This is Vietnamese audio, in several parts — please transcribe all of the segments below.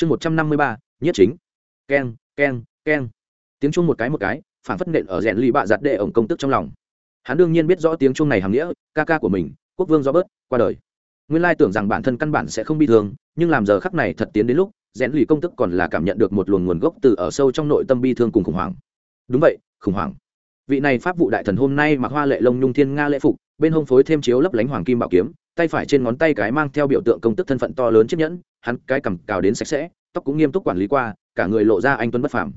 chương một trăm năm mươi ba, nhất chính. Keng keng keng. Tiếng chuông một cái một cái, phản phất nện ở rèn ly bạ giặt đệ ổng công tức trong lòng. Hắn đương nhiên biết rõ tiếng chuông này hàm nghĩa, ca ca của mình, quốc vương do bớt qua đời. Nguyên lai tưởng rằng bản thân căn bản sẽ không bị thương, nhưng làm giờ khắc này thật tiến đến lúc, rèn lì công tức còn là cảm nhận được một luồng nguồn gốc từ ở sâu trong nội tâm bi thương cùng khủng hoảng. Đúng vậy, khủng hoảng. Vị này pháp vụ đại thần hôm nay mặc hoa lệ lông nhung thiên nga lễ phục bên hông phối thêm chiếu lấp lánh hoàng kim bảo kiếm, tay phải trên ngón tay cái mang theo biểu tượng công tức thân phận to lớn chiếc nhẫn, hắn cái cầm cào đến sạch sẽ, tóc cũng nghiêm túc quản lý qua, cả người lộ ra anh tuấn bất phàm.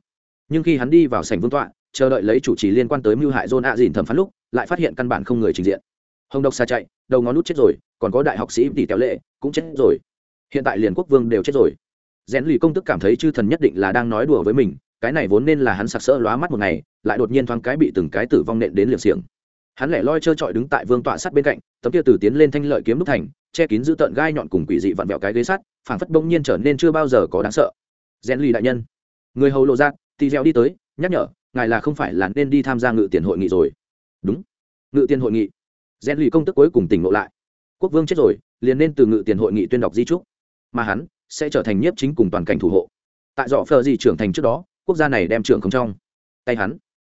Nhưng khi hắn đi vào sảnh vương tọa, chờ đợi lấy chủ trì liên quan tới mưu hại john a dìn thẩm phán lúc, lại phát hiện căn bản không người trình diện. Hồng độc xa chạy, đầu ngón nút chết rồi, còn có đại học sĩ tỷ tèo lệ cũng chết rồi. Hiện tại liền quốc vương đều chết rồi. Rèn lì công tức cảm thấy chư thần nhất định là đang nói đùa với mình, cái này vốn nên là hắn sặc sỡ lóa mắt một ngày, lại đột nhiên thoáng cái bị từng cái tử vong nện đến liệng xiềng hắn lẻ loi trơ trọi đứng tại vương tọa sắt bên cạnh, tấm kia từ tiến lên thanh lợi kiếm đúc thành, che kín giữ tợn gai nhọn cùng quỷ dị vặn vẹo cái ghế sắt, phảng phất bỗng nhiên trở nên chưa bao giờ có đáng sợ. Rèn lì đại nhân. Người hầu lộ ra, tì reo đi tới, nhắc nhở, ngài là không phải là nên đi tham gia ngự tiền hội nghị rồi. Đúng. Ngự tiền hội nghị. Rèn lì công tức cuối cùng tỉnh ngộ lại. Quốc vương chết rồi, liền nên từ ngự tiền hội nghị tuyên đọc di trúc. Mà hắn sẽ trở thành nhiếp chính cùng toàn cảnh thủ hộ. Tại dọ phờ gì trưởng thành trước đó, quốc gia này đem trưởng không trong. Tay hắn.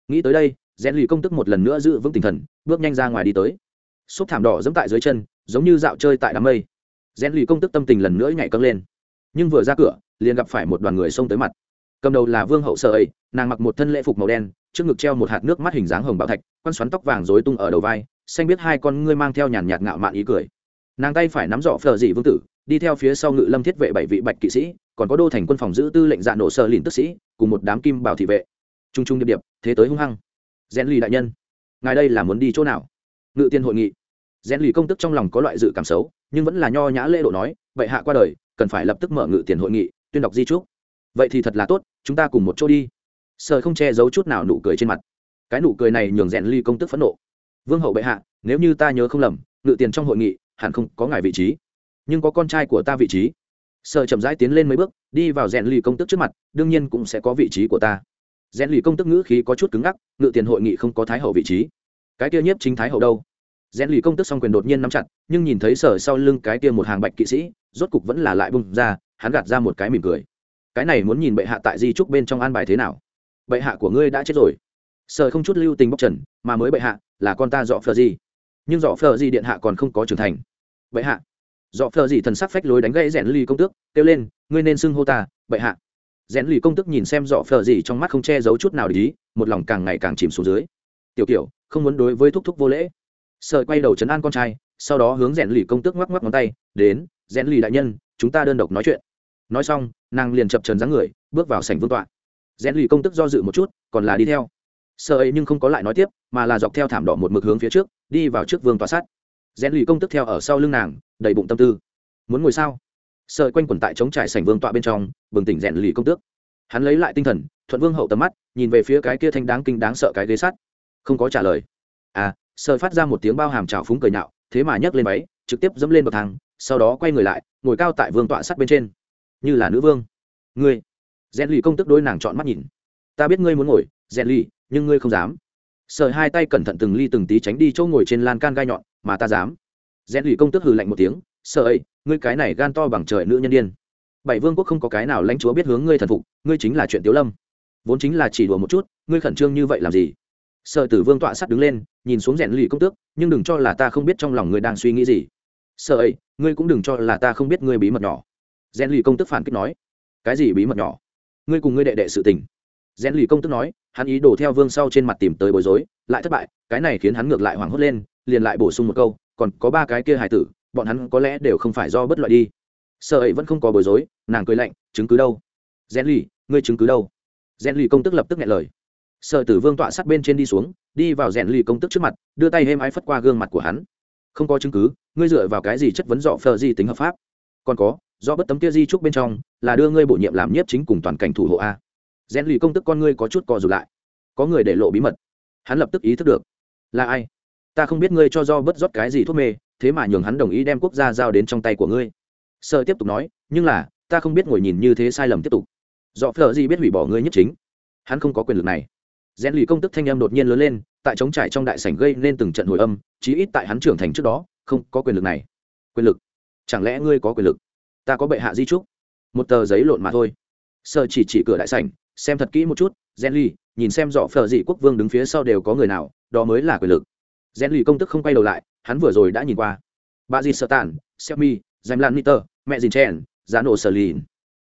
Nghĩ tới đây rèn lì công tức một lần nữa giữ vững tinh thần, bước nhanh ra ngoài đi tới. Xúc thảm đỏ dẫm tại dưới chân, giống như dạo chơi tại đám mây. Rèn lì công tức tâm tình lần nữa nhảy câng lên. Nhưng vừa ra cửa, liền gặp phải một đoàn người xông tới mặt. Cầm đầu là vương hậu sợ ấy, nàng mặc một thân lễ phục màu đen, trước ngực treo một hạt nước mắt hình dáng hồng bảo thạch con xoắn tóc vàng rối tung ở đầu vai, xanh biết hai con ngươi mang theo nhàn nhạt ngạo mạn ý cười. Nàng tay phải nắm giỏ phờ dị vương tử, đi theo phía sau ngự lâm thiết vệ bảy vị bạch kỵ sĩ, còn có đô thành quân phòng giữ tư lệnh dạ nổ sơ lìn tức sĩ, cùng một đám kim bảo thị vệ. T r u n g t r u n g điệp điệp, thế tới hung hăng rèn lì đại nhân, ngài đây là muốn đi chỗ nào? Ngự tiên hội nghị. Rèn lì công tức trong lòng có loại dự cảm xấu, nhưng vẫn là nho nhã lễ độ nói vậy hạ qua đời, cần phải lập tức mở ngự tiền hội nghị, tuyên đọc di trúc. Vậy thì thật là tốt, chúng ta cùng một chỗ đi. Sợ không che giấu chút nào nụ cười trên mặt. Cái nụ cười này nhường rèn ly công tức phẫn nộ. Vương hậu bệ hạ, nếu như ta nhớ không lầm, ngự tiền trong hội nghị, hẳn không có ngài vị trí. Nhưng có con trai của ta vị trí. Sợ chậm rãi tiến lên mấy bước, đi vào rèn lì công tức trước mặt, đương nhiên cũng sẽ có vị trí của ta rèn lì công tức ngữ khí có chút cứng ngắc, ngự tiền hội nghị không có thái hậu vị trí. Cái kia nhiếp chính thái hậu đâu? Rèn lì công tức song quyền đột nhiên nắm chặt, nhưng nhìn thấy sở sau lưng cái kia một hàng bạch kỵ sĩ, rốt cục vẫn là lại bung ra, hắn gạt ra một cái mỉm cười. Cái này muốn nhìn bệ hạ tại di trúc bên trong an bài thế nào? Bệ hạ của ngươi đã chết rồi. Sở không chút lưu tình bóc trần, mà mới bệ hạ, là con ta dọ phờ gì nhưng dọ phờ gì điện hạ còn không có trưởng thành. Bệ hạ. Dọ phờ gì thần sắc phách lối đánh gãy rèn lì công tước, kêu lên, ngươi nên xưng hô ta, bệ hạ rèn lì công tước nhìn xem dọ phờ gì trong mắt không che giấu chút nào để ý, một lòng càng ngày càng chìm xuống dưới. Tiểu kiểu, không muốn đối với thúc thúc vô lễ. Sợ quay đầu chấn an con trai, sau đó hướng rèn lì công tước ngoắc ngoắc ngón tay, đến, rèn lì đại nhân, chúng ta đơn độc nói chuyện. Nói xong, nàng liền chập trần dáng người, bước vào sảnh vương tọa. Rèn lì công tức do dự một chút, còn là đi theo. Sợ ấy nhưng không có lại nói tiếp, mà là dọc theo thảm đỏ một mực hướng phía trước, đi vào trước vương tọa sát. Rèn lì công tức theo ở sau lưng nàng, đầy bụng tâm tư. Muốn ngồi sao? Sợi quanh quẩn tại chống trải sảnh vương tọa bên trong, bừng tỉnh rèn lì công tước. Hắn lấy lại tinh thần, thuận vương hậu tầm mắt, nhìn về phía cái kia thanh đáng kinh đáng sợ cái ghế sắt. Không có trả lời. À sợi phát ra một tiếng bao hàm trào phúng cười nhạo, thế mà nhấc lên máy trực tiếp dẫm lên bậc thang, sau đó quay người lại, ngồi cao tại vương tọa sắt bên trên. Như là nữ vương. Ngươi. Rèn lì công tức đôi nàng chọn mắt nhìn. Ta biết ngươi muốn ngồi, rèn lì, nhưng ngươi không dám. Sợi hai tay cẩn thận từng ly từng tí tránh đi chỗ ngồi trên lan can gai nhọn, mà ta dám. Rèn lì công tức hừ lạnh một tiếng sợ ấy ngươi cái này gan to bằng trời nữ nhân điên. Bảy vương quốc không có cái nào lãnh chúa biết hướng ngươi thần phục, ngươi chính là chuyện tiếu lâm. Vốn chính là chỉ đùa một chút, ngươi khẩn trương như vậy làm gì? Sợ tử vương tọa sắt đứng lên, nhìn xuống rèn lì công tước, nhưng đừng cho là ta không biết trong lòng ngươi đang suy nghĩ gì. Sợ ấy ngươi cũng đừng cho là ta không biết ngươi bí mật nhỏ. Rèn lì công tức phản kích nói. Cái gì bí mật nhỏ? Ngươi cùng ngươi đệ đệ sự tình. Rèn lì công tức nói, hắn ý đổ theo vương sau trên mặt tìm tới bối rối, lại thất bại, cái này khiến hắn ngược lại hoảng hốt lên, liền lại bổ sung một câu, còn có ba cái kia hài tử bọn hắn có lẽ đều không phải do bất loại đi. Sợ ấy vẫn không có bối rối, nàng cười lạnh, chứng cứ đâu? Rèn lì ngươi chứng cứ đâu? Rèn lì công tức lập tức nghe lời. Sợ tử vương tọa sát bên trên đi xuống, đi vào rèn lì công tức trước mặt, đưa tay êm ái phất qua gương mặt của hắn. Không có chứng cứ, ngươi dựa vào cái gì chất vấn dọ phờ di tính hợp pháp? Còn có, do bất tấm kia di trúc bên trong, là đưa ngươi bổ nhiệm làm nhiếp chính cùng toàn cảnh thủ hộ a. Rèn lì công tức con ngươi có chút cò dù lại. Có người để lộ bí mật. Hắn lập tức ý thức được. Là ai? Ta không biết ngươi cho do bất rót cái gì thuốc mê thế mà nhường hắn đồng ý đem quốc gia giao đến trong tay của ngươi. Sợ tiếp tục nói, nhưng là, ta không biết ngồi nhìn như thế sai lầm tiếp tục. Do phở gì biết hủy bỏ ngươi nhất chính. Hắn không có quyền lực này. Rèn lì công tức thanh âm đột nhiên lớn lên, tại chống trải trong đại sảnh gây nên từng trận hồi âm, chí ít tại hắn trưởng thành trước đó, không có quyền lực này. Quyền lực? Chẳng lẽ ngươi có quyền lực? Ta có bệ hạ di trúc. Một tờ giấy lộn mà thôi. Sợ chỉ chỉ cửa đại sảnh, xem thật kỹ một chút gen ly nhìn xem dọ phờ dị quốc vương đứng phía sau đều có người nào, đó mới là quyền lực. Gen ly công tức không quay đầu lại hắn vừa rồi đã nhìn qua. Bà dì sợ tản selmi dành lan niter mẹ dìn chèn, giá nổ sờ lìn.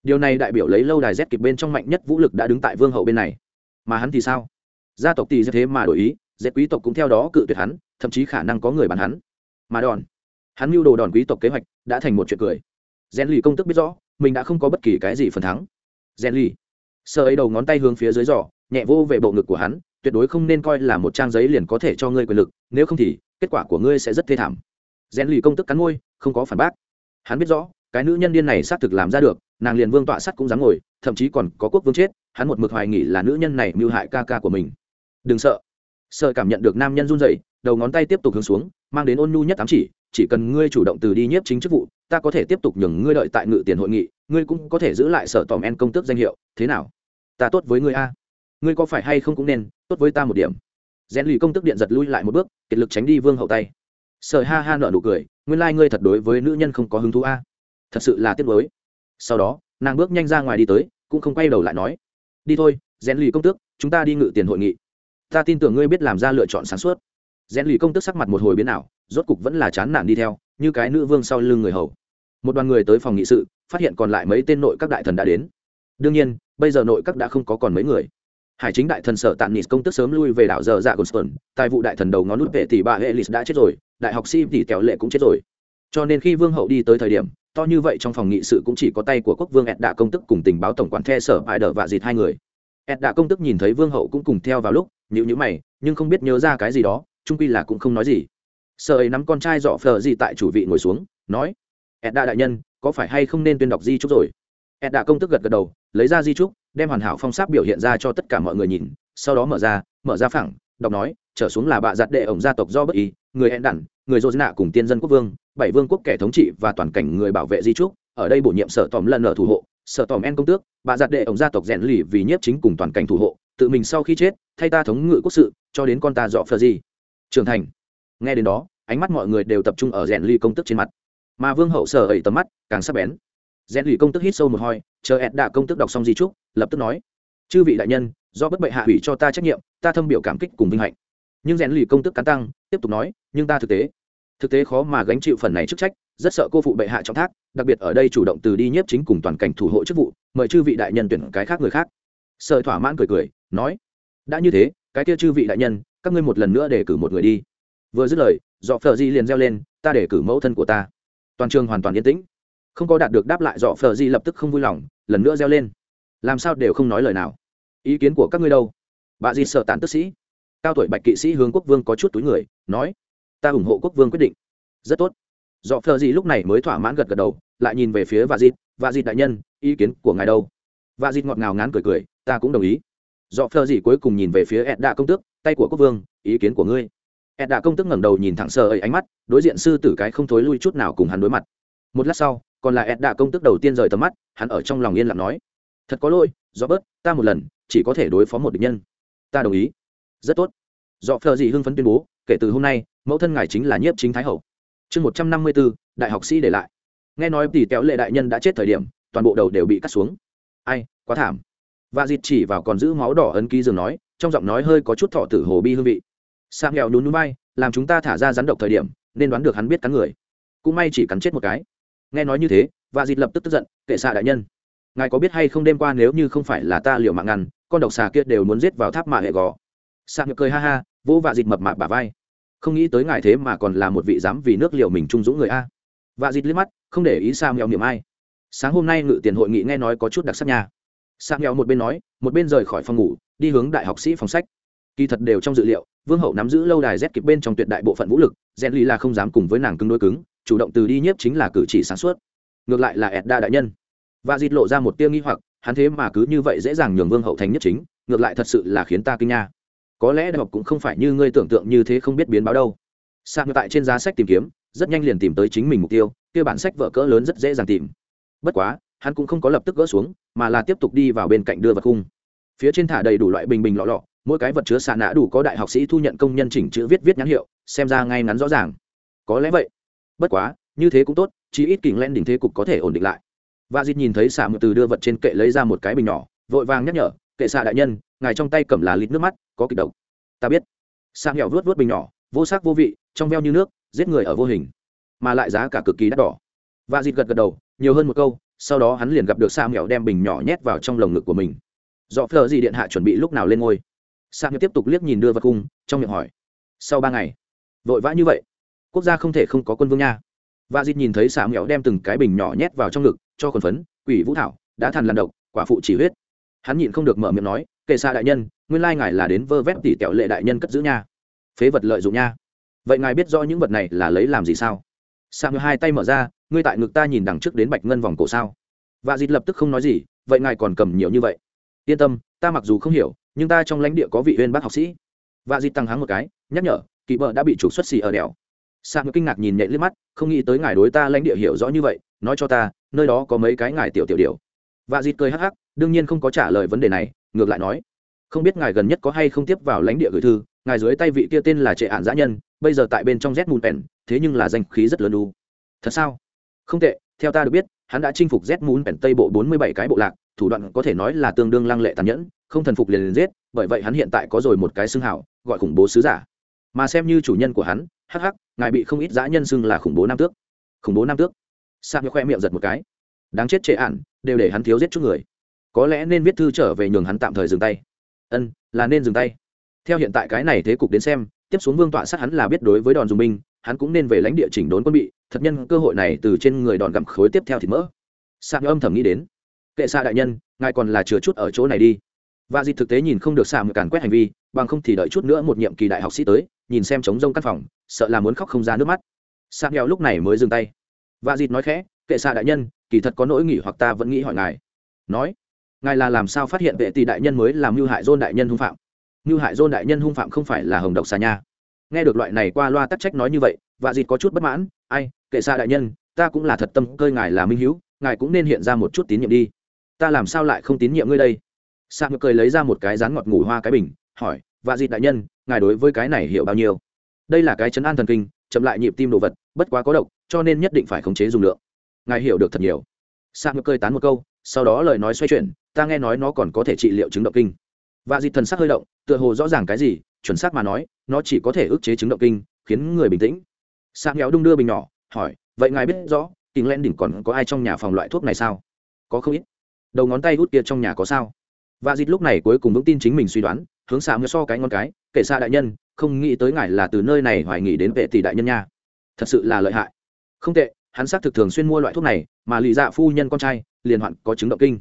Điều này đại biểu lấy lâu đài z kịp bên trong mạnh nhất vũ lực đã đứng tại vương hậu bên này. Mà hắn thì sao? Gia tộc tỷ thế mà đổi ý dệt quý tộc cũng theo đó cự tuyệt hắn thậm chí khả năng có người bán hắn. Mà đòn hắn mưu đồ đòn quý tộc kế hoạch đã thành một chuyện cười. Gen lì công tức biết rõ mình đã không có bất kỳ cái gì phần thắng. Gen lì sơ ấy đầu ngón tay hướng phía dưới giỏ nhẹ vô về bộ ngực của hắn tuyệt đối không nên coi là một trang giấy liền có thể cho ngươi quyền lực nếu không thì kết quả của ngươi sẽ rất thê thảm. Rèn lì công tức cắn ngôi không có phản bác. Hắn biết rõ, cái nữ nhân điên này xác thực làm ra được, nàng liền vương tọa sắt cũng dám ngồi, thậm chí còn có quốc vương chết, hắn một mực hoài nghỉ là nữ nhân này mưu hại ca ca của mình. Đừng sợ. Sợ cảm nhận được nam nhân run rẩy, đầu ngón tay tiếp tục hướng xuống, mang đến ôn nhu nhất ám chỉ chỉ cần ngươi chủ động từ đi nhiếp chính chức vụ, ta có thể tiếp tục nhường ngươi đợi tại ngự tiền hội nghị, ngươi cũng có thể giữ lại sở tòm en công tước danh hiệu. Thế nào? Ta tốt với ngươi a. Ngươi có phải hay không cũng nên tốt với ta một điểm rèn lì công tức điện giật lui lại một bước, kiệt lực tránh đi vương hậu tay. Sợ ha ha nợ nụ cười, nguyên lai、like、ngươi thật đối với nữ nhân không có hứng thú a. Thật sự là tiếc mới sau đó, nàng bước nhanh ra ngoài đi tới, cũng không quay đầu lại nói, đi thôi, rèn lì công tước chúng ta đi ngự tiền hội nghị. Ta tin tưởng ngươi biết làm ra lựa chọn sáng suốt. Rèn lì công tước sắc mặt một hồi biến ảo, rốt cục vẫn là chán nản đi theo, như cái nữ vương sau lưng người hầu. Một đoàn người tới phòng nghị sự, phát hiện còn lại mấy tên nội các đại thần đã đến. Đương nhiên, bây giờ nội các đã không có còn mấy người hải chính đại thần sở tạm nịt công tức sớm lui về đảo giờ dạ goston tài vụ đại thần đầu ngón nút vệ tỷ bà hệ lịch đã chết rồi, đại học sĩ tỷ kẹo lệ cũng chết rồi. Cho nên khi vương hậu đi tới thời điểm, to như vậy trong phòng nghị sự cũng chỉ có tay của quốc vương ed đạ công tức cùng tình báo tổng quản the sở bại đờ và dịt hai người. Ed đạ công tức nhìn thấy vương hậu cũng cùng theo vào lúc nhữ nhữ mày, nhưng không biết nhớ ra cái gì đó, trung quy là cũng không nói gì. Sợ ấy nắm con trai dọ phờ gì tại chủ vị ngồi xuống, nói, ed đạ đại nhân, có phải hay không nên tuyên đọc di trúc rồi? Ed đạ công tức gật gật đầu, lấy ra di trúc đem hoàn hảo phong sắc biểu hiện ra cho tất cả mọi người nhìn, sau đó mở ra mở ra phẳng, đọc nói, trở xuống là bạ giặt đệ ổng gia tộc do bất ý người hẹn đẳng người dô nạ cùng tiên dân quốc vương, bảy vương quốc kẻ thống trị và toàn cảnh người bảo vệ di trúc, ở đây bổ nhiệm sở tòm lần ở thủ hộ, sở tòm en công tước, bạ giặt đệ ổng gia tộc rèn lì vì nhiếp chính cùng toàn cảnh thủ hộ, tự mình sau khi chết, thay ta thống ngự quốc sự, cho đến con ta dọ phờ gì trưởng thành. Nghe đến đó, ánh mắt mọi người đều tập trung ở rèn ly công tức trên mặt. Mà vương hậu sở ẩy tầm mắt càng sắc bén rèn ủy công tức hít sâu một hoi chờ ẹt đạ công tức đọc xong di trúc, lập tức nói, chư vị đại nhân, do bất bệ hạ ủy cho ta trách nhiệm, ta thâm biểu cảm kích cùng vinh hạnh. Nhưng rèn lì công tức cắn tăng tiếp tục nói, nhưng ta thực tế thực tế khó mà gánh chịu phần này chức trách, rất sợ cô phụ bệ hạ trọng thác, đặc biệt ở đây chủ động từ đi nhiếp chính cùng toàn cảnh thủ hộ chức vụ, mời chư vị đại nhân tuyển cái khác người khác. Sợ thỏa mãn cười cười, nói, đã như thế, cái kia chư vị đại nhân, các ngươi một lần nữa để cử một người đi. Vừa dứt lời, dọ phờ di liền reo lên, ta để cử mẫu thân của ta. Toàn trường hoàn toàn yên tĩnh không có đạt được đáp lại dọ phờ di lập tức không vui lòng, lần nữa reo lên. Làm sao đều không nói lời nào. Ý kiến của các ngươi đâu? Bà di sợ tàn tức sĩ. Cao tuổi bạch kỵ sĩ hướng quốc vương có chút túi người, nói, ta ủng hộ quốc vương quyết định. Rất tốt. Dọ phờ gì lúc này mới thỏa mãn gật gật đầu, lại nhìn về phía vạ dịt. Vạ dịt đại nhân, ý kiến của ngài đâu? Vạ dịt ngọt ngào ngán cười cười, ta cũng đồng ý. Dọ phờ gì cuối cùng nhìn về phía ed đạ công tước, tay của quốc vương, ý kiến của ngươi. Ed đạ công tước ngẩng đầu nhìn thẳng sờ ấy ánh mắt, đối diện sư tử cái không thối lui chút nào cùng hắn đối mặt. Một lát sau còn là ed đạ công tức đầu tiên rời tầm mắt, hắn ở trong lòng yên lặng nói, thật có lỗi, do bớt, ta một lần, chỉ có thể đối phó một địch nhân. Ta đồng ý. Rất tốt. Dọ phờ gì hưng phấn tuyên bố, kể từ hôm nay, mẫu thân ngài chính là nhiếp chính thái hậu. Chương một trăm năm mươi bốn đại học sĩ để lại. Nghe nói tỷ kéo lệ đại nhân đã chết thời điểm, toàn bộ đầu đều bị cắt xuống. Ai, quá thảm. Và dịt chỉ vào còn giữ máu đỏ ấn ký giường nói, trong giọng nói hơi có chút thọ tử hồ bi hương vị. Sang nghèo nhún núi bay làm chúng ta thả ra rắn độc thời điểm, nên đoán được hắn biết cắn người. Cũng may chỉ cắn chết một cái nghe nói như thế và dịt lập tức tức giận, kệ xạ đại nhân, ngài có biết hay không đêm qua nếu như không phải là ta liệu mạng ngăn, con độc xà kia đều muốn giết vào tháp mạ hệ gò. Xạ nhược cười ha ha, vỗ và dịt mập mạp bà vai. Không nghĩ tới ngài thế mà còn là một vị dám vì nước liệu mình trung dũng người a. Và dịt liếc mắt, không để ý sao mèo niệm ai. Sáng hôm nay ngự tiền hội nghị nghe nói có chút đặc sắc nhà sang nghèo một bên nói, một bên rời khỏi phòng ngủ, đi hướng đại học sĩ phòng sách. Kỳ thật đều trong dự liệu, vương hậu nắm giữ lâu đài z kịp bên trong tuyệt đại bộ phận vũ lực rèn ly là không dám cùng với nàng cứng đối cứng chủ động từ đi nhiếp chính là cử chỉ sáng suốt. Ngược lại là ẹt đa đại nhân. Và dịt lộ ra một tia nghi hoặc, hắn thế mà cứ như vậy dễ dàng nhường vương hậu thành nhất chính, ngược lại thật sự là khiến ta kinh nha. Có lẽ đại học cũng không phải như ngươi tưởng tượng như thế không biết biến báo đâu. Sạc tại trên giá sách tìm kiếm, rất nhanh liền tìm tới chính mình mục tiêu, kia bản sách vợ cỡ lớn rất dễ dàng tìm. Bất quá, hắn cũng không có lập tức gỡ xuống, mà là tiếp tục đi vào bên cạnh đưa vật khung. Phía trên thả đầy đủ loại bình bình lọ lọ, mỗi cái vật chứa xạ nã đủ có đại học sĩ thu nhận công nhân chỉnh chữ viết viết nhãn hiệu, xem ra ngay ngắn rõ ràng. Có lẽ vậy bất quá, như thế cũng tốt chỉ ít kình len đỉnh thế cục có thể ổn định lại. Và dịt nhìn thấy xạ mượn từ đưa vật trên kệ lấy ra một cái bình nhỏ, vội vàng nhắc nhở, kệ xạ đại nhân, ngài trong tay cầm là lít nước mắt, có kịch độc. Ta biết. Xạ nghèo vớt vớt bình nhỏ, vô sắc vô vị, trong veo như nước, giết người ở vô hình, mà lại giá cả cực kỳ đắt đỏ. Và dịt gật gật đầu, nhiều hơn một câu, sau đó hắn liền gặp được xạ nghèo đem bình nhỏ nhét vào trong lồng ngực của mình. Do phờ gì điện hạ chuẩn bị lúc nào lên ngôi? Xạ nghèo tiếp tục liếc nhìn đưa vật cung, trong miệng hỏi. Sau ba ngày. Vội vã như vậy quốc gia không thể không có quân vương nha. Và dịt nhìn thấy xà mẹo đem từng cái bình nhỏ nhét vào trong ngực, cho quần phấn, quỷ vũ thảo, đã thằn làn độc, quả phụ chỉ huyết. Hắn nhịn không được mở miệng nói, kệ xa đại nhân, nguyên lai ngài là đến vơ vét tỷ tẹo lệ đại nhân cất giữ nha. Phế vật lợi dụng nha. Vậy ngài biết rõ những vật này là lấy làm gì sao? Sang hai tay mở ra, ngươi tại ngực ta nhìn đằng trước đến bạch ngân vòng cổ sao? Và dịt lập tức không nói gì, vậy ngài còn cầm nhiều như vậy? Yên tâm, ta mặc dù không hiểu, nhưng ta trong lãnh địa có vị huyên bác học sĩ. Và dịt tăng háng một cái, nhắc nhở kỳ bờ đã bị trục xuất xì ở đèo sang kinh ngạc nhìn nhẹ liếc mắt, không nghĩ tới ngài đối ta lãnh địa hiểu rõ như vậy, nói cho ta, nơi đó có mấy cái ngài tiểu tiểu điều và dịt cười hắc hắc, đương nhiên không có trả lời vấn đề này, ngược lại nói, không biết ngài gần nhất có hay không tiếp vào lãnh địa gửi thư, ngài dưới tay vị kia tên là trệ ạn giã nhân, bây giờ tại bên trong z mùn pèn thế nhưng là danh khí rất lớn đu thật sao? Không tệ, theo ta được biết, hắn đã chinh phục z mùn pèn tây bộ bốn mươi bảy cái bộ lạc, thủ đoạn có thể nói là tương đương lăng lệ tàn nhẫn, không thần phục liền liền giết, bởi vậy hắn hiện tại có rồi một cái xưng hảo, gọi khủng bố sứ giả. Mà xem như chủ nhân của hắn hắc hắc, ngài bị không ít dã nhân xưng là khủng bố nam tước. Khủng bố nam tước? Sang khoe miệng giật một cái. Đáng chết trệ ạn đều để hắn thiếu giết chút người. Có lẽ nên viết thư trở về nhường hắn tạm thời dừng tay. Ân, là nên dừng tay. Theo hiện tại cái này thế cục đến xem, tiếp xuống vương tọa sát hắn là biết đối với đòn dùng binh, hắn cũng nên về lãnh địa chỉnh đốn quân bị, thật nhân cơ hội này từ trên người đòn gặm khối tiếp theo thì mỡ. Sạc âm thầm nghĩ đến. Kệ xa đại nhân, ngài còn là chứa chút ở chỗ này đi và dịp thực tế nhìn không được xạ một càn quét hành vi, bằng không thì đợi chút nữa một nhiệm kỳ đại học sĩ tới, nhìn xem chống rông căn phòng, sợ là muốn khóc không ra nước mắt. Sạc nghèo lúc này mới dừng tay. Và dịp nói khẽ, kệ xạ đại nhân, kỳ thật có nỗi nghỉ hoặc ta vẫn nghĩ hỏi ngài. Nói, ngài là làm sao phát hiện vệ tỷ đại nhân mới làm mưu hại dôn đại nhân hung phạm? Mưu hại dôn đại nhân hung phạm không phải là hồng độc xà nha. Nghe được loại này qua loa tắc trách nói như vậy, và dịt có chút bất mãn, ai, kệ xa đại nhân, ta cũng là thật tâm cơi ngài là minh hữu ngài cũng nên hiện ra một chút tín nhiệm đi. Ta làm sao lại không tín nhiệm ngươi đây? Sa ngược cười lấy ra một cái rán ngọt ngủ hoa cái bình, hỏi và dịt đại nhân, ngài đối với cái này hiểu bao nhiêu? Đây là cái chấn an thần kinh, chậm lại nhịp tim đồ vật, bất quá có độc, cho nên nhất định phải khống chế dùng lượng. Ngài hiểu được thật nhiều. Sa ngược cười tán một câu, sau đó lời nói xoay chuyển, ta nghe nói nó còn có thể trị liệu chứng động kinh. Và dịt thần sắc hơi động, tựa hồ rõ ràng cái gì, chuẩn xác mà nói, nó chỉ có thể ức chế chứng động kinh, khiến người bình tĩnh. Sang nghéo đung đưa bình nhỏ, hỏi, vậy ngài biết rõ kinh len đỉnh còn có ai trong nhà phòng loại thuốc này sao? Có không ít. Đầu ngón tay hút kia trong nhà có sao? Và dịt lúc này cuối cùng vững tin chính mình suy đoán, hướng xạ mới so cái ngón cái kể xa đại nhân, không nghĩ tới ngài là từ nơi này hoài nghỉ đến vệ tỷ đại nhân nha. Thật sự là lợi hại. Không tệ, hắn xác thực thường xuyên mua loại thuốc này, mà lì dạ phu nhân con trai, liền hoạn có chứng động kinh.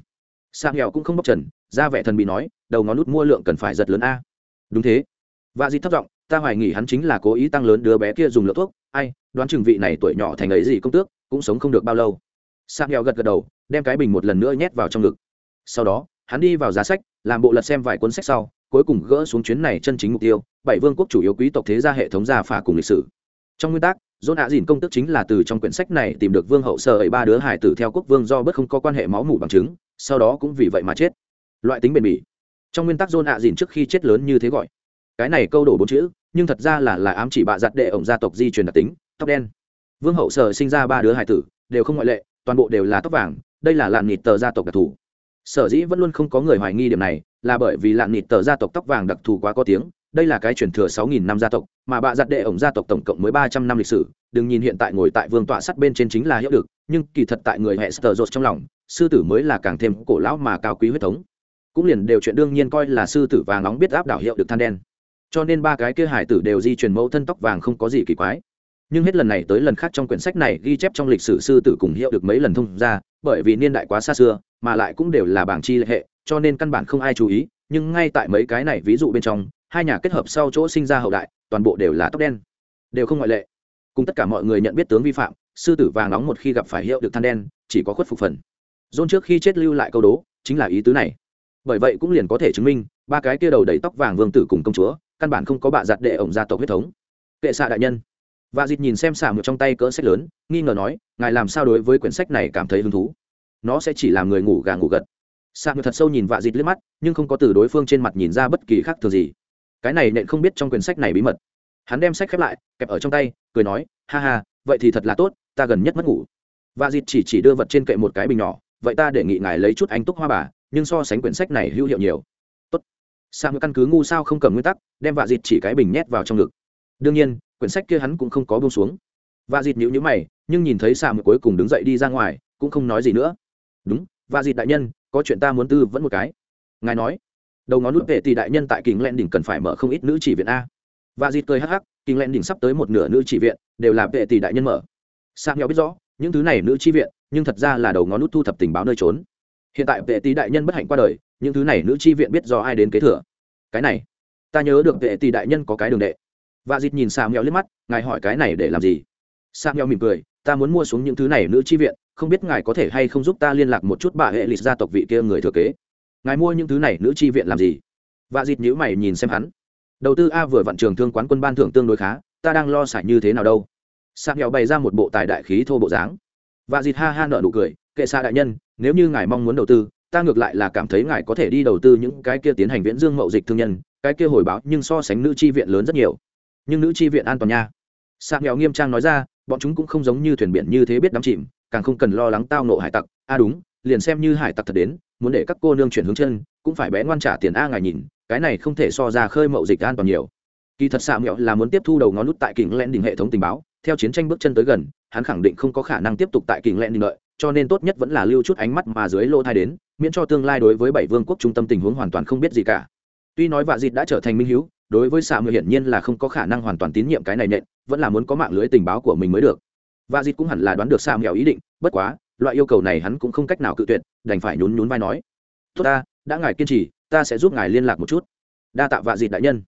Sang nghèo cũng không bóc trần, ra vẻ thần bị nói, đầu ngón nút mua lượng cần phải giật lớn a. Đúng thế. Và di thất giọng, ta hoài nghi hắn chính là cố ý tăng lớn đứa bé kia dùng lượng thuốc, ai, đoán chừng vị này tuổi nhỏ thành ấy gì công tước, cũng sống không được bao lâu. Sang nghèo gật gật đầu, đem cái bình một lần nữa nhét vào trong ngực. Sau đó hắn đi vào giá sách, làm bộ lật xem vài cuốn sách sau, cuối cùng gỡ xuống chuyến này chân chính mục tiêu, bảy vương quốc chủ yếu quý tộc thế gia hệ thống gia phả cùng lịch sử. Trong nguyên tắc dôn ạ dìn công tức chính là từ trong quyển sách này tìm được vương hậu sở ấy ba đứa hải tử theo quốc vương do bất không có quan hệ máu mủ bằng chứng, sau đó cũng vì vậy mà chết. Loại tính bền bỉ. Trong nguyên tắc dôn ạ dìn trước khi chết lớn như thế gọi. Cái này câu đổ bốn chữ, nhưng thật ra là là ám chỉ bạ giặt đệ ổng gia tộc di truyền đặc tính, tóc đen. Vương hậu sở sinh ra ba đứa hải tử, đều không ngoại lệ, toàn bộ đều là tóc vàng, đây là làn nịt tờ gia tộc đặc thù sở dĩ vẫn luôn không có người hoài nghi điểm này, là bởi vì lạn nịt tờ gia tộc tóc vàng đặc thù quá có tiếng, đây là cái truyền thừa sáu nghìn năm gia tộc, mà bạ giặt đệ ổng gia tộc tổng cộng mới ba trăm năm lịch sử, đừng nhìn hiện tại ngồi tại vương tọa sắt bên trên chính là hiệu được nhưng kỳ thật tại người hệ sờ rột trong lòng, sư tử mới là càng thêm cổ lão mà cao quý huyết thống. Cũng liền đều chuyện đương nhiên coi là sư tử vàng nóng biết áp đảo hiệu được than đen. Cho nên ba cái kia hải tử đều di truyền mẫu thân tóc vàng không có gì kỳ quái nhưng hết lần này tới lần khác trong quyển sách này ghi chép trong lịch sử sư tử cùng hiệu được mấy lần thông ra, bởi vì niên đại quá xa xưa, mà lại cũng đều là bảng chi lệ hệ, cho nên căn bản không ai chú ý. Nhưng ngay tại mấy cái này ví dụ bên trong, hai nhà kết hợp sau chỗ sinh ra hậu đại, toàn bộ đều là tóc đen. Đều không ngoại lệ. Cùng tất cả mọi người nhận biết tướng vi phạm, sư tử vàng nóng một khi gặp phải hiệu được than đen, chỉ có khuất phục phần. Dôn trước khi chết lưu lại câu đố, chính là ý tứ này. Bởi vậy cũng liền có thể chứng minh, ba cái kia đầu đầy tóc vàng vương tử cùng công chúa, căn bản không có bạ giặt đệ ổng gia tộc huyết thống. Kệ xạ đại nhân và dịt nhìn xem xả mượn trong tay cỡ sách lớn, nghi ngờ nói, ngài làm sao đối với quyển sách này cảm thấy hứng thú? Nó sẽ chỉ làm người ngủ gà ngủ gật. Xạ một thật sâu nhìn vạ dịt liếc mắt, nhưng không có từ đối phương trên mặt nhìn ra bất kỳ khác thường gì. Cái này nện không biết trong quyển sách này bí mật. Hắn đem sách khép lại, kẹp ở trong tay, cười nói, ha ha, vậy thì thật là tốt, ta gần nhất mất ngủ. Vạ dịt chỉ chỉ đưa vật trên kệ một cái bình nhỏ, vậy ta đề nghị ngài lấy chút anh túc hoa bà, nhưng so sánh quyển sách này hữu hiệu nhiều. Tốt. Sang căn cứ ngu sao không cầm nguyên tắc, đem vạ dịt chỉ cái bình nhét vào trong ngực. Đương nhiên quyển sách kia hắn cũng không có buông xuống. Vạ dịt nhữ nhữ mày, nhưng nhìn thấy sang cuối cùng đứng dậy đi ra ngoài, cũng không nói gì nữa. Đúng, vạ dịt đại nhân, có chuyện ta muốn tư vẫn một cái. Ngài nói, đầu ngón nút vệ thì đại nhân tại kính len đỉnh cần phải mở không ít nữ chỉ viện a. Và dịt cười hắc hắc kính len đỉnh sắp tới một nửa nữ chỉ viện, đều là vệ tỷ đại nhân mở. Sang nhau biết rõ, những thứ này nữ chi viện, nhưng thật ra là đầu ngón nút thu thập tình báo nơi trốn. Hiện tại vệ tỷ đại nhân bất hạnh qua đời, những thứ này nữ chi viện biết do ai đến kế thừa. Cái này, ta nhớ được vệ tỷ đại nhân có cái đường đệ và dịt nhìn sang nhau liếc mắt, ngài hỏi cái này để làm gì? Sang nhau mỉm cười, ta muốn mua xuống những thứ này nữ chi viện, không biết ngài có thể hay không giúp ta liên lạc một chút bà hệ lịch gia tộc vị kia người thừa kế. Ngài mua những thứ này nữ chi viện làm gì? Và dịt nhữ mày nhìn xem hắn. Đầu tư a vừa vặn trường thương quán quân ban thưởng tương đối khá, ta đang lo sải như thế nào đâu? Sạc nghèo bày ra một bộ tài đại khí thô bộ dáng. Và dịt ha ha nợ nụ cười, kệ xa đại nhân, nếu như ngài mong muốn đầu tư, ta ngược lại là cảm thấy ngài có thể đi đầu tư những cái kia tiến hành viễn dương mậu dịch thương nhân, cái kia hồi báo nhưng so sánh nữ chi viện lớn rất nhiều nhưng nữ tri viện an toàn nha. Sạc nghèo nghiêm trang nói ra, bọn chúng cũng không giống như thuyền biển như thế biết đắm chìm, càng không cần lo lắng tao nộ hải tặc. A à đúng, liền xem như hải tặc thật đến, muốn để các cô nương chuyển hướng chân, cũng phải bé ngoan trả tiền a ngài nhìn, cái này không thể so ra khơi mậu dịch an toàn nhiều. Kỳ thật xạ mẹo là muốn tiếp thu đầu ngón nút tại kình len đình hệ thống tình báo, theo chiến tranh bước chân tới gần, hắn khẳng định không có khả năng tiếp tục tại kình len đình lợi cho nên tốt nhất vẫn là lưu chút ánh mắt mà dưới lô thai đến, miễn cho tương lai đối với bảy vương quốc trung tâm tình huống hoàn toàn không biết gì cả. Tuy nói vạ dịt đã trở thành minh hữu đối với xạ mười hiển nhiên là không có khả năng hoàn toàn tín nhiệm cái này nện vẫn là muốn có mạng lưới tình báo của mình mới được. Vạ dịt cũng hẳn là đoán được xạ mèo ý định, bất quá, loại yêu cầu này hắn cũng không cách nào cự tuyệt, đành phải nhún nhún vai nói, tốt ta, đã ngài kiên trì, ta sẽ giúp ngài liên lạc một chút. Đa tạ vạ dịt đại nhân.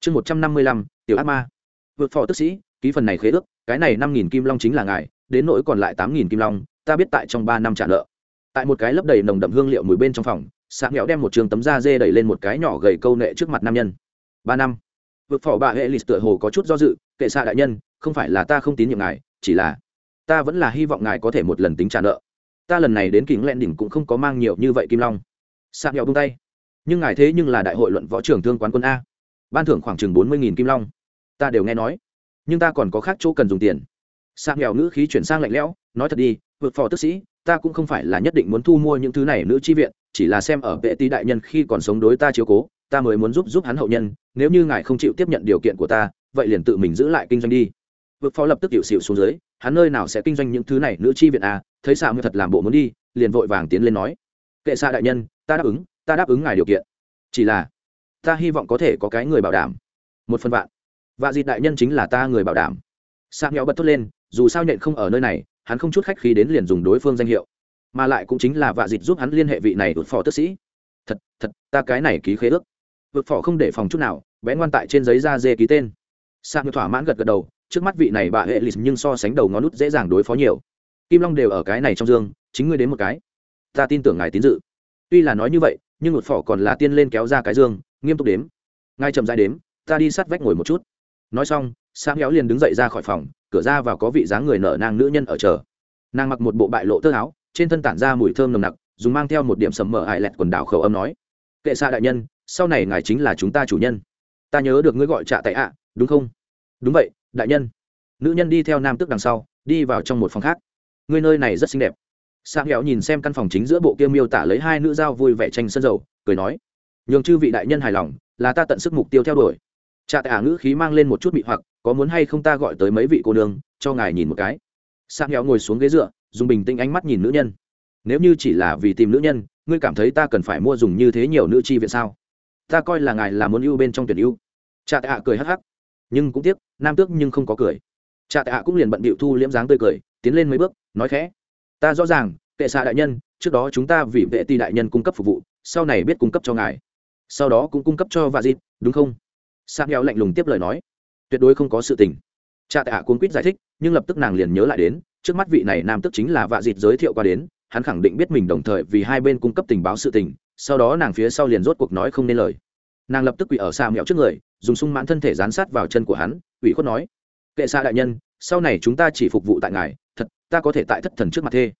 Chương một trăm năm mươi lăm, tiểu ác ma. Vượt phò tức sĩ, ký phần này khế ước, cái này năm nghìn kim long chính là ngài, đến nỗi còn lại tám nghìn kim long, ta biết tại trong ba năm trả nợ. Tại một cái lấp đầy nồng đậm hương liệu mùi bên trong phòng sạc nghèo đem một trường tấm da dê đẩy lên một cái nhỏ gầy câu nệ trước mặt nam nhân ba năm. Vượt phò bà hệ lịch tựa hồ có chút do dự, kệ xạ đại nhân, không phải là ta không tín nhiệm ngài, chỉ là ta vẫn là hy vọng ngài có thể một lần tính trả nợ. Ta lần này đến kính lẹn đỉnh cũng không có mang nhiều như vậy kim long. Sạc nhọ bông tay. Nhưng ngài thế nhưng là đại hội luận võ trưởng thương quán quân a. Ban thưởng khoảng chừng bốn mươi kim long. Ta đều nghe nói. Nhưng ta còn có khác chỗ cần dùng tiền. Sạc nghèo ngữ khí chuyển sang lạnh lẽo, nói thật đi, vượt phò tức sĩ, ta cũng không phải là nhất định muốn thu mua những thứ này nữ chi viện, chỉ là xem ở vệ tý đại nhân khi còn sống đối ta chiếu cố ta mới muốn giúp giúp hắn hậu nhân, nếu như ngài không chịu tiếp nhận điều kiện của ta, vậy liền tự mình giữ lại kinh doanh đi. Vực phó lập tức hiệu xịu xuống dưới, hắn nơi nào sẽ kinh doanh những thứ này nữ chi viện à thấy xạ mới thật làm bộ muốn đi, liền vội vàng tiến lên nói. Kệ xạ đại nhân, ta đáp ứng, ta đáp ứng ngài điều kiện. Chỉ là, ta hy vọng có thể có cái người bảo đảm. Một phần vạn. Và dịp đại nhân chính là ta người bảo đảm. Xạ nghèo bật thốt lên, dù sao nhện không ở nơi này, hắn không chút khách khí đến liền dùng đối phương danh hiệu. Mà lại cũng chính là vạ dịt giúp hắn liên hệ vị này đột phò tức sĩ. Thật thật, ta cái này ký khế ước vượt phò không để phòng chút nào, bé ngoan tại trên giấy da dê ký tên. Sa ngư thỏa mãn gật gật đầu, trước mắt vị này bà hệ lịch nhưng so sánh đầu ngón nút dễ dàng đối phó nhiều. Kim long đều ở cái này trong dương, chính ngươi đến một cái. Ta tin tưởng ngài tín dự. Tuy là nói như vậy, nhưng một phỏ còn là tiên lên kéo ra cái dương, nghiêm túc đếm. Ngay chậm dài đếm, ta đi sát vách ngồi một chút. Nói xong sang héo liền đứng dậy ra khỏi phòng, cửa ra vào có vị dáng người nở nàng nữ nhân ở chờ. Nàng mặc một bộ bại lộ tơ áo, trên thân tản ra mùi thơm nồng nặc, dùng mang theo một điểm sầm mờ hại lẹt quần đảo khẩu âm nói, kệ xa đại nhân sau này ngài chính là chúng ta chủ nhân. Ta nhớ được ngươi gọi trạ tại ạ, đúng không? Đúng vậy, đại nhân. Nữ nhân đi theo nam tước đằng sau, đi vào trong một phòng khác. Ngươi nơi này rất xinh đẹp. Sang hẹo nhìn xem căn phòng chính giữa bộ kia miêu tả lấy hai nữ dao vui vẻ tranh sân dầu, cười nói, nhường chư vị đại nhân hài lòng, là ta tận sức mục tiêu theo đuổi. Trà tạ ngữ khí mang lên một chút bị hoặc, có muốn hay không ta gọi tới mấy vị cô nương, cho ngài nhìn một cái. Sang hẹo ngồi xuống ghế dựa, dùng bình tĩnh ánh mắt nhìn nữ nhân. Nếu như chỉ là vì tìm nữ nhân, ngươi cảm thấy ta cần phải mua dùng như thế nhiều nữ chi viện sao? Ta coi là ngài là muốn ưu bên trong tuyển ưu. Trà tạ cười hắc hắc. Nhưng cũng tiếc, nam tước nhưng không có cười. Trà tạ cũng liền bận bịu thu liễm dáng tươi cười, tiến lên mấy bước, nói khẽ. Ta rõ ràng, kệ xạ đại nhân, trước đó chúng ta vì vệ ti đại nhân cung cấp phục vụ, sau này biết cung cấp cho ngài. Sau đó cũng cung cấp cho vạ dịp đúng không? Sang heo lạnh lùng tiếp lời nói. Tuyệt đối không có sự tình. Cha tạ cuốn quýt giải thích, nhưng lập tức nàng liền nhớ lại đến, trước mắt vị này nam tức chính là vạ dịp giới thiệu qua đến, hắn khẳng định biết mình đồng thời vì hai bên cung cấp tình báo sự tình sau đó nàng phía sau liền rốt cuộc nói không nên lời. Nàng lập tức quỳ ở xa mẹo trước người, dùng sung mãn thân thể dán sát vào chân của hắn, ủy khuất nói, kệ xa đại nhân, sau này chúng ta chỉ phục vụ tại ngài, thật, ta có thể tại thất thần trước mặt thê.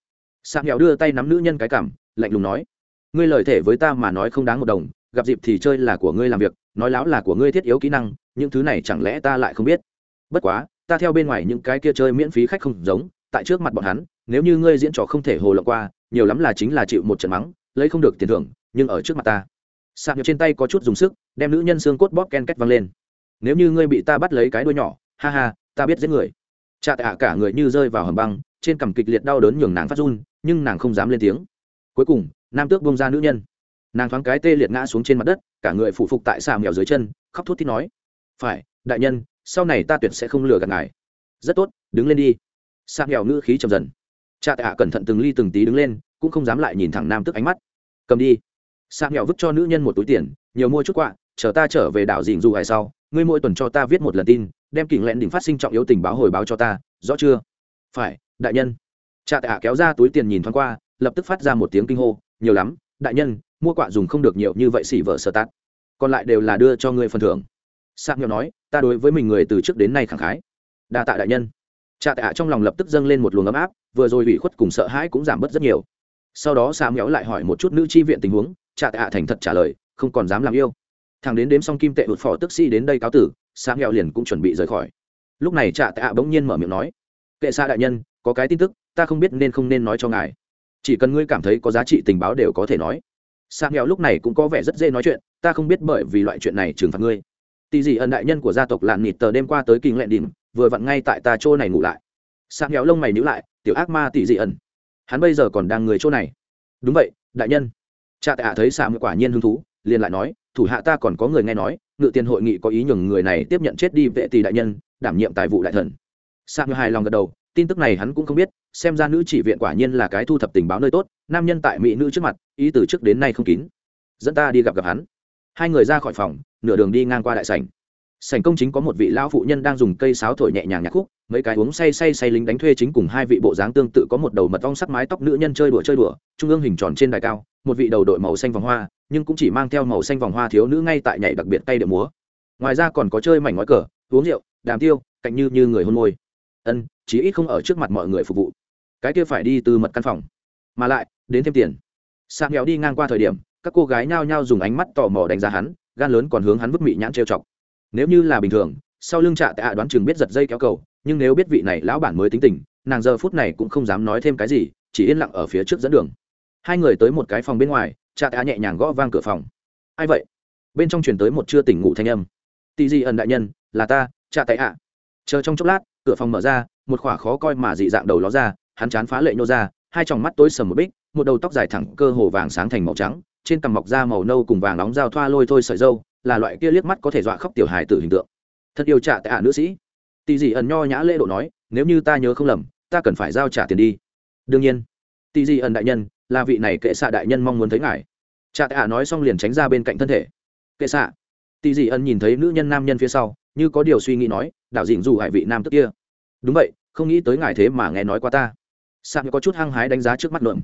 Xa mẹo đưa tay nắm nữ nhân cái cảm, lạnh lùng nói, ngươi lời thể với ta mà nói không đáng một đồng, gặp dịp thì chơi là của ngươi làm việc, nói láo là của ngươi thiết yếu kỹ năng, những thứ này chẳng lẽ ta lại không biết? Bất quá, ta theo bên ngoài những cái kia chơi miễn phí khách không giống, tại trước mặt bọn hắn, nếu như ngươi diễn trò không thể hồ lộng qua, nhiều lắm là chính là chịu một trận mắng, lấy không được tiền thưởng nhưng ở trước mặt ta. Sạc nhập trên tay có chút dùng sức, đem nữ nhân xương cốt bóp ken két văng lên. Nếu như ngươi bị ta bắt lấy cái đuôi nhỏ, ha ha, ta biết giết người. Cha tạ cả người như rơi vào hầm băng, trên cằm kịch liệt đau đớn nhường nàng phát run, nhưng nàng không dám lên tiếng. Cuối cùng, nam tước bông ra nữ nhân. Nàng thoáng cái tê liệt ngã xuống trên mặt đất, cả người phụ phục tại xà mèo dưới chân, khóc thút thít nói, phải, đại nhân, sau này ta tuyệt sẽ không lừa gạt ngài. Rất tốt, đứng lên đi. Xà mèo ngữ khí chậm dần. Cha tạ cẩn thận từng ly từng tí đứng lên, cũng không dám lại nhìn thẳng nam tước ánh mắt. Cầm đi sạc nghèo vứt cho nữ nhân một túi tiền, nhiều mua chút quạ, chờ ta trở về đảo dình dù hay sau, ngươi mỗi tuần cho ta viết một lần tin, đem kỉnh lẹn đỉnh phát sinh trọng yếu tình báo hồi báo cho ta, rõ chưa? Phải, đại nhân. Cha tạ kéo ra túi tiền nhìn thoáng qua, lập tức phát ra một tiếng kinh hô, nhiều lắm, đại nhân, mua quạ dùng không được nhiều như vậy xỉ vợ sơ tát. Còn lại đều là đưa cho ngươi phần thưởng. Sạc nghèo nói, ta đối với mình người từ trước đến nay khẳng khái. Đa tạ đại nhân. Cha tạ trong lòng lập tức dâng lên một luồng ấm áp, vừa rồi ủy khuất cùng sợ hãi cũng giảm bớt rất nhiều. Sau đó sa nghèo lại hỏi một chút nữ chi viện tình huống cha tạ thành thật trả lời, không còn dám làm yêu. Thằng đến đếm xong kim tệ hụt phò tức sĩ đến đây cáo tử sa méo liền cũng chuẩn bị rời khỏi. Lúc này cha tạ bỗng nhiên mở miệng nói, kệ xa đại nhân, có cái tin tức, ta không biết nên không nên nói cho ngài. Chỉ cần ngươi cảm thấy có giá trị tình báo đều có thể nói. Sa nghèo lúc này cũng có vẻ rất dễ nói chuyện, ta không biết bởi vì loại chuyện này trừng phạt ngươi. Tỷ dị ẩn đại nhân của gia tộc lạn nịt tờ đêm qua tới kinh lẹn đỉnh, vừa vặn ngay tại ta chỗ này ngủ lại. Sa nghèo lông mày nhíu lại, tiểu ác ma tỷ dị ẩn hắn bây giờ còn đang người chỗ này. Đúng vậy, đại nhân cha tạ thấy sa quả nhiên hứng thú, liền lại nói, thủ hạ ta còn có người nghe nói, ngự tiền hội nghị có ý nhường người này tiếp nhận chết đi vệ tỷ đại nhân, đảm nhiệm tài vụ đại thần. Sa hài lòng gật đầu, tin tức này hắn cũng không biết, xem ra nữ chỉ viện quả nhiên là cái thu thập tình báo nơi tốt, nam nhân tại mỹ nữ trước mặt, ý từ trước đến nay không kín. Dẫn ta đi gặp gặp hắn. Hai người ra khỏi phòng, nửa đường đi ngang qua đại sảnh sảnh công chính có một vị lão phụ nhân đang dùng cây sáo thổi nhẹ nhàng nhạc khúc, mấy cái uống say say say lính đánh thuê chính cùng hai vị bộ dáng tương tự có một đầu mật ong sắc mái tóc nữ nhân chơi đùa chơi đùa, trung ương hình tròn trên đài cao, một vị đầu đội màu xanh vòng hoa, nhưng cũng chỉ mang theo màu xanh vòng hoa thiếu nữ ngay tại nhảy đặc biệt tay điệu múa. Ngoài ra còn có chơi mảnh ngói cờ, uống rượu, đàm tiêu, cạnh như như người hôn môi. Ân, chí ít không ở trước mặt mọi người phục vụ. Cái kia phải đi từ mật căn phòng. Mà lại, đến thêm tiền. Sạc nghèo đi ngang qua thời điểm, các cô gái nhao nhao dùng ánh mắt tò mò đánh giá hắn, gan lớn còn hướng hắn vứt mị nhãn trêu chọc nếu như là bình thường, sau lưng trạ tạ đoán chừng biết giật dây kéo cầu, nhưng nếu biết vị này lão bản mới tính tình, nàng giờ phút này cũng không dám nói thêm cái gì, chỉ yên lặng ở phía trước dẫn đường. Hai người tới một cái phòng bên ngoài, trạ tạ nhẹ nhàng gõ vang cửa phòng. Ai vậy? Bên trong truyền tới một chưa tỉnh ngủ thanh âm. Tì di ẩn đại nhân, là ta, trạ tạ ạ. Chờ trong chốc lát, cửa phòng mở ra, một khỏa khó coi mà dị dạng đầu ló ra, hắn chán phá lệ nhô ra, hai tròng mắt tối sầm một bích, một đầu tóc dài thẳng cơ hồ vàng sáng thành màu trắng, trên cằm mọc da màu nâu cùng vàng nóng dao thoa lôi thôi sợi dâu là loại kia liếc mắt có thể dọa khóc tiểu hài tử hình tượng. Thật yêu trả tại ả nữ sĩ. Tỷ dị ẩn nho nhã lễ độ nói, nếu như ta nhớ không lầm, ta cần phải giao trả tiền đi. Đương nhiên. Tỷ dị ẩn đại nhân, là vị này kệ xạ đại nhân mong muốn thấy ngài. Trả tại ả nói xong liền tránh ra bên cạnh thân thể. Kệ xạ. Tỷ dị ẩn nhìn thấy nữ nhân nam nhân phía sau, như có điều suy nghĩ nói đạo dịn dù hải vị nam tức kia. Đúng vậy, không nghĩ tới ngài thế mà nghe nói qua ta. Sạc có chút hăng hái đánh giá trước mắt luận.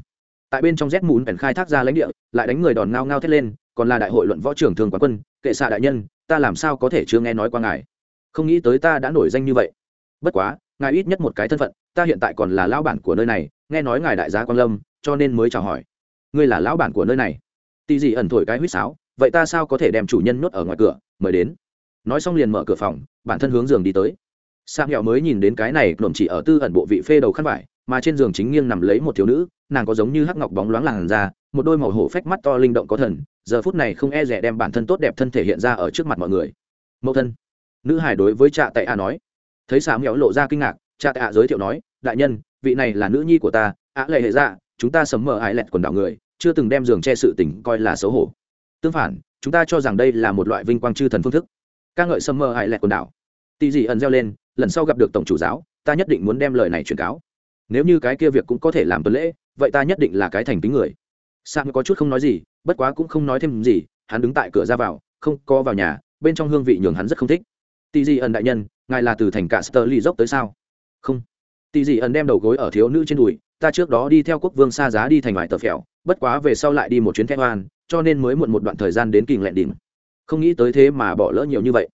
Tại bên trong rét mùn bèn khai thác ra lãnh địa, lại đánh người đòn ngao ngao thét lên, còn là đại hội luận võ trưởng thường quán quân kệ xạ đại nhân, ta làm sao có thể chưa nghe nói qua ngài? Không nghĩ tới ta đã nổi danh như vậy. Bất quá, ngài ít nhất một cái thân phận, ta hiện tại còn là lão bản của nơi này, nghe nói ngài đại gia quan lâm, cho nên mới chào hỏi. Ngươi là lão bản của nơi này. Tì gì ẩn thổi cái huýt sáo, vậy ta sao có thể đem chủ nhân nhốt ở ngoài cửa, mời đến. Nói xong liền mở cửa phòng, bản thân hướng giường đi tới. Sam hẹo mới nhìn đến cái này nổm chỉ ở tư ẩn bộ vị phê đầu khăn vải, mà trên giường chính nghiêng nằm lấy một thiếu nữ, nàng có giống như hắc ngọc bóng loáng làn da, một đôi màu hổ phách mắt to linh động có thần giờ phút này không e rẻ đem bản thân tốt đẹp thân thể hiện ra ở trước mặt mọi người. Mẫu thân, nữ hải đối với trạ tại a nói. Thấy xà mẹo lộ ra kinh ngạc, trạ tại a giới thiệu nói, đại nhân, vị này là nữ nhi của ta, ạ lệ hệ ra chúng ta sấm mở ải lẹt quần đảo người, chưa từng đem giường che sự tình coi là xấu hổ. Tương phản, chúng ta cho rằng đây là một loại vinh quang chư thần phương thức. Ca ngợi sấm mở ải lẹt quần đảo. Tỷ dị ẩn reo lên, lần sau gặp được tổng chủ giáo, ta nhất định muốn đem lời này truyền cáo. Nếu như cái kia việc cũng có thể làm tuần lễ, vậy ta nhất định là cái thành tính người. Sang có chút không nói gì bất quá cũng không nói thêm gì, hắn đứng tại cửa ra vào, không có vào nhà, bên trong hương vị nhường hắn rất không thích. Tì dị ẩn đại nhân, ngài là từ thành cả sơ ly dốc tới sao? Không. Tì dị ẩn đem đầu gối ở thiếu nữ trên đùi, ta trước đó đi theo quốc vương xa giá đi thành ngoài tờ phèo, bất quá về sau lại đi một chuyến thép hoan cho nên mới muộn một đoạn thời gian đến kình lẹn đỉnh. Không nghĩ tới thế mà bỏ lỡ nhiều như vậy.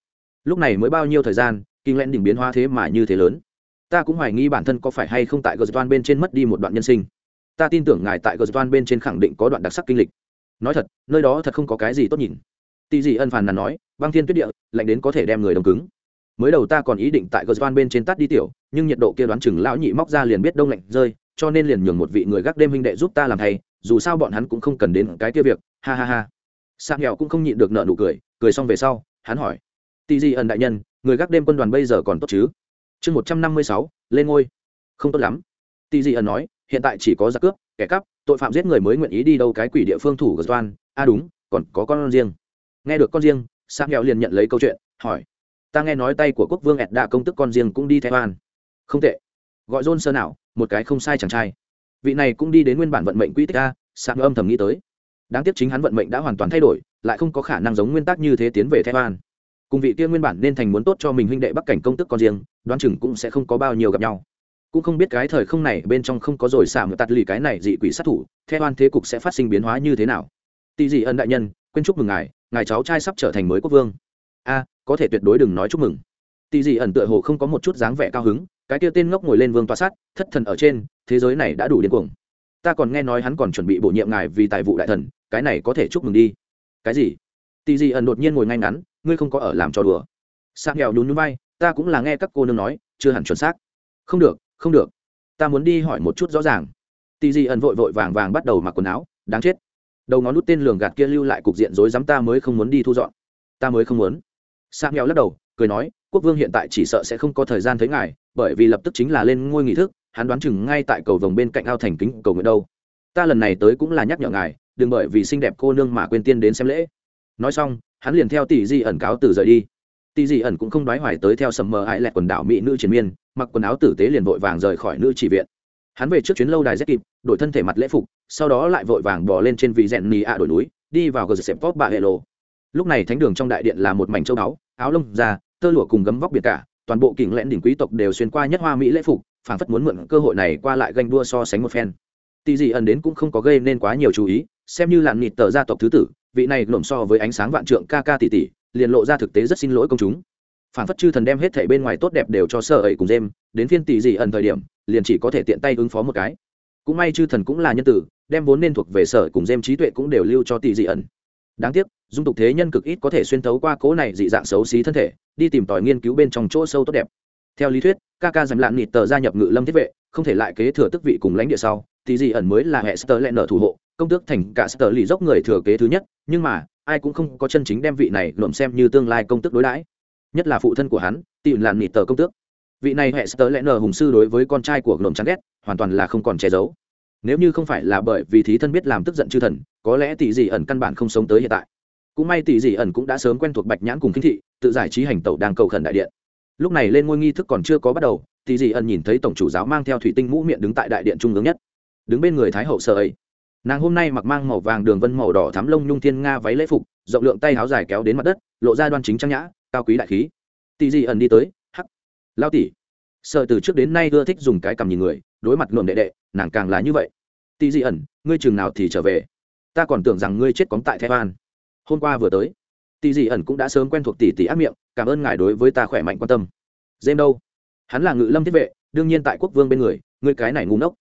Lúc này mới bao nhiêu thời gian, kinh lẽn đỉnh biến hóa thế mà như thế lớn. Ta cũng hoài nghi bản thân có phải hay không tại gờ toan bên trên mất đi một đoạn nhân sinh. Ta tin tưởng ngài tại gờ toan bên trên khẳng định có đoạn đặc sắc kinh lịch nói thật, nơi đó thật không có cái gì tốt nhìn. Tỷ Dị ân phàn nàn nói, băng thiên tuyết địa, lạnh đến có thể đem người đông cứng. Mới đầu ta còn ý định tại gờ bên trên tắt đi tiểu, nhưng nhiệt độ kia đoán chừng lão nhị móc ra liền biết đông lạnh rơi, cho nên liền nhường một vị người gác đêm huynh đệ giúp ta làm thay dù sao bọn hắn cũng không cần đến cái kia việc. Ha ha ha. Sang nghèo cũng không nhịn được nợ nụ cười cười xong về sau, hắn hỏi Tỷ Dị ẩn đại nhân, người gác đêm quân đoàn bây giờ còn tốt chứ? Chương một trăm năm mươi sáu, lên ngôi. Không tốt lắm. Tỷ Dị ẩn nói, hiện tại chỉ có giặc cướp, kẻ cắp tội phạm giết người mới nguyện ý đi đâu cái quỷ địa phương thủ gờ toan a à đúng, còn có con riêng. Nghe được con riêng sang nghèo liền nhận lấy câu chuyện, hỏi. Ta nghe nói tay của quốc vương ẹt đạ công tức con riêng cũng đi theo an không tệ. Gọi john sơ nào một cái không sai chẳng trai. Vị này cũng đi đến nguyên bản vận mệnh quỹ tích a sang âm thầm nghĩ tới. Đáng tiếc chính hắn vận mệnh đã hoàn toàn thay đổi, lại không có khả năng giống nguyên tắc như thế tiến về theo an cùng vị kia nguyên bản nên thành muốn tốt cho mình huynh đệ bắc cảnh công tức con riêng, đoán chừng cũng sẽ không có bao nhiêu gặp nhau cũng không biết cái thời không này bên trong không có rồi xả một tạt lì cái này dị quỷ sát thủ, theo an thế cục sẽ phát sinh biến hóa như thế nào? Tỷ dị ân đại nhân, quên chúc mừng ngài ngài cháu trai sắp trở thành mới quốc vương. A, có thể tuyệt đối đừng nói chúc mừng. Tỷ dị ẩn tựa hồ không có một chút dáng vẻ cao hứng, cái kia tên ngốc ngồi lên vương tòa sát, thất thần ở trên, thế giới này đã đủ điên cuồng. Ta còn nghe nói hắn còn chuẩn bị bổ nhiệm ngài vì tài vụ đại thần, cái này có thể chúc mừng đi. Cái gì? Tỷ dị ẩn đột nhiên ngồi ngay ngắn, ngươi không có ở làm cho đùa. Sang nghèo nhún nhún vai, ta cũng là nghe các cô nương nói, chưa hẳn chuẩn xác. Không được không được. Ta muốn đi hỏi một chút rõ ràng. Tỷ dị ẩn vội vội vàng vàng bắt đầu mặc quần áo, đáng chết. Đầu ngón nút tên lường gạt kia lưu lại cục diện rối rắm ta mới không muốn đi thu dọn. Ta mới không muốn. Sang nghèo lắc đầu, cười nói, quốc vương hiện tại chỉ sợ sẽ không có thời gian thấy ngài, bởi vì lập tức chính là lên ngôi nghị thức, hắn đoán chừng ngay tại cầu vồng bên cạnh ao thành kính cầu nguyện đâu. Ta lần này tới cũng là nhắc nhở ngài, đừng bởi vì xinh đẹp cô nương mà quên tiên đến xem lễ. Nói xong, hắn liền theo tỷ di ẩn cáo từ rời đi. Tỷ di ẩn cũng không đoái hoài tới theo sầm mờ hại lẹt quần đảo mỹ nữ triền miên mặc quần áo tử tế liền vội vàng rời khỏi nữ chỉ viện. Hắn về trước chuyến lâu đài rét kịp, đổi thân thể mặt lễ phục, sau đó lại vội vàng bỏ lên trên vị rèn nì ạ đổi núi, đi vào gờ xẹp vóc bà hệ lộ lúc này thánh đường trong đại điện là một mảnh châu áo áo lông da, tơ lụa cùng gấm vóc biệt cả, toàn bộ kỉnh lẽn đỉnh quý tộc đều xuyên qua nhất hoa mỹ lễ phục, phảng phất muốn mượn cơ hội này qua lại ganh đua so sánh một phen. Tỷ dị ẩn đến cũng không có gây nên quá nhiều chú ý, xem như làn nịt tờ gia tộc thứ tử, vị này lộm so với ánh sáng vạn trượng ca ca tỷ tỷ, liền lộ ra thực tế rất xin lỗi công chúng phảng phất chư thần đem hết thảy bên ngoài tốt đẹp đều cho sợ ấy cùng dêm đến phiên tỷ dị ẩn thời điểm, liền chỉ có thể tiện tay ứng phó một cái. Cũng may chư thần cũng là nhân tử, đem vốn nên thuộc về sở cùng dêm trí tuệ cũng đều lưu cho tỷ dị ẩn. Đáng tiếc, dung tục thế nhân cực ít có thể xuyên thấu qua cố này dị dạng xấu xí thân thể, đi tìm tòi nghiên cứu bên trong chỗ sâu tốt đẹp. Theo lý thuyết, ca ca dành lạn nịt tờ gia nhập ngự lâm thiết vệ, không thể lại kế thừa tức vị cùng lãnh địa sau thì dị ẩn mới là hệ sơ lệ nở thủ hộ, công tước thành cả sơ lì dốc người thừa kế thứ nhất, nhưng mà, ai cũng không có chân chính đem vị này lộm xem như tương lai công tước đối đãi nhất là phụ thân của hắn tìm làn nịt tờ công tước. Vị này hệ sơ lệ nở hùng sư đối với con trai của lộm chán ghét, hoàn toàn là không còn che giấu. Nếu như không phải là bởi vì thí thân biết làm tức giận chư thần, có lẽ tỷ dị ẩn căn bản không sống tới hiện tại. Cũng may tỷ dị ẩn cũng đã sớm quen thuộc bạch nhãn cùng khinh thị, tự giải trí hành tẩu đang cầu khẩn đại điện. Lúc này lên ngôi nghi thức còn chưa có bắt đầu, tỷ dị ẩn nhìn thấy tổng chủ giáo mang theo thủy tinh mũ miệng đứng tại đại điện trung ương nhất. Đứng bên người thái hậu sợ ấy. Nàng hôm nay mặc mang màu vàng đường vân màu đỏ thắm lông nhung thiên nga váy lễ phục, rộng lượng tay áo dài kéo đến mặt đất, lộ ra đoan chính trang nhã cao quý đại khí. Tỷ dị ẩn đi tới, hắc. Lao tỷ. Sợ từ trước đến nay ưa thích dùng cái cầm nhìn người, đối mặt luận đệ đệ, nàng càng là như vậy. Tỷ dị ẩn, ngươi chừng nào thì trở về? Ta còn tưởng rằng ngươi chết cóng tại thái an hôm qua vừa tới. Tỷ dị ẩn cũng đã sớm quen thuộc tỷ tỷ ác miệng, cảm ơn ngài đối với ta khỏe mạnh quan tâm. Dêm đâu? Hắn là ngự lâm thiết vệ, đương nhiên tại quốc vương bên người, ngươi cái này ngu ngốc.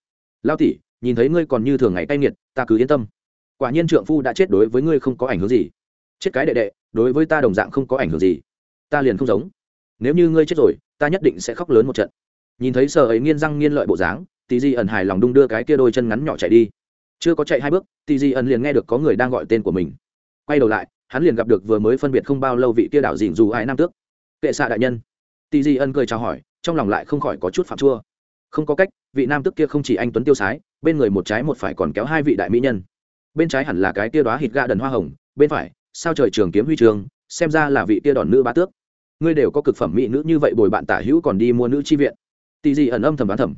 Lao tỷ, nhìn thấy ngươi còn như thường ngày cay nghiệt, ta cứ yên tâm. Quả nhiên trượng phu đã chết đối với ngươi không có ảnh hưởng gì. Chết cái đệ đệ, đối với ta đồng dạng không có ảnh hưởng gì ta liền không giống. Nếu như ngươi chết rồi, ta nhất định sẽ khóc lớn một trận. Nhìn thấy sợ ấy nghiên răng nghiên lợi bộ dáng tì di ẩn hài lòng đung đưa cái kia đôi chân ngắn nhỏ chạy đi. Chưa có chạy hai bước tì di ẩn liền nghe được có người đang gọi tên của mình. Quay đầu lại, hắn liền gặp được vừa mới phân biệt không bao lâu vị kia đảo dìn dù ai nam tước. Kệ xạ đại nhân. Tì di Ân cười chào hỏi, trong lòng lại không khỏi có chút phạm chua. Không có cách, vị nam tước kia không chỉ anh tuấn tiêu sái, bên người một trái một phải còn kéo hai vị đại mỹ nhân. Bên trái hẳn là cái kia đoá hít ga đần hoa hồng, bên phải, sao trời trường kiếm huy trường xem ra là vị kia đòn nữ bá tước. Ngươi đều có cực phẩm mỹ nữ như vậy bồi bạn tả hữu còn đi mua nữ chi viện. Tì gì ẩn âm thầm đoán thầm.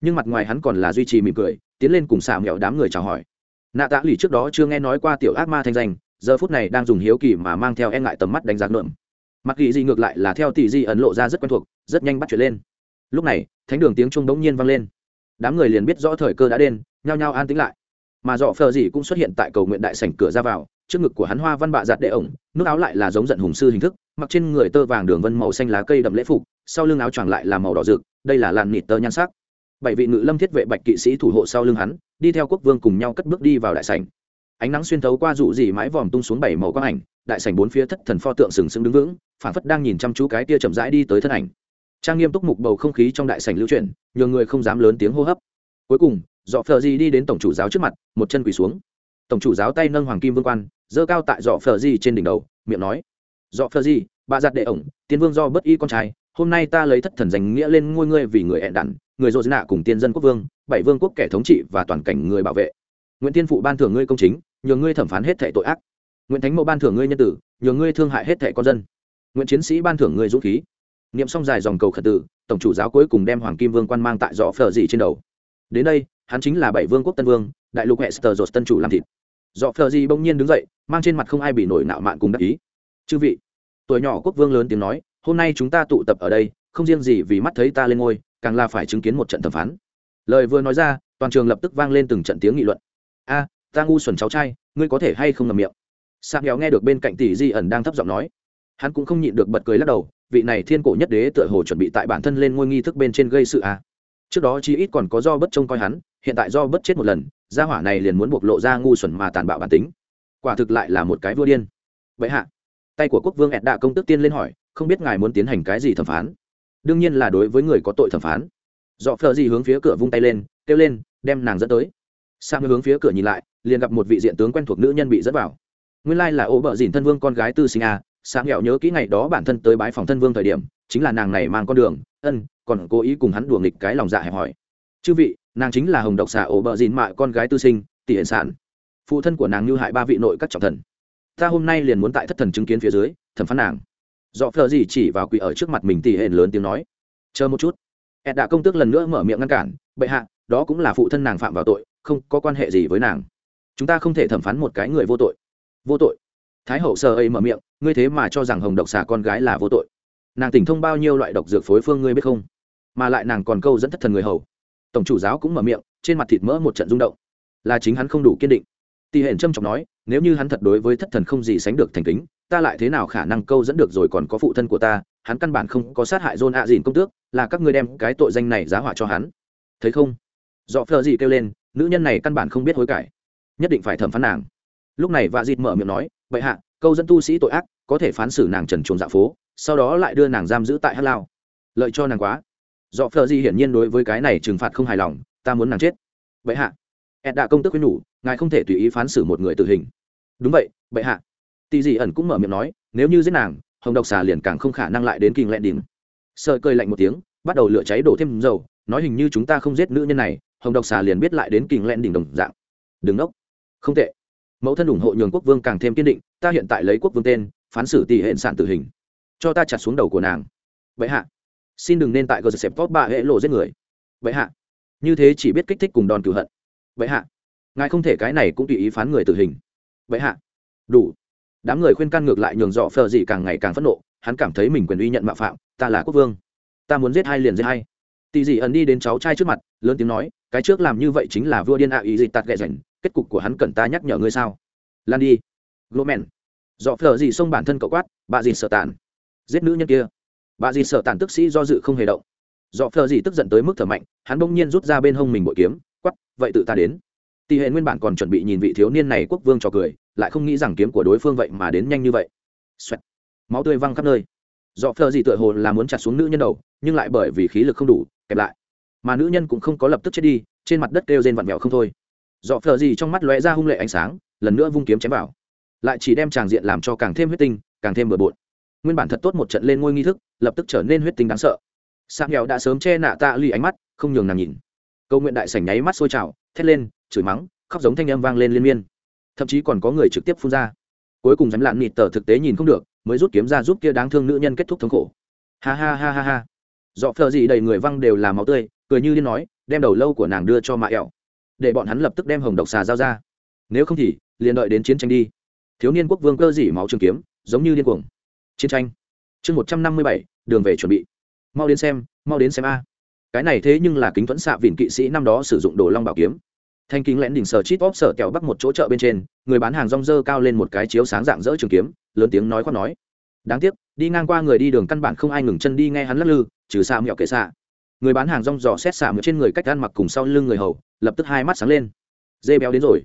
Nhưng mặt ngoài hắn còn là duy trì mỉm cười, tiến lên cùng xà nghèo đám người chào hỏi. Nạ tạ lì trước đó chưa nghe nói qua tiểu ác ma thanh danh, giờ phút này đang dùng hiếu kỳ mà mang theo e ngại tầm mắt đánh giá lượm mặc kỳ gì ngược lại là theo tỷ di ẩn lộ ra rất quen thuộc, rất nhanh bắt chuyện lên. Lúc này, thánh đường tiếng trung đống nhiên vang lên. Đám người liền biết rõ thời cơ đã đến, nhao nhao an tĩnh lại. Mà dọ phờ gì cũng xuất hiện tại cầu nguyện đại sảnh cửa ra vào trước ngực của hắn hoa văn bạ giặt đệ ổng, nước áo lại là giống giận hùng sư hình thức, mặc trên người tơ vàng đường vân màu xanh lá cây đậm lễ phục, sau lưng áo choàng lại là màu đỏ rực, đây là làn nịt tơ nhan sắc. Bảy vị ngự lâm thiết vệ bạch kỵ sĩ thủ hộ sau lưng hắn, đi theo quốc vương cùng nhau cất bước đi vào đại sảnh. Ánh nắng xuyên thấu qua rụ dì mái vòm tung xuống bảy màu quang ảnh, đại sảnh bốn phía thất thần pho tượng sừng sững đứng vững phản phất đang nhìn chăm chú cái tia chậm rãi đi tới thân ảnh. Trang nghiêm túc mục bầu không khí trong đại sảnh lưu chuyển nhiều người không dám lớn tiếng hô hấp. Cuối cùng, dọ phờ di đi đến tổng chủ giáo trước mặt, một chân quỳ xuống. Tổng chủ giáo tay nâng hoàng kim vương quan giơ cao tại dọ phờ di trên đỉnh đầu, miệng nói, dọ phờ di bà giặt đệ ổng, tiên vương do bất y con trai, hôm nay ta lấy thất thần danh nghĩa lên ngôi ngươi vì người hẹn đản, người dô nạ cùng tiên dân quốc vương, bảy vương quốc kẻ thống trị và toàn cảnh người bảo vệ. Nguyễn tiên phụ ban thưởng ngươi công chính, nhường ngươi thẩm phán hết thệ tội ác. Nguyễn thánh mẫu ban thưởng ngươi nhân tử, nhường ngươi thương hại hết thệ con dân. Nguyễn chiến sĩ ban thưởng ngươi dũng khí. Niệm xong dài dòng cầu khẩn tử, tổng chủ giáo cuối cùng đem hoàng kim vương quan mang tại dọ phờ dị trên đầu. Đến đây, hắn chính là bảy vương quốc tân vương, đại lục hệ sờ dột tân chủ làm thịt. Dọ phờ dị bỗng nhiên đứng dậy mang trên mặt không ai bị nổi nạo mạn cùng đắc ý. Chư vị, tuổi nhỏ quốc vương lớn tiếng nói, hôm nay chúng ta tụ tập ở đây, không riêng gì vì mắt thấy ta lên ngôi, càng là phải chứng kiến một trận thẩm phán. Lời vừa nói ra, toàn trường lập tức vang lên từng trận tiếng nghị luận. A, ta ngu xuẩn cháu trai, ngươi có thể hay không ngầm miệng? Sạc nghèo nghe được bên cạnh tỷ di ẩn đang thấp giọng nói. Hắn cũng không nhịn được bật cười lắc đầu, vị này thiên cổ nhất đế tựa hồ chuẩn bị tại bản thân lên ngôi nghi thức bên trên gây sự a trước đó chi ít còn có do bất trông coi hắn, hiện tại do bất chết một lần, gia hỏa này liền muốn bộc lộ ra ngu xuẩn mà tàn bạo bản tính quả thực lại là một cái vua điên. Vậy hạ, tay của quốc vương ẹt đạ công tức tiên lên hỏi, không biết ngài muốn tiến hành cái gì thẩm phán? Đương nhiên là đối với người có tội thẩm phán. Dọ phờ gì hướng phía cửa vung tay lên, kêu lên, đem nàng dẫn tới. Sang hướng phía cửa nhìn lại, liền gặp một vị diện tướng quen thuộc nữ nhân bị dẫn vào. Nguyên lai là ô bờ dìn thân vương con gái tư sinh a sáng nghẹo nhớ kỹ ngày đó bản thân tới bái phòng thân vương thời điểm, chính là nàng này mang con đường, ân, còn cố ý cùng hắn đùa nghịch cái lòng dạ hẹp hỏi. Chư vị, nàng chính là hồng độc xà ổ bờ dìn mại con gái tư sinh, tỷ hiện sản phụ thân của nàng như hại ba vị nội các trọng thần. Ta hôm nay liền muốn tại thất thần chứng kiến phía dưới, thẩm phán nàng. Dọ phờ gì chỉ vào quỷ ở trước mặt mình tỷ hển lớn tiếng nói. Chờ một chút. Ed đã công tước lần nữa mở miệng ngăn cản, bệ hạ, đó cũng là phụ thân nàng phạm vào tội, không có quan hệ gì với nàng. Chúng ta không thể thẩm phán một cái người vô tội. Vô tội? Thái hậu sơ ấy mở miệng, ngươi thế mà cho rằng hồng độc xà con gái là vô tội. Nàng tỉnh thông bao nhiêu loại độc dược phối phương ngươi biết không? Mà lại nàng còn câu dẫn thất thần người hầu. Tổng chủ giáo cũng mở miệng, trên mặt thịt mỡ một trận rung động. Là chính hắn không đủ kiên định tỷ hển trâm trọng nói, nếu như hắn thật đối với thất thần không gì sánh được thành kính, ta lại thế nào khả năng câu dẫn được rồi còn có phụ thân của ta? Hắn căn bản không có sát hại john ạ dìn công tước, là các ngươi đem cái tội danh này giá họa cho hắn. Thấy không? Dọ phờ gì kêu lên, nữ nhân này căn bản không biết hối cải, nhất định phải thẩm phán nàng. Lúc này vạ dịt mở miệng nói vậy hạ, câu dẫn tu sĩ tội ác, có thể phán xử nàng trần chuồng dạ phố, sau đó lại đưa nàng giam giữ tại hát lao. Lợi cho nàng quá. Dọ phờ gì hiển nhiên đối với cái này trừng phạt không hài lòng, ta muốn nàng chết. Vậy hạ ed đã công tức khuyên nhủ, ngài không thể tùy ý phán xử một người tử hình. Đúng vậy, bệ hạ. Tỷ dị ẩn cũng mở miệng nói, nếu như giết nàng, hồng độc xà liền càng không khả năng lại đến kinh lẹn đỉnh. Sợ cơi lạnh một tiếng, bắt đầu lửa cháy đổ thêm dầu, nói hình như chúng ta không giết nữ nhân này, hồng độc xà liền biết lại đến kinh lẹn đỉnh đồng dạng. Đừng nốc. Không tệ. Mẫu thân ủng hộ nhường quốc vương càng thêm kiên định, ta hiện tại lấy quốc vương tên, phán xử tỷ hệ sản tử hình. Cho ta chặt xuống đầu của nàng. Vậy hạ. Xin đừng nên tại gờ sở tốt ba hệ lộ giết người. Vậy hạ. Như thế chỉ biết kích thích cùng đòn cửu hận vậy hạ. Ngài không thể cái này cũng tùy ý phán người tử hình. Vậy hạ. Đủ. Đám người khuyên can ngược lại nhường dọ phờ gì càng ngày càng phẫn nộ, hắn cảm thấy mình quyền uy nhận mạo phạm, ta là quốc vương. Ta muốn giết hai liền giết hai. Tỷ dị ẩn đi đến cháu trai trước mặt, lớn tiếng nói, cái trước làm như vậy chính là vua điên ạ ý dịch tạt ghẹ rảnh, kết cục của hắn cần ta nhắc nhở ngươi sao? Lan đi. Glomen dọ phờ gì xông bản thân cậu quát, bà dì sợ tàn. Giết nữ nhân kia. Bà dì sợ tàn tức sĩ do dự không hề động. Dọ phờ gì tức giận tới mức thở mạnh, hắn bỗng nhiên rút ra bên hông mình bội kiếm vậy tự ta đến. Tỷ hệ nguyên bản còn chuẩn bị nhìn vị thiếu niên này quốc vương cho cười, lại không nghĩ rằng kiếm của đối phương vậy mà đến nhanh như vậy、Xoẹt. Máu tươi văng khắp nơi. Dọ phờ gì tựa hồ là muốn chặt xuống nữ nhân đầu, nhưng lại bởi vì khí lực không đủ, kẹp lại. Mà nữ nhân cũng không có lập tức chết đi, trên mặt đất kêu rên vặn vẹo không thôi. Dọ phờ gì trong mắt lóe ra hung lệ ánh sáng, lần nữa vung kiếm chém vào. Lại chỉ đem tràng diện làm cho càng thêm huyết tinh, càng thêm bừa bộn. Nguyên bản thật tốt một trận lên ngôi nghi thức, lập tức trở nên huyết tinh đáng sợ. Sang nghèo đã sớm che nạ tạ lì ánh mắt, không nhường nàng nhìn câu nguyện đại sảnh nháy mắt sôi trào, thét lên, chửi mắng, khóc giống thanh âm vang lên liên miên. Thậm chí còn có người trực tiếp phun ra. Cuối cùng dám lạn nịt tờ thực tế nhìn không được, mới rút kiếm ra giúp kia đáng thương nữ nhân kết thúc thống khổ. Ha ha ha ha ha. Dọ phờ gì đầy người văng đều là máu tươi, cười như liên nói, đem đầu lâu của nàng đưa cho mạ ẹo để bọn hắn lập tức đem hồng độc xà giao ra. Nếu không thì, liền đợi đến chiến tranh đi. Thiếu niên quốc vương cơ dỉ máu trường kiếm, giống như điên cuồng. Chiến tranh. Chương một trăm năm mươi bảy, đường về chuẩn bị. Mau đến xem, mau đến xem a cái này thế nhưng là kính thuẫn xạ vịn kỵ sĩ năm đó sử dụng đồ long bảo kiếm. Thanh kính lén đỉnh sở chít bóp sở kẹo bắc một chỗ chợ bên trên, người bán hàng rong dơ cao lên một cái chiếu sáng dạng dỡ trường kiếm, lớn tiếng nói khoác nói. Đáng tiếc, đi ngang qua người đi đường căn bản không ai ngừng chân đi nghe hắn lắc lư, trừ xa mẹo kệ xạ. Người bán hàng rong dò xét xạ mẹo trên người cách ăn mặc cùng sau lưng người hầu, lập tức hai mắt sáng lên. Dê béo đến rồi.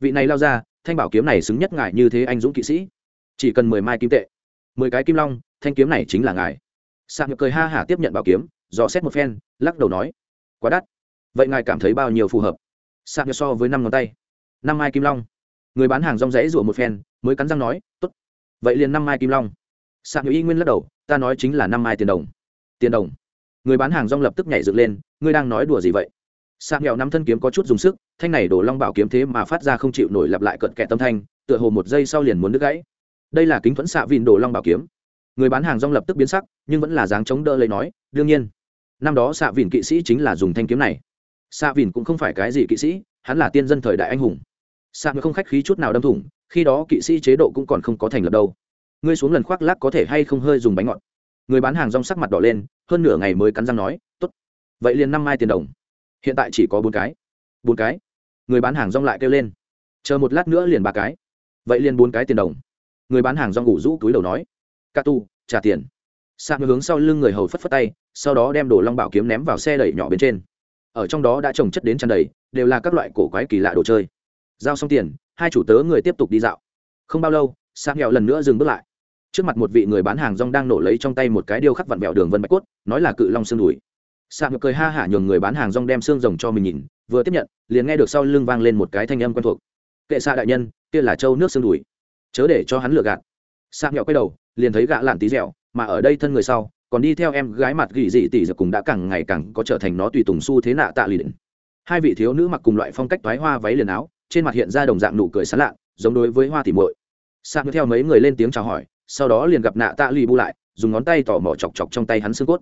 Vị này lao ra, thanh bảo kiếm này xứng nhất ngài như thế anh dũng kỵ sĩ. Chỉ cần mười mai kim tệ, mười cái kim long, thanh kiếm này chính là ngài. Xạ mẹo cười ha hả tiếp nhận bảo kiếm dò xét một phen, lắc đầu nói, quá đắt. Vậy ngài cảm thấy bao nhiêu phù hợp? Sạc so với năm ngón tay. Năm mai kim long. Người bán hàng rong rẫy rủa một phen, mới cắn răng nói, tốt. Vậy liền năm mai kim long. Sạc y nguyên lắc đầu, ta nói chính là năm mai tiền đồng. Tiền đồng? Người bán hàng rong lập tức nhảy dựng lên, ngươi đang nói đùa gì vậy? Sạc nghèo nắm thân kiếm có chút dùng sức, thanh này đổ long bảo kiếm thế mà phát ra không chịu nổi lặp lại cận kẹ tâm thanh, tựa hồ một giây sau liền muốn đứt gãy. Đây là kính thuẫn xạ vìn đổ long bảo kiếm. Người bán hàng rong lập tức biến sắc, nhưng vẫn là dáng chống đỡ lấy nói, đương nhiên năm đó xạ vìn kỵ sĩ chính là dùng thanh kiếm này. Xạ vìn cũng không phải cái gì kỵ sĩ, hắn là tiên dân thời đại anh hùng. Xạ không khách khí chút nào đâm thủng, khi đó kỵ sĩ chế độ cũng còn không có thành lập đâu. Ngươi xuống lần khoác lắc có thể hay không hơi dùng bánh ngọt? Người bán hàng rong sắc mặt đỏ lên, hơn nửa ngày mới cắn răng nói, tốt, vậy liền năm mai tiền đồng. Hiện tại chỉ có bốn cái. Bốn cái? Người bán hàng rong lại kêu lên. Chờ một lát nữa liền ba cái. Vậy liền bốn cái tiền đồng. Người bán hàng rong ngủ rũ túi đầu nói. Ca tu, trả tiền sạc hướng sau lưng người hầu phất phất tay, sau đó đem đồ long bảo kiếm ném vào xe đẩy nhỏ bên trên. Ở trong đó đã trồng chất đến tràn đầy, đều là các loại cổ quái kỳ lạ đồ chơi. Giao xong tiền, hai chủ tớ người tiếp tục đi dạo. Không bao lâu, sạc nghèo lần nữa dừng bước lại. Trước mặt một vị người bán hàng rong đang nổ lấy trong tay một cái điêu khắc vặn vẹo đường vân bạch cốt, nói là cự long xương đùi. Sạc ngược cười ha hả nhường người bán hàng rong đem xương rồng cho mình nhìn, vừa tiếp nhận, liền nghe được sau lưng vang lên một cái thanh âm quen thuộc. Kệ xạ đại nhân, kia là châu nước xương đùi. Chớ để cho hắn lừa gạt. Sạc nhạo quay đầu, liền thấy gã lạn tí dẻo mà ở đây thân người sau, còn đi theo em gái mặt gỉ dị tỷ giờ cùng đã càng ngày càng có trở thành nó tùy tùng su thế nạ tạ lì định hai vị thiếu nữ mặc cùng loại phong cách thoái hoa váy liền áo, trên mặt hiện ra đồng dạng nụ cười sán lạ, giống đối với hoa tỉ muội. Sạc theo mấy người lên tiếng chào hỏi, sau đó liền gặp nạ tạ lì bu lại, dùng ngón tay tỏ mỏ chọc chọc trong tay hắn xương cốt.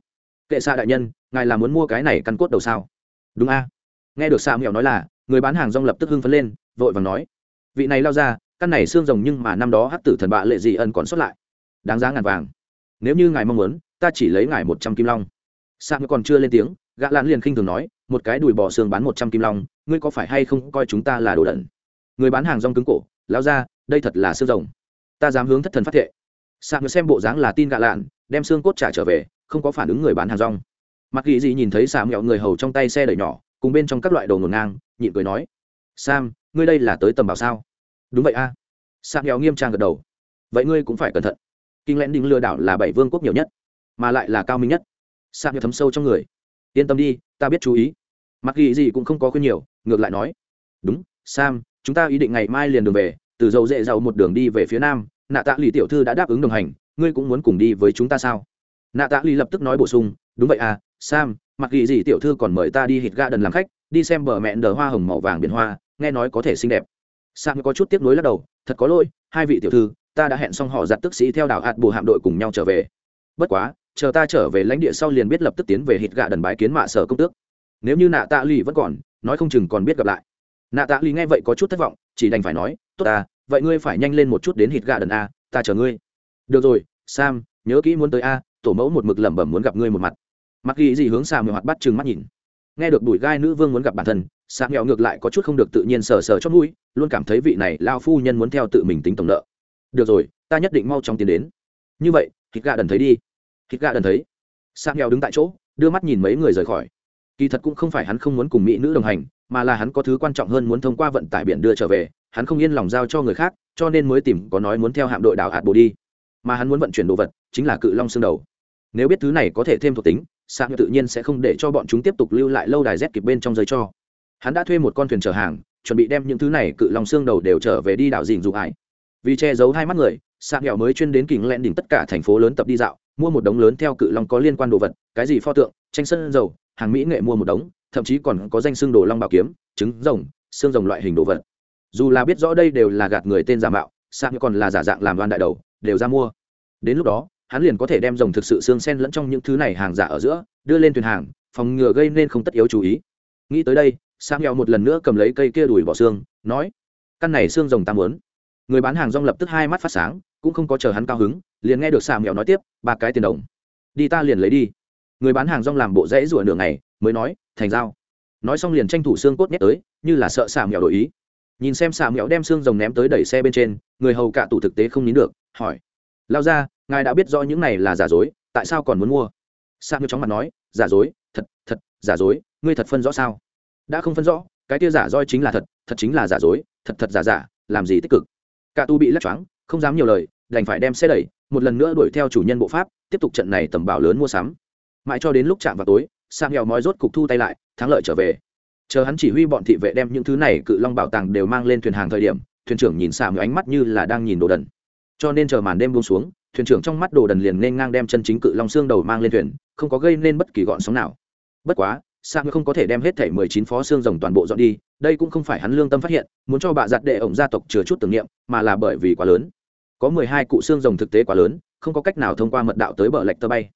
Kệ xạ đại nhân, ngài là muốn mua cái này căn cốt đầu sao? Đúng a. Nghe được xạ mẹo nói là, người bán hàng rong lập tức hưng phấn lên, vội vàng nói, vị này lao ra, căn này xương rồng nhưng mà năm đó hắc tử thần bạ lệ dị ân còn xuất lại. Đáng giá ngàn vàng nếu như ngài mong muốn, ta chỉ lấy ngài một trăm kim long. Xạ mẹo còn chưa lên tiếng, gã lan liền khinh thường nói, một cái đùi bò xương bán một trăm kim long, ngươi có phải hay không coi chúng ta là đồ đẩn người bán hàng rong cứng cổ lao ra đây thật là xương rồng. Ta dám hướng thất thần phát thệ. Xạ mẹo xem bộ dáng là tin gã lạn, đem xương cốt trả trở về, không có phản ứng người bán hàng rong. Mặc ghi gì nhìn thấy xà mẹo người hầu trong tay xe đẩy nhỏ, cùng bên trong các loại đồ ngổn ngang, nhịn cười nói, sam, ngươi đây là tới tầm bảo sao? Đúng vậy a. À. sam mẹo nghiêm trang gật đầu. Vậy ngươi cũng phải cẩn thận kinh lẽn đinh lừa đảo là bảy vương quốc nhiều nhất, mà lại là cao minh nhất. Sam mẹo thấm sâu trong người. Yên tâm đi, ta biết chú ý. Mặc ghi gì cũng không có khuyên nhiều, ngược lại nói. Đúng, sam, chúng ta ý định ngày mai liền đường về, từ dầu dễ dầu một đường đi về phía nam, nạ tạ lì tiểu thư đã đáp ứng đồng hành, ngươi cũng muốn cùng đi với chúng ta sao? Nạ tạ lì lập tức nói bổ sung, đúng vậy à sam, mặc ghi gì tiểu thư còn mời ta đi hít ga đần làm khách, đi xem bờ mẹn đờ hoa hồng màu vàng biển hoa, nghe nói có thể xinh đẹp. Sam có chút tiếc nuối lắc đầu, thật có lỗi, hai vị tiểu thư ta đã hẹn xong họ giặt tức sĩ theo đảo hạt bù hạm đội cùng nhau trở về. Bất quá, chờ ta trở về lãnh địa sau liền biết lập tức tiến về hít gạ đần bái kiến mạ sở công tước. Nếu như nạ tạ lì vẫn còn, nói không chừng còn biết gặp lại. Nạ tạ lì nghe vậy có chút thất vọng, chỉ đành phải nói, tốt à vậy ngươi phải nhanh lên một chút đến hít gạ đần a, ta chờ ngươi. Được rồi, sam, nhớ kỹ muốn tới a, tổ mẫu một mực lẩm bẩm muốn gặp ngươi một mặt. Mặc ghi gì hướng xà mười mặt bắt chừng mắt nhìn. Nghe được đùi gai nữ vương muốn gặp bản thân xà mẹo ngược lại có chút không được tự nhiên sờ sờ chót mũi, luôn cảm thấy vị này lao phu nhân muốn theo tự mình tính tổng nợ được rồi, ta nhất định mau chóng tiến đến. Như vậy thịt gà đần thấy đi. Thịt gà đần thấy. Sang heo đứng tại chỗ, đưa mắt nhìn mấy người rời khỏi. Kỳ thật cũng không phải hắn không muốn cùng mỹ nữ đồng hành, mà là hắn có thứ quan trọng hơn muốn thông qua vận tải biển đưa trở về, hắn không yên lòng giao cho người khác, cho nên mới tìm có nói muốn theo hạm đội đảo hạt bồ đi. Mà hắn muốn vận chuyển đồ vật, chính là cự long xương đầu. Nếu biết thứ này có thể thêm thuộc tính, sạc tự nhiên sẽ không để cho bọn chúng tiếp tục lưu lại lâu đài rét kịp bên trong giới cho. Hắn đã thuê một con thuyền chở hàng, chuẩn bị đem những thứ này cự long xương đầu đều trở về đi đảo dìn dụ ải vì che giấu hai mắt người, sạc nghèo mới chuyên đến kính lẹn đỉnh tất cả thành phố lớn tập đi dạo, mua một đống lớn theo cự long có liên quan đồ vật, cái gì pho tượng, tranh sân dầu, hàng mỹ nghệ mua một đống, thậm chí còn có danh xương đồ long bảo kiếm, trứng rồng, xương rồng loại hình đồ vật. Dù là biết rõ đây đều là gạt người tên giả mạo, sạc còn là giả dạng làm đoan đại đầu, đều ra mua. Đến lúc đó, hắn liền có thể đem rồng thực sự xương sen lẫn trong những thứ này hàng giả ở giữa, đưa lên thuyền hàng, phòng ngừa gây nên không tất yếu chú ý. Nghĩ tới đây sang nghèo một lần nữa cầm lấy cây kia đùi bỏ xương, nói, căn này xương rồng ta muốn người bán hàng rong lập tức hai mắt phát sáng, cũng không có chờ hắn cao hứng, liền nghe được xà mèo nói tiếp, ba cái tiền đồng, đi ta liền lấy đi. Người bán hàng rong làm bộ rẫy rủa nửa ngày, mới nói, thành dao nói xong liền tranh thủ xương cốt nhét tới, như là sợ xà mèo đổi ý. Nhìn xem xà mèo đem xương rồng ném tới đẩy xe bên trên, người hầu cạ tủ thực tế không nín được, hỏi, lao ra, ngài đã biết rõ những này là giả dối, tại sao còn muốn mua? Xà mèo chóng mặt nói, giả dối, thật thật, giả dối, ngươi thật phân rõ sao? Đã không phân rõ, cái kia giả roi chính là thật thật chính là giả dối, thật thật giả giả, làm gì tích cực? Cả tu bị lắc choáng, không dám nhiều lời, đành phải đem xe đẩy, một lần nữa đuổi theo chủ nhân bộ pháp, tiếp tục trận này tầm bảo lớn mua sắm. Mãi cho đến lúc chạm vào tối sang nghèo mói rốt cục thu tay lại, thắng lợi trở về. Chờ hắn chỉ huy bọn thị vệ đem những thứ này cự long bảo tàng đều mang lên thuyền hàng thời điểm, thuyền trưởng nhìn xạ ánh mắt như là đang nhìn đồ đần. Cho nên chờ màn đêm buông xuống, thuyền trưởng trong mắt đồ đần liền nên ngang đem chân chính cự long xương đầu mang lên thuyền, không có gây nên bất kỳ gọn sóng nào. Bất quá xạ không có thể đem hết thảy mười chín phó xương rồng toàn bộ dọn đi, đây cũng không phải hắn lương tâm phát hiện, muốn cho bà giặt đệ ổng gia tộc chừa chút tưởng niệm, mà là bởi vì quá lớn. Có mười hai cụ xương rồng thực tế quá lớn, không có cách nào thông qua mật đạo tới bờ lệch tơ bay.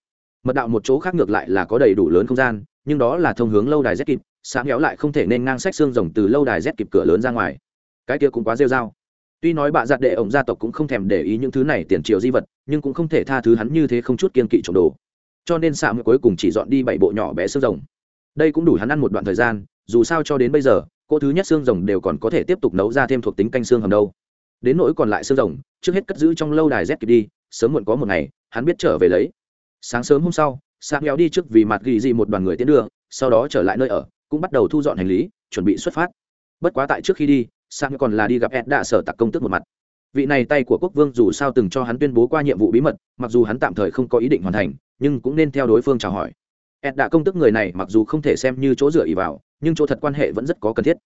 Mật đạo một chỗ khác ngược lại là có đầy đủ lớn không gian, nhưng đó là thông hướng lâu đài z kịp sáng héo lại không thể nên ngang sách xương rồng từ lâu đài z kịp cửa lớn ra ngoài. Cái kia cũng quá rêu r a o tuy nói bà giặt đệ ổng gia tộc cũng không thèm để ý những thứ này tiền triệu di vật, nhưng cũng không thể tha thứ hắn như thế không chút kiên kỵ trộm đồ. Cho nên xạ cuối cùng chỉ dọn đi bảy bộ nhỏ bé xương rồng đây cũng đủ hắn ăn một đoạn thời gian, dù sao cho đến bây giờ cô thứ nhất xương rồng đều còn có thể tiếp tục nấu ra thêm thuộc tính canh xương hầm đâu. Đến nỗi còn lại xương rồng, trước hết cất giữ trong lâu đài z kịp đi, sớm muộn có một ngày, hắn biết trở về lấy. Sáng sớm hôm sau sáng kéo đi trước vì mặt ghi gì một đoàn người tiến đưa, sau đó trở lại nơi ở, cũng bắt đầu thu dọn hành lý, chuẩn bị xuất phát. Bất quá tại trước khi đi sang còn là đi gặp ed đạ sở tặc công tức một mặt. Vị này tay của quốc vương dù sao từng cho hắn tuyên bố qua nhiệm vụ bí mật, mặc dù hắn tạm thời không có ý định hoàn thành, nhưng cũng nên theo đối phương chào hỏi ed đã công tức người này mặc dù không thể xem như chỗ dựa ý vào, nhưng chỗ thật quan hệ vẫn rất có cần thiết.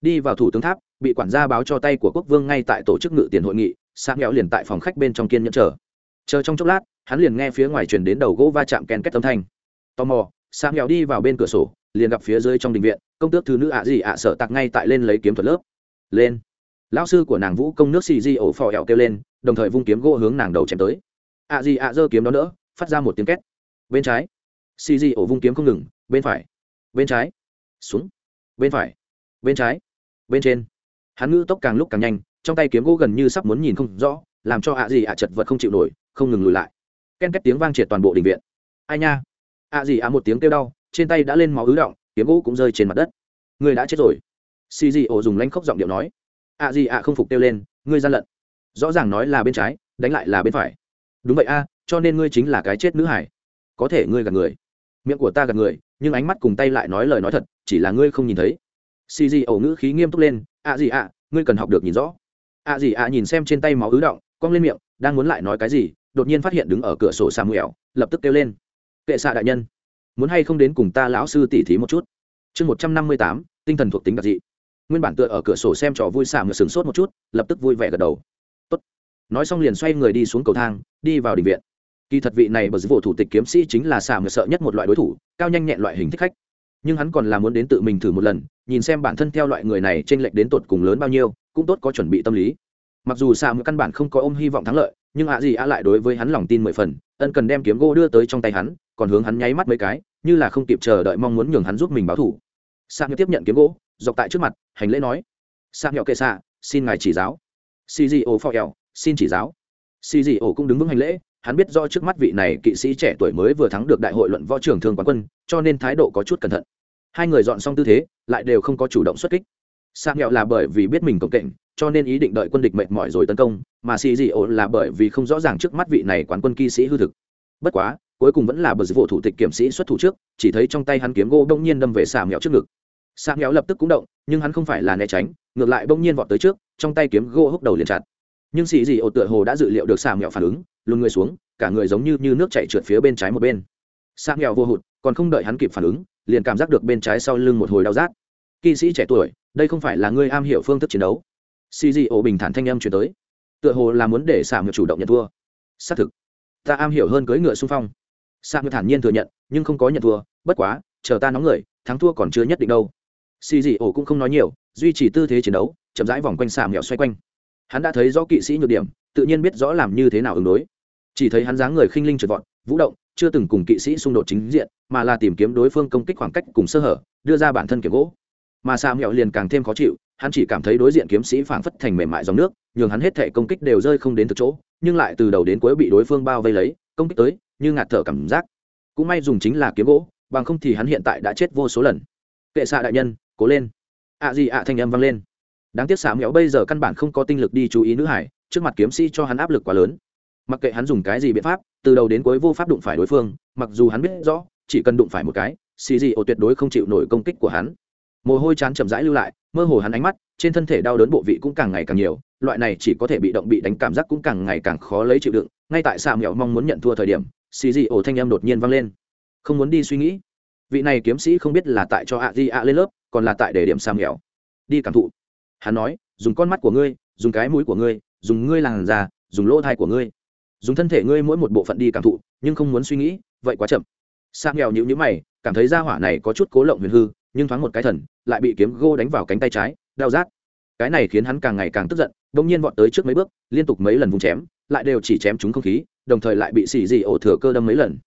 Đi vào thủ tướng tháp, bị quản gia báo cho tay của quốc vương ngay tại tổ chức ngự tiền hội nghị sáng nghèo liền tại phòng khách bên trong kiên nhẫn chờ. Chờ trong chốc lát, hắn liền nghe phía ngoài truyền đến đầu gỗ va chạm ken kết âm thanh. Tò mò sáng nghèo đi vào bên cửa sổ, liền gặp phía dưới trong đình viện, công tước thứ nữ ạ gì ạ sợ tặc ngay tại lên lấy kiếm thuật lớp. Lên. Lão sư của nàng vũ công nước xì di ổ phò ẹo kêu lên, đồng thời vung kiếm gỗ hướng nàng đầu chém tới. ạ gì ạ giơ kiếm đó nữa phát ra một tiếng két. Bên trái xì di ổ vung kiếm không ngừng, bên phải, bên trái, xuống, bên phải, bên trái, bên trên. Hắn ngữ tốc càng lúc càng nhanh, trong tay kiếm gỗ gần như sắp muốn nhìn không rõ, làm cho ạ gì ạ chật vật không chịu nổi, không ngừng lùi lại. Ken két tiếng vang triệt toàn bộ đình viện. Ai nha? ạ gì ạ một tiếng kêu đau, trên tay đã lên máu ứ động, kiếm gỗ cũng rơi trên mặt đất. Người đã chết rồi. Xì dị ổ dùng lanh khóc giọng điệu nói. ạ gì ạ không phục kêu lên, ngươi gian lận. Rõ ràng nói là bên trái, đánh lại là bên phải. Đúng vậy a, cho nên ngươi chính là cái chết nữ hải. Có thể ngươi gạt người miệng của ta gạt người, nhưng ánh mắt cùng tay lại nói lời nói thật, chỉ là ngươi không nhìn thấy. Xì dị ẩu ngữ khí nghiêm túc lên ạ gì ạ, ngươi cần học được nhìn rõ. Ạ gì ạ nhìn xem trên tay máu ứ động, cong lên miệng, đang muốn lại nói cái gì, đột nhiên phát hiện đứng ở cửa sổ samuel, lập tức kêu lên, kệ xạ đại nhân, muốn hay không đến cùng ta lão sư tỉ thí một chút? Chương một trăm năm mươi tám, tinh thần thuộc tính đặc dị. Nguyên bản tựa ở cửa sổ xem trò vui xà ngựa sừng sốt một chút, lập tức vui vẻ gật đầu. Tốt. nói xong liền xoay người đi xuống cầu thang, đi vào đình viện kỳ thật vị này bởi vụ thủ tịch kiếm sĩ chính là xà ngựa sợ nhất một loại đối thủ, cao nhanh nhẹn loại hình thích khách. Nhưng hắn còn là muốn đến tự mình thử một lần, nhìn xem bản thân theo loại người này t r ê n lệch đến tột cùng lớn bao nhiêu, cũng tốt có chuẩn bị tâm lý. Mặc dù xà ngựa căn bản không có ôm hy vọng thắng lợi, nhưng ạ gì ạ lại đối với hắn lòng tin mười phần, ân cần đem kiếm gỗ đưa tới trong tay hắn, còn hướng hắn nháy mắt mấy cái, như là không kịp chờ đợi mong muốn nhường hắn giúp mình báo thủ. Sa nhựa tiếp nhận kiếm gỗ, dọc tại trước mặt, hành lễ nói sa nhọ kệ xạ xin ngài chỉ giáo. Si ô phò eo, xin chỉ giáo. Si ô cũng đứng vững hành lễ hắn biết do trước mắt vị này kỵ sĩ trẻ tuổi mới vừa thắng được đại hội luận võ trưởng thương quán quân, cho nên thái độ có chút cẩn thận. Hai người dọn xong tư thế, lại đều không có chủ động xuất kích. Sang nghẹo là bởi vì biết mình công kệnh, cho nên ý định đợi quân địch mệt mỏi rồi tấn công, mà xì dị ổ là bởi vì không rõ ràng trước mắt vị này quán quân kỵ sĩ hư thực. Bất quá, cuối cùng vẫn là bờ vụ thủ tịch kiểm sĩ xuất thủ trước, chỉ thấy trong tay hắn kiếm gỗ đông nhiên đâm về xà mẹo trước ngực. Xà mẹo lập tức cũng động, nhưng hắn không phải là né tránh, ngược lại bỗng nhiên vọt tới trước, trong tay kiếm gỗ húc đầu liền chặt nhưng sĩ dị ột tựa hồ đã dự liệu được xà mẹo phản ứng lùn người xuống cả người giống như, như nước chạy trượt phía bên trái một bên. Xà mẹo vô hụt còn không đợi hắn kịp phản ứng liền cảm giác được bên trái sau lưng một hồi đau rát. Kỵ sĩ trẻ tuổi đây không phải là ngươi am hiểu phương thức chiến đấu. Sĩ dị ột bình thản thanh âm chuyển tới. Tựa hồ là muốn để xà mẹo chủ động nhận thua. Xác thực ta am hiểu hơn cưỡi ngựa xung phong. Xà ngựa thản nhiên thừa nhận nhưng không có nhận thua bất quá chờ ta nóng người thắng thua còn chưa nhất định đâu. Xì dị ổ cũng không nói nhiều duy trì tư thế chiến đấu chậm rãi vòng quanh xà mèo xoay quanh hắn đã thấy rõ kỵ sĩ nhược điểm, tự nhiên biết rõ làm như thế nào ứng đối. Chỉ thấy hắn dáng người khinh linh trượt vọt, vũ động, chưa từng cùng kỵ sĩ xung đột chính diện, mà là tìm kiếm đối phương công kích khoảng cách cùng sơ hở, đưa ra bản thân kiếm gỗ. Mà xà mèo liền càng thêm khó chịu, hắn chỉ cảm thấy đối diện kiếm sĩ phảng phất thành mềm mại dòng nước, nhường hắn hết thể công kích đều rơi không đến từ chỗ, nhưng lại từ đầu đến cuối bị đối phương bao vây lấy, công kích tới, như ngạt thở cảm giác. Cũng may dùng chính là kiếm gỗ, bằng không thì hắn hiện tại đã chết vô số lần. Kệ xạ đại nhân, cố lên. Ạ gì ạ thanh âm vang lên đáng tiếc xạ mẹo bây giờ căn bản không có tinh lực đi chú ý nữ hải, trước mặt kiếm sĩ cho hắn áp lực quá lớn. Mặc kệ hắn dùng cái gì biện pháp, từ đầu đến cuối vô pháp đụng phải đối phương, mặc dù hắn biết rõ, chỉ cần đụng phải một cái xì gì ổ tuyệt đối không chịu nổi công kích của hắn. Mồ hôi chán chậm rãi lưu lại, mơ hồ hắn ánh mắt, trên thân thể đau đớn bộ vị cũng càng ngày càng nhiều, loại này chỉ có thể bị động bị đánh cảm giác cũng càng ngày càng khó lấy chịu đựng, ngay tại xạ mẹo mong muốn nhận thua thời điểm xì dị ổ thanh em đột nhiên vang lên. Không muốn đi suy nghĩ. Vị này kiếm sĩ không biết là tại cho ạ di ạ lên lớp, còn là tại để điểm sam nghèo đi cảm thụ hắn nói, dùng con mắt của ngươi, dùng cái mũi của ngươi, dùng ngươi làn da, dùng lỗ thai của ngươi. Dùng thân thể ngươi mỗi một bộ phận đi cảm thụ, nhưng không muốn suy nghĩ, vậy quá chậm. Sang nghèo nhịu nhữ mày, cảm thấy da hỏa này có chút cố lộng huyền hư, nhưng thoáng một cái thần, lại bị kiếm gô đánh vào cánh tay trái, đau rát. Cái này khiến hắn càng ngày càng tức giận đông nhiên vọt tới trước mấy bước, liên tục mấy lần vùng chém, lại đều chỉ chém trúng không khí, đồng thời lại bị xì dị ổ thừa cơ đâm mấy lần.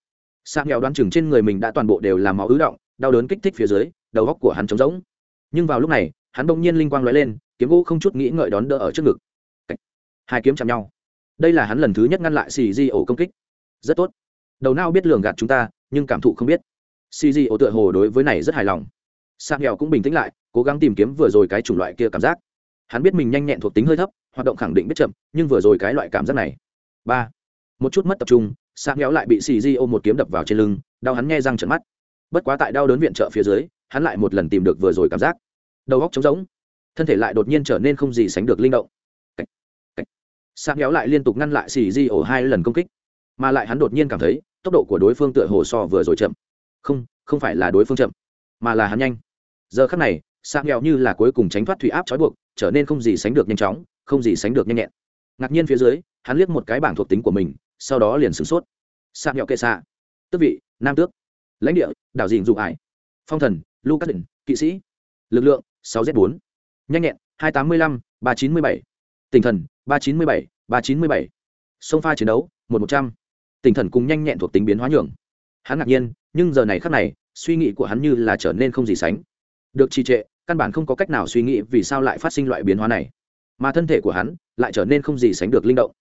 Sang nghèo đoán chừng trên người mình đã toàn bộ đều làm máu ứ động, đau đớn kích thích phía dưới, đầu góc của hắn trống rỗng. Nhưng vào lúc này, hắn bỗng nhiên linh quang lóe lên kiếm gỗ không chút nghĩ ngợi đón đỡ ở trước ngực. Hai kiếm chạm nhau. Đây là hắn lần thứ nhất ngăn lại xì di ổ công kích. Rất tốt. Đầu não biết lường gạt chúng ta, nhưng cảm thụ không biết. Xì di ổ tựa hồ đối với này rất hài lòng. Sang nghèo cũng bình tĩnh lại, cố gắng tìm kiếm vừa rồi cái chủng loại kia cảm giác. Hắn biết mình nhanh nhẹn thuộc tính hơi thấp, hoạt động khẳng định biết chậm, nhưng vừa rồi cái loại cảm giác này. Ba. Một chút mất tập trung sang nghèo lại bị xì di một kiếm đập vào trên lưng, đau hắn nghe răng trận mắt. Bất quá tại đau đớn viện trợ phía dưới, hắn lại một lần tìm được vừa rồi cảm giác. Đầu góc trống rỗng thân thể lại đột nhiên trở nên không gì sánh được linh động. Sang kéo lại liên tục ngăn lại xì di ổ hai lần công kích, mà lại hắn đột nhiên cảm thấy tốc độ của đối phương tựa hồ so vừa rồi chậm. Không không phải là đối phương chậm, mà là hắn nhanh. Giờ khắc này sang kéo như là cuối cùng tránh thoát thủy áp trói buộc, trở nên không gì sánh được nhanh chóng, không gì sánh được nhanh nhẹn. Ngạc nhiên phía dưới, hắn liếc một cái bảng thuộc tính của mình, sau đó liền sửng sốt. Sang kéo kệ xạ. Tức vị, nam tước. Lãnh địa, đảo dình dụ ải phong thần lucas định, kỵ sĩ. Lực lượng 6 z 4 nhanh nhẹn 285, 397. tinh thần 397, 397. sông pha chiến đấu 1100. tinh thần cùng nhanh nhẹn thuộc tính biến hóa nhường. Hắn ngạc nhiên nhưng giờ này khắc này suy nghĩ của hắn như là trở nên không gì sánh. Được trì trệ căn bản không có cách nào suy nghĩ vì sao lại phát sinh loại biến hóa này. Mà thân thể của hắn lại trở nên không gì sánh được linh động.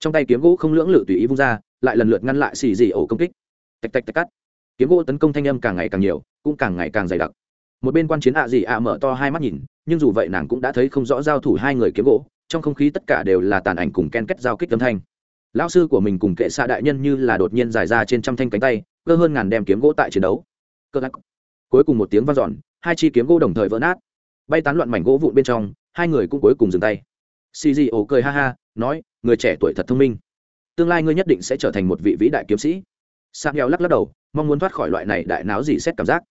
Trong tay kiếm gỗ không lưỡng lự tùy ý vung ra lại lần lượt ngăn lại xì dì ổ công kích. Tạch tạch tạch cắt. Kiếm gỗ tấn công thanh âm càng ngày càng nhiều cũng càng ngày càng dày đặc. Một bên quan chiến ạ gì ạ mở to hai mắt nhìn nhưng dù vậy nàng cũng đã thấy không rõ giao thủ hai người kiếm gỗ, trong không khí tất cả đều là tàn ảnh cùng ken kết giao kích âm thanh. Lão sư của mình cùng kệ xạ đại nhân như là đột nhiên dài ra trên trăm thanh cánh tay, cơ hơn ngàn đem kiếm gỗ tại chiến đấu. Cơ lắc. Cuối cùng một tiếng vang dọn, hai chi kiếm gỗ đồng thời vỡ nát. Bay tán loạn mảnh gỗ vụn bên trong, hai người cũng cuối cùng dừng tay. Xì dị ổ cười ha ha, nói, người trẻ tuổi thật thông minh. Tương lai ngươi nhất định sẽ trở thành một vị vĩ đại kiếm sĩ. Sam heo lắc lắc đầu, mong muốn thoát khỏi loại này đại náo gì xét cảm giác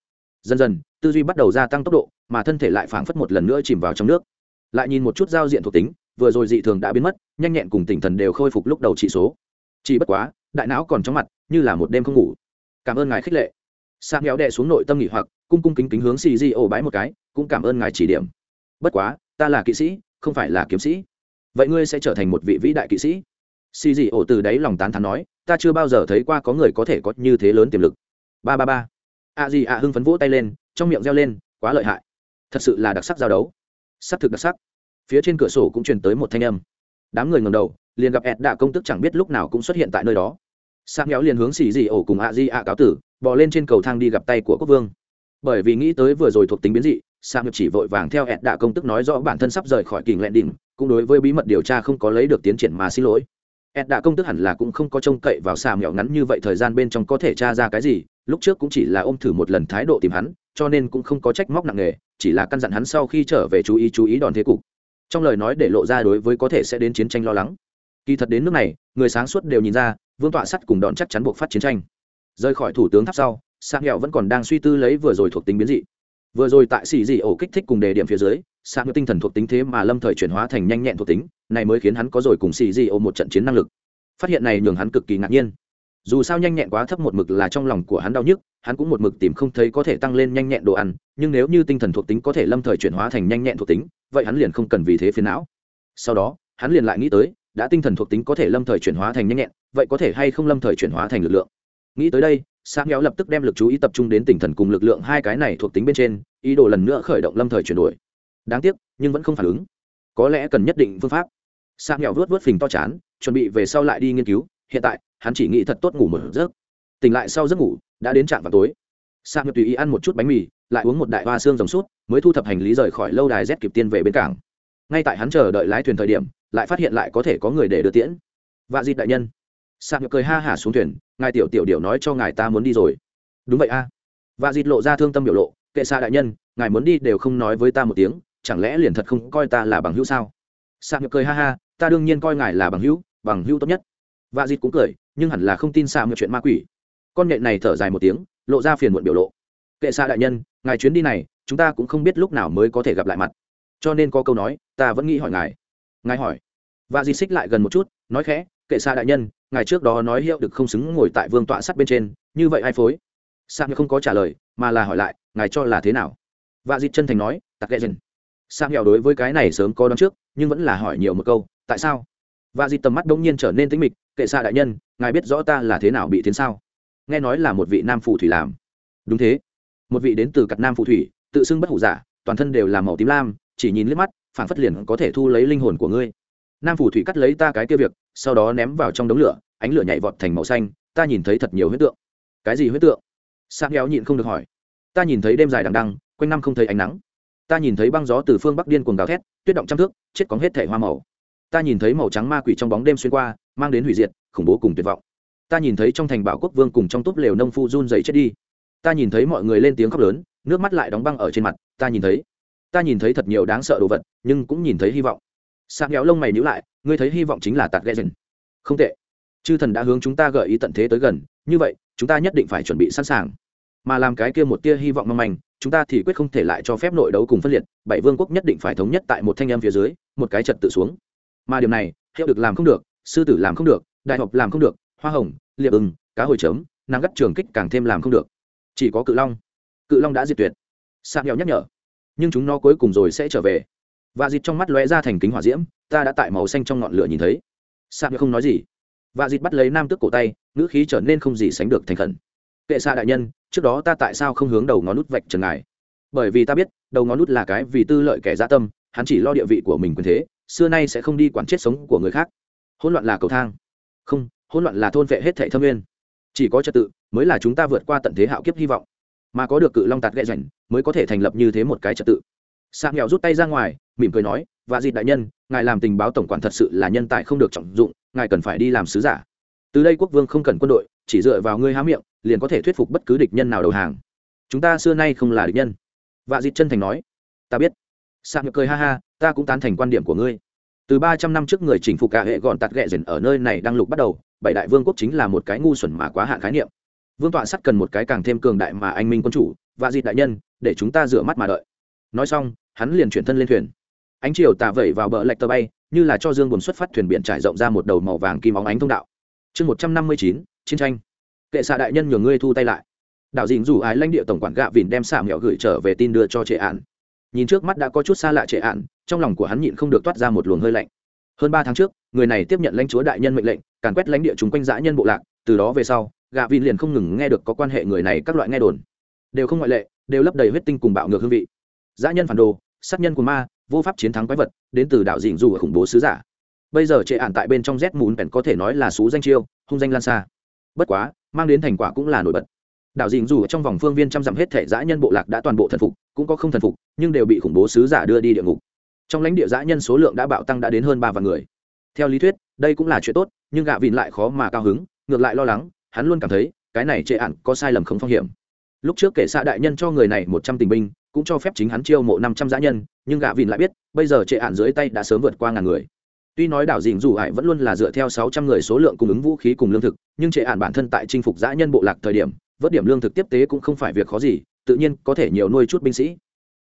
dần dần, tư duy bắt đầu gia tăng tốc độ, mà thân thể lại phảng phất một lần nữa chìm vào trong nước. Lại nhìn một chút giao diện thuộc tính, vừa rồi dị thường đã biến mất, nhanh nhẹn cùng tỉnh thần đều khôi phục lúc đầu trị số. Chỉ bất quá, đại não còn chóng mặt, như là một đêm không ngủ. Cảm ơn ngài khích lệ. Sam kéo đệ xuống nội tâm nghỉ hoặc, cung cung kính kính hướng xì di ổ bái một cái, cũng cảm ơn ngài chỉ điểm. Bất quá, ta là kỵ sĩ, không phải là kiếm sĩ. Vậy ngươi sẽ trở thành một vị vĩ đại kỵ sĩ? Xì di ổ từ đáy lòng tán thắn nói, ta chưa bao giờ thấy qua có người có thể có như thế lớn tiềm lực. Ba ba ba a gì a hưng phấn vỗ tay lên, trong miệng reo lên, quá lợi hại. Thật sự là đặc sắc giao đấu. S ắ c thực đặc sắc. Phía trên cửa sổ cũng truyền tới một thanh âm. Đám người ngầm đầu, liền gặp ẹt đạ công tức chẳng biết lúc nào cũng xuất hiện tại nơi đó. Sang kéo liền hướng xì dị ổ cùng a di a cáo tử, bò lên trên cầu thang đi gặp tay của quốc vương. Bởi vì nghĩ tới vừa rồi thuộc tính biến dị sang chỉ vội vàng theo ẹt đạ công tức nói rõ bản thân sắp rời khỏi kình lẹn đỉnh, cũng đối với bí mật điều tra không có lấy được tiến triển mà xin lỗi ed đã công tức hẳn là cũng không có trông cậy vào xà mẹo ngắn như vậy, thời gian bên trong có thể tra ra cái gì, lúc trước cũng chỉ là ôm thử một lần thái độ tìm hắn, cho nên cũng không có trách móc nặng nề, chỉ là căn dặn hắn sau khi trở về chú ý chú ý đòn thế cục. Trong lời nói để lộ ra đối với có thể sẽ đến chiến tranh lo lắng. Kỳ thật đến nước này, người sáng suốt đều nhìn ra, vương tọa sắt cùng đòn chắc chắn buộc phát chiến tranh. Rời khỏi thủ tướng tháp sau sang nghèo vẫn còn đang suy tư lấy vừa rồi thuộc tính biến dị vừa rồi tại xì dị ổ kích thích cùng đề điểm phía dưới sáng ngựa tinh thần thuộc tính thế mà lâm thời chuyển hóa thành nhanh nhẹn thuộc tính, này mới khiến hắn có rồi cùng xì dị ổ một trận chiến năng lực. Phát hiện này nhường hắn cực kỳ ngạc nhiên. Dù sao nhanh nhẹn quá thấp một mực là trong lòng của hắn đau nhức, hắn cũng một mực tìm không thấy có thể tăng lên nhanh nhẹn đồ ăn, nhưng nếu như tinh thần thuộc tính có thể lâm thời chuyển hóa thành nhanh nhẹn thuộc tính, vậy hắn liền không cần vì thế phiền não. Sau đó, hắn liền lại nghĩ tới, đã tinh thần thuộc tính có thể lâm thời chuyển hóa thành nhanh nhẹn, vậy có thể hay không lâm thời chuyển hóa thành lực lượng? Nghĩ tới đây sáng kéo lập tức đem lực chú ý tập trung đến tinh thần cùng lực lượng hai cái này thuộc tính bên trên, ý đồ lần nữa khởi động lâm thời chuyển đổi. Đáng tiếc, nhưng vẫn không phản ứng. Có lẽ cần nhất định phương pháp. Sáng kéo vớt vớt phình to chán, chuẩn bị về sau lại đi nghiên cứu, hiện tại, hắn chỉ nghĩ thật tốt ngủ một giấc. Tỉnh lại sau giấc ngủ, đã đến trạm vào tối. Sáng kéo tùy ý ăn một chút bánh mì, lại uống một đại hoa xương rồng sút, mới thu thập hành lý rời khỏi lâu đài z kịp tiên về bên cảng. Ngay tại hắn chờ đợi lái thuyền thời điểm, lại phát hiện lại có thể có người để đưa tiễn. Vạ dịt đại nhân sạc nhược cười ha hả xuống thuyền, ngài tiểu tiểu điệu nói cho ngài ta muốn đi rồi. Đúng vậy a. À. vạ dịt lộ ra thương tâm biểu lộ, kệ xa đại nhân, ngài muốn đi đều không nói với ta một tiếng, chẳng lẽ liền thật không coi ta là bằng hữu sao? Sạc nhược cười ha ha, ta đương nhiên coi ngài là bằng hữu bằng hữu tốt nhất. Và dịt cũng cười, nhưng hẳn là không tin sạc nhược chuyện ma quỷ. Con nhện này thở dài một tiếng, lộ ra phiền muộn biểu lộ. Kệ xa đại nhân, ngài chuyến đi này, chúng ta cũng không biết lúc nào mới có thể gặp lại mặt. Cho nên có câu nói, ta vẫn nghĩ hỏi ngài. Ngài hỏi. Và di xích lại gần một chút, nói khẽ kệ xa đại nhân, ngài trước đó nói hiệu được không xứng ngồi tại vương tọa sắt bên trên, như vậy ai phối? Sa không có trả lời, mà là hỏi lại, ngài cho là thế nào? Và di chân thành nói, tặc ghẹ dần. Sa nghèo đối với cái này sớm có đón trước, nhưng vẫn là hỏi nhiều một câu, tại sao? Và di tầm mắt đông nhiên trở nên tĩnh mịch, kệ xa đại nhân, ngài biết rõ ta là thế nào bị thiến sao? Nghe nói là một vị nam phù thủy làm. Đúng thế. Một vị đến từ cặp nam phù thủy, tự xưng bất hủ giả, toàn thân đều là màu tím lam, chỉ nhìn liếc mắt phản phất liền có thể thu lấy linh hồn của ngươi nam phủ thủy cắt lấy ta cái kia việc, sau đó ném vào trong đống lửa, ánh lửa nhảy vọt thành màu xanh, ta nhìn thấy thật nhiều huyết tượng. Cái gì huyết tượng? Sang kéo nhịn không được hỏi. Ta nhìn thấy đêm dài đằng đăng quanh năm không thấy ánh nắng. Ta nhìn thấy băng gió từ phương bắc điên cuồng gào thét, tuyết động trăm thước, chết cóng hết thể hoa màu. Ta nhìn thấy màu trắng ma quỷ trong bóng đêm xuyên qua, mang đến hủy diệt, khủng bố cùng tuyệt vọng. Ta nhìn thấy trong thành bảo quốc vương cùng trong túp lều nông phu run dậy chết đi. Ta nhìn thấy mọi người lên tiếng khóc lớn, nước mắt lại đóng băng ở trên mặt, ta nhìn thấy. Ta nhìn thấy thật nhiều đáng sợ đồ vật, nhưng cũng nhìn thấy hy vọng sạc nghèo lông mày nhữ lại, ngươi thấy hy vọng chính là tạt ghe dần không tệ. Chư thần đã hướng chúng ta gợi ý tận thế tới gần, như vậy, chúng ta nhất định phải chuẩn bị sẵn sàng. Mà làm cái kia một tia hy vọng mong manh, chúng ta thì quyết không thể lại cho phép nội đấu cùng phân liệt, bảy vương quốc nhất định phải thống nhất tại một thanh em phía dưới, một cái trật tự xuống. Mà điều này, hiệu được làm không được, sư tử làm không được, đại học làm không được, hoa hồng, liệp ưng, cá hồi chớm nắng gắt trường kích càng thêm làm không được. Chỉ có cự long. Cự long đã diệt tuyệt. Sạc nghèo nhắc nhở. Nhưng chúng nó cuối cùng rồi sẽ trở về và dịt trong mắt lóe ra thành kính hỏa diễm, ta đã tại màu xanh trong ngọn lửa nhìn thấy. Sạc không nói gì. Và dịt bắt lấy nam tước cổ tay, ngữ khí trở nên không gì sánh được thành khẩn. Kệ xạ đại nhân, trước đó ta tại sao không hướng đầu ngón nút vạch trần ngài? Bởi vì ta biết, đầu ngón nút là cái vì tư lợi kẻ gia tâm, hắn chỉ lo địa vị của mình quyền thế, xưa nay sẽ không đi quản chết sống của người khác. Hỗn loạn là cầu thang. Không, hỗn loạn là thôn vệ hết thệ thâm nguyên. Chỉ có trật tự mới là chúng ta vượt qua tận thế hạo kiếp hy vọng. Mà có được cự long tạt ghẹ rảnh, mới có thể thành lập như thế một cái trật tự sang nghèo rút tay ra ngoài, mỉm cười nói và dịp đại nhân, ngài làm tình báo tổng quản thật sự là nhân tài không được trọng dụng, ngài cần phải đi làm sứ giả. Từ đây quốc vương không cần quân đội, chỉ dựa vào ngươi há miệng, liền có thể thuyết phục bất cứ địch nhân nào đầu hàng. Chúng ta xưa nay không là địch nhân. Và dịp chân thành nói, ta biết. Sang nghèo cười ha ha, ta cũng tán thành quan điểm của ngươi. Từ ba trăm năm trước người chỉnh phục cả hệ gọn tạt ghẹ dần ở nơi này đang lục bắt đầu, bảy đại vương quốc chính là một cái ngu xuẩn mà quá hạn khái niệm. Vương tọa sắt cần một cái càng thêm cường đại mà anh minh quân chủ. Và dịp đại nhân, để chúng ta rửa mắt mà đợi. Nói xong hắn liền chuyển thân lên thuyền. Ánh chiều tà vẩy vào bờ lạch tờ bay, như là cho dương buồn xuất phát thuyền biển trải rộng ra một đầu màu vàng kim óng ánh thông đạo. Chương một trăm năm mươi chín, chiến tranh. Kệ xạ đại nhân nhường ngươi thu tay lại. Đạo dình rủ ái lãnh địa tổng quản gạ vìn đem xạ mẹo gửi trở về tin đưa cho trệ ạn nhìn trước mắt đã có chút xa lạ trệ ạn trong lòng của hắn nhịn không được toát ra một luồng hơi lạnh. Hơn ba tháng trước, người này tiếp nhận lãnh chúa đại nhân mệnh lệnh, càn quét lãnh địa chúng quanh dã nhân bộ lạc, từ đó về sau, gạ vìn liền không ngừng nghe được có quan hệ người này các loại nghe đồn. Đều không ngoại lệ, đều lấp đầy huyết tinh cùng bạo ngược hương vị dã nhân phản đồ sát nhân của ma vô pháp chiến thắng quái vật đến từ đạo dịnh dù ở khủng bố sứ giả. Bây giờ trệ ản tại bên trong z mùn, bèn có thể nói là xú danh chiêu hung danh lan xa. Bất quá mang đến thành quả cũng là nổi bật. Đạo dịnh dù ở trong vòng phương viên trăm dặm hết thể dã nhân bộ lạc đã toàn bộ thần phục cũng có không thần phục nhưng đều bị khủng bố sứ giả đưa đi địa ngục. Trong lãnh địa dã nhân số lượng đã bạo tăng đã đến hơn ba vạn người. Theo lý thuyết đây cũng là chuyện tốt nhưng gạ vịn lại khó mà cao hứng ngược lại lo lắng hắn luôn cảm thấy cái này trệ ản có sai lầm không phong hiểm. Lúc trước kể xạ đại nhân cho người này một trăm tình binh cũng cho phép chính hắn chiêu mộ năm trăm dã nhân, nhưng gạ vịn lại biết, bây giờ trệ ản dưới tay đã sớm vượt qua ngàn người. Tuy nói đảo dình dù hải vẫn luôn là dựa theo sáu trăm người số lượng cung ứng vũ khí cùng lương thực, nhưng trệ ản bản thân tại chinh phục dã nhân bộ lạc thời điểm, vớt điểm lương thực tiếp tế cũng không phải việc khó gì, tự nhiên có thể nhiều nuôi chút binh sĩ.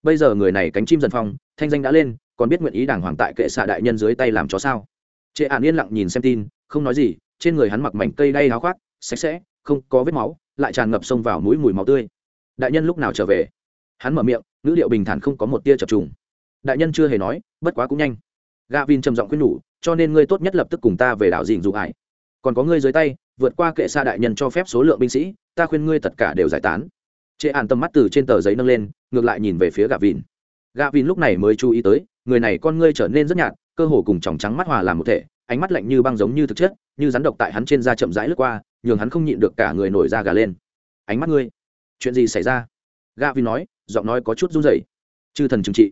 Bây giờ người này cánh chim dần phong, thanh danh đã lên, còn biết nguyện ý đảng hoàng tại kệ xạ đại nhân dưới tay làm chó sao? Trệ ản yên lặng nhìn xem tin, không nói gì, trên người hắn mặc mảnh cây đay háo khoác, sạch sẽ, không có vết máu, lại tràn ngập sông vào mũi mùi máu tươi. Đại nhân lúc nào trở về? Hắn mở miệng, ngữ liệu bình thản không có một tia chập trùng. Đại nhân chưa hề nói, bất quá cũng nhanh. Gà vin trầm giọng khuyên nhủ, cho nên ngươi tốt nhất lập tức cùng ta về đảo dình dù ải còn có ngươi dưới tay, vượt qua kệ xa đại nhân cho phép số lượng binh sĩ, ta khuyên ngươi tất cả đều giải tán. Chệ ạn tầm mắt từ trên tờ giấy nâng lên, ngược lại nhìn về phía gà vin. Gà vin lúc này mới chú ý tới, người này con ngươi trở nên rất nhạt, cơ hồ cùng tròng trắng mắt hòa làm một thể, ánh mắt lạnh như băng giống như thực chất, như rắn độc tại hắn trên da chậm rãi lướt qua, nhường hắn không nhịn được cả người nổi da gà lên. Ánh mắt ngươi, chuyện gì xảy ra? Gà vin nói giọng nói có chút run rẩy. Chư thần trừng trị.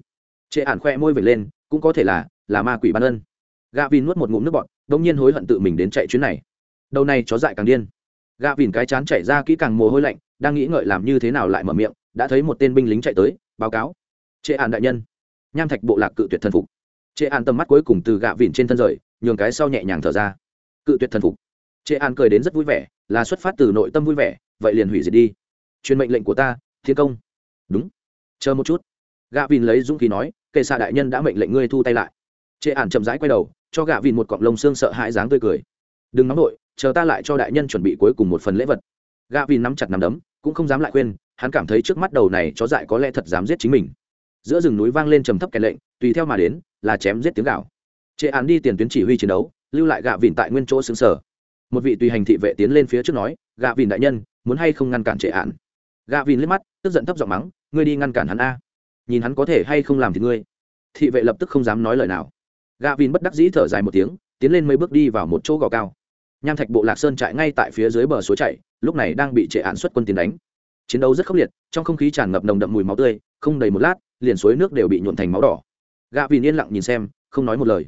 Trệ ản khoe môi về lên, cũng có thể là là ma quỷ ban ân. Gà vin nuốt một ngụm nước bọt đông nhiên hối hận tự mình đến chạy chuyến này. Đầu này chó dại càng điên. Gà vin cái chán chạy ra kỹ càng mồ hôi lạnh, đang nghĩ ngợi làm như thế nào lại mở miệng, đã thấy một tên binh lính chạy tới, báo cáo. Trệ ản đại nhân. Nham thạch bộ lạc cự tuyệt thần phục. Trệ ản tầm mắt cuối cùng từ gạ vịn trên thân rời, nhường cái sau nhẹ nhàng thở ra. Cự tuyệt thần phục. Trệ ản cười đến rất vui vẻ, là xuất phát từ nội tâm vui vẻ, vậy liền hủy diệt đi. Truyền mệnh lệnh của ta, thiên công đúng. Chờ một chút. Gạ vìn lấy dũng khí nói, kệ xạ đại nhân đã mệnh lệnh ngươi thu tay lại. Chệ ản chậm rãi quay đầu, cho gạ vìn một cọng lông xương sợ hãi dáng tươi cười. Đừng nóng nổi chờ ta lại cho đại nhân chuẩn bị cuối cùng một phần lễ vật. Gạ vìn nắm chặt nắm đấm, cũng không dám lại khuyên, hắn cảm thấy trước mắt đầu này chó dại có lẽ thật dám giết chính mình. Giữa rừng núi vang lên trầm thấp kẻ lệnh, tùy theo mà đến, là chém giết tiếng gạo chệ án đi tiền tuyến chỉ huy chiến đấu, lưu lại gạ vìn tại nguyên chỗ xứng sở. Một vị tùy hành thị vệ tiến lên phía trước nói, gạ vìn đại nhân, muốn hay không ngăn cản chệ án gạ vin liếc mắt, tức giận thấp giọng mắng, ngươi đi ngăn cản hắn a. Nhìn hắn có thể hay không làm thì ngươi. Thị vệ lập tức không dám nói lời nào. Gạ vin bất đắc dĩ thở dài một tiếng, tiến lên mấy bước đi vào một chỗ gò cao. Nham thạch bộ lạc sơn trại ngay tại phía dưới bờ suối chạy lúc này đang bị trệ án xuất quân tiến đánh. Chiến đấu rất khốc liệt, trong không khí tràn ngập nồng đậm mùi máu tươi, không đầy một lát, liền suối nước đều bị nhuộn thành máu đỏ. Gạ vin yên lặng nhìn xem, không nói một lời.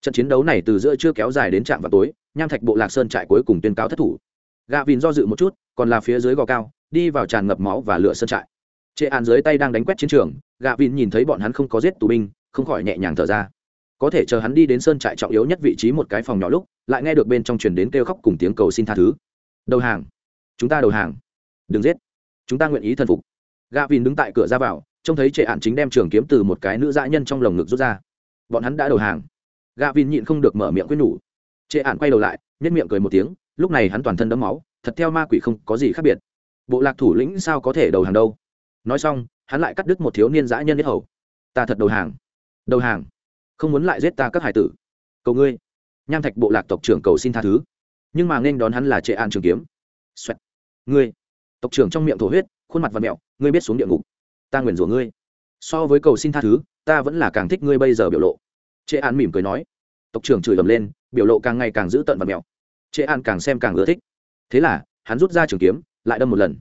Trận chiến đấu này từ giữa chưa kéo dài đến trạm vào tối, nham thạch bộ lạc sơn trại cuối cùng tuyên cáo thất thủ. Gạ vin do dự một chút, còn là phía dưới gò cao đi vào tràn ngập máu và lửa sơn trại. Trệ án dưới tay đang đánh quét chiến trường, gạ vin nhìn thấy bọn hắn không có giết tù binh, không khỏi nhẹ nhàng thở ra. Có thể chờ hắn đi đến sơn trại trọng yếu nhất vị trí một cái phòng nhỏ lúc, lại nghe được bên trong truyền đến kêu khóc cùng tiếng cầu xin tha thứ. Đầu hàng, chúng ta đầu hàng. Đừng giết. Chúng ta nguyện ý thần phục. Gạ vin đứng tại cửa ra vào, trông thấy trệ ạn chính đem trường kiếm từ một cái nữ dã nhân trong lồng ngực rút ra. Bọn hắn đã đầu hàng. Gạ vin nhịn không được mở miệng quyết nhủ. Trệ ạn quay đầu lại nhất miệng cười một tiếng, lúc này hắn toàn thân đấm máu, thật theo ma quỷ không có gì khác biệt bộ lạc thủ lĩnh sao có thể đầu hàng đâu? Nói xong, hắn lại cắt đứt một thiếu niên dã nhân nhất hầu. Ta thật đầu hàng. Đầu hàng? Không muốn lại giết ta các hải tử. Cầu ngươi. Nham thạch bộ lạc tộc trưởng cầu xin tha thứ. Nhưng mà nên đón hắn là trệ an trường kiếm. Xoẹt. ngươi. Tộc trưởng trong miệng thổ huyết, khuôn mặt và mẹo, ngươi biết xuống địa ngục. Ta nguyền rủa ngươi. So với cầu xin tha thứ, ta vẫn là càng thích ngươi bây giờ biểu lộ. Trệ an mỉm cười nói. Tộc trưởng chửi ầm lên, biểu lộ càng ngày càng dữ tận và mẹo. Trệ an càng xem càng ưa thích. Thế là, hắn rút ra trường kiếm lại đâm một lần.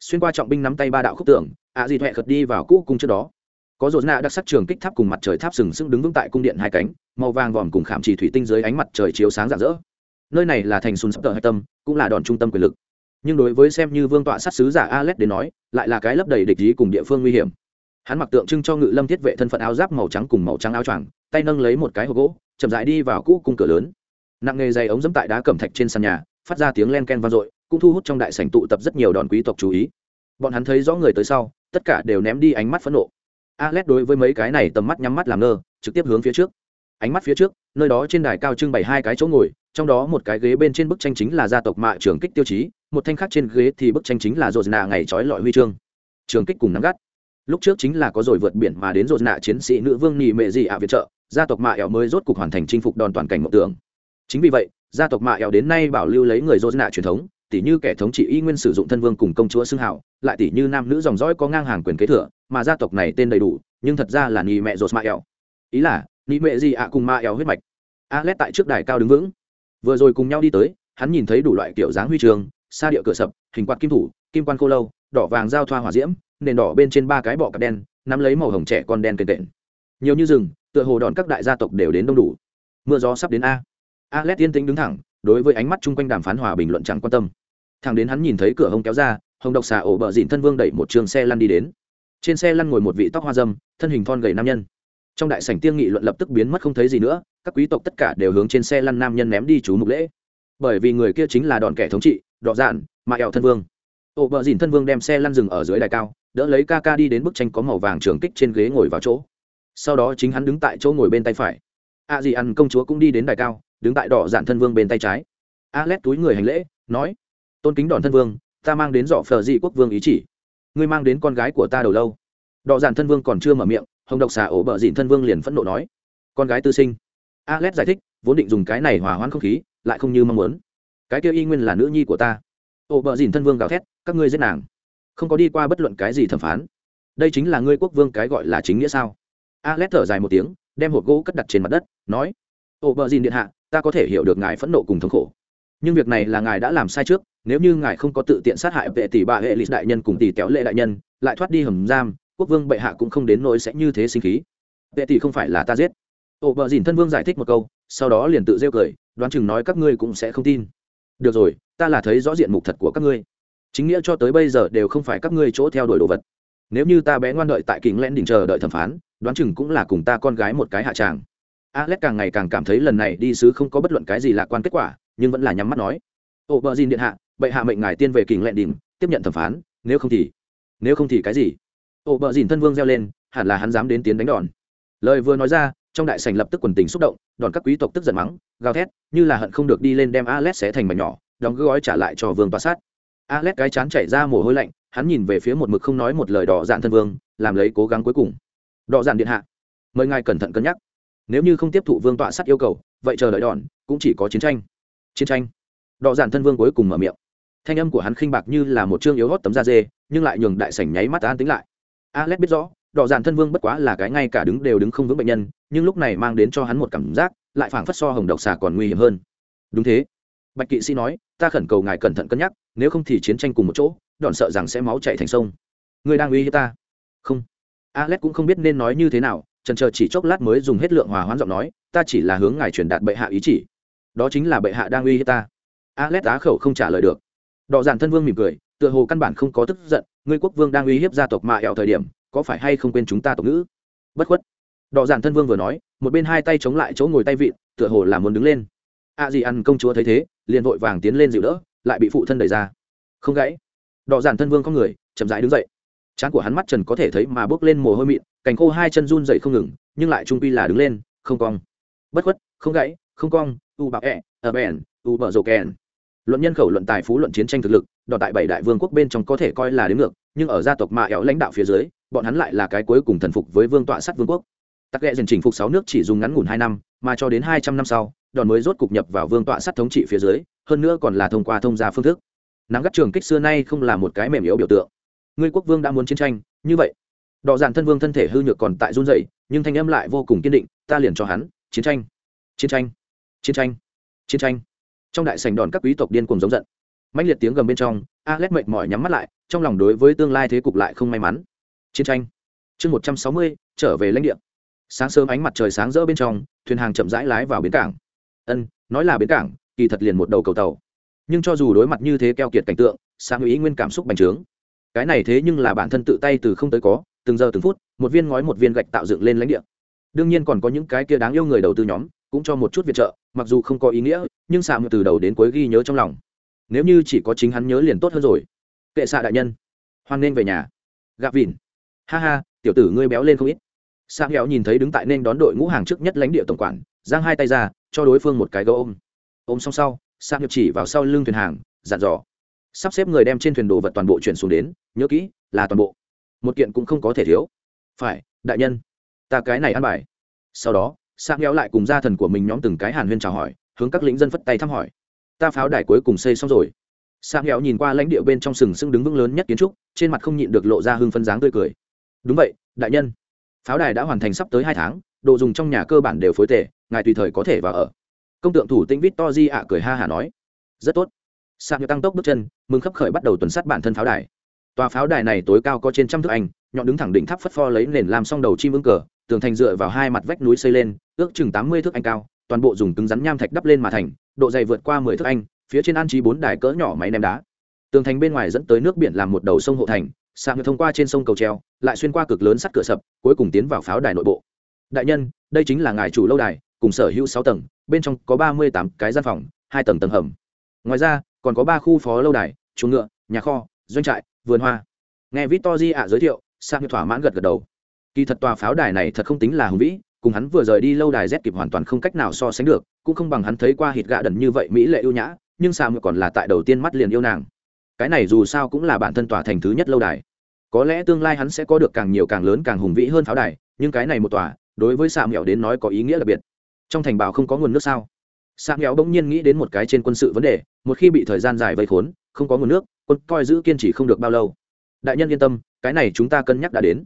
Xuyên qua trọng binh nắm tay ba đạo khúc tưởng ạ à gì thuẹ khật đi vào cũ cung trước đó. Có rột nạ đặc sắc trường kích tháp cùng mặt trời tháp sừng sững đứng vững tại cung điện hai cánh, màu vàng vòm cùng khảm trì thủy tinh dưới ánh mặt trời chiếu sáng rạng rỡ. Nơi này là thành sùn sắp tờ hạch tâm, cũng là đòn trung tâm quyền lực. Nhưng đối với xem như vương tọa sát sứ giả alex đến nói, lại là cái lấp đầy địch ý cùng địa phương nguy hiểm. Hắn mặc tượng trưng cho ngự lâm thiết vệ thân phận áo giáp màu trắng cùng màu trắng áo choàng, tay nâng lấy một cái hộp gỗ, chậm rãi đi vào cũ cung cửa lớn. Nặng nghề dày ống dẫm tại đá cẩm thạch trên sàn nhà, phát ra tiếng len ken vang dội cũng thu hút trong đại sảnh tụ tập rất nhiều đòn quý tộc chú ý. Bọn hắn thấy rõ người tới sau, tất cả đều ném đi ánh mắt phẫn nộ. Alex đối với mấy cái này tầm mắt nhắm mắt làm ngơ, trực tiếp hướng phía trước. Ánh mắt phía trước, nơi đó trên đài cao trưng bày hai cái chỗ ngồi, trong đó một cái ghế bên trên bức tranh chính là gia tộc mạ trường kích tiêu chí, một thanh khác trên ghế thì bức tranh chính là rột nạ ngày trói lọi huy chương. Trường kích cùng nắm gắt. Lúc trước chính là có rồi vượt biển mà đến rột nạ chiến sĩ nữ vương nhị mệ gì ạ viện trợ, gia tộc mạ ẻo mới rốt cục hoàn thành chinh phục đòn toàn cảnh mộng tưởng. Chính vì vậy, gia tộc mạ ẻo đến nay bảo lưu lấy người rột nạ truyền thống tỷ như kẻ thống trị y nguyên sử dụng thân vương cùng công chúa xưng hảo, lại tỷ như nam nữ dòng dõi có ngang hàng quyền kế thừa, mà gia tộc này tên đầy đủ, nhưng thật ra là nhị mẹ rột ma eo. Ý là nhị mẹ gì ạ cùng ma eo huyết mạch. Alex tại trước đài cao đứng vững. Vừa rồi cùng nhau đi tới, hắn nhìn thấy đủ loại kiểu dáng huy trường sa địa cửa sập, hình quạt kim thủ, kim quan cô lâu, đỏ vàng giao thoa hỏa diễm, nền đỏ bên trên ba cái bọ cặp đen, nắm lấy màu hồng trẻ con đen kềnh kện nhiều như rừng, tựa hồ đòn các đại gia tộc đều đến đông đủ. Mưa gió sắp đến a. Alex yên tĩnh đứng thẳng, đối với ánh mắt chung quanh đàm phán hòa bình luận chẳng quan tâm thằng đến hắn nhìn thấy cửa hông kéo ra, hồng độc xà ổ bờ dìn thân vương đẩy một trường xe lăn đi đến. Trên xe lăn ngồi một vị tóc hoa dâm, thân hình thon gầy nam nhân. Trong đại sảnh tiên nghị luận lập tức biến mất không thấy gì nữa, các quý tộc tất cả đều hướng trên xe lăn nam nhân ném đi chú mục lễ. Bởi vì người kia chính là đòn kẻ thống trị, đọ dạn mà ẹo thân vương. Ổ bờ dìn thân vương đem xe lăn rừng ở dưới đài cao, đỡ lấy ca ca đi đến bức tranh có màu vàng trường kích trên ghế ngồi vào chỗ. Sau đó chính hắn đứng tại chỗ ngồi bên tay phải. A à gì ăn công chúa cũng đi đến đài cao, đứng tại đỏ dạn thân vương bên tay trái. A lét túi người hành lễ, nói tôn kính đòn thân vương, ta mang đến dọ phờ dị quốc vương ý chỉ. Ngươi mang đến con gái của ta đầu lâu. Đọ dạn thân vương còn chưa mở miệng, hồng độc xà ổ bờ dịn thân vương liền phẫn nộ nói. Con gái tư sinh. Alex giải thích, vốn định dùng cái này hòa hoãn không khí, lại không như mong muốn. Cái kia y nguyên là nữ nhi của ta. Ổ bờ dịn thân vương gào thét, các ngươi giết nàng. Không có đi qua bất luận cái gì thẩm phán. Đây chính là ngươi quốc vương cái gọi là chính nghĩa sao? Alex thở dài một tiếng, đem hộp gỗ cất đặt trên mặt đất, nói. Ổ bờ dịn điện hạ, ta có thể hiểu được ngài phẫn nộ cùng thống khổ. Nhưng việc này là ngài đã làm sai trước nếu như ngài không có tự tiện sát hại vệ tỷ bà hệ lịch đại nhân cùng tỷ kéo lệ đại nhân, lại thoát đi hầm giam, quốc vương bệ hạ cũng không đến nỗi sẽ như thế sinh khí. Vệ tỷ không phải là ta giết. Ổ bờ dìn thân vương giải thích một câu, sau đó liền tự rêu cười, đoán chừng nói các ngươi cũng sẽ không tin. Được rồi, ta là thấy rõ diện mục thật của các ngươi. Chính nghĩa cho tới bây giờ đều không phải các ngươi chỗ theo đuổi đồ vật. Nếu như ta bé ngoan đợi tại kính len đỉnh chờ đợi thẩm phán, đoán chừng cũng là cùng ta con gái một cái hạ tràng. Alex càng ngày càng cảm thấy lần này đi sứ không có bất luận cái gì lạc quan kết quả, nhưng vẫn là nhắm mắt nói. Ổ bờ dìn điện hạ bệ hạ mệnh ngài tiên về kình lẹn đỉnh, tiếp nhận thẩm phán, nếu không thì, nếu không thì cái gì? Ổ bờ dìn thân vương reo lên, hẳn là hắn dám đến tiến đánh đòn. Lời vừa nói ra, trong đại sảnh lập tức quần tình xúc động, đòn các quý tộc tức giận mắng, gào thét, như là hận không được đi lên đem alex xé thành mảnh nhỏ, đóng gói trả lại cho vương tòa sát. Alex cái chán chảy ra mồ hôi lạnh, hắn nhìn về phía một mực không nói một lời đỏ dạn thân vương, làm lấy cố gắng cuối cùng. Đỏ dạn điện hạ, mời ngài cẩn thận cân nhắc. Nếu như không tiếp thụ vương tọa sát yêu cầu, vậy chờ đợi đòn, cũng chỉ có chiến tranh. Chiến tranh. Đỏ dạn thân vương cuối cùng mở miệng thanh âm của hắn khinh bạc như là một chương yếu hót tấm da dê, nhưng lại nhường đại sảnh nháy mắt an tính lại. Alex biết rõ, đỏ dàn thân vương bất quá là cái ngay cả đứng đều đứng không vững bệnh nhân, nhưng lúc này mang đến cho hắn một cảm giác, lại phảng phất so hồng độc xà còn nguy hiểm hơn. Đúng thế. Bạch kỵ sĩ nói, ta khẩn cầu ngài cẩn thận cân nhắc, nếu không thì chiến tranh cùng một chỗ, đòn sợ rằng sẽ máu chạy thành sông. Người đang uy hiếp ta? Không. Alex cũng không biết nên nói như thế nào trần chờ chỉ chốc lát mới dùng hết lượng hòa hoãn giọng nói, ta chỉ là hướng ngài truyền đạt bệ hạ ý chỉ. Đó chính là bệ hạ đang uy hiếp ta. Alex á khẩu không trả lời được đọ giản thân vương mỉm cười, tựa hồ căn bản không có tức giận, ngươi quốc vương đang uy hiếp gia tộc mạ ẹo thời điểm, có phải hay không quên chúng ta tộc ngữ? Bất khuất. Đọ giản thân vương vừa nói, một bên hai tay chống lại chỗ ngồi tay vịn, tựa hồ là muốn đứng lên. A à gì ăn công chúa thấy thế, liền vội vàng tiến lên dịu đỡ, lại bị phụ thân đẩy ra. Không gãy. Đọ giản thân vương có người, chậm rãi đứng dậy. Trán của hắn mắt trần có thể thấy mà bước lên mồ hôi mịn, cành khô hai chân run dậy không ngừng, nhưng lại trung pi là đứng lên, không cong. Bất khuất, không gãy, không cong, u bạc ẹ ở bèn u bờ rồ kèn luận nhân khẩu luận tài phú luận chiến tranh thực lực, đỏ tại bảy đại vương quốc bên trong có thể coi là đến ngược, nhưng ở gia tộc mạ éo lãnh đạo phía dưới, bọn hắn lại là cái cuối cùng thần phục với vương tọa sắt vương quốc. Tắc ghẹ dần chỉnh phục sáu nước chỉ dùng ngắn ngủn hai năm, mà cho đến hai trăm năm sau, đòn mới rốt cục nhập vào vương tọa sắt thống trị phía dưới, hơn nữa còn là thông qua thông gia phương thức. Nắm gắt trường kích xưa nay không là một cái mềm yếu biểu tượng. Ngươi quốc vương đã muốn chiến tranh, như vậy. Đỏ dàn thân vương thân thể hư nhược còn tại run dậy nhưng thanh âm lại vô cùng kiên định, ta liền cho hắn chiến tranh. Chiến tranh. Chiến tranh. Chiến tranh trong đại sảnh đòn các quý tộc điên cuồng giống giận. Mãnh liệt tiếng gầm bên trong, alex mệt mỏi nhắm mắt lại, trong lòng đối với tương lai thế cục lại không may mắn. Chiến tranh. Chương một trăm sáu mươi, trở về lãnh địa. Sáng sớm ánh mặt trời sáng rỡ bên trong, thuyền hàng chậm rãi lái vào bến cảng. Ân, nói là bến cảng, kỳ thật liền một đầu cầu tàu. Nhưng cho dù đối mặt như thế keo kiệt cảnh tượng sang ý nguyên cảm xúc bành trướng. Cái này thế nhưng là bản thân tự tay từ không tới có, từng giờ từng phút, một viên ngói một viên gạch tạo dựng lên lãnh địa. Đương nhiên còn có những cái kia đáng yêu người đầu tư nhóm, cũng cho một chút viện trợ, mặc dù không có ý nghĩa nhưng xạ từ đầu đến cuối ghi nhớ trong lòng. Nếu như chỉ có chính hắn nhớ liền tốt hơn rồi. Kệ xạ đại nhân, hoan nên về nhà. Gạp vìn ha ha, tiểu tử ngươi béo lên không ít. Xạ héo nhìn thấy đứng tại nên đón đội ngũ hàng trước nhất lãnh địa tổng quản, giang hai tay ra, cho đối phương một cái gấu ôm. Ôm xong sau, xạ hiệp chỉ vào sau lưng thuyền hàng, dặn dò. Sắp xếp người đem trên thuyền đồ vật toàn bộ chuyển xuống đến, nhớ kỹ, là toàn bộ. Một kiện cũng không có thể thiếu. Phải, đại nhân, ta cái này ăn bài. Sau đó sang héo lại cùng gia thần của mình nhóm từng cái hàn huyên chào hỏi hướng các lính dân phất tay thăm hỏi. Ta pháo đài cuối cùng xây xong rồi. Sang héo nhìn qua lãnh địa bên trong sừng sững đứng vững lớn nhất kiến trúc, trên mặt không nhịn được lộ ra hương phân dáng tươi cười. Đúng vậy, đại nhân. Pháo đài đã hoàn thành sắp tới hai tháng, đồ dùng trong nhà cơ bản đều phối tệ ngài tùy thời có thể vào ở. Công tượng thủ tĩnh vít to di ạ cười ha hả nói. Rất tốt. Sang tăng tốc bước chân, mừng khấp khởi bắt đầu tuần sát bản thân pháo đài. Tòa pháo đài này tối cao có trên trăm thước anh, nhọn đứng thẳng đỉnh tháp phất pho lấy nền làm xong đầu chim ưng cờ, tường thành dựa vào hai mặt vách núi xây lên, ước chừng tám mươi thước anh cao toàn bộ dùng cứng rắn nham thạch đắp lên mà thành, độ dày vượt qua mười thước anh, phía trên an trí bốn đài cỡ nhỏ máy ném đá. Tường thành bên ngoài dẫn tới nước biển làm một đầu sông hộ thành sạc thông qua trên sông cầu treo, lại xuyên qua cực lớn sắt cửa sập, cuối cùng tiến vào pháo đài nội bộ. Đại nhân, đây chính là ngài chủ lâu đài, cùng sở hữu sáu tầng, bên trong có ba mươi tám cái gian phòng, hai tầng tầng hầm. Ngoài ra, còn có ba khu phó lâu đài, chuồng ngựa, nhà kho, doanh trại, vườn hoa. Nghe victor di ạ giới thiệu sang thỏa mãn gật gật đầu. Kỳ thật tòa pháo đài này thật không tính là hùng vĩ cùng hắn vừa rời đi lâu đài z kịp hoàn toàn không cách nào so sánh được, cũng không bằng hắn thấy qua hít gạ đần như vậy mỹ lệ ưu nhã, nhưng sao còn là tại đầu tiên mắt liền yêu nàng. Cái này dù sao cũng là bản thân tòa thành thứ nhất lâu đài. Có lẽ tương lai hắn sẽ có được càng nhiều càng lớn càng hùng vĩ hơn pháo đài, nhưng cái này một tòa, đối với xà mẹo đến nói có ý nghĩa đặc biệt. Trong thành bảo không có nguồn nước sao? Xà mẹo bỗng nhiên nghĩ đến một cái trên quân sự vấn đề, một khi bị thời gian dài vây khốn, không có nguồn nước, quân coi giữ kiên trì không được bao lâu. Đại nhân yên tâm, cái này chúng ta cân nhắc đã đến.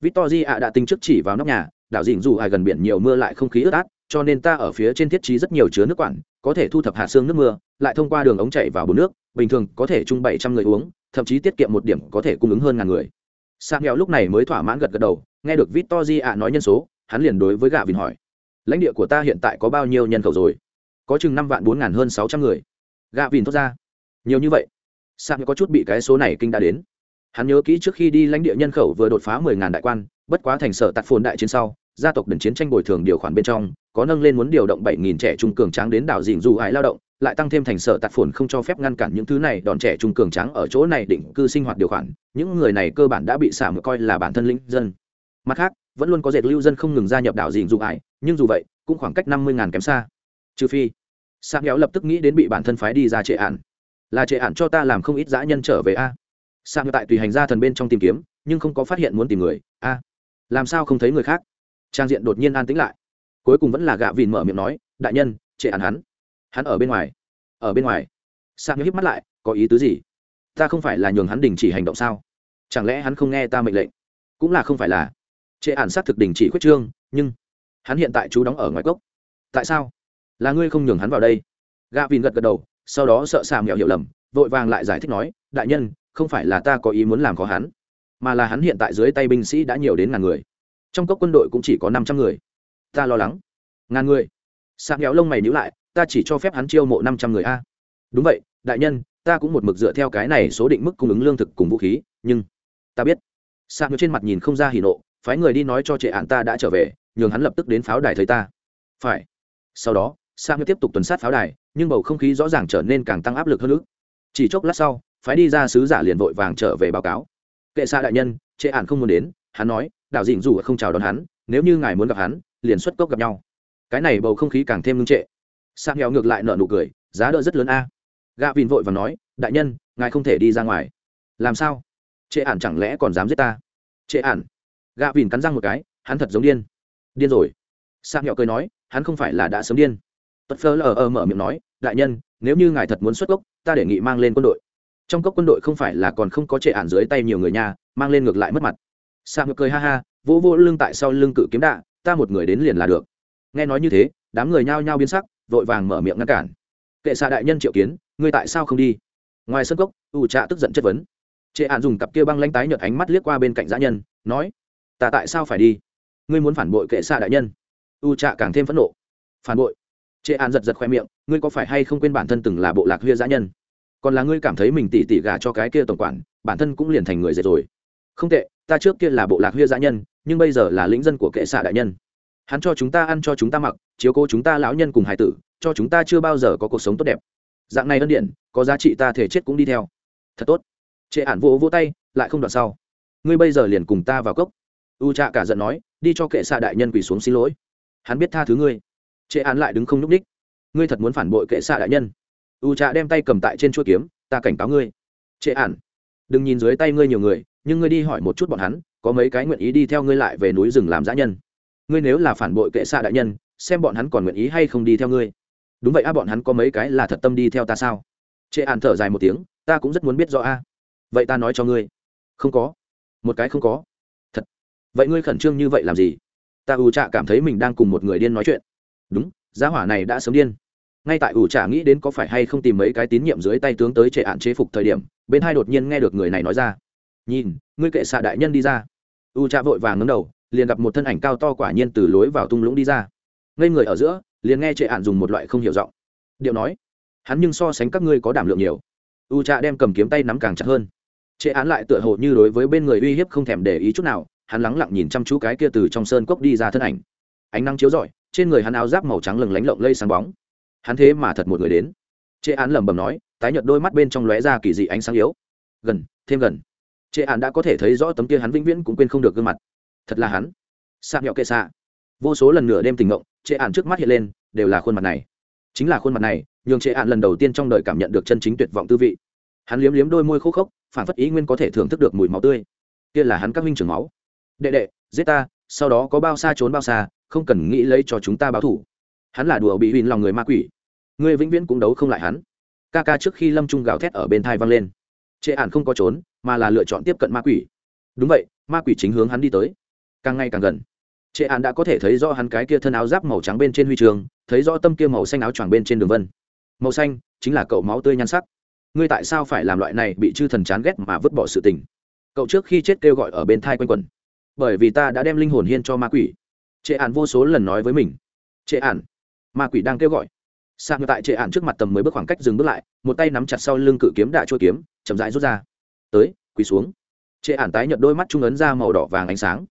Victor ạ đã tinh trước chỉ vào nóc nhà đảo dình dù ai gần biển nhiều mưa lại không khí ướt át, cho nên ta ở phía trên thiết trí rất nhiều chứa nước quản, có thể thu thập hạt xương nước mưa, lại thông qua đường ống chảy vào bồn nước, bình thường có thể chung bảy trăm người uống, thậm chí tiết kiệm một điểm có thể cung ứng hơn ngàn người. Sa nghèo lúc này mới thỏa mãn gật gật đầu, nghe được vít to di ạ nói nhân số, hắn liền đối với gạ vìn hỏi, lãnh địa của ta hiện tại có bao nhiêu nhân khẩu rồi? Có chừng năm vạn bốn ngàn hơn sáu trăm người. Gạ vìn thốt ra. Nhiều như vậy? Sa có chút bị cái số này kinh đã đến. Hắn nhớ kỹ trước khi đi lãnh địa nhân khẩu vừa đột phá mười ngàn đại quan bất quá thành sở tạt phồn đại chiến sau, gia tộc đần chiến tranh bồi thường điều khoản bên trong, có nâng lên muốn điều động bảy nghìn trẻ trung cường tráng đến đảo dìn dù ải lao động, lại tăng thêm thành sở tạt phồn không cho phép ngăn cản những thứ này, đòn trẻ trung cường trắng ở chỗ này định cư sinh hoạt điều khoản, những người này cơ bản đã bị xả coi là bản thân lĩnh dân. Mặt khác, vẫn luôn có dệt lưu dân không ngừng gia nhập đảo dìn dù ải nhưng dù vậy, cũng khoảng cách năm mươi ngàn kém xa. Trừ phi sa nghèo lập tức nghĩ đến bị bản thân phái đi ra trệ ản là trệ ản cho ta làm không ít dã nhân trở về a. Sa tại tùy hành gia thần bên trong tìm kiếm, nhưng không có phát hiện muốn tìm người. A làm sao không thấy người khác? Trang diện đột nhiên an tĩnh lại. Cuối cùng vẫn là gạ vìn mở miệng nói, đại nhân, trệ ăn hắn. Hắn ở bên ngoài. Ở bên ngoài. Sang nghèo híp mắt lại, có ý tứ gì? Ta không phải là nhường hắn đình chỉ hành động sao? Chẳng lẽ hắn không nghe ta mệnh lệnh? Cũng là không phải là. Trệ ản sát thực đình chỉ khuyết trương, nhưng hắn hiện tại chú đóng ở ngoài cốc. Tại sao? Là ngươi không nhường hắn vào đây? Gạ vìn gật gật đầu, sau đó sợ sàm nghèo hiểu lầm, vội vàng lại giải thích nói, đại nhân, không phải là ta có ý muốn làm khó hắn mà là hắn hiện tại dưới tay binh sĩ đã nhiều đến ngàn người. Trong cốc quân đội cũng chỉ có năm trăm người. Ta lo lắng. Ngàn người. Sạc kéo lông mày nhữ lại, ta chỉ cho phép hắn chiêu mộ năm trăm người a. Đúng vậy, đại nhân, ta cũng một mực dựa theo cái này số định mức cung ứng lương thực cùng vũ khí, nhưng ta biết. Sạc nhớ trên mặt nhìn không ra hỉ nộ, phái người đi nói cho trệ ạn ta đã trở về, nhường hắn lập tức đến pháo đài thấy ta. Phải. Sau đó sang tiếp tục tuần sát pháo đài, nhưng bầu không khí rõ ràng trở nên càng tăng áp lực hơn nữa. Chỉ chốc lát sau, phái đi ra sứ giả liền vội vàng trở về báo cáo kệ xa đại nhân, trệ ản không muốn đến, hắn nói đạo dịn dù không chào đón hắn, nếu như ngài muốn gặp hắn, liền xuất cốc gặp nhau. Cái này bầu không khí càng thêm ngưng trệ. Sang nghèo ngược lại nợ nụ cười, giá đỡ rất lớn a. Gạ vìn vội và nói, đại nhân, ngài không thể đi ra ngoài. Làm sao? Trệ ản chẳng lẽ còn dám giết ta? Trệ ản. Gạ vìn cắn răng một cái, hắn thật giống điên. Điên rồi. Sang nghèo cười nói, hắn không phải là đã sớm điên. Tật phơ lờ ờ mở miệng nói, đại nhân, nếu như ngài thật muốn xuất gốc ta đề nghị mang lên quân đội trong cốc quân đội không phải là còn không có trệ ản dưới tay nhiều người nhà mang lên ngược lại mất mặt. Sa ngược cười ha ha, vỗ vỗ lưng tại sau lưng cự kiếm đạ, ta một người đến liền là được. Nghe nói như thế, đám người nhao nhao biến sắc, vội vàng mở miệng ngăn cản. Kệ xạ đại nhân triệu kiến, ngươi tại sao không đi? Ngoài sân cốc, u trạ tức giận chất vấn. Trệ ạn dùng cặp kia băng lanh tái nhợt ánh mắt liếc qua bên cạnh dã nhân, nói, ta tại sao phải đi? Ngươi muốn phản bội kệ xạ đại nhân? U trạ càng thêm phẫn nộ. Phản bội? Trệ ạn giật giật khoe miệng, ngươi có phải hay không quên bản thân từng là bộ lạc huyên dã nhân? Còn là ngươi cảm thấy mình tỉ tỉ gà cho cái kia tổng quản, bản thân cũng liền thành người dệt rồi. Không tệ, ta trước kia là bộ lạc huyên dã nhân, nhưng bây giờ là lĩnh dân của kệ xạ đại nhân. Hắn cho chúng ta ăn, cho chúng ta mặc, chiếu cố chúng ta lão nhân cùng hải tử, cho chúng ta chưa bao giờ có cuộc sống tốt đẹp. Dạng này ân điện có giá trị ta thể chết cũng đi theo. Thật tốt. Trệ ản vỗ vỗ tay, lại không đoạn sau. Ngươi bây giờ liền cùng ta vào cốc. U trạ cả giận nói, đi cho kệ xạ đại nhân quỳ xuống xin lỗi. Hắn biết tha thứ ngươi. Trệ án lại đứng không n ú c ních ngươi thật muốn phản bội kệ xạ đại nhân u trà đem tay cầm tại trên chuỗi kiếm, ta cảnh cáo ngươi, trệ ản, đừng nhìn dưới tay ngươi nhiều người, nhưng ngươi đi hỏi một chút bọn hắn, có mấy cái nguyện ý đi theo ngươi lại về núi rừng làm giã nhân. Ngươi nếu là phản bội kệ xạ đại nhân, xem bọn hắn còn nguyện ý hay không đi theo ngươi. Đúng vậy a, bọn hắn có mấy cái là thật tâm đi theo ta sao? Trệ ản thở dài một tiếng, ta cũng rất muốn biết rõ a. Vậy ta nói cho ngươi. Không có. Một cái không có. Thật. Vậy ngươi khẩn trương như vậy làm gì? Ta ưu trạ cảm thấy mình đang cùng một người điên nói chuyện. Đúng giá hỏa này đã sớm điên ngay tại ủ trả nghĩ đến có phải hay không tìm mấy cái tín nhiệm dưới tay tướng tới trệ hạn chế phục thời điểm, bên hai đột nhiên nghe được người này nói ra. Nhìn, ngươi kệ xạ đại nhân đi ra. U trả vội vàng ngấm đầu, liền gặp một thân ảnh cao to quả nhiên từ lối vào tung lũng đi ra. Ngây người ở giữa, liền nghe trệ hạn dùng một loại không hiểu giọng. Điệu nói, hắn nhưng so sánh các ngươi có đảm lượng nhiều. U trạ đem cầm kiếm tay nắm càng chặt hơn. Trệ án lại tựa hồ như đối với bên người uy hiếp không thèm để ý chút nào, hắn lắng lặng nhìn chăm chú cái kia từ trong sơn cốc đi ra thân ảnh. Ánh nắng chiếu rọi, trên người hắn áo giáp màu trắng lừng lánh lộng lây sáng bóng hắn thế mà thật một người đến. Chế án lẩm bẩm nói, tái nhợt đôi mắt bên trong lóe ra kỳ dị ánh sáng yếu. Gần, thêm gần. Chế án đã có thể thấy rõ tấm kia hắn vĩnh viễn cũng quên không được gương mặt. Thật là hắn. Sạc nhọ kệ xạ. Vô số lần nửa đêm tình ngộng chế án trước mắt hiện lên, đều là khuôn mặt này. Chính là khuôn mặt này, nhường chế án lần đầu tiên trong đời cảm nhận được chân chính tuyệt vọng tư vị. Hắn liếm liếm đôi môi khô khốc, phản phất ý nguyên có thể thưởng thức được mùi máu tươi. Kia là hắn các huynh trưởng máu. Đệ đệ, giết ta, sau đó có bao xa trốn bao xa, không cần nghĩ lấy cho chúng ta báo thủ hắn là đùa bị huỳnh lòng người ma quỷ. Ngươi vĩnh viễn cũng đấu không lại hắn. Ca ca trước khi lâm trung gào thét ở bên thai văng lên. Trệ ản không có trốn, mà là lựa chọn tiếp cận ma quỷ. Đúng vậy, ma quỷ chính hướng hắn đi tới. Càng ngày càng gần. Trệ ản đã có thể thấy rõ hắn cái kia thân áo giáp màu trắng bên trên huy trường, thấy rõ tâm kia màu xanh áo choàng bên trên đường vân. Màu xanh chính là cậu máu tươi nhan sắc. Ngươi tại sao phải làm loại này bị chư thần chán ghét mà vứt bỏ sự tình? Cậu trước khi chết kêu gọi ở bên thai quanh quẩn. Bởi vì ta đã đem linh hồn hiên cho ma quỷ. Trệ ản vô số lần nói với mình. Trệ ản ma quỷ đang kêu gọi. Sạc ngược tại trệ ạn trước mặt tầm mới bước khoảng cách dừng bước lại, một tay nắm chặt sau lưng cự kiếm đạ chua kiếm, chậm rãi rút ra. Tới, quỳ xuống. Trệ ạn tái nhận đôi mắt trung ấn ra màu đỏ vàng ánh sáng.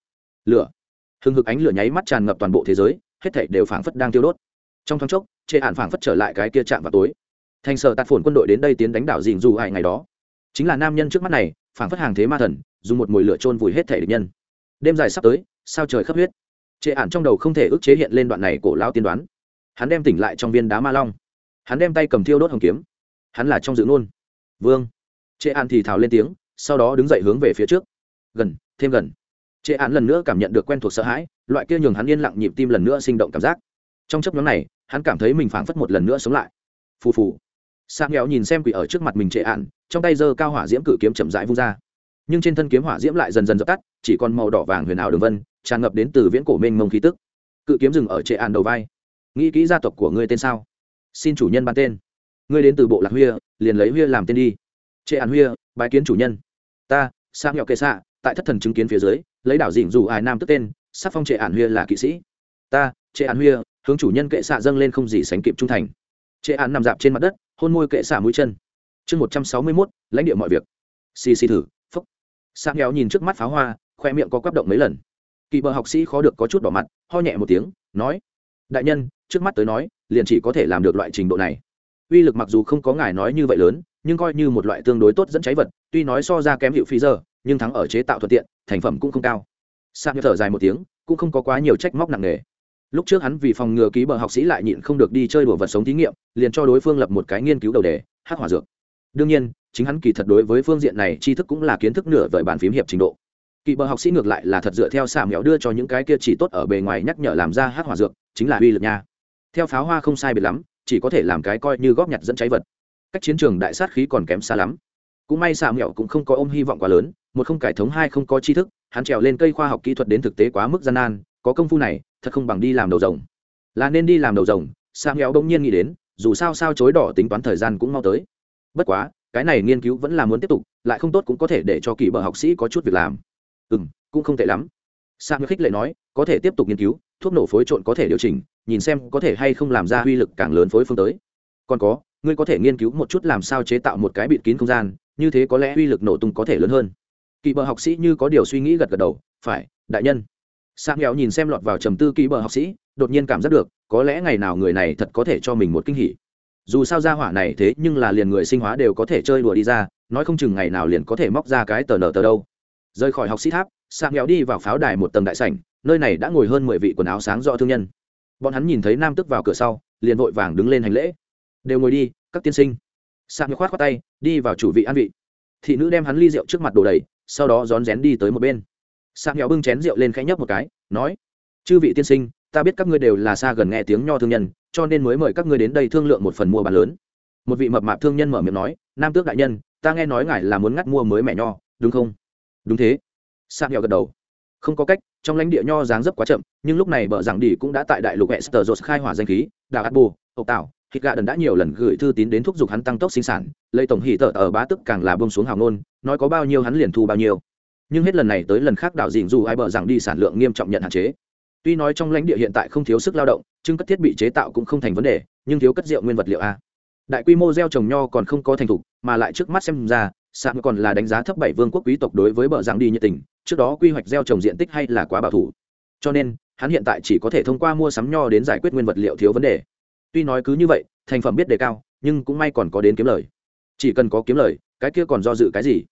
Lửa. Hừng hực ánh lửa nháy mắt tràn ngập toàn bộ thế giới, hết thảy đều phảng phất đang tiêu đốt. Trong thoáng chốc, trệ ạn phảng phất trở lại cái kia chạm vào tối. Thành sở tạt phồn quân đội đến đây tiến đánh đảo dình dù hại ngày đó. Chính là nam nhân trước mắt này, phảng phất hàng thế ma thần, dùng một mồi lửa trôn vùi hết thể địch nhân. Đêm dài sắp tới, sao trời khắp huyết? Trệ ản trong đầu không thể ức chế hiện lên đoạn này cổ lao tiên đoán hắn đem tỉnh lại trong viên đá ma long. Hắn đem tay cầm thiêu đốt hồng kiếm. Hắn là trong dự ngôn. Vương. Trệ An thì thào lên tiếng sau đó đứng dậy hướng về phía trước. Gần thêm gần. Trệ An lần nữa cảm nhận được quen thuộc sợ hãi loại kia nhường hắn yên lặng nhịp tim lần nữa sinh động cảm giác. Trong chấp nhóm này hắn cảm thấy mình phảng phất một lần nữa sống lại. Phù phù. Sang nghèo nhìn xem quỷ ở trước mặt mình trệ An, trong tay giơ cao hỏa diễm cự kiếm chậm rãi vung ra. Nhưng trên thân kiếm hỏa diễm lại dần dần dập tắt chỉ còn màu đỏ vàng huyền ảo đường vân tràn ngập đến từ viễn cổ mênh mông khí tức. Cự kiếm dừng ở trệ An đầu vai nghĩ kỹ gia tộc của ngươi tên sao? Xin chủ nhân ban tên. Ngươi đến từ bộ lạc huya, liền lấy huya làm tên đi. Trệ ạn huya, bái kiến chủ nhân. Ta sang nghèo kệ xạ tại thất thần chứng kiến phía dưới, lấy đảo dịnh dù ai nam tức tên, sắc phong trệ ạn huya là kỵ sĩ. Ta, trệ ạn huya, hướng chủ nhân kệ xạ dâng lên không gì sánh kịp trung thành. Trệ ạn nằm dạp trên mặt đất, hôn môi kệ xạ mũi chân. Chương một trăm sáu mươi mốt, lãnh địa mọi việc. Xì xì thử, phúc. Sang nghèo nhìn trước mắt pháo hoa, khoe miệng có quắp động mấy lần. Kỳ bờ học sĩ khó được có chút đỏ mặt, ho nhẹ một tiếng, nói, đại nhân trước mắt tới nói, liền chỉ có thể làm được loại trình độ này. Uy lực mặc dù không có ngài nói như vậy lớn, nhưng coi như một loại tương đối tốt dẫn cháy vật, tuy nói so ra kém hiệu phi giờ nhưng thắng ở chế tạo thuận tiện, thành phẩm cũng không cao. Sang thở dài một tiếng, cũng không có quá nhiều trách móc nặng nề. Lúc trước hắn vì phòng ngừa ký bờ học sĩ lại nhịn không được đi chơi đùa vật sống thí nghiệm, liền cho đối phương lập một cái nghiên cứu đầu đề, hát hỏa dược. Đương nhiên, chính hắn kỳ thật đối với phương diện này tri thức cũng là kiến thức nửa vời bàn phím hiệp trình độ. Kỳ bờ học sĩ ngược lại là thật dựa theo xà mèo đưa cho những cái kia chỉ tốt ở bề ngoài nhắc nhở làm ra hát hỏa dược, chính là uy lực nha theo pháo hoa không sai biệt lắm, chỉ có thể làm cái coi như góp nhặt dẫn cháy vật. Cách chiến trường đại sát khí còn kém xa lắm. Cũng may xạ mèo cũng không có ôm hy vọng quá lớn, một không cải thống hai không có tri thức, hắn trèo lên cây khoa học kỹ thuật đến thực tế quá mức gian nan, có công phu này, thật không bằng đi làm đầu rồng. Là nên đi làm đầu rồng sang nghèo đông nhiên nghĩ đến, dù sao sao chối đỏ tính toán thời gian cũng mau tới. Bất quá, cái này nghiên cứu vẫn là muốn tiếp tục, lại không tốt cũng có thể để cho kỳ bờ học sĩ có chút việc làm. Ừ cũng không tệ lắm. Sang khích lệ nói, có thể tiếp tục nghiên cứu, thuốc nổ phối trộn có thể điều chỉnh nhìn xem có thể hay không làm ra uy lực càng lớn phối phương tới. Còn có, ngươi có thể nghiên cứu một chút làm sao chế tạo một cái bịt kín không gian, như thế có lẽ uy lực nổ tung có thể lớn hơn. Kỳ bờ học sĩ như có điều suy nghĩ gật gật đầu, phải, đại nhân. Sang nghèo nhìn xem lọt vào trầm tư kỳ bờ học sĩ, đột nhiên cảm giác được, có lẽ ngày nào người này thật có thể cho mình một kinh hỉ. Dù sao ra hỏa này thế nhưng là liền người sinh hóa đều có thể chơi đùa đi ra, nói không chừng ngày nào liền có thể móc ra cái tờ nở tờ đâu. Rời khỏi học sĩ tháp sang nghèo đi vào pháo đài một tầng đại sảnh, nơi này đã ngồi hơn mười vị quần áo sáng rõ thương nhân bọn hắn nhìn thấy nam tức vào cửa sau, liền vội vàng đứng lên hành lễ. Đều ngồi đi, các tiên sinh. Sạc nhược khoát khoát tay, đi vào chủ vị an vị. Thị nữ đem hắn ly rượu trước mặt đồ đầy, sau đó rón rén đi tới một bên. Sạc nhỏ bưng chén rượu lên khẽ nhấp một cái, nói, chư vị tiên sinh, ta biết các ngươi đều là xa gần nghe tiếng nho thương nhân, cho nên mới mời các ngươi đến đây thương lượng một phần mua bán lớn. Một vị mập mạp thương nhân mở miệng nói, nam tước đại nhân, ta nghe nói ngài là muốn ngắt mua mới mẹ nho, đúng không? Đúng thế. Sạc nhỏ gật đầu không có cách trong lãnh địa nho dáng dấp quá chậm nhưng lúc này bờ giảng đi cũng đã tại đại lục Esther Rose khai hỏa danh khí, Đào Át Bù, Ốc Tạo, Hít Gà Đần đã nhiều lần gửi thư tín đến thúc giục hắn tăng tốc sinh sản, lấy tổng hỉ tợ ở bá tức càng là bông xuống hào nôn, nói có bao nhiêu hắn liền thu bao nhiêu. Nhưng hết lần này tới lần khác đảo dình dù ai bờ giảng đi sản lượng nghiêm trọng nhận hạn chế. Tuy nói trong lãnh địa hiện tại không thiếu sức lao động chứng cất thiết bị chế tạo cũng không thành vấn đề nhưng thiếu cất rượu nguyên vật liệu a. Đại quy mô gieo trồng nho còn không có thành thục mà lại trước mắt xem ra sạm còn là đánh giá thấp bảy vương quốc quý tộc đối với bờ rằng đi nhiệt tình, trước đó quy hoạch gieo trồng diện tích hay là quá bảo thủ. Cho nên, hắn hiện tại chỉ có thể thông qua mua sắm nho đến giải quyết nguyên vật liệu thiếu vấn đề. Tuy nói cứ như vậy, thành phẩm biết đề cao, nhưng cũng may còn có đến kiếm lời. Chỉ cần có kiếm lời, cái kia còn do dự cái gì?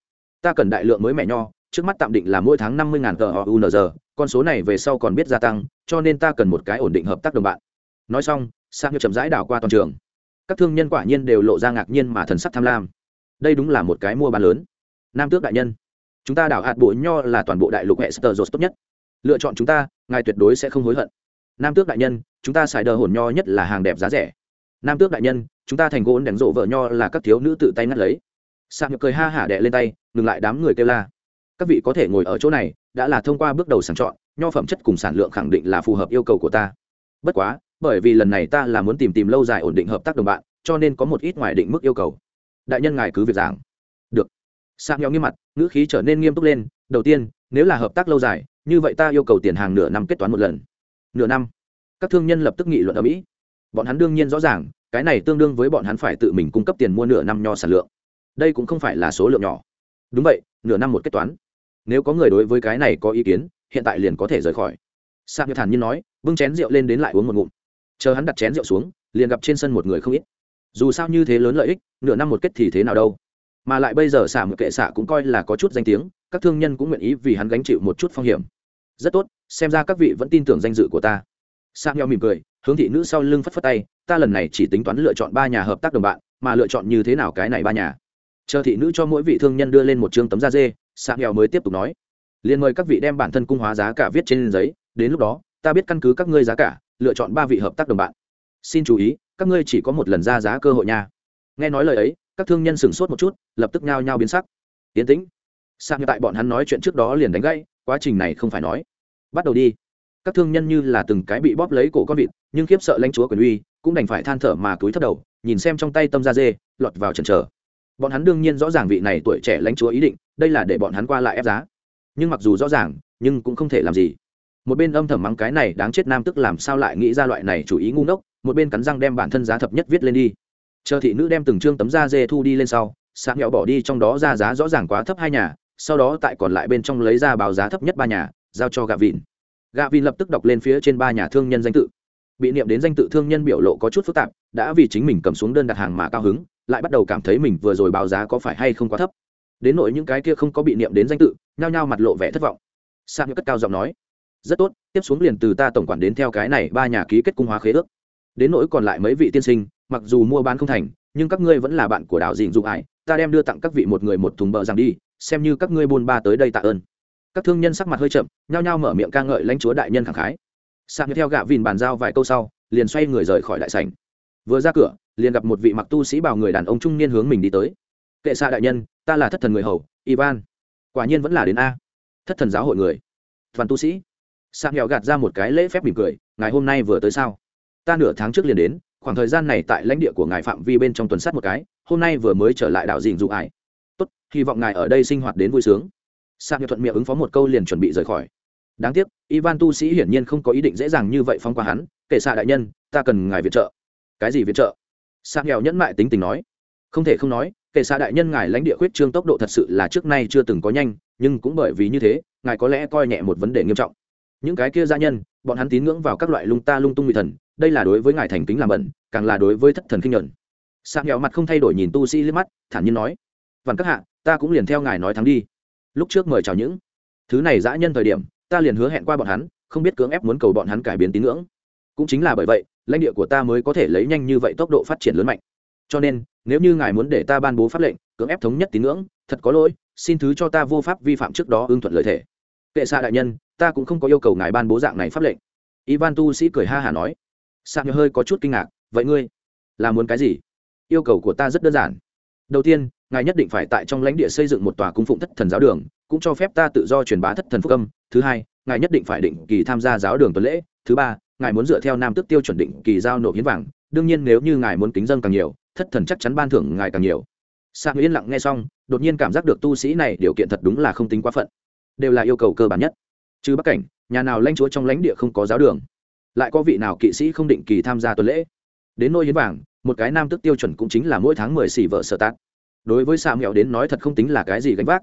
Ta cần đại lượng mới mẻ nho, trước mắt tạm định là mỗi tháng năm mươi ngàn tờ unz con số này về sau còn biết gia tăng, cho nên ta cần một cái ổn định hợp tác đồng bạn. Nói xong sang như chậm rãi đảo qua toàn trường. Các thương nhân quả nhiên đều lộ ra ngạc nhiên mà thần sắc tham lam đây đúng là một cái mua bán lớn. Nam tước đại nhân, chúng ta đảo hạt bộ nho là toàn bộ đại lục hệ sơ tốt nhất. Lựa chọn chúng ta, ngài tuyệt đối sẽ không hối hận. Nam tước đại nhân, chúng ta xài đờ hồn nho nhất là hàng đẹp giá rẻ. Nam tước đại nhân, chúng ta thành gỗ đánh rộ vợ nho là các thiếu nữ tự tay ngắt lấy. Sạc cười ha hả đệ lên tay, ngừng lại đám người kêu la. Các vị có thể ngồi ở chỗ này, đã là thông qua bước đầu sàng chọn, nho phẩm chất cùng sản lượng khẳng định là phù hợp yêu cầu của ta. Bất quá, bởi vì lần này ta là muốn tìm tìm lâu dài ổn định hợp tác đồng bạn, cho nên có một ít ngoài định mức yêu cầu đại nhân ngài cứ việc giảng. Được. Sạc nhau nghiêm mặt, ngữ khí trở nên nghiêm túc lên, đầu tiên, nếu là hợp tác lâu dài, như vậy ta yêu cầu tiền hàng nửa năm kết toán một lần. Nửa năm? Các thương nhân lập tức nghị luận ở mỹ. Bọn hắn đương nhiên rõ ràng, cái này tương đương với bọn hắn phải tự mình cung cấp tiền mua nửa năm nho sản lượng. Đây cũng không phải là số lượng nhỏ. Đúng vậy, nửa năm một kết toán. Nếu có người đối với cái này có ý kiến, hiện tại liền có thể rời khỏi. Sạc như thản nhiên nói, bưng chén rượu lên đến lại uống một ngụm. Chờ hắn đặt chén rượu xuống, liền gặp trên sân một người không ít dù sao như thế lớn lợi ích, nửa năm một kết thì thế nào đâu. Mà lại bây giờ xả một kệ xả cũng coi là có chút danh tiếng, các thương nhân cũng nguyện ý vì hắn gánh chịu một chút phong hiểm. Rất tốt, xem ra các vị vẫn tin tưởng danh dự của ta. Sang nhau mỉm cười, hướng thị nữ sau lưng phất phất tay, ta lần này chỉ tính toán lựa chọn ba nhà hợp tác đồng bạn, mà lựa chọn như thế nào cái này ba nhà. Chờ thị nữ cho mỗi vị thương nhân đưa lên một chương tấm da dê sang nhau mới tiếp tục nói. Liền mời các vị đem bản thân cung hóa giá cả viết trên giấy, đến lúc đó, ta biết căn cứ các ngươi giá cả, lựa chọn ba vị hợp tác đồng bạn xin chú ý, các ngươi chỉ có một lần ra giá cơ hội nha. Nghe nói lời ấy, các thương nhân sửng sốt một chút, lập tức nhao nhao biến sắc. Yến tĩnh. Sang tại bọn hắn nói chuyện trước đó liền đánh gãy, quá trình này không phải nói. Bắt đầu đi. Các thương nhân như là từng cái bị bóp lấy cổ con vịt, nhưng khiếp sợ lãnh chúa quyền uy, cũng đành phải than thở mà cúi thấp đầu, nhìn xem trong tay tâm da dê, lọt vào trần trở bọn hắn đương nhiên rõ ràng vị này tuổi trẻ lãnh chúa ý định, đây là để bọn hắn qua lại ép giá. Nhưng mặc dù rõ ràng, nhưng cũng không thể làm gì. Một bên âm thầm mắng cái này đáng chết nam tức làm sao lại nghĩ ra loại này chủ ý ngu ngốc một bên cắn răng đem bản thân giá thập nhất viết lên đi. Chờ thị nữ đem từng chương tấm da dê thu đi lên sau sáng nhạo bỏ đi trong đó ra giá rõ ràng quá thấp hai nhà, sau đó tại còn lại bên trong lấy ra báo giá thấp nhất ba nhà, giao cho gạ vịn. Gạ vịn lập tức đọc lên phía trên ba nhà thương nhân danh tự. Bị niệm đến danh tự thương nhân biểu lộ có chút phức tạp, đã vì chính mình cầm xuống đơn đặt hàng mà cao hứng, lại bắt đầu cảm thấy mình vừa rồi báo giá có phải hay không quá thấp. Đến nỗi những cái kia không có bị niệm đến danh tự, nhao nhao mặt lộ vẻ thất vọng. Sang như cất cao giọng nói, rất tốt, tiếp xuống liền từ ta tổng quản đến theo cái này ba nhà ký kết cung hóa khế ước đến nỗi còn lại mấy vị tiên sinh, mặc dù mua bán không thành, nhưng các ngươi vẫn là bạn của đảo dịnh dụng ải ta đem đưa tặng các vị một người một thùng bờ rằng đi, xem như các ngươi buôn ba tới đây tạ ơn. Các thương nhân sắc mặt hơi chậm, nhao nhao mở miệng ca ngợi lãnh chúa đại nhân khẳng khái. Như theo gạ vìn bàn giao vài câu sau, liền xoay người rời khỏi đại sảnh. Vừa ra cửa, liền gặp một vị mặc tu sĩ bảo người đàn ông trung niên hướng mình đi tới. Kệ xa đại nhân, ta là thất thần người hầu, ivan. Quả nhiên vẫn là đến a. Thất thần giáo hội người. Toàn tu sĩ. Sạc nghèo gạt ra một cái lễ phép mỉm cười, ngày hôm nay vừa tới sao? Ta nửa tháng trước liền đến, khoảng thời gian này tại lãnh địa của ngài phạm vi bên trong tuần sát một cái, hôm nay vừa mới trở lại đảo Dìn dụ ải tốt, hy vọng ngài ở đây sinh hoạt đến vui sướng. Sang thuận miệng ứng phó một câu liền chuẩn bị rời khỏi. Đáng tiếc, ivan tu sĩ hiển nhiên không có ý định dễ dàng như vậy phong qua hắn, kể xạ đại nhân, ta cần ngài viện trợ. Cái gì viện trợ? Sạc nghèo nhẫn mại tính tình nói. Không thể không nói, kể xạ đại nhân ngài lãnh địa khuyết trương tốc độ thật sự là trước nay chưa từng có nhanh, nhưng cũng bởi vì như thế, ngài có lẽ coi nhẹ một vấn đề nghiêm trọng. Những cái kia gia nhân, bọn hắn tín ngưỡng vào các loại lung ta lung tung nguy thần đây là đối với ngài thành kính làm bẩn càng là đối với thất thần kinh nhuận. Sạm nghèo mặt không thay đổi nhìn tu sĩ liếc mắt, thản nhiên nói vằn các hạ, ta cũng liền theo ngài nói thắng đi. Lúc trước mời chào những thứ này dã nhân thời điểm, ta liền hứa hẹn qua bọn hắn, không biết cưỡng ép muốn cầu bọn hắn cải biến tín ngưỡng. Cũng chính là bởi vậy, lãnh địa của ta mới có thể lấy nhanh như vậy tốc độ phát triển lớn mạnh. Cho nên, nếu như ngài muốn để ta ban bố pháp lệnh, cưỡng ép thống nhất tín ngưỡng, thật có lỗi, xin thứ cho ta vô pháp vi phạm trước đó ưng thuận lợi thể kệ xa đại nhân, ta cũng không có yêu cầu ngài ban bố dạng này pháp lệnh. Ivan tu sĩ cười ha hả nói sang hơi có chút kinh ngạc, vậy ngươi là muốn cái gì? Yêu cầu của ta rất đơn giản. Đầu tiên, ngài nhất định phải tại trong lãnh địa xây dựng một tòa cung phụng thất thần giáo đường, cũng cho phép ta tự do truyền bá thất thần phúc âm. Thứ hai, ngài nhất định phải định kỳ tham gia giáo đường tuần lễ. Thứ ba, ngài muốn dựa theo nam tức tiêu chuẩn định kỳ giao nộp hiến vàng. Đương nhiên nếu như ngài muốn kính dân càng nhiều, thất thần chắc chắn ban thưởng ngài càng nhiều. Sạc yên lặng nghe xong, đột nhiên cảm giác được tu sĩ này điều kiện thật đúng là không tính quá phận. Đều là yêu cầu cơ bản nhất. Chứ bắc cảnh, nhà nào lãnh chúa trong lãnh địa không có giáo đường? Lại có vị nào kỵ sĩ không định kỳ tham gia tuần lễ? Đến nôi hiến vàng, một cái nam tức tiêu chuẩn cũng chính là mỗi tháng mười xỉ vợ sợ tát đối với xạ mẹo đến nói thật không tính là cái gì gánh vác.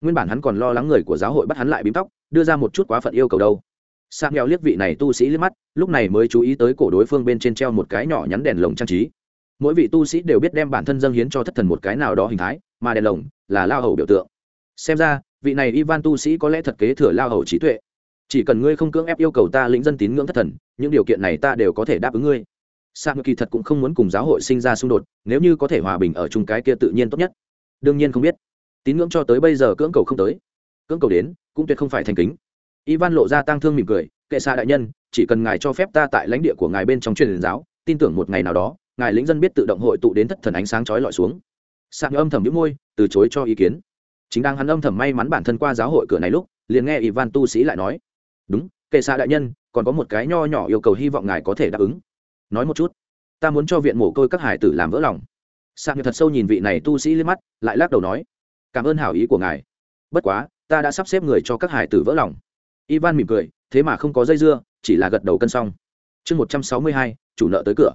Nguyên bản hắn còn lo lắng người của giáo hội bắt hắn lại bím tóc, đưa ra một chút quá phận yêu cầu đâu. Xạ mẹo liếc vị này tu sĩ liếc mắt, lúc này mới chú ý tới cổ đối phương bên trên treo một cái nhỏ nhắn đèn lồng trang trí. Mỗi vị tu sĩ đều biết đem bản thân dâng hiến cho thất thần một cái nào đó hình thái, mà đèn lồng là lao hầu biểu tượng. Xem ra, vị này ivan tu sĩ có lẽ thật kế thừa lao hầu trí tuệ chỉ cần ngươi không cưỡng ép yêu cầu ta lĩnh dân tín ngưỡng thất thần, những điều kiện này ta đều có thể đáp ứng ngươi. Sa sang kỳ thật cũng không muốn cùng giáo hội sinh ra xung đột, nếu như có thể hòa bình ở chung cái kia tự nhiên tốt nhất. Đương nhiên không biết. Tín ngưỡng cho tới bây giờ cưỡng cầu không tới. Cưỡng cầu đến, cũng tuyệt không phải thành kính. Ivan lộ ra tang thương mỉm cười, kệ xa đại nhân, chỉ cần ngài cho phép ta tại lãnh địa của ngài bên trong truyền giáo, tin tưởng một ngày nào đó, ngài lĩnh dân biết tự động hội tụ đến thất thần ánh sáng chói lọi xuống. Sạc âm thầm đĩu môi, từ chối cho ý kiến. Chính đang hắn âm thầm may mắn bản thân qua giáo hội cửa này lúc, liền nghe ivan tu sĩ lại nói đúng, kệ xa đại nhân, còn có một cái nho nhỏ yêu cầu hy vọng ngài có thể đáp ứng. Nói một chút. Ta muốn cho viện mổ côi các hải tử làm vỡ lòng. Sạc như thật sâu nhìn vị này tu sĩ liếc mắt, lại lắc đầu nói. Cảm ơn hảo ý của ngài. Bất quá, ta đã sắp xếp người cho các hải tử vỡ lòng. Ivan mỉm cười, thế mà không có dây dưa, chỉ là gật đầu cân xong. Chương một trăm sáu mươi hai, chủ nợ tới cửa.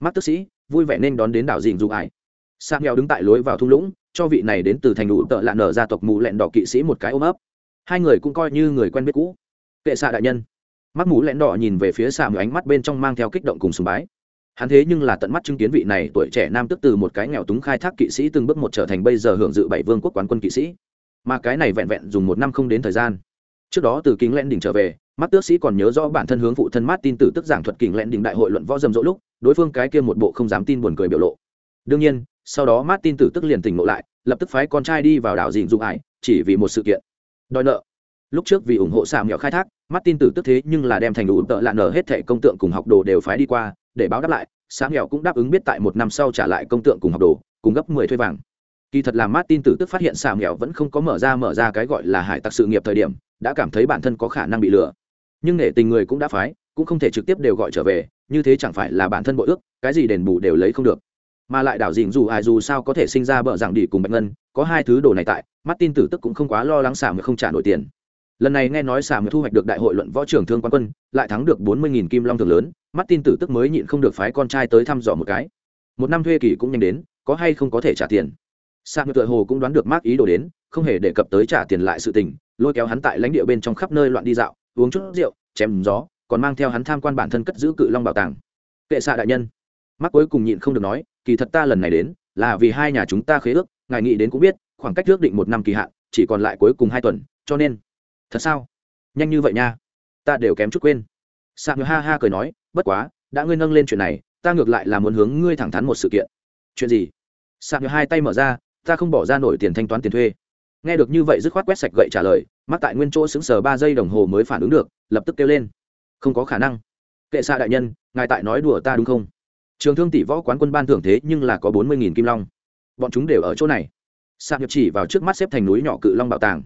Mắt tức sĩ, vui vẻ nên đón đến đảo dình dù ải sang nghèo đứng tại lối vào thung lũng, cho vị này đến từ thành đủ tợ lạ nở gia tộc mù lẹn đỏ kỵ sĩ một cái ôm ấp. Hai người cũng coi như người quen biết cũ kệ xạ đại nhân. Mắt mũ lẹn đỏ nhìn về phía xạ mù ánh mắt bên trong mang theo kích động cùng sùng bái. Hắn thế nhưng là tận mắt chứng kiến vị này tuổi trẻ nam tức từ một cái nghèo túng khai thác kỵ sĩ từng bước một trở thành bây giờ hưởng dự bảy vương quốc quán quân kỵ sĩ. Mà cái này vẹn vẹn dùng một năm không đến thời gian. Trước đó từ kính lẽn đỉnh trở về, mắt tước sĩ còn nhớ rõ bản thân hướng phụ thân mát tin tử tức giảng thuật kính lẽn đỉnh đại hội luận võ dầm rỗ lúc, đối phương cái kia một bộ không dám tin buồn cười biểu lộ. Đương nhiên, sau đó mát tin tử tức liền tỉnh ngộ lại, lập tức phái con trai đi vào đảo dịnh dụng ải, chỉ vì một sự kiện. Đòi nợ. Lúc trước vì ủng hộ xà mèo khai thác mắt tin tử tức thế nhưng là đem thành đủ tợ lạn nở hết thẻ công tượng cùng học đồ đều phái đi qua, để báo đáp lại, sáng nghèo cũng đáp ứng biết tại một năm sau trả lại công tượng cùng học đồ, cùng gấp mười thuê vàng. Kỳ thật là Martin tử tức phát hiện sáng nghèo vẫn không có mở ra mở ra cái gọi là hải tặc sự nghiệp thời điểm, đã cảm thấy bản thân có khả năng bị lừa. Nhưng nể tình người cũng đã phái, cũng không thể trực tiếp đều gọi trở về, như thế chẳng phải là bản thân bội ước, cái gì đền bù đều lấy không được. Mà lại đảo dình dù ai dù sao có thể sinh ra bợ giảng đi cùng bạch ngân, có hai thứ đồ này tại Martin tử tức cũng không quá lo lắng xả mà không trả nổi tiền lần này nghe nói xà mới thu hoạch được đại hội luận võ trưởng thương quan quân, lại thắng được bốn mươi nghìn kim long thường lớn mắt tin tử tức mới nhịn không được phái con trai tới thăm dò một cái. Một năm thuê kỳ cũng nhanh đến, có hay không có thể trả tiền? Xà mới tựa hồ cũng đoán được mác ý đồ đến, không hề đề cập tới trả tiền lại sự tình, lôi kéo hắn tại lãnh địa bên trong khắp nơi loạn đi dạo, uống chút rượu, chém gió, còn mang theo hắn tham quan bản thân cất giữ cự long bảo tàng. Kệ xạ đại nhân. Mắc cuối cùng nhịn không được nói, kỳ thật ta lần này đến, là vì hai nhà chúng ta khế ước, ngài nghĩ đến cũng biết, khoảng cách ước định một năm kỳ hạn, chỉ còn lại cuối cùng hai tuần, cho nên thật sao? Nhanh như vậy nha. Ta đều kém chút quên. Sa ngựa ha ha cười nói, bất quá, đã ngươi nâng lên chuyện này, ta ngược lại là muốn hướng ngươi thẳng thắn một sự kiện. Chuyện gì? Sa ngựa hai tay mở ra, ta không bỏ ra nổi tiền thanh toán tiền thuê. Nghe được như vậy dứt khoát quét sạch gậy trả lời mắc tại nguyên chỗ xứng sờ ba giây đồng hồ mới phản ứng được, lập tức kêu lên. Không có khả năng. Kệ xạ đại nhân, ngài tại nói đùa ta đúng không? Trường thương tỷ võ quán quân ban thưởng thế nhưng là có bốn mươi nghìn kim long. Bọn chúng đều ở chỗ này. Sạc nhập chỉ vào trước mắt xếp thành núi nhỏ cự long bảo tàng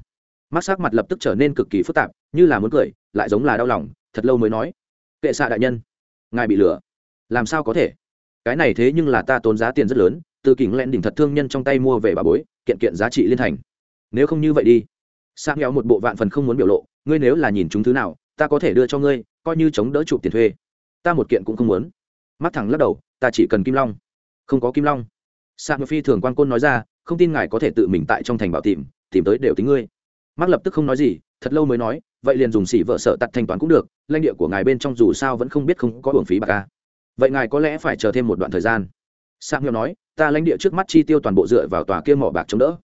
mắt sắc mặt lập tức trở nên cực kỳ phức tạp, như là muốn cười, lại giống là đau lòng, thật lâu mới nói, kệ xạ đại nhân, ngài bị lừa. Làm sao có thể? Cái này thế nhưng là ta tốn giá tiền rất lớn, từ kỉnh len đỉnh thật thương nhân trong tay mua về bà bối, kiện kiện giá trị liên thành. Nếu không như vậy đi. Sang nghèo một bộ vạn phần không muốn biểu lộ, ngươi nếu là nhìn chúng thứ nào, ta có thể đưa cho ngươi, coi như chống đỡ chụp tiền thuê. Ta một kiện cũng không muốn. Mắt thẳng lắc đầu, ta chỉ cần kim long. Không có kim long. Sang phi thường quan côn nói ra, không tin ngài có thể tự mình tại trong thành bảo tìm tìm tới đều tính ngươi. Mắc lập tức không nói gì, thật lâu mới nói, vậy liền dùng xỉ vợ sợ tặt thanh toán cũng được, lãnh địa của ngài bên trong dù sao vẫn không biết không có hưởng phí bạc ca vậy ngài có lẽ phải chờ thêm một đoạn thời gian. Sang hiệu nói, ta lãnh địa trước mắt chi tiêu toàn bộ dựa vào tòa kia mỏ bạc chống đỡ.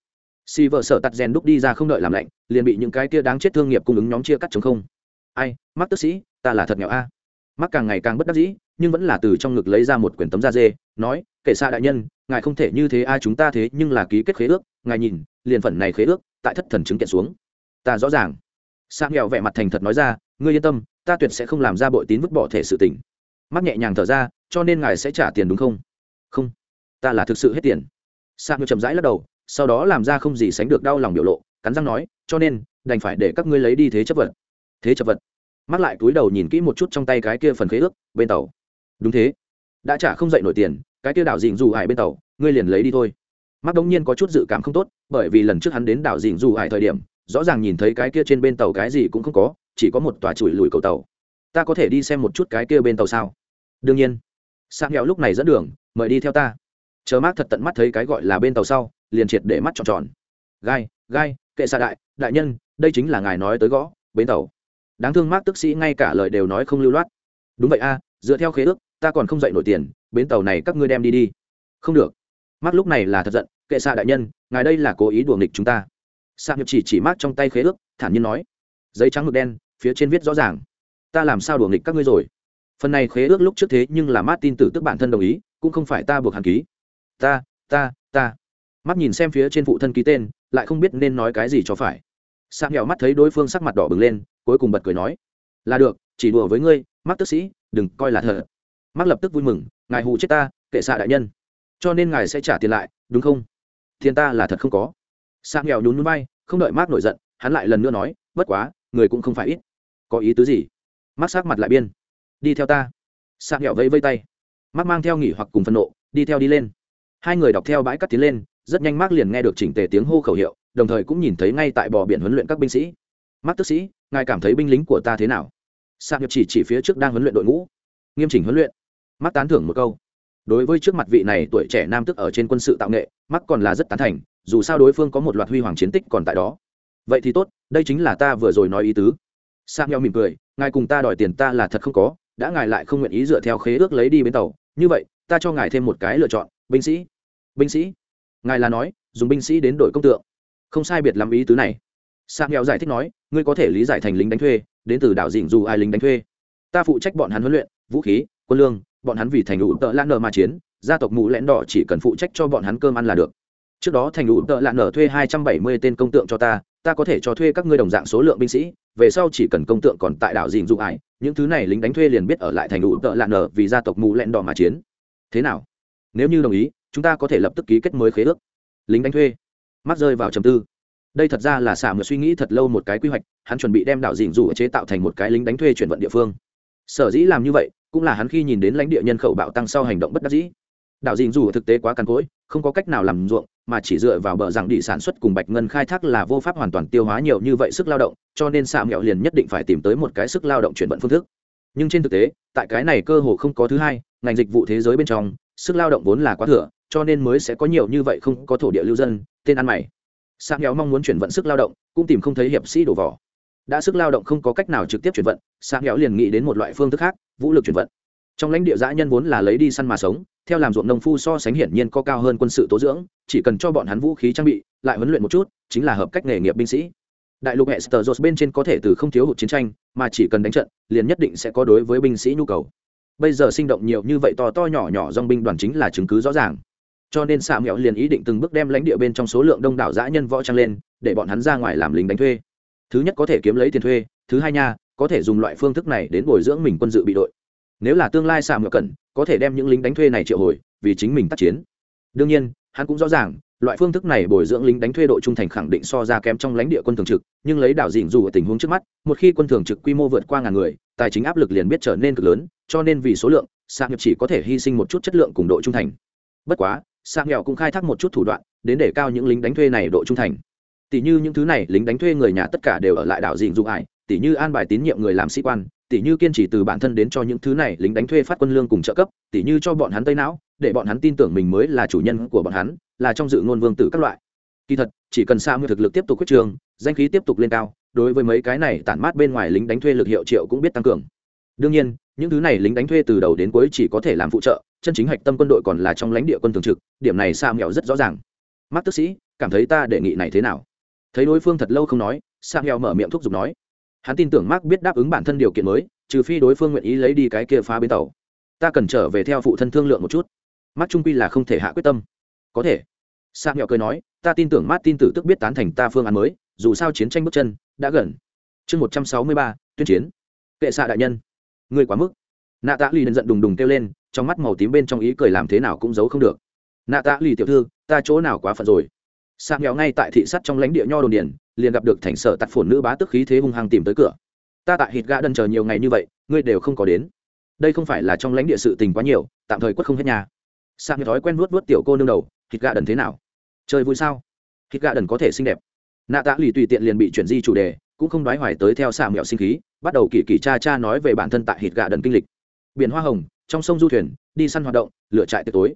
Si vợ sợ tắt rèn đúc đi ra không đợi làm lạnh, liền bị những cái kia đáng chết thương nghiệp cung ứng nhóm chia cắt chống không. Ai mắc tức sĩ, ta là thật nghèo a. Mắc càng ngày càng bất đắc dĩ, nhưng vẫn là từ trong ngực lấy ra một quyển tấm da dê, nói, kể xa đại nhân, ngài không thể như thế ai chúng ta thế nhưng là ký kết khế ước, ngài nhìn, liền phần này khế ước, tại thất thần chứng kiện xuống ta rõ ràng. Sang nghèo vẻ mặt thành thật nói ra, ngươi yên tâm, ta tuyệt sẽ không làm ra bội tín vứt bỏ thể sự tỉnh mắc nhẹ nhàng thở ra, cho nên ngài sẽ trả tiền đúng không? Không, ta là thực sự hết tiền. Sang nghèo chậm rãi lắc đầu, sau đó làm ra không gì sánh được đau lòng biểu lộ, cắn răng nói, cho nên, đành phải để các ngươi lấy đi thế chấp vật. Thế chấp vật? Mắt lại túi đầu nhìn kỹ một chút trong tay cái kia phần khế ước, bên tàu. Đúng thế, đã trả không dậy nổi tiền, cái kia đảo dình dù hải bên tàu, ngươi liền lấy đi thôi. Mắt đống nhiên có chút dự cảm không tốt, bởi vì lần trước hắn đến đảo dình dù hải thời điểm rõ ràng nhìn thấy cái kia trên bên tàu cái gì cũng không có, chỉ có một tòa chùi lùi cầu tàu. Ta có thể đi xem một chút cái kia bên tàu sao? Đương nhiên. Sang nghèo lúc này dẫn đường, mời đi theo ta. Chờ mát thật tận mắt thấy cái gọi là bên tàu sau, liền triệt để mắt tròn tròn. Gai gai, kệ xa đại đại nhân, đây chính là ngài nói tới gõ, bến tàu. Đáng thương mát tức sĩ ngay cả lời đều nói không lưu loát. Đúng vậy a, dựa theo khế ước, ta còn không dạy nổi tiền, bến tàu này các ngươi đem đi đi. Không được. Mát lúc này là thật giận, kệ xa đại nhân, ngài đây là cố ý đùa nghịch chúng ta sa nhập chỉ chỉ mát trong tay khế ước, thản nhiên nói, giấy trắng ngực đen, phía trên viết rõ ràng, ta làm sao đùa nghịch các ngươi rồi? Phần này khế ước lúc trước thế nhưng là mát tin tử tức bản thân đồng ý, cũng không phải ta buộc hàn ký. Ta ta ta. Mắt nhìn xem phía trên phụ thân ký tên, lại không biết nên nói cái gì cho phải. Sang nghèo mắt thấy đối phương sắc mặt đỏ bừng lên, cuối cùng bật cười nói, là được, chỉ đùa với ngươi mắt tức sĩ, đừng coi là thật mắt lập tức vui mừng, ngài hù chết ta, kệ xạ đại nhân. Cho nên ngài sẽ trả tiền lại, đúng không? Tiền ta là thật không có sang nghèo nhún núi bay không đợi mát nổi giận, hắn lại lần nữa nói, bất quá, người cũng không phải ít. Có ý tứ gì? Mát sát mặt lại biên. Đi theo ta. Sang nghèo vẫy vây tay. Mát mang theo nghỉ hoặc cùng phân nộ, đi theo đi lên. Hai người đọc theo bãi cắt tiến lên, rất nhanh mác liền nghe được chỉnh tề tiếng hô khẩu hiệu, đồng thời cũng nhìn thấy ngay tại bờ biển huấn luyện các binh sĩ. Mác tức sĩ, ngài cảm thấy binh lính của ta thế nào? Sang nhập chỉ chỉ phía trước đang huấn luyện đội ngũ. Nghiêm chỉnh huấn luyện. Mác tán thưởng một câu. Đối với trước mặt vị này tuổi trẻ nam tức ở trên quân sự tạo nghệ mắc còn là rất tán thành dù sao đối phương có một loạt huy hoàng chiến tích còn tại đó. Vậy thì tốt, đây chính là ta vừa rồi nói ý tứ. Sang nhau mỉm cười, ngài cùng ta đòi tiền ta là thật không có, đã ngài lại không nguyện ý dựa theo khế ước lấy đi bến tàu. Như vậy, ta cho ngài thêm một cái lựa chọn, binh sĩ. Binh sĩ? Ngài là nói, dùng binh sĩ đến đổi công tượng. Không sai biệt lắm ý tứ này. Sang nghèo giải thích nói, ngươi có thể lý giải thành lính đánh thuê, đến từ đảo dịnh dù ai lính đánh thuê. Ta phụ trách bọn hắn huấn luyện, vũ khí, quân lương, bọn hắn vì thành đủ tợ lan nợ mà chiến, gia tộc mũ lẽn đỏ chỉ cần phụ trách cho bọn hắn cơm ăn là được trước đó thành đủ tợ lạn nở thuê hai trăm bảy mươi tên công tượng cho ta ta có thể cho thuê các ngươi đồng dạng số lượng binh sĩ, về sau chỉ cần công tượng còn tại đảo dìn dụ ải những thứ này lính đánh thuê liền biết ở lại thành đủ tợ lạn nở vì gia tộc mù lẹn đỏ mà chiến. Thế nào? Nếu như đồng ý, chúng ta có thể lập tức ký kết mới khế ước. Lính đánh thuê. Mắt rơi vào trầm tư. Đây thật ra là xả một suy nghĩ thật lâu một cái quy hoạch, hắn chuẩn bị đem đảo dìn dụ chế tạo thành một cái lính đánh thuê chuyển vận địa phương. Sở dĩ làm như vậy, cũng là hắn khi nhìn đến lãnh địa nhân khẩu bạo tăng sau hành động bất đắc dĩ đảo dìn dù thực tế quá cằn cỗi, không có cách nào làm ruộng, mà chỉ dựa vào bờ rằng đi sản xuất cùng bạch ngân khai thác là vô pháp hoàn toàn tiêu hóa nhiều như vậy sức lao động, cho nên xạ mẹo liền nhất định phải tìm tới một cái sức lao động chuyển vận phương thức. Nhưng trên thực tế, tại cái này cơ hồ không có thứ hai, ngành dịch vụ thế giới bên trong, sức lao động vốn là quá thừa, cho nên mới sẽ có nhiều như vậy không có thổ địa lưu dân, tên ăn mày. Xạ mẹo mong muốn chuyển vận sức lao động, cũng tìm không thấy hiệp sĩ đổ vỏ. Đã sức lao động không có cách nào trực tiếp chuyển vận xạ mẹo liền nghĩ đến một loại phương thức khác, vũ lực chuyển vận trong lãnh địa giã nhân vốn là lấy đi săn mà sống, theo làm ruộng nông phu so sánh hiển nhiên có cao hơn quân sự tố dưỡng, chỉ cần cho bọn hắn vũ khí trang bị, lại huấn luyện một chút, chính là hợp cách nghề nghiệp binh sĩ. Đại lục hệ sờ bên trên có thể từ không thiếu hụt chiến tranh, mà chỉ cần đánh trận, liền nhất định sẽ có đối với binh sĩ nhu cầu. Bây giờ sinh động nhiều như vậy to to nhỏ nhỏ dong binh đoàn chính là chứng cứ rõ ràng. Cho nên xạ mẹo liền ý định từng bước đem lãnh địa bên trong số lượng đông đảo giã nhân võ trang lên, để bọn hắn ra ngoài làm lính đánh thuê. Thứ nhất có thể kiếm lấy tiền thuê, thứ hai nha, có thể dùng loại phương thức này đến bồi dưỡng mình quân dự bị đội nếu là tương lai xạ ngựa cẩn có thể đem những lính đánh thuê này triệu hồi vì chính mình tác chiến. Đương nhiên, hắn cũng rõ ràng, loại phương thức này bồi dưỡng lính đánh thuê độ trung thành khẳng định so ra kém trong lãnh địa quân thường trực, nhưng lấy đảo dịnh dù ở tình huống trước mắt, một khi quân thường trực quy mô vượt qua ngàn người, tài chính áp lực liền biết trở nên cực lớn, cho nên vì số lượng sạc nghiệp chỉ có thể hy sinh một chút chất lượng cùng độ trung thành. Bất quá sạc nghèo cũng khai thác một chút thủ đoạn, đến để cao những lính đánh thuê này độ trung thành. Tỷ như những thứ này, lính đánh thuê người nhà tất cả đều ở lại đảo dịnh dù ải tỷ như an bài tín nhiệm người làm sĩ quan tỷ như kiên trì từ bản thân đến cho những thứ này, lính đánh thuê phát quân lương cùng trợ cấp tỷ như cho bọn hắn tây não, để bọn hắn tin tưởng mình mới là chủ nhân của bọn hắn, là trong dự ngôn vương tử các loại. Kỳ thật, chỉ cần xa mưa thực lực tiếp tục quyết trường, danh khí tiếp tục lên cao, đối với mấy cái này tản mát bên ngoài lính đánh thuê lực hiệu triệu cũng biết tăng cường. Đương nhiên, những thứ này lính đánh thuê từ đầu đến cuối chỉ có thể làm phụ trợ, chân chính hạch tâm quân đội còn là trong lãnh địa quân thường trực, điểm này xa mẹo rất rõ ràng. Mắt tức sĩ, cảm thấy ta đề nghị này thế nào? Thấy đối phương thật lâu không nói, sa mẹo mở miệng thúc giục nói hắn tin tưởng mark biết đáp ứng bản thân điều kiện mới, trừ phi đối phương nguyện ý lấy đi cái kia phá bến tàu. Ta cần trở về theo phụ thân thương lượng một chút. Mark trung quy là không thể hạ quyết tâm. Có thể. Sa mẹo cười nói, ta tin tưởng mark tin tử tức biết tán thành ta phương án mới, dù sao chiến tranh bước chân đã gần. Chương một trăm sáu mươi ba, tuyên chiến. Kệ xạ đại nhân. Người quá mức. Nạ tạ lì giận đùng đùng kêu lên, trong mắt màu tím bên trong ý cười làm thế nào cũng giấu không được. Nạ tạ lì tiểu thư, ta chỗ nào quá phận rồi? Sang nghèo ngay tại thị sắt trong lãnh địa nho đồn điển liền gặp được thành sở tặt phồn nữ bá tức khí thế hung hăng tìm tới cửa. Ta tại hít gã đần chờ nhiều ngày như vậy, ngươi đều không có đến. Đây không phải là trong lãnh địa sự tình quá nhiều, tạm thời quất không hết nhà. Sang nghèo thói quen vuốt vuốt tiểu cô nương đầu hít gã đần thế nào? Chơi vui sao? Hít gã đần có thể xinh đẹp. Nạ tạ lì tùy tiện liền bị chuyển di chủ đề, cũng không đoái hoài tới theo xà mẹo sinh khí, bắt đầu kỳ kỳ cha cha nói về bản thân tại hít gã đần kinh lịch. Biển hoa hồng, trong sông du thuyền, đi săn hoạt động lựa trại tiệc tối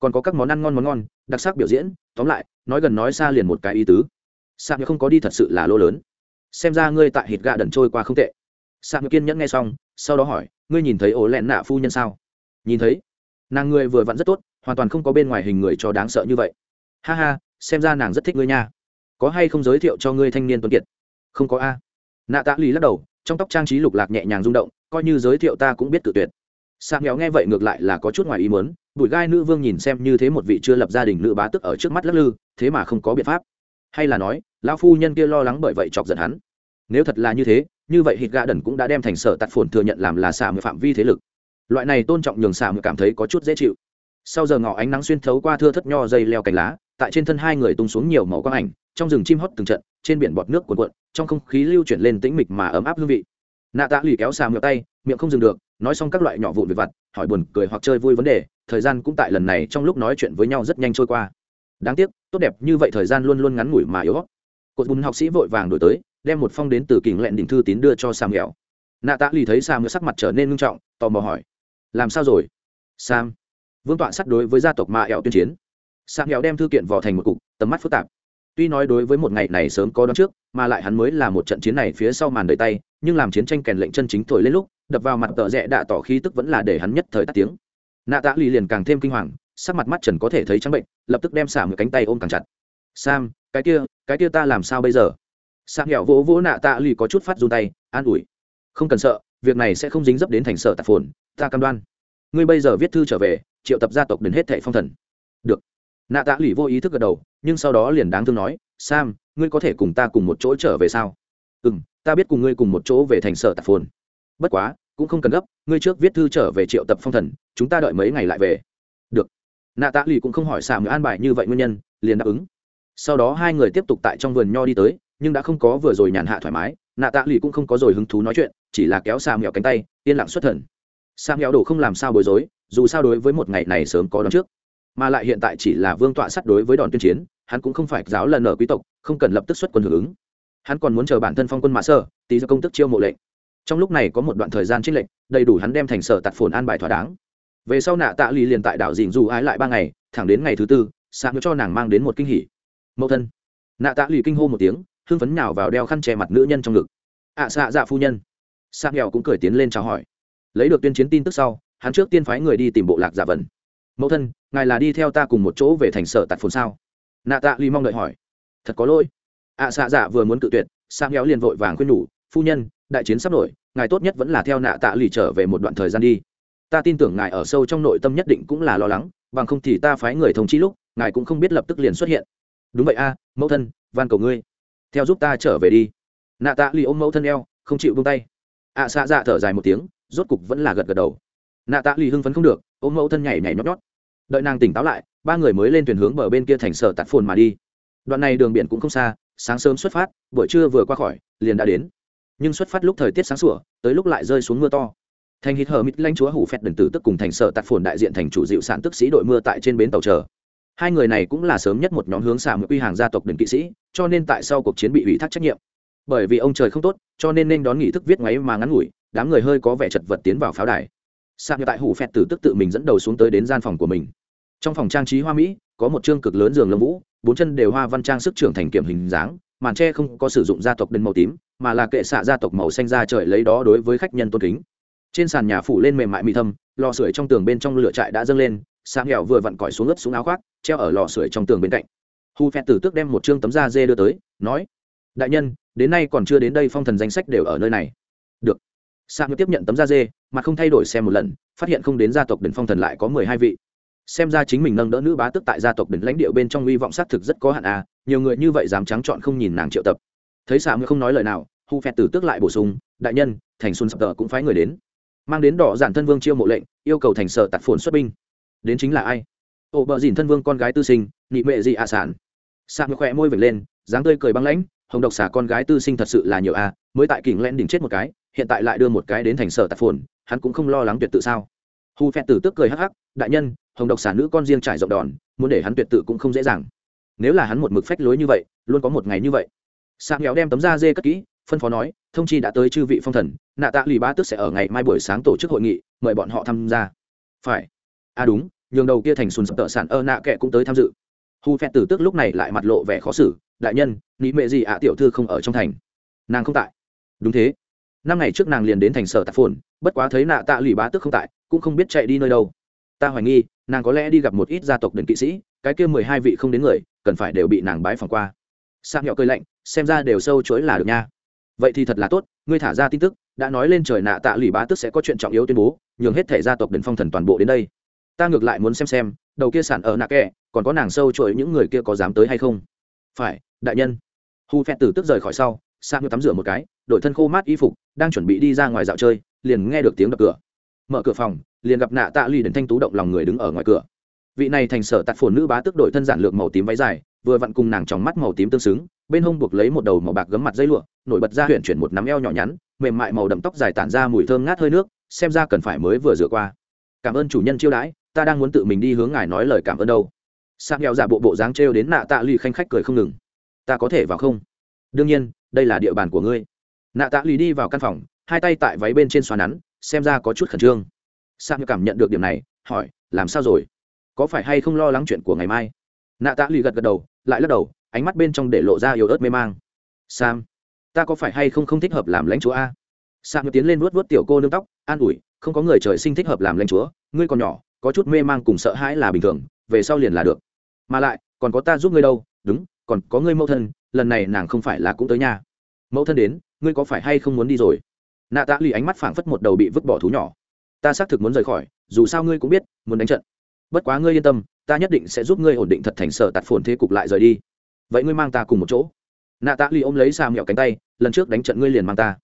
còn có các món ăn ngon món ngon, đặc sắc biểu diễn, tóm lại, nói gần nói xa liền một cái ý tứ. Sạc không có đi thật sự là lỗ lớn. Xem ra ngươi tại hít gà đần trôi qua không tệ. Sạc kiên nhẫn nghe xong, sau đó hỏi, ngươi nhìn thấy ổ lẹn nạ phu nhân sao? Nhìn thấy. Nàng ngươi vừa vặn rất tốt, hoàn toàn không có bên ngoài hình người cho đáng sợ như vậy. Ha ha, xem ra nàng rất thích ngươi nha. Có hay không giới thiệu cho ngươi thanh niên tuấn kiệt? Không có a. Nạ tạ lì lắc đầu, trong tóc trang trí lục lạc nhẹ nhàng rung động, coi như giới thiệu ta cũng biết tự tuyệt. Sạm nghèo nghe vậy ngược lại là có chút ngoài ý muốn bùi gai nữ vương nhìn xem như thế một vị chưa lập gia đình nữ bá tức ở trước mắt lắc lư, thế mà không có biện pháp. Hay là nói, lão phu nhân kia lo lắng bởi vậy chọc giận hắn. Nếu thật là như thế, như vậy hít gà đần cũng đã đem thành sở tạt phồn thừa nhận làm là xả phạm vi thế lực. Loại này tôn trọng nhường xả cảm thấy có chút dễ chịu. Sau giờ ngỏ ánh nắng xuyên thấu qua thưa thất nho dây leo cành lá, tại trên thân hai người tung xuống nhiều màu quang ảnh, trong rừng chim hót từng trận, trên biển bọt nước cuộn cuộn, trong không khí lưu chuyển lên tĩnh mịch mà ấm áp hương vị. Nạ tạ lì kéo xà mượn tay, miệng không dừng được nói xong các loại nhỏ vụn về vặt, hỏi buồn cười hoặc chơi vui vấn đề, thời gian cũng tại lần này trong lúc nói chuyện với nhau rất nhanh trôi qua. Đáng tiếc, tốt đẹp như vậy thời gian luôn luôn ngắn ngủi mà yếu cột bùn học sĩ vội vàng đổi tới, đem một phong đến từ kình lẹn đỉnh thư tín đưa cho sam nghèo. Nạ tạ lì thấy sam sắc mặt trở nên nghiêm trọng, tò mò hỏi, làm sao rồi? Sam, vương tọa sắt đối với gia tộc ma ẹo tuyên chiến. Sam nghèo đem thư kiện vò thành một cục, tầm mắt phức tạp. Tuy nói đối với một ngày này sớm có đón trước, mà lại hắn mới là một trận chiến này phía sau màn đời tay, nhưng làm chiến tranh kèn lệnh chân chính thổi lên lúc đập vào mặt tợ rẽ đạ tỏ khí tức vẫn là để hắn nhất thời tắt tiếng. Nạ tạ lì liền càng thêm kinh hoàng, sắc mặt mắt trần có thể thấy trắng bệnh, lập tức đem xả một cánh tay ôm càng chặt. Sam, cái kia cái kia ta làm sao bây giờ? Sam nghèo vỗ vỗ nạ tạ lì có chút phát run tay, an ủi. Không cần sợ, việc này sẽ không dính dấp đến thành sở tạp phồn, ta cam đoan. Ngươi bây giờ viết thư trở về, triệu tập gia tộc đến hết thệ phong thần. Được. Nạ tạ lì vô ý thức gật đầu, nhưng sau đó liền đáng thương nói, sam, ngươi có thể cùng ta cùng một chỗ trở về sao? Ừ m ta biết cùng ngươi cùng một chỗ về thành sở tạp phồn. Bất quá cũng không cần gấp, ngươi trước viết thư trở về triệu tập phong thần, chúng ta đợi mấy ngày lại về. Được. Nạ tạ lì cũng không hỏi xàm an bài như vậy nguyên nhân, liền đáp ứng. Sau đó hai người tiếp tục tại trong vườn nho đi tới, nhưng đã không có vừa rồi nhàn hạ thoải mái, nạ tạ lì cũng không có rồi hứng thú nói chuyện, chỉ là kéo xàm mèo cánh tay, yên lặng xuất thần. Xàm mèo đồ không làm sao bối rối, dù sao đối với một ngày này sớm có đón trước. Mà lại hiện tại chỉ là vương tọa sắt đối với đòn tuyên chiến, hắn cũng không phải giáo lần ở quý tộc, không cần lập tức xuất quân hưởng ứng. Hắn còn muốn chờ bản thân phong quân mã sơ tí do công tức chiêu mộ lệnh trong lúc này có một đoạn thời gian trích lệnh đầy đủ hắn đem thành sở tạt phồn an bài thỏa đáng. Về sau nạ tạ lì liền tại đảo dình dù ái lại ba ngày thẳng đến ngày thứ tư sáng cho nàng mang đến một kinh hỉ. Mẫu thân. Nạ tạ lì kinh hô một tiếng hưng phấn nào vào đeo khăn che mặt nữ nhân trong ngực. Ạ à, xạ dạ phu nhân. Sang nghèo cũng cười tiến lên chào hỏi. Lấy được tuyên chiến tin tức sau hắn trước tiên phái người đi tìm bộ lạc giả vần mẫu thân ngài là đi theo ta cùng một chỗ về thành sở tạt phồn sao? Nạ tạ lì mong đợi hỏi. Thật có lỗi. Ạ à, xạ dạ vừa muốn cự tuyệt sang nghèo liền vội vàng khuyên nhủ phu nhân đại chiến sắp nổi ngài tốt nhất vẫn là theo nạ tạ lì trở về một đoạn thời gian đi. Ta tin tưởng ngài ở sâu trong nội tâm nhất định cũng là lo lắng bằng không thì ta phái người thông chi lúc ngài cũng không biết lập tức liền xuất hiện. Đúng vậy a mẫu thân van cầu ngươi. Theo giúp ta trở về đi. Nạ tạ lì ôm mẫu thân eo không chịu buông tay. Ạ à, xạ dạ thở dài một tiếng rốt cục vẫn là gật gật đầu. Nạ tạ lì hưng phấn không được ôm mẫu thân nhảy nhảy nhót nhót. Đợi nàng tỉnh táo lại ba người mới lên thuyền hướng bờ bên kia thành sở tạt phồn mà đi. Đoạn này đường biển cũng không xa sáng sớm xuất phát buổi trưa vừa qua khỏi liền đã đến nhưng xuất phát lúc thời tiết sáng sủa, tới lúc lại rơi xuống mưa to. Thành hít hờ mít lãnh chúa hủ phét đần tử tức cùng thành sợ tạt phồn đại diện thành chủ dịu sản tức sĩ đội mưa tại trên bến tàu chờ. Hai người này cũng là sớm nhất một nhóm hướng xả mượn uy hàng gia tộc đền kỵ sĩ, cho nên tại sau cuộc chiến bị ủy thác trách nhiệm. Bởi vì ông trời không tốt, cho nên nên đón nghị thức viết ngoáy mà ngắn ngủi, đám người hơi có vẻ chật vật tiến vào pháo đài. Sạc như tại hủ phét tử tức tự mình dẫn đầu xuống tới đến gian phòng của mình. Trong phòng trang trí hoa mỹ, có một chương cực lớn giường lông vũ, bốn chân đều hoa văn trang sức trưởng thành kiểm hình dáng, màn tre không có sử dụng gia tộc đền màu tím mà là kệ xạ gia tộc màu xanh ra trời lấy đó đối với khách nhân tôn kính. Trên sàn nhà phủ lên mềm mại mị thâm, lò sưởi trong tường bên trong lửa trại đã dâng lên sáng nghèo vừa vặn cỏi xuống ướt xuống áo khoác, treo ở lò sưởi trong tường bên cạnh. Hu phẹt tử tước đem một chương tấm da dê đưa tới, nói, đại nhân, đến nay còn chưa đến đây phong thần danh sách đều ở nơi này. Được. Sang tiếp nhận tấm da dê mà không thay đổi xem một lần, phát hiện không đến gia tộc đền phong thần lại có mười hai vị. Xem ra chính mình nâng đỡ nữ bá tức tại gia tộc đền lãnh địa bên trong hy vọng xác thực rất có hạn à nhiều người như vậy dám trắng chọn không nhìn nàng triệu tập thấy xạ mới không nói lời nào, hu phẹt tử tước lại bổ sung, đại nhân, thành xuân sập tờ cũng phái người đến. Mang đến đỏ giản thân vương chiêu mộ lệnh, yêu cầu thành sở tạt phồn xuất binh. Đến chính là ai? Ổ bờ dìn thân vương con gái tư sinh, nị mệ gì ạ à sản. Xạ mới khỏe môi vểnh lên, dáng tươi cười băng lãnh, hồng độc xả con gái tư sinh thật sự là nhiều a, mới tại kỉnh len đỉnh chết một cái, hiện tại lại đưa một cái đến thành sở tạt phồn, hắn cũng không lo lắng tuyệt tự sao? Hu phẹt tử tức cười hắc hắc, đại nhân, hồng độc xả nữ con riêng trải rộng đòn, muốn để hắn tuyệt tự cũng không dễ dàng. Nếu là hắn một mực phách lối như vậy, luôn có một ngày như vậy sạc nghèo đem tấm da dê cất kỹ, phân phó nói, thông chi đã tới chư vị phong thần, nạ tạ lì ba tức sẽ ở ngày mai buổi sáng tổ chức hội nghị, mời bọn họ tham gia. Phải. À đúng, nhường đầu kia thành sùn sập tợ sản ơ nạ kệ cũng tới tham dự. Hu phẹt tử tức lúc này lại mặt lộ vẻ khó xử, đại nhân nghĩ mệ gì ạ, tiểu thư không ở trong thành. Nàng không tại. Đúng thế. Năm ngày trước nàng liền đến thành sở tạp phồn, bất quá thấy nạ tạ lì bá tức không tại, cũng không biết chạy đi nơi đâu. Ta hoài nghi, nàng có lẽ đi gặp một ít gia tộc đền kỵ sĩ, cái kia mười hai vị không đến người, cần phải đều bị nàng bái phòng qua. Sang nhọ cơi lạnh xem ra đều sâu chuỗi là được nha. Vậy thì thật là tốt, ngươi thả ra tin tức, đã nói lên trời nạ tạ lì bá tức sẽ có chuyện trọng yếu tuyên bố, nhường hết thể gia tộc đền phong thần toàn bộ đến đây. Ta ngược lại muốn xem xem, đầu kia sản ở nạ kẹ còn có nàng sâu chuỗi những người kia có dám tới hay không? Phải, đại nhân. Hu phẹt tử tức rời khỏi sau sang tắm rửa một cái đội thân khô mát y phục, đang chuẩn bị đi ra ngoài dạo chơi, liền nghe được tiếng đập cửa. Mở cửa phòng, liền gặp nạ tạ lì đến thanh tú động lòng người đứng ở ngoài cửa vị này thành sở tạt phồn nữ bá tức đội thân giản lược màu tím váy dài, vừa vặn cùng nàng trong mắt màu tím tương xứng, bên hông buộc lấy một đầu màu bạc gấm mặt dây lụa, nổi bật ra huyện chuyển một nắm eo nhỏ nhắn, mềm mại màu đậm tóc dài tản ra mùi thơm ngát hơi nước, xem ra cần phải mới vừa rửa qua. Cảm ơn chủ nhân chiêu đãi, ta đang muốn tự mình đi hướng ngài nói lời cảm ơn đâu. Sang nghèo giả bộ bộ dáng trêu đến nạ tạ lì khanh khách cười không ngừng. Ta có thể vào không? Đương nhiên, đây là địa bàn của ngươi. Nạ tạ lì đi vào căn phòng, hai tay tại váy bên trên xoa nắn, xem ra có chút khẩn trương. Sang cảm nhận được điểm này, hỏi, làm sao rồi? Có phải hay không lo lắng chuyện của ngày mai? Nạ tạ lì gật gật đầu, lại lắc đầu, ánh mắt bên trong để lộ ra yếu ớt mê mang. Sam, ta có phải hay không không thích hợp làm lãnh chúa a? Sam tiến lên vuốt vuốt tiểu cô nương tóc, an ủi, không có người trời sinh thích hợp làm lãnh chúa, ngươi còn nhỏ, có chút mê mang cùng sợ hãi là bình thường, về sau liền là được. Mà lại, còn có ta giúp ngươi đâu, đúng, còn có ngươi mẫu thân, lần này nàng không phải là cũng tới nhà. Mẫu thân đến, ngươi có phải hay không muốn đi rồi? Nạ tạ lì ánh mắt phảng phất một đầu bị vứt bỏ thú nhỏ. Ta xác thực muốn rời khỏi, dù sao ngươi cũng biết, muốn đánh trận bất quá ngươi yên tâm, ta nhất định sẽ giúp ngươi ổn định thật thành sở tạt phồn thế cục lại rời đi. Vậy ngươi mang ta cùng một chỗ. Nạ tạ ly ôm lấy xa mẹo cánh tay, lần trước đánh trận ngươi liền mang ta.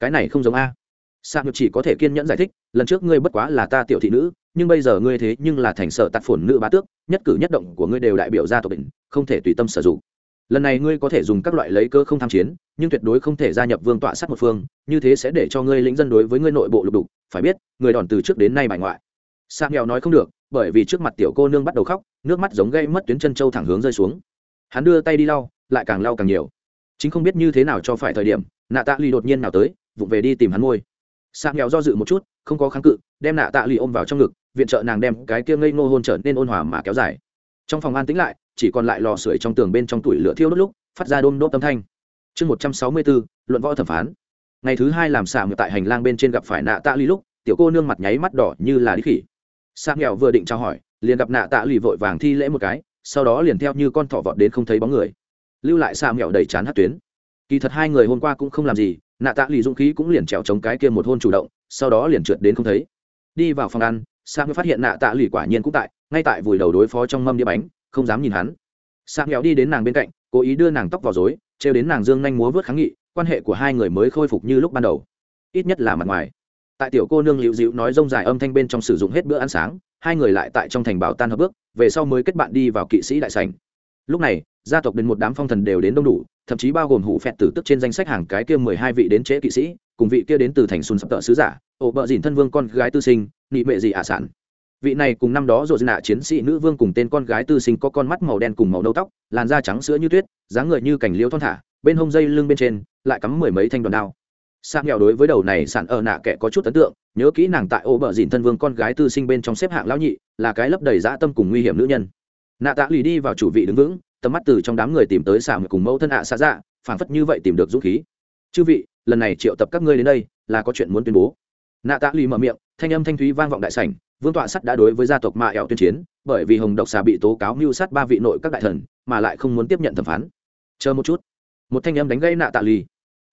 Cái này không giống a. Sa mẹo chỉ có thể kiên nhẫn giải thích, lần trước ngươi bất quá là ta tiểu thị nữ, nhưng bây giờ ngươi thế nhưng là thành sở tạt phồn nữ bá tước, nhất cử nhất động của ngươi đều đại biểu gia tộc định không thể tùy tâm sử dụng. Lần này ngươi có thể dùng các loại lấy cơ không tham chiến, nhưng tuyệt đối không thể gia nhập vương tọa sát một phương, như thế sẽ để cho ngươi lĩnh dân đối với ngươi nội bộ lục đục, phải biết, người đòn từ trước đến nay bài ngoại. Sa nghèo nói không được bởi vì trước mặt tiểu cô nương bắt đầu khóc, nước mắt giống gây mất tuyến chân châu thẳng hướng rơi xuống. Hắn đưa tay đi lau, lại càng lau càng nhiều. Chính không biết như thế nào cho phải thời điểm nạ tạ lì đột nhiên nào tới, vụng về đi tìm hắn môi sa nghèo do dự một chút, không có kháng cự, đem nạ tạ lì ôm vào trong ngực, viện trợ nàng đem cái kia ngây ngô hôn trở nên ôn hòa mà kéo dài. Trong phòng an tĩnh lại, chỉ còn lại lò sưởi trong tường bên trong tủi lửa thiêu đốt lúc, phát ra đôm đốt âm thanh. Chương một trăm sáu mươi bốn luận võ thẩm phán. Ngày thứ hai làm xạ ngược tại hành lang bên trên gặp phải nạ tạ lì lúc, tiểu cô nương mặt nháy mắt đỏ như là đi khỉ sang nghèo vừa định trao hỏi, liền gặp nạ tạ lụy vội vàng thi lễ một cái, sau đó liền theo như con thỏ vọt đến không thấy bóng người. Lưu lại sang nghèo đầy chán hát tuyến. Kỳ thật hai người hôm qua cũng không làm gì, nạ tạ lụy dũng khí cũng liền trèo chống cái kia một hôn chủ động, sau đó liền trượt đến không thấy. Đi vào phòng ăn sang nghèo phát hiện nạ tạ lụy quả nhiên cũng tại, ngay tại vùi đầu đối phó trong mâm đĩa bánh, không dám nhìn hắn. Sang nghèo đi đến nàng bên cạnh, cố ý đưa nàng tóc vào dối trêu đến nàng dương nhanh múa vớt kháng nghị, quan hệ của hai người mới khôi phục như lúc ban đầu. Ít nhất là mặt ngoài tại tiểu cô nương liễu dịu nói rông dài âm thanh bên trong sử dụng hết bữa ăn sáng, hai người lại tại trong thành bảo tan hợp bước, về sau mới kết bạn đi vào kỵ sĩ đại sảnh. Lúc này, gia tộc đến một đám phong thần đều đến đông đủ, thậm chí bao gồm hủ phẹt tử tức trên danh sách hàng cái kia mười hai vị đến trễ kỵ sĩ, cùng vị kia đến từ thành xuân sập tợ sứ giả, ổ bợ dìn thân vương con gái tư sinh, nị mệ dị ả sản. Vị này cùng năm đó rồi nạ chiến sĩ nữ vương cùng tên con gái tư sinh có con mắt màu đen cùng màu nâu tóc, làn da trắng sữa như tuyết, dáng người như cảnh liễu thon thả, bên hông dây lưng bên trên, lại cắm mười mấy thanh đoàn đao. Sa nghèo đối với đầu này sản ở nạ kẻ có chút ấn tượng, nhớ kỹ nàng tại ô bờ dìn thân vương con gái tư sinh bên trong xếp hạng lão nhị, là cái lấp đầy dã tâm cùng nguy hiểm nữ nhân. Nạ Tạ lì đi vào chủ vị đứng vững, tầm mắt từ trong đám người tìm tới xả cùng mẫu thân ạ xa dạ, phản phất như vậy tìm được dũng khí. Chư vị, lần này triệu tập các ngươi đến đây, là có chuyện muốn tuyên bố. Nạ Tạ lì mở miệng, thanh âm thanh thúy vang vọng đại sảnh, vương tọa sắt đã đối với gia tộc mạ ẻo tuyên chiến, bởi vì hồng độc xà bị tố cáo mưu sát ba vị nội các đại thần, mà lại không muốn tiếp nhận thẩm phán. Chờ một chút. Một thanh âm đánh gây Nạ Tạ lì.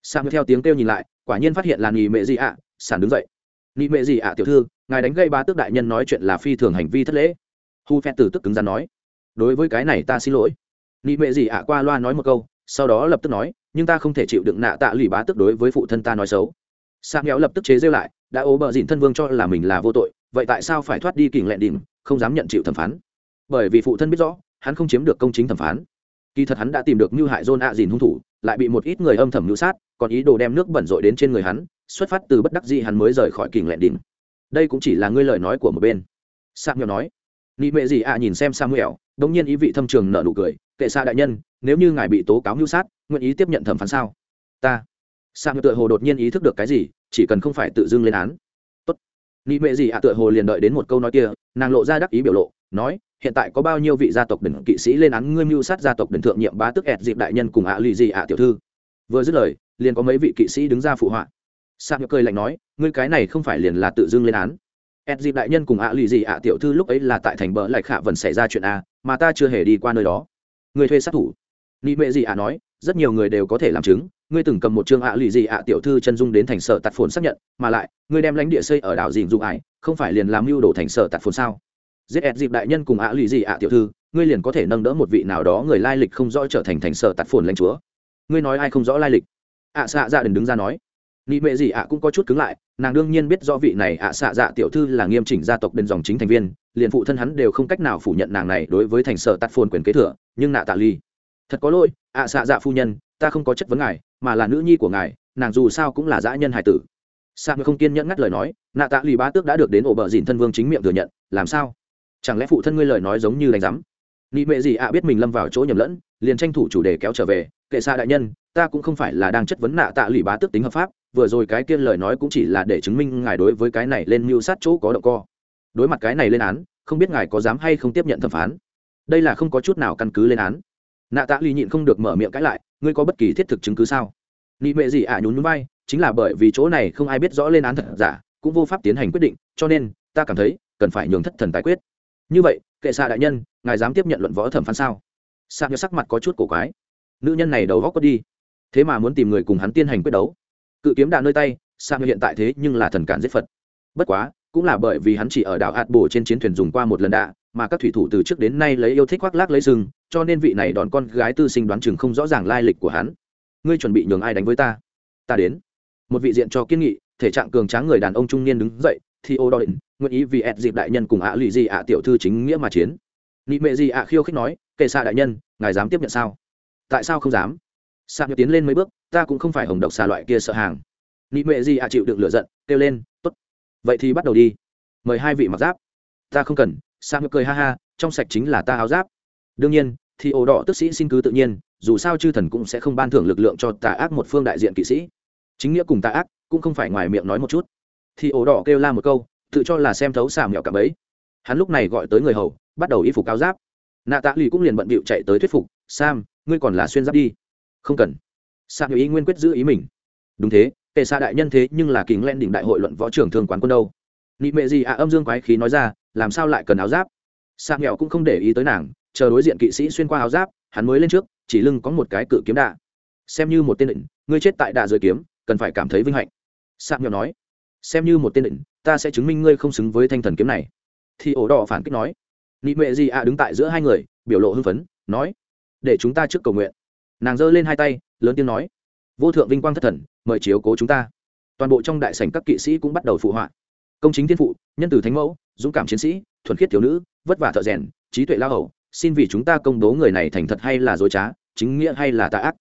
Sang theo tiếng kêu nhìn lại, quả nhiên phát hiện là nhị mẹ gì ạ sản đứng dậy. Nhị mẹ gì ạ tiểu thư ngài đánh gây ba tước đại nhân nói chuyện là phi thường hành vi thất lễ. Hu phe tử tức cứng rắn nói. Đối với cái này ta xin lỗi. Nhị mẹ gì ạ qua loa nói một câu sau đó lập tức nói nhưng ta không thể chịu đựng nạ tạ lụy bá tức đối với phụ thân ta nói xấu. Sang nghèo lập tức chế rêu lại đã ố bờ dịn thân vương cho là mình là vô tội vậy tại sao phải thoát đi kỉnh lẹn đỉnh không dám nhận chịu thẩm phán? Bởi vì phụ thân biết rõ hắn không chiếm được công chính thẩm phán. Kỳ thật hắn đã tìm được mưu hại john ạ dìn hung thủ lại bị một ít người âm thầm mưu sát còn ý đồ đem nước bẩn rội đến trên người hắn, xuất phát từ bất đắc dĩ hắn mới rời khỏi kình lẹn đỉnh. Đây cũng chỉ là ngươi lời nói của một bên. Samuel nói. Nị mệ gì ạ, nhìn xem samuel, đống nhiên ý vị thâm trường nở nụ cười. Kệ xa đại nhân, nếu như ngài bị tố cáo mưu sát, nguyện ý tiếp nhận thẩm phán sao? Ta. Samuel tựa hồ đột nhiên ý thức được cái gì, chỉ cần không phải tự dưng lên án. Tốt. Nị mệ gì ạ tựa hồ liền đợi đến một câu nói kia, nàng lộ ra đắc ý biểu lộ, nói, hiện tại có bao nhiêu vị gia tộc đỉnh kỵ sĩ lên án ngươi mưu sát gia tộc đỉnh thượng nhiệm bá tức ẹt dịp đại nhân cùng ạ lì gì ạ tiểu thư? Vừa dứt lời, liền có mấy vị kỵ sĩ đứng ra phụ họa. Sạc cười lạnh nói, ngươi cái này không phải liền là tự dưng lên án. Ed dịp đại nhân cùng ạ lì gì ạ tiểu thư lúc ấy là tại thành bờ lạch khả vẫn xảy ra chuyện a, mà ta chưa hề đi qua nơi đó. Người thuê sát thủ. Nị mệ gì ạ nói, rất nhiều người đều có thể làm chứng, ngươi từng cầm một chương ạ lì gì ạ tiểu thư chân dung đến thành sở tạt phồn xác nhận, mà lại, ngươi đem lãnh địa xây ở đảo dìn dụng ải không phải liền làm mưu đồ thành sở tạt phồn sao? Giết ed dịp đại nhân cùng ạ lì gì ạ tiểu thư, ngươi liền có thể nâng đỡ một vị nào đó người lai lịch không rõ trở thành thành sở tạt phồn lãnh chúa ngươi nói ai không rõ lai lịch? ạ xạ dạ đừng đứng ra nói. Nị mệ gì ạ cũng có chút cứng lại, nàng đương nhiên biết rõ vị này ạ xạ dạ tiểu thư là nghiêm chỉnh gia tộc đền dòng chính thành viên, liền phụ thân hắn đều không cách nào phủ nhận nàng này đối với thành sở tạt phồn quyền kế thừa, nhưng nạ tạ ly. Thật có lỗi, ạ xạ dạ phu nhân, ta không có chất vấn ngài, mà là nữ nhi của ngài, nàng dù sao cũng là dã nhân hải tử. Sa không kiên nhẫn ngắt lời nói, nạ tạ lì bá tước đã được đến ổ bờ dìn thân vương chính miệng thừa nhận, làm sao? Chẳng lẽ phụ thân ngươi lời nói giống như đánh giám? Nị mệ gì ạ biết mình lâm vào chỗ nhầm lẫn, liền tranh thủ chủ đề kéo trở về kệ xa đại nhân, ta cũng không phải là đang chất vấn nạ tạ lụy bá tước tính hợp pháp, vừa rồi cái kia lời nói cũng chỉ là để chứng minh ngài đối với cái này lên mưu sát chỗ có động co. Đối mặt cái này lên án, không biết ngài có dám hay không tiếp nhận thẩm phán. Đây là không có chút nào căn cứ lên án. Nạ tạ lụy nhịn không được mở miệng cãi lại, ngươi có bất kỳ thiết thực chứng cứ sao? Nị mệ gì ạ, nhún nhún vai, chính là bởi vì chỗ này không ai biết rõ lên án thật giả, cũng vô pháp tiến hành quyết định, cho nên, ta cảm thấy, cần phải nhường thất thần tái quyết. Như vậy, kệ xạ đại nhân, ngài dám tiếp nhận luận võ thẩm phán sao? Sa nhớ sắc mặt có chút cổ quái nữ nhân này đầu góc có đi. Thế mà muốn tìm người cùng hắn tiên hành quyết đấu. Cự kiếm đạn nơi tay sang hiện tại thế nhưng là thần cản giết phật. Bất quá, cũng là bởi vì hắn chỉ ở đảo hạt bổ trên chiến thuyền dùng qua một lần đạ mà các thủy thủ từ trước đến nay lấy yêu thích khoác lác lấy sừng, cho nên vị này đón con gái tư sinh đoán chừng không rõ ràng lai lịch của hắn. Ngươi chuẩn bị nhường ai đánh với ta? Ta đến. Một vị diện cho kiên nghị, thể trạng cường tráng người đàn ông trung niên đứng dậy thì ô đo định, nguyện ý vì ẹt dịp đại nhân cùng ạ lụy gì ạ tiểu thư chính nghĩa mà chiến. Nị mệ gì ạ khiêu khích nói, kệ xạ đại nhân, ngài dám tiếp nhận sao? Tại sao không dám? Xạ nhựa tiến lên mấy bước, ta cũng không phải hồng độc xà loại kia sợ hàng. Nị mệ gì ạ chịu đựng lửa giận, kêu lên, tốt, vậy thì bắt đầu đi. Mời hai vị mặc giáp. Ta không cần. Xạ nhựa cười ha ha, trong sạch chính là ta áo giáp. Đương nhiên, thì ổ đỏ tức sĩ xin cứ tự nhiên, dù sao chư thần cũng sẽ không ban thưởng lực lượng cho tà ác một phương đại diện kỵ sĩ. Chính nghĩa cùng tà ác cũng không phải ngoài miệng nói một chút. Thì ổ đỏ kêu la một câu, tự cho là xem thấu xà mẹo cả bấy. Hắn lúc này gọi tới người hầu, bắt đầu y phục cao giáp. Nạ tạ lì cũng liền bận bịu chạy tới thuyết phục, sam ngươi còn là xuyên giáp đi. Không cần. Sam ý nguyên quyết giữ ý mình. Đúng thế kệ xa đại nhân thế nhưng là kính len đỉnh đại hội luận võ trưởng thương quán quân đâu. Nị mệ gì ạ, âm dương quái khí nói ra, làm sao lại cần áo giáp? Sa nghèo cũng không để ý tới nàng, chờ đối diện kỵ sĩ xuyên qua áo giáp, hắn mới lên trước, chỉ lưng có một cái cự kiếm đạ. Xem như một tên định, ngươi chết tại đạ dưới kiếm, cần phải cảm thấy vinh hạnh. Sa nghèo nói, xem như một tên định, ta sẽ chứng minh ngươi không xứng với thanh thần kiếm này. Thì ổ đỏ phản kích nói, nị mệ gì ạ, đứng tại giữa hai người, biểu lộ hưng phấn, nói để chúng ta trước cầu nguyện. Nàng giơ lên hai tay, lớn tiếng nói, vô thượng vinh quang thất thần, mời chiếu cố chúng ta. Toàn bộ trong đại sảnh các kỵ sĩ cũng bắt đầu phụ họa. Công chính thiên phụ, nhân từ thánh mẫu, dũng cảm chiến sĩ, thuần khiết thiếu nữ, vất vả thợ rèn, trí tuệ lao hầu, xin vì chúng ta công bố người này thành thật hay là dối trá, chính nghĩa hay là tà ác.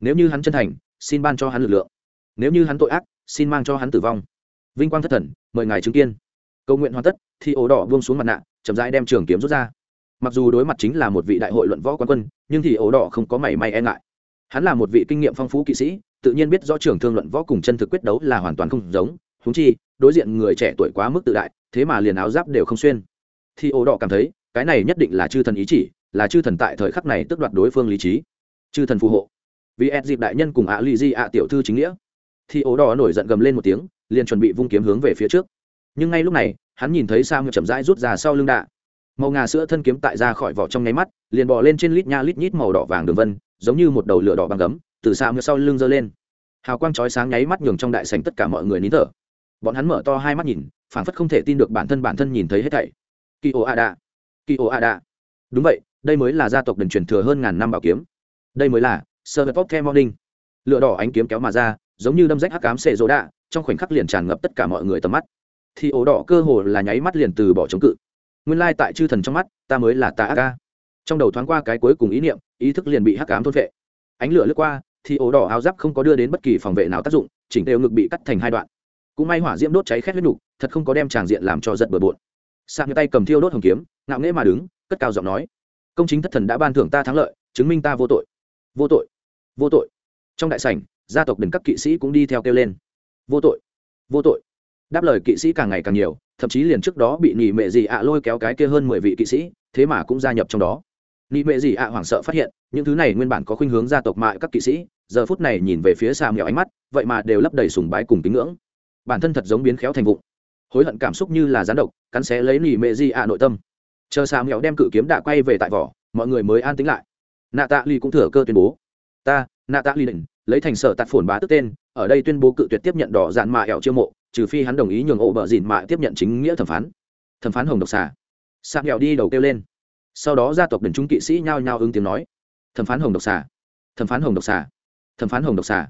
Nếu như hắn chân thành, xin ban cho hắn lực lượng. Nếu như hắn tội ác, xin mang cho hắn tử vong. Vinh quang thất thần, mời ngài chứng kiến. Cầu nguyện hoàn tất, thì ổ đỏ buông xuống mặt nạ, chậm rãi đem trường kiếm rút ra mặc dù đối mặt chính là một vị đại hội luận võ quan quân, nhưng thì ổ đỏ không có mảy may e ngại. Hắn là một vị kinh nghiệm phong phú kỵ sĩ, tự nhiên biết rõ trường thương luận võ cùng chân thực quyết đấu là hoàn toàn không giống húng chi, đối diện người trẻ tuổi quá mức tự đại, thế mà liền áo giáp đều không xuyên. Thì ổ đỏ cảm thấy, cái này nhất định là chư thần ý chỉ, là chư thần tại thời khắc này tước đoạt đối phương lý trí. Chư thần phù hộ. Vì ed dịp đại nhân cùng ạ lì di ạ tiểu thư chính nghĩa. Thì ổ đỏ nổi giận gầm lên một tiếng, liền chuẩn bị vung kiếm hướng về phía trước. Nhưng ngay lúc này, hắn nhìn thấy sao chậm rãi rút ra sau lưng đạ màu ngà sữa thân kiếm tại ra khỏi vỏ trong nháy mắt, liền bò lên trên lít nha lít nhít màu đỏ vàng đường vân, giống như một đầu lửa đỏ bằng gấm, từ xa ngựa sau lưng giơ lên. Hào quang chói sáng nháy mắt nhường trong đại sảnh tất cả mọi người nín thở. Bọn hắn mở to hai mắt nhìn, phảng phất không thể tin được bản thân bản thân nhìn thấy hết thảy. Kỳ ồ a đạ kỳ ồ a đạ đúng vậy, đây mới là gia tộc đền truyền thừa hơn ngàn năm bảo kiếm. Đây mới là sơ vật pop morning. Lửa đỏ ánh kiếm kéo mà ra, giống như đâm rách hắc cám xệ rỗ đạ, trong khoảnh khắc liền tràn ngập tất cả mọi người tầm mắt. Thì ổ đỏ cơ hồ là nháy mắt liền từ bỏ chống cự nguyên lai tại chư thần trong mắt, ta mới là ta ác ca. Trong đầu thoáng qua cái cuối cùng ý niệm, ý thức liền bị hắc cám thôn vệ ánh lửa lướt qua, thì ổ đỏ áo giáp không có đưa đến bất kỳ phòng vệ nào tác dụng, chỉnh đều ngực bị cắt thành hai đoạn. Cũng may hỏa diễm đốt cháy khét huyết nục, thật không có đem tràng diện làm cho giận bừa bộn. Sang tay cầm thiêu đốt hồng kiếm, ngạo nghễ mà đứng, cất cao giọng nói, công chính thất thần đã ban thưởng ta thắng lợi, chứng minh ta vô tội. Vô tội? Vô tội? Trong đại sảnh, gia tộc đừng các kỵ sĩ cũng đi theo kêu lên, vô tội? Vô tội? Đáp lời kỵ sĩ càng ngày càng nhiều, thậm chí liền trước đó bị Nhị mệ dị ạ lôi kéo cái kia hơn mười vị kỵ sĩ, thế mà cũng gia nhập trong đó. Nhị mệ dị ạ hoảng sợ phát hiện, những thứ này nguyên bản có khuynh hướng gia tộc mại các kỵ sĩ, giờ phút này nhìn về phía xa mèo ánh mắt, vậy mà đều lấp đầy sùng bái cùng tín ngưỡng. Bản thân thật giống biến khéo thành vụng. Hối hận cảm xúc như là rán độc, cắn xé lấy Nhị mệ dị ạ nội tâm. Chờ xa mèo đem cự kiếm đạ quay về tại vỏ, mọi người mới an tính lại. Nạ tạ ly cũng thừa cơ tuyên bố. Ta, nạ tạ ly định, lấy thành sở tạt phồn bá tức tên, ở đây tuyên bố cự tuyệt tiếp nhận đỏ dạn mạ ẻo chiêu mộ trừ phi hắn đồng ý nhường ổ bờ dìn mạ tiếp nhận chính nghĩa thẩm phán. Thẩm phán hồng độc xà. Sạc nghèo đi đầu kêu lên. Sau đó gia tộc đần trung kỵ sĩ nhao nhao ứng tiếng nói. Thẩm phán hồng độc xà. Thẩm phán hồng độc xà. Thẩm phán hồng độc xà.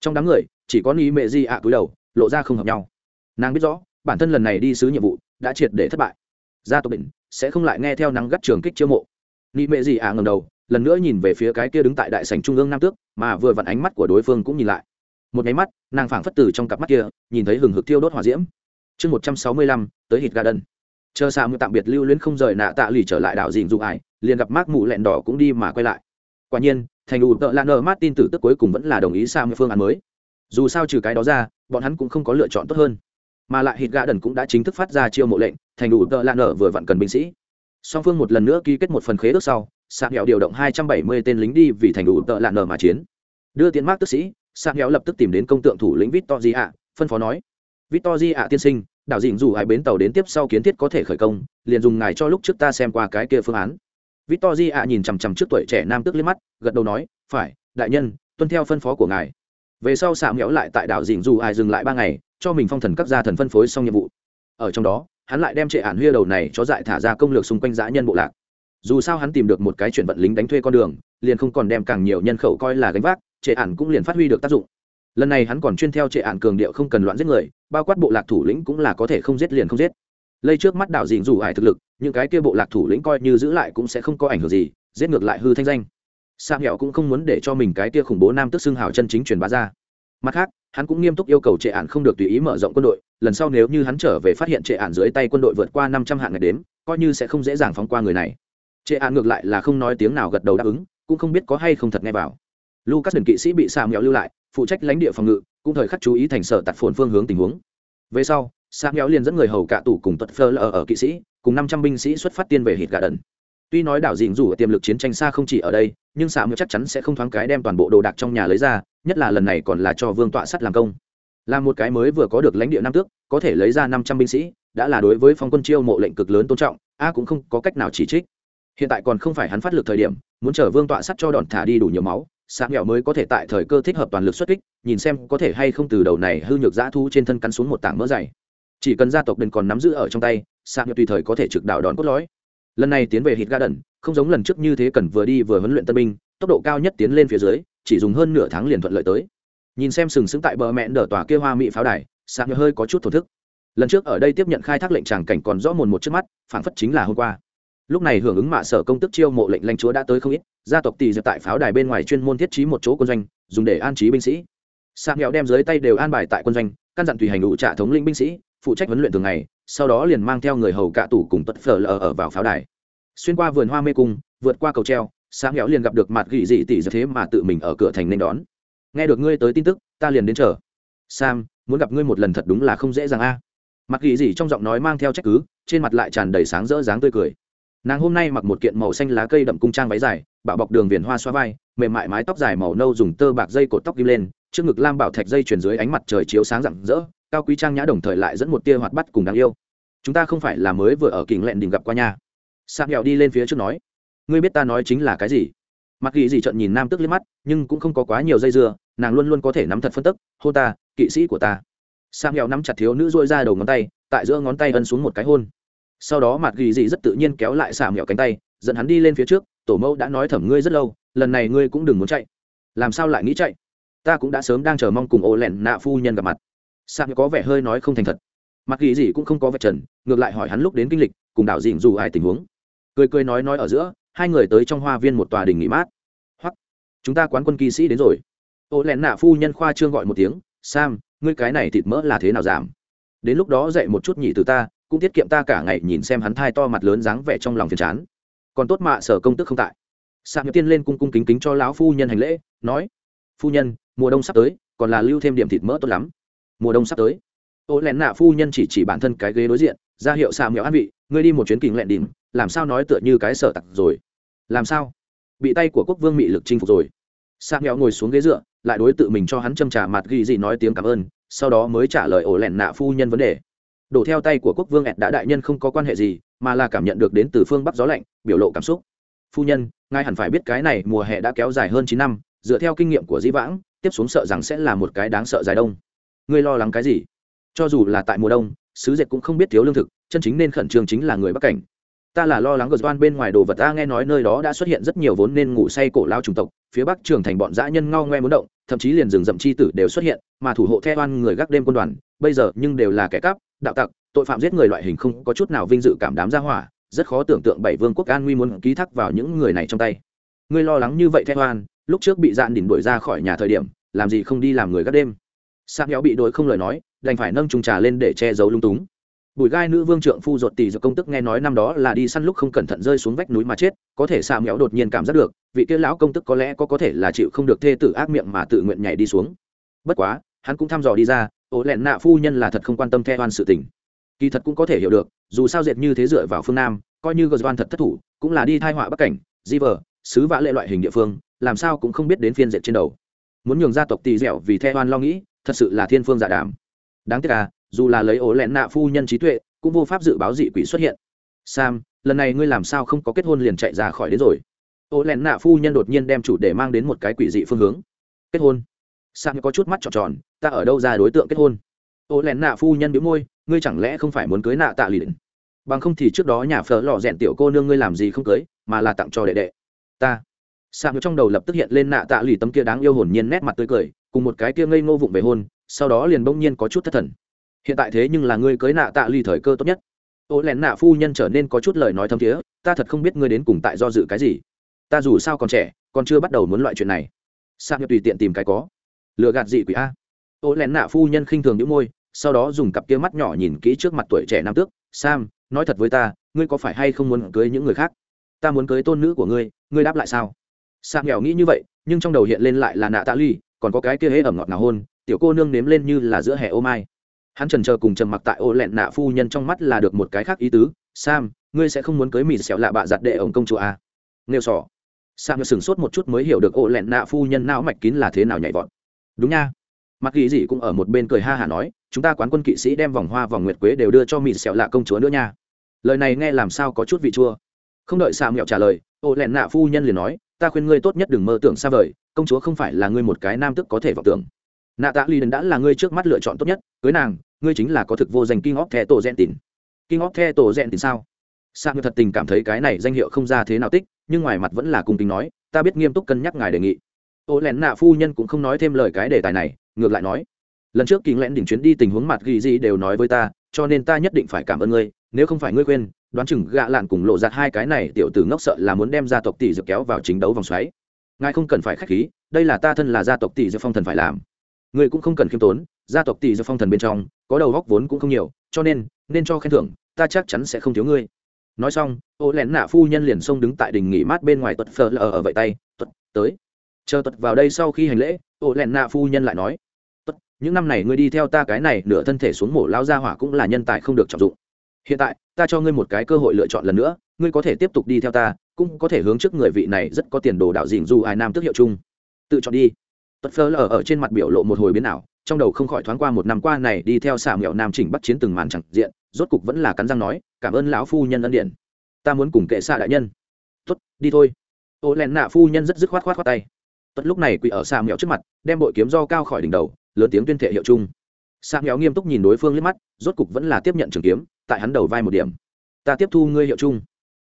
Trong đám người, chỉ có ni mệ di ạ cúi đầu, lộ ra không hợp nhau. Nàng biết rõ, bản thân lần này đi sứ nhiệm vụ đã triệt để thất bại. Gia tộc định sẽ không lại nghe theo nắng gắt trường kích chiêu mộ. Ni mệ di ạ ngầm đầu, lần nữa nhìn về phía cái kia đứng tại đại sảnh trung ương nam tước, mà vừa vặn ánh mắt của đối phương cũng nhìn lại một nháy mắt, nàng phảng phất từ trong cặp mắt kia, nhìn thấy hừng hực thiêu đốt hỏa diễm. Chương một trăm sáu mươi lăm, tới hít garden chờ xa mưa tạm biệt lưu luyến không rời nạ tạ lì trở lại đảo dình dụ ải liền gặp mác mụ lẹn đỏ cũng đi mà quay lại. Quả nhiên, thành ủ tợ lan nơ mát tin tử tức cuối cùng vẫn là đồng ý xa mưa phương án mới. Dù sao trừ cái đó ra, bọn hắn cũng không có lựa chọn tốt hơn. Mà lại hít garden cũng đã chính thức phát ra chiêu mộ lệnh, thành ủ tợ lan nơ vừa vặn cần binh sĩ. Song phương một lần nữa ký kết một phần khế ước sau sạc hẹo điều động hai trăm bảy mươi tên lính đi vì thành ủ tợ lan nơ mà chiến. Đưa tiến mác tức sĩ sạc nghèo lập tức tìm đến công tượng thủ lĩnh victor di ạ phân phó nói victor di ạ tiên sinh, đảo dình dù hai bến tàu đến tiếp sau kiến thiết có thể khởi công, liền dùng ngài cho lúc trước ta xem qua cái kia phương án. Victor di ạ nhìn chằm chằm trước tuổi trẻ nam tức liếc mắt, gật đầu nói, phải, đại nhân, tuân theo phân phó của ngài. Về sau Sạm nghẽo lại tại đảo dình dù ai dừng lại ba ngày, cho mình phong thần các gia thần phân phối xong nhiệm vụ. Ở trong đó, hắn lại đem trệ ản huya đầu này cho dại thả ra công lược xung quanh dã nhân bộ lạc. Dù sao hắn tìm được một cái chuyển vận lính đánh thuê con đường, liền không còn đem càng nhiều nhân khẩu coi là gánh vác trệ ản cũng liền phát huy được tác dụng. Lần này hắn còn chuyên theo trệ ản cường điệu không cần loạn giết người, bao quát bộ lạc thủ lĩnh cũng là có thể không giết liền không giết. Lây trước mắt đảo dịn dù ải thực lực, những cái kia bộ lạc thủ lĩnh coi như giữ lại cũng sẽ không có ảnh hưởng gì, giết ngược lại hư thanh danh. Sang hẹo cũng không muốn để cho mình cái kia khủng bố nam tức xưng hào chân chính truyền bá ra. Mặt khác, hắn cũng nghiêm túc yêu cầu trệ ản không được tùy ý mở rộng quân đội, lần sau nếu như hắn trở về phát hiện trệ ản dưới tay quân đội vượt qua năm trăm hạng ngày đếm, coi như sẽ không dễ dàng phóng qua người này. Trệ ản ngược lại là không nói tiếng nào gật đầu đáp ứng, cũng không biết có hay không thật nghe vào lucas đần kỵ sĩ bị xà mèo lưu lại phụ trách lãnh địa phòng ngự cũng thời khắc chú ý thành sở tạt phồn phương hướng tình huống. Về sau xà mèo liền dẫn người hầu cả tủ cùng tuật phơ ở, ở kỵ sĩ cùng năm trăm binh sĩ xuất phát tiên về hít gà đần. Tuy nói đảo dịnh dù tiềm lực chiến tranh xa không chỉ ở đây nhưng xà mèo chắc chắn sẽ không thoáng cái đem toàn bộ đồ đạc trong nhà lấy ra nhất là lần này còn là cho vương tọa sắt làm công. Là một cái mới vừa có được lãnh địa nam tước có thể lấy ra năm trăm binh sĩ đã là đối với phong quân chiêu mộ lệnh cực lớn tôn trọng a cũng không có cách nào chỉ trích. Hiện tại còn không phải hắn phát lực thời điểm muốn chờ vương tọa sắt cho đòn thả đi đủ nhiều máu sáng nghèo mới có thể tại thời cơ thích hợp toàn lực xuất kích, nhìn xem có thể hay không từ đầu này hư nhược dã thu trên thân cắn xuống một tảng mỡ dày. Chỉ cần gia tộc đền còn nắm giữ ở trong tay sáng nghèo tùy thời có thể trực đạo đòn cốt lõi. Lần này tiến về hít garden, không giống lần trước như thế cần vừa đi vừa huấn luyện tân binh, tốc độ cao nhất tiến lên phía dưới, chỉ dùng hơn nửa tháng liền thuận lợi tới. Nhìn xem sừng sững tại bờ mẹn đờ tòa kia hoa mỹ pháo đài sáng hơi có chút thổ thức. Lần trước ở đây tiếp nhận khai thác lệnh tràng cảnh còn rõ mồn một trước mắt phản phất chính là hôm qua lúc này hưởng ứng mạ sở công tức chiêu mộ lệnh lãnh chúa đã tới không ít, gia tộc tỷ dược tại pháo đài bên ngoài chuyên môn thiết trí một chỗ quân doanh, dùng để an trí binh sĩ. Sạc nghèo đem dưới tay đều an bài tại quân doanh, căn dặn tùy hành đủ trả thống lĩnh binh sĩ, phụ trách huấn luyện thường ngày, sau đó liền mang theo người hầu cạ tủ cùng tật phở lờ ở vào pháo đài. Xuyên qua vườn hoa mê cung, vượt qua cầu treo sáng nghèo liền gặp được mặt gỉ dị tỷ dược thế mà tự mình ở cửa thành nên đón. Nghe được ngươi tới tin tức, ta liền đến chờ. Sam, muốn gặp ngươi một lần thật đúng là không dễ dàng a. Mặt gỉ dị trong giọng nói mang theo trách cứ, trên mặt lại tràn đầy sáng rỡ dáng tươi cười nàng hôm nay mặc một kiện màu xanh lá cây đậm cung trang váy dài, bạo bọc đường viền hoa xoa vai, mềm mại mái tóc dài màu nâu dùng tơ bạc dây cột tóc ghim lên, trước ngực lam bảo thạch dây chuyển dưới ánh mặt trời chiếu sáng rạng rỡ, cao quý trang nhã đồng thời lại dẫn một tia hoạt bắt cùng đáng yêu. Chúng ta không phải là mới vừa ở kình lẹn đình gặp qua nhà sạc nghèo đi lên phía trước nói, ngươi biết ta nói chính là cái gì? Mặc kỳ gì trận nhìn nam tức liếc mắt, nhưng cũng không có quá nhiều dây dưa, nàng luôn luôn có thể nắm thật phân tức, hô ta, kỵ sĩ của ta. Sạc nghèo nắm chặt thiếu nữ dôi ra đầu ngón tay, tại giữa ngón tay ân xuống một cái hôn sau đó mặt ghi dị rất tự nhiên kéo lại xả mẹo cánh tay, dẫn hắn đi lên phía trước, tổ mẫu đã nói thẩm ngươi rất lâu, lần này ngươi cũng đừng muốn chạy. Làm sao lại nghĩ chạy? Ta cũng đã sớm đang chờ mong cùng ô lẹn nạ phu nhân gặp mặt. Xả có vẻ hơi nói không thành thật. Mặt ghi dị cũng không có vật trần, ngược lại hỏi hắn lúc đến kinh lịch, cùng đảo dịn dù ai tình huống. Cười cười nói nói ở giữa, hai người tới trong hoa viên một tòa đình nghỉ mát. Hoặc chúng ta quán quân kỵ sĩ đến rồi. Ô lẹn nạ phu nhân khoa trương gọi một tiếng, sam, ngươi cái này thịt mỡ là thế nào giảm? Đến lúc đó dạy một chút nhị từ ta cũng tiết kiệm ta cả ngày nhìn xem hắn thai to mặt lớn dáng vẻ trong lòng phiền chán. Còn tốt mạ sở công tức không tại. Sạc nhược tiên lên cung cung kính kính cho lão phu nhân hành lễ, nói, phu nhân, mùa đông sắp tới, còn là lưu thêm điểm thịt mỡ tốt lắm. Mùa đông sắp tới? Ô lén nạ phu nhân chỉ chỉ bản thân cái ghế đối diện, ra hiệu xà mèo an vị, ngươi đi một chuyến kình lẹn đỉnh, làm sao nói tựa như cái sở tặc rồi? Làm sao? Bị tay của quốc vương mị lực chinh phục rồi. Xà mèo ngồi xuống ghế dựa, lại đối tự mình cho hắn châm trả mặt ghi gì nói tiếng cảm ơn, sau đó mới trả lời ổ lẹn nạ phu nhân vấn đề đổ theo tay của quốc vương ẹt đã đại nhân không có quan hệ gì, mà là cảm nhận được đến từ phương bắc gió lạnh, biểu lộ cảm xúc. Phu nhân, ngài hẳn phải biết cái này mùa hè đã kéo dài hơn chín năm, dựa theo kinh nghiệm của dĩ vãng, tiếp xuống sợ rằng sẽ là một cái đáng sợ dài đông. Ngươi lo lắng cái gì? Cho dù là tại mùa đông, sứ dệt cũng không biết thiếu lương thực, chân chính nên khẩn trương chính là người bắc cảnh. Ta là lo lắng gờ doan bên ngoài đồ vật ta nghe nói nơi đó đã xuất hiện rất nhiều vốn nên ngủ say cổ lao chủng tộc, phía bắc trường thành bọn dã nhân ngao ngoe muốn động thậm chí liền rừng rậm chi tử đều xuất hiện, mà thủ hộ theo oan người gác đêm quân đoàn, bây giờ nhưng đều là kẻ cắp, đạo tặc, tội phạm giết người loại hình không có chút nào vinh dự cảm đám ra hỏa, rất khó tưởng tượng bảy vương quốc an nguy muốn ký thác vào những người này trong tay. Ngươi lo lắng như vậy theo oan lúc trước bị dạn đỉnh đuổi ra khỏi nhà thời điểm, làm gì không đi làm người gác đêm? Sạc héo bị đội không lời nói, đành phải nâng trùng trà lên để che giấu lung túng bùi gai nữ vương trượng phu ruột tỷ do công tức nghe nói năm đó là đi săn lúc không cẩn thận rơi xuống vách núi mà chết, có thể xà méo đột nhiên cảm giác được, vị kia lão công tức có lẽ có có thể là chịu không được thê tử ác miệng mà tự nguyện nhảy đi xuống. Bất quá, hắn cũng thăm dò đi ra ố lẹn nạ phu nhân là thật không quan tâm theo oan sự tình. Kỳ thật cũng có thể hiểu được, dù sao dệt như thế dựa vào phương nam, coi như gờ doan thật thất thủ, cũng là đi thai họa bắc cảnh, di vờ sứ vã lệ loại hình địa phương, làm sao cũng không biết đến phiên dệt trên đầu. Muốn nhường gia tộc tỳ dẻo vì theo oan lo nghĩ, thật sự là thiên phương giả đàm. Đáng tiếc à dù là lấy ổ lẹn nạ phu nhân trí tuệ, cũng vô pháp dự báo dị quỷ xuất hiện. Sam, lần này ngươi làm sao không có kết hôn liền chạy ra khỏi đến rồi? Ổ lẹn nạ phu nhân đột nhiên đem chủ đề mang đến một cái quỷ dị phương hướng. Kết hôn? Sam có chút mắt tròn tròn, ta ở đâu ra đối tượng kết hôn? Ổ lẹn nạ phu nhân biếu môi, ngươi chẳng lẽ không phải muốn cưới nạ tạ lì định bằng không thì trước đó nhà phở lò rèn tiểu cô nương ngươi làm gì không cưới, mà là tặng cho đệ đệ. Ta. Sam trong đầu lập tức hiện lên nạ tạ lì tấm kia đáng yêu hồn nhiên nét mặt tươi cười, cùng một cái kia ngây ngô vụng về hôn, sau đó liền bỗng nhiên có chút thất thần hiện tại thế nhưng là ngươi cưới nạ tạ ly thời cơ tốt nhất. Ô lén nạ phu nhân trở nên có chút lời nói thâm thiế, ta thật không biết ngươi đến cùng tại do dự cái gì. Ta dù sao còn trẻ, còn chưa bắt đầu muốn loại chuyện này. Sang tùy tiện tìm cái có. Lừa gạt dị quỷ a. Ô lén nạ phu nhân khinh thường những môi, sau đó dùng cặp kia mắt nhỏ nhìn kỹ trước mặt tuổi trẻ nam tước. Sam, nói thật với ta, ngươi có phải hay không muốn cưới những người khác? Ta muốn cưới tôn nữ của ngươi ngươi đáp lại sao? Sam nghèo nghĩ như vậy, nhưng trong đầu hiện lên lại là nạ tạ ly, còn có cái kia hễ ẩm ngọt nào hôn, tiểu cô nương nếm lên như là giữa hè ô mai hắn trần chờ cùng trầm mặc tại ô lẹn nạ phu nhân trong mắt là được một cái khác ý tứ. Sam, ngươi sẽ không muốn cưới mịt xẻo lạ bạ giặt đệ ổng công chúa à? nghêu sỏ. Sam sửng sốt một chút mới hiểu được ô lẹn nạ phu nhân não mạch kín là thế nào nhảy vọt. Đúng nha. Mặc ghi gì cũng ở một bên cười ha hả nói, chúng ta quán quân kỵ sĩ đem vòng hoa vòng nguyệt quế đều đưa cho mịt xẻo lạ công chúa nữa nha. Lời này nghe làm sao có chút vị chua. Không đợi sam nghẹo trả lời, ô lẹn nạ phu nhân liền nói, ta khuyên ngươi tốt nhất đừng mơ tưởng xa vời, công chúa không phải là ngươi một cái nam tức có thể vọng tưởng. Nạ tạ lì đã là ngươi trước mắt lựa chọn tốt nhất, cưới nàng ngươi chính là có thực vô danh kinh óc the tổ gen tìn kinh óc the tổ gen tìn sao? Sa ngư thật tình cảm thấy cái này danh hiệu không ra thế nào tích, nhưng ngoài mặt vẫn là cung kính nói, ta biết nghiêm túc cân nhắc ngài đề nghị. Ô lén nạ phu nhân cũng không nói thêm lời cái đề tài này, ngược lại nói, lần trước kính lén đỉnh chuyến đi tình huống mặt ghi gì đều nói với ta, cho nên ta nhất định phải cảm ơn ngươi, nếu không phải ngươi quên, đoán chừng gạ lạn cùng lộ giặt hai cái này tiểu tử ngốc sợ là muốn đem gia tộc tỷ dược kéo vào chính đấu vòng xoáy. Ngài không cần phải khách khí, đây là ta thân là gia tộc tỷ dược phong thần phải làm. Ngươi cũng không cần khiêm tốn, gia tộc tỷ dược phong thần bên trong có đầu góc vốn cũng không nhiều, cho nên nên cho khen thưởng, ta chắc chắn sẽ không thiếu ngươi. Nói xong, ô lén nạ phu nhân liền xông đứng tại đình nghỉ mát bên ngoài tuật phờ lờ ở vậy tay, tuật, tới. Chờ tuật vào đây sau khi hành lễ, ô lén nạ phu nhân lại nói. Tuật, những năm này ngươi đi theo ta cái này nửa thân thể xuống mổ lao ra hỏa cũng là nhân tài không được trọng dụng. Hiện tại, ta cho ngươi một cái cơ hội lựa chọn lần nữa, ngươi có thể tiếp tục đi theo ta, cũng có thể hướng trước người vị này rất có tiền đồ đạo dình dù ai nam tức hiệu chung. Tự chọn đi. Tuật phờ lờ ở trên mặt biểu lộ một hồi biến ảo trong đầu không khỏi thoáng qua một năm qua này đi theo xà mẹo nam chỉnh bắt chiến từng màn chẳng diện, rốt cục vẫn là cắn răng nói, cảm ơn lão phu nhân ân điện ta muốn cùng kệ xạ đại nhân. Tuất đi thôi. Ô len nạ phu nhân rất dứt khoát khoát khoát tay. Tuất lúc này quỳ ở xà mẹo trước mặt, đem bội kiếm do cao khỏi đỉnh đầu, lớn tiếng tuyên thệ hiệu chung. Xà mẹo nghiêm túc nhìn đối phương liếc mắt, rốt cục vẫn là tiếp nhận trường kiếm, tại hắn đầu vai một điểm. Ta tiếp thu ngươi hiệu chung.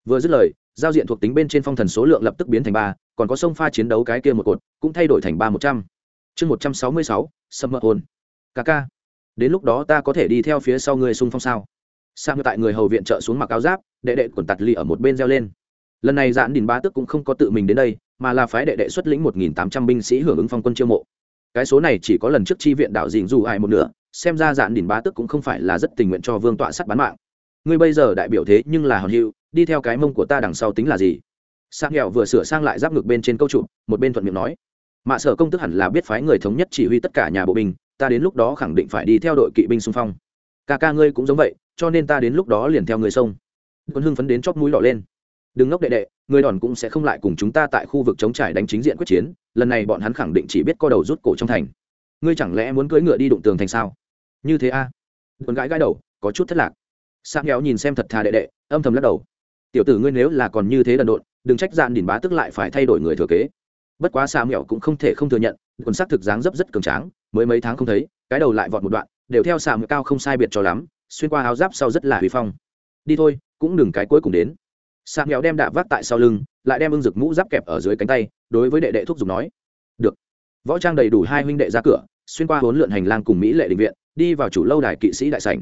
Vừa dứt lời, giao diện thuộc tính bên trên phong thần số lượng lập tức biến thành ba, còn có sông pha chiến đấu cái kia một cột, cũng thay đổi thành ba một trăm. Chương một trăm sáu mươi sáu sâm mơ hồn ca ca, đến lúc đó ta có thể đi theo phía sau người xung phong sao? Sang tại người hầu viện trợ xuống mặc áo giáp, đệ đệ quần tặt ly ở một bên reo lên. Lần này dạn đình ba tức cũng không có tự mình đến đây, mà là phái đệ đệ xuất lĩnh một nghìn tám trăm binh sĩ hưởng ứng phong quân chiêu mộ. Cái số này chỉ có lần trước chi viện đạo dình dù ai một nửa, xem ra dạn đình ba tức cũng không phải là rất tình nguyện cho vương tọa sắt bán mạng. Ngươi bây giờ đại biểu thế nhưng là hòn hiệu đi theo cái mông của ta đằng sau tính là gì? Sang nghèo vừa sửa sang lại giáp ngực bên trên câu trụ, một bên thuận miệng nói mạ sở công tức hẳn là biết phái người thống nhất chỉ huy tất cả nhà bộ binh, ta đến lúc đó khẳng định phải đi theo đội kỵ binh xung phong. Ca ca ngươi cũng giống vậy, cho nên ta đến lúc đó liền theo người sông quân hưng phấn đến chóp mũi đỏ lên. Đừng ngốc đệ đệ, người đòn cũng sẽ không lại cùng chúng ta tại khu vực chống trải đánh chính diện quyết chiến, lần này bọn hắn khẳng định chỉ biết co đầu rút cổ trong thành. Ngươi chẳng lẽ muốn cưỡi ngựa đi đụng tường thành sao? Như thế a. À? quân gãi gãi đầu, có chút thất lạc. Sang héo nhìn xem thật thà đệ đệ, âm thầm lắc đầu. Tiểu tử ngươi nếu là còn như thế đần độn, đừng trách dạn đỉnh bá tức lại phải thay đổi người thừa kế bất quá xà mẹo cũng không thể không thừa nhận, quần sắc thực dáng dấp rất cường tráng, mới mấy tháng không thấy, cái đầu lại vọt một đoạn, đều theo xà mẹo cao không sai biệt cho lắm, xuyên qua áo giáp sau rất là huy phong. Đi thôi, cũng đừng cái cuối cùng đến. Xà mẹo đem đạ vác tại sau lưng, lại đem ưng rực mũ giáp kẹp ở dưới cánh tay, đối với đệ đệ thúc giục nói, được. Võ trang đầy đủ hai huynh đệ ra cửa, xuyên qua huấn lượn hành lang cùng mỹ lệ định viện, đi vào chủ lâu đài kỵ sĩ đại sảnh.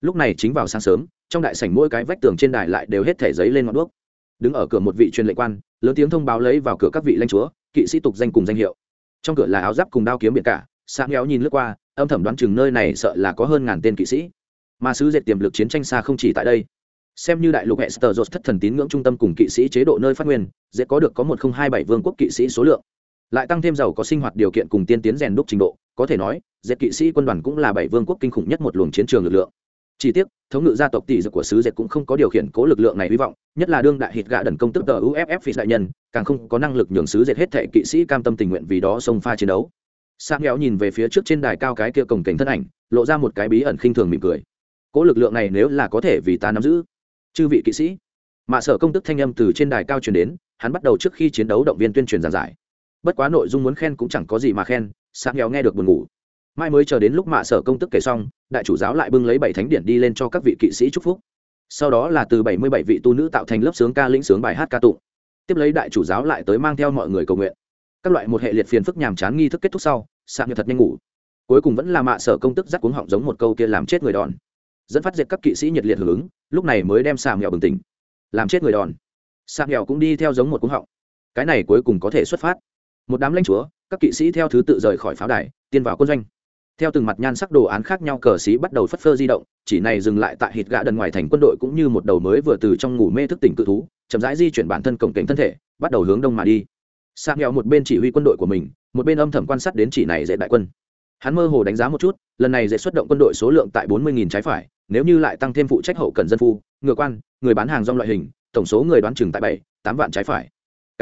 Lúc này chính vào sáng sớm, trong đại sảnh mỗi cái vách tường trên đài lại đều hết thể giấy lên ngọn đuốc. Đứng ở cửa một vị truyền lệnh quan, lớn tiếng thông báo lấy vào cửa các vị lãnh chúa kỵ sĩ tục danh cùng danh hiệu. Trong cửa là áo giáp cùng đao kiếm biển cả sáng nghèo nhìn lướt qua, âm thầm đoán chừng nơi này sợ là có hơn ngàn tên kỵ sĩ. Mà sứ dệt tiềm lực chiến tranh xa không chỉ tại đây. Xem như đại lục hệ sờ dột thất thần tín ngưỡng trung tâm cùng kỵ sĩ chế độ nơi phát nguyên, dễ có được có một không hai bảy vương quốc kỵ sĩ số lượng. Lại tăng thêm giàu có sinh hoạt điều kiện cùng tiên tiến rèn đúc trình độ, có thể nói, dệt kỵ sĩ quân đoàn cũng là bảy vương quốc kinh khủng nhất một luồng chiến trường lực lượng chỉ tiếc, thống ngự gia tộc tỷ dược của sứ dệt cũng không có điều khiển cố lực lượng này hy vọng, nhất là đương đại hít gạ đần công tức tờ uff phi đại nhân, càng không có năng lực nhường sứ dệt hết thệ kỵ sĩ cam tâm tình nguyện vì đó xông pha chiến đấu. Sang nghèo nhìn về phía trước trên đài cao cái kia cổng cảnh thân ảnh, lộ ra một cái bí ẩn khinh thường mỉm cười. Cố lực lượng này nếu là có thể vì ta nắm giữ, chư vị kỵ sĩ. Mạ sở công tức thanh âm từ trên đài cao truyền đến, hắn bắt đầu trước khi chiến đấu động viên tuyên truyền giảng giải. Bất quá nội dung muốn khen cũng chẳng có gì mà khen sang nghèo nghe được buồn ngủ. Mai mới chờ đến lúc mạ sở công tức kể xong đại chủ giáo lại bưng lấy bảy thánh điển đi lên cho các vị kỵ sĩ chúc phúc. Sau đó là từ bảy mươi bảy vị tu nữ tạo thành lớp sướng ca lĩnh sướng bài hát ca tụng. Tiếp lấy đại chủ giáo lại tới mang theo mọi người cầu nguyện. Các loại một hệ liệt phiền phức nhàm chán nghi thức kết thúc sau sạc nhật thật nhanh ngủ. Cuối cùng vẫn là mạ sở công tức dắt cuống họng giống một câu kia làm chết người đòn. Dẫn phát diệt các kỵ sĩ nhiệt liệt hưởng ứng, lúc này mới đem sạc nghèo bừng tỉnh. Làm chết người đòn. Sạc nghèo cũng đi theo giống một cuống họng. Cái này cuối cùng có thể xuất phát. Một đám lãnh chúa, các kỵ sĩ theo thứ tự rời khỏi pháo đài tiên vào quân doanh theo từng mặt nhan sắc đồ án khác nhau, cờ sĩ bắt đầu phất phơ di động, chỉ này dừng lại tại hít gạ đần ngoài thành quân đội cũng như một đầu mới vừa từ trong ngủ mê thức tỉnh cự thú, chậm rãi di chuyển bản thân cổng cảnh thân thể, bắt đầu hướng đông mà đi. Sang nghèo một bên chỉ huy quân đội của mình, một bên âm thầm quan sát đến chỉ này dễ đại quân. Hắn mơ hồ đánh giá một chút, lần này dễ xuất động quân đội số lượng tại bốn mươi trái phải, nếu như lại tăng thêm phụ trách hậu cần dân phu, ngựa quan, người bán hàng rong loại hình, tổng số người đoán chừng tại bảy, tám vạn trái phải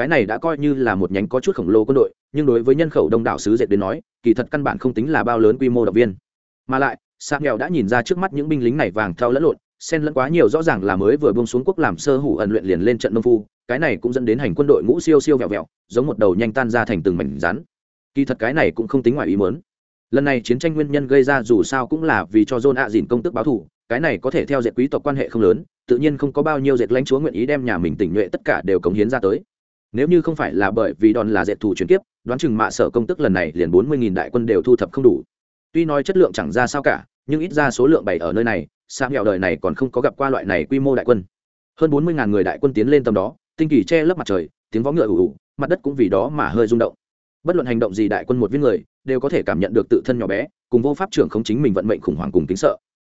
cái này đã coi như là một nhánh có chút khổng lồ quân đội, nhưng đối với nhân khẩu đông đảo xứ dệt đến nói, kỳ thật căn bản không tính là bao lớn quy mô động viên. Mà lại sang nghèo đã nhìn ra trước mắt những binh lính này vàng thao lẫn lộn, xen lẫn quá nhiều rõ ràng là mới vừa buông xuống quốc làm sơ hủ ẩn luyện liền lên trận nông phu, cái này cũng dẫn đến hành quân đội ngũ siêu siêu vẹo vẹo, giống một đầu nhanh tan ra thành từng mảnh rắn. Kỳ thật cái này cũng không tính ngoài ý mớn lần này chiến tranh nguyên nhân gây ra dù sao cũng là vì cho john ạ dìn công tức báo thù cái này có thể theo dệt quý tộc quan hệ không lớn, tự nhiên không có bao nhiêu dệt lãnh chúa nguyện ý đem nhà mình tỉnh nhuệ tất cả đều cống hiến ra tới nếu như không phải là bởi vì đòn là dệt thủ chuyển kiếp, đoán chừng mạ sở công tức lần này liền bốn mươi nghìn đại quân đều thu thập không đủ. Tuy nói chất lượng chẳng ra sao cả, nhưng ít ra số lượng bảy ở nơi này xa nghèo đời này còn không có gặp qua loại này quy mô đại quân. Hơn bốn mươi ngàn người đại quân tiến lên tầm đó, tinh kỳ che lấp mặt trời, tiếng vó ngựa ủ ủ mặt đất cũng vì đó mà hơi rung động. Bất luận hành động gì đại quân một viên người, đều có thể cảm nhận được tự thân nhỏ bé, cùng vô pháp trưởng không chính mình vận mệnh khủng hoảng cùng tính sợ.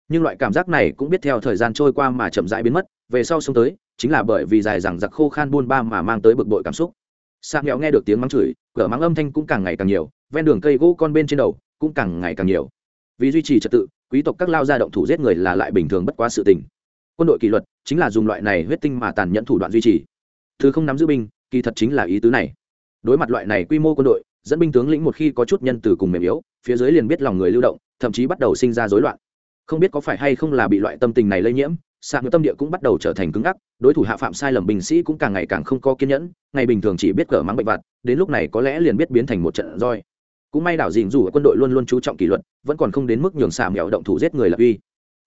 Nhưng loại cảm giác này cũng biết theo thời gian trôi qua mà chậm rãi biến mất, về sau xuống tới chính là bởi vì dài rằng giặc khô khan buôn ba mà mang tới bực bội cảm xúc. Sang nghèo nghe được tiếng mắng chửi cỡ mắng âm thanh cũng càng ngày càng nhiều, ven đường cây gỗ con bên trên đầu cũng càng ngày càng nhiều. Vì duy trì trật tự, quý tộc các lao ra động thủ giết người là lại bình thường bất quá sự tình. Quân đội kỷ luật chính là dùng loại này huyết tinh mà tàn nhẫn thủ đoạn duy trì. Thứ không nắm giữ binh, kỳ thật chính là ý tứ này. Đối mặt loại này quy mô quân đội, dẫn binh tướng lĩnh một khi có chút nhân từ cùng mềm yếu, phía dưới liền biết lòng người lưu động, thậm chí bắt đầu sinh ra rối loạn. Không biết có phải hay không là bị loại tâm tình này lây nhiễm sạc tâm địa cũng bắt đầu trở thành cứng ngắc, đối thủ hạ phạm sai lầm binh sĩ cũng càng ngày càng không có kiên nhẫn, ngày bình thường chỉ biết cờ mắng bệnh vặt, đến lúc này có lẽ liền biết biến thành một trận roi. Cũng may đảo dìn dù quân đội luôn luôn chú trọng kỷ luật, vẫn còn không đến mức nhường xà mèo động thủ giết người lập uy.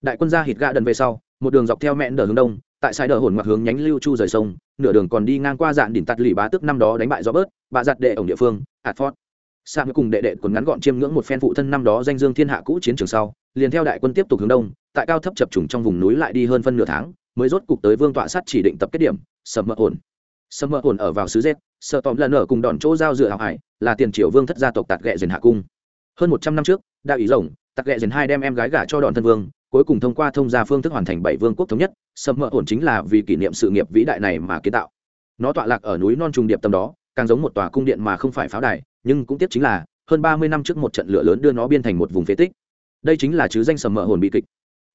Đại quân ra hít gạ đần về sau, một đường dọc theo mẹn đờ hướng đông, tại sai đờ hồn ngoặc hướng nhánh lưu chu rời sông, nửa đường còn đi ngang qua dạn đỉnh tạt lì bá tức năm đó đánh bại do bớt bà giặt đệ ổng địa phương, atford sang cùng đệ đệ còn ngắn gọn chiêm ngưỡng một phen phụ thân năm đó danh dương thiên hạ cũ chiến trường sau, liền theo đại quân tiếp tục hướng đông, tại cao thấp chập trùng trong vùng núi lại đi hơn phân nửa tháng, mới rốt cục tới vương tọa sát chỉ định tập kết điểm, sầm mỡ ổn sầm mỡ ổn ở vào xứ z, sợ tòm lần ở cùng đòn chỗ giao dựa hảo hải, là tiền triều vương thất gia tộc tạt ghẹ dền hạ cung. Hơn một trăm năm trước, đại ý rồng, tạt ghẹ dền hai đem em gái gả cho đòn thân vương, cuối cùng thông qua thông gia phương thức hoàn thành bảy vương quốc thống nhất, sầm mỡ ổn chính là vì kỷ niệm sự nghiệp vĩ đại này mà kiến tạo. Nó tọa lạc ở núi non trùng điệp tầm đó càng giống một tòa cung điện mà không phải pháo đài, nhưng cũng tiếc chính là, hơn ba mươi năm trước một trận lửa lớn đưa nó biên thành một vùng phế tích. Đây chính là chứ danh sầm mỡ hồn bị kịch.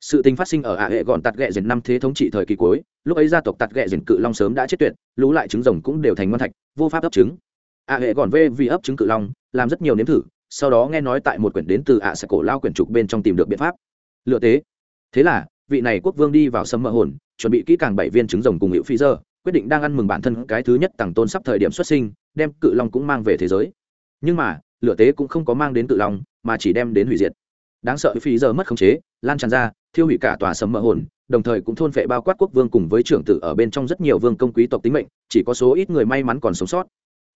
Sự tình phát sinh ở ả hệ gọn tạt ghẹ dền năm thế thống trị thời kỳ cuối, lúc ấy gia tộc tạt ghẹ dền cự long sớm đã chết tuyệt, lũ lại trứng rồng cũng đều thành ngon thạch, vô pháp ấp trứng. ả hệ gọn vê vì ấp trứng cự long, làm rất nhiều nếm thử, sau đó nghe nói tại một quyển đến từ ạ sẽ cổ lao quyển trục bên trong tìm được biện pháp. Lựa tế. Thế là, vị này quốc vương đi vào sâm mỡ hồn, chuẩn bị kỹ càng bảy viên trứng rồng cùng hiệu phi dơ quyết định đang ăn mừng bản thân cái thứ nhất tàng tôn sắp thời điểm xuất sinh, đem cự long cũng mang về thế giới. Nhưng mà, lửa tế cũng không có mang đến cự long, mà chỉ đem đến hủy diệt. Đáng sợ phi giờ mất khống chế, lan tràn ra, thiêu hủy cả tòa sấm mỡ hồn, đồng thời cũng thôn phệ bao quát quốc vương cùng với trưởng tử ở bên trong rất nhiều vương công quý tộc tính mệnh, chỉ có số ít người may mắn còn sống sót.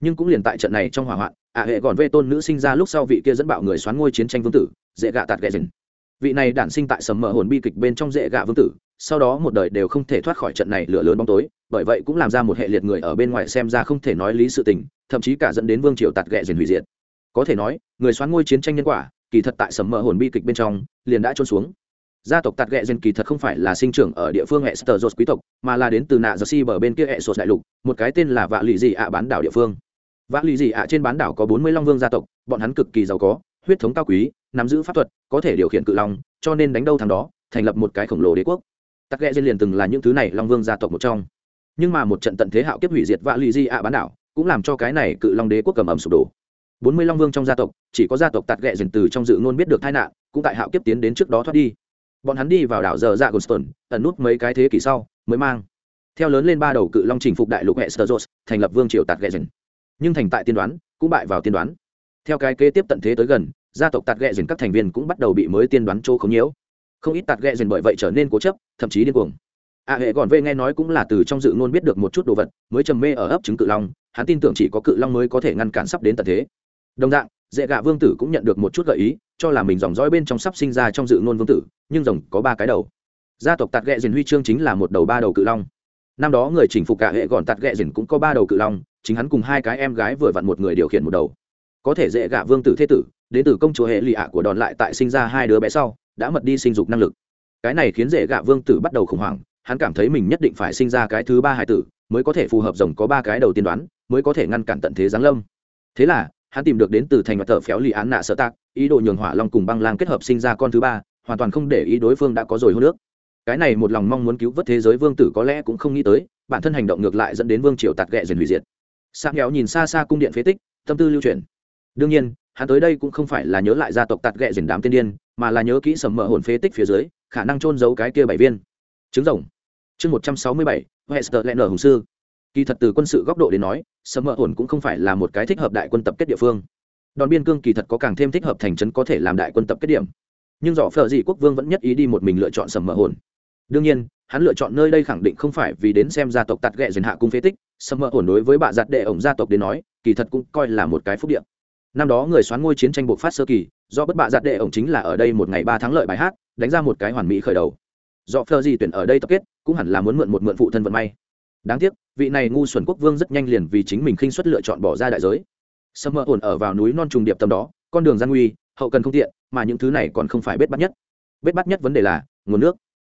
Nhưng cũng liền tại trận này trong hỏa hoạn, ạ hệ còn vê tôn nữ sinh ra lúc sau vị kia dẫn bạo người xoán ngôi chiến tranh vương tử, dễ gạ tạt ghẹ dần vị này đản sinh tại sầm mỡ hồn bi kịch bên trong dễ gạ vương tử sau đó một đời đều không thể thoát khỏi trận này lửa lớn bóng tối, bởi vậy cũng làm ra một hệ liệt người ở bên ngoài xem ra không thể nói lý sự tình, thậm chí cả dẫn đến vương triều tạt ghẹ dền hủy diệt. Có thể nói, người xoán ngôi chiến tranh nhân quả, kỳ thật tại sầm mỡ hồn bi kịch bên trong, liền đã trôn xuống. Gia tộc tạt ghẹ dền kỳ thật không phải là sinh trưởng ở địa phương hệ sơ dột quý tộc, mà là đến từ nạ dơ si bờ bên kia hệ sột đại lục, một cái tên là vạ lì dị ạ bán đảo địa phương. Vạ lì dị ạ trên bán đảo có bốn mươi long vương gia tộc, bọn hắn cực kỳ giàu có, huyết thống cao quý, nắm giữ pháp thuật, có thể điều khiển cự long, cho nên đánh đâu thằng đó, thành lập một cái khổng lồ đế quốc tắc ghẹ gen liền từng là những thứ này long vương gia tộc một trong. Nhưng mà một trận tận thế hạo kiếp hủy diệt vạ lì di ạ bán đảo cũng làm cho cái này cự long đế quốc cầm ẩm sụp đổ. Bốn mươi long vương trong gia tộc chỉ có gia tộc tạt ghẹ dần từ trong dự ngôn biết được tai nạn cũng tại hạo kiếp tiến đến trước đó thoát đi. Bọn hắn đi vào đảo giờ dạ goston ẩn nút mấy cái thế kỷ sau mới mang theo lớn lên ba đầu cự long chinh phục đại lục hệ Steros, thành lập vương triều tạt ghẹ dần nhưng thành tại tiên đoán cũng bại vào tiên đoán. Theo cái kế tiếp tận thế tới gần gia tộc tạt ghẹ dần các thành viên cũng bắt đầu bị mới tiên đoán chỗ không nhiễu không ít tạt ghẹ dần bởi vậy trở nên cố chấp, thậm chí điên cuồng. A hệ gòn vê nghe nói cũng là từ trong dự ngôn biết được một chút đồ vật, mới trầm mê ở ấp trứng cự long, hắn tin tưởng chỉ có cự long mới có thể ngăn cản sắp đến tận thế. Đồng dạng dễ gạ vương tử cũng nhận được một chút gợi ý, cho là mình dòng dõi bên trong sắp sinh ra trong dự ngôn vương tử, nhưng rồng có ba cái đầu. Gia tộc tạt ghẹ dền huy chương chính là một đầu ba đầu cự long. Năm đó người chỉnh phục cả hệ gọn tạt ghẹ dền cũng có ba đầu cự long, chính hắn cùng hai cái em gái vừa vặn một người điều khiển một đầu. Có thể dễ gạ vương tử thế tử, đến từ công chúa hệ lì ạ của đòn lại tại sinh ra hai đứa bé sau đã mất đi sinh dục năng lực. Cái này khiến dễ gạ vương tử bắt đầu khủng hoảng, hắn cảm thấy mình nhất định phải sinh ra cái thứ ba hải tử, mới có thể phù hợp rồng có ba cái đầu tiên đoán, mới có thể ngăn cản tận thế giáng lâm. Thế là, hắn tìm được đến từ thành mặt thợ phéo lì án nạ sợ tạc, ý đồ nhường hỏa long cùng băng lang kết hợp sinh ra con thứ ba, hoàn toàn không để ý đối phương đã có rồi hô nước cái này một lòng mong muốn cứu vớt thế giới vương tử có lẽ cũng không nghĩ tới, bản thân hành động ngược lại dẫn đến vương triều tạt ghẹ dần hủy diệt. Sang nghèo nhìn xa xa cung điện phế tích, tâm tư lưu truyền đương nhiên, hắn tới đây cũng không phải là nhớ lại gia tộc tạt ghẹ dần đám tiên điên mà là nhớ kỹ sầm mỡ hồn phế tích phía dưới, khả năng trôn giấu cái kia bảy viên. Trứng rồng. Chương một trăm sáu mươi bảy, hester lẹn lở hùng sư. Kỳ thật từ quân sự góc độ đến nói, sầm mỡ hồn cũng không phải là một cái thích hợp đại quân tập kết địa phương. Đòn biên cương kỳ thật có càng thêm thích hợp thành trấn có thể làm đại quân tập kết điểm. Nhưng dò phở dị quốc vương vẫn nhất ý đi một mình lựa chọn sầm mỡ hồn. Đương nhiên, hắn lựa chọn nơi đây khẳng định không phải vì đến xem gia tộc tạt ghẹ dền hạ cung phế tích, sầm mỡ hồn đối với bà giặt đệ ổng gia tộc đến nói, kỳ thật cũng coi là một cái phúc điện năm đó người xoán ngôi chiến tranh buộc phát sơ kỳ, do bất bạ giặt đệ ổng chính là ở đây một ngày ba tháng lợi bài hát, đánh ra một cái hoàn mỹ khởi đầu. Do phờ gì tuyển ở đây tập kết, cũng hẳn là muốn mượn một mượn phụ thân vận may. Đáng tiếc, vị này ngu xuẩn quốc vương rất nhanh liền vì chính mình khinh suất lựa chọn bỏ ra đại giới. Sâm mơ ổn ở vào núi non trùng điệp tầm đó, con đường gian nguy, hậu cần không tiện, mà những thứ này còn không phải bết bắt nhất. Bết bắt nhất vấn đề là nguồn nước.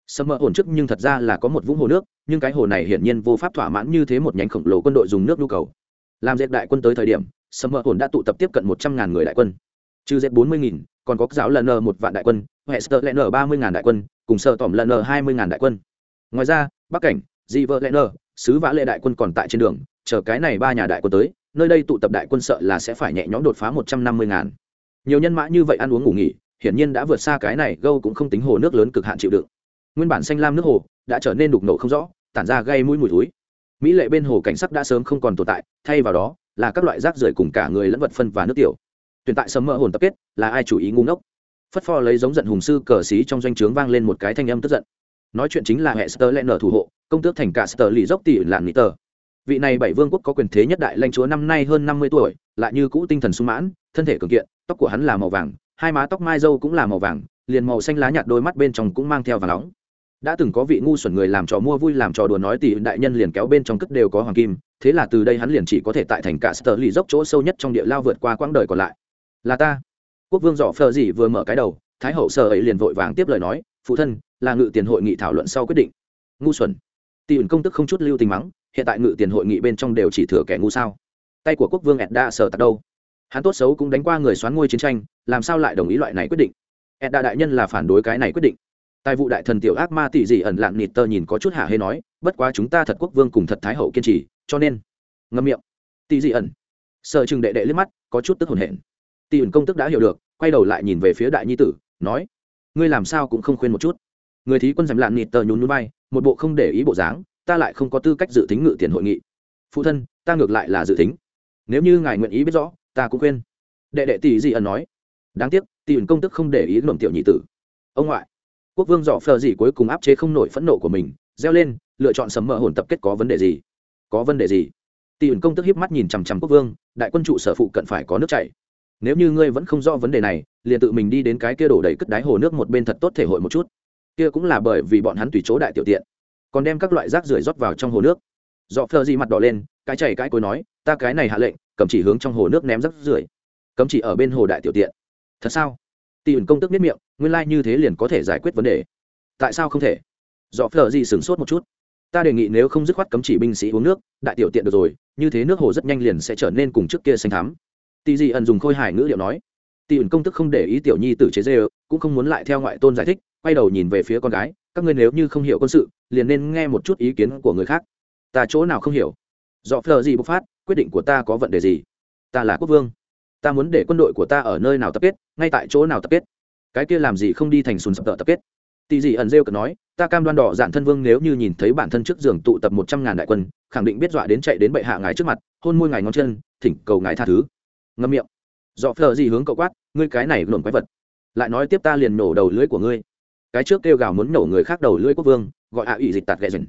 Sâm mơ ổn trước nhưng thật ra là có một vũng hồ nước, nhưng cái hồ này hiển nhiên vô pháp thỏa mãn như thế một nhánh khổng lồ quân đội dùng nước nhu cầu. Làm dệt đại quân tới thời điểm sầm mơ ổn đã tụ tập tiếp cận một trăm ngàn người đại quân. Trừ dệt bốn mươi nghìn, còn có giáo lần một vạn đại quân, hester ln ba mươi ngàn đại quân, cùng sợ tỏm ln hai mươi ngàn đại quân. Ngoài ra, bắc cảnh dị vợ ln sứ vã lệ đại quân còn tại trên đường, chờ cái này ba nhà đại quân tới, nơi đây tụ tập đại quân sợ là sẽ phải nhẹ nhõm đột phá một trăm năm mươi ngàn. Nhiều nhân mã như vậy ăn uống ngủ nghỉ, hiển nhiên đã vượt xa cái này, gâu cũng không tính hồ nước lớn cực hạn chịu đựng. Nguyên bản xanh lam nước hồ đã trở nên đục nổ không rõ, tản ra gây mũi mùi túi mỹ lệ bên hồ cảnh sắc đã sớm không còn tồn tại, thay vào đó là các loại rác rưởi cùng cả người lẫn vật phân và nước tiểu. Tuyển tại sớm mơ hồn tập kết, là ai chủ ý ngu ngốc? Phất pho lấy giống giận hùng sư cờ xí trong doanh trướng vang lên một cái thanh âm tức giận. Nói chuyện chính là hệ sơ lẽ nở thủ hộ, công tước thành cả sơ lì dốc tỷ lạn mỹ tờ. Vị này bảy vương quốc có quyền thế nhất đại lãnh chúa năm nay hơn năm mươi tuổi, lại như cũ tinh thần sung mãn, thân thể cường kiện, tóc của hắn là màu vàng, hai má tóc mai dâu cũng là màu vàng, liền màu xanh lá nhạt đôi mắt bên trong cũng mang theo vàng nóng. Đã từng có vị ngu xuẩn người làm trò mua vui làm trò đùa nói tỷ đại nhân liền kéo bên trong cất đều có hoàng kim thế là từ đây hắn liền chỉ có thể tại thành cả sơ lì dốc chỗ sâu nhất trong địa lao vượt qua quãng đời còn lại. Là ta. Quốc vương dọ phờ gì vừa mở cái đầu, thái hậu sợ ấy liền vội vàng tiếp lời nói, phụ thân, là ngự tiền hội nghị thảo luận sau quyết định. Ngu xuẩn. Tỷ ẩn công tức không chút lưu tình mắng, hiện tại ngự tiền hội nghị bên trong đều chỉ thừa kẻ ngu sao? Tay của quốc vương edda sở tạt đâu? Hắn tốt xấu cũng đánh qua người xoán ngôi chiến tranh, làm sao lại đồng ý loại này quyết định? Edda đại nhân là phản đối cái này quyết định. Tài vụ đại thần tiểu ác ma tỷ dị ẩn lạn nịt tơ nhìn có chút hạ hay nói bất quá chúng ta thật quốc vương cùng thật thái hậu kiên trì, cho nên, ngâm miệng. Tỷ dị ẩn. Sợ chừng đệ đệ liếc mắt, có chút tức hồn hển. Tỷ ẩn công tức đã hiểu được, quay đầu lại nhìn về phía đại nhi tử, nói, ngươi làm sao cũng không khuyên một chút. Người thí quân giảm lạn nịt tờ nhún núi bay một bộ không để ý bộ dáng, ta lại không có tư cách dự tính ngự tiền hội nghị. Phụ thân, ta ngược lại là dự tính. Nếu như ngài nguyện ý biết rõ, ta cũng khuyên. Đệ đệ tỷ dị ẩn nói. Đáng tiếc tỷ ẩn công tức không để ý luận tiểu nhị tử. Ông ngoại. Quốc vương dọ phờ gì cuối cùng áp chế không nổi phẫn nộ của mình, reo lên lựa chọn sấm mờ hồn tập kết có vấn đề gì? Có vấn đề gì? Tỷ ẩn công tức hiếp mắt nhìn chằm chằm quốc vương, đại quân trụ sở phụ cận phải có nước chảy. Nếu như ngươi vẫn không rõ vấn đề này, liền tự mình đi đến cái kia đổ đầy cất đáy hồ nước một bên thật tốt thể hội một chút. Kia cũng là bởi vì bọn hắn tùy chỗ đại tiểu tiện, còn đem các loại rác rưởi rót vào trong hồ nước. Dọ phờ gì mặt đỏ lên, cái chảy cái cối nói, ta cái này hạ lệnh, cầm chỉ hướng trong hồ nước ném rác rưởi cấm chỉ ở bên hồ đại tiểu tiện. Thật sao? Tỷ ẩn công tức biết miệng, nguyên lai như thế liền có thể giải quyết vấn đề. Tại sao không thể? Dọ phờ gì sửng sốt một chút ta đề nghị nếu không dứt khoát cấm chỉ binh sĩ uống nước, đại tiểu tiện được rồi, như thế nước hồ rất nhanh liền sẽ trở nên cùng trước kia xanh thắm. Tỷ dị ẩn dùng khôi hài ngữ điệu nói. Tỳ ẩn công tức không để ý tiểu nhi tử chế dê cũng không muốn lại theo ngoại tôn giải thích, quay đầu nhìn về phía con gái, các ngươi nếu như không hiểu quân sự, liền nên nghe một chút ý kiến của người khác. Ta chỗ nào không hiểu? Do phờ gì bộc phát, quyết định của ta có vấn đề gì? Ta là quốc vương. Ta muốn để quân đội của ta ở nơi nào tập kết, ngay tại chỗ nào tập kết? Cái kia làm gì không đi thành sùn sập tợ tập kết? Tỷ dị ẩn rêu cực nói, ta cam đoan đỏ dạn thân vương nếu như nhìn thấy bản thân trước giường tụ tập một trăm ngàn đại quân, khẳng định biết dọa đến chạy đến bệ hạ ngài trước mặt, hôn môi ngài ngón chân, thỉnh cầu ngài tha thứ. Ngâm miệng. Dọ phờ gì hướng cậu quát, ngươi cái này luồn quái vật. Lại nói tiếp ta liền nổ đầu lưỡi của ngươi. Cái trước kêu gào muốn nổ người khác đầu lưỡi quốc vương, gọi hạ à ủy dịch tạt ghẹ dần.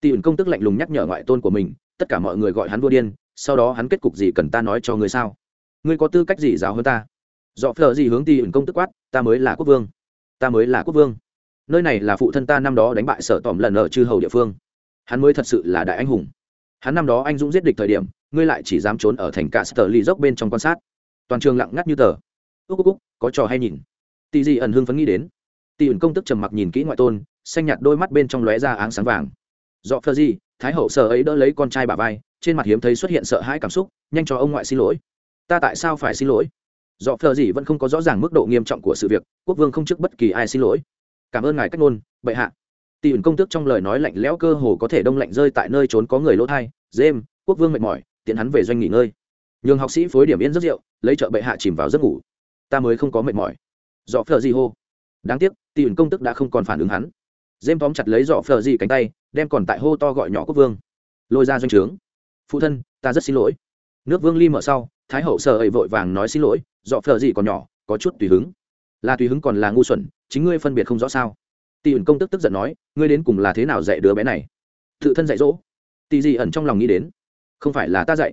Tỷ ẩn công tức lạnh lùng nhắc nhở ngoại tôn của mình, tất cả mọi người gọi hắn vua điên, sau đó hắn kết cục gì cần ta nói cho ngươi sao? Ngươi có tư cách gì giáo hơn ta? Dọ phờ gì hướng tỷ ẩn công tức quát, ta mới là quốc vương. Ta mới là quốc vương nơi này là phụ thân ta năm đó đánh bại sở tỏm lần ở chư hầu địa phương. Hắn mới thật sự là đại anh hùng. Hắn năm đó anh dũng giết địch thời điểm, ngươi lại chỉ dám trốn ở thành cả sở lì dốc bên trong quan sát. Toàn trường lặng ngắt như tờ. Úc úc úc, có trò hay nhìn. Tì dị ẩn hưng phấn nghĩ đến. Tì ẩn công tức trầm mặc nhìn kỹ ngoại tôn, xanh nhạt đôi mắt bên trong lóe ra áng sáng vàng. Dọ phơ di, thái hậu sợ ấy đỡ lấy con trai bà vai, trên mặt hiếm thấy xuất hiện sợ hãi cảm xúc, nhanh cho ông ngoại xin lỗi. Ta tại sao phải xin lỗi? Dọ phờ gì vẫn không có rõ ràng mức độ nghiêm trọng của sự việc, quốc vương không trước bất kỳ ai xin lỗi cảm ơn ngài cách ngôn, bệ hạ. Tỷ ẩn công tước trong lời nói lạnh lẽo cơ hồ có thể đông lạnh rơi tại nơi trốn có người lỗ thai dêm quốc vương mệt mỏi, tiện hắn về doanh nghỉ ngơi. Nhường học sĩ phối điểm yên rất rượu, lấy trợ bệ hạ chìm vào giấc ngủ. Ta mới không có mệt mỏi. Dọ phờ gì hô? Đáng tiếc tỷ ẩn công tức đã không còn phản ứng hắn. Dêm tóm chặt lấy dọ phờ gì cánh tay, đem còn tại hô to gọi nhỏ quốc vương. Lôi ra doanh trướng. Phụ thân, ta rất xin lỗi. Nước vương ly mở sau, thái hậu sợ ấy vội vàng nói xin lỗi dọ phờ gì còn nhỏ, có chút tùy hứng là tùy hứng còn là ngu xuẩn, chính ngươi phân biệt không rõ sao? Tỷ ẩn công tức tức giận nói, ngươi đến cùng là thế nào dạy đứa bé này? Tự thân dạy dỗ. Tỷ gì ẩn trong lòng nghĩ đến, không phải là ta dạy.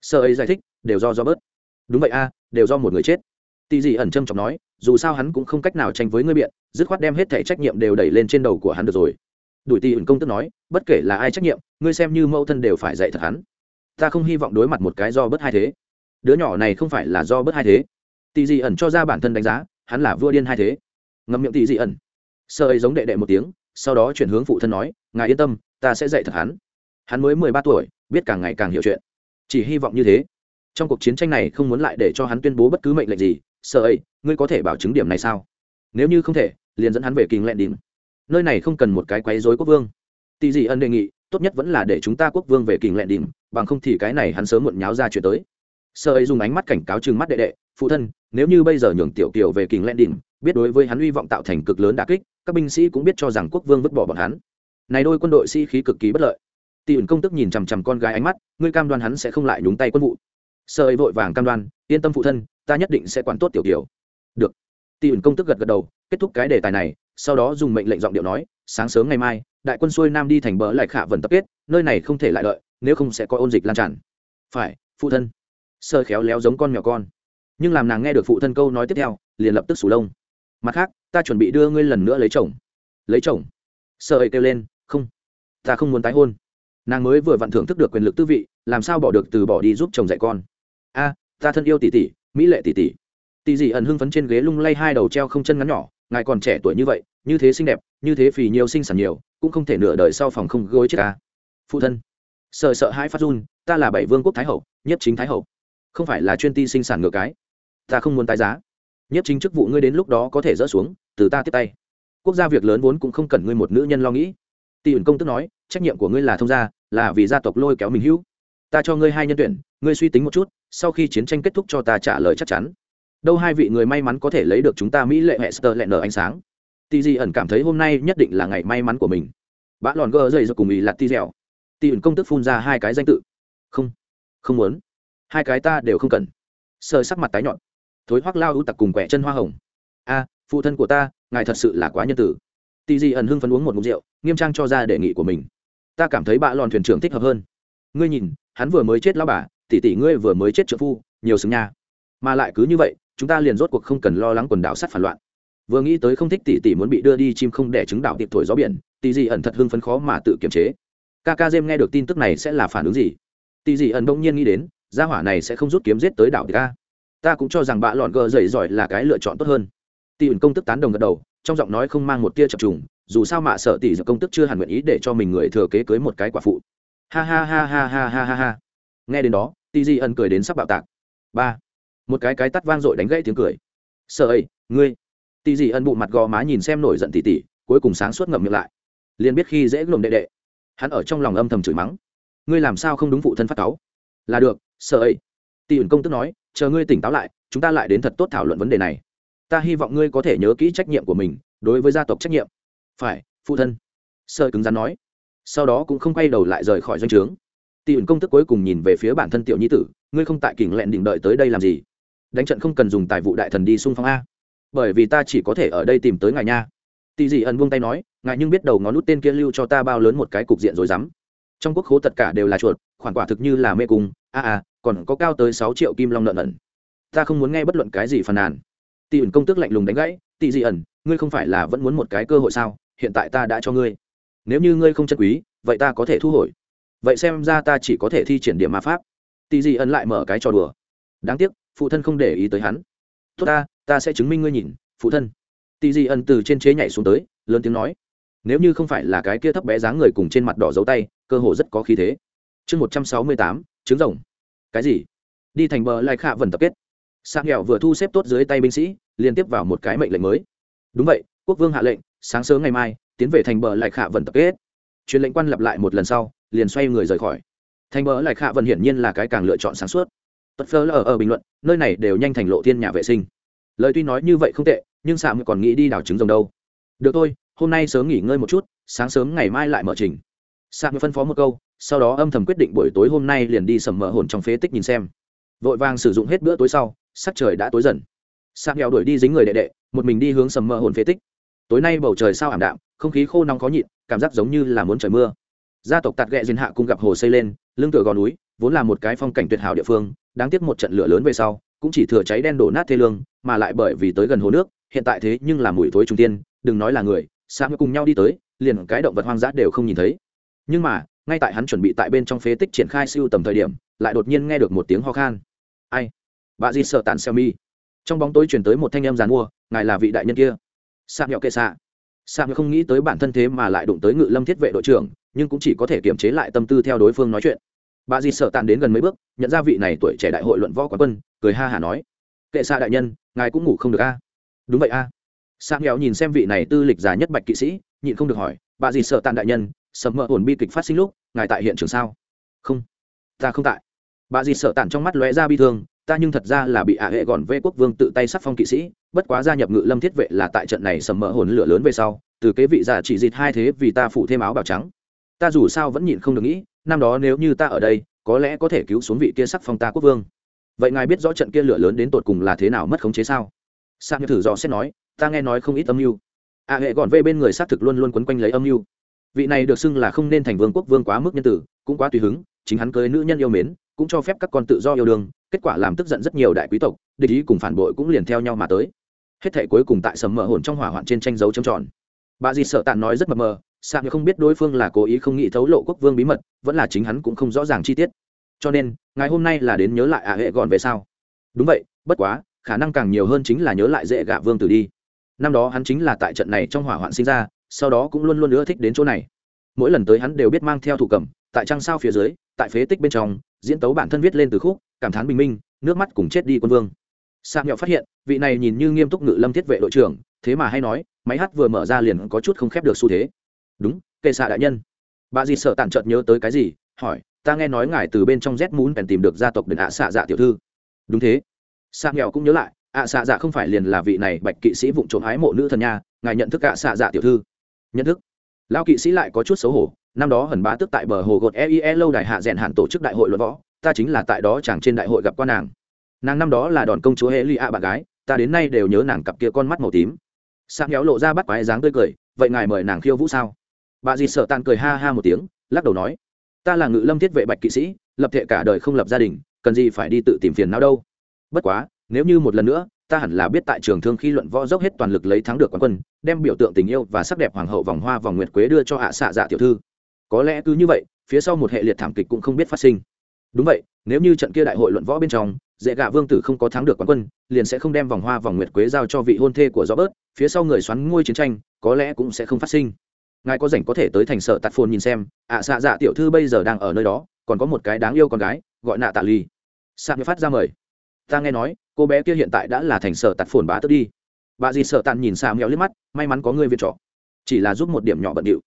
Sợ ấy giải thích, đều do do bớt. Đúng vậy a, đều do một người chết. Tỷ gì ẩn trâm trọng nói, dù sao hắn cũng không cách nào tranh với ngươi biện, dứt khoát đem hết thẻ trách nhiệm đều đẩy lên trên đầu của hắn được rồi. Đuổi tỷ ẩn công tức nói, bất kể là ai trách nhiệm, ngươi xem như mẫu thân đều phải dạy thật hắn. Ta không hy vọng đối mặt một cái do bớt hai thế. Đứa nhỏ này không phải là do bớt hai thế. Tỷ gì ẩn cho ra bản thân đánh giá hắn là vua điên hai thế. Ngậm miệng tỷ dị ẩn. Sơ ấy giống đệ đệ một tiếng, sau đó chuyển hướng phụ thân nói, ngài yên tâm, ta sẽ dạy thật hắn. Hắn mới mười ba tuổi, biết càng ngày càng hiểu chuyện. Chỉ hy vọng như thế. Trong cuộc chiến tranh này không muốn lại để cho hắn tuyên bố bất cứ mệnh lệnh gì. Sợ ấy, ngươi có thể bảo chứng điểm này sao? Nếu như không thể, liền dẫn hắn về kinh lẹn đỉnh. Nơi này không cần một cái quấy rối quốc vương. Tỷ dị ân đề nghị, tốt nhất vẫn là để chúng ta quốc vương về kinh lẹn đỉnh, bằng không thì cái này hắn sớm muộn nháo ra chuyện tới sợ ấy dùng ánh mắt cảnh cáo chừng mắt đệ đệ, phụ thân, nếu như bây giờ nhường tiểu kiều về kình len đỉnh, biết đối với hắn hy vọng tạo thành cực lớn đà kích, các binh sĩ cũng biết cho rằng quốc vương vứt bỏ bọn hắn. Này đôi quân đội sĩ khí cực kỳ bất lợi. Tỷ ẩn công tức nhìn chằm chằm con gái ánh mắt, ngươi cam đoan hắn sẽ không lại nhúng tay quân vụ. Sợ ấy vội vàng cam đoan, yên tâm phụ thân, ta nhất định sẽ quản tốt tiểu kiều. Được. Tỷ ẩn công tức gật gật đầu, kết thúc cái đề tài này, sau đó dùng mệnh lệnh giọng điệu nói, sáng sớm ngày mai, đại quân xuôi nam đi thành bờ lại khả vần tập kết, nơi này không thể lại đợi, nếu không sẽ có ôn dịch lan tràn. Phải, phụ thân sơ khéo léo giống con mèo con. Nhưng làm nàng nghe được phụ thân câu nói tiếp theo, liền lập tức sủ lông. Mặt khác, ta chuẩn bị đưa ngươi lần nữa lấy chồng. Lấy chồng? Sơ ấy kêu lên, không. Ta không muốn tái hôn. Nàng mới vừa vặn thưởng thức được quyền lực tư vị, làm sao bỏ được từ bỏ đi giúp chồng dạy con? A, ta thân yêu tỷ tỷ, mỹ lệ tỷ tỷ. Tỷ dị ẩn hưng phấn trên ghế lung lay hai đầu treo không chân ngắn nhỏ, ngài còn trẻ tuổi như vậy, như thế xinh đẹp, như thế phì nhiều sinh sản nhiều, cũng không thể nửa đời sau phòng không gối chết ta. Phụ thân. Sợ sợ hai phát run, ta là bảy vương quốc thái hậu, nhất chính thái hậu không phải là chuyên ti sinh sản ngược cái. Ta không muốn tái giá. Nhất chính chức vụ ngươi đến lúc đó có thể dỡ xuống, từ ta tiếp tay. Quốc gia việc lớn vốn cũng không cần ngươi một nữ nhân lo nghĩ. Tỷ ẩn công tức nói, trách nhiệm của ngươi là thông gia, là vì gia tộc lôi kéo mình hữu. Ta cho ngươi hai nhân tuyển, ngươi suy tính một chút, sau khi chiến tranh kết thúc cho ta trả lời chắc chắn. Đâu hai vị người may mắn có thể lấy được chúng ta mỹ lệ hệ sơ lẹ nở ánh sáng. Tỷ di ẩn cảm thấy hôm nay nhất định là ngày may mắn của mình. Bã lòn gơ dậy rồi cùng ý là ti dẻo tỷ ẩn công tức phun ra hai cái danh tự. Không không muốn hai cái ta đều không cần. Sơ sắc mặt tái nhọn. Thối hoắc lao ưu tặc cùng quẻ chân hoa hồng. A, phụ thân của ta, ngài thật sự là quá nhân tử. Tỷ di ẩn hưng phấn uống một mục rượu, nghiêm trang cho ra đề nghị của mình. Ta cảm thấy bạ lòn thuyền trưởng thích hợp hơn. Ngươi nhìn, hắn vừa mới chết lao bà, tỷ tỷ ngươi vừa mới chết trợ phu, nhiều xứng nha. Mà lại cứ như vậy, chúng ta liền rốt cuộc không cần lo lắng quần đảo sắt phản loạn. Vừa nghĩ tới không thích tỷ tỷ muốn bị đưa đi chim không để trứng đảo tiệp thổi gió biển tỷ dị ẩn thật hưng phấn khó mà tự kiềm chế. Ca ca dêm nghe được tin tức này sẽ là phản ứng gì? Tỷ dị ẩn bỗng nhiên nghĩ đến gia hỏa này sẽ không rút kiếm giết tới đảo ta, ta cũng cho rằng bạ lọn gờ dậy giỏi là cái lựa chọn tốt hơn. Tỷ ẩn công tức tán đồng gật đầu trong giọng nói không mang một tia chập trùng dù sao mạ sợ tỷ giờ công tức chưa hẳn nguyện ý để cho mình người thừa kế cưới một cái quả phụ. Ha ha ha ha ha ha ha ha. Nghe đến đó tỷ Dị ẩn cười đến sắp bạo tạc. Ba. Một cái cái tắt vang dội đánh gãy tiếng cười. Sợ ấy ngươi. Tỷ dị ân bụ mặt gò má nhìn xem nổi giận tỷ tỷ, cuối cùng sáng suốt ngậm miệng lại. Liền biết khi dễ lồm đệ đệ. Hắn ở trong lòng âm thầm chửi mắng. Ngươi làm sao không đúng phụ thân phát cáu? Là được sợ ấy. Tỷ ẩn công tức nói, chờ ngươi tỉnh táo lại, chúng ta lại đến thật tốt thảo luận vấn đề này. Ta hy vọng ngươi có thể nhớ kỹ trách nhiệm của mình, đối với gia tộc trách nhiệm. Phải, phụ thân. Sợ cứng rắn nói. Sau đó cũng không quay đầu lại rời khỏi doanh trướng. Tỷ ẩn công tức cuối cùng nhìn về phía bản thân tiểu nhi tử, ngươi không tại kỉnh lẹn định đợi tới đây làm gì? Đánh trận không cần dùng tài vụ đại thần đi xung phong a. Bởi vì ta chỉ có thể ở đây tìm tới ngài nha. Tỷ dị ẩn buông tay nói, ngài nhưng biết đầu ngón nút tên kia lưu cho ta bao lớn một cái cục diện rồi dám trong quốc khố tất cả đều là chuột khoản quả thực như là mê cung. A a còn có cao tới sáu triệu kim long nợ nần ta không muốn nghe bất luận cái gì phàn nàn. Tỷ ẩn công tức lạnh lùng đánh gãy. Tỷ dị ẩn, ngươi không phải là vẫn muốn một cái cơ hội sao? Hiện tại ta đã cho ngươi. Nếu như ngươi không chân quý, vậy ta có thể thu hồi. Vậy xem ra ta chỉ có thể thi triển điểm ma pháp. Tỷ dị ẩn lại mở cái trò đùa. Đáng tiếc, phụ thân không để ý tới hắn. Tốt ta ta sẽ chứng minh ngươi nhìn, phụ thân. Tỷ dị ẩn từ trên chế nhảy xuống tới, lớn tiếng nói. Nếu như không phải là cái kia thấp bé dáng người cùng trên mặt đỏ dấu tay, cơ hồ rất có khí thế chương một trăm sáu mươi tám, trứng rồng. Cái gì? Đi thành bờ lai khạ vần tập kết. Sang nghèo vừa thu xếp tốt dưới tay binh sĩ, liên tiếp vào một cái mệnh lệnh mới. Đúng vậy, quốc vương hạ lệnh, sáng sớm ngày mai, tiến về thành bờ lại khạ vần tập kết. Truyền lệnh quan lặp lại một lần sau, liền xoay người rời khỏi. Thành bờ lại khạ vần hiển nhiên là cái càng lựa chọn sáng suốt. Tất phơ ở ở bình luận, nơi này đều nhanh thành lộ thiên nhà vệ sinh. Lời tuy nói như vậy không tệ, nhưng sạm còn nghĩ đi đào trứng rồng đâu. Được thôi, hôm nay sớm nghỉ ngơi một chút, sáng sớm ngày mai lại mở trình sạm phân phó một câu, sau đó âm thầm quyết định buổi tối hôm nay liền đi sầm mỡ hồn trong phế tích nhìn xem. Vội vàng sử dụng hết bữa tối sau, sắc trời đã tối dần. Sạc nghèo đuổi đi dính người đệ đệ, một mình đi hướng sầm mỡ hồn phế tích. Tối nay bầu trời sao ảm đạm, không khí khô nóng khó nhịn, cảm giác giống như là muốn trời mưa. Gia tộc tạt ghẹ diên hạ cùng gặp hồ xây lên, lưng tựa gò núi, vốn là một cái phong cảnh tuyệt hảo địa phương, đáng tiếc một trận lửa lớn về sau, cũng chỉ thừa cháy đen đổ nát thê lương, mà lại bởi vì tới gần hồ nước, hiện tại thế nhưng là mùi thối trung tiên, đừng nói là người sáng cùng nhau đi tới, liền cái động vật hoang dã đều không nhìn thấy nhưng mà, ngay tại hắn chuẩn bị tại bên trong phế tích triển khai siêu tầm thời điểm, lại đột nhiên nghe được một tiếng ho khan. Ai? Bà di sợ tàn xeo mi trong bóng tối chuyển tới một thanh em giàn mua, ngài là vị đại nhân kia. Sa nhọ kệ xạ. Sa nhọ không nghĩ tới bản thân thế mà lại đụng tới ngự lâm thiết vệ đội trưởng, nhưng cũng chỉ có thể kiềm chế lại tâm tư theo đối phương nói chuyện. Bà Di sợ tàn đến gần mấy bước, nhận ra vị này tuổi trẻ đại hội luận võ quán quân, cười ha hả nói, kệ xạ đại nhân, ngài cũng ngủ không được a? Đúng vậy a. À. sa nghèo nhìn xem vị này tư lịch già nhất bạch kỵ sĩ, nhịn không được hỏi, bà Di sợ tàn đại nhân sầm mỡ ổn bi kịch phát sinh lúc, ngài tại hiện trường sao? Không. Ta không tại. Bà dì sợ tản trong mắt lóe ra bi thương, ta nhưng thật ra là bị ả hệ gọn vê quốc vương tự tay sắc phong kỵ sĩ, bất quá gia nhập ngự lâm thiết vệ là tại trận này sầm mỡ hồn lửa lớn về sau, từ kế vị già chỉ dịt hai thế vì ta phụ thêm áo bào trắng. Ta dù sao vẫn nhịn không được nghĩ, năm đó nếu như ta ở đây, có lẽ có thể cứu xuống vị kia sắc phong ta quốc vương. Vậy ngài biết rõ trận kia lửa lớn đến tột cùng là thế nào mất khống chế sao? Sang như thử dò xét nói, ta nghe nói không ít âm mưu. ả hệ gọn vê bên người xác thực luôn luôn quấn quanh lấy âm mưu vị này được xưng là không nên thành vương quốc vương quá mức nhân tử, cũng quá tùy hứng, chính hắn cưới nữ nhân yêu mến, cũng cho phép các con tự do yêu đương, kết quả làm tức giận rất nhiều đại quý tộc, địch ý cùng phản bội cũng liền theo nhau mà tới. Hết thể cuối cùng tại sầm mờ hồn trong hỏa hoạn trên tranh dấu trầm tròn. Bà dì sợ tàn nói rất mờ mờ sạc không biết đối phương là cố ý không nghĩ thấu lộ quốc vương bí mật, vẫn là chính hắn cũng không rõ ràng chi tiết. Cho nên, ngày hôm nay là đến nhớ lại ả hệ gọn về sao? đúng vậy, bất quá, khả năng càng nhiều hơn chính là nhớ lại dễ gạ vương tử đi. Năm đó hắn chính là tại trận này trong hỏa hoạn sinh ra sau đó cũng luôn luôn ưa thích đến chỗ này. Mỗi lần tới hắn đều biết mang theo thủ cầm, tại trăng sao phía dưới, tại phế tích bên trong, diễn tấu bản thân viết lên từ khúc, cảm thán bình minh, nước mắt cùng chết đi quân vương. Sạc nhọ phát hiện, vị này nhìn như nghiêm túc ngự lâm thiết vệ đội trưởng, thế mà hay nói, máy hát vừa mở ra liền có chút không khép được xu thế. Đúng, kệ xạ đại nhân. Bà dì sợ tản chợt nhớ tới cái gì, hỏi, ta nghe nói ngài từ bên trong rét muốn bèn tìm được gia tộc đền ạ xạ dạ tiểu thư. Đúng thế. Sạc nhọ cũng nhớ lại, ạ xạ dạ không phải liền là vị này bạch kỵ sĩ vụng trộm hái mộ nữ thần nha, ngài nhận thức ạ xạ dạ tiểu thư nhận thức. Lao kỵ sĩ lại có chút xấu hổ, năm đó hần bá tức tại bờ hồ gột eie lâu đài hạ rèn hạn tổ chức đại hội luận võ, ta chính là tại đó chẳng trên đại hội gặp qua nàng. Nàng năm đó là đòn công chúa hệ li a bạn gái, ta đến nay đều nhớ nàng cặp kia con mắt màu tím. Sang kéo lộ ra bắt quái dáng tươi cười, vậy ngài mời nàng khiêu vũ sao? Bà dì sợ tàn cười ha ha một tiếng, lắc đầu nói, ta là ngự lâm thiết vệ bạch kỵ sĩ, lập thệ cả đời không lập gia đình, cần gì phải đi tự tìm phiền nào đâu? Bất quá, nếu như một lần nữa ta hẳn là biết tại trường thương khi luận võ dốc hết toàn lực lấy thắng được quán quân, đem biểu tượng tình yêu và sắc đẹp hoàng hậu vòng hoa vòng nguyệt quế đưa cho hạ xạ dạ tiểu thư. Có lẽ cứ như vậy, phía sau một hệ liệt thảm kịch cũng không biết phát sinh. Đúng vậy, nếu như trận kia đại hội luận võ bên trong, dễ gạ vương tử không có thắng được quán quân, liền sẽ không đem vòng hoa vòng nguyệt quế giao cho vị hôn thê của gió bớt phía sau người xoắn ngôi chiến tranh, có lẽ cũng sẽ không phát sinh. Ngài có rảnh có thể tới thành sở tạt phồn nhìn xem, ạ xạ dạ tiểu thư bây giờ đang ở nơi đó, còn có một cái đáng yêu con gái, gọi nạ tạ ly sạc phát ra mời. Ta nghe nói cô bé kia hiện tại đã là thành sở tạt phồn bá tức đi. Bà dì sợ tàn nhìn xa mèo liếc mắt, may mắn có người viện trọ. Chỉ là giúp một điểm nhỏ bận điệu.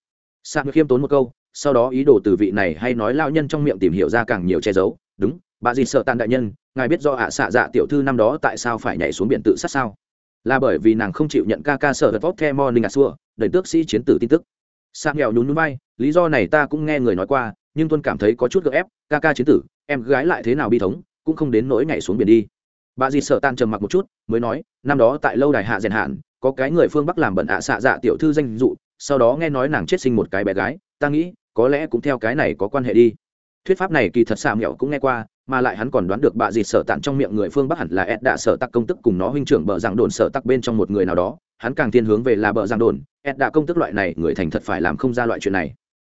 Sa ngược khiêm tốn một câu, sau đó ý đồ từ vị này hay nói lao nhân trong miệng tìm hiểu ra càng nhiều che giấu. Đúng, bà dì sợ tàn đại nhân, ngài biết do ạ xạ dạ tiểu thư năm đó tại sao phải nhảy xuống biển tự sát sao? Là bởi vì nàng không chịu nhận ca ca sở vật vót the morning a xua, đẩy tước sĩ chiến tử tin tức. Sa nghèo nhún núi bay lý do này ta cũng nghe người nói qua, nhưng tuân cảm thấy có chút gợ ép, ca ca chiến tử, em gái lại thế nào bi thống, cũng không đến nỗi nhảy xuống biển đi bà dì sợ tan trầm mặc một chút, mới nói, năm đó tại lâu đài hạ rèn hạn, có cái người phương bắc làm bẩn ạ xạ dạ tiểu thư danh dụ, sau đó nghe nói nàng chết sinh một cái bé gái, ta nghĩ, có lẽ cũng theo cái này có quan hệ đi. Thuyết pháp này kỳ thật xà mẹo cũng nghe qua, mà lại hắn còn đoán được bà dì sợ tặng trong miệng người phương bắc hẳn là ed đã sợ tắc công tức cùng nó huynh trưởng bờ giảng đồn sợ tắc bên trong một người nào đó, hắn càng thiên hướng về là bờ giảng đồn, ed đã công tức loại này người thành thật phải làm không ra loại chuyện này.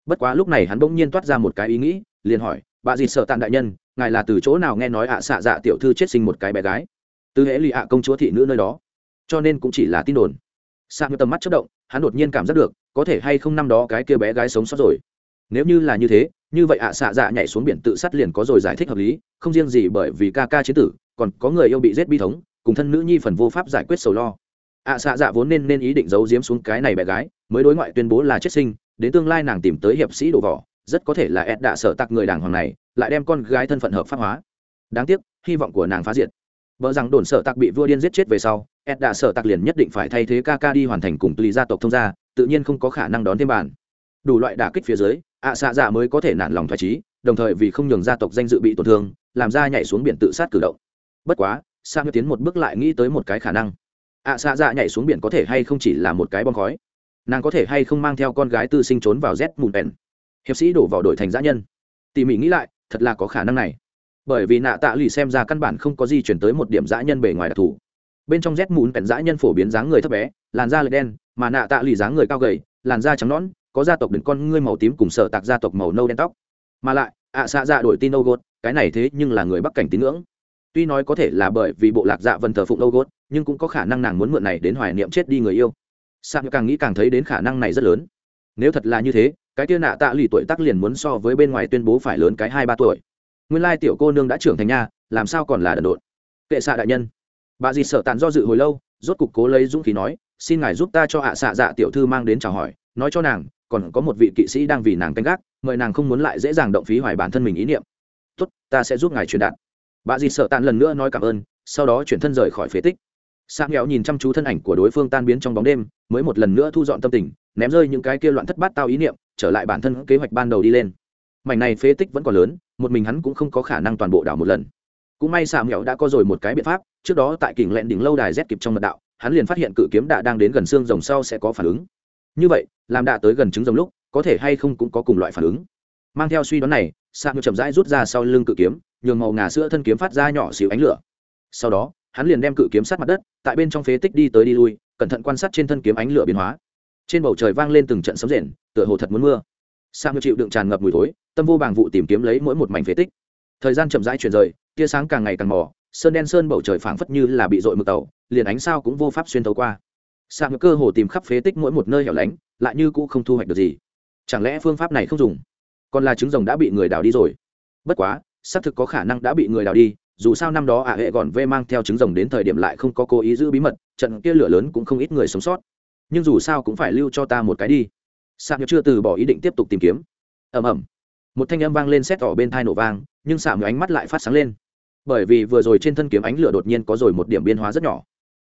Bất quá lúc này hắn bỗng nhiên toát ra một cái ý nghĩ, liền hỏi, bà dì sợ tặng đại nhân ngài là từ chỗ nào nghe nói ạ xạ dạ tiểu thư chết sinh một cái bé gái? Từ hễ lì ạ công chúa thị nữ nơi đó. Cho nên cũng chỉ là tin đồn. Xạ ngư tầm mắt chất động, hắn đột nhiên cảm giác được, có thể hay không năm đó cái kia bé gái sống sót rồi. Nếu như là như thế, như vậy ạ xạ dạ nhảy xuống biển tự sát liền có rồi giải thích hợp lý, không riêng gì bởi vì ca ca chế tử, còn có người yêu bị giết bi thống, cùng thân nữ nhi phần vô pháp giải quyết sầu lo. Ạ xạ dạ vốn nên nên ý định giấu giếm xuống cái này bé gái, mới đối ngoại tuyên bố là chết sinh, đến tương lai nàng tìm tới hiệp sĩ đồ vỏ, rất có thể là ed đạ sở tặc người đàng hoàng này lại đem con gái thân phận hợp pháp hóa. Đáng tiếc, hy vọng của nàng phá diệt. Vợ rằng đồn sở tặc bị vua điên giết chết về sau, ed đạ sở tặc liền nhất định phải thay thế ca ca đi hoàn thành cùng tùy gia tộc thông gia, tự nhiên không có khả năng đón thêm bản đủ loại đả kích phía dưới, ạ xạ dạ mới có thể nản lòng thoải trí đồng thời vì không nhường gia tộc danh dự bị tổn thương, làm ra nhảy xuống biển tự sát cử động. Bất quá sa ngư tiến một bước lại nghĩ tới một cái khả năng. Ạ xạ dạ nhảy xuống biển có thể hay không chỉ là một cái bom khói. Nàng có thể hay không mang theo con gái tư sinh trốn vào z mùn bèn. Hiệp sĩ đổ vào đổi thành giã nhân. Tỉ mỉ nghĩ lại thật là có khả năng này. Bởi vì nạ tạ lì xem ra căn bản không có gì chuyển tới một điểm dã nhân bề ngoài đặc thù. Bên trong rét mùn pèn dã nhân phổ biến dáng người thấp bé, làn da lệch đen, mà nạ tạ lì dáng người cao gầy, làn da trắng nõn, có gia tộc đựng con ngươi màu tím cùng sợ tạc gia tộc màu nâu đen tóc. Mà lại, ạ xạ dạ đổi tin âu gốt cái này thế nhưng là người bắc cảnh tín ngưỡng. Tuy nói có thể là bởi vì bộ lạc dạ vân thờ phụng âu gốt nhưng cũng có khả năng nàng muốn mượn này đến hoài niệm chết đi người yêu. Sao càng nghĩ càng thấy đến khả năng này rất lớn. Nếu thật là như thế cái tia nạ tạ lì tuổi tác liền muốn so với bên ngoài tuyên bố phải lớn cái hai ba tuổi. Nguyên lai tiểu cô nương đã trưởng thành nha, làm sao còn là đần độn? Kệ xạ đại nhân. Bà dì sợ tàn do dự hồi lâu, rốt cục cố lấy dũng khí nói, xin ngài giúp ta cho hạ xạ dạ tiểu thư mang đến chào hỏi, nói cho nàng, còn có một vị kỵ sĩ đang vì nàng canh gác, mời nàng không muốn lại dễ dàng động phí hoài bản thân mình ý niệm. Tốt, ta sẽ giúp ngài truyền đạt. Bà dì sợ tàn lần nữa nói cảm ơn, sau đó chuyển thân rời khỏi phế tích sa nghèo nhìn chăm chú thân ảnh của đối phương tan biến trong bóng đêm, mới một lần nữa thu dọn tâm tình, ném rơi những cái kia loạn thất bát tao ý niệm, trở lại bản thân kế hoạch ban đầu đi lên. Mảnh này phế tích vẫn còn lớn, một mình hắn cũng không có khả năng toàn bộ đảo một lần. Cũng may xà Nghẹo đã có rồi một cái biện pháp, trước đó tại kỉnh lẹn đỉnh lâu đài rét kịp trong mật đạo, hắn liền phát hiện cự kiếm đạ đang đến gần xương rồng sau sẽ có phản ứng. Như vậy, làm đạ tới gần trứng rồng lúc, có thể hay không cũng có cùng loại phản ứng. Mang theo suy đoán này xà Nghẹo chậm rãi rút ra sau lưng cự kiếm, nhường màu ngà sữa thân kiếm phát ra nhỏ xíu ánh lửa. Sau đó hắn liền đem cự kiếm sát mặt đất, tại bên trong phế tích đi tới đi lui, cẩn thận quan sát trên thân kiếm ánh lửa biến hóa. Trên bầu trời vang lên từng trận sấm rền, tựa hồ thật muốn mưa. Sang chịu đựng tràn ngập mùi thối, tâm vô bàng vụ tìm kiếm lấy mỗi một mảnh phế tích. Thời gian chậm rãi chuyển rời, tia sáng càng ngày càng mò sơn đen sơn bầu trời phảng phất như là bị dội mực tàu, liền ánh sao cũng vô pháp xuyên tấu qua. Sang cơ hồ tìm khắp phế tích mỗi một nơi hẻo lánh, lại như cũng không thu hoạch được gì. Chẳng lẽ phương pháp này không dùng? Còn là trứng rồng đã bị người đào đi rồi. Bất quá, xác thực có khả năng đã bị người đào đi dù sao năm đó ả hệ gọn vê mang theo trứng rồng đến thời điểm lại không có cố ý giữ bí mật, trận kia lửa lớn cũng không ít người sống sót. Nhưng dù sao cũng phải lưu cho ta một cái đi. Sạc nhược chưa từ bỏ ý định tiếp tục tìm kiếm. Ẩm ẩm một thanh âm vang lên xét tỏ bên thai nổ vang, nhưng sạc nhược ánh mắt lại phát sáng lên. Bởi vì vừa rồi trên thân kiếm ánh lửa đột nhiên có rồi một điểm biên hóa rất nhỏ.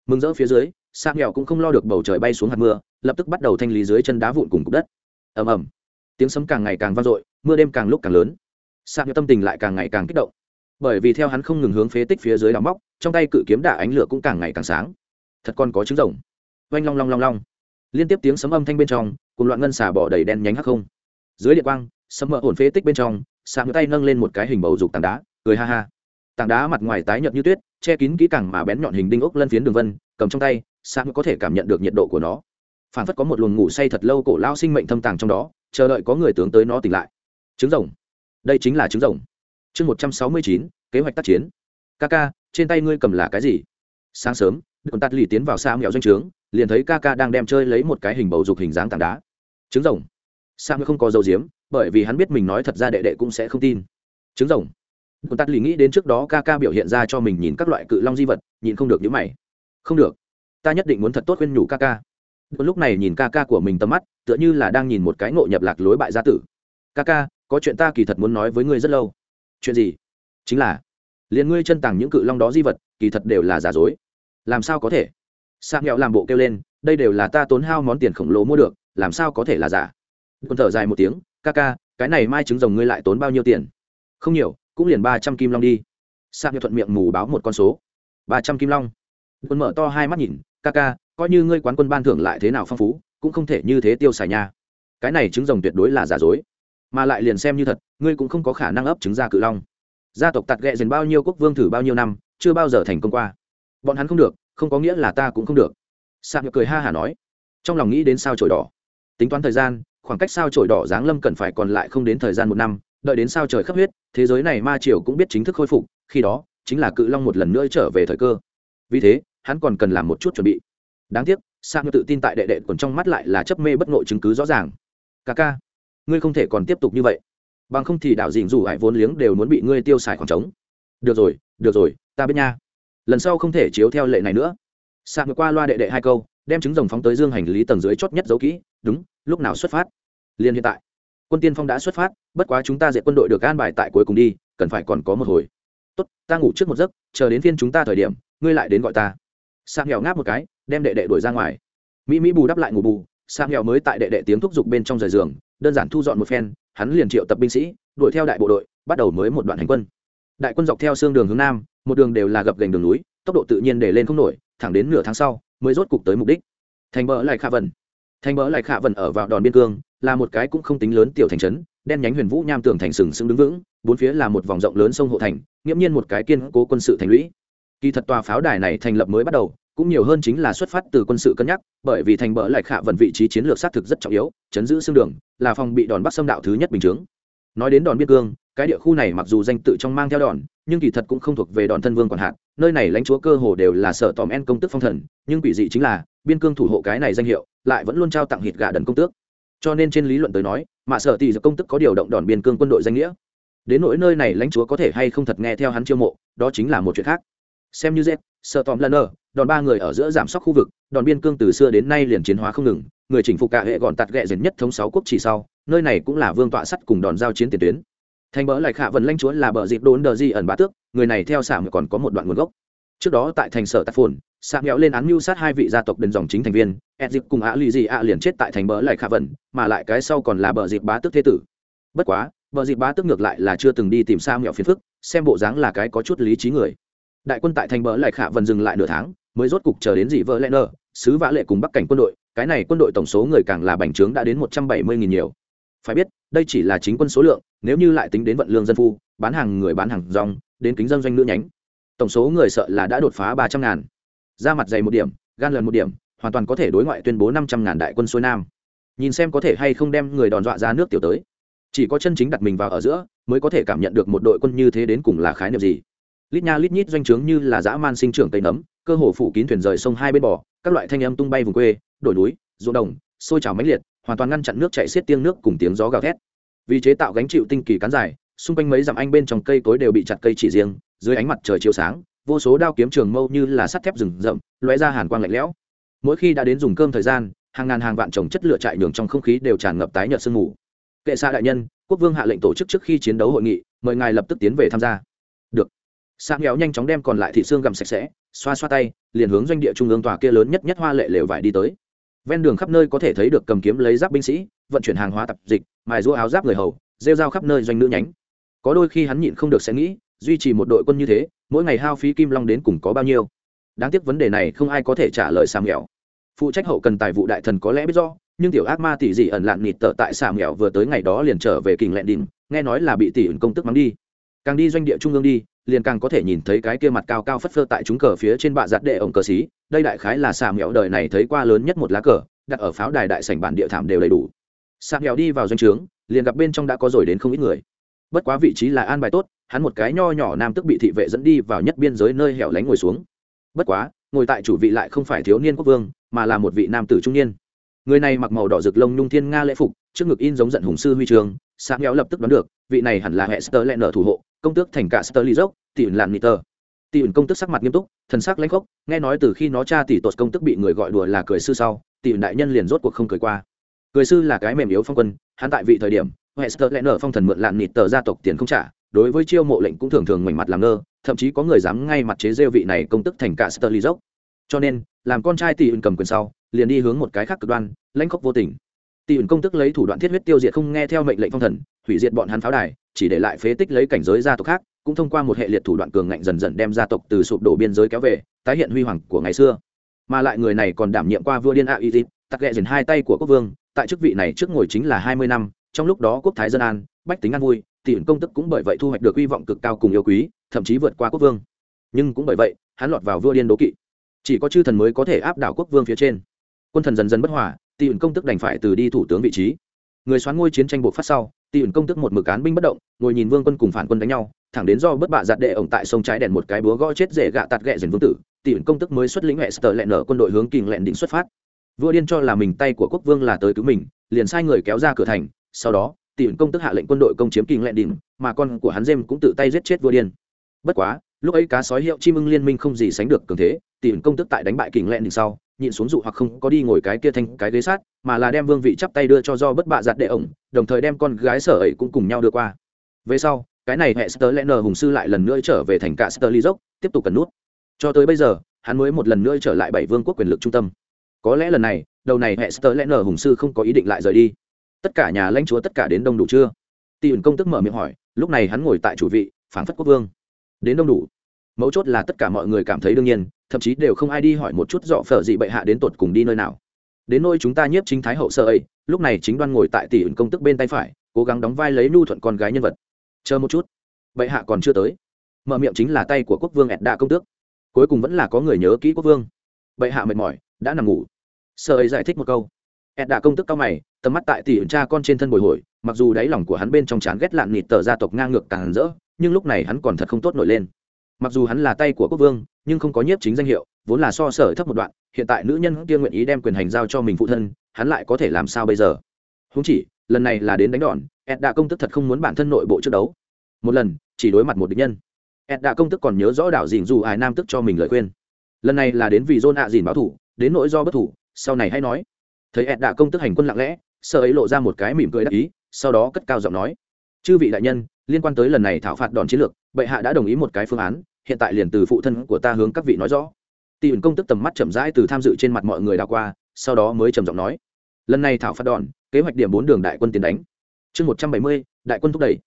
Mừng rỡ phía dưới, sạc nghèo cũng không lo được bầu trời bay xuống hạt mưa, lập tức bắt đầu thanh lý dưới chân đá vụn cùng cục đất. Ẩm ẩm tiếng sấm càng ngày càng vang dội, mưa đêm càng lúc càng lớn. Sạc nghèo tâm tình lại càng ngày càng kích động bởi vì theo hắn không ngừng hướng phế tích phía dưới đào móc, trong tay cự kiếm đả ánh lửa cũng càng ngày càng sáng. Thật còn có trứng rồng. Oanh long long long long. Liên tiếp tiếng sấm âm thanh bên trong, cùng loạn ngân xà bỏ đầy đen nhánh hắc không. Dưới điện quang, sấm mỡ hồn phế tích bên trong xạ ngửa tay nâng lên một cái hình bầu dục tảng đá, cười ha ha. Tảng đá mặt ngoài tái nhợt như tuyết, che kín kỹ càng mà bén nhọn hình đinh ốc lân phiến đường vân, cầm trong tay xạ có thể cảm nhận được nhiệt độ của nó. Phản phất có một luồng ngủ say thật lâu cổ lao sinh mệnh thâm tàng trong đó, chờ đợi có người tướng tới nó tỉnh lại. Trứng rồng. Đây chính là trứng rồng chương một trăm sáu mươi chín, kế hoạch tác chiến. Ca ca trên tay ngươi cầm là cái gì? Sáng sớm, đồn tạt lì tiến vào xa mẹo doanh trướng, liền thấy ca ca đang đem chơi lấy một cái hình bầu dục hình dáng tảng đá. Trứng rồng. Sang không có dấu diếm bởi vì hắn biết mình nói thật ra đệ đệ cũng sẽ không tin. Trứng rồng. Đồn tạt lì nghĩ đến trước đó ca ca biểu hiện ra cho mình nhìn các loại cự long di vật nhìn không được những mày. Không được. Ta nhất định muốn thật tốt khuyên nhủ ca ca lúc này nhìn ca ca của mình tầm mắt, tựa như là đang nhìn một cái ngộ nhập lạc lối bại gia tử. Ca ca có chuyện ta kỳ thật muốn nói với ngươi rất lâu chuyện gì? Chính là, liền ngươi chân tàng những cự long đó di vật, kỳ thật đều là giả dối. Làm sao có thể? Sa nghèo làm bộ kêu lên, đây đều là ta tốn hao món tiền khổng lồ mua được, làm sao có thể là giả? Quân thở dài một tiếng, ca ca, cái này mai trứng rồng ngươi lại tốn bao nhiêu tiền? Không nhiều, cũng liền ba trăm kim long đi. Sa nghèo thuận miệng mù báo một con số. Ba trăm kim long? Quân mở to hai mắt nhìn, ca ca, coi như ngươi quán quân ban thưởng lại thế nào phong phú, cũng không thể như thế tiêu xài nha. Cái này trứng rồng tuyệt đối là giả dối mà lại liền xem như thật, ngươi cũng không có khả năng ấp trứng ra cự long. Gia tộc tạt ghẹ dền bao nhiêu quốc vương thử bao nhiêu năm, chưa bao giờ thành công qua. Bọn hắn không được, không có nghĩa là ta cũng không được. Sa nhược cười ha hả nói, trong lòng nghĩ đến sao trổi đỏ. Tính toán thời gian, khoảng cách sao trổi đỏ giáng lâm cần phải còn lại không đến thời gian một năm, đợi đến sao trời khắp huyết, thế giới này ma triều cũng biết chính thức khôi phục, khi đó, chính là cự long một lần nữa trở về thời cơ. Vì thế, hắn còn cần làm một chút chuẩn bị. Đáng tiếc sa nhược tự tin tại đệ đệ còn trong mắt lại là chấp mê bất ngộ chứng cứ rõ ràng. Ca ca ngươi không thể còn tiếp tục như vậy. Bằng không thì đạo dình dù hải vốn liếng đều muốn bị ngươi tiêu xài khoảng trống. Được rồi được rồi, ta biết nha. Lần sau không thể chiếu theo lệ này nữa. Sạc ngược qua loa đệ đệ hai câu, đem trứng rồng phóng tới dương hành lý tầng dưới chót nhất giấu kỹ, đúng, lúc nào xuất phát? Liền hiện tại. Quân tiên phong đã xuất phát, bất quá chúng ta dạy quân đội được an bài tại cuối cùng đi, cần phải còn có một hồi. Tốt, ta ngủ trước một giấc, chờ đến phiên chúng ta thời điểm, ngươi lại đến gọi ta. Sạc nghèo ngáp một cái, đem đệ đệ đuổi ra ngoài. Mỹ mỹ bù đắp lại ngủ bù, sạc nghèo mới tại đệ đệ tiếng thúc giục bên trong rời giường đơn giản thu dọn một phen, hắn liền triệu tập binh sĩ, đuổi theo đại bộ đội, bắt đầu mới một đoạn hành quân. Đại quân dọc theo xương đường hướng nam, một đường đều là gập gành đường núi, tốc độ tự nhiên để lên không nổi, thẳng đến nửa tháng sau, mới rốt cục tới mục đích. Thành bỡ lại khả vần thành bỡ lại khả vần ở vào đòn biên cương, là một cái cũng không tính lớn tiểu thành trấn, đen nhánh huyền vũ nham tường thành sừng sững đứng vững, bốn phía là một vòng rộng lớn sông hộ thành, nghiễm nhiên một cái kiên cố quân sự thành lũy. Kỳ thật tòa pháo đài này thành lập mới bắt đầu cũng nhiều hơn chính là xuất phát từ quân sự cân nhắc, bởi vì thành bờ lại khả vận vị trí chiến lược xác thực rất trọng yếu, chấn giữ xương đường, là phòng bị đòn bắc xâm đạo thứ nhất bình chướng. Nói đến đòn biên cương, cái địa khu này mặc dù danh tự trong mang theo đòn, nhưng kỳ thật cũng không thuộc về đòn thân vương quản hạt, nơi này lãnh chúa cơ hồ đều là sở tòm en công tước phong thần, nhưng quỷ dị chính là, biên cương thủ hộ cái này danh hiệu, lại vẫn luôn trao tặng hít gà đần công tước. Cho nên trên lý luận tới nói, mà sở tỷ công tức có điều động đòn biên cương quân đội danh nghĩa. Đến nỗi nơi này lãnh chúa có thể hay không thật nghe theo hắn chiêu mộ, đó chính là một chuyện khác. Xem như z sợ tòm lần ở đòn ba người ở giữa giảm sóc khu vực, đòn biên cương từ xưa đến nay liền chiến hóa không ngừng, người chỉnh phục cả hệ gọn tạt ghẹ dệt nhất thống sáu quốc chỉ sau, nơi này cũng là vương tọa sắt cùng đòn giao chiến tiền tuyến. Thành bỡ lại khả vần lãnh chúa là bờ dịp đốn đờ di ẩn bá tước, người này theo xả còn có một đoạn nguồn gốc. Trước đó tại thành sở tạp phồn, xạ nghèo lên án mưu sát hai vị gia tộc đền dòng chính thành viên ed dịp cùng ạ lì dị ạ liền chết tại thành bỡ lại khả vần mà lại cái sau còn là bờ dịp bá tước thế tử. Bất quá, bờ dịp bá tước ngược lại là chưa từng đi tìm xa nghèo phiền phức, xem bộ dáng là cái có chút lý trí người đại quân tại thành bỡ lại khả vần dừng lại nửa tháng, mới rốt cục chờ đến dị vợ lẽ nơ sứ vã lệ cùng bắc cảnh quân đội. Cái này quân đội tổng số người càng là bành trướng đã đến một trăm bảy mươi nghìn nhiều. Phải biết, đây chỉ là chính quân số lượng, nếu như lại tính đến vận lương dân phu, bán hàng người bán hàng rong, đến kính dân doanh nữ nhánh, tổng số người sợ là đã đột phá ba trăm ngàn. Ra mặt dày một điểm, gan lần một điểm, hoàn toàn có thể đối ngoại tuyên bố năm trăm ngàn đại quân xuôi nam. Nhìn xem có thể hay không đem người đòn dọa ra nước tiểu tới. Chỉ có chân chính đặt mình vào ở giữa, mới có thể cảm nhận được một đội quân như thế đến cùng là khái niệm gì lít nha lít nhít doanh trướng như là dã man sinh trưởng tây nấm, cơ hồ phủ kín thuyền rời sông hai bên bờ, các loại thanh âm tung bay vùng quê đổi núi, ruộng đồng, sôi trào mãnh liệt, hoàn toàn ngăn chặn nước chảy xiết tiếng nước cùng tiếng gió gào thét. Vì chế tạo gánh chịu tinh kỳ cán dài, xung quanh mấy dặm anh bên trong cây cối đều bị chặt cây chỉ riêng, dưới ánh mặt trời chiếu sáng, vô số đao kiếm trường mâu như là sắt thép rừng rậm, lóe ra hàn quang lạnh lẽo. Mỗi khi đã đến dùng cơm thời gian, hàng ngàn hàng vạn trồng chất lửa chạy nhường trong không khí đều tràn ngập tái nhợt sương mù. Kệ xa đại nhân, quốc vương hạ lệnh tổ chức trước khi chiến đấu hội nghị, mời ngài lập tức tiến về tham gia được nghèo nhanh chóng đem còn lại thị xương gầm sạch sẽ, xoa xoa tay, liền hướng doanh địa trung ương tòa kia lớn nhất nhất hoa lệ lều vải đi tới. Ven đường khắp nơi có thể thấy được cầm kiếm lấy giáp binh sĩ, vận chuyển hàng hóa tập dịch, mài rũa áo giáp người hầu, rêu rao khắp nơi doanh nữ nhánh. Có đôi khi hắn nhịn không được sẽ nghĩ, duy trì một đội quân như thế, mỗi ngày hao phí kim long đến cùng có bao nhiêu? Đáng tiếc vấn đề này không ai có thể trả lời xà nghèo. phụ trách hậu cần tài vụ đại thần có lẽ biết do nhưng tiểu ác ma tỷ dị ẩn lạn nịt tợ tại xà nghèo vừa tới ngày đó liền trở về kình lẹn đỉnh, nghe nói là bị tỷ ẩn công tức mắng đi. Càng đi doanh địa trung ương đi liền càng có thể nhìn thấy cái kia mặt cao cao phất phơ tại chúng cờ phía trên bạ giặt đệ ổng cờ xí. Đây đại khái là xà mẹo đời này thấy qua lớn nhất một lá cờ, đặt ở pháo đài đại sảnh bản địa thảm đều đầy đủ. Xà mẹo đi vào doanh trướng, liền gặp bên trong đã có rồi đến không ít người. Bất quá vị trí là an bài tốt, hắn một cái nho nhỏ nam tức bị thị vệ dẫn đi vào nhất biên giới nơi hẻo lánh ngồi xuống. Bất quá, ngồi tại chủ vị lại không phải thiếu niên quốc vương, mà là một vị nam tử trung niên. Người này mặc màu đỏ rực lông nhung thiên nga lễ phục, trước ngực in giống giận hùng sư huy trường sáng nghèo lập tức đoán được, vị này hẳn là hệ sơ lẹ nở thủ hộ công tước thành cả Sterling dốc tỷ ẩn làn tờ. Tỷ ẩn công tước sắc mặt nghiêm túc, thần sắc lãnh khốc, nghe nói từ khi nó cha tỷ tột công tức bị người gọi đùa là cười sư sau tỷ ẩn đại nhân liền rốt cuộc không cười qua. Cười sư là cái mềm yếu phong quân, hắn tại vị thời điểm hệ sơ nở phong thần mượn lạn nịt tờ gia tộc tiền không trả, đối với chiêu mộ lệnh cũng thường thường ngoảnh mặt làm ngơ, thậm chí có người dám ngay mặt chế rêu vị này công tức thành cả Sterling dốc cho nên, làm con trai tỷ ẩn cầm quyền sau, liền đi hướng một cái khác cực đoan, lãnh khốc vô tình. Tỷ ẩn công tức lấy thủ đoạn thiết huyết tiêu diệt không nghe theo mệnh lệnh phong thần hủy diệt bọn hắn pháo đài, chỉ để lại phế tích lấy cảnh giới gia tộc khác, cũng thông qua một hệ liệt thủ đoạn cường ngạnh dần dần đem gia tộc từ sụp đổ biên giới kéo về, tái hiện huy hoàng của ngày xưa. Mà lại người này còn đảm nhiệm qua vua điên a y tắc ghẹ dền hai tay của quốc vương, tại chức vị này trước ngồi chính là hai mươi năm, trong lúc đó quốc thái dân an, bách tính an vui, tỷ ẩn công tức cũng bởi vậy thu hoạch được hy vọng cực cao cùng yêu quý, thậm chí vượt qua quốc vương. Nhưng cũng bởi vậy, hắn lọt vào vua điên đố kỵ. Chỉ có chư thần mới có thể áp đảo quốc vương phía trên. Quân thần dần dần bất hòa, tỷ ẩn công tức đành phải từ đi thủ tướng vị trí. Người xoán ngôi chiến tranh buộc phát sau tỷ ẩn công tức một mực cán binh bất động, ngồi nhìn vương quân cùng phản quân đánh nhau, thẳng đến do bất bạ giặt đệ ổng tại sông trái đèn một cái búa gõ chết rể gạ tạt ghẹ dần vương tử tỷ ẩn công tức mới xuất lĩnh hệ sờ lẹn nở quân đội hướng kình lẹn định xuất phát. Vua điên cho là mình tay của quốc vương là tới cứu mình, liền sai người kéo ra cửa thành, sau đó tỷ ẩn công tức hạ lệnh quân đội công chiếm kình lẹn định mà con của hắn dêm cũng tự tay giết chết vua điên. Bất quá lúc ấy cá sói hiệu chim ưng liên minh không gì sánh được cường thế, tìm công tức tại đánh bại kình lẹn định sau, nhịn xuống dụ hoặc không có đi ngồi cái kia thành cái ghế sát, mà là đem vương vị chắp tay đưa cho do bất bạ giặt đệ ổng, đồng thời đem con gái sở ấy cũng cùng nhau đưa qua. Về sau, cái này hệ sơ lẽ nờ hùng sư lại lần nữa trở về thành cả sơ ly dốc tiếp tục cần nút. Cho tới bây giờ, hắn mới một lần nữa trở lại bảy vương quốc quyền lực trung tâm. Có lẽ lần này, đầu này hệ sơ lẽ nờ hùng sư không có ý định lại rời đi. Tất cả nhà lãnh chúa tất cả đến đông đủ chưa? Tỷ ẩn công tức mở miệng hỏi, lúc này hắn ngồi tại chủ vị phản phất quốc vương. Đến đông đủ mấu chốt là tất cả mọi người cảm thấy đương nhiên, thậm chí đều không ai đi hỏi một chút dọ phở dị bệ hạ đến tột cùng đi nơi nào. Đến nơi chúng ta nhiếp chính thái hậu sợ ấy, lúc này chính đoan ngồi tại tỷ ứng công tức bên tay phải, cố gắng đóng vai lấy nhu thuận con gái nhân vật. Chờ một chút. Bệ hạ còn chưa tới. Mở miệng chính là tay của quốc vương ẹt đạ công tước. Cuối cùng vẫn là có người nhớ kỹ quốc vương. Bệ hạ mệt mỏi, đã nằm ngủ. Sợ ấy giải thích một câu. Ẹt đạ công tức cao mày, tầm mắt tại tỷ ứng cha con trên thân bồi hồi, mặc dù đáy lòng của hắn bên trong chán ghét lạn nịt tờ gia tộc ngang ngược càng rỡ, nhưng lúc này hắn còn thật không tốt nổi lên mặc dù hắn là tay của quốc vương, nhưng không có nhiếp chính danh hiệu, vốn là so sở thấp một đoạn, hiện tại nữ nhân kia nguyện ý đem quyền hành giao cho mình phụ thân, hắn lại có thể làm sao bây giờ? Húng chỉ, lần này là đến đánh đòn, ed đạ công tức thật không muốn bản thân nội bộ trước đấu. Một lần, chỉ đối mặt một địch nhân. Ed đạ công tức còn nhớ rõ đảo dìn dù ai nam tức cho mình lời khuyên. Lần này là đến vì dôn ạ dìn báo thủ, đến nỗi do bất thủ, sau này hãy nói. Thấy ed đạ công tức hành quân lặng lẽ, sợ ấy lộ ra một cái mỉm cười đắc ý, sau đó cất cao giọng nói. Chư vị đại nhân liên quan tới lần này thảo phạt đòn chiến lược, bệ hạ đã đồng ý một cái phương án, hiện tại liền từ phụ thân của ta hướng các vị nói rõ. Tỷ ẩn công tức tầm mắt chậm rãi từ tham dự trên mặt mọi người đào qua, sau đó mới trầm giọng nói. Lần này thảo phạt đòn, kế hoạch điểm bốn đường đại quân tiến đánh. Chương một trăm bảy mươi, đại quân thúc đẩy.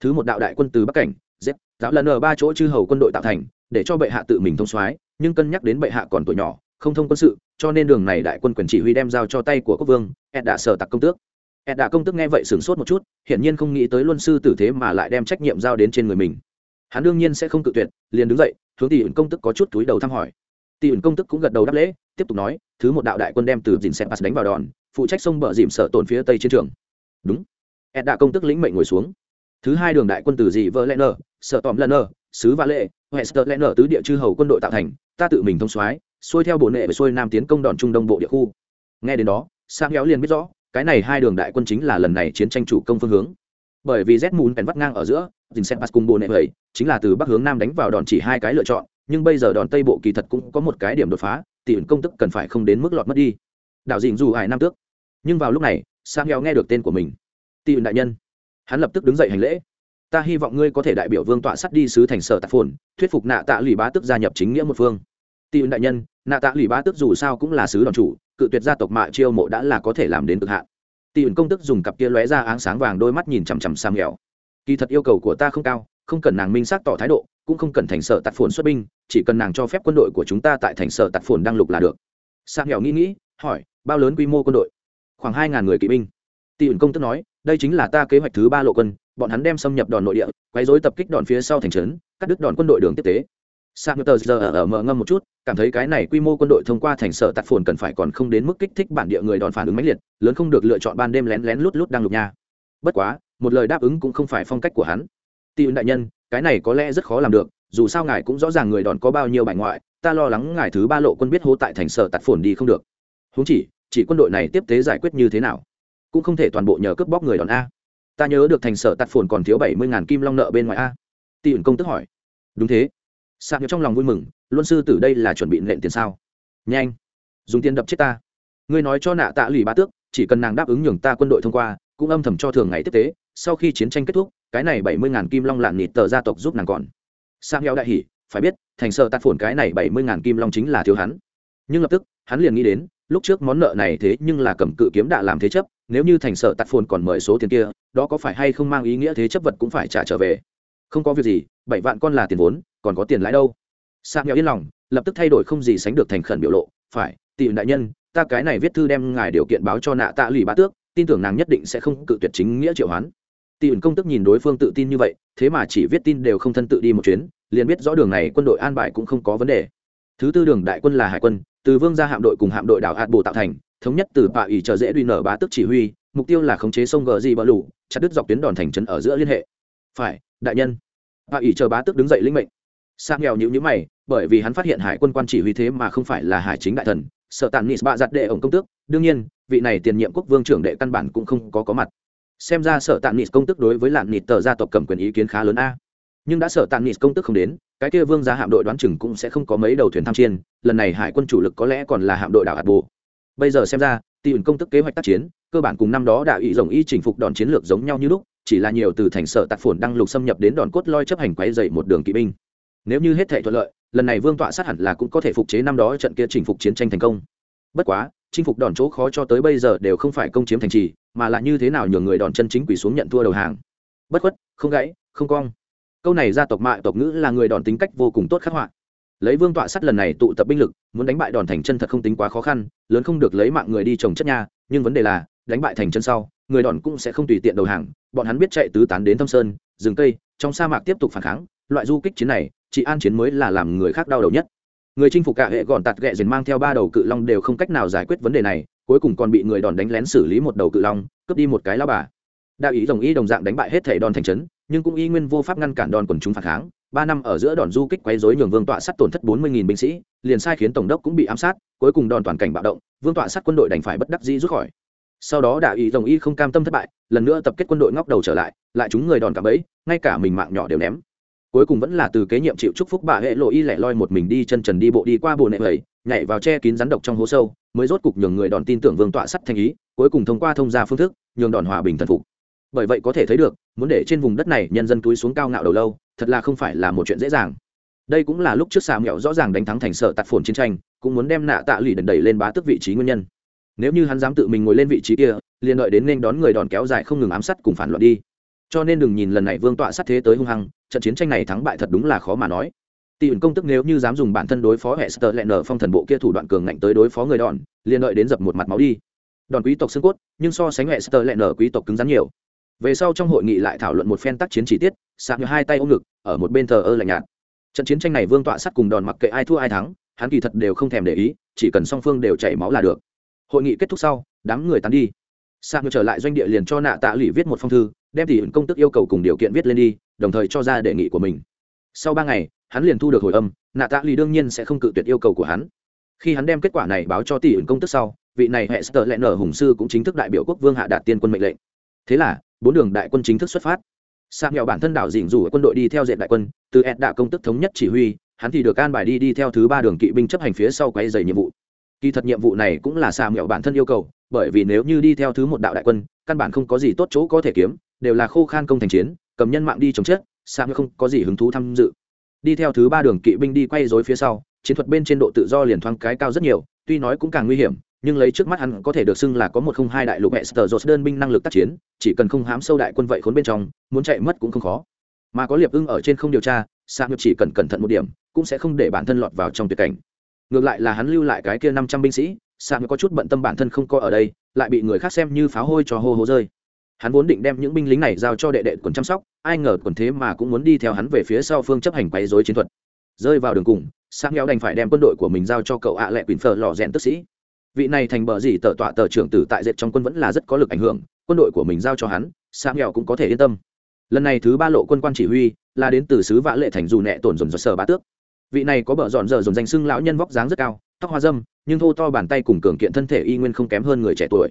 Thứ một đạo đại quân từ bắc cảnh, z, giáo lần ở ba chỗ chư hầu quân đội tạo thành, để cho bệ hạ tự mình thông soái, nhưng cân nhắc đến bệ hạ còn tuổi nhỏ, không thông quân sự, cho nên đường này đại quân quyền chỉ huy đem giao cho tay của quốc vương ed đã sở tặc công tước ed đã công tức nghe vậy sửng sốt một chút, hiển nhiên không nghĩ tới luân sư tử thế mà lại đem trách nhiệm giao đến trên người mình. Hắn đương nhiên sẽ không cự tuyệt, liền đứng dậy, hướng tỷ ẩn công tức có chút túi đầu thăm hỏi. Tỷ ẩn công tức cũng gật đầu đáp lễ, tiếp tục nói, thứ một đạo đại quân đem từ dìn xem pass đánh vào đòn, phụ trách sông bờ dìm sợ tổn phía tây chiến trường. Đúng. Ed đã công tức lĩnh mệnh ngồi xuống. Thứ hai đường đại quân từ dị vợ lẽ nơ sợ tòm lẽ nơ, sứ và lệ hester lẽ nơ tứ địa chư hầu quân đội tạo thành, ta tự mình thông soái, xuôi theo bộ nệ và xuôi nam tiến công đòn trung đông bộ địa khu. Nghe đến đó, sang héo liền biết rõ cái này hai đường đại quân chính là lần này chiến tranh chủ công phương hướng. Bởi vì z mùn bèn vắt ngang ở giữa dình xem pass cùng bồ nệ vậy, chính là từ bắc hướng nam đánh vào đòn chỉ hai cái lựa chọn, nhưng bây giờ đòn tây bộ kỳ thật cũng có một cái điểm đột phá, tỷ ẩn công tức cần phải không đến mức lọt mất đi. Đạo dình dù hải nam tước. Nhưng vào lúc này sang heo nghe được tên của mình. Tỷ ẩn đại nhân, hắn lập tức đứng dậy hành lễ. Ta hy vọng ngươi có thể đại biểu vương tọa sắt đi sứ thành sở tạp phồn, thuyết phục nạ tạ lụy bá tức gia nhập chính nghĩa một phương. Tỷ đại nhân nạ tạ lì bá tức dù sao cũng là sứ đòn chủ, cự tuyệt gia tộc mạ chiêu mộ đã là có thể làm đến cực hạn. Tỷ ẩn công tức dùng cặp kia lóe ra áng sáng vàng đôi mắt nhìn chằm chằm sang nghèo. Kỳ thật yêu cầu của ta không cao, không cần nàng minh xác tỏ thái độ, cũng không cần thành sở tạt phồn xuất binh, chỉ cần nàng cho phép quân đội của chúng ta tại thành sở tạt phồn đăng lục là được. Sang nghèo nghĩ nghĩ, hỏi, bao lớn quy mô quân đội? Khoảng hai ngàn người kỵ binh. Tỷ ẩn công tức nói, đây chính là ta kế hoạch thứ ba lộ quân, bọn hắn đem xâm nhập đòn nội địa, quấy rối tập kích đòn phía sau thành trấn, cắt đứt đòn quân đội đường tiếp tế sang tờ giờ ở mở ngâm một chút, cảm thấy cái này quy mô quân đội thông qua thành sở tạt phồn cần phải còn không đến mức kích thích bản địa người đòn phản ứng mãnh liệt, lớn không được lựa chọn ban đêm lén lén lút lút đang lục nha. Bất quá, một lời đáp ứng cũng không phải phong cách của hắn. Tỷ đại nhân, cái này có lẽ rất khó làm được, dù sao ngài cũng rõ ràng người đòn có bao nhiêu bài ngoại, ta lo lắng ngài thứ ba lộ quân biết hô tại thành sở tạt phồn đi không được. Huống chỉ chỉ quân đội này tiếp tế giải quyết như thế nào? Cũng không thể toàn bộ nhờ cướp bóc người đòn a. Ta nhớ được thành sở tạt phồn còn thiếu bảy mươi ngàn kim long nợ bên ngoài a. Tỷ công tức hỏi. Đúng thế sạc nhớ trong lòng vui mừng, luân sư tử đây là chuẩn bị nện tiền sao? Nhanh, dùng tiền đập chết ta. Ngươi nói cho nạ tạ lì ba tước, chỉ cần nàng đáp ứng nhường ta quân đội thông qua, cũng âm thầm cho thường ngày tiếp tế. Sau khi chiến tranh kết thúc, cái này bảy mươi ngàn kim long lạn nịt tờ gia tộc giúp nàng còn. Sang heo đại hỉ, phải biết, thành sợ tạt phồn cái này bảy mươi ngàn kim long chính là thiếu hắn. Nhưng lập tức, hắn liền nghĩ đến, lúc trước món nợ này thế nhưng là cầm cự kiếm đạ làm thế chấp, nếu như thành sợ tạt phồn còn mời số tiền kia, đó có phải hay không mang ý nghĩa thế chấp vật cũng phải trả trở về không có việc gì, bảy vạn con là tiền vốn, còn có tiền lãi đâu. Sang nghèo yên lòng, lập tức thay đổi không gì sánh được thành khẩn biểu lộ, phải tìm đại nhân, ta cái này viết thư đem ngài điều kiện báo cho nạ tạ lì bá tước, tin tưởng nàng nhất định sẽ không cự tuyệt chính nghĩa triệu hoán. Tỷ ẩn công tức nhìn đối phương tự tin như vậy, thế mà chỉ viết tin đều không thân tự đi một chuyến, liền biết rõ đường này quân đội an bài cũng không có vấn đề. Thứ tư đường đại quân là hải quân, từ vương ra hạm đội cùng hạm đội đảo hạt bồ tạo thành, thống nhất từ bạ ỉ chờ dễ đuôi nở bá tức chỉ huy, mục tiêu là khống chế sông gờ di bờ lũ chặt đứt dọc tuyến đòn thành trấn ở giữa liên hệ. Phải đại nhân. Bạ ỷ chờ bá tức đứng dậy linh mệnh. Sang nghèo nhữ nhữ mày, bởi vì hắn phát hiện hải quân quan chỉ huy thế mà không phải là hải chính đại thần, sợ tàn nis bạ giặt đệ ổng công tước. Đương nhiên, vị này tiền nhiệm quốc vương trưởng đệ căn bản cũng không có có mặt. Xem ra sợ tàn nis công tước đối với lạn nịt tờ gia tộc cầm quyền ý kiến khá lớn a. Nhưng đã sợ tàn nis công tước không đến, cái kia vương gia hạm đội đoán chừng cũng sẽ không có mấy đầu thuyền tham chiên lần này hải quân chủ lực có lẽ còn là hạm đội đảo hạt bồ. Bây giờ xem ra tỷ ẩn công tức kế hoạch tác chiến, cơ bản cùng năm đó đạo ý rồng y chỉnh phục đòn chiến lược giống nhau như lúc chỉ là nhiều từ thành sở tạc phồn đăng lục xâm nhập đến đòn cốt loi chấp hành quay dậy một đường kỵ binh. Nếu như hết thể thuận lợi, lần này vương tọa sát hẳn là cũng có thể phục chế năm đó trận kia chinh phục chiến tranh thành công. Bất quá, chinh phục đòn chỗ khó cho tới bây giờ đều không phải công chiếm thành trì, mà là như thế nào nhường người đòn chân chính quỷ xuống nhận thua đầu hàng. Bất khuất, không gãy, không cong. Câu này gia tộc mại tộc ngữ là người đòn tính cách vô cùng tốt khắc họa. Lấy vương tọa sắt lần này tụ tập binh lực, muốn đánh bại đòn thành chân thật không tính quá khó khăn, lớn không được lấy mạng người đi trồng chất nha nhưng vấn đề là, đánh bại thành chân sau người đòn cũng sẽ không tùy tiện đầu hàng, bọn hắn biết chạy tứ tán đến thâm sơn, rừng cây, trong sa mạc tiếp tục phản kháng, loại du kích chiến này chỉ an chiến mới là làm người khác đau đầu nhất. Người chinh phục cả hệ gọn tạt ghẹ dền mang theo ba đầu cự long đều không cách nào giải quyết vấn đề này, cuối cùng còn bị người đòn đánh lén xử lý một đầu cự long, cướp đi một cái lao bà. Đạo ý đồng ý đồng dạng đánh bại hết thể đòn thành trấn, nhưng cũng y nguyên vô pháp ngăn cản đòn quần chúng phản kháng. Ba năm ở giữa đòn du kích quấy rối nhường vương tọa sắt tổn thất bốn mươi nghìn binh sĩ, liền sai khiến tổng đốc cũng bị ám sát, cuối cùng đòn toàn cảnh bạo động, vương tọa sắt quân đội đành phải bất đắc dĩ rút khỏi sau đó đại ý đồng y không cam tâm thất bại, lần nữa tập kết quân đội ngóc đầu trở lại lại chúng người đòn cả bẫy, ngay cả mình mạng nhỏ đều ném. Cuối cùng vẫn là từ kế nhiệm chịu chúc phúc bà hệ lộ y lẻ loi một mình đi chân trần đi bộ đi qua bồ nệ vầy nhảy vào che kín rắn độc trong hố sâu, mới rốt cục nhường người đòn tin tưởng vương tọa sắt thanh ý, cuối cùng thông qua thông gia phương thức, nhường đòn hòa bình thần phục. Bởi vậy có thể thấy được, muốn để trên vùng đất này nhân dân túi xuống cao ngạo đầu lâu, thật là không phải là một chuyện dễ dàng. Đây cũng là lúc trước xà mẹo rõ ràng đánh thắng thành sở tạt phồn chiến tranh, cũng muốn đem nạ tạ lụy đẩy lên bá tước vị trí nguyên nhân nếu như hắn dám tự mình ngồi lên vị trí kia, liền đợi đến nên đón người đòn kéo dài không ngừng ám sát cùng phản loạn đi. Cho nên đừng nhìn lần này vương tọa sát thế tới hung hăng, trận chiến tranh này thắng bại thật đúng là khó mà nói. Tỷ ẩn công tức nếu như dám dùng bản thân đối phó hệ sơ lẹn nở phong thần bộ kia thủ đoạn cường ngạnh tới đối phó người đòn, liền đợi đến dập một mặt máu đi. Đòn quý tộc xương cốt, nhưng so sánh hệ sơ lẹn nở quý tộc cứng rắn nhiều. Về sau trong hội nghị lại thảo luận một phen tác chiến chi tiết, sạc như hai tay ôm ngực, ở một bên thờ ơ lạnh nhạt. Trận chiến tranh này vương tọa sát cùng đòn mặc kệ ai thua ai thắng, hắn kỳ thật đều không thèm để ý, chỉ cần song phương đều chảy máu là được hội nghị kết thúc sau, đám người tán đi. Sạc như trở lại doanh địa liền cho nạ tạ lụy viết một phong thư, đem tỷ công tức yêu cầu cùng điều kiện viết lên đi, đồng thời cho ra đề nghị của mình. Sau ba ngày, hắn liền thu được hồi âm, nạ tạ lụy đương nhiên sẽ không cự tuyệt yêu cầu của hắn. Khi hắn đem kết quả này báo cho tỷ công tức sau, vị này hệ sơ lẽ nở hùng sư cũng chính thức đại biểu quốc vương hạ đạt tiên quân mệnh lệnh. Thế là, bốn đường đại quân chính thức xuất phát. Sạc nghèo bản thân đảo dỉnh rủ quân đội đi theo diện đại quân, từ ed đạ công tức thống nhất chỉ huy, hắn thì được an bài đi đi theo thứ ba đường kỵ binh chấp hành phía sau quay dày nhiệm vụ kỳ thật nhiệm vụ này cũng là xà mẹo bản thân yêu cầu, bởi vì nếu như đi theo thứ một đạo đại quân, căn bản không có gì tốt chỗ có thể kiếm, đều là khô khan công thành chiến, cầm nhân mạng đi chống chết, xà mẹo không có gì hứng thú tham dự. Đi theo thứ ba đường kỵ binh đi quay dối phía sau, chiến thuật bên trên độ tự do liền thoáng cái cao rất nhiều, tuy nói cũng càng nguy hiểm, nhưng lấy trước mắt hắn có thể được xưng là có một không hai đại lục mẹ sờ dột đơn binh năng lực tác chiến, chỉ cần không hám sâu đại quân vậy khốn bên trong, muốn chạy mất cũng không khó. Mà có liệp ưng ở trên không điều tra sang chỉ cần cẩn thận một điểm, cũng sẽ không để bản thân lọt vào trong tuyệt cảnh ngược lại là hắn lưu lại cái kia năm trăm binh sĩ sang có chút bận tâm bản thân không có ở đây, lại bị người khác xem như pháo hôi cho hô hô rơi. Hắn vốn định đem những binh lính này giao cho đệ đệ quần chăm sóc, ai ngờ quần thế mà cũng muốn đi theo hắn về phía sau phương chấp hành quấy dối chiến thuật. Rơi vào đường cùng sang nghèo đành phải đem quân đội của mình giao cho cậu ạ lệ quỳnh phờ lò rèn tức sĩ. Vị này thành bờ gì tờ tọa tờ trưởng tử tại dệt trong quân vẫn là rất có lực ảnh hưởng, quân đội của mình giao cho hắn sang nghèo cũng có thể yên tâm. Lần này thứ ba lộ quân quan chỉ huy là đến từ sứ vã lệ thành dù nẹ tổn dồn do sờ bá tước vị này có bờ dọn dở dồn danh xưng lão nhân vóc dáng rất cao, tóc hoa dâm, nhưng thô to bàn tay cùng cường kiện thân thể y nguyên không kém hơn người trẻ tuổi.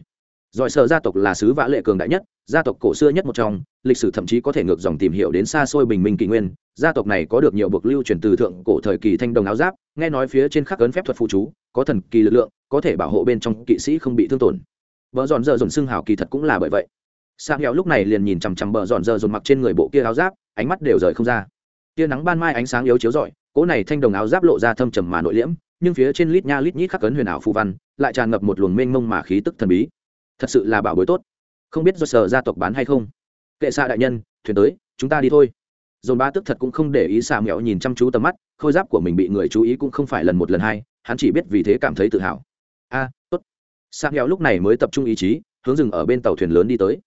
Giỏi sở gia tộc là sứ vã lệ cường đại nhất, gia tộc cổ xưa nhất một trong, lịch sử thậm chí có thể ngược dòng tìm hiểu đến xa xôi bình minh kỷ nguyên. Gia tộc này có được nhiều bậc lưu truyền từ thượng cổ thời kỳ thanh đồng áo giáp, nghe nói phía trên khắc ấn phép thuật phụ chú, có thần kỳ lực lượng, có thể bảo hộ bên trong kỵ sĩ không bị thương tổn. Vợ dọn dở dồn xưng hào kỳ thật cũng là bởi vậy. Sang hẹo lúc này liền nhìn chằm chằm bờ dọn dơ dồn mặc trên người bộ kia áo giáp, ánh mắt đều rời không ra. Tia nắng ban mai ánh sáng yếu chiếu rọi cỗ này thanh đồng áo giáp lộ ra thâm trầm mà nội liễm, nhưng phía trên lít nha lít nhít khắc cấn huyền ảo phù văn, lại tràn ngập một luồng mênh mông mà khí tức thần bí. Thật sự là bảo bối tốt. Không biết do sở gia tộc bán hay không. Kệ xạ đại nhân, thuyền tới, chúng ta đi thôi. Dồn ba tức thật cũng không để ý xà mẹo nhìn chăm chú tầm mắt, khôi giáp của mình bị người chú ý cũng không phải lần một lần hai, hắn chỉ biết vì thế cảm thấy tự hào. A, tốt. Xà mẹo lúc này mới tập trung ý chí, hướng dừng ở bên tàu thuyền lớn đi tới.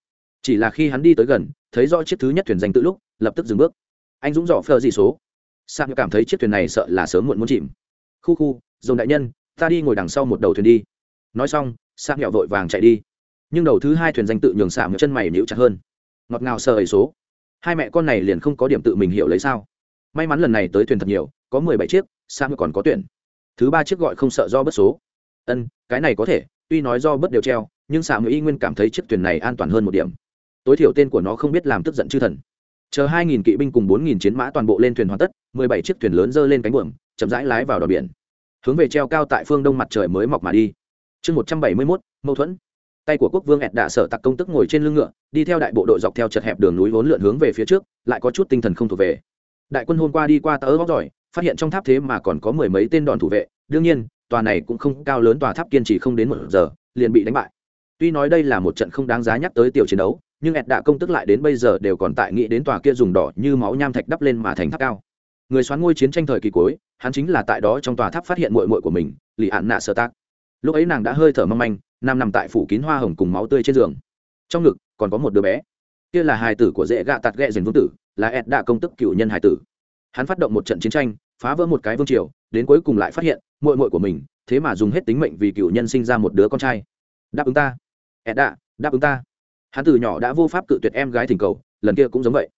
Chỉ là khi hắn đi tới gần, thấy rõ chiếc thứ nhất thuyền danh tự lúc, lập tức dừng bước. Anh dũng dò phờ gì số sang cảm thấy chiếc thuyền này sợ là sớm muộn muốn chìm. Khu khu, dồn đại nhân, ta đi ngồi đằng sau một đầu thuyền đi. Nói xong sang mẹo vội vàng chạy đi. Nhưng đầu thứ hai thuyền danh tự nhường sạm chân mày níu chặt hơn. Ngọt ngào sờ ấy số. Hai mẹ con này liền không có điểm tự mình hiểu lấy sao. May mắn lần này tới thuyền thật nhiều, có mười bảy chiếc sang còn có tuyển. Thứ ba chiếc gọi không sợ do bất số. Ân, cái này có thể, tuy nói do bất đều treo, nhưng sạm y nguyên cảm thấy chiếc thuyền này an toàn hơn một điểm. Tối thiểu tên của nó không biết làm tức giận chư thần chờ hai nghìn kỵ binh cùng bốn nghìn chiến mã toàn bộ lên thuyền hoàn tất, mười bảy chiếc thuyền lớn dơ lên cánh buồm, chậm rãi lái vào đò biển. Hướng về treo cao tại phương đông mặt trời mới mọc mà đi. Chương một trăm bảy mươi mốt, mâu thuẫn. Tay của quốc vương ẹt đạ sở tặc công tức ngồi trên lưng ngựa, đi theo đại bộ đội dọc theo chật hẹp đường núi vốn lượn hướng về phía trước, lại có chút tinh thần không thuộc về. Đại quân hôm qua đi qua tớ góc giỏi, phát hiện trong tháp thế mà còn có mười mấy tên đòn thủ vệ, đương nhiên, tòa này cũng không cao lớn, tòa tháp kiên trì không đến một giờ, liền bị đánh bại. Tuy nói đây là một trận không đáng giá nhắc tới tiểu chiến đấu nhưng ẹt đạ công tức lại đến bây giờ đều còn tại nghĩ đến tòa kia dùng đỏ như máu nham thạch đắp lên mà thành tháp cao. Người xoán ngôi chiến tranh thời kỳ cuối, hắn chính là tại đó trong tòa tháp phát hiện mội mội của mình, lì ạn nạ sơ tác lúc ấy nàng đã hơi thở mâm anh nằm nằm tại phủ kín hoa hồng cùng máu tươi trên giường. Trong ngực, còn có một đứa bé. Kia là hài tử của dễ gạ tạt ghẹ dền vương tử, là ẹt đạ công tức cựu nhân hài tử. Hắn phát động một trận chiến tranh, phá vỡ một cái vương triều, đến cuối cùng lại phát hiện mội mội của mình, thế mà dùng hết tính mệnh vì cựu nhân sinh ra một đứa con trai. Đáp ứng ta. Ẹt đạ, đáp ứng ta hắn từ nhỏ đã vô pháp cự tuyệt em gái thỉnh cầu, lần kia cũng giống vậy.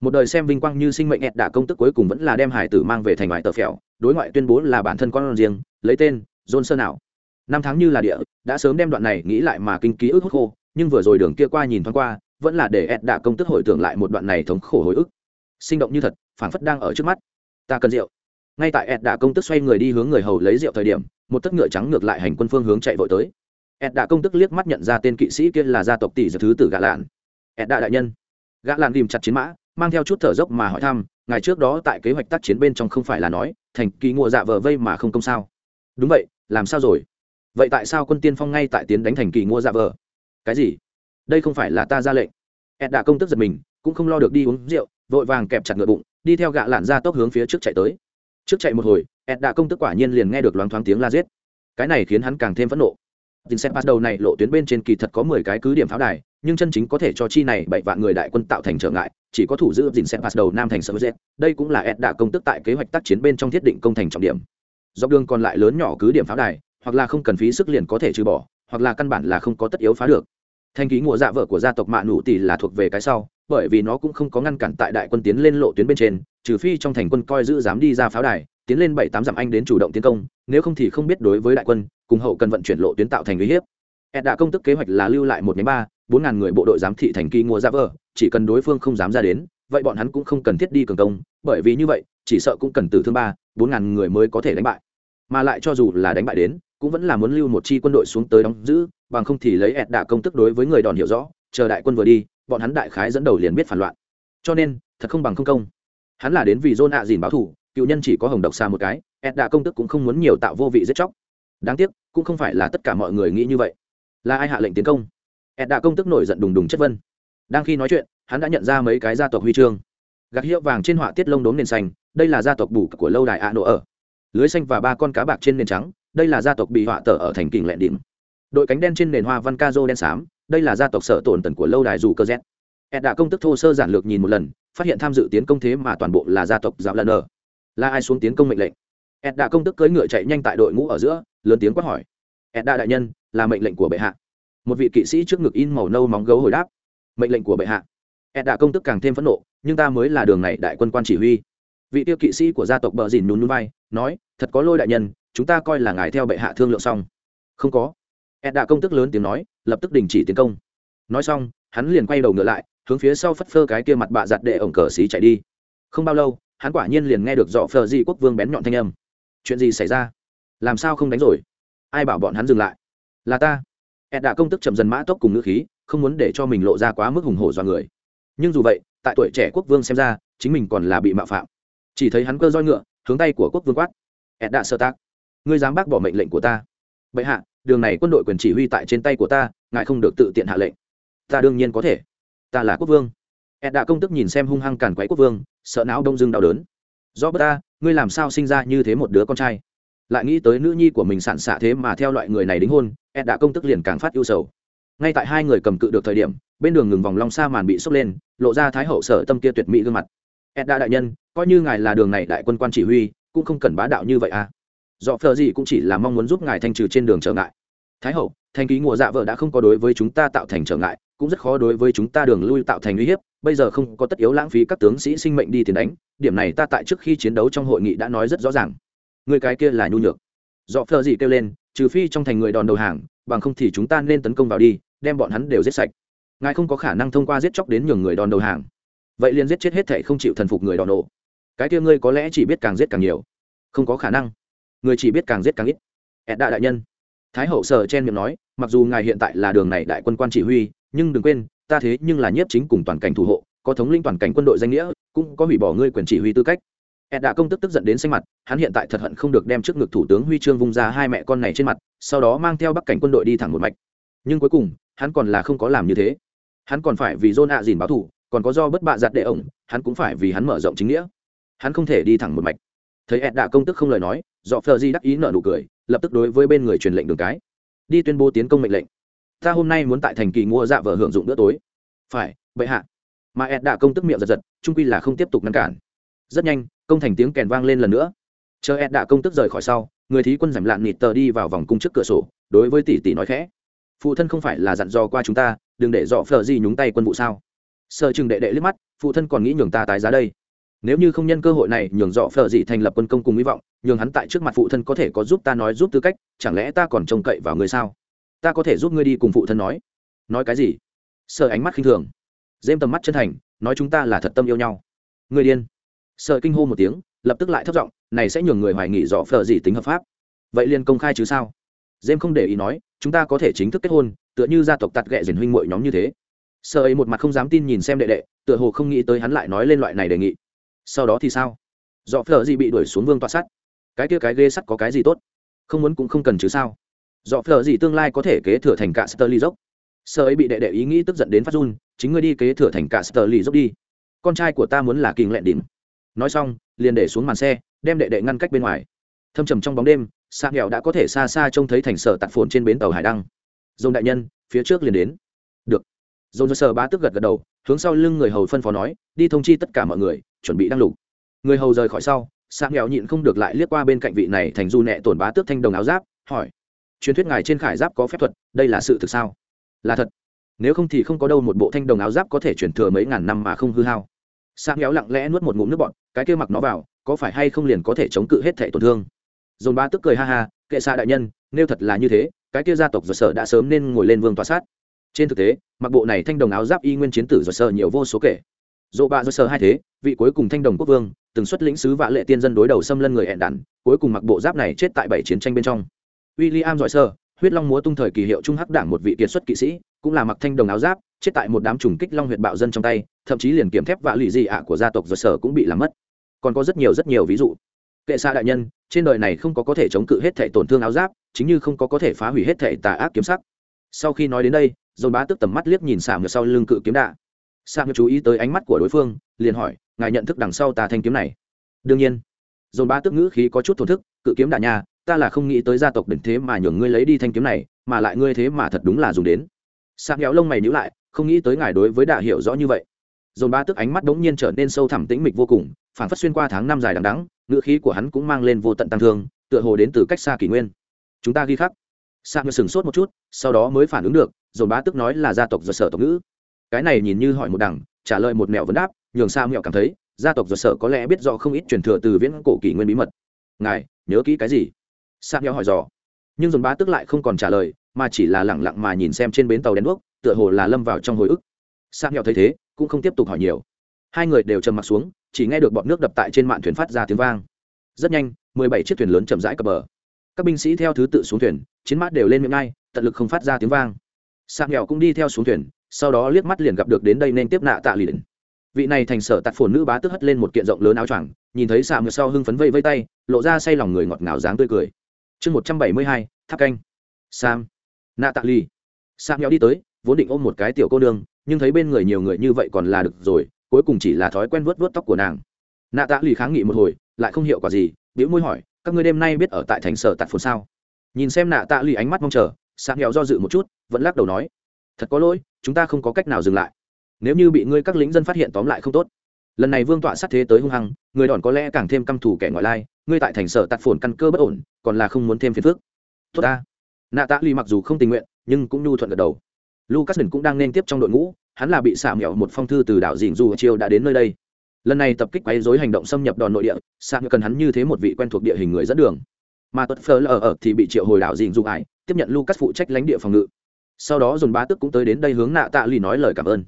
Một đời xem vinh quang như sinh mệnh ed đả công tức cuối cùng vẫn là đem hải tử mang về thành ngoại tờ phèo, đối ngoại tuyên bố là bản thân con riêng, lấy tên john sơn nào. Năm tháng như là địa, đã sớm đem đoạn này nghĩ lại mà kinh ký ức hút khô, nhưng vừa rồi đường kia qua nhìn thoáng qua, vẫn là để ed đả công tức hồi tưởng lại một đoạn này thống khổ hồi ức. Sinh động như thật, phảng phất đang ở trước mắt. Ta cần rượu. Ngay tại ed đả công tức xoay người đi hướng người hầu lấy rượu thời điểm, một tấc ngựa trắng ngược lại hành quân phương hướng chạy vội tới ed đạ công tức liếc mắt nhận ra tên kỵ sĩ kia là gia tộc tỷ giật thứ tử gã lạn. Ed đạ đại nhân. Gã lạn ghìm chặt chiến mã, mang theo chút thở dốc mà hỏi thăm ngày trước đó tại kế hoạch tác chiến bên trong không phải là nói, thành kỳ ngựa dạ vờ vây mà không công sao? Đúng vậy, làm sao rồi? Vậy tại sao quân tiên phong ngay tại tiến đánh thành kỳ ngụa dạ vờ? Cái gì? Đây không phải là ta ra lệnh. Ed đã công tức giật mình, cũng không lo được đi uống rượu, vội vàng kẹp chặt ngựa bụng, đi theo gạ lạn ra tốc hướng phía trước chạy tới. Trước chạy một hồi ed đã công tức quả nhiên liền nghe được loáng thoáng tiếng la giết. Cái này khiến hắn càng thêm phẫn nộ dình xe pass đầu này lộ tuyến bên trên kỳ thật có mười cái cứ điểm pháo đài, nhưng chân chính có thể cho chi này bảy vạn người đại quân tạo thành trở ngại, chỉ có thủ giữ dình xe pass đầu nam thành sở z đây cũng là ed đã công tức tại kế hoạch tác chiến bên trong thiết định công thành trọng điểm. Dọc đường còn lại lớn nhỏ cứ điểm pháo đài, hoặc là không cần phí sức liền có thể trừ bỏ, hoặc là căn bản là không có tất yếu phá được. Thanh ký ngụa dạ vợ của gia tộc mạ nụ tỷ là thuộc về cái sau, bởi vì nó cũng không có ngăn cản tại đại quân tiến lên lộ tuyến bên trên, trừ phi trong thành quân coi giữ dám đi ra pháo đài, tiến lên bảy tám dặm anh đến chủ động tiến công, nếu không thì không biết đối với đại quân cùng hậu cần vận chuyển lộ tuyến tạo thành uy hiếp. Ed đã công tức kế hoạch là lưu lại một nhánh ba bốn ngàn người bộ đội giám thị thành kỳ ngộ ra vờ, chỉ cần đối phương không dám ra đến vậy bọn hắn cũng không cần thiết đi cường công bởi vì như vậy chỉ sợ cũng cần từ thương ba bốn ngàn người mới có thể đánh bại. Mà lại cho dù là đánh bại đến cũng vẫn là muốn lưu một chi quân đội xuống tới đóng giữ bằng không thì lấy ẹt đạ công tức đối với người đòn hiểu rõ chờ đại quân vừa đi bọn hắn đại khái dẫn đầu liền biết phản loạn. Cho nên thật không bằng không công. Hắn là đến vì dôn ạ dìn báo thủ cựu nhân chỉ có hồng độc xa một cái ẹt đạ công tức cũng không muốn nhiều tạo vô vị giết chóc đáng tiếc, cũng không phải là tất cả mọi người nghĩ như vậy. Là ai hạ lệnh tiến công? Ed đã công tức nổi giận đùng đùng chất vân. Đang khi nói chuyện, hắn đã nhận ra mấy cái gia tộc huy chương. Gạt hiệu vàng trên họa tiết lông đốm nền xanh, đây là gia tộc bù của lâu đài ạ nổ ở lưới xanh và ba con cá bạc trên nền trắng, đây là gia tộc bị họa tờ ở thành kình lẹn đỉnh. Đội cánh đen trên nền hoa văn ca dô đen xám, đây là gia tộc sở tổn tần của lâu đài dù cơ z. Ed đã công tức thô sơ giản lược nhìn một lần, phát hiện tham dự tiến công thế mà toàn bộ là gia tộc giáo lần ở là ai xuống tiến công mệnh lệnh? Ed đã công tức cưỡi ngựa chạy nhanh tại đội ngũ ở giữa, lớn tiếng quát hỏi. Ed đã đại nhân, là mệnh lệnh của bệ hạ. Một vị kỵ sĩ trước ngực in màu nâu móng gấu hồi đáp. Mệnh lệnh của bệ hạ. Ed đã công tức càng thêm phẫn nộ, nhưng ta mới là đường này đại quân quan chỉ huy. Vị tiêu kỵ sĩ của gia tộc bờ dìn nhún núi vai, nói, thật có lôi đại nhân, chúng ta coi là ngài theo bệ hạ thương lượng xong. Không có. Ed đã công tức lớn tiếng nói, lập tức đình chỉ tiến công. Nói xong, hắn liền quay đầu ngựa lại, hướng phía sau phất phơ cái kia mặt bạ giặt để ổng cờ xí chạy đi. Không bao lâu, hắn quả nhiên liền nghe được dọ phờ di quốc vương bén nhọn thanh âm chuyện gì xảy ra? Làm sao không đánh rồi? Ai bảo bọn hắn dừng lại? Là ta. Ed đã công tức chậm dần mã tốc cùng ngữ khí, không muốn để cho mình lộ ra quá mức hùng hổ do người. Nhưng dù vậy, tại tuổi trẻ quốc vương xem ra, chính mình còn là bị mạo phạm. Chỉ thấy hắn cơ roi ngựa, hướng tay của quốc vương quát. Ed đã sơ tác. Ngươi dám bác bỏ mệnh lệnh của ta. Bệ hạ, đường này quân đội quyền chỉ huy tại trên tay của ta, ngài không được tự tiện hạ lệnh. Ta đương nhiên có thể. Ta là quốc vương. Ed đã công tức nhìn xem hung hăng càn quấy quốc vương, sợ não đông dưng đau đớn. Do bất ta ngươi làm sao sinh ra như thế một đứa con trai? Lại nghĩ tới nữ nhi của mình sản xạ thế mà theo loại người này đính hôn, ed đã công tức liền càng phát ưu sầu. Ngay tại hai người cầm cự được thời điểm, bên đường ngừng vòng long xa màn bị sốc lên, lộ ra thái hậu sở tâm kia tuyệt mỹ gương mặt. Ed đã đại nhân, coi như ngài là đường này đại quân quan chỉ huy, cũng không cần bá đạo như vậy à. Dọ phờ gì cũng chỉ là mong muốn giúp ngài thanh trừ trên đường trở ngại. Thái hậu, thanh ký ngụa dạ vợ đã không có đối với chúng ta tạo thành trở ngại cũng rất khó đối với chúng ta đường lui tạo thành uy hiếp, bây giờ không có tất yếu lãng phí các tướng sĩ sinh mệnh đi tiền đánh, điểm này ta tại trước khi chiến đấu trong hội nghị đã nói rất rõ ràng. Người cái kia là nhu nhược. Dọ phờ gì kêu lên, trừ phi trong thành người đòn đầu hàng, bằng không thì chúng ta nên tấn công vào đi, đem bọn hắn đều giết sạch. Ngài không có khả năng thông qua giết chóc đến nhường người đòn đầu hàng. Vậy liền giết chết hết thể không chịu thần phục người đòn nổ. Cái kia ngươi có lẽ chỉ biết càng giết càng nhiều. Không có khả năng. Người chỉ biết càng giết càng ít. Ẹt đại đại nhân. Thái hậu sở chen miệng nói, mặc dù ngài hiện tại là đường này đại quân quan chỉ huy nhưng đừng quên, ta thế nhưng là nhiếp chính cùng toàn cảnh thủ hộ, có thống linh toàn cảnh quân đội danh nghĩa, cũng có hủy bỏ ngươi quyền chỉ huy tư cách. Ed đã công tức tức giận đến xanh mặt, hắn hiện tại thật hận không được đem trước ngực thủ tướng huy chương vung ra hai mẹ con này trên mặt, sau đó mang theo bắc cảnh quân đội đi thẳng một mạch. Nhưng cuối cùng, hắn còn là không có làm như thế. Hắn còn phải vì dôn ạ dìn báo thủ, còn có do bất bạ giặt đệ ổng, hắn cũng phải vì hắn mở rộng chính nghĩa. Hắn không thể đi thẳng một mạch. Thấy ed đã công tức không lời nói, dọ phờ di đắc ý nợ nụ cười, lập tức đối với bên người truyền lệnh đường cái. Đi tuyên bố tiến công mệnh lệnh ta hôm nay muốn tại thành kỳ mua dạ vợ hưởng dụng bữa tối. Phải, bệ hạ. Mà ed đã công tức miệng giật giật trung quy là không tiếp tục ngăn cản. Rất nhanh, công thành tiếng kèn vang lên lần nữa. Chờ ed đã công tức rời khỏi sau, người thí quân giảm lạn nịt tờ đi vào vòng cung trước cửa sổ, đối với tỷ tỷ nói khẽ. Phụ thân không phải là dặn dò qua chúng ta, đừng để dọ phờ gì nhúng tay quân vụ sao? Sợ chừng đệ đệ liếc mắt, phụ thân còn nghĩ nhường ta tái giá đây. Nếu như không nhân cơ hội này, nhường dọ phờ gì thành lập quân công cùng hy vọng, nhường hắn tại trước mặt phụ thân có thể có giúp ta nói giúp tư cách, chẳng lẽ ta còn trông cậy vào người sao? Ta có thể giúp ngươi đi cùng phụ thân nói. Nói cái gì? Sợ ánh mắt khinh thường. Dêm tầm mắt chân thành, nói chúng ta là thật tâm yêu nhau. Người điên. Sợ kinh hô một tiếng, lập tức lại thất giọng, này sẽ nhường người hoài nghị dọ phờ gì tính hợp pháp. Vậy liền công khai chứ sao? Dêm không để ý nói, chúng ta có thể chính thức kết hôn, tựa như gia tộc tạt ghẹ diền huynh mội nhóm như thế. Sợ ấy một mặt không dám tin nhìn xem đệ đệ, tựa hồ không nghĩ tới hắn lại nói lên loại này đề nghị. Sau đó thì sao? Dọ phờ gì bị đuổi xuống vương tọa sắt. Cái kia cái ghê sắt có cái gì tốt? Không muốn cũng không cần chứ sao? Dọ phờ gì tương lai có thể kế thừa thành cả sterly dốc sợ ấy bị đệ đệ ý nghĩ tức giận đến phát run, chính ngươi đi kế thừa thành cả sterly dốc đi. Con trai của ta muốn là kinh lẹn đỉnh. Nói xong, liền để xuống màn xe, đem đệ đệ ngăn cách bên ngoài. Thâm trầm trong bóng đêm, sa nghèo đã có thể xa xa trông thấy thành sở tạt phồn trên bến tàu hải đăng. Dồn đại nhân, phía trước liền đến. Được. Dồn sở bá tức gật gật đầu, hướng sau lưng người hầu phân phó nói, đi thông chi tất cả mọi người, chuẩn bị đăng lục. Người hầu rời khỏi sau, sa nghèo nhịn không được lại liếc qua bên cạnh vị này thành du nẹ tổn bá tước thanh đồng áo giáp, hỏi truyền thuyết ngài trên khải giáp có phép thuật, đây là sự thực sao? Là thật. Nếu không thì không có đâu một bộ thanh đồng áo giáp có thể chuyển thừa mấy ngàn năm mà không hư hao. Sa nghèo lặng lẽ nuốt một ngụm nước bọt, cái kia mặc nó vào, có phải hay không liền có thể chống cự hết thể tổn thương? Dồn ba tức cười ha ha, kệ xa đại nhân, nếu thật là như thế, cái kia gia tộc do sở đã sớm nên ngồi lên vương tòa sát. Trên thực tế, mặc bộ này thanh đồng áo giáp y nguyên chiến tử do sở nhiều vô số kể. Dỗ ba do sở hai thế, vị cuối cùng thanh đồng quốc vương, từng xuất lĩnh sứ vạ lệ tiên dân đối đầu xâm lân người hẹn đản, cuối cùng mặc bộ giáp này chết tại bảy chiến tranh bên trong. William giỏi sơ, huyết long múa tung thời kỳ hiệu trung hắc đảng một vị kiệt xuất kỵ sĩ, cũng là mặc thanh đồng áo giáp, chết tại một đám trùng kích long huyệt bạo dân trong tay, thậm chí liền kiểm thép vạ lụy dị ạ của gia tộc do sở cũng bị làm mất. Còn có rất nhiều rất nhiều ví dụ. Kệ xa đại nhân, trên đời này không có có thể chống cự hết thể tổn thương áo giáp, chính như không có có thể phá hủy hết thể tà ác kiếm sắc. Sau khi nói đến đây, dồn bá tức tầm mắt liếc nhìn xả ngược sau lưng cự kiếm đạ. Xả ngược chú ý tới ánh mắt của đối phương, liền hỏi, ngài nhận thức đằng sau tà thanh kiếm này? Đương nhiên. Dồn bá tức ngữ khí có chút thổn thức, cự kiếm đạ nhà ta là không nghĩ tới gia tộc đỉnh thế mà nhường ngươi lấy đi thanh kiếm này, mà lại ngươi thế mà thật đúng là dùng đến. Sạc nhéo lông mày nhữ lại, không nghĩ tới ngài đối với đạ hiểu rõ như vậy. Dồn ba tức ánh mắt đống nhiên trở nên sâu thẳm tĩnh mịch vô cùng phản phất xuyên qua tháng năm dài đằng đắng ngữ khí của hắn cũng mang lên vô tận tăng thương, tựa hồ đến từ cách xa kỷ nguyên. Chúng ta ghi khắc. Sạc như sửng sốt một chút, sau đó mới phản ứng được, dồn ba tức nói là gia tộc do sở tộc ngữ. Cái này nhìn như hỏi một đằng, trả lời một mẹo vấn đáp, nhường sa mẹo cảm thấy, gia tộc do sở có lẽ biết rõ không ít truyền thừa từ viễn cổ kỷ nguyên bí mật. Ngài, nhớ kỹ cái gì? Sa mẹo hỏi dò. Nhưng dồn bá tức lại không còn trả lời, mà chỉ là lẳng lặng mà nhìn xem trên bến tàu đèn đuốc, tựa hồ là lâm vào trong hồi ức. Sa mẹo thấy thế, cũng không tiếp tục hỏi nhiều. Hai người đều trầm m ặ t xuống, chỉ nghe được bọn nước đập tại trên mạn thuyền phát ra tiếng vang. Rất nhanh, mười bảy chiếc thuyền lớn chậm rãi cập bờ. Các binh sĩ theo thứ tự xuống thuyền, chiến mát đều lên miệng ngay, tận lực không phát ra tiếng vang. Sạc nghèo cũng đi theo xuống thuyền, sau đó liếc mắt liền gặp được đến đây nên tiếp nạ tạ lì đình vị này thành sở tạt phồn nữ bá tức hất lên một kiện rộng lớn áo choàng, nhìn thấy xạ ngược sau hưng phấn vây vây tay, lộ ra say lòng người ngọt ngào dáng tươi cười chương một trăm bảy mươi hai tháp canh. Sam. Nạ tạ Ly, sam nhau đi tới vốn định ôm một cái tiểu cô nương nhưng thấy bên người nhiều người như vậy còn là được rồi cuối cùng chỉ là thói quen vớt vớt tóc của nàng. Nạ tạ Ly kháng nghị một hồi lại không hiệu quả gì biểu môi hỏi các ngươi đêm nay biết ở tại thành sở tạt phồn sao? Nhìn xem nạ tạ Ly ánh mắt mong chờ sam nhau do dự một chút vẫn lắc đầu nói thật có lỗi chúng ta không có cách nào dừng lại. Nếu như bị ngươi các lính dân phát hiện tóm lại không tốt. Lần này vương tọa sát thế tới hung hăng người đòn có lẽ càng thêm căm thù kẻ ngoại lai ngươi tại thành sở tạt phồn căn cơ bất ổn, còn là không muốn thêm phiền phức. Tốt ta. Nạ tạ lì mặc dù không tình nguyện, nhưng cũng nhu thuận gật đầu. Lucas đừng cũng đang nên tiếp trong đội ngũ, hắn là bị xả mẹo một phong thư từ đảo dìn dù chiêu đã đến nơi đây. Lần này tập kích quấy dối hành động xâm nhập đòn nội địa xạ cần hắn như thế một vị quen thuộc địa hình người dẫn đường. Mà tuất phơ lờ ở thì bị triệu hồi đảo dìn dù ải, tiếp nhận lucas phụ trách lãnh địa phòng ngự. Sau đó dồn bá tức cũng tới đến đây hướng nạ tạ lì nói lời cảm ơn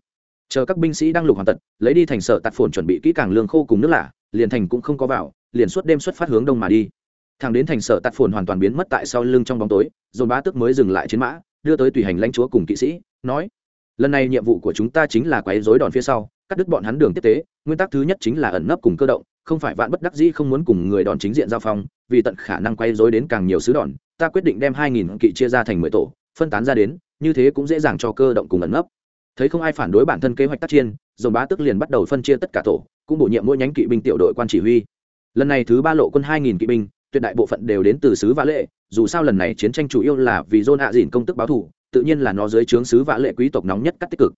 chờ các binh sĩ đang lục hoàn tật lấy đi thành sở tạt phồn chuẩn bị kỹ càng lương khô cùng nước lạ, liền thành cũng không có vào, liền suốt đêm xuất phát hướng đông mà đi. Thằng đến thành sở tạt phồn hoàn toàn biến mất tại sau lưng trong bóng tối, dồn bá tức mới dừng lại chiến mã, đưa tới tùy hành lãnh chúa cùng kỵ sĩ, nói, lần này nhiệm vụ của chúng ta chính là quấy rối đòn phía sau, cắt đứt bọn hắn đường tiếp tế, nguyên tắc thứ nhất chính là ẩn nấp cùng cơ động, không phải vạn bất đắc dĩ không muốn cùng người đòn chính diện giao phong, vì tận khả năng quấy rối đến càng nhiều sứ đòn, ta quyết định đem hai nghìn kỵ chia ra thành mười tổ, phân tán ra đến, như thế cũng dễ dàng cho cơ động cùng ẩn nấp thấy không ai phản đối bản thân kế hoạch tác chiến dồn bá tức liền bắt đầu phân chia tất cả tổ, cũng bổ nhiệm mỗi nhánh kỵ binh tiểu đội quan chỉ huy. Lần này thứ ba lộ quân hai nghìn kỵ binh, tuyệt đại bộ phận đều đến từ sứ vã lệ, dù sao lần này chiến tranh chủ yếu là vì dôn hạ dìn công tức báo thủ, tự nhiên là nó dưới trướng sứ vã lệ quý tộc nóng nhất cắt tích cực.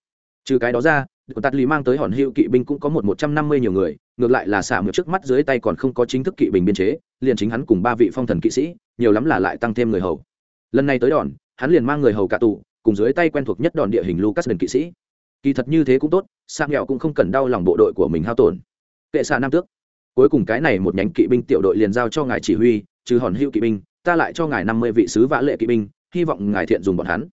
Trừ cái đó ra quân tạt lý mang tới hòn hữu kỵ binh cũng có một một trăm năm mươi nhiều người, ngược lại là xả một trước mắt dưới tay còn không có chính thức kỵ binh biên chế, liền chính hắn cùng ba vị phong thần kỵ sĩ, nhiều lắm là lại tăng thêm người hầu. Lần này tới đòn, hắn liền mang người hầu cả tù cùng dưới tay quen thuộc nhất đòn địa hình lucas đền kỵ sĩ. Kỳ thật như thế cũng tốt sang nghèo cũng không cần đau lòng bộ đội của mình hao tổn. Kệ xạ nam tước, cuối cùng cái này một nhánh kỵ binh tiểu đội liền giao cho ngài chỉ huy, trừ hòn hữu kỵ binh, ta lại cho ngài năm mươi vị sứ vã lệ kỵ binh, hy vọng ngài thiện dùng bọn hắn.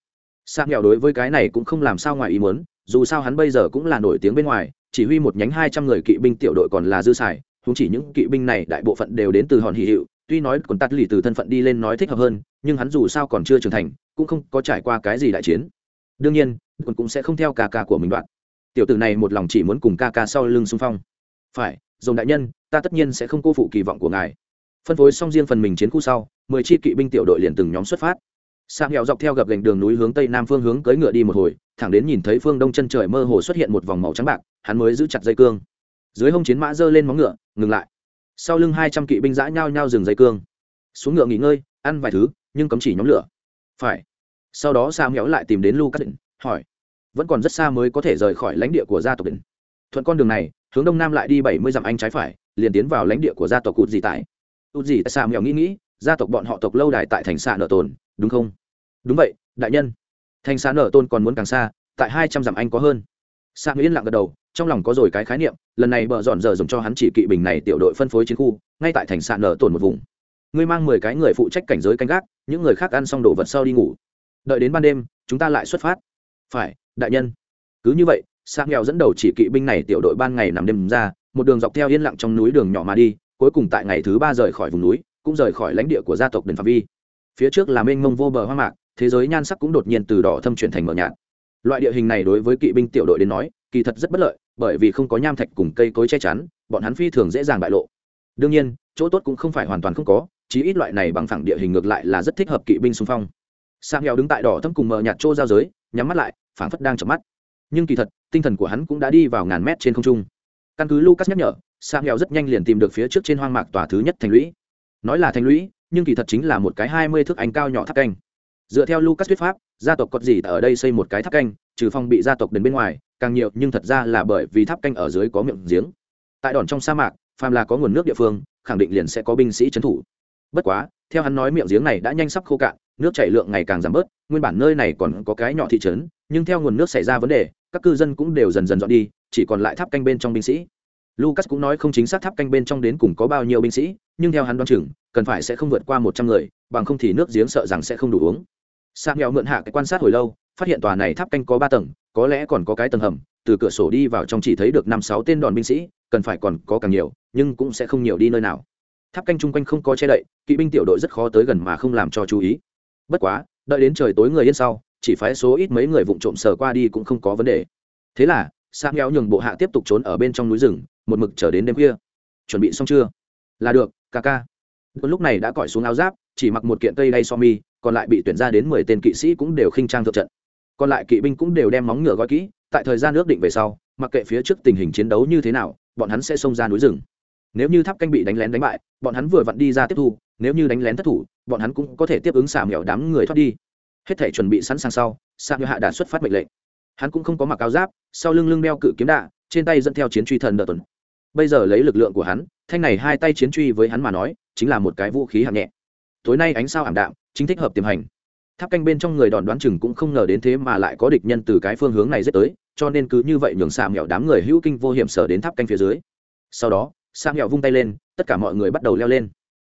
Sang nghèo đối với cái này cũng không làm sao ngoài ý muốn, dù sao hắn bây giờ cũng là nổi tiếng bên ngoài, chỉ huy một nhánh hai trăm người kỵ binh tiểu đội còn là dư xài chúng chỉ những kỵ binh này đại bộ phận đều đến từ hòn hỉ hiệu tuy nói còn tắt lì từ thân phận đi lên nói thích hợp hơn, nhưng hắn dù sao còn chưa trưởng thành, cũng không có trải qua cái gì đại chiến. Đương nhiên còn cũng sẽ không theo ca ca của mình đoạn. Tiểu tử này một lòng chỉ muốn cùng ca ca sau lưng xung phong. Phải dồn đại nhân, ta tất nhiên sẽ không cô phụ kỳ vọng của ngài. Phân phối xong riêng phần mình chiến khu sau, mười chi kỵ binh tiểu đội liền từng nhóm xuất phát. Sang nghèo dọc theo gập gành đường núi hướng tây nam phương hướng cưỡi ngựa đi một hồi, thẳng đến nhìn thấy phương đông chân trời mơ hồ xuất hiện một vòng màu trắng bạc, hắn mới giữ chặt dây cương. Dưới hông chiến mã giơ lên móng ngựa, ngừng lại sau lưng hai trăm kỵ binh giã nhao nhao dừng dây cương. Xuống ngựa nghỉ ngơi, ăn vài thứ, nhưng cấm chỉ nhóm lửa. Phải. Sau đó sa méo lại tìm đến lucas định, hỏi. Vẫn còn rất xa mới có thể rời khỏi lãnh địa của gia tộc định. Thuận con đường này, hướng đông nam lại đi bảy mươi dặm anh trái phải, liền tiến vào lãnh địa của gia tộc cụt gì tại cụt gì tại sa méo nghĩ nghĩ, gia tộc bọn họ tộc lâu đài tại thành xã nợ tồn, đúng không? Đúng vậy, đại nhân. Thành xã nợ tôn còn muốn càng xa, tại hai trăm dặm anh có hơn. Sa yên lặng gật đầu trong lòng có rồi cái khái niệm, lần này bờ dọn giờ dùng cho hắn chỉ kỵ bình này tiểu đội phân phối chiến khu, ngay tại thành sạn nở tổn một vùng. Ngươi mang mười cái người phụ trách cảnh giới canh gác, những người khác ăn xong đồ vật sau đi ngủ. Đợi đến ban đêm, chúng ta lại xuất phát. Phải, đại nhân. Cứ như vậy sang nghèo dẫn đầu chỉ kỵ binh này tiểu đội ban ngày nằm đêm ra, một đường dọc theo yên lặng trong núi đường nhỏ mà đi, cuối cùng tại ngày thứ ba rời khỏi vùng núi, cũng rời khỏi lãnh địa của gia tộc đền phạm vi. Phía trước là mênh mông vô bờ hoang mạc, thế giới nhan sắc cũng đột nhiên từ đỏ thâm chuyển thành mờ nhạt loại địa hình này đối với kỵ binh tiểu đội đến nói, kỳ thật rất bất lợi, bởi vì không có nham thạch cùng cây cối che chắn, bọn hắn phi thường dễ dàng bại lộ. Đương nhiên, chỗ tốt cũng không phải hoàn toàn không có, chí ít loại này bằng phẳng địa hình ngược lại là rất thích hợp kỵ binh xung phong. Sang heo đứng tại đỏ thâm cùng mờ nhạt chỗ giao giới, nhắm mắt lại, phảng phất đang chợp mắt. Nhưng kỳ thật, tinh thần của hắn cũng đã đi vào ngàn mét trên không trung. Căn cứ lucas nhắc nhở sang heo rất nhanh liền tìm được phía trước trên hoang mạc tòa thứ nhất thành lũy. Nói là thành lũy, nhưng kỳ thật chính là một cái hai mươi thước ánh cao nhỏ tháp canh dựa theo lucas thuyết pháp, gia tộc có gì ở đây xây một cái tháp canh, trừ phong bị gia tộc đến bên ngoài, càng nhiều, nhưng thật ra là bởi vì tháp canh ở dưới có miệng giếng. Tại đòn trong sa mạc, phàm là có nguồn nước địa phương, khẳng định liền sẽ có binh sĩ trấn thủ. Bất quá, theo hắn nói miệng giếng này đã nhanh sắp khô cạn, nước chảy lượng ngày càng giảm bớt, nguyên bản nơi này còn có cái nhỏ thị trấn, nhưng theo nguồn nước xảy ra vấn đề, các cư dân cũng đều dần dần dọn đi, chỉ còn lại tháp canh bên trong binh sĩ. Lucas cũng nói không chính xác tháp canh bên trong đến cùng có bao nhiêu binh sĩ, nhưng theo hắn đoán chừng, cần phải sẽ không vượt qua một trăm người, bằng không thì nước giếng sợ rằng sẽ không đủ uống sa nghèo mượn hạ cái quan sát hồi lâu, phát hiện tòa này tháp canh có ba tầng, có lẽ còn có cái tầng hầm, từ cửa sổ đi vào trong chỉ thấy được năm sáu tên đòn binh sĩ, cần phải còn có càng nhiều, nhưng cũng sẽ không nhiều đi nơi nào. Tháp canh chung quanh không có che đậy, kỵ binh tiểu đội rất khó tới gần mà không làm cho chú ý. Bất quá, đợi đến trời tối người yên sau, chỉ phái số ít mấy người vụng trộm sờ qua đi cũng không có vấn đề. Thế là sang nghèo nhường bộ hạ tiếp tục trốn ở bên trong núi rừng, một mực chờ đến đêm khuya. Chuẩn bị xong chưa? Là được, ca ca. Lúc này đã cõi xuống áo giáp, chỉ mặc một kiện cây đay so mi còn lại bị tuyển ra đến mười tên kỵ sĩ cũng đều khinh trang thượng trận. Còn lại kỵ binh cũng đều đem móng ngựa gói kỹ, tại thời gian ước định về sau, mặc kệ phía trước tình hình chiến đấu như thế nào, bọn hắn sẽ xông ra núi rừng. Nếu như tháp canh bị đánh lén đánh bại, bọn hắn vừa vặn đi ra tiếp thu, nếu như đánh lén thất thủ, bọn hắn cũng có thể tiếp ứng xả mèo đám người thoát đi. Hết thể chuẩn bị sẵn sàng sau, xạ như hạ đạt xuất phát mệnh lệnh. Hắn cũng không có mặc áo giáp, sau lưng lưng đeo cự kiếm đạ, trên tay dẫn theo chiến truy thần đợt tuần. Bây giờ lấy lực lượng của hắn, thanh này hai tay chiến truy với hắn mà nói, chính là một cái vũ khí hạng nhẹ. Tối nay ánh sao ảm đạm chính thích hợp tiềm hành. Tháp canh bên trong người đòn đoán chừng cũng không ngờ đến thế mà lại có địch nhân từ cái phương hướng này dết tới, cho nên cứ như vậy nhường xạ mẹo đám người hữu kinh vô hiểm sở đến tháp canh phía dưới. Sau đó xạ mẹo vung tay lên, tất cả mọi người bắt đầu leo lên.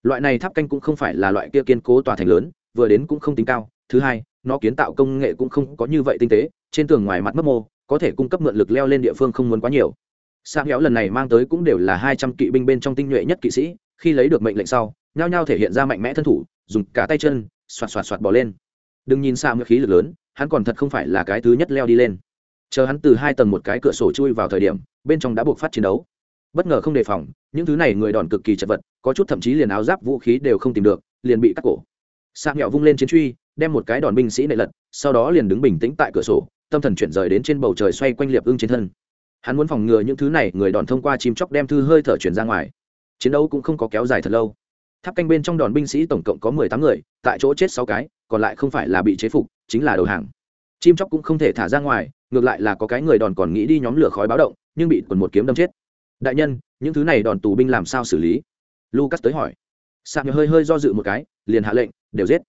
Loại này tháp canh cũng không phải là loại kia kiên cố tòa thành lớn, vừa đến cũng không tính cao. Thứ hai, nó kiến tạo công nghệ cũng không có như vậy tinh tế, trên tường ngoài mặt mấp mô, có thể cung cấp mượn lực leo lên địa phương không muốn quá nhiều. Sang héo lần này mang tới cũng đều là hai trăm kỵ binh bên trong tinh nhuệ nhất kỵ sĩ, khi lấy được mệnh lệnh sau, nhao nhao thể hiện ra mạnh mẽ thân thủ dùng cả tay chân, xoạt xoạt xoạt bỏ lên. Đừng nhìn xa ngựa khí lực lớn, hắn còn thật không phải là cái thứ nhất leo đi lên. Chờ hắn từ hai tầng một cái cửa sổ chui vào thời điểm, bên trong đã buộc phát chiến đấu. Bất ngờ không đề phòng, những thứ này người đòn cực kỳ chật vật, có chút thậm chí liền áo giáp vũ khí đều không tìm được, liền bị cắt cổ. Sang nhạo vung lên chiến truy, đem một cái đòn binh sĩ nệ lật, sau đó liền đứng bình tĩnh tại cửa sổ, tâm thần chuyển rời đến trên bầu trời xoay quanh liệp ưng trên thân. Hắn muốn phòng ngừa những thứ này người đòn thông qua chim chóc đem thư hơi thở chuyển ra ngoài. Chiến đấu cũng không có kéo dài thật lâu tháp canh bên trong đòn binh sĩ tổng cộng có mười tám người, tại chỗ chết sáu cái, còn lại không phải là bị chế phục, chính là đầu hàng. Chim chóc cũng không thể thả ra ngoài, ngược lại là có cái người đòn còn nghĩ đi nhóm lửa khói báo động, nhưng bị quần một kiếm đâm chết. Đại nhân, những thứ này đòn tù binh làm sao xử lý? Lucas tới hỏi. Sạc hơi hơi do dự một cái, liền hạ lệnh, đều giết.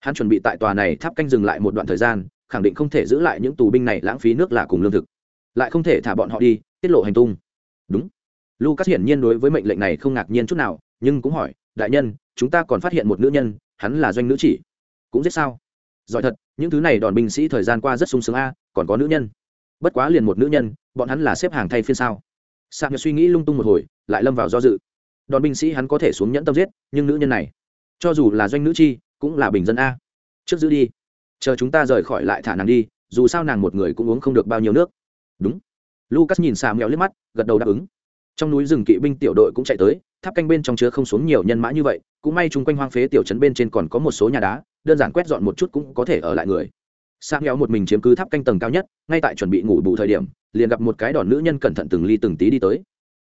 Hắn chuẩn bị tại tòa này tháp canh dừng lại một đoạn thời gian, khẳng định không thể giữ lại những tù binh này lãng phí nước là cùng lương thực. Lại không thể thả bọn họ đi, tiết lộ hành tung. Đúng. Lucas hiển nhiên đối với mệnh lệnh này không ngạc nhiên chút nào, nhưng cũng hỏi đại nhân, chúng ta còn phát hiện một nữ nhân, hắn là doanh nữ chỉ. Cũng giết sao? Giỏi thật, những thứ này đòn binh sĩ thời gian qua rất sung sướng a, còn có nữ nhân. Bất quá liền một nữ nhân, bọn hắn là xếp hàng thay phiên sao? Sạc suy nghĩ lung tung một hồi, lại lâm vào do dự. Đòn binh sĩ hắn có thể xuống nhẫn tâm giết, nhưng nữ nhân này, cho dù là doanh nữ chi, cũng là bình dân a. Trước giữ đi, chờ chúng ta rời khỏi lại thả nàng đi, dù sao nàng một người cũng uống không được bao nhiêu nước. Đúng. Lucas nhìn xà mèo liếc mắt, gật đầu đáp ứng trong núi rừng kỵ binh tiểu đội cũng chạy tới, tháp canh bên trong chứa không xuống nhiều nhân mã như vậy, cũng may chung quanh hoang phế tiểu trấn bên trên còn có một số nhà đá, đơn giản quét dọn một chút cũng có thể ở lại người. Sang nghèo một mình chiếm cứ tháp canh tầng cao nhất, ngay tại chuẩn bị ngủ bù thời điểm, liền gặp một cái đòn nữ nhân cẩn thận từng ly từng tí đi tới.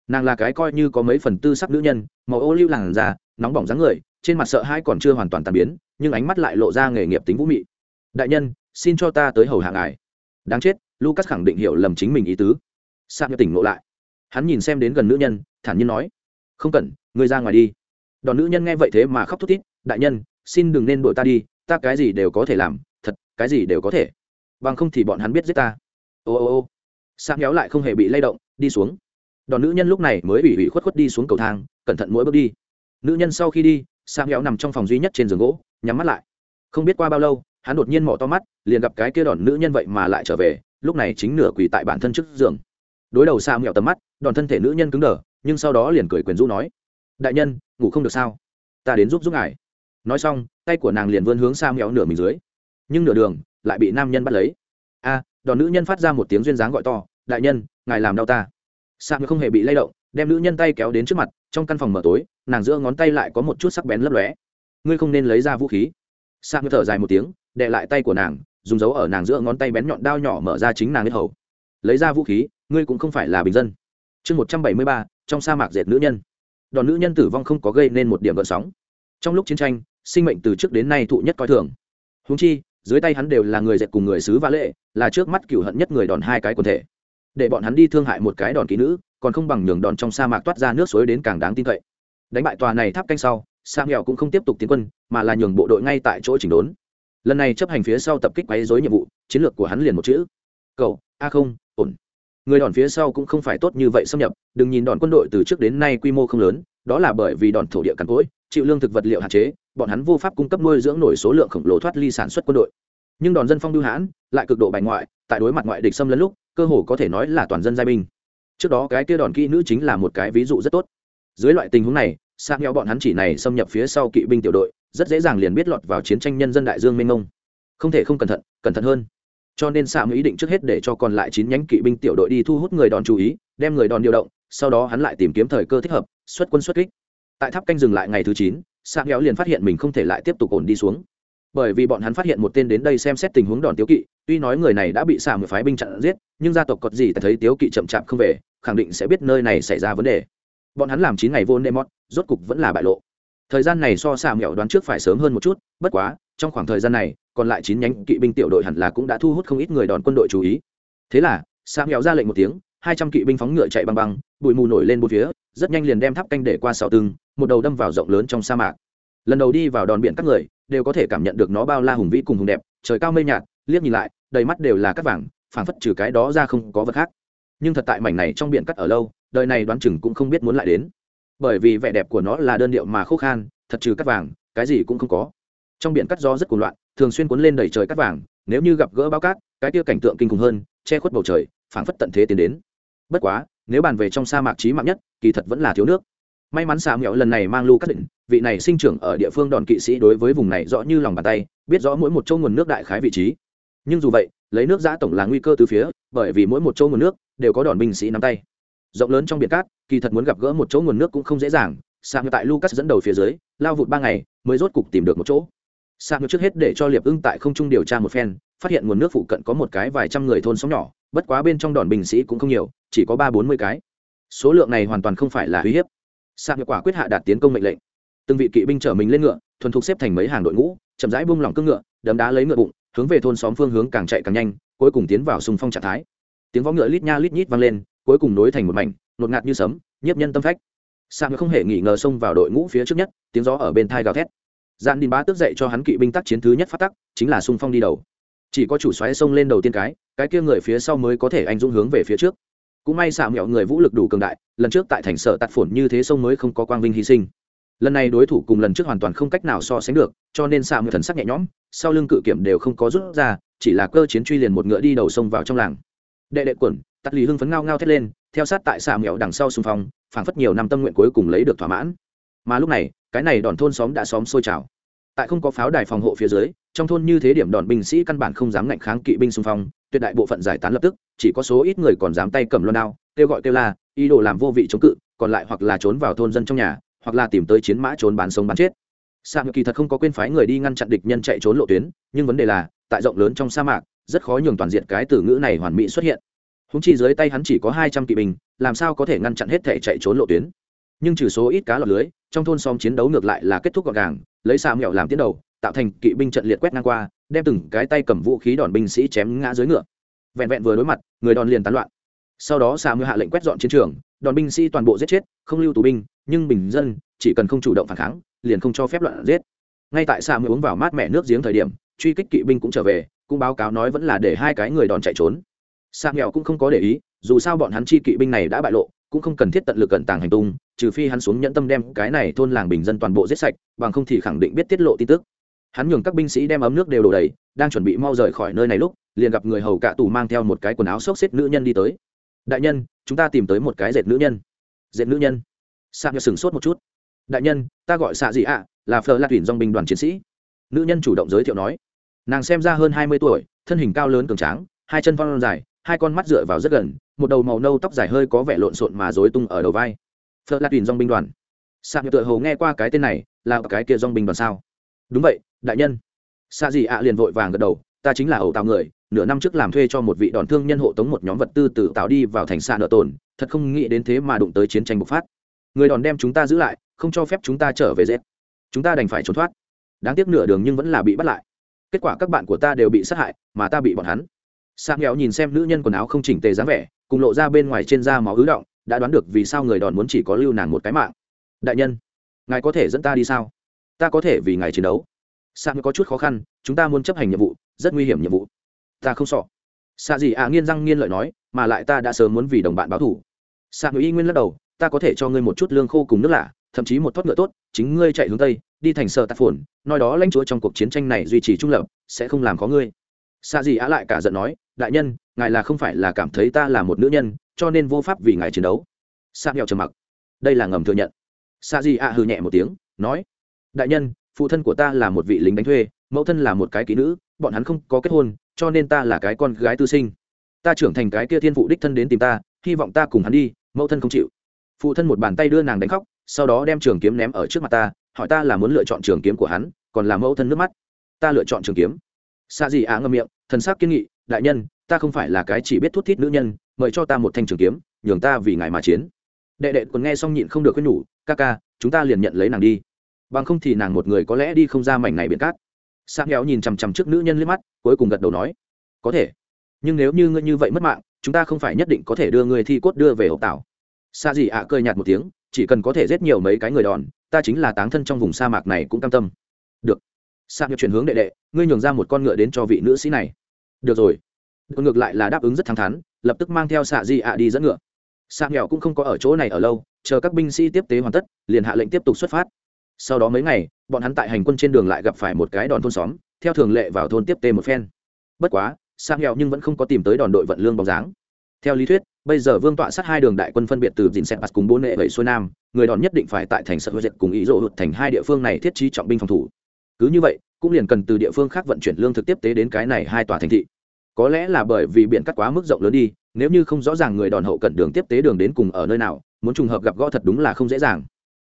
Nàng là cái coi như có mấy phần tư sắc nữ nhân, màu ô lưu làn da, nóng bỏng dáng người, trên mặt sợ hai còn chưa hoàn toàn tàn biến, nhưng ánh mắt lại lộ ra nghề nghiệp tính vũ mị. Đại nhân, xin cho ta tới hầu hạ ngài. Đáng chết, lucas khẳng định hiểu lầm chính mình ý tứ. Sang tỉnh ngộ lại hắn nhìn xem đến gần nữ nhân, thản nhiên nói, không cần, ngươi ra ngoài đi. Đòn nữ nhân nghe vậy thế mà khóc thút thít, đại nhân, xin đừng nên đuổi ta đi, ta cái gì đều có thể làm, thật, cái gì đều có thể. Bằng không thì bọn hắn biết giết ta. Ô ô ô. Sang kéo lại không hề bị lay động, đi xuống. Đòn nữ nhân lúc này mới ủy ủy khuất khuất đi xuống cầu thang, cẩn thận mỗi bước đi. Nữ nhân sau khi đi sam kéo nằm trong phòng duy nhất trên giường gỗ, nhắm mắt lại. Không biết qua bao lâu, hắn đột nhiên mỏ to mắt, liền gặp cái kia đòn nữ nhân vậy mà lại trở về, lúc này chính nửa quỳ tại bản thân trước giường. Đối đầu xa mẹo tầm mắt đòn thân thể nữ nhân cứng đờ, nhưng sau đó liền cười quyền rũ nói, đại nhân, ngủ không được sao? Ta đến giúp giúp ngài. Nói xong, tay của nàng liền vươn hướng xa mẹo nửa mình dưới. Nhưng nửa đường, lại bị nam nhân bắt lấy. A, đòn nữ nhân phát ra một tiếng duyên dáng gọi to, đại nhân, ngài làm đau ta. Sa mẹo không hề bị lay động, đem nữ nhân tay kéo đến trước mặt, trong căn phòng mở tối, nàng giữa ngón tay lại có một chút sắc bén lấp lóe. Ngươi không nên lấy ra vũ khí. Sa mẹo thở dài một tiếng đệ lại tay của nàng, dùng dấu ở nàng giữa ngón tay bén nhọn đao nhỏ mở ra chính nàng hết hầu. Lấy ra vũ khí, ngươi cũng không phải là bình dân chương một trăm bảy mươi ba, trong sa mạc dệt nữ nhân. Đòn nữ nhân tử vong không có gây nên một điểm gợn sóng. Trong lúc chiến tranh, sinh mệnh từ trước đến nay thụ nhất coi thường. Húng chi, dưới tay hắn đều là người dệt cùng người sứ vã lệ, là trước mắt cửu hận nhất người đòn hai cái quần thể. Để bọn hắn đi thương hại một cái đòn kỹ nữ, còn không bằng nhường đòn trong sa mạc toát ra nước suối đến càng đáng tin cậy. Đánh bại tòa này tháp canh sau sa nghèo cũng không tiếp tục tiến quân, mà là nhường bộ đội ngay tại chỗ chỉnh đốn. Lần này chấp hành phía sau tập kích quấy dối nhiệm vụ, chiến lược của hắn liền một chữ. Cậu a không, ổn người đòn phía sau cũng không phải tốt như vậy xâm nhập, đừng nhìn đòn quân đội từ trước đến nay quy mô không lớn, đó là bởi vì đòn thổ địa cằn cỗi, chịu lương thực vật liệu hạn chế, bọn hắn vô pháp cung cấp nuôi dưỡng nổi số lượng khổng lồ thoát ly sản xuất quân đội. Nhưng đòn dân phong lưu hãn lại cực độ bài ngoại, tại đối mặt ngoại địch xâm lấn lúc, cơ hồ có thể nói là toàn dân giai binh. Trước đó cái kia đòn kỹ nữ chính là một cái ví dụ rất tốt. Dưới loại tình huống này sang nhau bọn hắn chỉ này xâm nhập phía sau kỵ binh tiểu đội, rất dễ dàng liền biết lọt vào chiến tranh nhân dân đại dương mênh mông. Không thể không cẩn thận cẩn thận hơn cho nên xạ mới ý định trước hết để cho còn lại chín nhánh kỵ binh tiểu đội đi thu hút người đòn chú ý, đem người đòn điều động, sau đó hắn lại tìm kiếm thời cơ thích hợp, xuất quân xuất kích. Tại tháp canh dừng lại ngày thứ chín xạ nghèo liền phát hiện mình không thể lại tiếp tục ổn đi xuống. Bởi vì bọn hắn phát hiện một tên đến đây xem xét tình huống đòn tiếu kỵ, tuy nói người này đã bị xạ một phái binh chặn giết, nhưng gia tộc cọt gì thấy tiếu kỵ chậm chạp không về, khẳng định sẽ biết nơi này xảy ra vấn đề. Bọn hắn làm chín ngày vô nê mót rốt cục vẫn là bại lộ. Thời gian này so xạ mẹo đoán trước phải sớm hơn một chút, bất quá, trong khoảng thời gian này còn lại chín nhánh kỵ binh tiểu đội hẳn là cũng đã thu hút không ít người đòn quân đội chú ý. Thế là sam nghèo ra lệnh một tiếng, hai trăm kỵ binh phóng ngựa chạy băng băng, bụi mù nổi lên bốn phía, rất nhanh liền đem tháp canh để qua sào tưng, một đầu đâm vào rộng lớn trong sa mạc. Lần đầu đi vào đòn biển các người, đều có thể cảm nhận được nó bao la hùng vĩ cùng hùng đẹp, trời cao mây nhạt, liếc nhìn lại, đầy mắt đều là cắt vàng, phảng phất trừ cái đó ra không có vật khác. Nhưng thật tại mảnh này trong biển cắt ở lâu, đời này đoán chừng cũng không biết muốn lại đến. Bởi vì vẻ đẹp của nó là đơn điệu mà khô khan, thật trừ cắt vàng, cái gì cũng không có. Trong biển cắt gió rất cuồng loạn thường xuyên cuốn lên đầy trời cắt vàng, nếu như gặp gỡ bao cát, cái kia cảnh tượng kinh khủng hơn, che khuất bầu trời, phảng phất tận thế tiến đến. Bất quá, nếu bàn về trong sa mạc trí mạng nhất, kỳ thật vẫn là thiếu nước. May mắn xà mẹo lần này mang lưu cắt định, vị này sinh trưởng ở địa phương đòn kỵ sĩ đối với vùng này rõ như lòng bàn tay, biết rõ mỗi một châu nguồn nước đại khái vị trí. Nhưng dù vậy, lấy nước giã tổng là nguy cơ từ phía, bởi vì mỗi một châu nguồn nước đều có đòn binh sĩ nắm tay. Rộng lớn trong biển cát, kỳ thật muốn gặp gỡ một chỗ nguồn nước cũng không dễ dàng sạc tại lucas dẫn đầu phía dưới, lao vụt ba ngày, mới rốt cục tìm được một chỗ sạc trước hết để cho liệp ưng tại không trung điều tra một phen, phát hiện nguồn nước phụ cận có một cái vài trăm người thôn xóm nhỏ, bất quá bên trong đòn binh sĩ cũng không nhiều, chỉ có ba bốn mươi cái. Số lượng này hoàn toàn không phải là uy hiếp. Sạc quả quyết hạ đạt tiến công mệnh lệnh. Từng vị kỵ binh chở mình lên ngựa, thuần thục xếp thành mấy hàng đội ngũ, chậm rãi bung lỏng cương ngựa, đấm đá lấy ngựa bụng, hướng về thôn xóm phương hướng càng chạy càng nhanh, cuối cùng tiến vào sùng phong trạng thái. Tiếng võ ngựa lít nha lít nhít vang lên, cuối cùng nối thành một mảnh, nột ngạt như sấm, nhiếp nhân tâm phách. Sang không hề nghỉ ngờ xông vào đội ngũ phía trước nhất, tiếng gió ở bên thai gào thét dạn đình bá tức dậy cho hắn kỵ binh tác chiến thứ nhất phát tắc, chính là sung phong đi đầu. Chỉ có chủ xoáy xông lên đầu tiên cái cái kia người phía sau mới có thể anh dũng hướng về phía trước. Cũng may xạ mẹo người vũ lực đủ cường đại, lần trước tại thành sở tạt phổn như thế sông mới không có quang vinh hy sinh. Lần này đối thủ cùng lần trước hoàn toàn không cách nào so sánh được, cho nên xạ mẹo thần sắc nhẹ nhõm, sau lưng cự kiểm đều không có rút ra, chỉ là cơ chiến truy liền một ngựa đi đầu sông vào trong làng. Đệ đệ quẩn, tắt lì hưng phấn ngao ngao thét lên, theo sát tại xạ mẹo đằng sau xung phong, phảng phất nhiều năm tâm nguyện cuối cùng lấy được thỏa mãn. Mà lúc này cái này đòn thôn xóm đã xóm sôi trào. Tại không có pháo đài phòng hộ phía dưới, trong thôn như thế điểm đòn binh sĩ căn bản không dám ngạnh kháng kỵ binh xung phong, tuyệt đại bộ phận giải tán lập tức, chỉ có số ít người còn dám tay cầm loan đao, kêu gọi kêu la, ý đồ làm vô vị chống cự, còn lại hoặc là trốn vào thôn dân trong nhà, hoặc là tìm tới chiến mã trốn bán sống bán chết. Sa ngự kỳ thật không có quên phái người đi ngăn chặn địch nhân chạy trốn lộ tuyến, nhưng vấn đề là, tại rộng lớn trong sa mạc, rất khó nhường toàn diện cái từ ngữ này hoàn mỹ xuất hiện. Húng chi dưới tay hắn chỉ có hai trăm kỵ binh, làm sao có thể ngăn chặn hết thể chạy trốn lộ tuyến? Nhưng trừ số ít cá lọt lưới trong thôn xóm chiến đấu ngược lại là kết thúc gọn gàng, lấy xa mẹo làm tiến đầu, tạo thành kỵ binh trận liệt quét ngang qua, đem từng cái tay cầm vũ khí đòn binh sĩ chém ngã dưới ngựa. Vẹn vẹn vừa đối mặt, người đòn liền tán loạn. Sau đó xa mưa hạ lệnh quét dọn chiến trường, đòn binh sĩ toàn bộ giết chết, không lưu tù binh, nhưng bình dân, chỉ cần không chủ động phản kháng, liền không cho phép loạn giết. Ngay tại xa mưa uống vào mát mẹ nước giếng thời điểm, truy kích kỵ binh cũng trở về, cũng báo cáo nói vẫn là để hai cái người đòn chạy trốn. Sa nghèo cũng không có để ý, dù sao bọn hắn chi kỵ binh này đã bại lộ cũng không cần thiết tận lực cẩn tàng hành tung, trừ phi hắn xuống nhẫn tâm đem cái này thôn làng bình dân toàn bộ giết sạch, bằng không thì khẳng định biết tiết lộ tin tức. Hắn nhường các binh sĩ đem ấm nước đều đổ đầy, đang chuẩn bị mau rời khỏi nơi này lúc, liền gặp người hầu cạ tù mang theo một cái quần áo xốc xếp nữ nhân đi tới. Đại nhân, chúng ta tìm tới một cái dệt nữ nhân. Dệt nữ nhân? Sa nhờ sừng sốt một chút. Đại nhân, ta gọi xạ gì ạ, là phờ lạc tuyển dòng binh đoàn chiến sĩ. Nữ nhân chủ động giới thiệu nói. Nàng xem ra hơn hai mươi tuổi, thân hình cao lớn cường tráng, hai chân phong dài hai con mắt dựa vào rất gần, một đầu màu nâu tóc dài hơi có vẻ lộn xộn mà rối tung ở đầu vai. Phật là tuyển dong binh đoàn. Sạc nhựa tựa hầu nghe qua cái tên này, là cái kia dong binh đoàn sao? Đúng vậy, đại nhân. Xạ dị ạ liền vội vàng gật đầu, ta chính là ẩu tạo người, nửa năm trước làm thuê cho một vị đòn thương nhân hộ tống một nhóm vật tư từ tạo đi vào thành xạ nợ tồn thật không nghĩ đến thế mà đụng tới chiến tranh bộc phát. Người đòn đem chúng ta giữ lại, không cho phép chúng ta trở về dễ chúng ta đành phải trốn thoát. Đáng tiếc nửa đường nhưng vẫn là bị bắt lại. Kết quả các bạn của ta đều bị sát hại, mà ta bị bọn hắn sang nghèo nhìn xem nữ nhân quần áo không chỉnh tề dáng vẻ, cùng lộ ra bên ngoài trên da máu ứ động, đã đoán được vì sao người đòn muốn chỉ có lưu nàng một cái mạng. Đại nhân, ngài có thể dẫn ta đi sao? Ta có thể vì ngài chiến đấu. Sang có chút khó khăn, chúng ta muốn chấp hành nhiệm vụ, rất nguy hiểm nhiệm vụ. Ta không sợ. Xạ gì à nghiên răng nghiên lợi nói, mà lại ta đã sớm muốn vì đồng bạn báo thủ xạ người y nguyên lắc đầu, ta có thể cho ngươi một chút lương khô cùng nước lạ, thậm chí một thoát ngựa tốt, chính ngươi chạy hướng tây, đi thành sở tạp phồn, nói đó lãnh chúa trong cuộc chiến tranh này duy trì trung lập, sẽ không làm có ngươi. Xạ gì á lại cả giận nói đại nhân, ngài là không phải là cảm thấy ta là một nữ nhân, cho nên vô pháp vì ngài chiến đấu. Sa nghèo trầm mặc. Đây là ngầm thừa nhận. Sa di ạ hừ nhẹ một tiếng, nói, đại nhân, phụ thân của ta là một vị lính đánh thuê, mẫu thân là một cái kỹ nữ, bọn hắn không có kết hôn, cho nên ta là cái con gái tư sinh. Ta trưởng thành cái kia thiên phụ đích thân đến tìm ta, hy vọng ta cùng hắn đi, mẫu thân không chịu. Phụ thân một bàn tay đưa nàng đánh khóc, sau đó đem trường kiếm ném ở trước mặt ta, hỏi ta là muốn lựa chọn trường kiếm của hắn, còn là mẫu thân nước mắt. Ta lựa chọn trường kiếm. Xa gì á ngâm miệng, thần sắc kiên nghị đại nhân, ta không phải là cái chỉ biết thút thít nữ nhân, mời cho ta một thanh trường kiếm, nhường ta vì ngài mà chiến. Đệ đệ còn nghe xong nhịn không được khuyên nhủ, ca ca, chúng ta liền nhận lấy nàng đi. Bằng không thì nàng một người có lẽ đi không ra mảnh này biển cát. Sang kéo nhìn chằm chằm trước nữ nhân liếc mắt, cuối cùng gật đầu nói, có thể. Nhưng nếu như ngươi như vậy mất mạng, chúng ta không phải nhất định có thể đưa người thi cốt đưa về hậu tảo. Xa gì ạ à nhạt một tiếng, chỉ cần có thể giết nhiều mấy cái người đòn, ta chính là táng thân trong vùng sa mạc này cũng cam tâm. Được. Sa ngược chuyển hướng đệ đệ, ngươi nhường ra một con ngựa đến cho vị nữ sĩ này được rồi. Còn ngược lại là đáp ứng rất thẳng thắn, lập tức mang theo xạ di ạ đi dẫn ngựa. Sa nghèo cũng không có ở chỗ này ở lâu, chờ các binh sĩ tiếp tế hoàn tất, liền hạ lệnh tiếp tục xuất phát. Sau đó mấy ngày, bọn hắn tại hành quân trên đường lại gặp phải một cái đòn thôn xóm, theo thường lệ vào thôn tiếp tế một phen. Bất quá sang nghèo nhưng vẫn không có tìm tới đòn đội vận lương bóng dáng. Theo lý thuyết, bây giờ vương tọa sát hai đường đại quân phân biệt từ dìn xẹt bạt cùng bốn nệ bảy xuôi nam, người đòn nhất định phải tại thành sợ hữu diệt cùng ý rộ hụt thành hai địa phương này thiết trí trọng binh phòng thủ. Cứ như vậy cũng liền cần từ địa phương khác vận chuyển lương thực tiếp tế đến cái này hai tòa thành thị. Có lẽ là bởi vì biển cắt quá mức rộng lớn đi, nếu như không rõ ràng người đòn hậu cần đường tiếp tế đường đến cùng ở nơi nào, muốn trùng hợp gặp gõ thật đúng là không dễ dàng.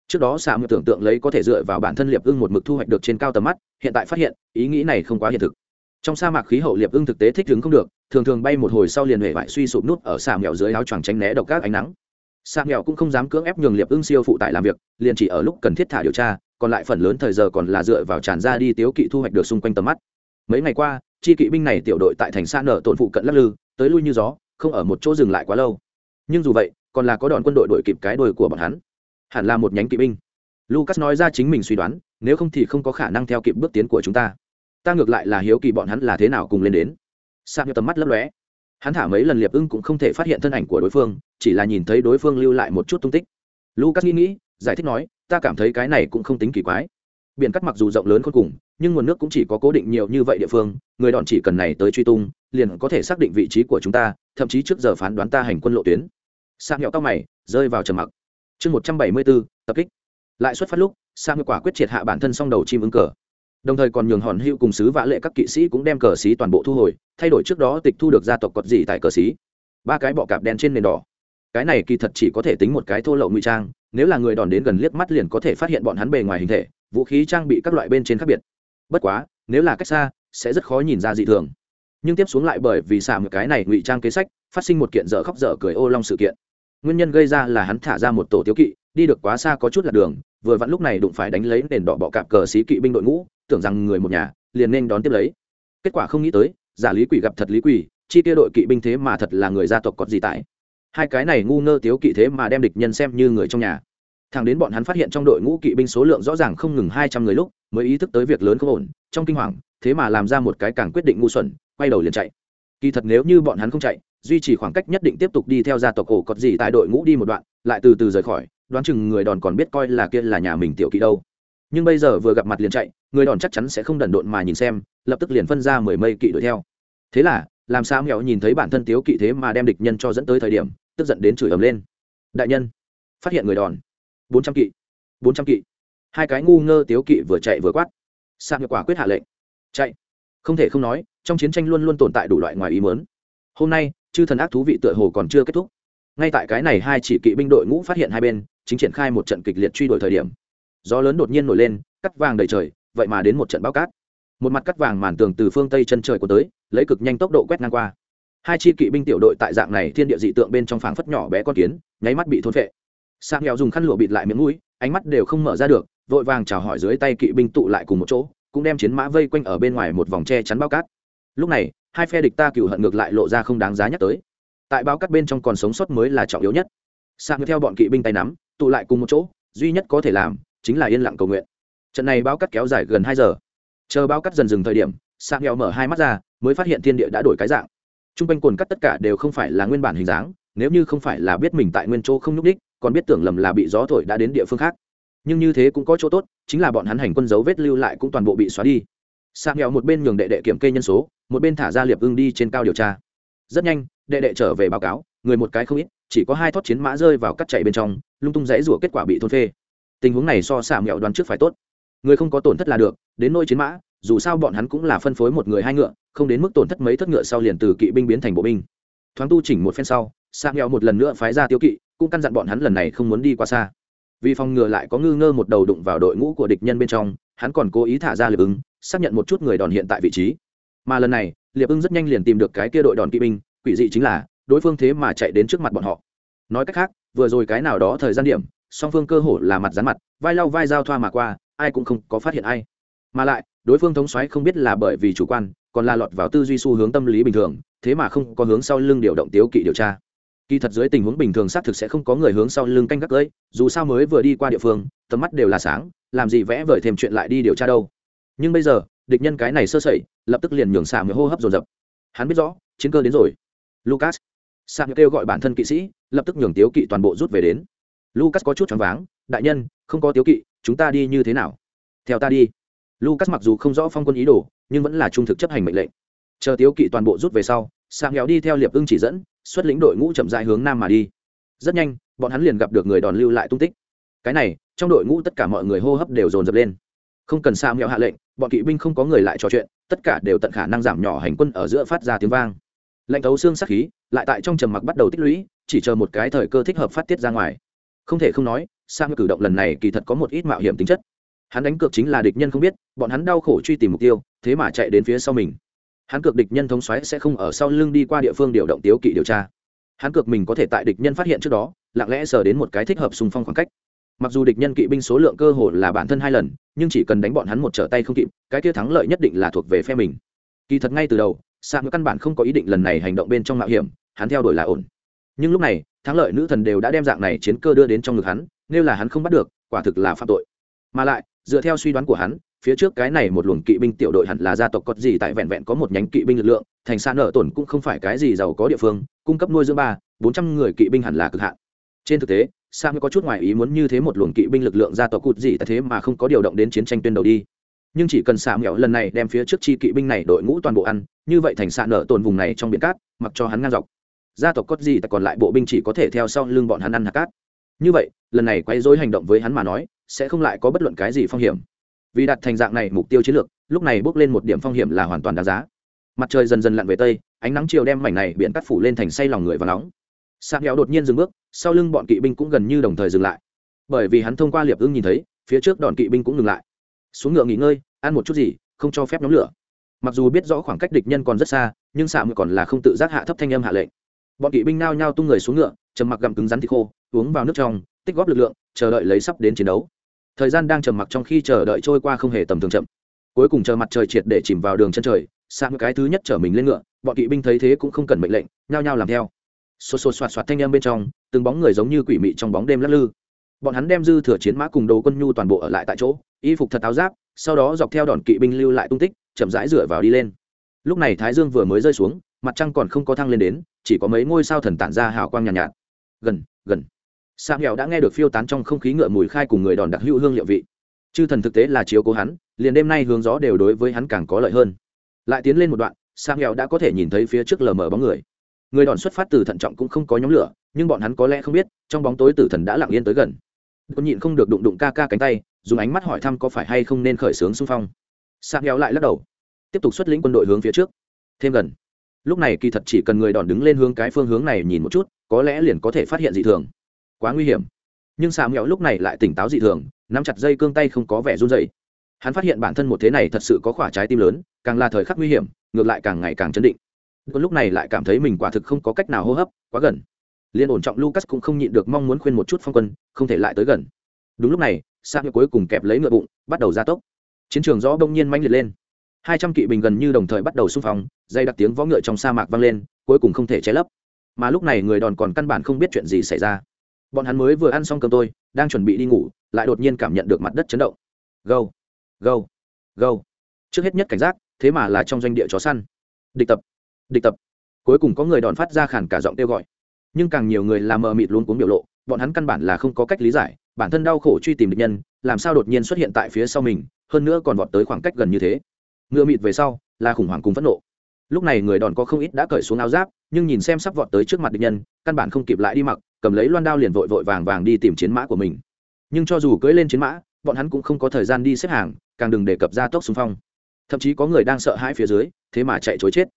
Trước đó xạ mượn tưởng tượng lấy có thể dựa vào bản thân liệp ưng một mực thu hoạch được trên cao tầm mắt, hiện tại phát hiện, ý nghĩ này không quá hiện thực. Trong sa mạc khí hậu liệp ưng thực tế thích ứng không được, thường thường bay một hồi sau liền hề vải suy sụp nút ở xà mèo dưới áo choàng tránh né độc các ánh nắng. Xà mèo cũng không dám cưỡng ép nhường liệp ưng siêu phụ tại làm việc, liền chỉ ở lúc cần thiết thả điều tra còn lại phần lớn thời giờ còn là dựa vào tràn ra đi tiếu kỵ thu hoạch được xung quanh tầm mắt. Mấy ngày qua, chi kỵ binh này tiểu đội tại thành xa nở tổn phụ cận lắc lư, tới lui như gió, không ở một chỗ dừng lại quá lâu. Nhưng dù vậy, còn là có đòn quân đội đội kịp cái đuôi của bọn hắn. Hẳn là một nhánh kỵ binh. Lucas nói ra chính mình suy đoán, nếu không thì không có khả năng theo kịp bước tiến của chúng ta. Ta ngược lại là hiếu kỳ bọn hắn là thế nào cùng lên đến. Sao như tầm mắt lấp lóe. Hắn thả mấy lần liệp ưng cũng không thể phát hiện thân ảnh của đối phương, chỉ là nhìn thấy đối phương lưu lại một chút tung tích. Lucas nghĩ nghĩ, giải thích nói ta cảm thấy cái này cũng không tính kỳ quái. Biển cắt mặc dù rộng lớn khôn cùng, nhưng nguồn nước cũng chỉ có cố định nhiều như vậy địa phương, người đòn chỉ cần này tới truy tung, liền có thể xác định vị trí của chúng ta, thậm chí trước giờ phán đoán ta hành quân lộ tuyến. Sang nhọ cao mày, rơi vào trầm mặc. Chương một trăm bảy mươi bốn, tập kích. Lại xuất phát lúc sang quả quyết triệt hạ bản thân song đầu chim ứng cờ. Đồng thời còn nhường hòn hữu cùng sứ vã lệ các kỵ sĩ cũng đem cờ xí toàn bộ thu hồi, thay đổi trước đó tịch thu được gia tộc cọt gì tại cờ xí. Ba cái bọ cạp đen trên nền đỏ. Cái này kỳ thật chỉ có thể tính một cái thô lậu ngụy trang nếu là người đòn đến gần liếc mắt liền có thể phát hiện bọn hắn bề ngoài hình thể, vũ khí trang bị các loại bên trên khác biệt. Bất quá, nếu là cách xa, sẽ rất khó nhìn ra dị thường. Nhưng tiếp xuống lại bởi vì xả một cái này ngụy trang kế sách, phát sinh một kiện dở khóc dở cười ô long sự kiện. Nguyên nhân gây ra là hắn thả ra một tổ tiếu kỵ, đi được quá xa có chút là đường, vừa vặn lúc này đụng phải đánh lấy nền đỏ bọ cạp cờ xí kỵ binh đội ngũ, tưởng rằng người một nhà, liền nên đón tiếp lấy. Kết quả không nghĩ tới, giả lý quỷ gặp thật lý quỷ, chi tiêu đội kỵ binh thế mà thật là người gia tộc có gì tại hai cái này ngu ngơ tiếu kỵ thế mà đem địch nhân xem như người trong nhà. Thằng đến bọn hắn phát hiện trong đội ngũ kỵ binh số lượng rõ ràng không ngừng hai trăm người lúc, mới ý thức tới việc lớn không ổn, trong kinh hoàng, thế mà làm ra một cái càng quyết định ngu xuẩn, quay đầu liền chạy. Kỳ thật nếu như bọn hắn không chạy, duy trì khoảng cách nhất định tiếp tục đi theo gia tộc cổ cọt gì tại đội ngũ đi một đoạn, lại từ từ rời khỏi, đoán chừng người đòn còn biết coi là kia là nhà mình tiểu kỵ đâu. Nhưng bây giờ vừa gặp mặt liền chạy, người đòn chắc chắn sẽ không đần độn mà nhìn xem, lập tức liền phân ra mười mây kỵ đuổi theo. Thế là, làm sao mẹo nhìn thấy bản thân tiếu kỵ thế mà đem địch nhân cho dẫn tới thời điểm tức giận đến chửi ầm lên. Đại nhân, phát hiện người đòn. Bốn trăm kỵ, bốn trăm kỵ. Hai cái ngu ngơ tiếu kỵ vừa chạy vừa quát. Sang hiệu quả quyết hạ lệnh. Chạy. Không thể không nói, trong chiến tranh luôn luôn tồn tại đủ loại ngoài ý mớn hôm nay, chư thần ác thú vị tựa hồ còn chưa kết thúc. Ngay tại cái này hai chỉ kỵ binh đội ngũ phát hiện hai bên, chính triển khai một trận kịch liệt truy đuổi thời điểm. Gió lớn đột nhiên nổi lên, cắt vàng đầy trời, vậy mà đến một trận bao cát. Một mặt cắt vàng màn tường từ phương tây chân trời của tới, lấy cực nhanh tốc độ quét ngang qua hai chi kỵ binh tiểu đội tại dạng này thiên địa dị tượng bên trong phảng phất nhỏ bé con kiến, nháy mắt bị thôn phệ. Sang nghèo dùng khăn lụa bịt lại miếng mũi, ánh mắt đều không mở ra được, vội vàng chào hỏi dưới tay kỵ binh tụ lại cùng một chỗ, cũng đem chiến mã vây quanh ở bên ngoài một vòng tre chắn bao cát. Lúc này, hai phe địch ta cựu hận ngược lại lộ ra không đáng giá nhắc tới. Tại bao cát bên trong còn sống sót mới là trọng yếu nhất. Sang theo bọn kỵ binh tay nắm, tụ lại cùng một chỗ, duy nhất có thể làm, chính là yên lặng cầu nguyện. Trận này bao cát kéo dài gần hai giờ. Chờ bao cát dần dừng thời điểm sang nghèo mở hai mắt ra, mới phát hiện thiên địa đã đổi cái dạng t r u n g quanh cồn cắt tất cả đều không phải là nguyên bản hình dáng, nếu như không phải là biết mình tại nguyên chỗ không nhúc đích còn biết tưởng lầm là bị gió thổi đã đến địa phương khác. Nhưng như thế cũng có chỗ tốt, chính là bọn hắn hành quân dấu vết lưu lại cũng toàn bộ bị xóa đi. Sạc nghèo một bên nhường đệ đệ kiểm kê nhân số, một bên thả ra liệp ưng đi trên cao điều tra. Rất nhanh, đệ đệ trở về báo cáo, người một cái không ít, chỉ có hai thót chiến mã rơi vào cắt chạy bên trong, lung tung rãy rủa kết quả bị thôn phê. Tình huống này so sạc nghèo đoán trước phải tốt. Người không có tổn thất là được, đến nôi chiến mã, dù sao bọn hắn cũng là phân phối một người hai ngựa không đến mức tổn thất mấy thất ngựa sau liền từ kỵ binh biến thành bộ binh. Thoáng tu chỉnh một phen sau sang nghèo một lần nữa phái ra tiêu kỵ, cũng căn dặn bọn hắn lần này không muốn đi qua xa. Vì phòng ngừa lại có ngư ngơ một đầu đụng vào đội ngũ của địch nhân bên trong, hắn còn cố ý thả ra liệp ứng xác nhận một chút người đòn hiện tại vị trí. Mà lần này, liệp ưng rất nhanh liền tìm được cái kia đội đòn kỵ binh, quỷ dị chính là, đối phương thế mà chạy đến trước mặt bọn họ. Nói cách khác, vừa rồi cái nào đó thời gian điểm, song phương cơ hồ là mặt dán mặt, vai lau vai giao thoa mà qua, ai cũng không có phát hiện ai. Mà lại, đối phương thống xoáy không biết là bởi vì chủ quan còn là lọt vào tư duy xu hướng tâm lý bình thường, thế mà không có hướng sau lưng điều động tiếu kỵ điều tra. Kỳ thật dưới tình huống bình thường xác thực sẽ không có người hướng sau lưng canh gác cưới dù sao mới vừa đi qua địa phương, tầm mắt đều là sáng, làm gì vẽ vời thêm chuyện lại đi điều tra đâu. Nhưng bây giờ, địch nhân cái này sơ sẩy, lập tức liền nhường xạ người hô hấp dồn dập. Hắn biết rõ, chiến cơ đến rồi. Lucas. Xạ người kêu gọi bản thân kỵ sĩ, lập tức nhường tiếu kỵ toàn bộ rút về đến. Lucas có chút choáng váng, đại nhân, không có tiếu kỵ, chúng ta đi như thế nào? Theo ta đi. Lucas mặc dù không rõ phong quân ý đồ nhưng vẫn là trung thực chấp hành mệnh lệnh. Chờ tiếu kỵ toàn bộ rút về sau sang nghèo đi theo liệp ưng chỉ dẫn, xuất lĩnh đội ngũ chậm dại hướng nam mà đi. Rất nhanh, bọn hắn liền gặp được người đòn lưu lại tung tích. Cái này, trong đội ngũ tất cả mọi người hô hấp đều dồn dập lên. Không cần sang nghèo hạ lệnh, bọn kỵ binh không có người lại trò chuyện, tất cả đều tận khả năng giảm nhỏ hành quân ở giữa phát ra tiếng vang. Lệnh thấu xương sắc khí, lại tại trong trầm mặc bắt đầu tích lũy, chỉ chờ một cái thời cơ thích hợp phát tiết ra ngoài. Không thể không nói sang cử động lần này kỳ thật có một ít mạo hiểm tính chất. Hắn đánh cược chính là địch nhân không biết, bọn hắn đau khổ truy tìm mục tiêu thế mà chạy đến phía sau mình. Hắn cược địch nhân thống xoáy sẽ không ở sau lưng đi qua địa phương điều động tiếu kỵ điều tra. Hắn cược mình có thể tại địch nhân phát hiện trước đó, lặng lẽ sờ đến một cái thích hợp xung phong khoảng cách. Mặc dù địch nhân kỵ binh số lượng cơ hồ là bản thân hai lần, nhưng chỉ cần đánh bọn hắn một trở tay không kịp, cái kia thắng lợi nhất định là thuộc về phe mình. Kỳ thật ngay từ đầu, sạc căn bản không có ý định lần này hành động bên trong mạo hiểm, hắn theo đuổi là ổn. Nhưng lúc này, thắng lợi nữ thần đều đã đem dạng này chiến cơ đưa đến trong ngực hắn, nếu là hắn không bắt được, quả thực là phạm tội. Mà lại, dựa theo suy đoán của hắn phía trước cái này một luồng kỵ binh tiểu đội hẳn là gia tộc cốt gì tại vẹn vẹn có một nhánh kỵ binh lực lượng, thành xa nở tổn cũng không phải cái gì giàu có địa phương, cung cấp nuôi dưỡng ba, bốn trăm người kỵ binh hẳn là cực hạn. Trên thực tế, sa mới có chút ngoài ý muốn như thế một luồng kỵ binh lực lượng gia tộc cụt gì tại thế mà không có điều động đến chiến tranh tuyên đầu đi. Nhưng chỉ cần xạ mẹo lần này đem phía trước chi kỵ binh này đội ngũ toàn bộ ăn, như vậy thành xạ nở tồn vùng này trong biển cát, mặc cho hắn ngang dọc. Gia tộc cốt gì tại còn lại bộ binh chỉ có thể theo sau lưng bọn hắn ăn hạt cát. Như vậy, lần này quay dối hành động với hắn mà nói, sẽ không lại có bất luận cái gì phong hiểm vì đạt thành dạng này mục tiêu chiến lược, lúc này bước lên một điểm phong hiểm là hoàn toàn đáng giá. Mặt trời dần dần lặn về tây, ánh nắng chiều đem mảnh này biển cắt phủ lên thành say lòng người và nóng. Sạc nghèo đột nhiên dừng bước, sau lưng bọn kỵ binh cũng gần như đồng thời dừng lại. Bởi vì hắn thông qua liệp ưng nhìn thấy, phía trước đòn kỵ binh cũng ngừng lại. Xuống ngựa nghỉ ngơi, ăn một chút gì, không cho phép nhóm lửa. Mặc dù biết rõ khoảng cách địch nhân còn rất xa, nhưng sạm còn là không tự giác hạ thấp thanh âm hạ lệnh. Bọn kỵ binh nao nhao tung người xuống ngựa, trầm mặc gặm cứng rắn thịt khô, uống vào nước trong, tích góp lực lượng, chờ đợi lấy sắp đến chiến đấu thời gian đang trầm mặc trong khi chờ đợi trôi qua không hề tầm thường chậm. Cuối cùng chờ mặt trời triệt để chìm vào đường chân trời sang cái thứ nhất chở mình lên ngựa bọn kỵ binh thấy thế cũng không cần mệnh lệnh nhao nhao làm theo. Xô xô xoạt xoạt thanh em bên trong từng bóng người giống như quỷ mị trong bóng đêm lắc lư. Bọn hắn đem dư thừa chiến mã cùng đồ quân nhu toàn bộ ở lại tại chỗ y phục thật áo giáp sau đó dọc theo đòn kỵ binh lưu lại tung tích chậm rãi rửa vào đi lên. Lúc này thái dương vừa mới rơi xuống mặt trăng còn không có thăng lên đến chỉ có mấy ngôi sao thần tản ra hào quang nhàn nhạt, nhạt. Gần gần. Sam nghèo đã nghe được phiêu tán trong không khí ngựa mùi khai cùng người đòn đặc hữu hương liệu vị. Chư thần thực tế là chiếu cố hắn, liền đêm nay hướng gió đều đối với hắn càng có lợi hơn. Lại tiến lên một đoạn Sam nghèo đã có thể nhìn thấy phía trước lờ mờ bóng người. Người đòn xuất phát từ thận trọng cũng không có nhóm lửa, nhưng bọn hắn có lẽ không biết, trong bóng tối tử thần đã lặng yên tới gần. Con nhịn không được đụng đụng ca ca cánh tay, dùng ánh mắt hỏi thăm có phải hay không nên khởi xướng xung phong. Sam nghèo lại lắc đầu, tiếp tục xuất lĩnh quân đội hướng phía trước. Thêm gần. Lúc này kỳ thật chỉ cần người đòn đứng lên hướng cái phương hướng này nhìn một chút, có lẽ liền có thể phát hiện dị thường quá nguy hiểm. Nhưng xà mẹo lúc này lại tỉnh táo dị thường, nắm chặt dây cương tay không có vẻ run dày hắn phát hiện bản thân một thế này thật sự có khỏa trái tim lớn, càng là thời khắc nguy hiểm, ngược lại càng ngày càng chấn định. Còn lúc này lại cảm thấy mình quả thực không có cách nào hô hấp, quá gần. Liên ổn trọng lucas cũng không nhịn được mong muốn khuyên một chút phong quân, không thể lại tới gần. Đúng lúc này sa ngựa cuối cùng kẹp lấy ngựa bụng, bắt đầu gia tốc. Chiến trường rõ đông nhiên manh liệt lên. Hai trăm kỵ bình gần như đồng thời bắt đầu xung phong, dây đặc tiếng võ ngựa trong sa mạc vang lên, cuối cùng không thể che lấp. Mà lúc này người đòn còn căn bản không biết chuyện gì xảy ra bọn hắn mới vừa ăn xong cơm tôi, đang chuẩn bị đi ngủ, lại đột nhiên cảm nhận được mặt đất chấn động. Gâu gâu gâu. Trước hết nhất cảnh giác, thế mà là trong doanh địa chó săn. Địch tập địch tập. Cuối cùng có người đòn phát ra khản cả giọng kêu gọi. Nhưng càng nhiều người làm mờ mịt luôn cuống biểu lộ, bọn hắn căn bản là không có cách lý giải, bản thân đau khổ truy tìm địch nhân, làm sao đột nhiên xuất hiện tại phía sau mình, hơn nữa còn vọt tới khoảng cách gần như thế. Ngựa mịt về sau, là khủng hoảng cùng phẫn nộ. Lúc này người đòn có không ít đã cởi xuống áo giáp, nhưng nhìn xem sắp vọt tới trước mặt địch nhân, căn bản không kịp lại đi mặc cầm lấy loan đao liền vội vội vàng vàng đi tìm chiến mã của mình. Nhưng cho dù cưỡi lên chiến mã, bọn hắn cũng không có thời gian đi xếp hàng, càng đừng đề cập ra tốc xung phong. Thậm chí có người đang sợ hãi phía dưới, thế mà chạy chối chết.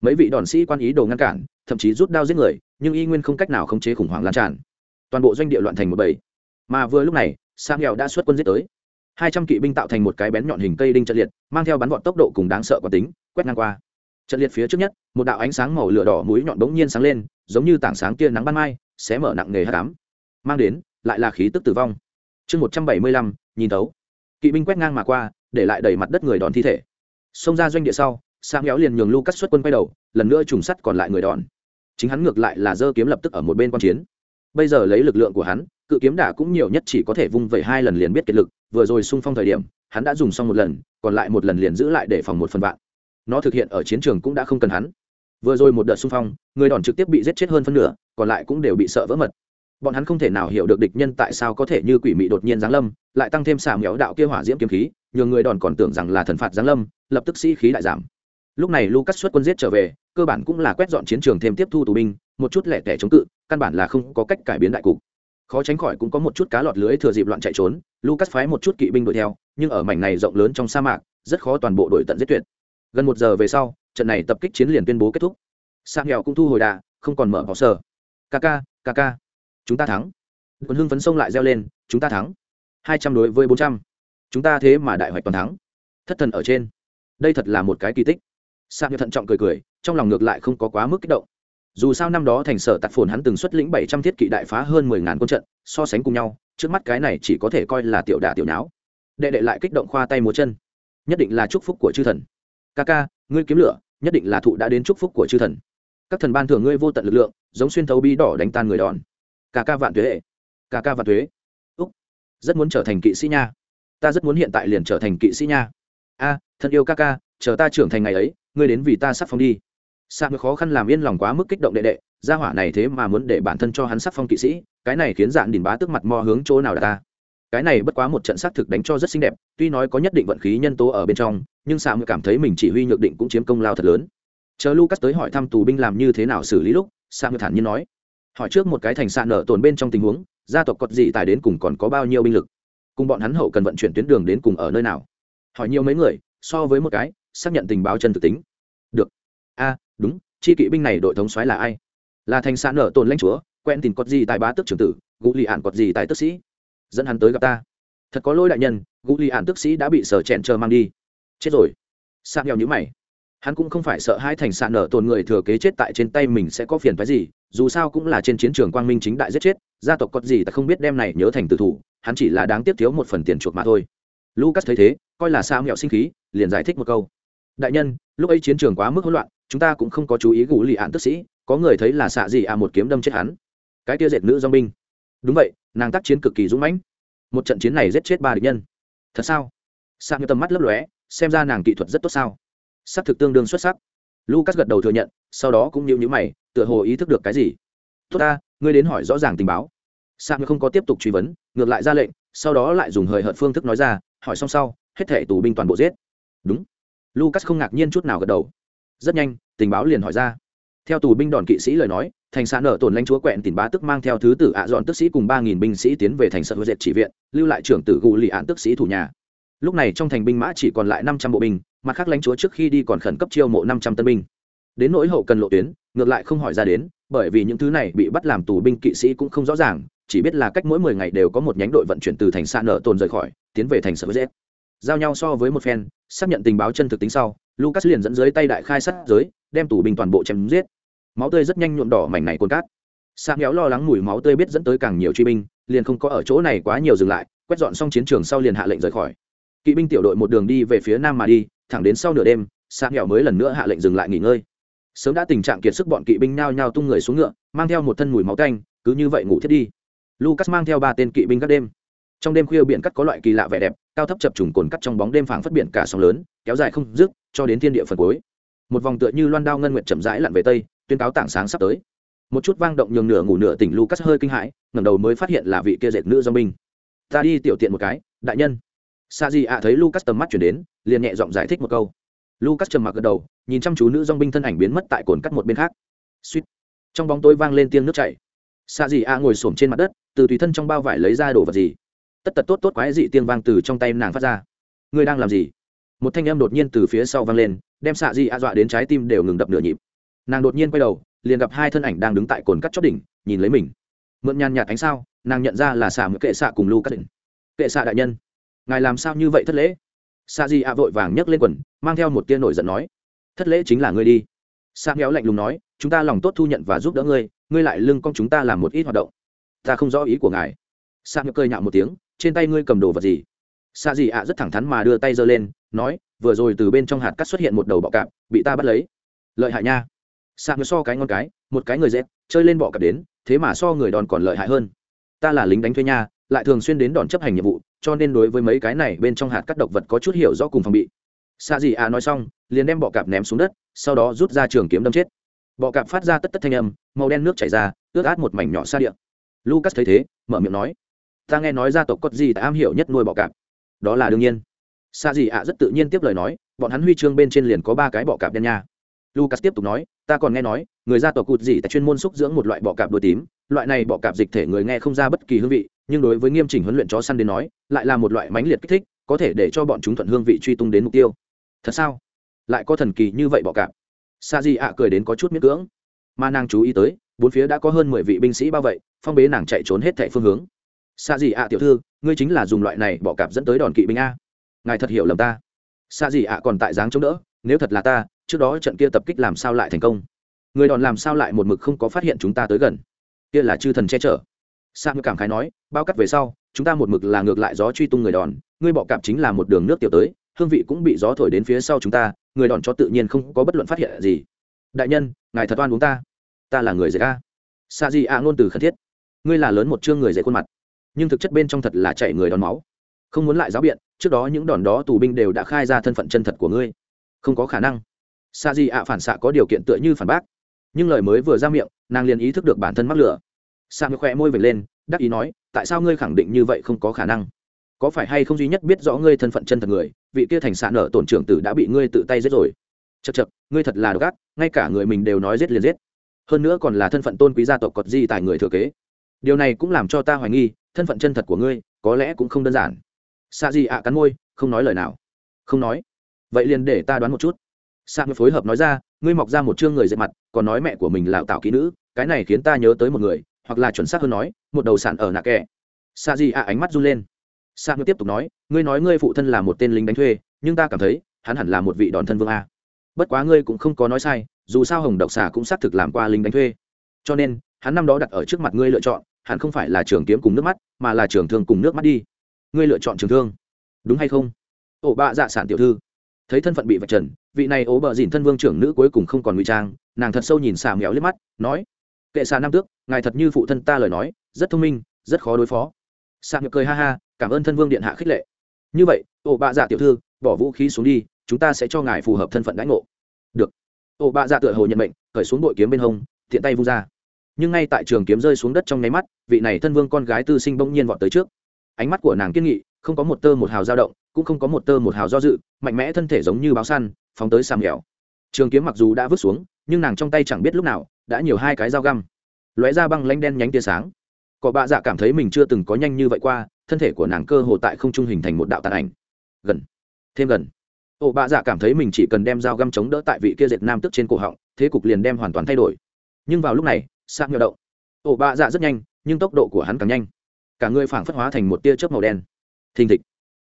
Mấy vị đòn sĩ quan ý đồ ngăn cản, thậm chí rút đao giết người, nhưng y nguyên không cách nào khống chế khủng hoảng lan tràn. Toàn bộ doanh địa loạn thành một bầy. Mà vừa lúc này sang nghèo đã xuất quân giết tới. Hai trăm kỵ binh tạo thành một cái bén nhọn hình cây đinh trận liệt, mang theo bắn vọt tốc độ cùng đáng sợ quán tính, quét ngang qua. Trận liệt phía trước nhất, một đạo ánh sáng màu lửa đỏ mũi nhọn bỗng nhiên sáng lên, giống như tảng sáng tia nắng ban mai xé mở nặng nghề hát cám mang đến, lại là khí tức tử vong. Chương một trăm bảy mươi lăm, nhìn tấu kỵ binh quét ngang mà qua, để lại đầy mặt đất người đòn thi thể. Xông ra doanh địa sau sang héo liền nhường lucas xuất quân quay đầu, lần nữa trùng sắt còn lại người đòn. Chính hắn ngược lại là dơ kiếm lập tức ở một bên quan chiến. Bây giờ lấy lực lượng của hắn, cự kiếm đả cũng nhiều nhất chỉ có thể vung vẩy hai lần liền biết kiệt lực, vừa rồi xung phong thời điểm, hắn đã dùng xong một lần, còn lại một lần liền giữ lại để phòng một phần vạn. Nó thực hiện ở chiến trường cũng đã không cần hắn vừa rồi một đợt xung phong, người đòn trực tiếp bị giết chết hơn phân nửa, còn lại cũng đều bị sợ vỡ mật. Bọn hắn không thể nào hiểu được địch nhân tại sao có thể như quỷ mị đột nhiên giáng lâm, lại tăng thêm xà méo đạo kia hỏa diễm kiếm khí nhiều người đòn còn tưởng rằng là thần phạt giáng lâm, lập tức sĩ khí đại giảm. Lúc này lucas xuất quân giết trở về, cơ bản cũng là quét dọn chiến trường thêm tiếp thu tù binh, một chút lẻ tẻ chống cự, căn bản là không có cách cải biến đại cục. Khó tránh khỏi cũng có một chút cá lọt lưới thừa dịp loạn chạy trốn, lucas phái một chút kỵ binh đuổi theo, nhưng ở mảnh này rộng lớn trong sa mạc, rất khó toàn bộ đội tận giết tuyệt. Gần một giờ về sau trận này tập kích chiến liền tuyên bố kết thúc. Sang nghèo cũng thu hồi đà, không còn mở bỏ sở. kaka kaka chúng ta thắng. Quân hưng phấn sông lại reo lên, chúng ta thắng. Hai trăm đối với bốn trăm. Chúng ta thế mà đại hoạch toàn thắng. Thất thần ở trên. Đây thật là một cái kỳ tích. Sang thận trọng cười cười, trong lòng ngược lại không có quá mức kích động. Dù sao năm đó thành sở tạt phồn hắn từng xuất lĩnh bảy trăm thiết kỵ đại phá hơn mười ngàn quân trận, so sánh cùng nhau, trước mắt cái này chỉ có thể coi là tiểu đà tiểu não đệ đệ lại kích động khoa tay múa chân. Nhất định là chúc phúc của chư thần ca ca, ngươi kiếm lửa, nhất định là thụ đã đến chúc phúc của chư thần. Các thần ban thưởng ngươi vô tận lực lượng, giống xuyên thấu bi đỏ đánh tan người đòn. Ca ca vạn tuế. Hệ ca ca vạn tuế. Úc. Rất muốn trở thành kỵ sĩ nha. Ta rất muốn hiện tại liền trở thành kỵ sĩ nha. A, thân yêu ca ca, chờ ta trưởng thành ngày ấy, ngươi đến vì ta sắp phong đi. Sa mới khó khăn làm yên lòng quá mức kích động đệ đệ, gia hỏa này thế mà muốn để bản thân cho hắn sắc phong kỵ sĩ, cái này khiến dạn đình bá tức mặt mò hướng chỗ nào đà ta. Cái này bất quá một trận xác thực đánh cho rất xinh đẹp, tuy nói có nhất định vận khí nhân tố ở bên trong nhưng sa mới cảm thấy mình chỉ huy nhược định cũng chiếm công lao thật lớn. Chờ lucas tới hỏi thăm tù binh làm như thế nào xử lý lúc sa mới thản nhiên nói, hỏi trước một cái thành xạ nở tồn bên trong tình huống, gia tộc cọt gì tài đến cùng còn có bao nhiêu binh lực? Cùng bọn hắn hậu cần vận chuyển tuyến đường đến cùng ở nơi nào? Hỏi nhiều mấy người, so với một cái, xác nhận tình báo chân thực tính. Được. A, đúng, chi kỵ binh này đội thống soái là ai? Là thành xã nở tồn lãnh chúa, quen tìm cọt gì tài bá tức trưởng tử, gũ lì ạn cọt gì tài tức sĩ. Dẫn hắn tới gặp ta. Thật có lỗi đại nhân, gũ lì ạn tức sĩ đã bị sở chèn chờ mang đi chết rồi. Sạc nghèo nhữ mày. Hắn cũng không phải sợ hai thành sạn nở tồn người thừa kế chết tại trên tay mình sẽ có phiền phái gì, dù sao cũng là trên chiến trường quang minh chính đại giết chết, gia tộc có gì ta không biết đem này nhớ thành tử thủ, hắn chỉ là đáng tiếc thiếu một phần tiền chuộc mà thôi. Lucas thấy thế, coi là sao nghèo sinh khí, liền giải thích một câu. Đại nhân, lúc ấy chiến trường quá mức hỗn loạn, chúng ta cũng không có chú ý gù lì ạn tức sĩ, có người thấy là xạ gì à một kiếm đâm chết hắn. Cái tia dệt nữ dong binh. Đúng vậy, nàng tác chiến cực kỳ dũng mãnh. Một trận chiến này giết chết ba địch nhân. Thật sao? Xạ như tầm mắt lấp lóe xem ra nàng kỹ thuật rất tốt sao? S ắ c thực tương đương xuất sắc. Lucas gật đầu thừa nhận, sau đó cũng nhịu nhữ mày, tựa hồ ý thức được cái gì. Tốt ta, ngươi đến hỏi rõ ràng tình báo. Xạ ngươi không có tiếp tục truy vấn, ngược lại ra lệnh, sau đó lại dùng hời hợt phương thức nói ra, hỏi xong sau, hết thẻ tù binh toàn bộ giết. Đúng. Lucas không ngạc nhiên chút nào gật đầu. Rất nhanh, tình báo liền hỏi ra. Theo tù binh đòn kỵ sĩ lời nói, thành xã nở tổn lãnh chúa quẹn tìm bá tức mang theo thứ tử ạ dọn tức sĩ cùng ba nghìn binh sĩ tiến về thành sợ hứa dệt chỉ viện, lưu lại trưởng tử gù lì án tức sĩ thủ nhà lúc này trong thành binh mã chỉ còn lại năm trăm bộ binh, mặt khác lãnh chúa trước khi đi còn khẩn cấp chiêu mộ năm trăm tân binh. Đến nỗi hậu cần lộ tuyến, ngược lại không hỏi ra đến, bởi vì những thứ này bị bắt làm tù binh kỵ sĩ cũng không rõ ràng, chỉ biết là cách mỗi mười ngày đều có một nhánh đội vận chuyển từ thành xa nở tồn rời khỏi, tiến về thành sở huệ giao nhau so với một phen, xác nhận tình báo chân thực tính sau, lucas liền dẫn dưới tay đại khai sát giới, đem tù binh toàn bộ chém giết. Máu tươi rất nhanh nhuộm đỏ mảnh này côn cát. Sa méo lo lắng mùi máu tươi biết dẫn tới càng nhiều truy binh, liền không có ở chỗ này quá nhiều dừng lại, quét dọn xong chiến trường sau liền hạ lệnh rời khỏi kỵ binh tiểu đội một đường đi về phía nam mà đi, thẳng đến sau nửa đêm, sa nghèo mới lần nữa hạ lệnh dừng lại nghỉ ngơi. Sớm đã tình trạng kiệt sức bọn kỵ binh nao nhao tung người xuống ngựa, mang theo một thân mùi máu canh cứ như vậy ngủ thiết đi. Lucas mang theo ba tên kỵ binh các đêm. Trong đêm khuya biển cắt có loại kỳ lạ vẻ đẹp, cao thấp chập trùng cồn cắt trong bóng đêm phảng phất biển cả sóng lớn, kéo dài không dứt, cho đến thiên địa phần cuối. Một vòng tựa như loan đao ngân nguyệt chậm rãi lặn về tây, tuyên cáo tảng sáng sắp tới. Một chút vang động nhường nửa ngủ nửa tỉnh lucas hơi kinh hãi, ngẩng đầu mới phát hiện là vị kia dệt nữ do binh. Ta đi tiểu tiện một cái, đại nhân sa di ạ thấy lucas tầm mắt chuyển đến, liền nhẹ giọng giải thích một câu. Lucas trầm mặc gật đầu, nhìn chăm chú nữ dong binh thân ảnh biến mất tại cồn cắt một bên khác. Suýt. Trong bóng tối vang lên tiếng nước chảy. Sa di ạ ngồi xổm trên mặt đất, từ tùy thân trong bao vải lấy ra đồ vật gì. Tất tật tốt tốt quái dị tiếng vang từ trong tay nàng phát ra. Ngươi đang làm gì? Một thanh âm đột nhiên từ phía sau vang lên, đem xạ di ạ dọa đến trái tim đều ngừng đập nửa nhịp. Nàng đột nhiên quay đầu, liền gặp hai thân ảnh đang đứng tại cồn cắt chót đỉnh, nhìn lấy mình. Mượn nhàn nhạt ánh sao, nàng nhận ra là xạ Mực kệ xạ cùng Lucas. cắt đỉnh kệ xạ đại nhân ngài làm sao như vậy thất lễ? Sa di ạ vội vàng nhấc lên quần, mang theo một tia nổi giận nói, thất lễ chính là ngươi đi. Sa méo lạnh lùng nói, chúng ta lòng tốt thu nhận và giúp đỡ ngươi ngươi lại lưng con chúng ta làm một ít hoạt động. Ta không rõ ý của ngài. Sa méo cơi nhạo một tiếng, trên tay ngươi cầm đồ vật gì? Sa Di ạ rất thẳng thắn mà đưa tay giơ lên, nói, vừa rồi từ bên trong hạt cắt xuất hiện một đầu bọ cạp, bị ta bắt lấy. Lợi hại nha. Sa méo so cái ngon cái, một cái người dẹp chơi lên bọ cạp đến, thế mà so người đòn còn lợi hại hơn. Ta là lính đánh thuê nha lại thường xuyên đến đòn chấp hành nhiệm vụ, cho nên đối với mấy cái này bên trong hạt cắt độc vật có chút hiểu rõ cùng phòng bị. Xạ dị ạ nói xong, liền đem bọ cạp ném xuống đất, sau đó rút ra trường kiếm đâm chết. Bọ cạp phát ra tất tất thanh âm, màu đen nước chảy ra, ướt át một mảnh nhỏ xa điện lucas thấy thế, mở miệng nói, ta nghe nói gia tộc cốt gì tại am hiểu nhất nuôi bọ cạp. Đó là đương nhiên. Xạ dị ạ rất tự nhiên tiếp lời nói, bọn hắn huy chương bên trên liền có ba cái bọ cạp đen nha lucas tiếp tục nói, ta còn nghe nói, người gia tộc cụt gì tại chuyên môn xúc dưỡng một loại bọ cạp đôi tím. Loại này bọ cạp dịch thể người nghe không ra bất kỳ hương vị, nhưng đối với nghiêm chỉnh huấn luyện chó săn đến nói, lại là một loại mãnh liệt kích thích, có thể để cho bọn chúng thuận hương vị truy tung đến mục tiêu. Thật sao? Lại có thần kỳ như vậy bọ cạp? Sa di ạ cười đến có chút miết cưỡng. Mà nàng chú ý tới, bốn phía đã có hơn mười vị binh sĩ bao vây phong bế nàng chạy trốn hết thẻ phương hướng. Sa di ạ tiểu thư, ngươi chính là dùng loại này bọ cạp dẫn tới đòn kỵ binh a. Ngài thật hiểu lầm ta. Sa di ạ còn tại dáng chống đỡ, nếu thật là ta trước đó trận kia tập kích làm sao lại thành công? Người đòn làm sao lại một mực không có phát hiện chúng ta tới gần? Kia là chư thần che chở. Sang cảm khái nói, bao cắt về sau, chúng ta một mực là ngược lại gió truy tung người đòn, ngươi bọ cạp chính là một đường nước tiểu tới, hương vị cũng bị gió thổi đến phía sau chúng ta, người đòn cho tự nhiên không có bất luận phát hiện gì. Đại nhân, ngài thật oan uống ta. Ta là người dạy ca sa di a ngôn từ khẩn thiết. Ngươi là lớn một chương người dạy khuôn mặt. Nhưng thực chất bên trong thật là chảy người đòn máu. Không muốn lại giáo biện, trước đó những đòn đó tù binh đều đã khai ra thân phận chân thật của ngươi. Không có khả năng sa di ạ phản xạ có điều kiện tựa như phản bác. Nhưng lời mới vừa ra miệng, nàng liền ý thức được bản thân mắc lửa. Sa mới khỏe môi vệt lên, đắc ý nói, tại sao ngươi khẳng định như vậy không có khả năng? Có phải hay không duy nhất biết rõ ngươi thân phận chân thật người, vị kia thành xạ nở tổn trưởng tử đã bị ngươi tự tay giết rồi? Chật chật ngươi thật là độc ác, ngay cả người mình đều nói giết liền giết. Hơn nữa còn là thân phận tôn quý gia tộc cọt di tài người thừa kế. Điều này cũng làm cho ta hoài nghi, thân phận chân thật của ngươi, có lẽ cũng không đơn giản. Xạ di ạ cắn môi, không nói lời nào. Không nói. Vậy liền để ta đoán một chút xạ mới phối hợp nói ra, ngươi mọc ra một chương người dạy mặt, còn nói mẹ của mình là tạo kỹ nữ, cái này khiến ta nhớ tới một người, hoặc là chuẩn xác hơn nói, một đầu sản ở nạ kẻ. Sa di ạ ánh mắt run lên. Sa ngư tiếp tục nói, ngươi nói ngươi phụ thân là một tên lính đánh thuê, nhưng ta cảm thấy, hắn hẳn là một vị đòn thân vương a. Bất quá ngươi cũng không có nói sai, dù sao hồng độc xà cũng xác thực làm qua lính đánh thuê. Cho nên, hắn năm đó đặt ở trước mặt ngươi lựa chọn hắn không phải là trường kiếm cùng nước mắt, mà là trường thương cùng nước mắt đi. Ngươi lựa chọn trường thương. Đúng hay không? Ổ bạ dạ sản tiểu thư. Thấy thân phận bị vạch trần vị này ố bờ dìn thân vương trưởng nữ cuối cùng không còn ngụy trang, nàng thật sâu nhìn xà mèo liếc mắt, nói, kệ xà nam tước, ngài thật như phụ thân ta lời nói, rất thông minh, rất khó đối phó. Xà mèo cười ha ha, cảm ơn thân vương điện hạ khích lệ. Như vậy ổ bạ dạ tiểu thư, bỏ vũ khí xuống đi, chúng ta sẽ cho ngài phù hợp thân phận đãi ngộ. Được. Ổ bạ dạ tựa hồ nhận mệnh khởi xuống bội kiếm bên hông thiện tay vung ra. Nhưng ngay tại trường kiếm rơi xuống đất trong nháy mắt, vị này thân vương con gái tư sinh bỗng nhiên vọt tới trước. Ánh mắt của nàng kiên nghị không có một tơ một hào dao động, cũng không có một tơ một hào do dự, mạnh mẽ thân thể giống như báo săn, phóng tới sam nghèo. Trường kiếm mặc dù đã vứt xuống, nhưng nàng trong tay chẳng biết lúc nào đã nhiều hai cái dao găm. Lóe ra băng lanh đen nhánh tia sáng. Cọ bạ dạ cảm thấy mình chưa từng có nhanh như vậy qua, thân thể của nàng cơ hồ tại không trung hình thành một đạo tàn ảnh. Gần. Thêm gần. Ổ bạ dạ cảm thấy mình chỉ cần đem dao găm chống đỡ tại vị kia dệt nam tức trên cổ họng, thế cục liền đem hoàn toàn thay đổi. Nhưng vào lúc này sang nhựa động. Ổ bạ dạ rất nhanh, nhưng tốc độ của hắn càng nhanh. Cả người phảng phất hóa thành một tia chớp màu đen thình thịch.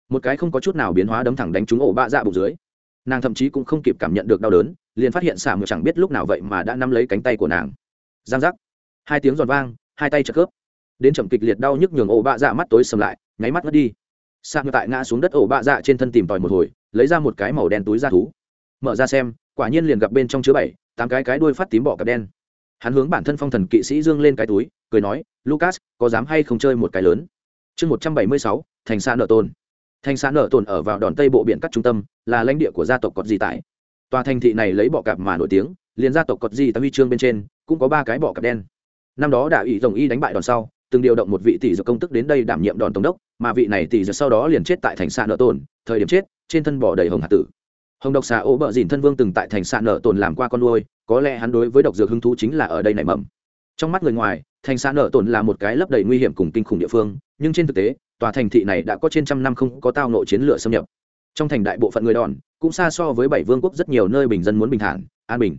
Một cái không có chút nào biến hóa đấm thẳng đánh trúng ổ bạ dạ bụng dưới. Nàng thậm chí cũng không kịp cảm nhận được đau đớn, liền phát hiện xả mượt chẳng biết lúc nào vậy mà đã nắm lấy cánh tay của nàng. Giang giác. Hai tiếng giòn vang, hai tay chật khớp. Đến chậm kịch liệt đau nhức nhường ổ bạ dạ mắt tối sầm lại, nháy mắt mất đi. Sang ngược tại ngã xuống đất ổ bạ dạ trên thân tìm tòi một hồi, lấy ra một cái màu đen túi da thú. Mở ra xem, quả nhiên liền gặp bên trong chứa bảy, tám cái cái đuôi phát tím bỏ cặp đen. Hắn hướng bản thân phong thần kỵ sĩ dương lên cái túi, cười nói, lucas, có dám hay không chơi một cái lớn? Chương một trăm bảy mươi sáu thành xã nợ tôn. Thành xã nợ tồn ở vào đòn tây bộ biển cắt trung tâm, là lãnh địa của gia tộc cọt di tại tòa thành thị này lấy bọ cạp mà nổi tiếng, liền gia tộc cọt di tại huy chương bên trên cũng có ba cái bọ cạp đen. Năm đó đã ủy rồng y đánh bại đòn sau, từng điều động một vị tỷ dược công tức đến đây đảm nhiệm đòn tổng đốc, mà vị này tỷ dược sau đó liền chết tại thành xã nợ tồn thời điểm chết, trên thân bỏ đầy hồng hạt tử. Hồng độc xà ô bợ dìn thân vương từng tại thành xã nợ tồn làm qua con nuôi, có lẽ hắn đối với độc dược hứng thú chính là ở đây nảy mầm trong mắt người ngoài, thành xã nợ tồn là một cái lấp đầy nguy hiểm cùng kinh khủng địa phương, nhưng trên thực tế, tòa thành thị này đã có trên trăm năm không có tao nội chiến lửa xâm nhập. Trong thành đại bộ phận người đòn, cũng xa so với bảy vương quốc rất nhiều nơi bình dân muốn bình thản, an bình.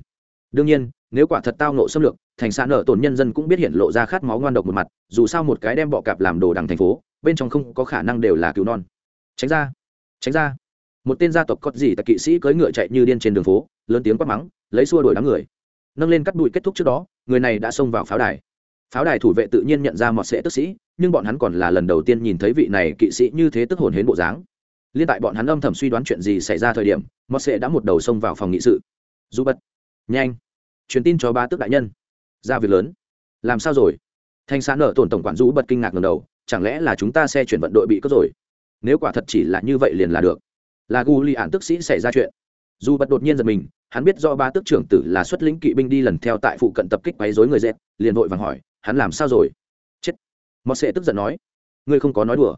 Đương nhiên, nếu quả thật tao nộ xâm lược, thành xã nợ tổn nhân dân cũng biết hiện lộ ra khát máu ngoan độc một mặt, dù sao một cái đem bọ cạp làm đồ đằng thành phố, bên trong không có khả năng đều là cứu non. Tránh ra tránh ra. Một tên gia tộc cốt gì tại kỵ sĩ cưỡi ngựa chạy như điên trên đường phố, lớn tiếng quát mắng, lấy xua đuổi đám người nâng lên cắt bụi kết thúc trước đó, người này đã xông vào pháo đài. Pháo đài thủ vệ tự nhiên nhận ra mọt sệ tức sĩ, nhưng bọn hắn còn là lần đầu tiên nhìn thấy vị này kỵ sĩ như thế tức hồn hến bộ dáng. Liên tại bọn hắn âm thầm suy đoán chuyện gì xảy ra thời điểm, mọt sệ đã một đầu xông vào phòng nghị sự. Du bật. Nhanh. Truyền tin cho ba tước đại nhân. Ra việc lớn. Làm sao rồi? Thanh xã nở tổn tổng quản du bật kinh ngạc ngầm đầu, chẳng lẽ là chúng ta xe chuyển vận đội bị cướp rồi? Nếu quả thật chỉ là như vậy liền là được. Là gu li ạn tức sĩ xảy ra chuyện. Dù bật đột nhiên giật mình hắn biết do ba tước trưởng tử là xuất lĩnh kỵ binh đi lần theo tại phụ cận tập kích quấy rối người dẹp, liền vội vàng hỏi, hắn làm sao rồi? Chết. Mọt sệ tức giận nói, ngươi không có nói đùa.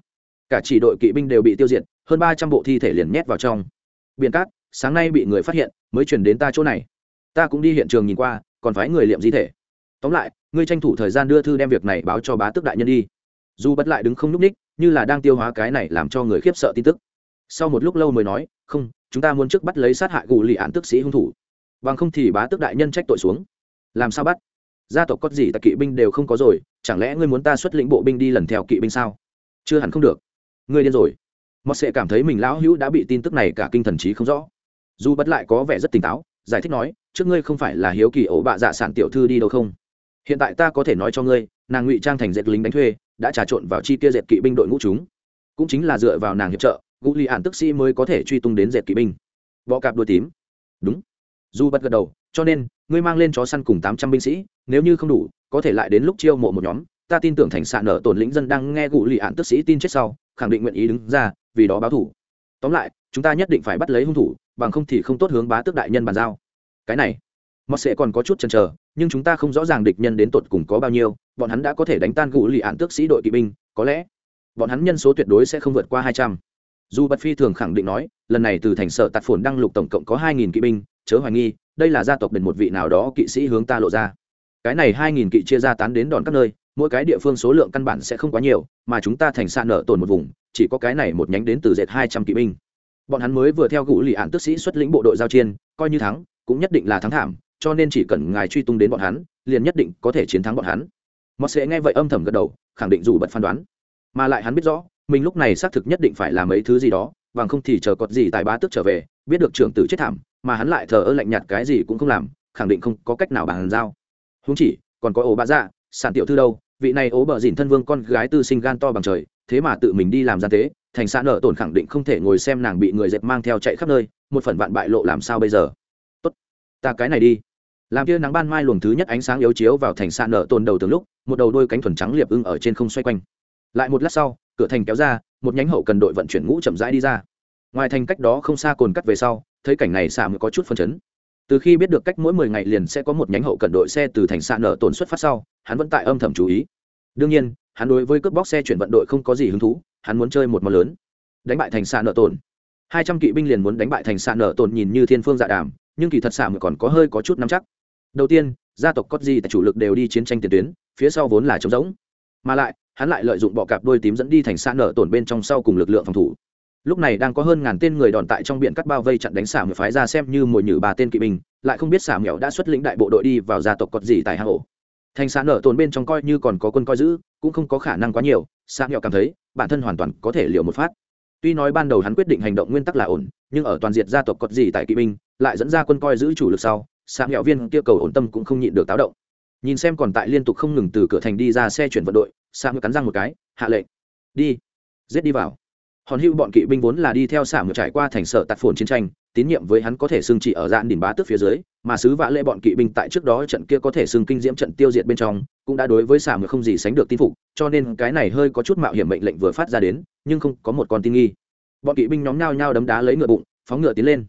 Cả chỉ đội kỵ binh đều bị tiêu diệt, hơn ba trăm bộ thi thể liền nhét vào trong. Biển cát, sáng nay bị người phát hiện, mới chuyển đến ta chỗ này. Ta cũng đi hiện trường nhìn qua, còn phải người liệm di thể. Tóm lại, ngươi tranh thủ thời gian đưa thư đem việc này báo cho bá tước đại nhân đi. Dù bất lại đứng không nhúc ních, như là đang tiêu hóa cái này làm cho người khiếp sợ tin tức. Sau một lúc lâu mới nói không, chúng ta muốn trước bắt lấy sát hại gù lì án tức sĩ hung thủ. Bằng không thì bá tước đại nhân trách tội xuống. Làm sao bắt? Gia tộc có gì tại kỵ binh đều không có rồi, chẳng lẽ ngươi muốn ta xuất lĩnh bộ binh đi lần theo kỵ binh sao? Chưa hẳn không được. Ngươi điên rồi. Mọt sẽ cảm thấy mình lão hữu đã bị tin tức này cả kinh thần trí không rõ. Dù bất lại có vẻ rất tỉnh táo, giải thích nói, trước ngươi không phải là hiếu kỳ ổ bạ dạ sản tiểu thư đi đâu không? Hiện tại ta có thể nói cho ngươi, nàng ngụy trang thành dệt lính đánh thuê, đã trà trộn vào chi kia dệt kỵ binh đội ngũ chúng. Cũng chính là dựa vào nàng hiệp trợ gũ Lì ạn tức sĩ mới có thể truy tung đến dệt kỵ binh. Bọ cạp đuôi tím. Đúng. Dù bật gật đầu, cho nên, ngươi mang lên chó săn cùng tám trăm binh sĩ, nếu như không đủ, có thể lại đến lúc chiêu mộ một nhóm. Ta tin tưởng thành xạ nở tổn lĩnh dân đang nghe gũ Lì ạn tức sĩ tin chết sau, khẳng định nguyện ý đứng ra, vì đó báo thủ. Tóm lại, chúng ta nhất định phải bắt lấy hung thủ, bằng không thì không tốt hướng bá tước đại nhân bàn giao. Cái này mọt sẽ còn có chút chần chờ, nhưng chúng ta không rõ ràng địch nhân đến tột cùng có bao nhiêu, bọn hắn đã có thể đánh tan gũ lì ạn tước sĩ đội kỵ binh, có lẽ, bọn hắn nhân số tuyệt đối sẽ không vượt qua hai trăm dù bật phi thường khẳng định nói, lần này từ thành sở tạt phồn đăng lục tổng cộng có hai nghìn kỵ binh, chớ hoài nghi, đây là gia tộc đền một vị nào đó kỵ sĩ hướng ta lộ ra. Cái này hai nghìn kỵ chia ra tán đến đòn các nơi, mỗi cái địa phương số lượng căn bản sẽ không quá nhiều, mà chúng ta thành xa nợ tồn một vùng, chỉ có cái này một nhánh đến từ dệt hai trăm kỵ binh. Bọn hắn mới vừa theo gũ lì ạn tức sĩ xuất lĩnh bộ đội giao chiên coi như thắng, cũng nhất định là thắng thảm, cho nên chỉ cần ngài truy tung đến bọn hắn, liền nhất định có thể chiến thắng bọn hắn. Mọt sẽ nghe vậy âm thầm gật đầu, khẳng định dù bật phán đoán. Mà lại hắn biết rõ mình lúc này xác thực nhất định phải làm mấy thứ gì đó, bằng không thì chờ cọt gì tại bá tước trở về, biết được trưởng tử chết thảm, mà hắn lại thờ ơ lạnh nhạt cái gì cũng không làm, khẳng định không có cách nào bàn giao. Húng chỉ, còn có ổ bạ dạ sản tiểu thư đâu, vị này ố bờ dìn thân vương con gái tư sinh gan to bằng trời, thế mà tự mình đi làm gian tế, thành xã nợ tổn khẳng định không thể ngồi xem nàng bị người dẹp mang theo chạy khắp nơi, một phần vạn bại lộ làm sao bây giờ? Tốt, ta cái này đi. Làm kia nắng ban mai luồng thứ nhất ánh sáng yếu chiếu vào thành xã nợ tồn đầu từng lúc, một đầu đôi cánh thuần trắng liệp ưng ở trên không xoay quanh. Lại một lát sau cửa thành kéo ra, một nhánh hậu cần đội vận chuyển ngũ chậm rãi đi ra. Ngoài thành cách đó không xa cồn cắt về sau, thấy cảnh này xả mới có chút phân chấn. Từ khi biết được cách mỗi mười ngày liền sẽ có một nhánh hậu cần đội xe từ thành xã nợ tổn xuất phát sau, hắn vẫn tại âm thầm chú ý. Đương nhiên, hắn đối với cướp bóc xe chuyển vận đội không có gì hứng thú, hắn muốn chơi một món lớn. Đánh bại thành xã nợ tổn. hai trăm kỵ binh liền muốn đánh bại thành xã nợ tổn nhìn như thiên phương dạ đàm, nhưng kỳ thật xạ mới còn có hơi có chút nắm chắc. Đầu tiên, gia tộc cốt di tại chủ lực đều đi chiến tranh tiền tuyến, phía sau vốn là trống rỗng. Mà lại hắn lại lợi dụng bọ cạp đôi tím dẫn đi thành xa nở tổn bên trong sau cùng lực lượng phòng thủ. Lúc này đang có hơn ngàn tên người đòn tại trong biển cắt bao vây chặn đánh xả người phái ra xem như mồi nhử ba tên kỵ binh, lại không biết xả mèo đã xuất lĩnh đại bộ đội đi vào gia tộc cọt gì tại hà hộ thành xã nở tổn bên trong coi như còn có quân coi giữ, cũng không có khả năng quá nhiều, xả mèo cảm thấy bản thân hoàn toàn có thể liều một phát. Tuy nói ban đầu hắn quyết định hành động nguyên tắc là ổn, nhưng ở toàn diện gia tộc cọt gì tại kỵ binh, lại dẫn ra quân coi giữ chủ lực sau, xả mèo viên kia cầu ổn tâm cũng không nhịn được táo động. Nhìn xem còn tại liên tục không ngừng từ cửa thành đi ra xe chuyển vận đội xạ mèo cắn răng một cái, hạ lệnh, đi, giết đi vào. Hòn hữu bọn kỵ binh vốn là đi theo xạ ngược trải qua thành sở tạt phồn chiến tranh, tín nhiệm với hắn có thể xưng trị ở dạn đỉnh bá tước phía dưới, mà sứ vã lệ bọn kỵ binh tại trước đó trận kia có thể xưng kinh diễm trận tiêu diệt bên trong, cũng đã đối với xả ngược không gì sánh được tin phục, cho nên cái này hơi có chút mạo hiểm mệnh lệnh vừa phát ra đến, nhưng không có một con tin nghi. Bọn kỵ binh nhóm nhao nhao đấm đá lấy ngựa bụng, phóng ngựa tiến lên.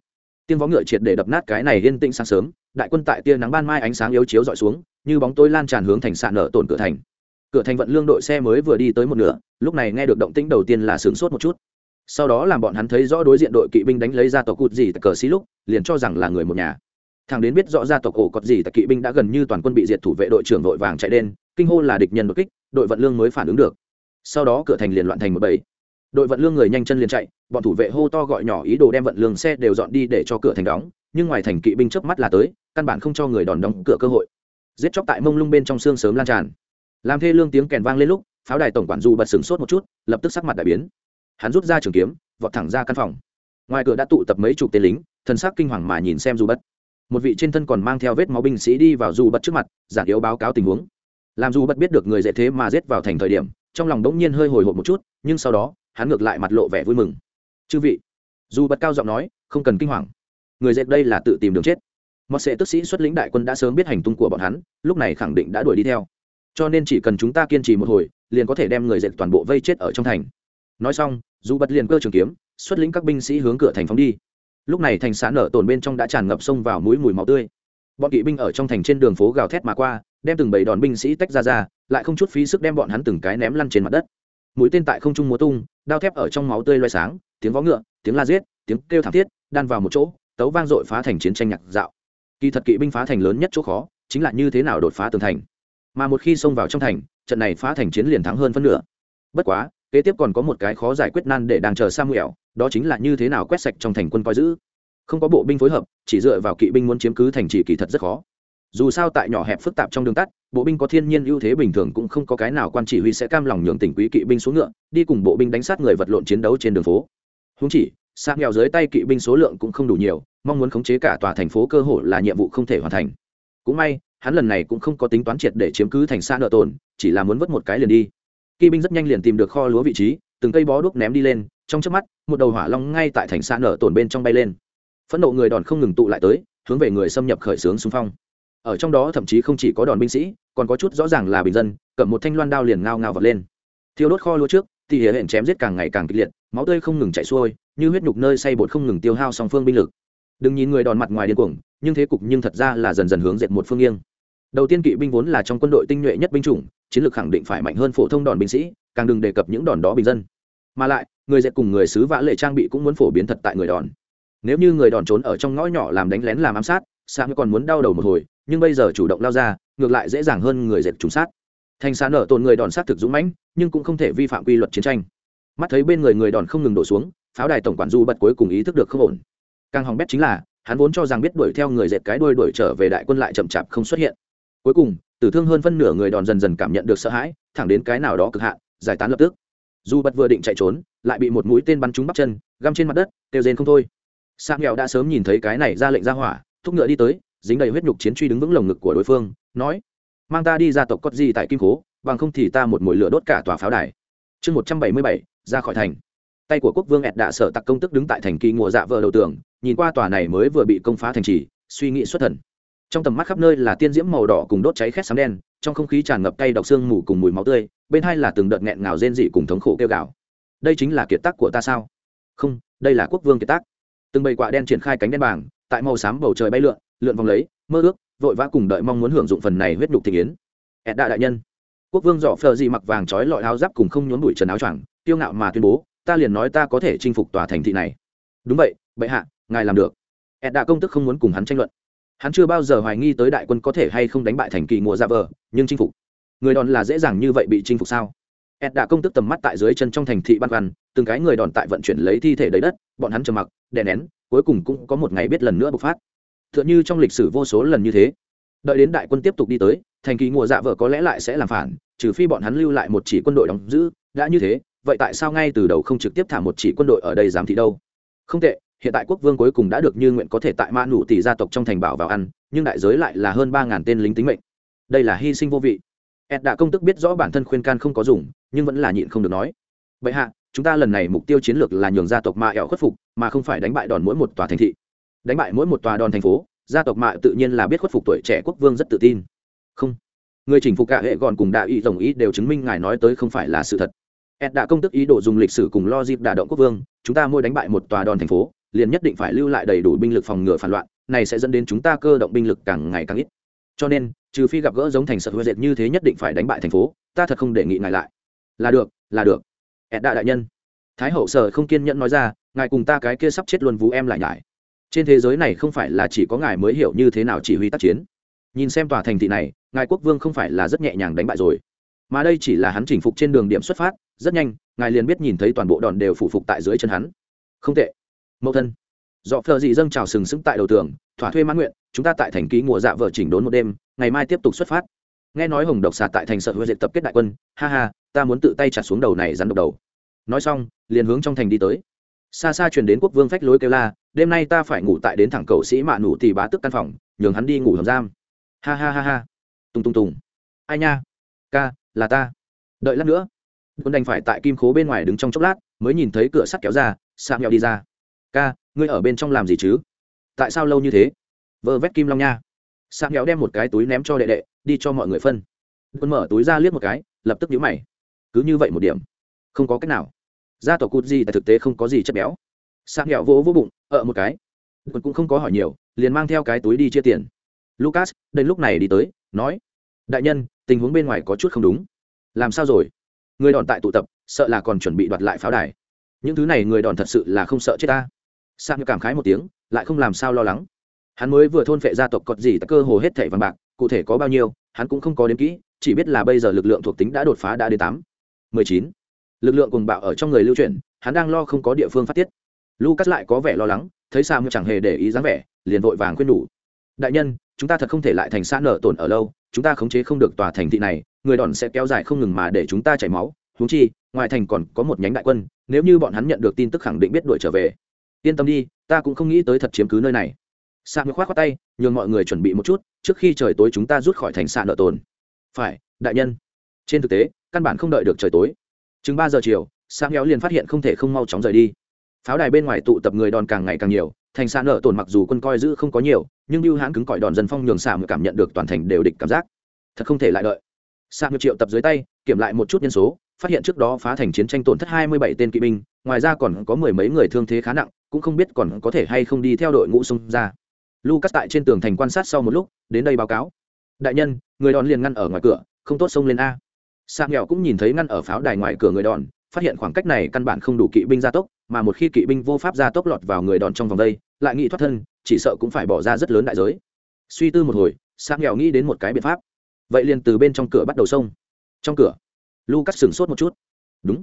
Tiên vó ngựa triệt để đập nát cái này yên tĩnh sáng sớm, đại quân tại tia nắng ban mai ánh sáng yếu chiếu dọi xuống, như bóng tối lan tràn hướng thành sạn nở tổn cửa thành cửa thành vận lương đội xe mới vừa đi tới một nửa, lúc này nghe được động tĩnh đầu tiên là sướng sốt một chút. Sau đó làm bọn hắn thấy rõ đối diện đội kỵ binh đánh lấy ra tộc cụt gì tại cờ xí lúc, liền cho rằng là người một nhà. Thằng đến biết rõ ra tộc ổ cọt gì tại kỵ binh đã gần như toàn quân bị diệt thủ vệ đội trưởng đội vàng chạy đen, kinh hô là địch nhân đột kích, đội vận lương mới phản ứng được. Sau đó cửa thành liền loạn thành một bầy. Đội vận lương người nhanh chân liền chạy, bọn thủ vệ hô to gọi nhỏ ý đồ đem vận lương xe đều dọn đi để cho cửa thành đóng, nhưng ngoài thành kỵ binh chớp mắt là tới, căn bản không cho người đòn đóng cửa cơ hội. Giết chóc tại mông lung bên trong xương sớm lan tràn làm thê lương tiếng kèn vang lên lúc, pháo đài tổng quản du bật sừng sốt một chút, lập tức sắc mặt đại biến. Hắn rút ra trường kiếm, vọt thẳng ra căn phòng. Ngoài cửa đã tụ tập mấy chục tên lính, thần sắc kinh hoàng mà nhìn xem du bất một vị trên thân còn mang theo vết máu binh sĩ đi vào du bật trước mặt, giản yếu báo cáo tình huống. Làm du bất biết được người dễ thế mà giết vào thành thời điểm, trong lòng đống nhiên hơi hồi hộp một chút, nhưng sau đó, hắn ngược lại mặt lộ vẻ vui mừng. Chư vị du bật cao giọng nói, không cần kinh hoàng. Người dệt đây là tự tìm đường chết. Mọt sệ tức sĩ xuất lĩnh đại quân đã sớm biết hành tung của bọn hắn, lúc này khẳng định đã đuổi đi theo cho nên chỉ cần chúng ta kiên trì một hồi, liền có thể đem người dệt toàn bộ vây chết ở trong thành. Nói xong, dù bật liền cơ trường kiếm, xuất lĩnh các binh sĩ hướng cửa thành phóng đi. Lúc này thành xã nở tồn bên trong đã tràn ngập sông vào mũi mùi máu tươi. Bọn kỵ binh ở trong thành trên đường phố gào thét mà qua, đem từng bầy đòn binh sĩ tách ra ra, lại không chút phí sức đem bọn hắn từng cái ném lăn trên mặt đất. Mũi tên tại không trung múa tung, đao thép ở trong máu tươi loay sáng, tiếng vó ngựa, tiếng la giết, tiếng kêu thảm thiết, đan vào một chỗ, tấu vang dội phá thành chiến tranh nhạc dạo. Kỳ thật kỵ binh phá thành lớn nhất chỗ khó, chính là như thế nào đột phá tường thành mà một khi xông vào trong thành, trận này phá thành chiến liền thắng hơn phân nửa. Bất quá, kế tiếp còn có một cái khó giải quyết nan để đang chờ samuel, đó chính là như thế nào quét sạch trong thành quân coi giữ. Không có bộ binh phối hợp, chỉ dựa vào kỵ binh muốn chiếm cứ thành trì kỳ thật rất khó. Dù sao tại nhỏ hẹp phức tạp trong đường tắt, bộ binh có thiên nhiên ưu thế bình thường cũng không có cái nào quan chỉ huy sẽ cam lòng nhường tỉnh quý kỵ binh xuống ngựa, đi cùng bộ binh đánh sát người vật lộn chiến đấu trên đường phố. Húng chỉ sang nghèo dưới tay kỵ binh số lượng cũng không đủ nhiều, mong muốn khống chế cả tòa thành phố cơ hội là nhiệm vụ không thể hoàn thành. Cũng may hắn lần này cũng không có tính toán triệt để chiếm cứ thành xa nợ tồn chỉ là muốn vớt một cái liền đi. Kỵ binh rất nhanh liền tìm được kho lúa vị trí, từng cây bó đuốc ném đi lên, trong trước mắt, một đầu hỏa long ngay tại thành xa nợ tồn bên trong bay lên. Phẫn nộ người đòn không ngừng tụ lại tới, hướng về người xâm nhập khởi xướng xung phong. Ở trong đó thậm chí không chỉ có đòn binh sĩ, còn có chút rõ ràng là bình dân, cầm một thanh loan đao liền ngao ngao vật lên. Thiêu đốt kho lúa trước thì hệ hẹn chém giết càng ngày càng kịch liệt, máu tươi không ngừng chảy xuôi, như huyết nhục nơi say bột không ngừng tiêu hao song phương binh lực. Đừng nhìn người đòn mặt ngoài điên cuồng, nhưng thế cục nhưng thật ra là dần dần hướng dệt một phương nghiêng đầu tiên kỵ binh vốn là trong quân đội tinh nhuệ nhất binh chủng, chiến lược khẳng định phải mạnh hơn phổ thông đòn binh sĩ, càng đừng đề cập những đòn đó bình dân. Mà lại, người dệt cùng người sứ vã lệ trang bị cũng muốn phổ biến thật tại người đòn. Nếu như người đòn trốn ở trong ngõ nhỏ làm đánh lén làm ám sát sáng còn muốn đau đầu một hồi, nhưng bây giờ chủ động lao ra, ngược lại dễ dàng hơn người dệt trúng sát. Thành xa nở tồn người đòn sát thực dũng mãnh, nhưng cũng không thể vi phạm quy luật chiến tranh. Mắt thấy bên người người đòn không ngừng đổ xuống, pháo đài tổng quản du bật cuối cùng ý thức được không ổn. Càng hỏng bét chính là, hắn vốn cho rằng biết đuổi theo người dệt cái đuôi đuổi trở về đại quân lại chậm chạp không xuất hiện cuối cùng, tử thương hơn phân nửa người đòn dần dần cảm nhận được sợ hãi, thẳng đến cái nào đó cực hạn, giải tán lập tức. Dù bật vừa định chạy trốn, lại bị một mũi tên bắn trúng bắp chân, găm trên mặt đất, kêu rên không thôi. Sang nghèo đã sớm nhìn thấy cái này ra lệnh ra hỏa, thúc ngựa đi tới, dính đầy huyết nhục chiến truy đứng vững lồng ngực của đối phương, nói, mang ta đi ra tộc cốt gì tại kim cố bằng không thì ta một mồi lửa đốt cả tòa pháo đài. Chương một trăm bảy mươi bảy, ra khỏi thành. Tay của quốc vương ẹt đạ sở tặc công tức đứng tại thành kỳ ngùa dạ vợ đầu tường, nhìn qua tòa này mới vừa bị công phá thành trì, suy nghĩ xuất thần trong tầm mắt khắp nơi là tiên diễm màu đỏ cùng đốt cháy khét sáng đen, trong không khí tràn ngập cay độc xương mù cùng mùi máu tươi, bên hai là từng đợt nghẹn ngào rên dị cùng thống khổ kêu gào. Đây chính là kiệt tác của ta sao? Không, đây là quốc vương kiệt tác. Từng bầy quạ đen triển khai cánh đen bảng, tại màu xám bầu trời bay lượn lượn vòng lấy, mơ ước, vội vã cùng đợi mong muốn hưởng dụng phần này huyết nhục thị yến. Ẹt đại đại nhân. Quốc vương dọ phờ gì mặc vàng trói lọi áo giáp cùng không nhốn bụi trần áo choàng tiêu ngạo mà tuyên bố, ta liền nói ta có thể chinh phục tòa thành thị này. Đúng vậy, bệ hạ, ngài làm được. Ẹt công tức không muốn cùng hắn tranh luận hắn chưa bao giờ hoài nghi tới đại quân có thể hay không đánh bại thành kỳ mùa ra vờ, nhưng chinh phục. Người đòn là dễ dàng như vậy bị chinh phục sao? Ed đã công tức tầm mắt tại dưới chân trong thành thị ban văn, từng cái người đòn tại vận chuyển lấy thi thể đầy đất, bọn hắn trầm mặc, đè nén, cuối cùng cũng có một ngày biết lần nữa bộc phát. T h ư ợ n như trong lịch sử vô số lần như thế. Đợi đến đại quân tiếp tục đi tới, thành kỳ mùa dạ vợ có lẽ lại sẽ làm phản, trừ phi bọn hắn lưu lại một chỉ quân đội đóng giữ, đã như thế, vậy tại sao ngay từ đầu không trực tiếp thả một chỉ quân đội ở đây giám thị đâu? Không tệ hiện tại quốc vương cuối cùng đã được như nguyện có thể tại mã nụ tỷ gia tộc trong thành bảo vào ăn, nhưng đại giới lại là hơn ba ngàn tên lính tính mệnh. Đây là hy sinh vô vị. Ed đã công tức biết rõ bản thân khuyên can không có dùng, nhưng vẫn là nhịn không được nói. Vậy hạ, chúng ta lần này mục tiêu chiến lược là nhường gia tộc mạ ẹo khuất phục, mà không phải đánh bại đòn mỗi một tòa thành thị. Đánh bại mỗi một tòa đòn thành phố, gia tộc mạ tự nhiên là biết khuất phục tuổi trẻ quốc vương rất tự tin. Không. Người chỉnh phục cả hệ gòn cùng đạo ý rồng ý đều chứng minh ngài nói tới không phải là sự thật. Ed đã công tức ý đồ dùng lịch sử cùng lo dịp đả động quốc vương, chúng ta mỗi đánh bại một tòa đòn thành phố liền nhất định phải lưu lại đầy đủ binh lực phòng ngừa phản loạn, này sẽ dẫn đến chúng ta cơ động binh lực càng ngày càng ít. Cho nên, trừ phi gặp gỡ giống thành sợ huệ dệt như thế nhất định phải đánh bại thành phố, ta thật không đề nghị ngài lại. Là được là được. Ẹt đại đại nhân. Thái hậu sở không kiên nhẫn nói ra, ngài cùng ta cái kia sắp chết luôn vú em lại nhải. Trên thế giới này không phải là chỉ có ngài mới hiểu như thế nào chỉ huy tác chiến. Nhìn xem tòa thành thị này, ngài quốc vương không phải là rất nhẹ nhàng đánh bại rồi. Mà đây chỉ là hắn chinh phục trên đường điểm xuất phát, rất nhanh, ngài liền biết nhìn thấy toàn bộ đòn đều phủ phục tại dưới chân hắn. Không tệ mẫu thân. Dọ phờ dị dâng trào sừng sững tại đầu tường, thỏa thuê mãn nguyện, chúng ta tại thành ký mùa dạ vợ chỉnh đốn một đêm, ngày mai tiếp tục xuất phát. Nghe nói hồng độc xà tại thành sợ huệ diệt tập kết đại quân, ha ha, ta muốn tự tay chặt xuống đầu này rắn độc đầu. Nói xong, liền hướng trong thành đi tới. Xa xa truyền đến quốc vương phách lối kêu la, đêm nay ta phải ngủ tại đến thẳng cầu sĩ mạ nủ thì bá tức căn phòng, nhường hắn đi ngủ hầm giam. Ha ha ha ha. Tùng tùng tùng. Ai nha? Ca, là ta. Đợi lát nữa. Quân đành phải tại kim khố bên ngoài đứng trong chốc lát, mới nhìn thấy cửa sắt kéo ra sạc nghèo đi ra ca, ngươi ở bên trong làm gì chứ? Tại sao lâu như thế? Vơ vét kim long nha. Sạc nghèo đem một cái túi ném cho đệ đệ, đi cho mọi người phân. Quân mở túi ra liếc một cái, lập tức nhíu mày. Cứ như vậy một điểm, không có cách nào. Gia tộc cút gì tại thực tế không có gì chất béo. Sạc nghèo vỗ vỗ bụng ở một cái. Quân cũng không có hỏi nhiều, liền mang theo cái túi đi chia tiền. Lucas, đến lúc này đi tới, nói, đại nhân, tình huống bên ngoài có chút không đúng. Làm sao rồi? Người đòn tại tụ tập, sợ là còn chuẩn bị đoạt lại pháo đài. Những thứ này người đòn thật sự là không sợ chết ta sang cảm khái một tiếng, lại không làm sao lo lắng. Hắn mới vừa thôn phệ gia tộc cọt gì tại cơ hồ hết thẻ vàng bạc, cụ thể có bao nhiêu, hắn cũng không có đến kỹ, chỉ biết là bây giờ lực lượng thuộc tính đã đột phá đã đến tám. Mười chín. Lực lượng cùng bạo ở trong người lưu chuyển, hắn đang lo không có địa phương phát tiết. Lucas lại có vẻ lo lắng, thấy sao chẳng hề để ý dáng vẻ, liền vội vàng khuyên đủ. Đại nhân, chúng ta thật không thể lại thành xã nợ tổn ở lâu, chúng ta khống chế không được tòa thành thị này, người đòn sẽ kéo dài không ngừng mà để chúng ta chảy máu. Huống chi, ngoài thành còn có một nhánh đại quân, nếu như bọn hắn nhận được tin tức khẳng định biết đuổi trở về yên tâm đi, ta cũng không nghĩ tới thật chiếm cứ nơi này. Sa ngược khoát khoát tay, nhường mọi người chuẩn bị một chút, trước khi trời tối chúng ta rút khỏi thành xạ nợ tồn. Phải, đại nhân. Trên thực tế, căn bản không đợi được trời tối. Chừng ba giờ chiều sa nghèo liền phát hiện không thể không mau chóng rời đi. Pháo đài bên ngoài tụ tập người đòn càng ngày càng nhiều, thành xạ nợ tồn mặc dù quân coi giữ không có nhiều, nhưng lưu hãn cứng cỏi đòn dân phong nhường xạ cảm nhận được toàn thành đều địch cảm giác. Thật không thể lại đợi. Xạ ngược triệu tập dưới tay, kiểm lại một chút nhân số, phát hiện trước đó phá thành chiến tranh tổn thất hai mươi bảy tên kỵ binh, ngoài ra còn có mười mấy người thương thế khá nặng cũng không biết còn có thể hay không đi theo đội ngũ xông ra. Lucas tại trên tường thành quan sát sau một lúc, đến đây báo cáo. Đại nhân, người đòn liền ngăn ở ngoài cửa, không tốt xông lên a. Sa nghèo cũng nhìn thấy ngăn ở pháo đài ngoài cửa người đòn, phát hiện khoảng cách này căn bản không đủ kỵ binh gia tốc, mà một khi kỵ binh vô pháp gia tốc lọt vào người đòn trong vòng đây, lại nghĩ thoát thân, chỉ sợ cũng phải bỏ ra rất lớn đại giới. Suy tư một hồi sa nghèo nghĩ đến một cái biện pháp. Vậy liền từ bên trong cửa bắt đầu xông. Trong cửa, lucas sửng sốt một chút. Đúng.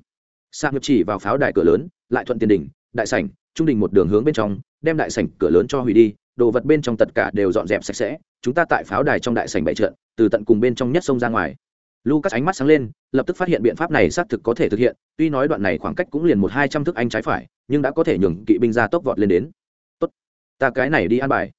Sa nghèo chỉ vào pháo đài cửa lớn, lại thuận tiền đỉnh, đại sảnh trung đình một đường hướng bên trong, đem đại sảnh cửa lớn cho hủy đi, đồ vật bên trong tất cả đều dọn dẹp sạch sẽ, chúng ta tại pháo đài trong đại sảnh bày trận, từ tận cùng bên trong nhất sông ra ngoài. Lucas ánh mắt sáng lên, lập tức phát hiện biện pháp này xác thực có thể thực hiện, tuy nói đoạn này khoảng cách cũng liền một hai trăm thước anh trái phải, nhưng đã có thể nhường kỵ binh ra tốc vọt lên đến. Tốt, ta cái này đi an bài.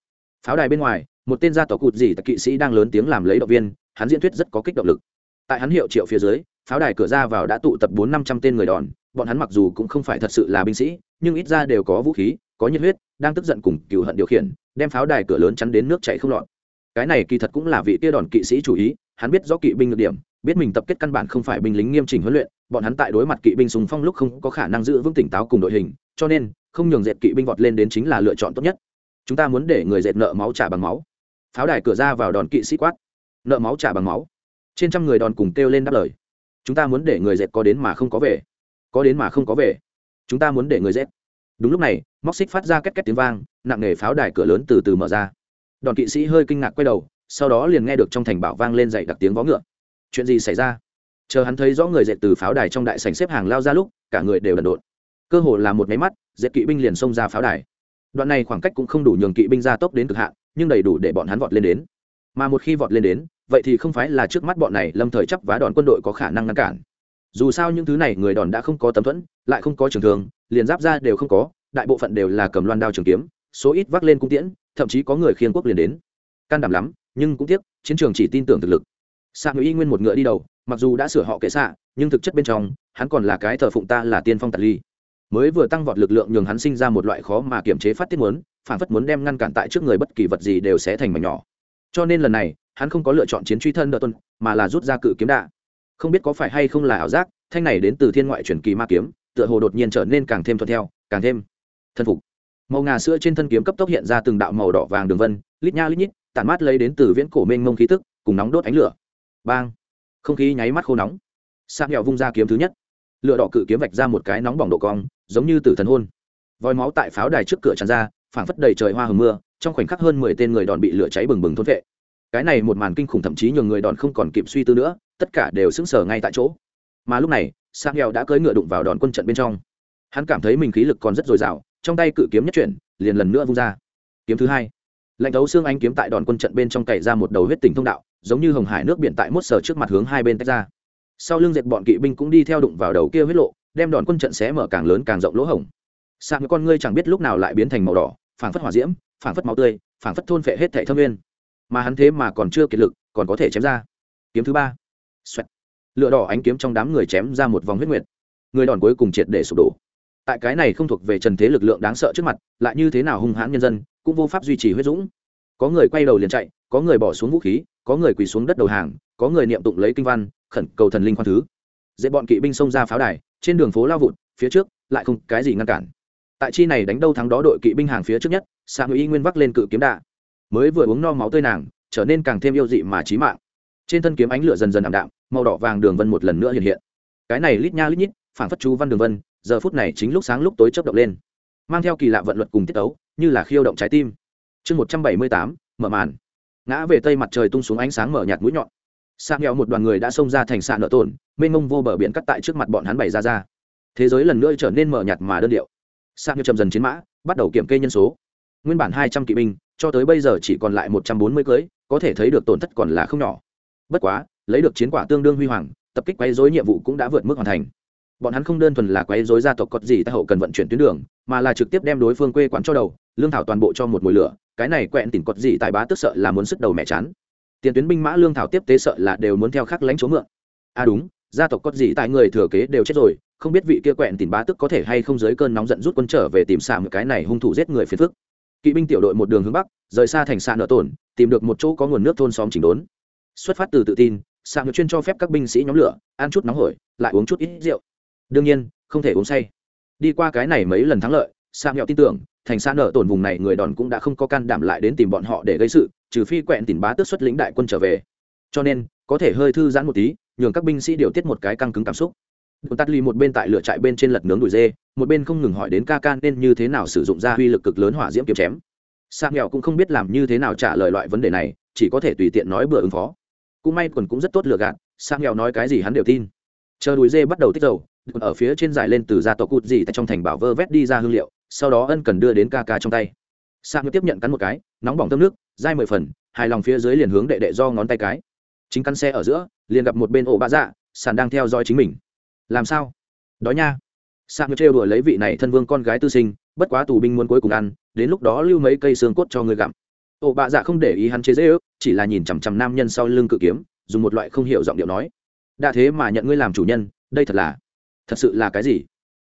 Pháo đài bên ngoài, một tên gia tộc cụt gì tại kỵ sĩ đang lớn tiếng làm lấy động viên, hắn diễn thuyết rất có kích động lực. Tại hắn hiệu triệu phía dưới, pháo đài cửa ra vào đã tụ tập bốn năm trăm tên người đòn, bọn hắn mặc dù cũng không phải thật sự là binh sĩ nhưng ít ra đều có vũ khí, có nhiệt huyết, đang tức giận cùng cựu hận điều khiển, đem pháo đài cửa lớn chắn đến nước chảy không lọt. Cái này kỳ thật cũng là vị kia đòn kỵ sĩ chủ ý, hắn biết rõ kỵ binh được điểm, biết mình tập kết căn bản không phải binh lính nghiêm chỉnh huấn luyện, bọn hắn tại đối mặt kỵ binh súng phong lúc không có khả năng giữ vững tỉnh táo cùng đội hình, cho nên, không nhường dệt kỵ binh vọt lên đến chính là lựa chọn tốt nhất. Chúng ta muốn để người dệt nợ máu trả bằng máu. Pháo đài cửa ra vào đòn kỵ sĩ quát. Nợ máu trả bằng máu. Trên trăm người đòn cùng kêu lên đáp lời. Chúng ta muốn để người dệt có đến mà không có về. Có đến mà không có về chúng ta muốn để người dễ. Đúng lúc này móc xích phát ra két két tiếng vang, nặng nề pháo đài cửa lớn từ từ mở ra. Đoàn kỵ sĩ hơi kinh ngạc quay đầu, sau đó liền nghe được trong thành bảo vang lên dậy đặc tiếng vó ngựa. Chuyện gì xảy ra? Chờ hắn thấy rõ người dệt từ pháo đài trong đại sành xếp hàng lao ra lúc, cả người đều đần độn. Cơ hồ là một máy mắt, dệt kỵ binh liền xông ra pháo đài. Đoạn này khoảng cách cũng không đủ nhường kỵ binh ra tốc đến cực hạn, nhưng đầy đủ để bọn hắn vọt lên đến. Mà một khi vọt lên đến, vậy thì không phải là trước mắt bọn này lâm thời chấp vá đòn quân đội có khả năng ngăn cản dù sao những thứ này người đòn đã không có tấm thuẫn, lại không có trường thường liền giáp ra đều không có, đại bộ phận đều là cầm loan đao trường kiếm, số ít vác lên cung tiễn, thậm chí có người khiên quốc liền đến. Can đảm lắm, nhưng cũng tiếc, chiến trường chỉ tin tưởng thực lực. Xạ ngữ y nguyên một ngựa đi đầu, mặc dù đã sửa họ kệ xạ, nhưng thực chất bên trong, hắn còn là cái thờ phụng ta là tiên phong tạt ly. Mới vừa tăng vọt lực lượng nhường hắn sinh ra một loại khó mà kiểm chế phát tiết muốn, phản phất muốn đem ngăn cản tại trước người bất kỳ vật gì đều sẽ thành mảnh nhỏ. Cho nên lần này, hắn không có lựa chọn chiến truy thân đợt tuân mà là rút ra cự kiếm đạ không biết có phải hay không là ảo giác, thanh này đến từ thiên ngoại truyền kỳ ma kiếm, tựa hồ đột nhiên trở nên càng thêm thuận theo, càng thêm thân phục. Màu ngà sữa trên thân kiếm cấp tốc hiện ra từng đạo màu đỏ vàng đường vân, lít nha lít nhít, tản mát lấy đến từ viễn cổ mênh mông khí tức, cùng nóng đốt ánh lửa. Bang! Không khí nháy mắt khô nóng. Sạc nghèo vung ra kiếm thứ nhất. Lửa đỏ cự kiếm vạch ra một cái nóng bỏng độ cong, giống như tử thần hôn. Vòi máu tại pháo đài trước cửa tràn ra, phảng phất đầy trời hoa hầm mưa, trong khoảnh khắc hơn mười tên người đòn bị lửa cháy bừng bừng thốn vệ. Cái này một màn kinh khủng thậm chí nhường người đòn không còn kịp suy tư nữa tất cả đều sững sờ ngay tại chỗ. Mà lúc này sang nghèo đã cưỡi ngựa đụng vào đòn quân trận bên trong. Hắn cảm thấy mình khí lực còn rất dồi dào, trong tay cự kiếm nhất chuyển, liền lần nữa vung ra. Kiếm thứ hai. Lạnh thấu xương anh kiếm tại đòn quân trận bên trong cày ra một đầu huyết tình thông đạo, giống như hồng hải nước biển tại mốt sở trước mặt hướng hai bên tách ra. Sau lưng dệt bọn kỵ binh cũng đi theo đụng vào đầu kia huyết lộ, đem đòn quân trận xé mở càng lớn càng rộng lỗ hổng. Sạc con ngươi chẳng biết lúc nào lại biến thành màu đỏ, phảng phất hỏa diễm, phảng phất máu tươi, phảng phất thôn phệ hết thảy thâm nguyên. Mà hắn thế mà còn chưa kiệt lực, còn có thể chém ra. Kiếm thứ ba xoẹt. Lửa đỏ ánh kiếm trong đám người chém ra một vòng huyết nguyệt. Người đòn cuối cùng triệt để sụp đổ. Tại cái này không thuộc về trần thế lực lượng đáng sợ trước mặt, lại như thế nào hung hãn nhân dân, cũng vô pháp duy trì huyết dũng. Có người quay đầu liền chạy, có người bỏ xuống vũ khí, có người quỳ xuống đất đầu hàng, có người niệm tụng lấy kinh văn, khẩn cầu thần linh khoan thứ. Dễ bọn kỵ binh xông ra pháo đài, trên đường phố lao vụt, phía trước, lại không cái gì ngăn cản. Tại chi này đánh đâu thắng đó đội kỵ binh hàng phía trước nhất, sa ngụy nguyên vác lên cự kiếm đạ. Mới vừa uống no máu tươi nàng, trở nên càng thêm yêu dị mà chí mạng trên thân kiếm ánh lửa dần dần ảm đạm, màu đỏ vàng đường vân một lần nữa hiện hiện. Cái này lít nha lít nhít phản phất chú văn đường vân, giờ phút này chính lúc sáng lúc tối chớp động lên. Mang theo kỳ lạ vận luật cùng tiết tấu, như là khiêu động trái tim. Chương một trăm bảy mươi tám, mở màn. Ngã về tây mặt trời tung xuống ánh sáng mở nhạt mũi nhọn. Xa nghèo một đoàn người đã xông ra thành xạ nợ tổn, mênh mông vô bờ biển cắt tại trước mặt bọn hắn bày ra ra. Thế giới lần nữa trở nên mở nhạt mà đơn điệu. Xa nghèo chậm dần chiến mã, bắt đầu kiểm kê nhân số. Nguyên bản hai trăm kỵ binh, cho tới bây giờ chỉ còn lại một trăm bốn mươi cưới, có thể thấy được tổn thất còn là không nhỏ bất quá, lấy được chiến quả tương đương huy hoàng, tập kích quấy dối nhiệm vụ cũng đã vượt mức hoàn thành. Bọn hắn không đơn thuần là quấy dối gia tộc cọt gì tại hậu cần vận chuyển tuyến đường, mà là trực tiếp đem đối phương quê quán cho đầu, lương thảo toàn bộ cho một mùi lửa, cái này quẹn tỉnh cọt gì tại bá tức sợ là muốn sức đầu mẹ chán. Tiền tuyến binh mã lương thảo tiếp tế sợ là đều muốn theo khắc lánh chỗ mượn. À đúng, gia tộc cọt gì tại người thừa kế đều chết rồi, không biết vị kia quẹn tỉnh bá tức có thể hay không dưới cơn nóng giận rút quân trở về tìm xả một cái này hung thủ giết người phiền phức. Kỵ binh tiểu đội một đường hướng bắc, rời xa thành xa nợ tổn, tìm được một chỗ có nguồn nước thôn xóm chỉnh đốn xuất phát từ tự tin sạc được chuyên cho phép các binh sĩ nhóm lửa, ăn chút nóng hổi, lại uống chút ít rượu. Đương nhiên, không thể uống say. Đi qua cái này mấy lần thắng lợi sạc nhọ tin tưởng, thành xã nở tổn vùng này người đòn cũng đã không có can đảm lại đến tìm bọn họ để gây sự, trừ phi quẹn tìm bá tước xuất lĩnh đại quân trở về. Cho nên, có thể hơi thư giãn một tí, nhường các binh sĩ điều tiết một cái căng cứng cảm xúc. Đồn tắt ly một bên tại lửa trại bên trên lật nướng đùi dê, một bên không ngừng hỏi đến ca can nên như thế nào sử dụng ra uy lực cực lớn hỏa diễm kiếm chém. Sa nghèo cũng không biết làm như thế nào trả lời loại vấn đề này, chỉ có thể tùy tiện nói bừa ứng phó cũng may quần cũng rất tốt lừa gạt Sang nghèo nói cái gì hắn đều tin. Chờ đùi dê bắt đầu tích dầu ở phía trên dài lên từ gia tộc cụt gì tại trong thành bảo vơ vét đi ra hương liệu, sau đó ân cần đưa đến ca ca trong tay. Sang nghèo tiếp nhận cắn một cái, nóng bỏng thơm nước, dai mười phần, hài lòng phía dưới liền hướng đệ đệ do ngón tay cái. Chính căn xe ở giữa, liền gặp một bên ổ bạ dạ sàn đang theo dõi chính mình. Làm sao? Đói nha. Sang trêu đùa lấy vị này thân vương con gái tư sinh, bất quá tù binh muốn cuối cùng ăn, đến lúc đó lưu mấy cây xương cốt cho người gặm ổ bạ dạ không để ý hắn chế dễ ước, chỉ là nhìn chằm chằm nam nhân sau lưng cự kiếm, dùng một loại không hiểu giọng điệu nói. Đã thế mà nhận ngươi làm chủ nhân, đây thật là, thật sự là cái gì?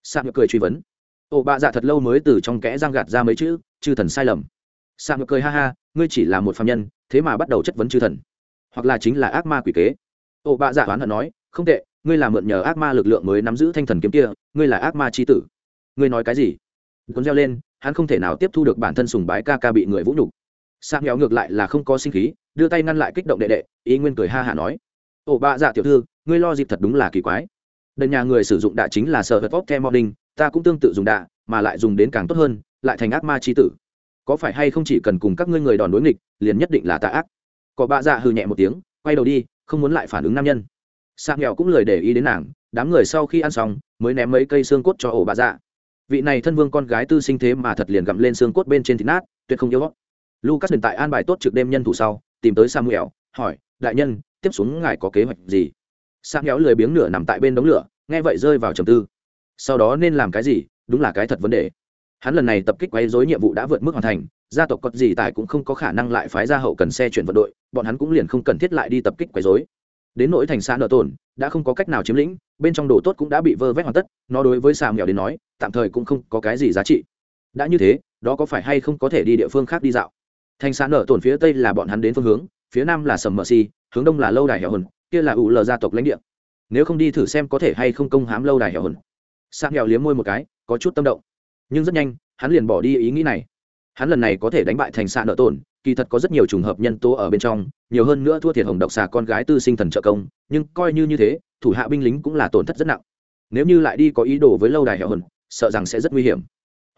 Sa ngược cười truy vấn. Ổ bạ dạ thật lâu mới từ trong kẽ giang gạt ra mấy chữ, chư thần sai lầm. Sa ngược cười ha ha, ngươi chỉ là một phạm nhân, thế mà bắt đầu chất vấn chư thần. Hoặc là chính là ác ma quỷ kế. Ổ bạ dạ oán hận nói, không tệ, ngươi là mượn nhờ ác ma lực lượng mới nắm giữ thanh thần kiếm kia, ngươi là ác ma c h i tử. Ngươi nói cái gì? Cuốn reo lên, hắn không thể nào tiếp thu được bản thân sùng bái ca ca bị người vũ nhục sang nghèo ngược lại là không có sinh khí, đưa tay ngăn lại kích động đệ đệ, ý nguyên cười ha hả nói. "Ổ bạ dạ tiểu thư, ngươi lo dịp thật đúng là kỳ quái. Đần nhà người sử dụng đạ chính là sợ vật vóc theo morning ta cũng tương tự dùng đạ, mà lại dùng đến càng tốt hơn, lại thành ác ma c tử. Có phải hay không chỉ cần cùng các ngươi người đòn đối nghịch, liền nhất định là tạ ác? Có bạ dạ hư nhẹ một tiếng, quay đầu đi, không muốn lại phản ứng nam nhân. Sang nghèo cũng lời để ý đến nàng, đám người sau khi ăn xong, mới ném mấy cây xương cốt cho ổ bà dạ. Vị này thân vương con gái tư sinh thế mà thật liền gặm lên xương cốt bên trên thịt nát, tuyệt không yêu lucas hiện tại an bài tốt trực đêm nhân thủ sau, tìm tới samuel, hỏi, đại nhân, tiếp xuống ngài có kế hoạch gì? Samuel lười biếng nửa nằm tại bên đống lửa, nghe vậy rơi vào trầm tư. Sau đó nên làm cái gì? Đúng là cái thật vấn đề. Hắn lần này tập kích quấy dối nhiệm vụ đã vượt mức hoàn thành, gia tộc có gì tại cũng không có khả năng lại phái ra hậu cần xe chuyển vận đội, bọn hắn cũng liền không cần thiết lại đi tập kích quấy dối đến nỗi thành xã nợ tổn, đã không có cách nào chiếm lĩnh, bên trong đồ tốt cũng đã bị vơ vét hoàn tất, nó đối với xà nghèo đến nói, tạm thời cũng không có cái gì giá trị. Đã như thế, đó có phải hay không có thể đi địa phương khác đi dạo? Thành xã nợ tổn phía tây là bọn hắn đến phương hướng, phía nam là sầm mờ si, hướng đông là lâu đài hẻo hồn, kia là ủ lờ gia tộc lãnh địa. Nếu không đi thử xem có thể hay không công hám lâu đài hẻo hồn. Sang nghèo liếm môi một cái, có chút tâm động. Nhưng rất nhanh, hắn liền bỏ đi ý nghĩ này. Hắn lần này có thể đánh bại thành xã nợ tổn, kỳ thật có rất nhiều trùng hợp nhân tố ở bên trong, nhiều hơn nữa thua thiệt hồng độc xà con gái tư sinh thần trợ công, nhưng coi như như thế, thủ hạ binh lính cũng là tổn thất rất nặng. Nếu như lại đi có ý đồ với lâu đài hẻo hồn, sợ rằng sẽ rất nguy hiểm.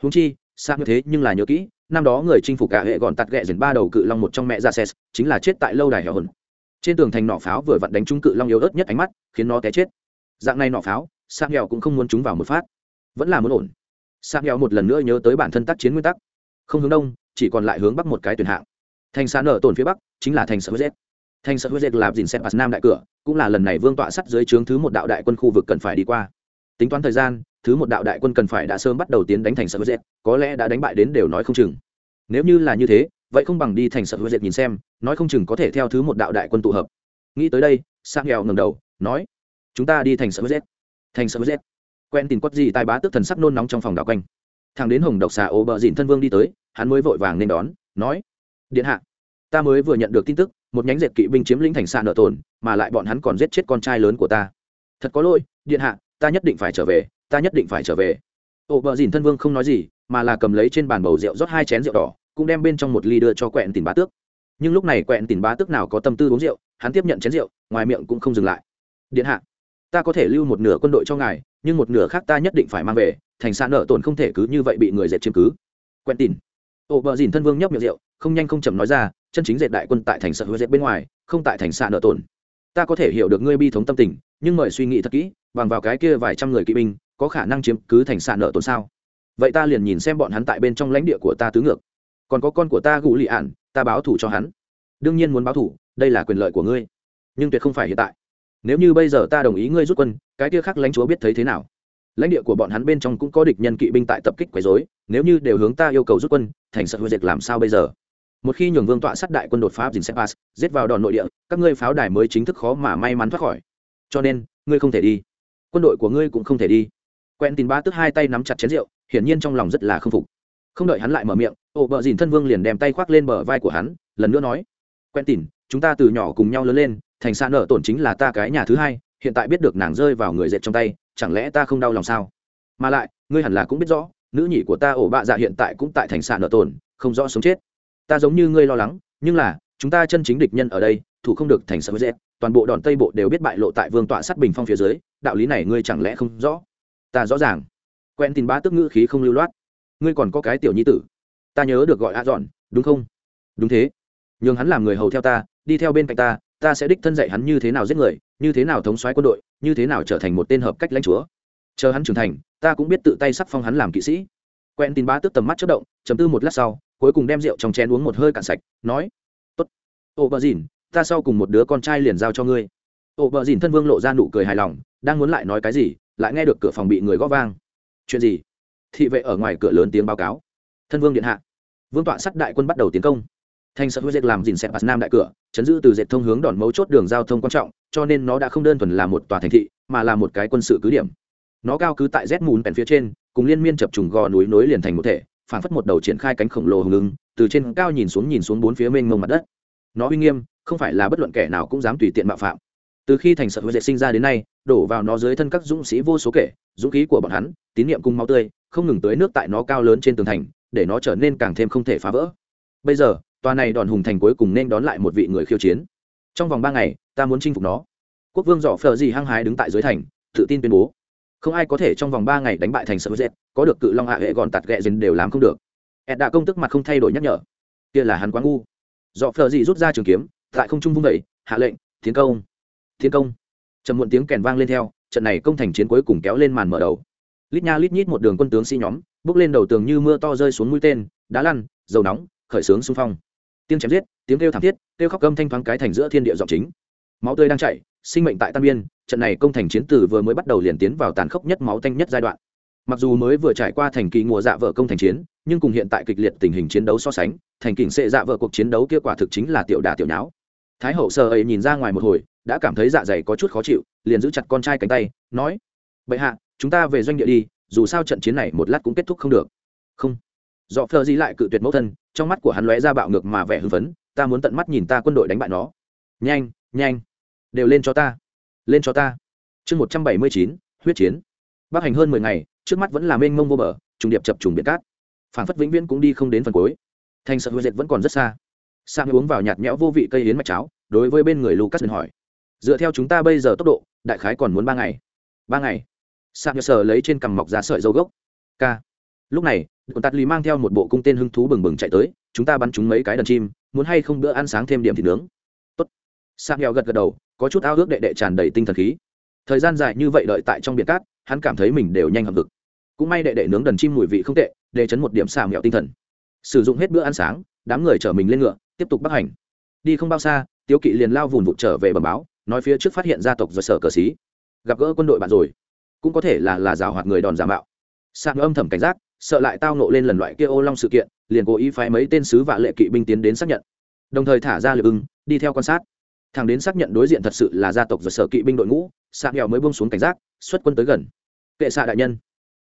Húng chi sang như thế nhưng là nhớ kỹ năm đó người chinh phục cả hệ gọn tạt ghẹ dần ba đầu cự long một trong mẹ ra xe chính là chết tại lâu đài hẻo hồn. Trên tường thành nỏ pháo vừa vặn đánh trúng cự long yếu ớt nhất ánh mắt, khiến nó té chết. Dạng này nỏ pháo sang nghèo cũng không muốn chúng vào một phát. Vẫn là muốn ổn. Sang nghèo một lần nữa nhớ tới bản thân tác chiến nguyên tắc. Không hướng đông, chỉ còn lại hướng bắc một cái tuyển hạng. Thành xã nở tổn phía bắc, chính là thành sở huyết thành sở huyết là dìn xét nam đại cửa, cũng là lần này vương tọa sắt dưới trướng thứ một đạo đại quân khu vực cần phải đi qua. Tính toán thời gian thứ một đạo đại quân cần phải đã sớm bắt đầu tiến đánh thành sở z có lẽ đã đánh bại đến đều nói không chừng. Nếu như là như thế, vậy không bằng đi thành sở z nhìn xem, nói không chừng có thể theo thứ một đạo đại quân tụ hợp. Nghĩ tới đây sang nghèo ngầm đầu, nói, chúng ta đi thành sở z thành sở z quen tìm quất gì Tai bá tức thần sắc nôn nóng trong phòng đảo quanh. Thằng đến hồng độc xà Ô bờ dìn thân vương đi tới, hắn mới vội vàng nên đón, nói, điện hạ, ta mới vừa nhận được tin tức, một nhánh dệt kỵ binh chiếm lĩnh thành xa nợ tồn mà lại bọn hắn còn giết chết con trai lớn của ta. Thật có lỗi, điện hạ, ta nhất định phải trở về ta nhất định phải trở về. Ổ bờ dìn thân vương không nói gì, mà là cầm lấy trên bàn bầu rượu rót hai chén rượu đỏ, cũng đem bên trong một ly đưa cho quẹn tìm bá tước. Nhưng lúc này quẹn tìm bá tước nào có tâm tư uống rượu, hắn tiếp nhận chén rượu, ngoài miệng cũng không dừng lại. Điện hạ, ta có thể lưu một nửa quân đội cho ngài, nhưng một nửa khác ta nhất định phải mang về, thành xa nợ tồn không thể cứ như vậy bị người dệt chiếm cứ. Quen tin ổ bờ dìn thân vương nhấp miệng rượu, không nhanh không chậm nói ra, chân chính dệt đại quân tại thành sợ hứa dệt bên ngoài, không tại thành xa nợ tồn ta có thể hiểu được ngươi bi thống tâm tình, nhưng mời suy nghĩ thật kỹ, bằng vào cái kia vài trăm người kỵ binh có khả năng chiếm cứ thành xạ nợ tồn sao? Vậy ta liền nhìn xem bọn hắn tại bên trong lãnh địa của ta tứ ngược. Còn có con của ta gù lì ản ta báo thủ cho hắn. Đương nhiên muốn báo thủ, đây là quyền lợi của ngươi. Nhưng tuyệt không phải hiện tại. Nếu như bây giờ ta đồng ý ngươi rút quân, cái kia khác lãnh chúa biết thấy thế nào? Lãnh địa của bọn hắn bên trong cũng có địch nhân kỵ binh tại tập kích quấy dối nếu như đều hướng ta yêu cầu rút quân, thành sợ huyết diệt làm sao bây giờ? Một khi nhường vương tọa sát đại quân đột phá dình sepas giết vào đòn nội địa, các ngươi pháo đài mới chính thức khó mà may mắn thoát khỏi. Cho nên, ngươi không thể đi. Quân đội của ngươi cũng không thể đi quen tin ba tức hai tay nắm chặt chén rượu hiển nhiên trong lòng rất là k phục. Không đợi hắn lại mở miệng ổ vợ dìn thân vương liền đem tay khoác lên bờ vai của hắn lần nữa nói quen tin chúng ta từ nhỏ cùng nhau lớn lên thành xa nợ tổn chính là ta cái nhà thứ hai hiện tại biết được nàng rơi vào người dệt trong tay chẳng lẽ ta không đau lòng sao? Mà lại ngươi hẳn là cũng biết rõ nữ nhị của ta ổ bạ dạ hiện tại cũng tại thành xa nợ tổn, không rõ sống chết. Ta giống như ngươi lo lắng nhưng là chúng ta chân chính địch nhân ở đây thủ không được thành sợ dệt toàn bộ đòn tây bộ đều biết bại lộ tại vương tọa sát bình phong phía dưới đạo lý này ngươi chẳng lẽ không rõ? Ta rõ ràng. Quen tin bá tức ngữ khí không lưu loát. Ngươi còn có cái tiểu nhi tử. Ta nhớ được gọi a dọn, đúng không? Đúng thế. Nhường hắn làm người hầu theo ta, đi theo bên cạnh ta ta sẽ đích thân dạy hắn như thế nào giết người, như thế nào thống soái quân đội, như thế nào trở thành một tên hợp cách lãnh chúa. Chờ hắn trưởng thành, ta cũng biết tự tay sắc phong hắn làm kỵ sĩ. Quen tin bá tức tầm mắt chất động chấm tư một lát sau, cuối cùng đem rượu trong chén uống một hơi cạn sạch, nói, tốt. Ô bờ dìn, ta sau cùng một đứa con trai liền giao cho ngươi ổ bờ dìn thân vương lộ ra nụ cười hài lòng, đang muốn lại nói cái gì, lại nghe được cửa phòng bị người gõ vang. Chuyện gì? Thị vệ ở ngoài cửa lớn tiếng báo cáo. Thân vương điện hạ. Vương tọa sắt đại quân bắt đầu tiến công. Thành sợ huyết dệt làm dìn xẹp bạt nam đại cửa, chấn giữ từ dệt thông hướng đòn mấu chốt đường giao thông quan trọng, cho nên nó đã không đơn thuần là một tòa thành thị, mà là một cái quân sự cứ điểm. Nó cao cứ tại z mùn pèn phía trên, cùng liên miên chập trùng gò núi nối liền thành một thể phản phất một đầu triển khai cánh khổng lồ hùng ứng từ trên cao nhìn xuống nhìn xuống bốn phía mênh mông mặt đất. Nó uy nghiêm, không phải là bất luận kẻ nào cũng dám tùy tiện mạo phạm từ khi thành sợ huế dệt sinh ra đến nay, đổ vào nó dưới thân các dũng sĩ vô số kể, dũng khí của bọn hắn, tín nhiệm cung máu tươi, không ngừng tới nước tại nó cao lớn trên tường thành, để nó trở nên càng thêm không thể phá vỡ. Bây giờ, tòa này đòn hùng thành cuối cùng nên đón lại một vị người khiêu chiến. Trong vòng ba ngày, ta muốn chinh phục nó. Quốc vương dọ phờ gì hăng hái đứng tại dưới thành, tự tin tuyên bố. Không ai có thể trong vòng ba ngày đánh bại thành sợ dệt, có được cự long hạ hệ gọn tạt ghẹ dần đều làm không được. Ed đã công tức mặt không thay đổi nhắc nhở. Kia là hắn quá ngu. Dọ phờ gì rút ra trường kiếm, tại không trung vung vẩy hạ lệnh, tiến công thiên công. Trầm muộn tiếng kèn vang lên theo, trận này công thành chiến cuối cùng kéo lên màn mở đầu. Lít nha lít nhít một đường quân tướng sĩ nhóm, bước lên đầu tường như mưa to rơi xuống mũi tên, đá lăn, dầu nóng, khởi xướng xung phong. Tiếng chém giết, tiếng kêu thảm thiết, kêu khóc gâm thanh thoáng cái thành giữa thiên địa giọng chính. Máu tươi đang chảy, sinh mệnh tại tam biên, trận này công thành chiến tử vừa mới bắt đầu liền tiến vào tàn khốc nhất máu tanh nhất giai đoạn. Mặc dù mới vừa trải qua thành kỳ mùa dạ vợ công thành chiến, nhưng cùng hiện tại kịch liệt tình hình chiến đấu so sánh, thành kình sệ dạ vợ cuộc chiến đấu kia quả thực chính là tiểu đà tiểu nháo. Thái hậu sơ ấy nhìn ra ngoài một hồi đã cảm thấy dạ dày có chút khó chịu, liền giữ chặt con trai cánh tay, nói, bệ hạ, chúng ta về doanh địa đi, dù sao trận chiến này một lát cũng kết thúc không được. Không. Dọ phơ di lại cự tuyệt mẫu thân, trong mắt của hắn lóe ra bạo ngược mà vẻ hưng phấn, ta muốn tận mắt nhìn ta quân đội đánh bại nó. Nhanh nhanh, đều lên cho ta, lên cho ta. Chương một trăm bảy mươi chín, huyết chiến. Bắc hành hơn mười ngày, trước mắt vẫn là mênh mông vô bờ, trùng điệp chập trùng biển cát. Phản phất vĩnh viễn cũng đi không đến phần cuối. Thành sợ huệ dệt vẫn còn rất xa. Sang uống vào nhạt nhẽo vô vị cây hiến mạch cháo, đối với bên người lucas hỏi dựa theo chúng ta bây giờ tốc độ, đại khái còn muốn ba ngày. Ba ngày. Sang sờ lấy trên cằm mọc ra sợi dâu gốc. K lúc này còn tạt lì mang theo một bộ cung tên hưng thú bừng bừng chạy tới, chúng ta bắn chúng mấy cái đần chim, muốn hay không bữa ăn sáng thêm điểm thịt nướng? Tốt. Sạc nghèo gật gật đầu, có chút ao ước đệ đệ tràn đầy tinh thần khí. Thời gian dài như vậy đợi tại trong biển cát, hắn cảm thấy mình đều nhanh hợp vực cũng may đệ đệ nướng đần chim mùi vị không tệ, để chấn một điểm xà mẹo tinh thần. Sử dụng hết bữa ăn sáng, đám người chở mình lên ngựa, tiếp tục bắt hành. Đi không bao xa, tiếu kỵ liền lao vùn vụt trở về bẩm báo nói phía trước phát hiện gia tộc rồi sở cờ xí gặp gỡ quân đội bạn rồi. Cũng có thể là là rào hoạt người đòn giả mạo. Sạc âm thầm cảnh giác, sợ lại tao nộ lên lần loại kia ô long sự kiện, liền cố ý phái mấy tên sứ và lệ kỵ binh tiến đến xác nhận. Đồng thời thả ra lực ưng, đi theo quan sát. Thằng đến xác nhận đối diện thật sự là gia tộc rồi sở kỵ binh đội ngũ, sạc nghèo mới buông xuống cảnh giác, xuất quân tới gần. Kệ xạ đại nhân.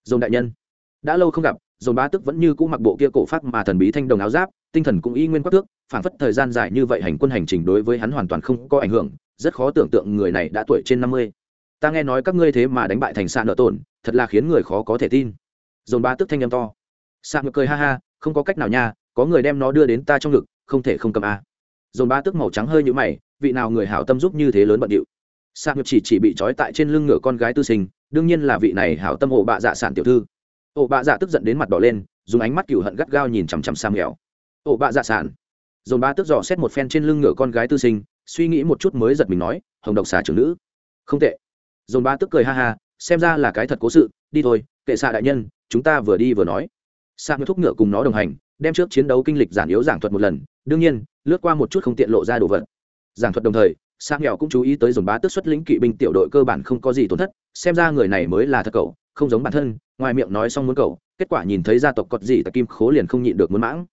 Dồn đại nhân. Đã lâu không gặp dồn bá tức vẫn như cũ mặc bộ kia cổ phát mà thần bí thanh đồng áo giáp, tinh thần cũng y nguyên quắc tước, phảng phất thời gian dài như vậy hành quân hành trình đối với hắn hoàn toàn không có ảnh hưởng, rất khó tưởng tượng người này đã tuổi trên năm mươi. Ta nghe nói các ngươi thế mà đánh bại thành xạ nợ tổn, thật là khiến người khó có thể tin. Dồn bá tức thanh â m to. Xạ ngược cười ha ha, không có cách nào nha, có người đem nó đưa đến ta trong ngực, không thể không cầm a. Dồn bá tức màu trắng hơi nhũ mày, vị nào người hảo tâm giúp như thế lớn bận điệu. Xạ ngược chỉ chỉ bị trói tại trên lưng ngựa con gái tư sinh, đương nhiên là vị này hảo tâm hộ bạ dạ sản tiểu thư ổ bạ dạ tức giận đến mặt đỏ lên, dùng ánh mắt cựu hận gắt gao nhìn chằm chằm sam nghèo ổ bạ dạ sản dồn ba tức dò xét một phen trên lưng ngựa con gái tư sinh, suy nghĩ một chút mới giật mình nói, hồng độc xà trưởng nữ. Không tệ. Dồn ba tức cười ha ha, xem ra là cái thật cố sự, đi thôi, kệ xạ đại nhân, chúng ta vừa đi vừa nói. Sa ngựa thúc ngựa cùng nó đồng hành, đem trước chiến đấu kinh lịch giản yếu giảng thuật một lần, đương nhiên, lướt qua một chút không tiện lộ ra đồ vật. Giảng thuật đồng thời Sang nghèo cũng chú ý tới dồn bá tức xuất lĩnh kỵ binh tiểu đội cơ bản không có gì tổn thất, xem ra người này mới là thật cậu, không giống bản thân, ngoài miệng nói xong muốn cậu, kết quả nhìn thấy gia tộc cọt gì tại kim khố liền không nhịn được muốn mãng.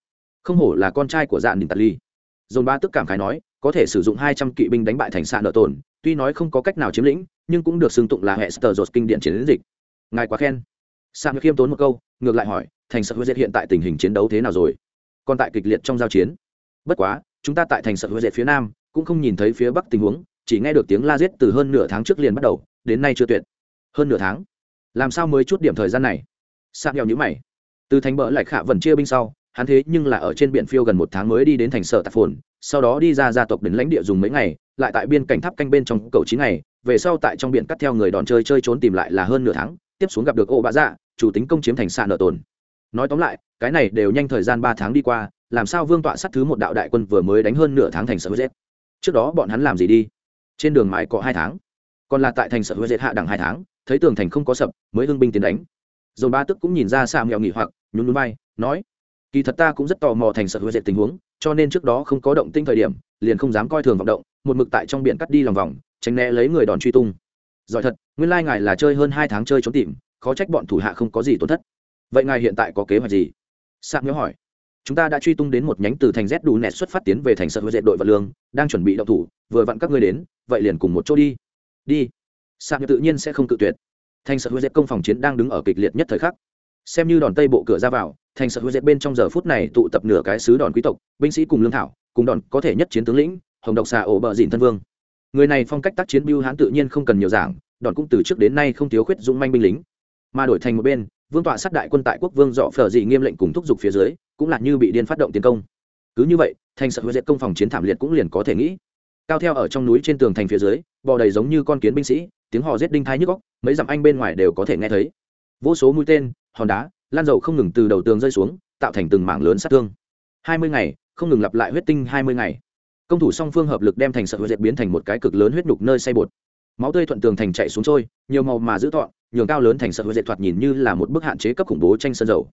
Không hổ là con trai của dạ đình tạt ly. Dồn Bá tức cảm khái nói, có thể sử dụng hai trăm kỵ binh đánh bại thành xạ nợ tổn, tuy nói không có cách nào chiếm lĩnh, nhưng cũng được xưng tụng là hệ sờ dột kinh điện chiến dịch. Ngài quá khen. Sang khiêm tốn một câu, ngược lại hỏi, thành sợ huế dệt hiện tại tình hình chiến đấu thế nào rồi? Còn tại kịch liệt trong giao chiến. Bất quá, chúng ta tại thành sợ huế dệt phía nam cũng không nhìn thấy phía bắc tình huống, chỉ nghe được tiếng la giết từ hơn nửa tháng trước liền bắt đầu, đến nay chưa tuyệt. Hơn nửa tháng? Làm sao mới chút điểm thời gian này? Sạc nghèo nhữ mày. Từ thành bỡ lại khả vần chia binh sau, hắn thế nhưng là ở trên biển phiêu gần một tháng mới đi đến thành sở tạp phồn, sau đó đi ra gia tộc đến lãnh địa dùng mấy ngày, lại tại biên cảnh tháp canh bên trong cầu chín ngày, về sau tại trong biển cắt theo người đòn chơi chơi trốn tìm lại là hơn nửa tháng, tiếp xuống gặp được ô bạ dạ chủ tính công chiếm thành xạ nợ tồn nói tóm lại, cái này đều nhanh thời gian ba tháng đi qua, làm sao vương tọa sát thứ một đạo đại quân vừa mới đánh hơn nửa tháng thành sở z trước đó bọn hắn làm gì đi? Trên đường mãi có hai tháng. Còn là tại thành sở hữu hạ đẳng hai tháng, thấy tường thành không có sập, mới hưng binh tiến đánh. Dồn ba tức cũng nhìn ra xa mẹo nghỉ hoặc, nhún núi bay nói, kỳ thật ta cũng rất tò mò thành sở hữu dệt tình huống, cho nên trước đó không có động tinh thời điểm, liền không dám coi thường vọng động, một mực tại trong biển cắt đi lòng vòng, tránh né lấy người đòn truy tung. Giỏi thật, nguyên lai ngài là chơi hơn hai tháng chơi trốn tìm, khó trách bọn thủ hạ không có gì tổn thất. Vậy ngài hiện tại có kế hoạch gì? Sạc nhớ hỏi chúng ta đã truy tung đến một nhánh từ thành z đủ nẹt xuất phát tiến về thành sở hữu dệt đội vật lương, đang chuẩn bị động thủ, vừa vặn các ngươi đến, vậy liền cùng một chỗ đi. Đi. Sạc tự nhiên sẽ không cự tuyệt. Thành sở hữu dệt công phòng chiến đang đứng ở kịch liệt nhất thời khắc. Xem như đòn tây bộ cửa ra vào, thành sở hữu dệt bên trong giờ phút này tụ tập nửa cái sứ đòn quý tộc, binh sĩ cùng lương thảo, cùng đòn có thể nhất chiến tướng lĩnh, hồng độc xà ổ bờ dìn thân vương. Người này phong cách tác chiến biêu hãn tự nhiên không cần nhiều giảng, đòn cũng từ trước đến nay không thiếu khuyết dũng manh binh lính. Mà đổi thành một bên, vương tọa sát đại quân tại quốc vương dọ phở dị nghiêm lệnh cùng thúc giục phía dưới cũng là như bị điên phát động tiến công. Cứ như vậy, thành sợ hữu diệt công phòng chiến thảm liệt cũng liền có thể nghĩ. Cao theo ở trong núi trên tường thành phía dưới, bò đầy giống như con kiến binh sĩ, tiếng họ rết đinh thai nhức góc mấy dặm anh bên ngoài đều có thể nghe thấy. Vô số mũi tên, hòn đá, lan dầu không ngừng từ đầu tường rơi xuống, tạo thành từng mảng lớn sát thương. Hai mươi ngày, không ngừng lặp lại huyết tinh hai mươi ngày. Công thủ song phương hợp lực đem thành sợ huyết diệt biến thành một cái cực lớn huyết nhục nơi say bột. Máu tươi thuận tường thành chạy xuống trôi, nhiều màu mà giữ tọn, nhường cao lớn thành sợ huyết diệt thoạt nhìn như là một bức hạn chế cấp khủng bố tranh sơn dầu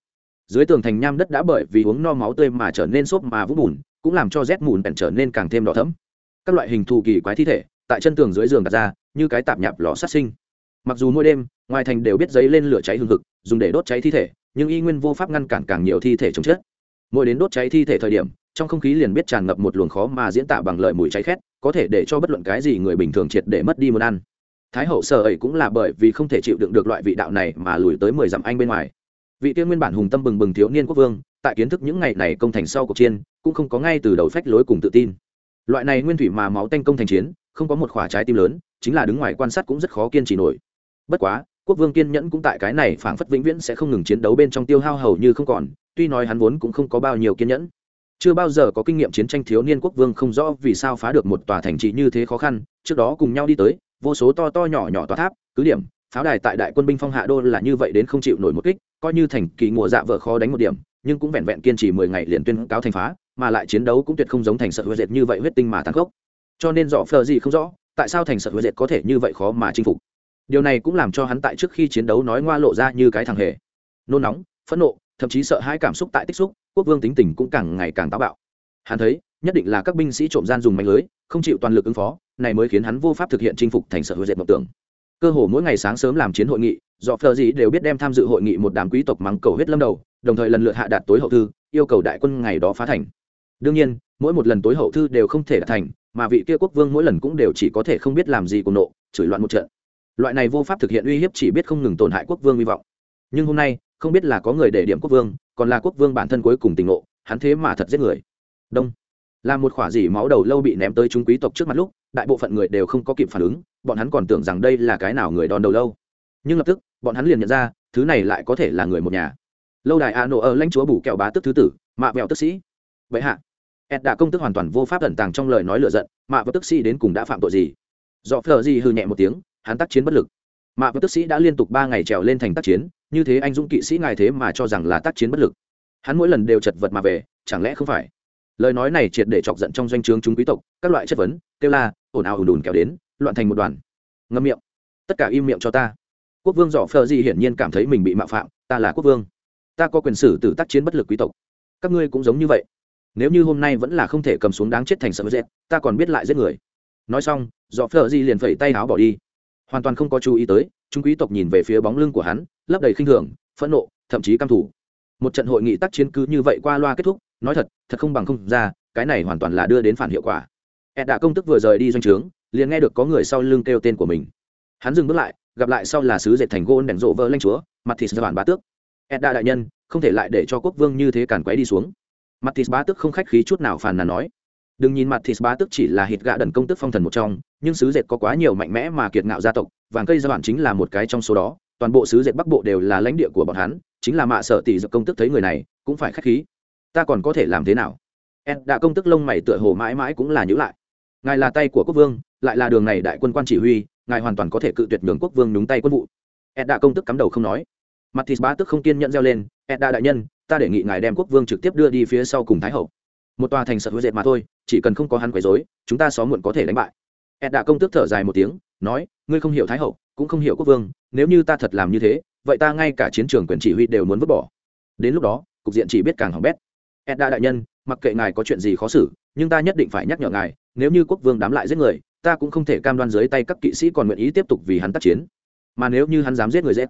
dưới tường thành nham đất đã bởi vì uống no máu tươi mà trở nên xốp mà vũng bùn, cũng làm cho rét mùn bèn trở nên càng thêm đỏ thẫm. Các loại hình thù kỳ quái thi thể, tại chân tường dưới giường đặt ra, như cái tạp nhạp lò sát sinh. Mặc dù mỗi đêm, ngoài thành đều biết giấy lên lửa cháy hương thực dùng để đốt cháy thi thể, nhưng y nguyên vô pháp ngăn cản càng nhiều thi thể chống chết. Mỗi đến đốt cháy thi thể thời điểm, trong không khí liền biết tràn ngập một luồng khó mà diễn tả bằng lời mùi cháy khét, có thể để cho bất luận cái gì người bình thường triệt để mất đi muốn ăn. Thái hậu sợ ấy cũng là bởi vì không thể chịu đựng được loại vị đạo này mà lùi tới mười dặm anh bên ngoài vị tiên nguyên bản hùng tâm bừng bừng thiếu niên quốc vương, tại kiến thức những ngày này công thành sau cuộc chiến, cũng không có ngay từ đầu phách lối cùng tự tin. Loại này nguyên thủy mà máu tanh công thành chiến, không có một khỏa trái tim lớn, chính là đứng ngoài quan sát cũng rất khó kiên trì nổi. Bất quá, quốc vương kiên nhẫn cũng tại cái này phảng phất vĩnh viễn sẽ không ngừng chiến đấu bên trong tiêu hao hầu như không còn, tuy nói hắn vốn cũng không có bao nhiêu kiên nhẫn. Chưa bao giờ có kinh nghiệm chiến tranh thiếu niên quốc vương không rõ vì sao phá được một tòa thành trì như thế khó khăn, trước đó cùng nhau đi tới, vô số to to nhỏ nhỏ tòa tháp, cứ điểm pháo đài tại đại quân binh phong hạ đô là như vậy đến không chịu nổi một kích, coi như thành kỳ mùa dạ vợ khó đánh một điểm, nhưng cũng vẹn vẹn kiên trì mười ngày liền tuyên cáo thành phá, mà lại chiến đấu cũng tuyệt không giống thành sợ huệ dệt như vậy huyết tinh mà tàn khốc. Cho nên rõ phờ gì không rõ, tại sao thành sợ huệ dệt có thể như vậy khó mà chinh phục? Điều này cũng làm cho hắn tại trước khi chiến đấu nói ngoa lộ ra như cái thằng hề. Nôn nóng, phẫn nộ, thậm chí sợ hãi cảm xúc tại tích xúc, quốc vương tính tình cũng càng ngày càng táo bạo. Hắn thấy, nhất định là các binh sĩ trộm gian dùng mạnh lưới, không chịu toàn lực ứng phó, này mới khiến hắn vô pháp thực hiện chinh phục thành sợ hữu dệt mộng tưởng cơ hồ mỗi ngày sáng sớm làm chiến hội nghị, do phờ gì đều biết đem tham dự hội nghị một đám quý tộc mắng cầu huyết lâm đầu, đồng thời lần lượt hạ đạt tối hậu thư, yêu cầu đại quân ngày đó phá thành. Đương nhiên, mỗi một lần tối hậu thư đều không thể đạt thành, mà vị kia quốc vương mỗi lần cũng đều chỉ có thể không biết làm gì cùng nộ, chửi loạn một trận. Loại này vô pháp thực hiện uy hiếp chỉ biết không ngừng tổn hại quốc vương hy vọng. Nhưng hôm nay, không biết là có người để điểm quốc vương, còn là quốc vương bản thân cuối cùng tình ngộ hắn thế mà thật giết người. Đông. Là một khỏa dỉ máu đầu lâu bị ném tới chúng quý tộc trước mặt lúc đại bộ phận người đều không có kịp phản ứng, bọn hắn còn tưởng rằng đây là cái nào người đòn đầu lâu. Nhưng lập tức, bọn hắn liền nhận ra, thứ này lại có thể là người một nhà. Lâu đài a nộ ở lãnh chúa bù kẹo bá tức thứ tử, mạ vẹo tức sĩ. Vậy hạ, ed đã công tức hoàn toàn vô pháp ẩn tàng trong lời nói lựa giận, mạ vẹo tức sĩ đến cùng đã phạm tội gì? Do phờ gì hư nhẹ một tiếng, hắn tác chiến bất lực. Mạ vẹo tức sĩ đã liên tục ba ngày trèo lên thành tác chiến, như thế anh dũng kỵ sĩ ngài thế mà cho rằng là tác chiến bất lực. Hắn mỗi lần đều chật vật mà về, chẳng lẽ không phải? Lời nói này triệt để chọc giận trong doanh trướng chúng quý tộc, các loại chất vấn, kêu la ồn ào ùn đùn kéo đến, loạn thành một đoàn. Ngâm miệng. Tất cả im miệng cho ta. Quốc vương dọ phờ di hiển nhiên cảm thấy mình bị mạo phạm, ta là quốc vương. Ta có quyền xử từ tác chiến bất lực quý tộc. Các ngươi cũng giống như vậy. Nếu như hôm nay vẫn là không thể cầm xuống đáng chết thành sợ dệt ta còn biết lại giết người. Nói xong, dọ phờ di liền phẩy tay áo bỏ đi. Hoàn toàn không có chú ý tới, chúng quý tộc nhìn về phía bóng lưng của hắn, lấp đầy khinh thường, phẫn nộ, thậm chí căm thủ một trận hội nghị tác chiến cứ như vậy qua loa kết thúc, nói thật thật không bằng không ra, cái này hoàn toàn là đưa đến phản hiệu quả ed đã công tức vừa rời đi doanh trướng, liền nghe được có người sau lưng kêu tên của mình. Hắn dừng bước lại, gặp lại sau là sứ dệt thành gôn đèn rộ vỡ lanh chúa, mặt thịt ra bản bá tước. Ed đã đại nhân, không thể lại để cho quốc vương như thế càn quấy đi xuống. Mặt thịt bá tước không khách khí chút nào phàn nàn nói. Đừng nhìn mặt thịt bá tước chỉ là hít gạ đần công tức phong thần một trong, nhưng sứ dệt có quá nhiều mạnh mẽ mà kiệt ngạo gia tộc, vàng cây gia bản chính là một cái trong số đó, toàn bộ sứ dệt bắc bộ đều là lãnh địa của bọn hắn, chính là mạ sợ tỷ dược công tức thấy người này, cũng phải khách khí. Ta còn có thể làm thế nào? Ed đã công tức lông mày tựa hồ mãi mãi cũng là nhữ lại ngài là tay của quốc vương, lại là đường này đại quân quan chỉ huy, ngài hoàn toàn có thể cự tuyệt đường quốc vương đúng tay quân vụ. Ed đã công tức cắm đầu không nói. Mặt thịt bá tức không kiên nhẫn reo lên ed đã đại nhân, ta đề nghị ngài đem quốc vương trực tiếp đưa đi phía sau cùng thái hậu. Một tòa thành sợ hứa dệt mà thôi, chỉ cần không có hắn quấy dối chúng ta xó muộn có thể đánh bại. Ed đã công tức thở dài một tiếng, nói, ngươi không hiểu thái hậu, cũng không hiểu quốc vương, nếu như ta thật làm như thế, vậy ta ngay cả chiến trường quyền chỉ huy đều muốn vứt bỏ. Đến lúc đó, cục diện chỉ biết càng hỏng bét. Edda đại nhân, mặc kệ ngài có chuyện gì khó xử, nhưng ta nhất định phải nhắc nhở ngài nếu như quốc vương đám lại giết người, ta cũng không thể cam đoan dưới tay các kỵ sĩ còn nguyện ý tiếp tục vì hắn tác chiến. Mà nếu như hắn dám giết người dết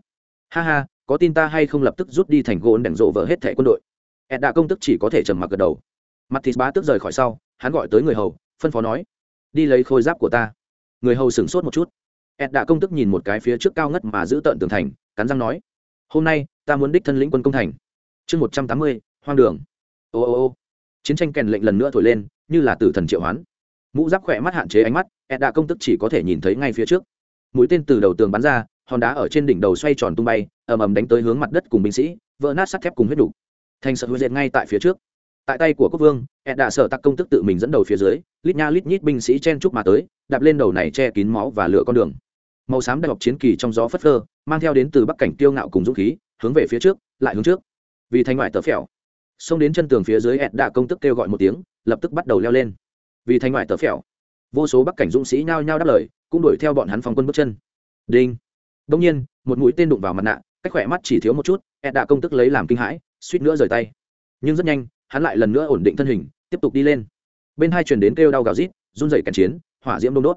ha ha, có tin ta hay không lập tức rút đi thành gôn đảnh rộ vỡ hết thẻ quân đội. Edda công tức chỉ có thể trầm mặc gật đầu. Mặt thịt bá tức rời khỏi sau, hắn gọi tới người hầu, phân phó nói, đi lấy khôi giáp của ta. Người hầu sửng sốt một chút. Edda công tức nhìn một cái phía trước cao ngất mà giữ tợn tường thành, cắn răng nói, hôm nay, ta muốn đích thân lĩnh quân công thành. Chương một trăm tám mươi, hoang đường. Ô ô ô. Chiến tranh kèn lệnh lần nữa thổi lên, như là tử thần triệu hoán mũ giáp khỏe mắt hạn chế ánh mắt ed đã công tức chỉ có thể nhìn thấy ngay phía trước. Mũi tên từ đầu tường bắn ra, hòn đá ở trên đỉnh đầu xoay tròn tung bay, ầm ầm đánh tới hướng mặt đất cùng binh sĩ, vỡ nát sắt thép cùng huyết đủ thành sợ huyết ngay tại phía trước. Tại tay của quốc vương ed đã sở tặc công tức tự mình dẫn đầu phía dưới, lít nha lít nhít binh sĩ chen chúc mà tới, đạp lên đầu này che kín máu và lửa con đường. Màu xám đại học chiến kỳ trong gió phất phơ, mang theo đến từ bắc cảnh tiêu ngạo cùng dũng khí, hướng về phía trước, lại hướng trước. Vì thành ngoại tớ phèo. Xông đến chân tường phía dưới ẹt đã công tức kêu gọi một tiếng, lập tức bắt đầu leo lên vì thành ngoại tờ phèo. Vô số bắc cảnh dũng sĩ nhao nhao đáp lời, cũng đuổi theo bọn hắn phòng quân bước chân. Đinh. Đông nhiên, một mũi tên đụng vào mặt nạ, cách khỏe mắt chỉ thiếu một chút ed đã công tức lấy làm kinh hãi, suýt nữa rời tay. Nhưng rất nhanh, hắn lại lần nữa ổn định thân hình, tiếp tục đi lên. Bên hai truyền đến kêu đau gào rít, run rẩy cản chiến, hỏa diễm đông đốt.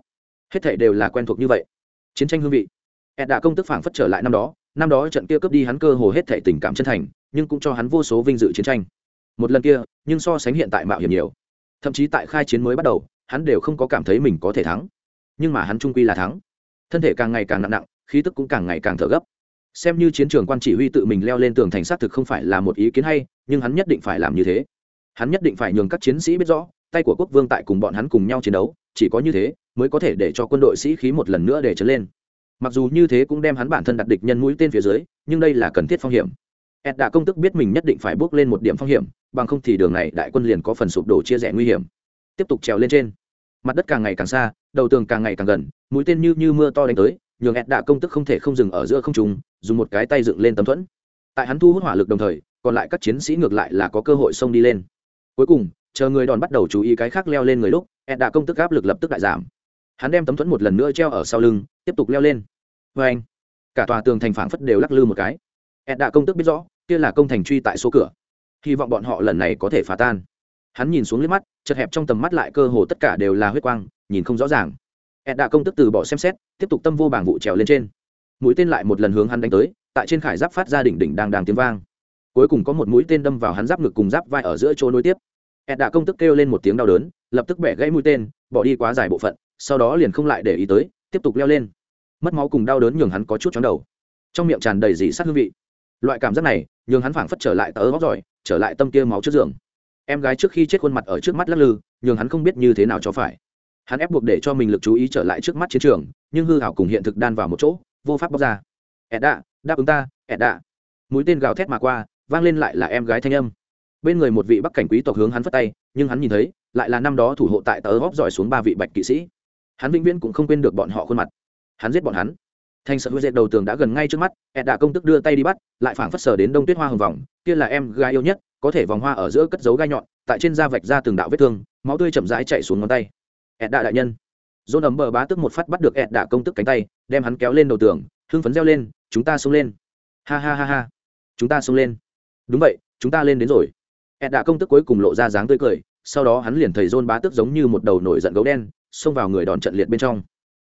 Hết thảy đều là quen thuộc như vậy. Chiến tranh hương vị. Ed đã công tức phảng phất trở lại năm đó năm đó trận kia cướp đi hắn cơ hồ hết thảy tình cảm chân thành, nhưng cũng cho hắn vô số vinh dự chiến tranh. Một lần kia, nhưng so sánh hiện tại mạo hiểm nhiều thậm chí tại khai chiến mới bắt đầu, hắn đều không có cảm thấy mình có thể thắng. Nhưng mà hắn trung quy là thắng. Thân thể càng ngày càng nặng nặng, khí tức cũng càng ngày càng thở gấp. Xem như chiến trường quan chỉ huy tự mình leo lên tường thành xác thực không phải là một ý kiến hay, nhưng hắn nhất định phải làm như thế. Hắn nhất định phải nhường các chiến sĩ biết rõ, tay của quốc vương tại cùng bọn hắn cùng nhau chiến đấu, chỉ có như thế mới có thể để cho quân đội sĩ khí một lần nữa để trở lên. Mặc dù như thế cũng đem hắn bản thân đặt địch nhân mũi tên phía dưới, nhưng đây là cần thiết phong hiểm ed đã công tức biết mình nhất định phải bước lên một điểm phong hiểm, bằng không thì đường này đại quân liền có phần sụp đổ chia rẽ nguy hiểm. Tiếp tục trèo lên trên. Mặt đất càng ngày càng xa, đầu tường càng ngày càng gần, mũi tên như như mưa to đánh tới, nhường ed đã công tức không thể không dừng ở giữa không trùng dùng một cái tay dựng lên tấm thuẫn. Tại hắn thu hút hỏa lực đồng thời, còn lại các chiến sĩ ngược lại là có cơ hội xông đi lên. Cuối cùng, chờ người đòn bắt đầu chú ý cái khác leo lên người lúc, ed đã công tức áp lực lập tức đại giảm. Hắn đem tấm thuẫn một lần nữa treo ở sau lưng, tiếp tục leo lên. Vê anh cả tòa tường thành phảng phất đều lắc lư một cái. Ed đã công tức biết rõ kia là công thành truy tại số cửa. Hy vọng bọn họ lần này có thể phá tan. Hắn nhìn xuống liếc mắt, chật hẹp trong tầm mắt lại cơ hồ tất cả đều là huyết quang, nhìn không rõ ràng. Ed đã công tức từ bỏ xem xét, tiếp tục tâm vô bảng vụ trèo lên trên. Mũi tên lại một lần hướng hắn đánh tới, tại trên khải giáp phát ra đỉnh đỉnh đang đang tiếng vang. Cuối cùng có một mũi tên đâm vào hắn giáp ngực cùng giáp vai ở giữa chỗ nối tiếp. Ed đã công tức kêu lên một tiếng đau đớn, lập tức bẻ gãy mũi tên, bỏ đi quá dài bộ phận, sau đó liền không lại để ý tới, tiếp tục leo lên. Mất máu cùng đau đớn nhường hắn có chút chóng đầu. Trong miệng tràn đầy dị sát hương vị loại cảm giác này, nhường hắn phảng phất trở lại tớ góc giỏi, trở lại tâm kia máu trước giường. Em gái trước khi chết khuôn mặt ở trước mắt lắc lư, nhường hắn không biết như thế nào cho phải. Hắn ép buộc để cho mình lực chú ý trở lại trước mắt chiến trường, nhưng hư hảo cùng hiện thực đan vào một chỗ, vô pháp bóc ra. Ed đạ đáp ứng ta ed đạ mũi tên gào thét mà qua, vang lên lại là em gái thanh âm. Bên người một vị bắc cảnh quý tộc hướng hắn phất tay, nhưng hắn nhìn thấy, lại là năm đó thủ hộ tại tớ góp giỏi xuống ba vị bạch kỵ sĩ. Hắn vĩnh viễn cũng không quên được bọn họ khuôn mặt. Hắn giết bọn hắn thanh sợ huệ dệt đầu tường đã gần ngay trước mắt, ed đã công tức đưa tay đi bắt, lại phảng phất sờ đến đông tuyết hoa hồng vòng, kia là em gái yêu nhất, có thể vòng hoa ở giữa cất dấu gai nhọn, tại trên da vạch ra từng đạo vết thương, máu tươi chậm rãi chạy xuống ngón tay. Ed đã đại nhân. Dôn ấm bờ bá tức một phát bắt được ed đã công tức cánh tay, đem hắn kéo lên đầu tường, hưng phấn reo lên, chúng ta xông lên. Ha ha ha ha. Chúng ta xông lên. Đúng vậy, chúng ta lên đến rồi. Ed đã công tức cuối cùng lộ ra dáng tươi cười, sau đó hắn liền thầy dôn bá tức giống như một đầu nổi giận gấu đen, xông vào người đòn trận liệt bên trong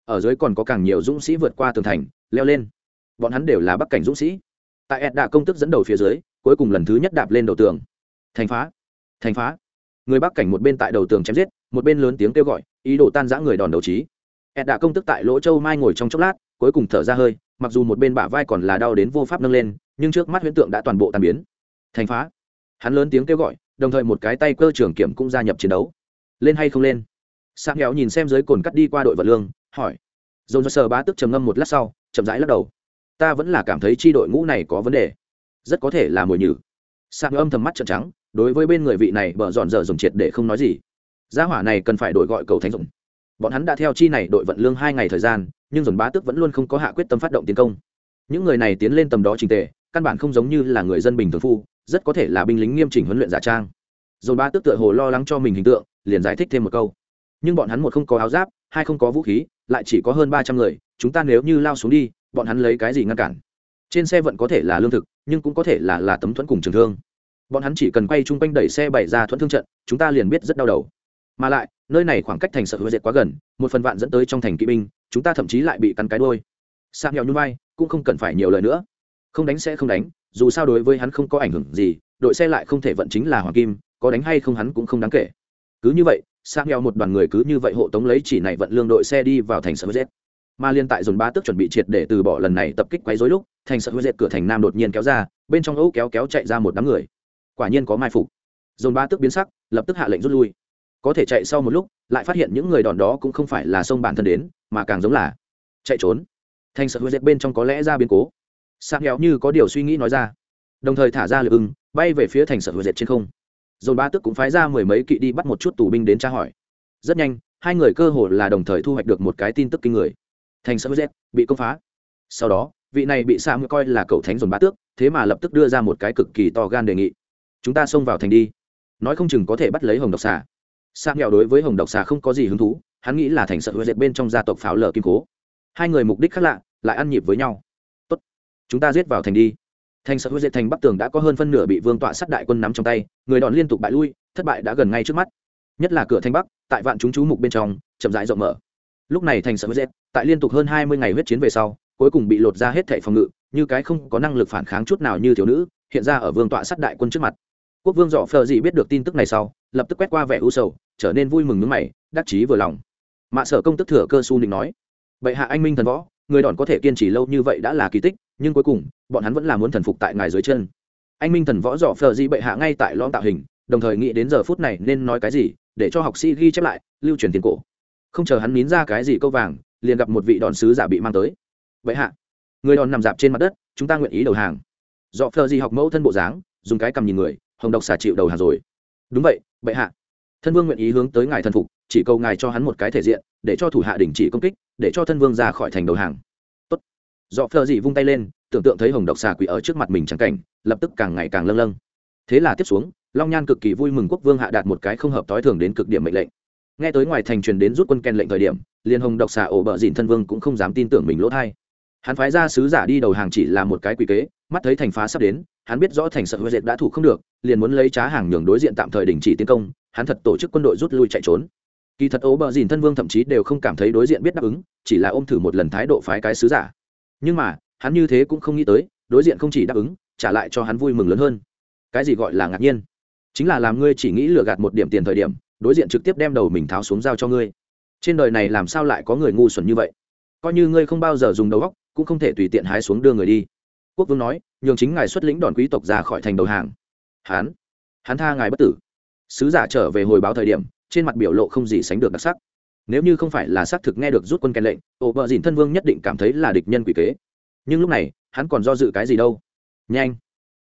ở dưới còn có càng nhiều dũng sĩ vượt qua tường thành, leo lên. Bọn hắn đều là bắc cảnh dũng sĩ. Tại ed đạ công tức dẫn đầu phía dưới, cuối cùng lần thứ nhất đạp lên đầu tường. Thành phá. Thành phá. Người bắc cảnh một bên tại đầu tường chém giết, một bên lớn tiếng kêu gọi, ý đồ tan giã người đòn đầu trí. Ed đạ công tức tại lỗ châu mai ngồi trong chốc lát, cuối cùng thở ra hơi, mặc dù một bên bả vai còn là đau đến vô pháp nâng lên, nhưng trước mắt huyễn tượng đã toàn bộ tàn biến. Thành phá. Hắn lớn tiếng kêu gọi, đồng thời một cái tay cơ trưởng kiểm cũng gia nhập chiến đấu. Lên hay không lên? Sang nghèo nhìn xem dưới cồn cắt đi qua đội vật lương hỏi. Dồn dơ sờ bá tức trầm ngâm một lát sau, chậm rãi lắc đầu. Ta vẫn là cảm thấy chi đội ngũ này có vấn đề. Rất có thể là mùi nhử. Sang âm thầm mắt trợn trắng, đối với bên người vị này bở dọn dở dùng triệt để không nói gì. Gia hỏa này cần phải đổi gọi cầu thánh dụng bọn hắn đã theo chi này đội vận lương hai ngày thời gian, nhưng dồn bá tước vẫn luôn không có hạ quyết tâm phát động tiến công. Những người này tiến lên tầm đó trình tề, căn bản không giống như là người dân bình thường phu, rất có thể là binh lính nghiêm chỉnh huấn luyện giả trang. Dồn bá tước tựa hồ lo lắng cho mình hình tượng, liền giải thích thêm một câu. Nhưng bọn hắn một không có áo giáp, hai không có vũ khí lại chỉ có hơn ba trăm người, chúng ta nếu như lao xuống đi, bọn hắn lấy cái gì ngăn cản? Trên xe vận có thể là lương thực, nhưng cũng có thể là là tấm thuẫn cùng trường thương. Bọn hắn chỉ cần quay chung quanh đẩy xe bày ra thuẫn thương trận, chúng ta liền biết rất đau đầu. Mà lại, nơi này khoảng cách thành sở hứa dệt quá gần, một phần vạn dẫn tới trong thành kỵ binh, chúng ta thậm chí lại bị cắn cái đôi sang nghèo như vai, cũng không cần phải nhiều lời nữa. Không đánh sẽ không đánh, dù sao đối với hắn không có ảnh hưởng gì, đội xe lại không thể vận chính là hoàng kim, có đánh hay không hắn cũng không đáng kể cứ như vậy sang nghèo một đoàn người cứ như vậy hộ tống lấy chỉ này vận lương đội xe đi vào thành sợ hứa mà liên tại dồn ba tức chuẩn bị triệt để từ bỏ lần này tập kích quấy rối lúc, thành sợ hứa cửa thành nam đột nhiên kéo ra, bên trong ấu kéo kéo chạy ra một đám người. Quả nhiên có mai phục. Dồn ba tức biến sắc, lập tức hạ lệnh rút lui. Có thể chạy sau một lúc, lại phát hiện những người đòn đó cũng không phải là sông bản thân đến, mà càng giống là chạy trốn. Thành sợ hứa dệt bên trong có lẽ ra biến cố. Sang nghèo như có điều suy nghĩ nói ra. Đồng thời thả ra lực ưng, bay về phía thành sở hứa dệt trên không dồn ba tức cũng phái ra mười mấy kỵ đi bắt một chút tù binh đến tra hỏi. Rất nhanh, hai người cơ hồ là đồng thời thu hoạch được một cái tin tức kinh người. Thành sở hứa bị công phá. Sau đó, vị này bị sa mới coi là cậu thánh dồn ba tước, thế mà lập tức đưa ra một cái cực kỳ to gan đề nghị. Chúng ta xông vào thành đi. Nói không chừng có thể bắt lấy hồng độc xà. Sa nghèo đối với hồng độc xà không có gì hứng thú, hắn nghĩ là thành sợ huệ dệt bên trong gia tộc pháo lở kim cố. Hai người mục đích khác lạ, lại ăn nhịp với nhau. Tốt, chúng ta giết vào thành đi thành sở hữu dệt thành bắc tường đã có hơn phân nửa bị vương tọa sát đại quân nắm trong tay, người đòn liên tục bại lui, thất bại đã gần ngay trước mắt. Nhất là cửa Thanh bắc, tại vạn chúng chú mục bên trong, chậm rãi rộng mở. Lúc này thành sở hữu dệt tại liên tục hơn hai mươi ngày huyết chiến về sau, cuối cùng bị lột ra hết thể phòng ngự, như cái không có năng lực phản kháng chút nào như thiếu nữ, hiện ra ở vương tọa sát đại quân trước mặt. Quốc vương dọ phờ dị biết được tin tức này sau, lập tức quét qua vẻ u sầu, trở nên vui mừng nước mày, đắc chí vừa lòng. Mạ sở công tức thừa cơ su định nói, bệ hạ anh minh thần võ người đòn có thể kiên trì lâu như vậy đã là kỳ tích, nhưng cuối cùng, bọn hắn vẫn là muốn thần phục tại ngài dưới chân. Anh minh thần võ dọ phờ di bệ hạ ngay tại lõm tạo hình, đồng thời nghĩ đến giờ phút này nên nói cái gì, để cho học sĩ ghi chép lại, lưu truyền tiền cổ. Không chờ hắn nín ra cái gì câu vàng, liền gặp một vị đòn sứ giả bị mang tới. Bệ hạ, người đòn nằm dạp trên mặt đất, chúng ta nguyện ý đầu hàng. Dọ phờ di học mẫu thân bộ dáng, dùng cái cầm nhìn người, hồng độc xả chịu đầu hàng rồi. Đúng vậy, bệ hạ. Thân vương nguyện ý hướng tới ngài thần phục, chỉ cầu ngài cho hắn một cái thể diện, để cho thủ hạ đình chỉ công kích để cho thân vương ra khỏi thành đầu hàng. Tốt. Dọ phờ dị vung tay lên, tưởng tượng thấy hồng độc xà quỷ ở trước mặt mình trắng cảnh, lập tức càng ngày càng lâng lâng. Thế là tiếp xuống, long nhan cực kỳ vui mừng quốc vương hạ đạt một cái không hợp tối thường đến cực điểm mệnh lệnh. Nghe tới ngoài thành truyền đến rút quân ken lệnh thời điểm liên hồng độc xà ổ bờ dìn thân vương cũng không dám tin tưởng mình lỗ thai. Hắn phái ra sứ giả đi đầu hàng chỉ là một cái quỷ kế, mắt thấy thành phá sắp đến, hắn biết rõ thành sợ huệ dệt đã thủ không được, liền muốn lấy trá hàng nhường đối diện tạm thời đình chỉ tiến công, hắn thật tổ chức quân đội rút lui chạy trốn kỳ thật ố bờ dìn thân vương thậm chí đều không cảm thấy đối diện biết đáp ứng chỉ là ôm thử một lần thái độ phái cái sứ giả. Nhưng mà hắn như thế cũng không nghĩ tới đối diện không chỉ đáp ứng trả lại cho hắn vui mừng lớn hơn. Cái gì gọi là ngạc nhiên? Chính là làm ngươi chỉ nghĩ lừa gạt một điểm tiền thời điểm đối diện trực tiếp đem đầu mình tháo xuống giao cho ngươi. Trên đời này làm sao lại có người ngu xuẩn như vậy? Coi như ngươi không bao giờ dùng đầu góc cũng không thể tùy tiện hái xuống đưa người đi. Quốc vương nói nhường chính ngài xuất lĩnh đòn quý tộc ra khỏi thành đầu hàng. Hán, hắn tha ngài bất tử. Sứ giả trở về hồi báo thời điểm trên mặt biểu lộ không gì sánh được đặc sắc. Nếu như không phải là xác thực nghe được rút quân kèn lệnh, ổ vợ dìn thân vương nhất định cảm thấy là địch nhân quỷ kế. Nhưng lúc này, hắn còn do dự cái gì đâu? Nhanh!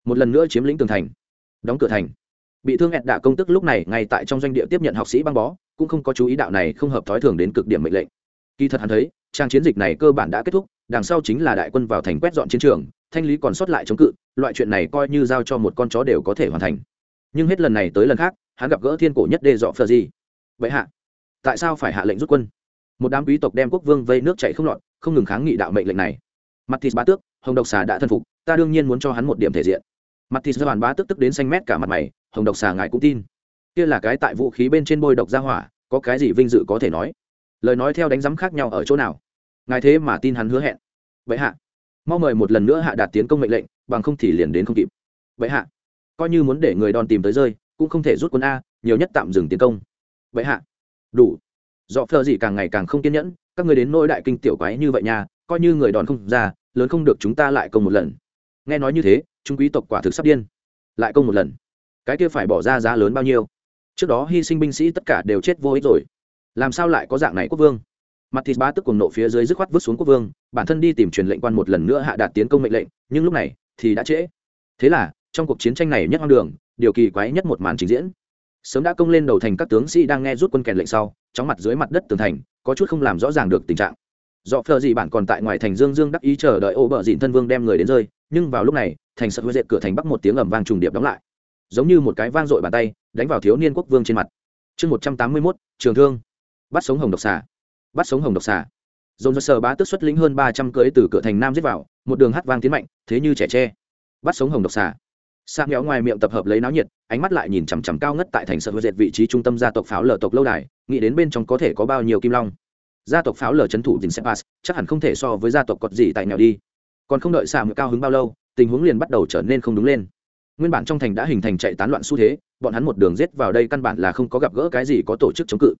Một lần nữa chiếm lĩnh tường thành. Đóng cửa thành. Bị thương hẹn đạ công tức lúc này ngay tại trong doanh địa tiếp nhận học sĩ băng bó, cũng không có chú ý đạo này không hợp thói thường đến cực điểm mệnh lệnh. Kỳ thật hắn thấy, trang chiến dịch này cơ bản đã kết thúc, đằng sau chính là đại quân vào thành quét dọn chiến trường, thanh lý còn sót lại chống cự, loại chuyện này coi như giao cho một con chó đều có thể hoàn thành. Nhưng hết lần này tới lần khác hắn gặp gỡ thiên cổ nhất đê dọ phờ gì. Vậy hạ, tại sao phải hạ lệnh rút quân? Một đám quý tộc đem quốc vương vây nước chạy không lọt, không ngừng kháng nghị đạo mệnh lệnh này. Mặt thịt bá tước, hồng độc xà đã thân phục, ta đương nhiên muốn cho hắn một điểm thể diện. Mặt thịt bàn bá tức tức đến xanh mét cả mặt mày, hồng độc xà ngài cũng tin. Kia là cái tại vũ khí bên trên bôi độc ra hỏa, có cái gì vinh dự có thể nói? Lời nói theo đánh giám khác nhau ở chỗ nào? Ngài thế mà tin hắn hứa hẹn. Vậy hạ, mau mời một lần nữa hạ đạt tiến công mệnh lệnh, bằng không thì liền đến không kịp. Vậy hạ, coi như muốn để người đòn tìm tới rơi cũng không thể rút quân a, nhiều nhất tạm dừng tiến công. Vậy hạ. Đủ. Do phờ gì càng ngày càng không kiên nhẫn, các người đến nỗi đại kinh tiểu quái như vậy nha, coi như người đòn không ra, lớn không được chúng ta lại công một lần. Nghe nói như thế, chúng quý tộc quả thực sắp điên. Lại công một lần. Cái kia phải bỏ ra giá lớn bao nhiêu? Trước đó hy sinh binh sĩ tất cả đều chết vô ích rồi. Làm sao lại có dạng này quốc vương? Mặt thịt bá tức cùng nộ phía dưới dứt khoát vứt xuống quốc vương, bản thân đi tìm truyền lệnh quan một lần nữa hạ đạt tiến công mệnh lệnh, nhưng lúc này thì đã trễ. Thế là, trong cuộc chiến tranh này nhất hoang đường điều kỳ quái nhất một màn trình diễn. Sớm đã công lên đầu thành các tướng sĩ đang nghe rút quân kèn lệnh sau, chóng mặt dưới mặt đất tường thành, có chút không làm rõ ràng được tình trạng. Do phờ gì bạn còn tại ngoài thành dương dương đắc ý chờ đợi ô bờ dịn thân vương đem người đến rơi, nhưng vào lúc này, thành sợ huệ dệt cửa thành bắc một tiếng ầm vang trùng điệp đóng lại. Giống như một cái vang dội bàn tay, đánh vào thiếu niên quốc vương trên mặt. Chương một trăm tám mươi mốt, trường thương. Bắt sống hồng độc xà. Bắt sống hồng độc xà. Dồn do sờ bá tức xuất lĩnh hơn ba trăm cưới từ cửa thành nam giết vào, một đường hát vang tiến mạnh, thế như trẻ tre. Bắt sống hồng độc xà sang nghèo ngoài miệng tập hợp lấy náo nhiệt, ánh mắt lại nhìn chằm chằm cao ngất tại thành sở hữu dệt vị trí trung tâm gia tộc pháo lở tộc lâu đài, nghĩ đến bên trong có thể có bao nhiêu kim long. Gia tộc pháo lở trấn thủ dình sepas, chắc hẳn không thể so với gia tộc cọt gì tại nghèo đi. Còn không đợi sang cao hứng bao lâu, tình huống liền bắt đầu trở nên không đúng lên. Nguyên bản trong thành đã hình thành chạy tán loạn xu thế, bọn hắn một đường rết vào đây căn bản là không có gặp gỡ cái gì có tổ chức chống cự.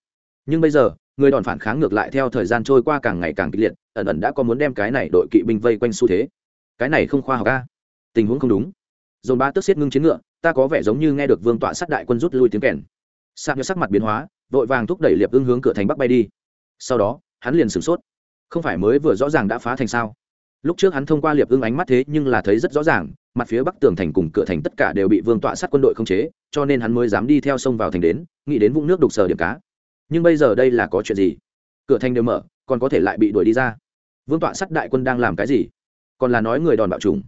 Nhưng bây giờ, người đòn phản kháng ngược lại theo thời gian trôi qua càng ngày càng kịch liệt, ẩn ẩn đã có muốn đem cái này đội kỵ binh vây quanh xu thế. Cái này không khoa học ca tình huống không đúng dồn ba tức xiết ngưng chiến ngựa, ta có vẻ giống như nghe được vương tọa sát đại quân rút lui tiếng kèn. Sạc như sắc mặt biến hóa, vội vàng thúc đẩy liệp ưng hướng cửa thành bắc bay đi. Sau đó, hắn liền sửng sốt. Không phải mới vừa rõ ràng đã phá thành sao? Lúc trước hắn thông qua liệp ưng ánh mắt thế nhưng là thấy rất rõ ràng, mặt phía bắc tường thành cùng cửa thành tất cả đều bị vương tọa sát quân đội khống chế, cho nên hắn mới dám đi theo sông vào thành đến, nghĩ đến vũng nước đục sờ điểm cá. Nhưng bây giờ đây là có chuyện gì? Cửa thành đều mở, còn có thể lại bị đuổi đi ra. Vương tọa sát đại quân đang làm cái gì? Còn là nói người đòn bạo trùng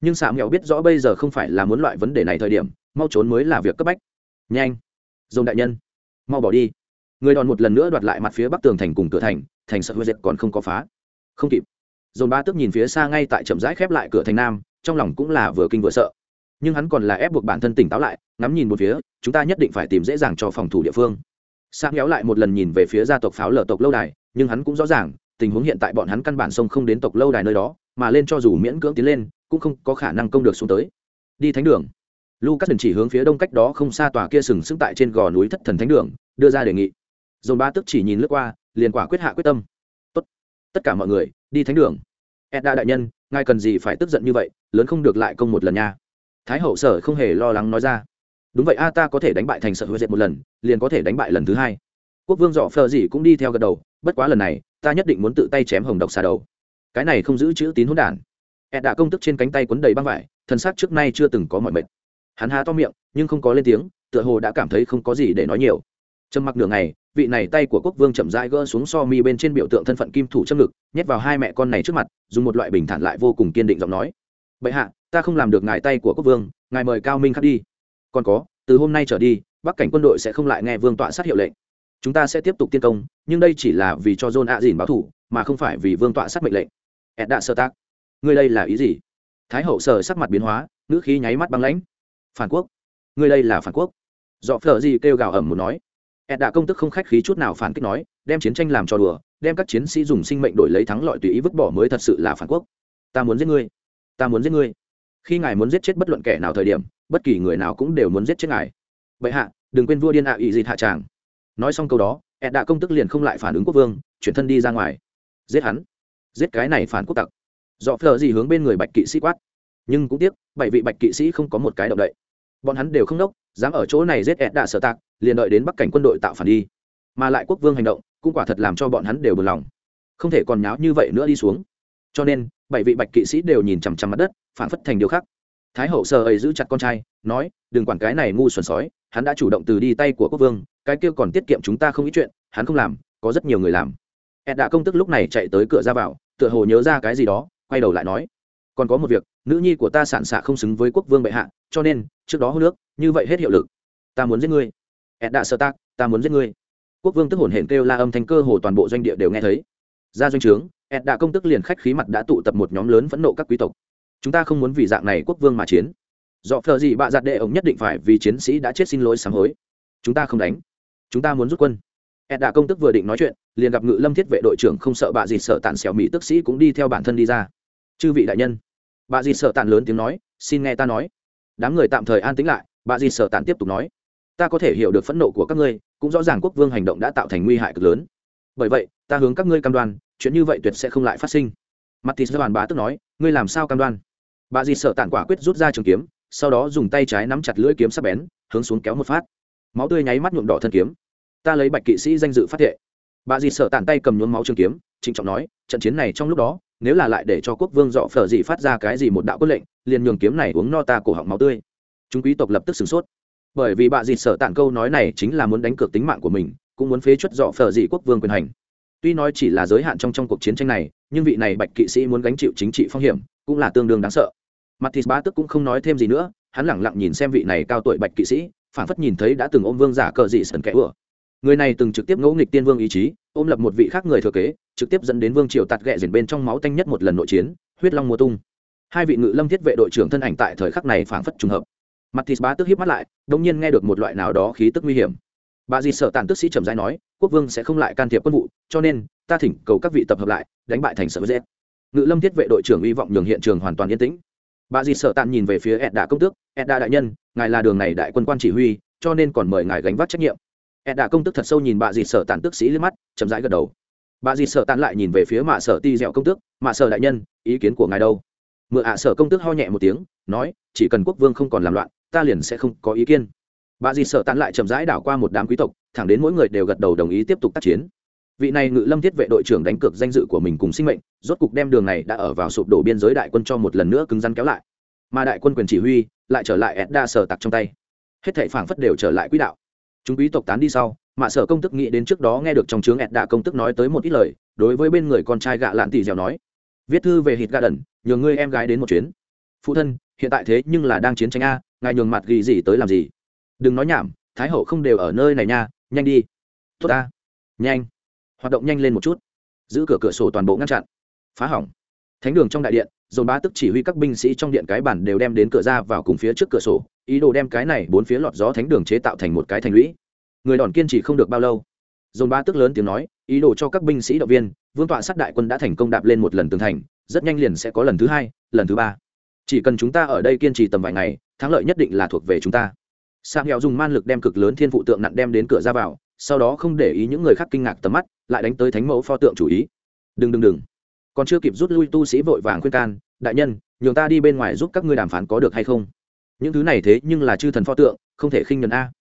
nhưng xạ nghèo biết rõ bây giờ không phải là muốn loại vấn đề này thời điểm, mau trốn mới là việc cấp bách. Nhanh, dồn đại nhân, mau bỏ đi. Người đòn một lần nữa đoạt lại mặt phía bắc tường thành cùng cửa thành thành sợ huệ dệt còn không có phá. Không kịp. Dồn ba tức nhìn phía xa ngay tại chậm rãi khép lại cửa thành nam, trong lòng cũng là vừa kinh vừa sợ. Nhưng hắn còn là ép buộc bản thân tỉnh táo lại, ngắm nhìn một phía, chúng ta nhất định phải tìm dễ dàng cho phòng thủ địa phương. Sáng kéo lại một lần nhìn về phía gia tộc pháo lở tộc lâu đài, nhưng hắn cũng rõ ràng, tình huống hiện tại bọn hắn căn bản sông không đến tộc lâu đài nơi đó, mà lên cho dù miễn cưỡng tiến lên cũng không có khả năng công được xuống tới. Đi thánh đường. Lucas đừng chỉ hướng phía đông cách đó không xa tòa kia sừng sững tại trên gò núi thất thần thánh đường, đưa ra đề nghị. Dồn ba tức chỉ nhìn lướt qua, liền quả quyết hạ quyết tâm. Tốt, tất cả mọi người, đi thánh đường. Edda đại nhân, ngài cần gì phải tức giận như vậy, lớn không được lại công một lần nha. Thái hậu sở không hề lo lắng nói ra. Đúng vậy a, ta có thể đánh bại thành sợ hứa dệt một lần, liền có thể đánh bại lần thứ hai. Quốc vương dọ phờ gì cũng đi theo gật đầu, bất quá lần này, ta nhất định muốn tự tay chém hồng độc xà đầu. Cái này không giữ chữ tín hỗn đản ed đã công tức trên cánh tay quấn đầy băng vải, thân xác trước nay chưa từng có mọi mệt. Hắn há to miệng, nhưng không có lên tiếng, tựa hồ đã cảm thấy không có gì để nói nhiều. Trầm mặc nửa ngày, vị này tay của quốc vương chậm rãi gỡ xuống so mi bên trên biểu tượng thân phận kim thủ châm ngực, nhét vào hai mẹ con này trước mặt, dùng một loại bình thản lại vô cùng kiên định giọng nói. Bệ hạ, ta không làm được ngài tay của quốc vương, ngài mời cao minh khắc đi. Còn có, từ hôm nay trở đi, bắc cảnh quân đội sẽ không lại nghe vương tọa sát hiệu lệnh. Chúng ta sẽ tiếp tục tiên công, nhưng đây chỉ là vì cho john a dìn báo thủ, mà không phải vì vương tọa sát mệnh lệnh. Ed đã sơ tác ngươi đây là ý gì? Thái hậu sờ sắc mặt biến hóa nữ khí nháy mắt băng lãnh. Phản quốc. Ngươi đây là phản quốc. Dọ phở gì kêu gào ẩm một nói. Ed đã công tức không khách khí chút nào phản kích nói, đem chiến tranh làm cho đùa, đem các chiến sĩ dùng sinh mệnh đổi lấy thắng lợi tùy ý vứt bỏ mới thật sự là phản quốc. Ta muốn giết ngươi. Ta muốn giết ngươi. Khi ngài muốn giết chết bất luận kẻ nào thời điểm, bất kỳ người nào cũng đều muốn giết chết ngài. Vậy hạ, đừng quên vua điên ạ à ý gì hạ tràng. Nói xong câu đó ed đã công tức liền không lại phản ứng quốc vương, chuyển thân đi ra ngoài. Giết hắn. Giết cái này phản quốc tặc dọ phờ gì hướng bên người bạch kỵ sĩ quát. Nhưng cũng tiếc, bảy vị bạch kỵ sĩ không có một cái động đậy. Bọn hắn đều không đốc, dám ở chỗ này giết ed đạ sở tạc, liền đợi đến bắc cảnh quân đội tạo phản đi. Mà lại quốc vương hành động, cũng quả thật làm cho bọn hắn đều buồn lòng. Không thể còn nháo như vậy nữa đi xuống. Cho nên, bảy vị bạch kỵ sĩ đều nhìn chằm chằm mặt đất, phản phất thành điều khác. Thái hậu sờ ấy giữ chặt con trai, nói, đừng quản cái này ngu xuẩn sói, hắn đã chủ động từ đi tay của quốc vương, cái kia còn tiết kiệm chúng ta không ít chuyện, hắn không làm, có rất nhiều người làm. Ed đạ công tức lúc này chạy tới cửa ra vào, tựa hồ nhớ ra cái gì đó quay đầu lại nói, còn có một việc, nữ nhi của ta sản xạ không xứng với quốc vương bệ hạ, cho nên, trước đó hô nước như vậy hết hiệu lực. Ta muốn giết ngươi. Ed đã sơ tác, ta muốn giết ngươi. Quốc vương tức hồn hển kêu la âm thanh cơ hồ toàn bộ doanh địa đều nghe thấy. Ra doanh trướng ed đã công tức liền khách khí mặt đã tụ tập một nhóm lớn phẫn nộ các quý tộc. Chúng ta không muốn vì dạng này quốc vương mà chiến. Do phờ gì bạ giặt đệ ổng nhất định phải vì chiến sĩ đã chết xin lỗi sáng hối. Chúng ta không đánh. Chúng ta muốn rút quân. Ed đã công tức vừa định nói chuyện, liền gặp ngự lâm thiết vệ đội trưởng không sợ bạ gì sợ tàn xẻo mỹ tức sĩ cũng đi theo bản thân đi ra chư vị đại nhân. Bà dì sợ tàn lớn tiếng nói, xin nghe ta nói. Đám người tạm thời an tĩnh lại, bà dì sợ tàn tiếp tục nói, ta có thể hiểu được phẫn nộ của các ngươi, cũng rõ ràng quốc vương hành động đã tạo thành nguy hại cực lớn. Bởi vậy, ta hướng các ngươi cam đoan, chuyện như vậy tuyệt sẽ không lại phát sinh. Mặt thịt đoàn bá tức nói, ngươi làm sao cam đoan? Bà dì sợ tàn quả quyết rút ra trường kiếm, sau đó dùng tay trái nắm chặt lưỡi kiếm sắp bén, hướng xuống kéo một phát. Máu tươi nháy mắt nhuộm đỏ thân kiếm. Ta lấy bạch kỵ sĩ danh dự phát thệ. Bà dì sợ tàn tay cầm nhuốm máu trường kiếm, trịnh trọng nói, trận chiến này trong lúc đó nếu là lại để cho quốc vương dọ phở gì phát ra cái gì một đạo quyết lệnh, liền nhường kiếm này uống no ta cổ họng máu tươi. Chúng quý tộc lập tức sửng sốt. Bởi vì bà dịt sở tản câu nói này chính là muốn đánh cược tính mạng của mình, cũng muốn phế chuất dọ phở dị quốc vương quyền hành. Tuy nói chỉ là giới hạn trong trong cuộc chiến tranh này, nhưng vị này bạch kỵ sĩ muốn gánh chịu chính trị phong hiểm, cũng là tương đương đáng sợ. Mặt thịt bá tức cũng không nói thêm gì nữa, hắn lẳng lặng nhìn xem vị này cao tuổi bạch kỵ sĩ phản phất nhìn thấy đã từng ôm vương giả cờ dị sần kẽ vừa người này từng trực tiếp ngẫu nghịch tiên vương ý chí, ôm lập một vị khác người thừa kế trực tiếp dẫn đến vương triều tạt ghẹ dền bên trong máu tanh nhất một lần nội chiến, huyết long mùa tung. Hai vị ngự lâm thiết vệ đội trưởng thân ảnh tại thời khắc này phảng phất trùng hợp. Mặt thịt bá tức hiếp mắt lại đông nhiên nghe được một loại nào đó khí tức nguy hiểm. Bà dì sợ tàn tức sĩ trầm giai nói, quốc vương sẽ không lại can thiệp quân vụ, cho nên, ta thỉnh cầu các vị tập hợp lại, đánh bại thành sợ dễ ngự lâm thiết vệ đội trưởng hy vọng nhường hiện trường hoàn toàn yên tĩnh. Bà dì sợ tàn nhìn về phía edda công tước, edda đại nhân, ngài là đường này đại quân quan chỉ huy, cho nên còn mời ngài gánh vác trách nhiệm. Edda công tức thật sâu nhìn bà dì sợ tàn tức sĩ lên mắt, chậm rãi gật đầu bà dì sợ tàn lại nhìn về phía mạ sở ti dẻo công tước, mạ sở đại nhân, ý kiến của ngài đâu? Mượn ạ sở công tước ho nhẹ một tiếng, nói, chỉ cần quốc vương không còn làm loạn, ta liền sẽ không có ý kiến. Bà dì sợ tàn lại chậm rãi đảo qua một đám quý tộc, thẳng đến mỗi người đều gật đầu đồng ý tiếp tục tác chiến. Vị này ngự lâm thiết vệ đội trưởng đánh cược danh dự của mình cùng sinh mệnh, rốt cục đem đường này đã ở vào sụp đổ biên giới đại quân cho một lần nữa cứng rắn kéo lại. Mà đại quân quyền chỉ huy lại trở lại edda sở tặc trong tay. Hết thảy phảng phất đều trở lại quỹ đạo. Chúng quý tộc tán đi sau mạ sở công tức nghĩ đến trước đó nghe được trong chướng ẹt đạ công tức nói tới một ít lời, đối với bên người con trai gạ lạn tỷ dẻo nói, viết thư về hít gạ đần, nhường ngươi em gái đến một chuyến. Phụ thân, hiện tại thế nhưng là đang chiến tranh a, ngài nhường mặt ghi gì tới làm gì? Đừng nói nhảm, thái hậu không đều ở nơi này nha, nhanh đi. Tốt ta nhanh. Hoạt động nhanh lên một chút. Giữ cửa cửa sổ toàn bộ ngăn chặn. Phá hỏng. Thánh đường trong đại điện, dồn bá tức chỉ huy các binh sĩ trong điện cái bản đều đem đến cửa ra vào cùng phía trước cửa sổ, ý đồ đem cái này bốn phía lọt gió thánh đường chế tạo thành một cái thành lũy người đòn kiên trì không được bao lâu. Dồn ba tức lớn tiếng nói, ý đồ cho các binh sĩ động viên, vương tọa sát đại quân đã thành công đạp lên một lần tường thành, rất nhanh liền sẽ có lần thứ hai, lần thứ ba. Chỉ cần chúng ta ở đây kiên trì tầm vài ngày, thắng lợi nhất định là thuộc về chúng ta. Sang nghèo dùng man lực đem cực lớn thiên phụ tượng nặng đem đến cửa ra vào, sau đó không để ý những người khác kinh ngạc tầm mắt, lại đánh tới thánh mẫu pho tượng chủ ý. Đừng đừng đừng. Còn chưa kịp rút lui tu sĩ vội vàng khuyên can, đại nhân, nhường ta đi bên ngoài giúp các ngươi đàm phán có được hay không? Những thứ này thế nhưng là chư thần pho tượng, không thể khinh nhuần a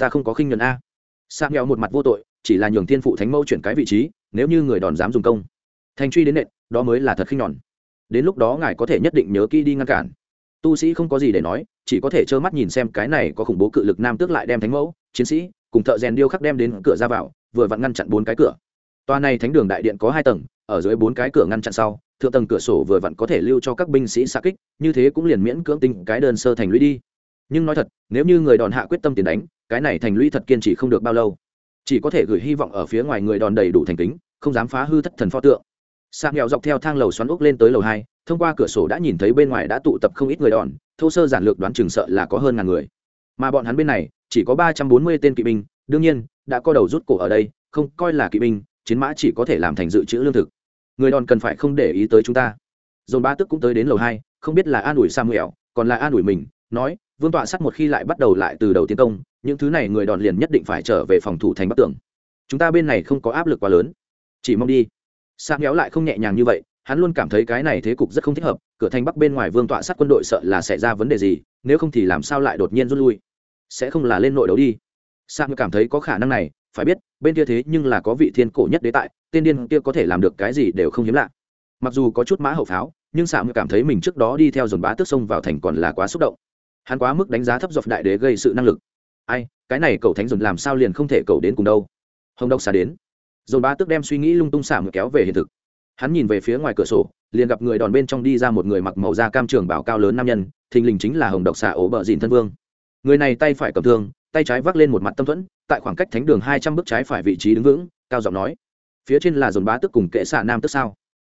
ta không có khinh nhuần a. Sang nghèo một mặt vô tội, chỉ là nhường thiên phụ thánh mẫu chuyển cái vị trí, nếu như người đòn dám dùng công. Thành truy đến nện, đó mới là thật khinh nhòn đến lúc đó ngài có thể nhất định nhớ kỹ đi ngăn cản. Tu sĩ không có gì để nói, chỉ có thể trơ mắt nhìn xem cái này có khủng bố cự lực nam tước lại đem thánh mẫu, chiến sĩ, cùng thợ rèn điêu khắc đem đến cửa ra vào, vừa vặn ngăn chặn bốn cái cửa. Toa này thánh đường đại điện có hai tầng, ở dưới bốn cái cửa ngăn chặn sau, thượng tầng cửa sổ vừa vặn có thể lưu cho các binh sĩ xa kích, như thế cũng liền miễn cưỡng tinh cái đơn sơ thành lũy đi nhưng nói thật, nếu như người đòn hạ quyết tâm tiền đánh, cái này thành lũy thật kiên trì không được bao lâu. Chỉ có thể gửi hy vọng ở phía ngoài người đòn đầy đủ thành kính, không dám phá hư thất thần pho tượng. Sạc nghèo dọc theo thang lầu xoắn ốc lên tới lầu hai, thông qua cửa sổ đã nhìn thấy bên ngoài đã tụ tập không ít người đòn, thô sơ giản lược đoán chừng sợ là có hơn ngàn người. Mà bọn hắn bên này, chỉ có ba trăm bốn mươi tên kỵ binh, đương nhiên, đã có đầu rút cổ ở đây, không coi là kỵ binh, chiến mã chỉ có thể làm thành dự trữ lương thực. Người đòn cần phải không để ý tới chúng ta. Dồn ba tức cũng tới đến lầu hai, không biết là an ủi samuel còn là an ủi mình, nói vương tọa sắt một khi lại bắt đầu lại từ đầu tiến công, những thứ này người đòn liền nhất định phải trở về phòng thủ thành bắc tường. Chúng ta bên này không có áp lực quá lớn. Chỉ mong đi. Sa méo lại không nhẹ nhàng như vậy, hắn luôn cảm thấy cái này thế cục rất không thích hợp, cửa thành bắc bên ngoài vương tọa sắt quân đội sợ là xảy ra vấn đề gì, nếu không thì làm sao lại đột nhiên rút lui? Sẽ không là lên nội đấu đi. Sa méo cảm thấy có khả năng này, phải biết, bên kia thế nhưng là có vị thiên cổ nhất đế tại, tên điên kia có thể làm được cái gì đều không hiếm lạ. Mặc dù có chút mã hậu pháo, nhưng sa méo cảm thấy mình trước đó đi theo dồn bá tước sông vào thành còn là quá xúc động hắn quá mức đánh giá thấp dọc đại đế gây sự năng lực. Ai, cái này cậu thánh dồn làm sao liền không thể cậu đến cùng đâu? Hồng đốc xả đến. Dồn ba tức đem suy nghĩ lung tung xả ngược kéo về hiện thực. Hắn nhìn về phía ngoài cửa sổ, liền gặp người đòn bên trong đi ra một người mặc màu da cam trường bảo cao lớn nam nhân, thình lình chính là hồng độc xả ố bờ dìn thân vương. Người này tay phải cầm thương, tay trái vác lên một mặt tâm thuẫn, tại khoảng cách thánh đường hai trăm bước trái phải vị trí đứng vững, cao giọng nói. Phía trên là dồn bá tước cùng kệ xạ nam tước sao?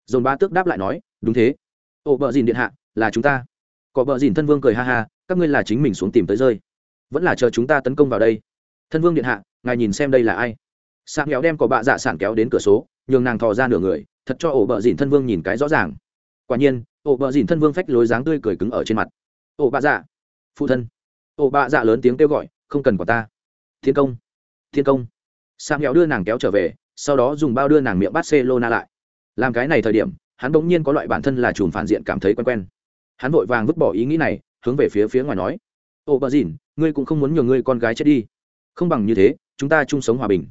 Dồn bá tước đáp lại nói, đúng thế. Ổ bờ dìn điện hạ, là chúng ta. Có bờ dìn thân vương cười ha ha các ngươi là chính mình xuống tìm tới rơi. Vẫn là chờ chúng ta tấn công vào đây. Thân vương điện hạ, ngài nhìn xem đây là ai. Sạc kéo đem có bạ dạ sản kéo đến cửa số, nhường nàng thò ra nửa người, thật cho ổ bờ dìn thân vương nhìn cái rõ ràng. Quả nhiên, ổ bờ dìn thân vương phách lối dáng tươi cười cứng ở trên mặt. Ổ bạ dạ phụ thân. Ổ bạ dạ lớn tiếng kêu gọi, không cần quả ta. Thiên công thiên công. Sạc kéo đưa nàng kéo trở về, sau đó dùng bao đưa nàng miệng barcelona lại. Làm cái này thời điểm, hắn bỗng nhiên có loại bản thân là chùm phản diện cảm thấy quen quen. Hắn vội vàng vứt bỏ ý nghĩ này hướng về phía phía ngoài nói, Ô, bà dìn, ngươi cũng không muốn nhường ngươi con gái chết đi. Không bằng như thế, chúng ta chung sống hòa bình.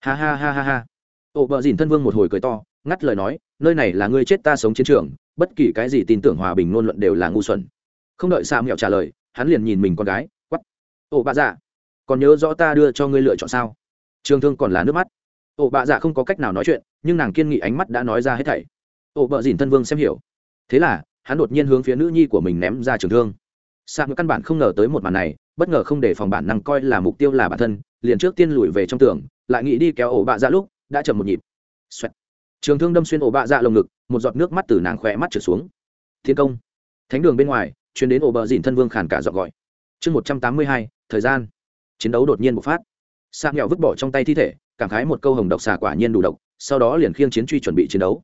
Ha ha ha ha ha. Ô, bà dìn thân vương một hồi cười to, ngắt lời nói, nơi này là ngươi chết ta sống chiến trường, bất kỳ cái gì tin tưởng hòa bình ngôn luận đều là ngu xuẩn. Không đợi sa mẹo trả lời, hắn liền nhìn mình con gái quắt ô, bà dạ còn nhớ rõ ta đưa cho ngươi lựa chọn sao? Trường thương còn là nước mắt. Ô, bà dạ không có cách nào nói chuyện, nhưng nàng kiên nghị ánh mắt đã nói ra hết thảy. Ô, bà dìn thân vương xem hiểu. Thế là, hắn đột nhiên hướng phía nữ nhi của mình ném ra trường thương. Sang căn bản không ngờ tới một màn này, bất ngờ không để phòng bản năng coi là mục tiêu là bản thân, liền trước tiên lùi về trong tường, lại nghĩ đi kéo ổ bạ dạ lúc, đã chậm một nhịp、Xoẹt. Trường thương đâm xuyên ổ bạ dạ lồng ngực, một giọt nước mắt từ nàng khỏe mắt trở xuống. Thiên công. Thánh đường bên ngoài, truyền đến ổ bờ dìn thân vương khàn cả dọn gọi. Chương một trăm tám mươi hai, thời gian. Chiến đấu đột nhiên bộc phát. Sang nghèo vứt bỏ trong tay thi thể, cảm khái một câu hồng độc xà quả nhiên đủ độc, sau đó liền khiêng chiến truy chuẩn bị chiến đấu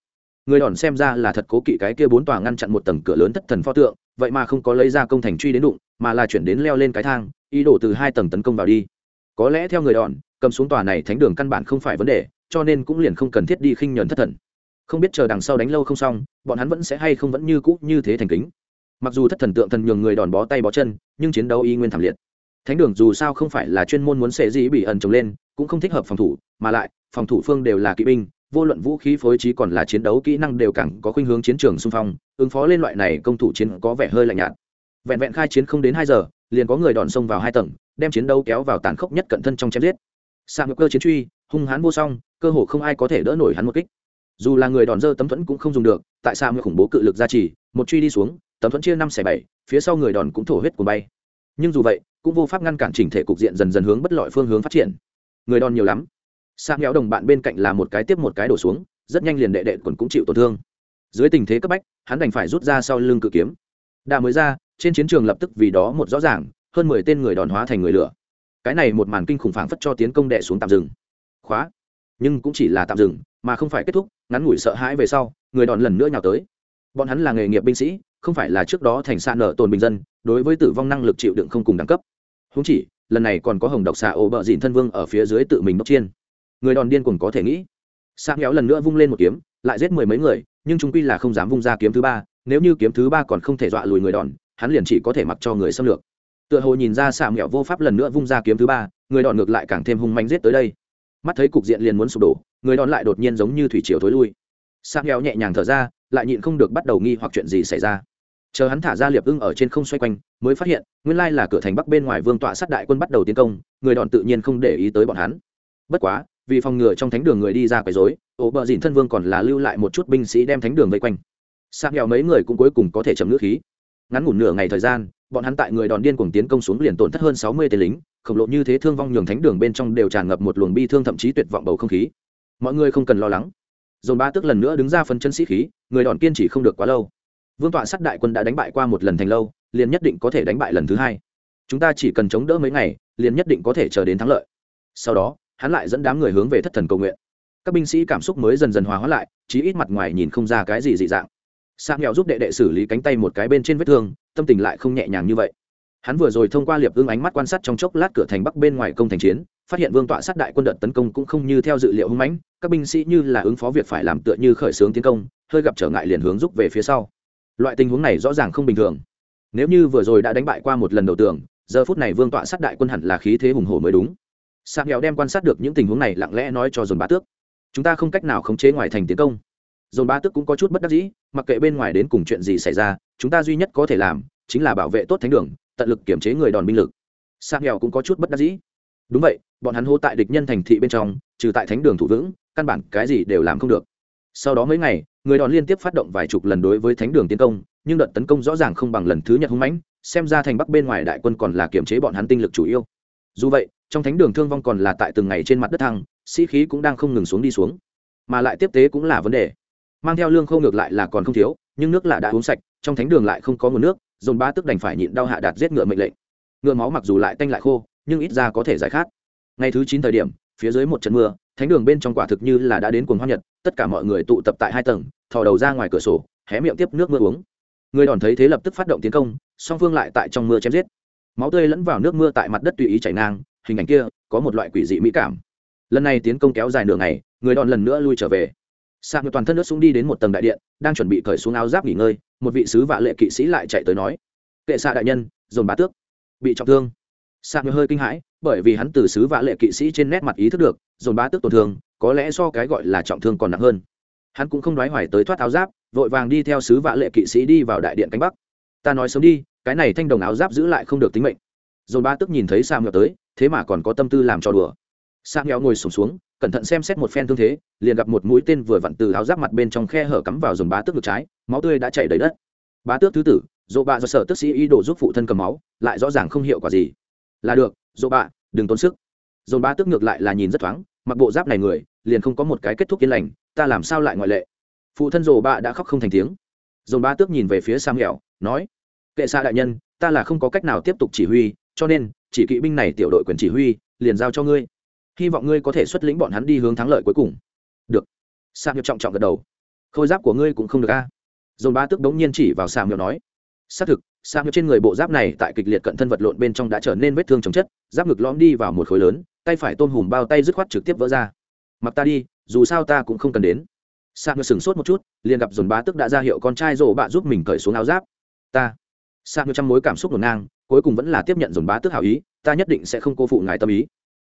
người đòn xem ra là thật cố kỵ cái kia bốn tòa ngăn chặn một tầng cửa lớn thất thần pho tượng, vậy mà không có lấy ra công thành truy đến đụng, mà là chuyển đến leo lên cái thang, ý đồ từ hai tầng tấn công vào đi. Có lẽ theo người đòn, cầm xuống tòa này thánh đường căn bản không phải vấn đề, cho nên cũng liền không cần thiết đi khinh nhẫn thất thần. Không biết chờ đằng sau đánh lâu không xong, bọn hắn vẫn sẽ hay không vẫn như cũ như thế thành kính. Mặc dù thất thần tượng thần nhường người đòn bó tay bó chân, nhưng chiến đấu y nguyên thảm liệt. Thánh đường dù sao không phải là chuyên môn muốn xệ dĩ bị ẩn trồng lên, cũng không thích hợp phòng thủ, mà lại, phòng thủ phương đều là kỵ binh vô luận vũ khí phối trí còn là chiến đấu kỹ năng đều càng có khuynh hướng chiến trường xung phong, ứng phó lên loại này công thủ chiến có vẻ hơi lạnh nhạt. Vẹn vẹn khai chiến không đến hai giờ, liền có người đòn xông vào hai tầng, đem chiến đấu kéo vào tàn khốc nhất cận thân trong chém giết. Sạc ngược cơ chiến truy, hung hãn vô song, cơ hồ không ai có thể đỡ nổi hắn một kích. Dù là người đòn dơ tấm thuẫn cũng không dùng được, tại sao người khủng bố cự lực gia trì, một truy đi xuống, tấm thuẫn chia năm xẻ bảy, phía sau người đòn cũng thổ huyết của bay. Nhưng dù vậy, cũng vô pháp ngăn cản chỉnh thể cục diện dần dần hướng bất lợi phương hướng phát triển. Người đòn nhiều lắm sa nghèo đồng bạn bên cạnh là một cái tiếp một cái đổ xuống, rất nhanh liền đệ đệ quần cũng chịu tổn thương. Dưới tình thế cấp bách, hắn đành phải rút ra sau lưng cự kiếm. Đà mới ra, trên chiến trường lập tức vì đó một rõ ràng, hơn mười tên người đòn hóa thành người lửa. Cái này một màn kinh khủng phảng phất cho tiến công đệ xuống tạm dừng. Khóa. Nhưng cũng chỉ là tạm dừng, mà không phải kết thúc, ngắn ngủi sợ hãi về sau, người đòn lần nữa nhào tới. Bọn hắn là nghề nghiệp binh sĩ, không phải là trước đó thành xa nợ tồn bình dân, đối với tử vong năng lực chịu đựng không cùng đẳng cấp. Húng chỉ, lần này còn có hồng độc xà ô bợ dịn thân vương ở phía dưới tự mình bốc chiên người đòn điên cuồng có thể nghĩ. Sang héo lần nữa vung lên một kiếm, lại giết mười mấy người, nhưng chúng quy là không dám vung ra kiếm thứ ba, nếu như kiếm thứ ba còn không thể dọa lùi người đòn, hắn liền chỉ có thể mặc cho người xâm lược. Tựa hồ nhìn ra xạ mẹo vô pháp lần nữa vung ra kiếm thứ ba, người đòn ngược lại càng thêm hung manh giết tới đây. Mắt thấy cục diện liền muốn sụp đổ, người đòn lại đột nhiên giống như thủy chiều thối lui. Xạ mẹo nhẹ nhàng thở ra, lại nhịn không được bắt đầu nghi hoặc chuyện gì xảy ra. Chờ hắn thả ra liệp ưng ở trên không xoay quanh, mới phát hiện, nguyên lai là cửa thành bắc bên ngoài vương tọa sát đại quân bắt đầu tiến công, người đòn tự nhiên không để ý tới bọn hắn. Bất quá vì phòng ngừa trong thánh đường người đi ra quấy rối, ổ bờ dìn thân vương còn là lưu lại một chút binh sĩ đem thánh đường vây quanh. Sang nghèo mấy người cũng cuối cùng có thể chậm ngữ khí. Ngắn ngủn nửa ngày thời gian, bọn hắn tại người đòn điên cuồng tiến công xuống liền tổn thất hơn sáu mươi tên lính, khổng lộ như thế thương vong nhường thánh đường bên trong đều tràn ngập một luồng bi thương thậm chí tuyệt vọng bầu không khí. Mọi người không cần lo lắng. Dồn ba tức lần nữa đứng ra phân chân sĩ khí, người đòn kiên trì không được quá lâu. Vương tọa sắt đại quân đã đánh bại qua một lần thành lâu, liền nhất định có thể đánh bại lần thứ hai. Chúng ta chỉ cần chống đỡ mấy ngày, liền nhất định có thể chờ đến thắng lợi. Sau đó hắn lại dẫn đám người hướng về thất thần cầu nguyện. Các binh sĩ cảm xúc mới dần dần hòa hóa lại, chí ít mặt ngoài nhìn không ra cái gì dị dạng. Sa nghèo giúp đệ đệ xử lý cánh tay một cái bên trên vết thương, tâm tình lại không nhẹ nhàng như vậy. Hắn vừa rồi thông qua liệp ưng ánh mắt quan sát trong chốc lát cửa thành bắc bên ngoài công thành chiến, phát hiện vương tọa sát đại quân đợt tấn công cũng không như theo dự liệu hưng mãnh, các binh sĩ như là ứng phó việc phải làm tựa như khởi xướng tiến công, hơi gặp trở ngại liền hướng rút về phía sau. Loại tình huống này rõ ràng không bình thường. Nếu như vừa rồi đã đánh bại qua một lần đầu tường, giờ phút này vương tọa sát đại quân hẳn là khí thế hùng hổ mới đúng sạc nghèo đem quan sát được những tình huống này lặng lẽ nói cho dồn bá tước. Chúng ta không cách nào khống chế ngoài thành tiến công. Dồn bá tước cũng có chút bất đắc dĩ, mặc kệ bên ngoài đến cùng chuyện gì xảy ra, chúng ta duy nhất có thể làm chính là bảo vệ tốt thánh đường, tận lực kiểm chế người đòn binh lực. Sạc nghèo cũng có chút bất đắc dĩ. Đúng vậy, bọn hắn hô tại địch nhân thành thị bên trong, trừ tại thánh đường thủ vững, căn bản cái gì đều làm không được. Sau đó mấy ngày, người đòn liên tiếp phát động vài chục lần đối với thánh đường tiến công, nhưng đợt tấn công rõ ràng không bằng lần thứ nhất hung mãnh, xem ra thành bắc bên ngoài đại quân còn là kiểm chế bọn hắn tinh lực chủ yếu. Dù vậy trong thánh đường thương vong còn là tại từng ngày trên mặt đất thăng, sĩ khí cũng đang không ngừng xuống đi xuống. Mà lại tiếp tế cũng là vấn đề. Mang theo lương khô ngược lại là còn không thiếu, nhưng nước là đã uống sạch, trong thánh đường lại không có nguồn nước, dồn ba tức đành phải nhịn đau hạ đạt giết ngựa mệnh lệnh. Ngựa máu mặc dù lại tanh lại khô, nhưng ít ra có thể giải khát. Ngày thứ chín thời điểm, phía dưới một trận mưa, thánh đường bên trong quả thực như là đã đến cuồng hoa nhật, tất cả mọi người tụ tập tại hai tầng, thò đầu ra ngoài cửa sổ, hé miệng tiếp nước mưa uống. Người đòn thấy thế lập tức phát động tiến công, song phương lại tại trong mưa chém giết. Máu tươi lẫn vào nước mưa tại mặt đất tùy ý chảy ngang hình ảnh kia có một loại quỷ dị mỹ cảm. Lần này tiến công kéo dài nửa ngày, người đòn lần nữa lui trở về. Sạc toàn thân nước xuống đi đến một tầng đại điện, đang chuẩn bị cởi xuống áo giáp nghỉ ngơi, một vị sứ vạ lệ kỵ sĩ lại chạy tới nói, kệ xạ đại nhân, dồn bá tước. Bị trọng thương. Sạc hơi kinh hãi, bởi vì hắn từ sứ vạ lệ kỵ sĩ trên nét mặt ý thức được, dồn bá tước tổn thương, có lẽ so cái gọi là trọng thương còn nặng hơn. Hắn cũng không nói hoài tới thoát áo giáp, vội vàng đi theo sứ vạ lệ kỵ sĩ đi vào đại điện cánh bắc. Ta nói sớm đi, cái này thanh đồng áo giáp giữ lại không được tính mệnh dồn ba tức nhìn thấy sa nghèo tới thế mà còn có tâm tư làm cho đùa. Sa nghèo ngồi sùng xuống, xuống cẩn thận xem xét một phen thương thế liền gặp một mũi tên vừa vặn từ áo giáp mặt bên trong khe hở cắm vào dồn ba tức ngực trái máu tươi đã chảy đầy đất. Bá tước thứ tử dỗ bạ do sở tức sĩ ý đồ giúp phụ thân cầm máu lại rõ ràng không hiệu quả gì. Là được dỗ bạ đừng tốn sức. Dồn ba tức ngược lại là nhìn rất thoáng mặc bộ giáp này người liền không có một cái kết thúc yên lành ta làm sao lại ngoại lệ? Phụ thân dồ bạ đã khóc không thành tiếng. Dồn ba tước nhìn về phía sam nghèo nói kệ xa đại nhân ta là không có cách nào tiếp tục chỉ huy cho nên, chỉ kỵ binh này tiểu đội quyền chỉ huy, liền giao cho ngươi. Hy vọng ngươi có thể xuất lĩnh bọn hắn đi hướng thắng lợi cuối cùng. Được. Sam nghèo trọng trọng gật đầu. Khôi giáp của ngươi cũng không được a. Dồn ba tước đống nhiên chỉ vào sam nghèo nói. Xác thực sam nghèo trên người bộ giáp này tại kịch liệt cận thân vật lộn bên trong đã trở nên vết thương chồng chất, giáp ngực lõm đi vào một khối lớn, tay phải tôm hùm bao tay dứt khoát trực tiếp vỡ ra. Mặc ta đi, dù sao ta cũng không cần đến. Sa ngựa sửng sốt một chút, liền gặp dồn ba tức đã ra hiệu con trai rổ bạ giúp mình cởi xuống áo giáp. Ta. Sa ngựa trong mối cảm xúc ngổn ngang cuối cùng vẫn là tiếp nhận dồn bá tước hảo ý, ta nhất định sẽ không cô phụ ngài tâm ý.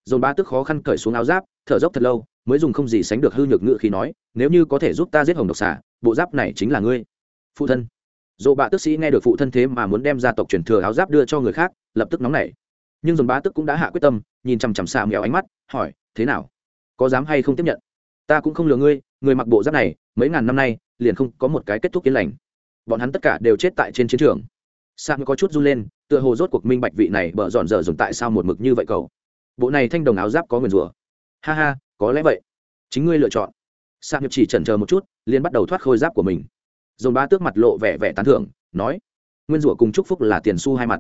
Dồn bá tước khó khăn cởi xuống áo giáp, thở dốc thật lâu, mới dùng không gì sánh được hư nhược ngự khi nói, nếu như có thể giúp ta giết hồng độc xả bộ giáp này chính là ngươi. Phụ thân. Dỗ bạ tức sĩ nghe được phụ thân thế mà muốn đem gia tộc truyền thừa áo giáp đưa cho người khác, lập tức nóng nảy. Nhưng dồn bá tức cũng đã hạ quyết tâm, nhìn chằm chằm xa mèo ánh mắt, hỏi, thế nào? Có dám hay không tiếp nhận? Ta cũng không lừa ngươi, người mặc bộ giáp này, mấy ngàn năm nay, liền không có một cái kết thúc yên lành. Bọn hắn tất cả đều chết tại trên chiến trường. Sa có chút run lên tựa hồ rốt cuộc minh bạch vị này bở dọn dở dùng tại sao một mực như vậy cầu bộ này thanh đồng áo giáp có nguyền rủa. Ha ha, có lẽ vậy. Chính ngươi lựa chọn. Sạp nhập chỉ chần chờ một chút, liền bắt đầu thoát khôi giáp của mình. Dồn ba tước mặt lộ vẻ vẻ tán thưởng, nói, nguyên rủa cùng chúc phúc là tiền xu hai mặt.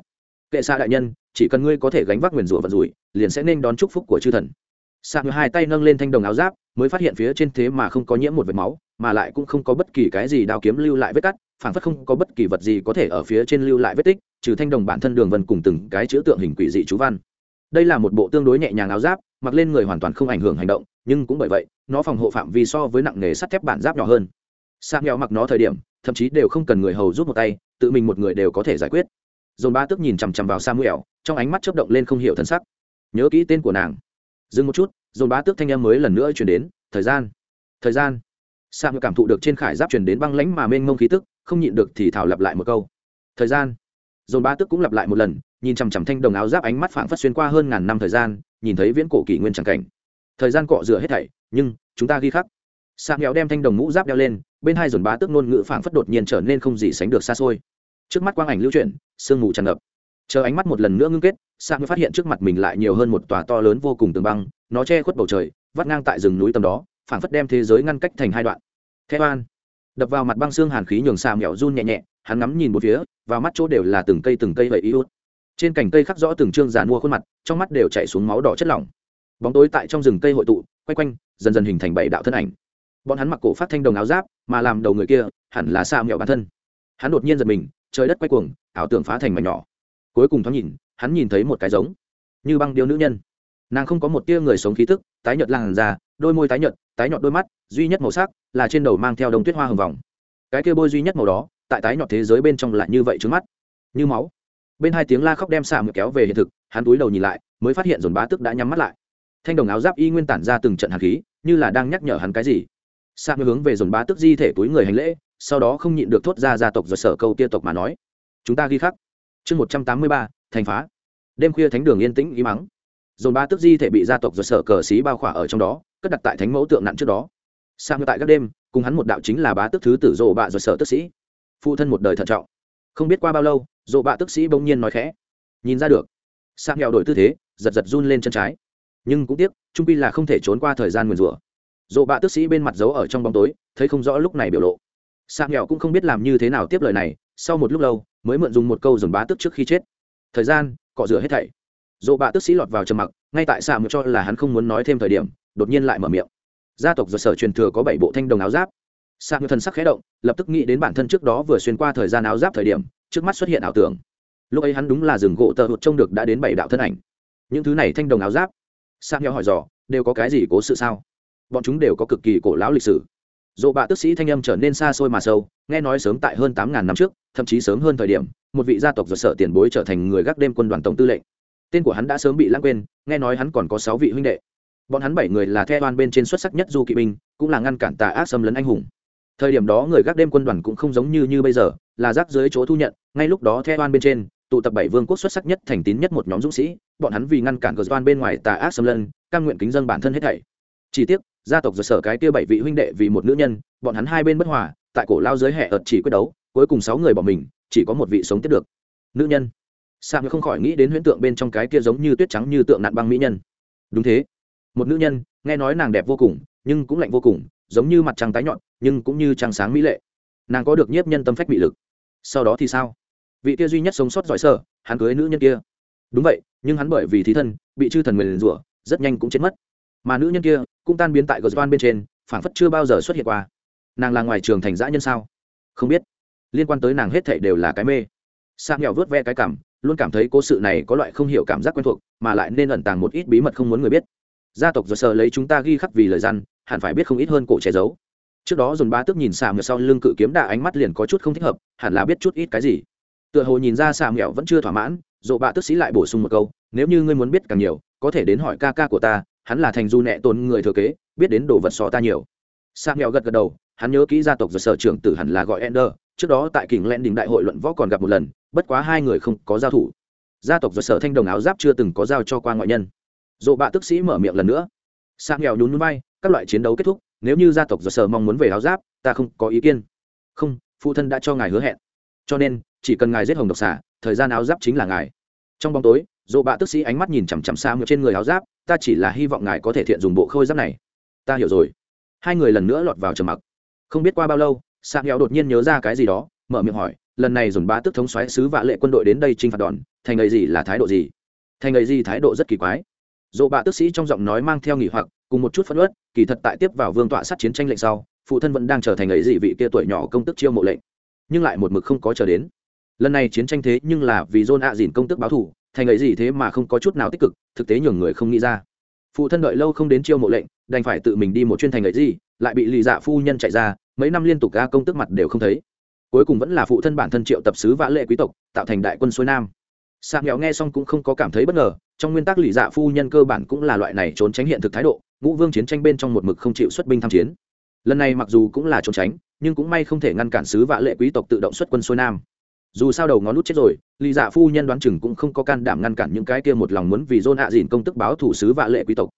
Kệ xa đại nhân, chỉ cần ngươi có thể gánh vác nguyền rủa vận rủi, liền sẽ nên đón chúc phúc của chư thần. Sạc người hai tay nâng lên thanh đồng áo giáp mới phát hiện phía trên thế mà không có nhiễm một vệt máu, mà lại cũng không có bất kỳ cái gì đao kiếm lưu lại vết cắt phản phất không có bất kỳ vật gì có thể ở phía trên lưu lại vết tích, trừ thanh đồng bản thân đường vân cùng từng cái chữ tượng hình quỷ dị chú văn. Đây là một bộ tương đối nhẹ nhàng áo giáp, mặc lên người hoàn toàn không ảnh hưởng hành động, nhưng cũng bởi vậy, nó phòng hộ phạm vi so với nặng nghề sắt thép bản giáp nhỏ hơn. Sang nghèo mặc nó thời điểm, thậm chí đều không cần người hầu giúp một tay, tự mình một người đều có thể giải quyết. Dồn ba tức nhìn chằm chằm vào samuel, trong ánh mắt chớp động lên không hiểu thân sắc. Nhớ kỹ tên của nàng. Dừng một chút dồn bá tước thanh em mới lần nữa chuyển đến, thời gian thời gian. Sam cảm thụ được trên khải giáp chuyển đến băng lãnh mà mênh mông khí tức, không nhịn được thì thảo lặp lại một câu, thời gian. Dồn bá tước cũng lặp lại một lần, nhìn chằm chằm thanh đồng áo giáp ánh mắt phảng phất xuyên qua hơn ngàn năm thời gian, nhìn thấy viễn cổ kỷ nguyên tràng cảnh. Thời gian cọ rửa hết thảy, nhưng chúng ta ghi khắc. Sam nghèo đem thanh đồng mũ giáp đeo lên, bên hai dồn bá tước ngôn ngữ phảng phất đột nhiên trở nên không gì sánh được xa xôi. Trước mắt quang ảnh lưu chuyển, sương mù tràn ngập. Chờ ánh mắt một lần nữa ngưng kết sang phát hiện trước mặt mình lại nhiều hơn một tòa to lớn vô cùng tường băng nó che khuất bầu trời, vắt ngang tại rừng núi tầm đó, phảng phất đem thế giới ngăn cách thành hai đoạn. Theo an đập vào mặt băng xương hàn khí nhường xà mèo run nhẹ nhẹ, hắn ngắm nhìn một phía và mắt chỗ đều là từng cây từng cây vậy ý út trên cành cây khắc rõ từng chương giàn mua khuôn mặt, trong mắt đều chạy xuống máu đỏ chất lỏng. Bóng tối tại trong rừng cây hội tụ quay quanh, dần dần hình thành bảy đạo thân ảnh. Bọn hắn mặc cổ phát thanh đồng áo giáp, mà làm đầu người kia hẳn là xa mẹo bản thân. Hắn đột nhiên giật mình, trời đất quay cuồng, ảo tưởng phá thành mảnh nhỏ. Cuối cùng thoáng nhìn, hắn nhìn thấy một cái giống như băng điêu nữ nhân nàng không có một tia người sống khí thức tái nhợt làn da, đôi môi tái nhợt tái nhợt đôi mắt, duy nhất màu sắc là trên đầu mang theo đông tuyết hoa hồng vòng. Cái kia bôi duy nhất màu đó, tại tái nhợt thế giới bên trong lại như vậy trước mắt. Như máu. Bên hai tiếng la khóc đem xạ mượt kéo về hiện thực, hắn túi đầu nhìn lại, mới phát hiện dồn bá tức đã nhắm mắt lại. Thanh đồng áo giáp y nguyên tản ra từng trận hạt khí, như là đang nhắc nhở hắn cái gì. Xạ mượt hướng về dồn bá tức di thể túi người hành lễ, sau đó không nhịn được thốt ra gia tộc rồi sở câu tia tộc mà nói. Chúng ta ghi khắc. Chương một trăm tám mươi ba, thành phá. Đêm khuya thánh đường yên tĩnh ý mắng dồn ba tức di thể bị gia tộc rồi sở cờ xí bao khỏa ở trong đó, cất đặt tại thánh mẫu tượng nặng trước đó. Sang tại các đêm, cùng hắn một đạo chính là bá tức thứ tử dồ bạ rồi sở tức sĩ. Phụ thân một đời thận trọng. Không biết qua bao lâu, dồ bạ tức sĩ bỗng nhiên nói khẽ. Nhìn ra được. Sang nghèo đổi tư thế, giật giật run lên chân trái. Nhưng cũng tiếc, trung pi là không thể trốn qua thời gian nguyền rủa. Dồ bạ tức sĩ bên mặt giấu ở trong bóng tối, thấy không rõ lúc này biểu lộ. Sang nghèo cũng không biết làm như thế nào tiếp lời này, sau một lúc lâu, mới mượn dùng một câu dồn bá tức trước khi chết. Thời gian, cọ rửa hết thảy dỗ bạ tức sĩ lọt vào trầm mặc, ngay tại xạ một cho là hắn không muốn nói thêm thời điểm, đột nhiên lại mở miệng. Gia tộc do sở truyền thừa có bảy bộ thanh đồng áo giáp. Xạ mượn thần sắc khé động, lập tức nghĩ đến bản thân trước đó vừa xuyên qua thời gian áo giáp thời điểm, trước mắt xuất hiện ảo tưởng. Lúc ấy hắn đúng là rừng gỗ tờ hụt trông được đã đến bảy đạo thân ảnh. Những thứ này thanh đồng áo giáp? Sang nhau hỏi dò, đều có cái gì cố sự sao? Bọn chúng đều có cực kỳ cổ lão lịch sử. Dỗ bạ tức sĩ thanh âm trở nên xa xôi mà sâu, nghe nói sớm tại hơn tám ngàn năm trước, thậm chí sớm hơn thời điểm, một vị gia tộc do sở tiền bối trở thành người gác đêm quân đoàn tổng tư lệnh tên của hắn đã sớm bị lãng quên, nghe nói hắn còn có sáu vị huynh đệ. Bọn hắn bảy người là theo oan bên trên xuất sắc nhất du kỵ binh, cũng là ngăn cản tà ác xâm lấn anh hùng. Thời điểm đó người gác đêm quân đoàn cũng không giống như như bây giờ, là rác dưới chỗ thu nhận, ngay lúc đó theo oan bên trên, tụ tập bảy vương quốc xuất sắc nhất, thành tín nhất một nhóm dũng sĩ, bọn hắn vì ngăn cản cờ doan bên ngoài tà ác xâm lấn căn nguyện kính dân bản thân hết thảy. Chỉ tiếc, gia tộc giật sở cái kia bảy vị huynh đệ vì một nữ nhân, bọn hắn hai bên bất hòa, tại cổ lao dưới hệ ợt chỉ quyết đấu, cuối cùng sáu người bỏ mình, chỉ có một vị sống tiếp được. Nữ nhân sang không khỏi nghĩ đến huyễn tượng bên trong cái kia giống như tuyết trắng như tượng nạn băng mỹ nhân. Đúng thế. Một nữ nhân, nghe nói nàng đẹp vô cùng, nhưng cũng lạnh vô cùng, giống như mặt trăng tái nhọn, nhưng cũng như trăng sáng mỹ lệ. Nàng có được nhiếp nhân tâm phách bị lực. Sau đó thì sao? Vị kia duy nhất sống sót giỏi sở hắn cưới nữ nhân kia. Đúng vậy, nhưng hắn bởi vì thí thân, bị chư thần nguyền rủa, rất nhanh cũng chết mất. Mà nữ nhân kia cũng tan biến tại gờ bên trên, phảng phất chưa bao giờ xuất hiện qua. Nàng là ngoài trường thành dã nhân sao? Không biết. Liên quan tới nàng hết thảy đều là cái mê. Sa nghèo vớt ve cái cảm luôn cảm thấy cố sự này có loại không hiểu cảm giác quen thuộc, mà lại nên ẩn tàng một ít bí mật không muốn người biết. Gia tộc do sờ lấy chúng ta ghi khắc vì lời gian, hẳn phải biết không ít hơn cổ che giấu. Trước đó dồn ba tước nhìn xà mèo sau lưng cự kiếm đà ánh mắt liền có chút không thích hợp, hẳn là biết chút ít cái gì. Tựa hồ nhìn ra xà mèo vẫn chưa thỏa mãn dồ bạ tước sĩ lại bổ sung một câu, nếu như ngươi muốn biết càng nhiều, có thể đến hỏi ca ca của ta, hắn là thành du nẹ tồn người thừa kế, biết đến đồ vật so ta nhiều. Xà mèo gật gật đầu, hắn nhớ kỹ gia tộc do sở trưởng tử hẳn là gọi ender, trước đó tại kình len đình đại hội luận võ còn gặp một lần bất quá hai người không có giao thủ. Gia tộc do sở thanh đồng áo giáp chưa từng có giao cho qua ngoại nhân. Dộ bạ tức sĩ mở miệng lần nữa. Sang nghèo nhún núi bay các loại chiến đấu kết thúc, nếu như gia tộc do sở mong muốn về áo giáp, ta không có ý kiến. Không, phụ thân đã cho ngài hứa hẹn. Cho nên, chỉ cần ngài giết hồng độc xả thời gian áo giáp chính là ngài. Trong bóng tối dộ bạ tức sĩ ánh mắt nhìn chằm chằm xa trên người áo giáp, ta chỉ là hy vọng ngài có thể thiện dùng bộ khôi giáp này. Ta hiểu rồi. Hai người lần nữa lọt vào trầm mặc. Không biết qua bao lâu sa nghèo đột nhiên nhớ ra cái gì đó, mở miệng hỏi lần này dồn bá tức thống xoáy sứ vạ lệ quân đội đến đây t r i n h phạt đòn, thành ấy gì là thái độ gì? Thành ấy gì thái độ rất kỳ quái. Dỗ bạ tức sĩ trong giọng nói mang theo nghỉ hoặc, cùng một chút phân ớt kỳ thật tại tiếp vào vương tọa sát chiến tranh lệnh sau, phụ thân vẫn đang trở thành ấy gì vị kia tuổi nhỏ công tức chiêu mộ lệnh. Nhưng lại một mực không có chờ đến. Lần này chiến tranh thế nhưng là vì dôn ạ dìn công tức báo thủ, thành ấy gì thế mà không có chút nào tích cực, thực tế nhường người không nghĩ ra. Phụ thân đợi lâu không đến chiêu mộ lệnh, đành phải tự mình đi một chuyên thành ấy gì, lại bị lì dạ phu nhân chạy ra, mấy năm liên tục ca công tức mặt đều không thấy cuối cùng vẫn là phụ thân bản thân triệu tập sứ vã lệ quý tộc, tạo thành đại quân xuôi nam. Sạc nghèo nghe xong cũng không có cảm thấy bất ngờ, trong nguyên tắc lì dạ phu nhân cơ bản cũng là loại này trốn tránh hiện thực thái độ, ngũ vương chiến tranh bên trong một mực không chịu xuất binh tham chiến. Lần này mặc dù cũng là trốn tránh, nhưng cũng may không thể ngăn cản sứ vã lệ quý tộc tự động xuất quân xuôi nam. Dù sao đầu ngón nút chết rồi, lì dạ phu nhân đoán chừng cũng không có can đảm ngăn cản những cái kia một lòng muốn vì dôn hạ dìn công tức báo thủ sứ vã lệ quý tộc.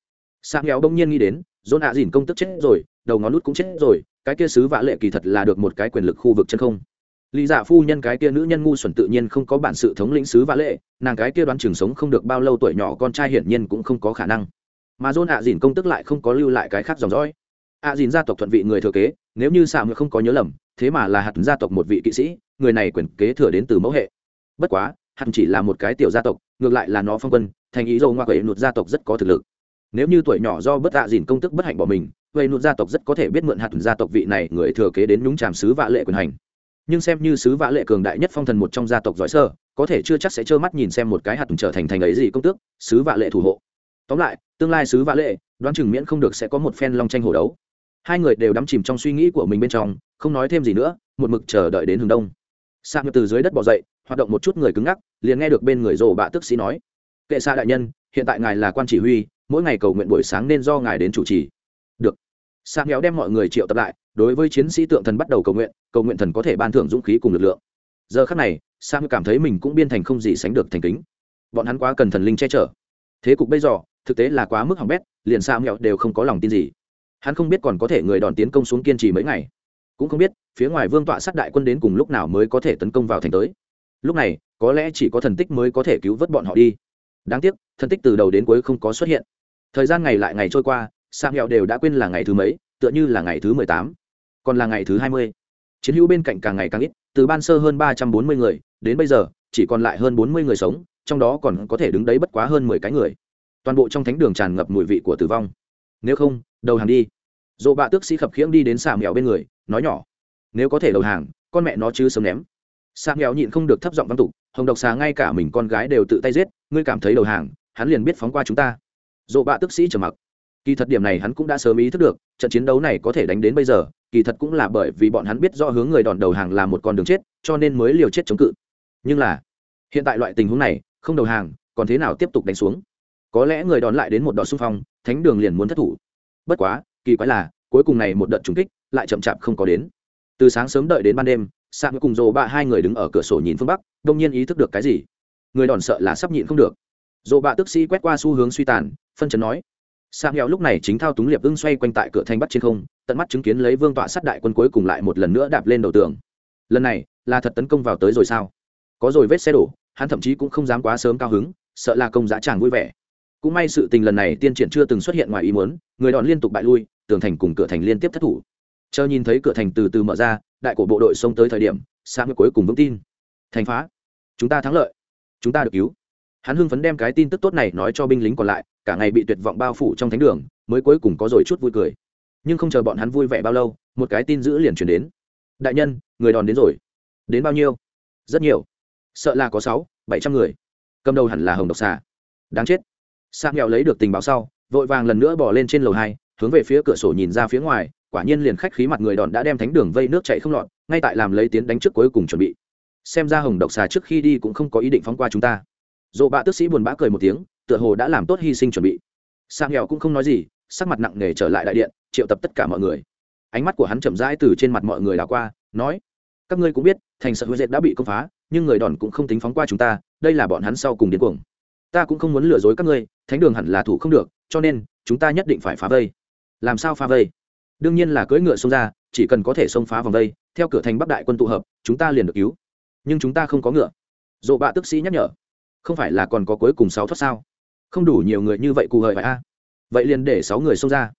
Sạc nghèo bỗng nhiên nghĩ đến dôn hạ dìn công tức chết rồi, đầu ngón nút cũng chết rồi, cái kia sứ vã lệ kỳ thật là được một cái quyền lực khu vực chân không. Lý dạ phu nhân cái kia nữ nhân ngu xuẩn tự nhiên không có bản sự thống lĩnh sứ vã lệ, nàng cái kia đoán trường sống không được bao lâu tuổi nhỏ con trai hiển nhiên cũng không có khả năng. Mà dôn hạ dìn công tức lại không có lưu lại cái khác dòng dõi. A dìn gia tộc thuận vị người thừa kế, nếu như xạ người không có nhớ lầm, thế mà là hạt gia tộc một vị kỵ sĩ, người này quyền kế thừa đến từ mẫu hệ. Bất quá, hạt chỉ là một cái tiểu gia tộc, ngược lại là nó phong quân, thành ý dầu ngoa quẩy nụt gia tộc rất có thực lực nếu như tuổi nhỏ do bất tạ dìn công tức bất hạnh bỏ mình, vậy nụt gia tộc rất có thể biết mượn hạt gia tộc vị này người thừa kế đến nhúng tràm sứ vạ lệ quyền hành. Nhưng xem như sứ vạ lệ cường đại nhất phong thần một trong gia tộc giỏi sơ, có thể chưa chắc sẽ trơ mắt nhìn xem một cái hạt trở thành thành ấy gì công tước, sứ vạ lệ thủ hộ. Tóm lại, tương lai sứ vạ lệ, đoán chừng miễn không được sẽ có một phen long tranh hổ đấu. Hai người đều đắm chìm trong suy nghĩ của mình bên trong, không nói thêm gì nữa, một mực chờ đợi đến hướng đông. Sang từ dưới đất bỏ dậy, hoạt động một chút người cứng ngắc, liền nghe được bên người rồ bạ tức sĩ nói, kệ xa đại nhân, hiện tại ngài là quan chỉ huy mỗi ngày cầu nguyện buổi sáng nên do ngài đến chủ trì. Được. Sa nghèo đem mọi người triệu tập lại, đối với chiến sĩ tượng thần bắt đầu cầu nguyện cầu nguyện thần có thể ban thưởng dũng khí cùng lực lượng. Giờ khắc này sa cảm thấy mình cũng biên thành không gì sánh được thành kính. Bọn hắn quá cần thần linh che chở. Thế cục bây giờ, thực tế là quá mức hỏng bét, liền sa nghèo đều không có lòng tin gì. Hắn không biết còn có thể người đòn tiến công xuống kiên trì mấy ngày. Cũng không biết, phía ngoài vương tọa sát đại quân đến cùng lúc nào mới có thể tấn công vào thành tới. Lúc này, có lẽ chỉ có thần tích mới có thể cứu vớt bọn họ đi. Đáng tiếc, thần tích từ đầu đến cuối không có xuất hiện thời gian ngày lại ngày trôi qua sang hẹo đều đã quên là ngày thứ mấy, tựa như là ngày thứ mười tám, còn là ngày thứ hai mươi. Chiến hữu bên cạnh càng ngày càng ít, từ ban sơ hơn ba trăm bốn mươi người, đến bây giờ, chỉ còn lại hơn bốn mươi người sống, trong đó còn có thể đứng đấy bất quá hơn mười cái người. Toàn bộ trong thánh đường tràn ngập mùi vị của tử vong. Nếu không, đầu hàng đi. Dộ bạ tước sĩ khập khiễng đi đến xà mèo bên người, nói nhỏ, nếu có thể đầu hàng, con mẹ nó chứ sớm ném. Xà mèo nhịn không được thấp giọng văn tục, hồng độc xà ngay cả mình con gái đều tự tay giết, ngươi cảm thấy đầu hàng, hắn liền biết phóng qua chúng ta dỗ bạ tước sĩ trầm mặc. Kỳ thật điểm này hắn cũng đã sớm ý thức được, trận chiến đấu này có thể đánh đến bây giờ, kỳ thật cũng là bởi vì bọn hắn biết rõ hướng người đòn đầu hàng là một con đường chết, cho nên mới liều chết chống cự. Nhưng là, hiện tại loại tình huống này, không đầu hàng, còn thế nào tiếp tục đánh xuống? Có lẽ người đòn lại đến một đợt xung phong, thánh đường liền muốn thất thủ. Bất quá, kỳ quái là, cuối cùng này một đợt trúng kích lại chậm chạp không có đến. Từ sáng sớm đợi đến ban đêm, sạm cùng dồ ba hai người đứng ở cửa sổ nhìn phương bắc, đông nhiên ý thức được cái gì? Người đòn sợ là sắp nhịn không được dồ bạ tức sĩ quét qua xu hướng suy tàn, phân trần nói. Sang nghèo lúc này chính thao túng liệp ưng xoay quanh tại cửa thanh bắt trên không, tận mắt chứng kiến lấy vương tọa sát đại quân cuối cùng lại một lần nữa đạp lên đầu tường. Lần này, là thật tấn công vào tới rồi sao? Có rồi vết xe đổ, hắn thậm chí cũng không dám quá sớm cao hứng, sợ là công giá chàng vui vẻ. Cũng may sự tình lần này tiên triển chưa từng xuất hiện ngoài ý muốn, người đòn liên tục bại lui, tường thành cùng cửa thành liên tiếp thất thủ. Chờ nhìn thấy cửa thành từ từ mở ra, đại cổ bộ đội xông tới thời điểm sang cuối cùng vững tin. Thành phá. Chúng ta thắng lợi. Chúng ta được cứu hắn hưng phấn đem cái tin tức tốt này nói cho binh lính còn lại, cả ngày bị tuyệt vọng bao phủ trong thánh đường, mới cuối cùng có rồi chút vui cười. Nhưng không chờ bọn hắn vui vẻ bao lâu, một cái tin dữ liền chuyển đến. Đại nhân, người đòn đến rồi. Đến bao nhiêu? Rất nhiều. Sợ là có sáu, bảy trăm người. Cầm đầu hẳn là hồng độc xà. Đáng chết. Sang nghèo lấy được tình báo sau, vội vàng lần nữa bỏ lên trên lầu hai, hướng về phía cửa sổ nhìn ra phía ngoài, quả nhiên liền khách khí mặt người đòn đã đem thánh đường vây nước chạy không lọt, ngay tại làm lấy tiến đánh trước cuối cùng chuẩn bị. Xem ra hồng độc xà trước khi đi cũng không có ý định phóng qua chúng ta dồ bạ tước sĩ buồn bã cười một tiếng, tựa hồ đã làm tốt hy sinh chuẩn bị. Sang nghèo cũng không nói gì, sắc mặt nặng nề trở lại đại điện, triệu tập tất cả mọi người. Ánh mắt của hắn chậm rãi từ trên mặt mọi người đảo qua, nói, các ngươi cũng biết, thành sợ huệ dệt đã bị công phá, nhưng người đòn cũng không tính phóng qua chúng ta, đây là bọn hắn sau cùng điên cuồng. Ta cũng không muốn lừa dối các ngươi, thánh đường hẳn là thủ không được, cho nên, chúng ta nhất định phải phá vây. Làm sao phá vây? Đương nhiên là cưỡi ngựa xông ra, chỉ cần có thể xông phá vòng vây, theo cửa thành bắc đại quân tụ hợp, chúng ta liền được cứu. Nhưng chúng ta không có ngựa. Dộ bạ tức sĩ nhắc nhở không phải là còn có cuối cùng sáu thoát sao? Không đủ nhiều người như vậy cụ hời vậy a vậy liền để sáu người xông ra.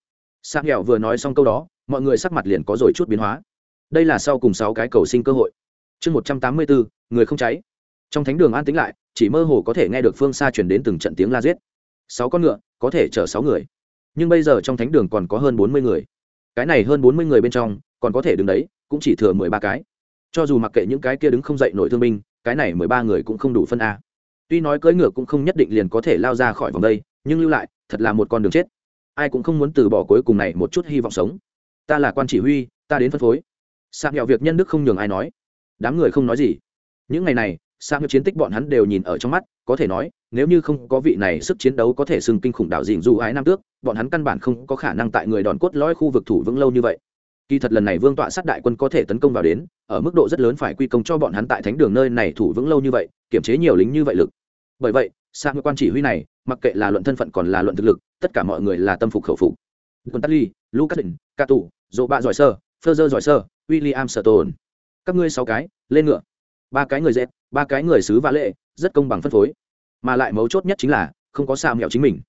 Sang hẹo vừa nói xong câu đó, mọi người sắc mặt liền có rồi chút biến hóa. Đây là sau cùng sáu cái cầu sinh cơ hội. Chương một trăm tám mươi bốn, người không cháy. Trong thánh đường an tính lại, chỉ mơ hồ có thể nghe được phương xa chuyển đến từng trận tiếng la giết. Sáu con ngựa, có thể chở sáu người. Nhưng bây giờ trong thánh đường còn có hơn bốn mươi người. Cái này hơn bốn mươi người bên trong, còn có thể đứng đấy, cũng chỉ thừa mười ba cái. Cho dù mặc kệ những cái kia đứng không dậy nổi thương binh, cái này mười ba người cũng không đủ phân a tuy nói cưỡi ngựa cũng không nhất định liền có thể lao ra khỏi vòng đây, nhưng lưu lại, thật là một con đường chết. Ai cũng không muốn từ bỏ cuối cùng này một chút hy vọng sống. Ta là quan chỉ huy, ta đến phân phối. Sạc nghèo việc nhân đức không nhường ai nói. Đám người không nói gì. Những ngày này sang chiến tích bọn hắn đều nhìn ở trong mắt, có thể nói, nếu như không có vị này sức chiến đấu có thể xưng kinh khủng đạo dình dù ái nam tước, bọn hắn căn bản không có khả năng tại người đòn cốt lõi khu vực thủ vững lâu như vậy. Kỳ thật lần này vương tọa sát đại quân có thể tấn công vào đến, ở mức độ rất lớn phải quy công cho bọn hắn tại thánh đường nơi này thủ vững lâu như vậy kiểm chế nhiều lính như vậy lực bởi vậy sang quan chỉ huy này, mặc kệ là luận thân phận còn là luận thực lực, tất cả mọi người là tâm phục khẩu phục. Quân tắt ly, lucas định, ca tù, dỗ bạ giỏi sơ, phơ dơ giỏi sơ, william sở tồn các ngươi sáu cái, lên ngựa. Ba cái người dẹp ba cái người xứ vã lệ, rất công bằng phân phối. Mà lại mấu chốt nhất chính là, không có xà mẹo chính mình.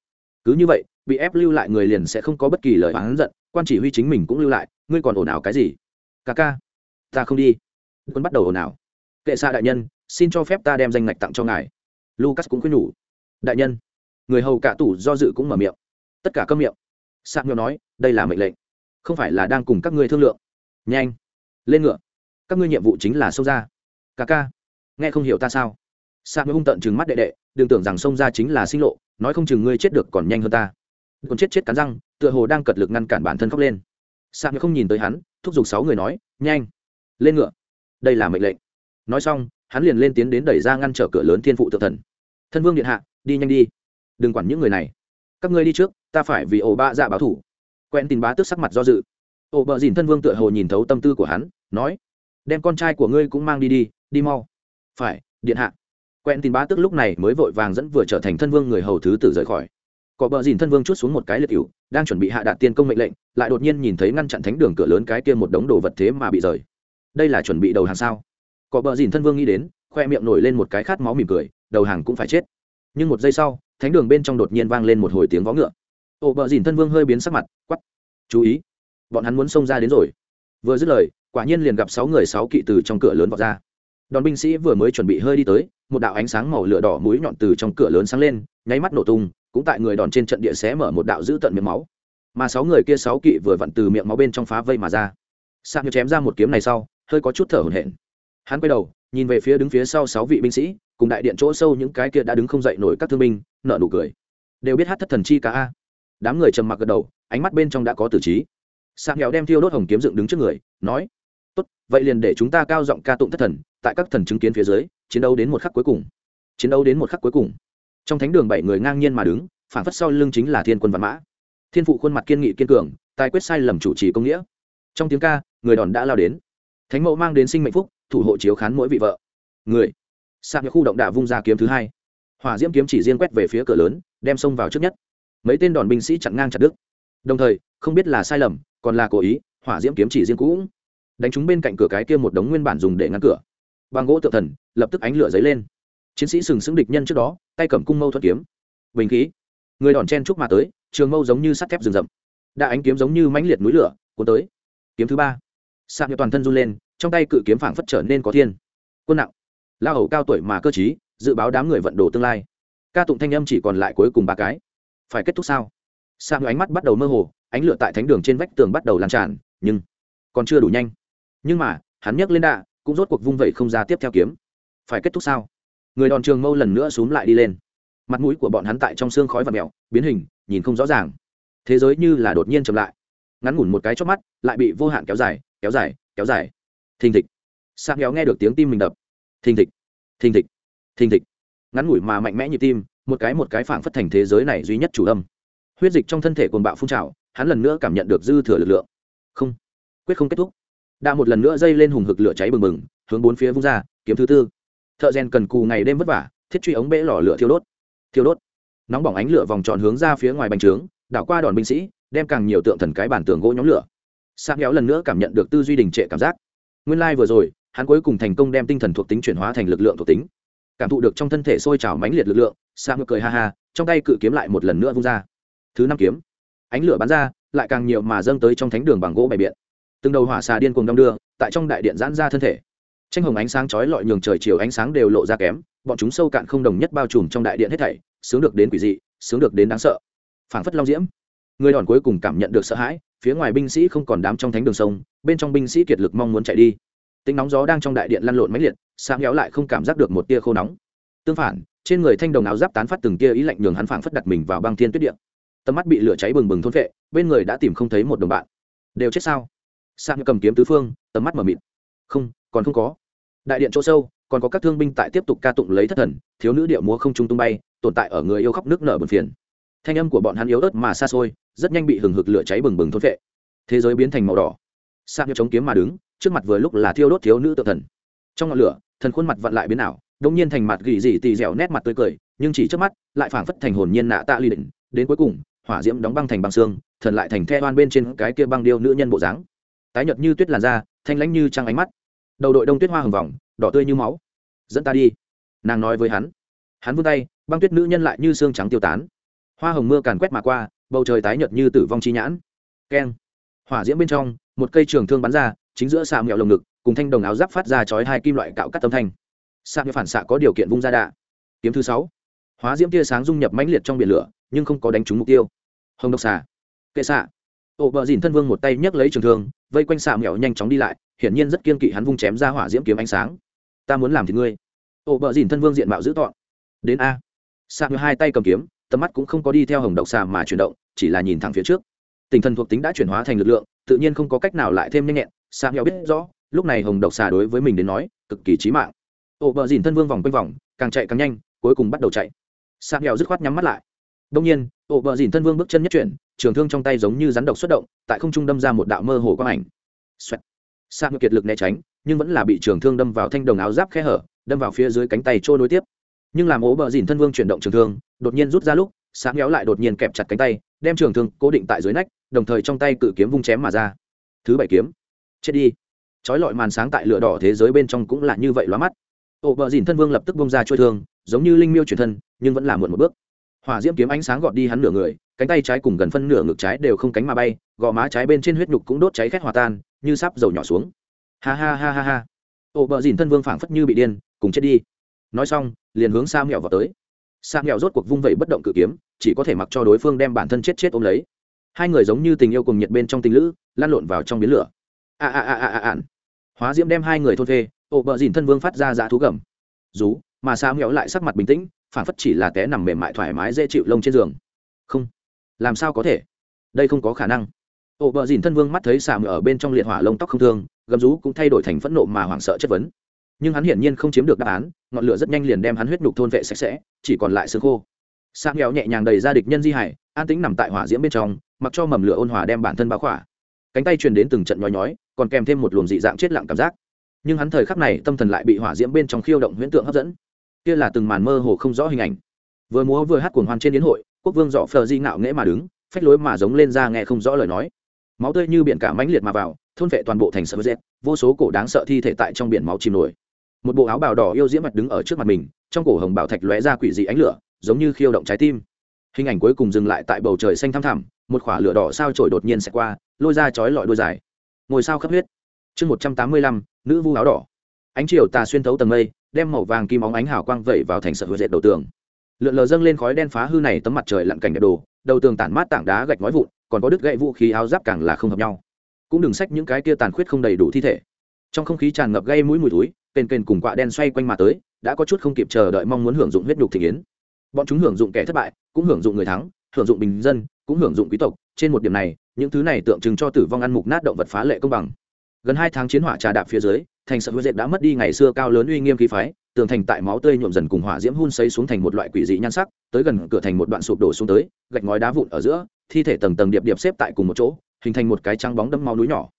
Cứ như vậy, bị ép lưu lại người liền sẽ không có bất kỳ lời oán giận, quan chỉ huy chính mình cũng lưu lại, ngươi còn ồn ào cái gì? Ca ca, ta không đi. Quân bắt đầu ồn ào. Kệ xa đại nhân, xin cho phép ta đem danh ngạch tặng cho ngài lucas cũng khuyên nhủ. Đại nhân. Người hầu cả tủ do dự cũng mở miệng. Tất cả câm miệng. Sạc nhau nói, đây là mệnh lệnh. Không phải là đang cùng các ngươi thương lượng. Nhanh, lên ngựa. Các ngươi nhiệm vụ chính là xông ra. Ca ca, nghe không hiểu ta sao? Sạc nhau hung tận chừng mắt đệ đệ, đừng tưởng rằng xông ra chính là sinh lộ, nói không chừng ngươi chết được còn nhanh hơn ta. Còn chết chết cắn răng, tựa hồ đang cật lực ngăn cản bản thân khóc lên. Sạc nhau không nhìn tới hắn, thúc giục sáu người nói, nhanh, lên ngựa. Đây là mệnh lệnh. Nói xong, hắn liền lên tiến đến đẩy ra ngăn trở cửa lớn thiên phụ tự thần thân vương điện hạ, đi nhanh đi. Đừng quản những người này. Các ngươi đi trước, ta phải vì ổ ba dạ báo thủ. Quen tin bá tức sắc mặt do dự. Ổ bờ dìn thân vương tựa hồ nhìn thấu tâm tư của hắn, nói, đem con trai của ngươi cũng mang đi đi đi mau. Phải, điện hạ. Quen tin bá tức lúc này mới vội vàng dẫn vừa trở thành thân vương người hầu thứ tử rời khỏi. Cọ bờ dìn thân vương chút xuống một cái liệt cựu đang chuẩn bị hạ đạt tiên công mệnh lệnh, lại đột nhiên nhìn thấy ngăn chặn thánh đường cửa lớn cái kia một đống đồ vật thế mà bị rời. Đây là chuẩn bị đầu hàng sao? Cọ bờ dìn thân vương nghĩ đến, khoe miệng nổi lên một cái khát máu mỉm cười đầu hàng cũng phải chết. Nhưng một giây sau, thánh đường bên trong đột nhiên vang lên một hồi tiếng vó ngựa. Ổ bờ dìn thân vương hơi biến sắc mặt quắp chú ý, bọn hắn muốn xông ra đến rồi. Vừa dứt lời, quả nhiên liền gặp sáu người sáu kỵ từ trong cửa lớn vọt ra. Đòn binh sĩ vừa mới chuẩn bị hơi đi tới, một đạo ánh sáng màu lửa đỏ mũi nhọn từ trong cửa lớn sáng lên, nháy mắt nổ tung, cũng tại người đòn trên trận địa xé mở một đạo giữ tận miệng máu. Mà sáu người kia sáu kỵ vừa vặn từ miệng máu bên trong phá vây mà ra. Sạc như chém ra một kiếm này sau, hơi có chút thở hổn hển. Hắn quay đầu, nhìn về phía đứng phía sau sáu vị binh sĩ cùng đại điện chỗ sâu những cái kia đã đứng không dậy nổi các thương binh nợ nụ cười. Đều biết hát thất thần chi ca a. Đám người trầm mặc gật đầu, ánh mắt bên trong đã có tử trí. Sạc nghèo đem thiêu đốt hồng kiếm dựng đứng trước người, nói, tốt, vậy liền để chúng ta cao giọng ca tụng thất thần, tại các thần chứng kiến phía dưới, chiến đấu đến một khắc cuối cùng. Chiến đấu đến một khắc cuối cùng. Trong thánh đường bảy người ngang nhiên mà đứng, phản phất sau lưng chính là thiên quân văn mã. Thiên phụ khuôn mặt kiên nghị kiên cường, tài quyết sai lầm chủ trì công nghĩa. Trong tiếng ca, người đòn đã lao đến. Thánh mẫu mang đến sinh mệnh phúc, thủ hộ chiếu khán mỗi vị vợ. Người sạc khu động đạ vung ra kiếm thứ hai. Hỏa diễm kiếm chỉ riêng quét về phía cửa lớn, đem xông vào trước nhất. Mấy tên đòn binh sĩ chặn ngang chặt đứt. Đồng thời, không biết là sai lầm, còn là cố ý, hỏa diễm kiếm chỉ riêng cũ. Đánh chúng bên cạnh cửa cái kia một đống nguyên bản dùng để ngăn cửa. Bằng gỗ tự thần, lập tức ánh lửa dấy lên. Chiến sĩ sừng sững địch nhân trước đó, tay cầm cung mâu thuật kiếm. Bình khí. Người đòn chen chúc mà tới, trường mâu giống như sắt thép rừng rậm. Đã ánh kiếm giống như mãnh liệt núi lửa, cuốn tới. Kiếm thứ ba. Sạc nhập toàn thân run lên, trong tay cự kiếm phảng phất trở nên có thiên. Quân nặng la hầu cao tuổi mà cơ chí dự báo đám người vận đồ tương lai. Ca tụng thanh âm chỉ còn lại cuối cùng ba cái. Phải kết thúc sao? Sang ánh mắt bắt đầu mơ hồ, ánh lửa tại thánh đường trên vách tường bắt đầu lan tràn, nhưng còn chưa đủ nhanh. Nhưng mà, hắn nhấc lên đạ, cũng rốt cuộc vung vẩy không ra tiếp theo kiếm. Phải kết thúc sao? Người đòn trường mâu lần nữa x u ố n g lại đi lên. Mặt mũi của bọn hắn tại trong xương khói và mèo, biến hình, nhìn không rõ ràng. Thế giới như là đột nhiên chậm lại. Ngắn ngủn một cái chót mắt, lại bị vô hạn kéo dài kéo dài kéo dài. Thình thịch. Sang kéo nghe được tiếng tim mình đập thình thịch thình thịch thình thịch. Ngắn ngủi mà mạnh mẽ như tim, một cái một cái phảng phất thành thế giới này duy nhất chủ âm. Huyết dịch trong thân thể cồn bạo phun trào, hắn lần nữa cảm nhận được dư thừa lực lượng. Không, quyết không kết thúc. Đã một lần nữa dây lên hùng hực lửa cháy bừng bừng, hướng bốn phía vung ra, kiếm thứ tư. Thợ rèn cần cù ngày đêm vất vả, thiết truy ống bể lò lửa thiêu đốt thiêu đốt. Nóng bỏng ánh lửa vòng tròn hướng ra phía ngoài bành trướng, đảo qua đòn binh sĩ, đem càng nhiều tượng thần cái bản tường gỗ nhóm lửa. Sang kéo lần nữa cảm nhận được tư duy đình trệ cảm giác. Nguyên lai vừa rồi hắn cuối cùng thành công đem tinh thần thuộc tính chuyển hóa thành lực lượng thuộc tính. Cảm thụ được trong thân thể sôi trào mãnh liệt lực lượng, sa ngược cười ha ha, trong tay cự kiếm lại một lần nữa vung ra. Thứ năm kiếm. Ánh lửa bắn ra, lại càng nhiều mà dâng tới trong thánh đường bằng gỗ bày biện. Từng đầu hỏa xà điên cuồng đong đưa, tại trong đại điện giãn ra thân thể. Tranh hồng ánh sáng chói lọi nhường trời chiều ánh sáng đều lộ ra kém, bọn chúng sâu cạn không đồng nhất bao trùm trong đại điện hết thảy, sướng được đến quỷ dị, sướng được đến đáng sợ. Phảng phất long diễm. Người đòn cuối cùng cảm nhận được sợ hãi, phía ngoài binh sĩ không còn đám trong thánh đường sông, bên trong binh sĩ kiệt lực mong muốn chạy đi tính nóng gió đang trong đại điện lăn lộn mãnh liệt sáng héo lại không cảm giác được một tia khô nóng. Tương phản, trên người thanh đồng áo giáp tán phát từng tia ý lạnh nhường hắn phảng phất đặt mình vào băng thiên tuyết điện tầm mắt bị lửa cháy bừng bừng thôn vệ bên người đã tìm không thấy một đồng bạn. Đều chết sao? Sang cầm kiếm tứ phương, tầm mắt mở mịt. Không, còn không có. Đại điện chỗ sâu, còn có các thương binh tại tiếp tục ca tụng lấy thất thần, thiếu nữ điệu múa không trung tung bay, tồn tại ở người yêu khóc nước nở bần phiền. Thanh âm của bọn hắn yếu ớt mà xa xôi, rất nhanh bị hừng hực lửa cháy bừng bừng thôn vệ thế giới biến thành màu đỏ. Sang như chống kiếm mà đứng trước mặt vừa lúc là thiêu đốt thiếu nữ tự thần. Trong ngọn lửa, thần khuôn mặt vặn lại biến ảo đông nhiên thành mặt gỉ dị tì dẻo nét mặt tươi cười, nhưng chỉ trước mắt, lại phảng phất thành hồn nhiên nạ tạ ly định đến cuối cùng, hỏa diễm đóng băng thành băng xương, thần lại thành the oan bên trên cái kia băng điêu nữ nhân bộ dáng. Tái nhợt như tuyết làn da, thanh lãnh như trăng ánh mắt. Đầu đội đông tuyết hoa hồng vòng, đỏ tươi như máu. Dẫn ta đi. Nàng nói với hắn. Hắn vươn tay, băng tuyết nữ nhân lại như xương trắng tiêu tán. Hoa hồng mưa càn quét mà qua, bầu trời tái nhợt như tử vong chi nhãn. Keng. Hỏa diễm bên trong, một cây trường thương bắn ra chính giữa xà mèo lồng ngực, cùng thanh đồng áo giáp phát ra chói hai kim loại cạo cắt tâm thanh. Xà mèo phản xạ có điều kiện vung ra đạ kiếm thứ sáu. Hóa diễm tia sáng dung nhập mãnh liệt trong biển lửa, nhưng không có đánh trúng mục tiêu. Hồng độc xà kệ xạ. Ổ bờ dìn thân vương một tay nhấc lấy trường thương, vây quanh xà mèo nhanh chóng đi lại, hiển nhiên rất kiên kỵ hắn vung chém ra hỏa diễm kiếm ánh sáng. Ta muốn làm thì ngươi. Ổ bờ dìn thân vương diện mạo dữ tọn đến a. Xà mèo hai tay cầm kiếm, tầm mắt cũng không có đi theo hồng độc xà mà chuyển động, chỉ là nhìn thẳng phía trước. Tình thần thuộc tính đã chuyển hóa thành lực lượng, tự nhiên không có cách nào lại thêm nhanh nhẹn xạ nghèo biết rõ, lúc này hồng độc xà đối với mình đến nói, cực kỳ trí mạng. Ổ bờ dìn thân vương vòng quanh vòng, càng chạy càng nhanh, cuối cùng bắt đầu chạy. Xạ nghèo dứt khoát nhắm mắt lại. Đông nhiên, ổ bờ dìn thân vương bước chân nhất chuyển, trường thương trong tay giống như rắn độc xuất động, tại không trung đâm ra một đạo mơ hồ quang ảnh. Xạ nghèo kiệt lực né tránh, nhưng vẫn là bị trường thương đâm vào thanh đồng áo giáp khe hở, đâm vào phía dưới cánh tay trôi nối tiếp. Nhưng làm ố bờ dìn thân vương chuyển động trường thương, đột nhiên rút ra lúc sáng kéo lại đột nhiên kẹp chặt cánh tay, đem trường thương cố định tại dưới nách, đồng thời trong tay cự kiếm vung chém mà ra. Thứ bảy kiếm chết đi. Trói lọi màn sáng tại lửa đỏ thế giới bên trong cũng là như vậy lóa mắt. Ổ bờ dìn thân vương lập tức bông ra trôi thương, giống như linh miêu chuyển thân, nhưng vẫn là muộn một bước. Hỏa diễm kiếm ánh sáng gọt đi hắn nửa người, cánh tay trái cùng gần phân nửa ngực trái đều không cánh mà bay, gò má trái bên trên huyết nhục cũng đốt cháy khét hòa tan, như sắp dầu nhỏ xuống. Ha ha ha ha ha. Ổ bờ dìn thân vương phảng phất như bị điên, cùng chết đi. Nói xong, liền hướng sa mẹo vào tới. Sa mẹo rốt cuộc vung vẩy bất động cự kiếm, chỉ có thể mặc cho đối phương đem bản thân chết chết ôm lấy. Hai người giống như tình yêu cùng nhiệt bên trong tình lữ, lan lộn vào trong biến lửa a a a a a ản. Hóa diễm đem hai người thôn phê, ổ bờ dìn thân vương phát ra giá thú gầm. Rú mà sa nghẹo lại sắc mặt bình tĩnh, phản phất chỉ là té nằm mềm mại thoải mái dễ chịu lông trên giường. Không, làm sao có thể? Đây không có khả năng. Ổ bờ dìn thân vương mắt thấy xà ở bên trong liệt hỏa lông tóc không thương, gầm rú cũng thay đổi thành phẫn nộ mà hoảng sợ chất vấn. Nhưng hắn hiển nhiên không chiếm được đáp án, ngọn lửa rất nhanh liền đem hắn huyết nhục thôn vệ sạch sẽ, chỉ còn lại xương khô. Sang nghèo nhẹ nhàng đầy ra địch nhân di hải, an tĩnh nằm tại hỏa diễm bên trong, mặc cho mầm lửa ôn hòa đem bản thân báo khỏa cánh tay truyền đến từng trận nhói nhói, còn kèm thêm một luồng dị dạng chết lặng cảm giác. Nhưng hắn thời khắc này tâm thần lại bị hỏa diễm bên trong khiêu động huyễn tượng hấp dẫn. Kia là từng màn mơ hồ không rõ hình ảnh. Vừa múa vừa hát cuồng hoan trên đến hội, quốc vương dọ phờ di ngạo nghễ mà đứng, phách lối mà giống lên ra nghe không rõ lời nói. Máu tươi như biển cả mãnh liệt mà vào, thôn vệ toàn bộ thành sợ dệt, vô số cổ đáng sợ thi thể tại trong biển máu chìm nổi. Một bộ áo bào đỏ yêu diễm mặt đứng ở trước mặt mình, trong cổ hồng bảo thạch lóe ra quỷ dị ánh lửa, giống như khiêu động trái tim. Hình ảnh cuối cùng dừng lại tại bầu trời xanh thăm thẳm, một khỏa lửa đỏ sao trổi đột nhiên sẽ qua lôi ra chói lọi đôi dài. Ngồi sao khắp huyết. Chương một trăm tám mươi lăm, nữ vu áo đỏ. Ánh chiều tà xuyên thấu tầng mây, đem màu vàng kim óng ánh hào quang vẩy vào thành sợ hứa dệt đầu tường. Lượn lờ dâng lên khói đen phá hư này tấm mặt trời lặn cảnh đẹp đồ, đầu tường tản mát tảng đá gạch ngói vụn, còn có đứt gậy vũ khí áo giáp càng là không hợp nhau. Cũng đừng xách những cái kia tàn khuyết không đầy đủ thi thể. Trong không khí tràn ngập gây mũi mùi túi, kền kền cùng quạ đen xoay quanh mà tới, đã có chút không kịp chờ đợi mong muốn hưởng dụng huyết nhục thị yến. Bọn chúng hưởng dụng kẻ thất bại, cũng hưởng dụng người thắng, hưởng dụng bình dân, cũng hưởng dụng quý tộc, trên một điểm này những thứ này tượng trưng cho tử vong ăn mục nát động vật phá lệ công bằng. Gần hai tháng chiến hỏa trà đạp phía dưới, thành sợ hứa dệt đã mất đi ngày xưa cao lớn uy nghiêm khí phái, tường thành tại máu tươi nhuộm dần cùng hỏa diễm hun xây xuống thành một loại quỷ dị nhan sắc, tới gần cửa thành một đoạn sụp đổ xuống tới, gạch ngói đá vụn ở giữa, thi thể tầng tầng điệp điệp xếp tại cùng một chỗ, hình thành một cái trắng bóng đẫm máu núi nhỏ.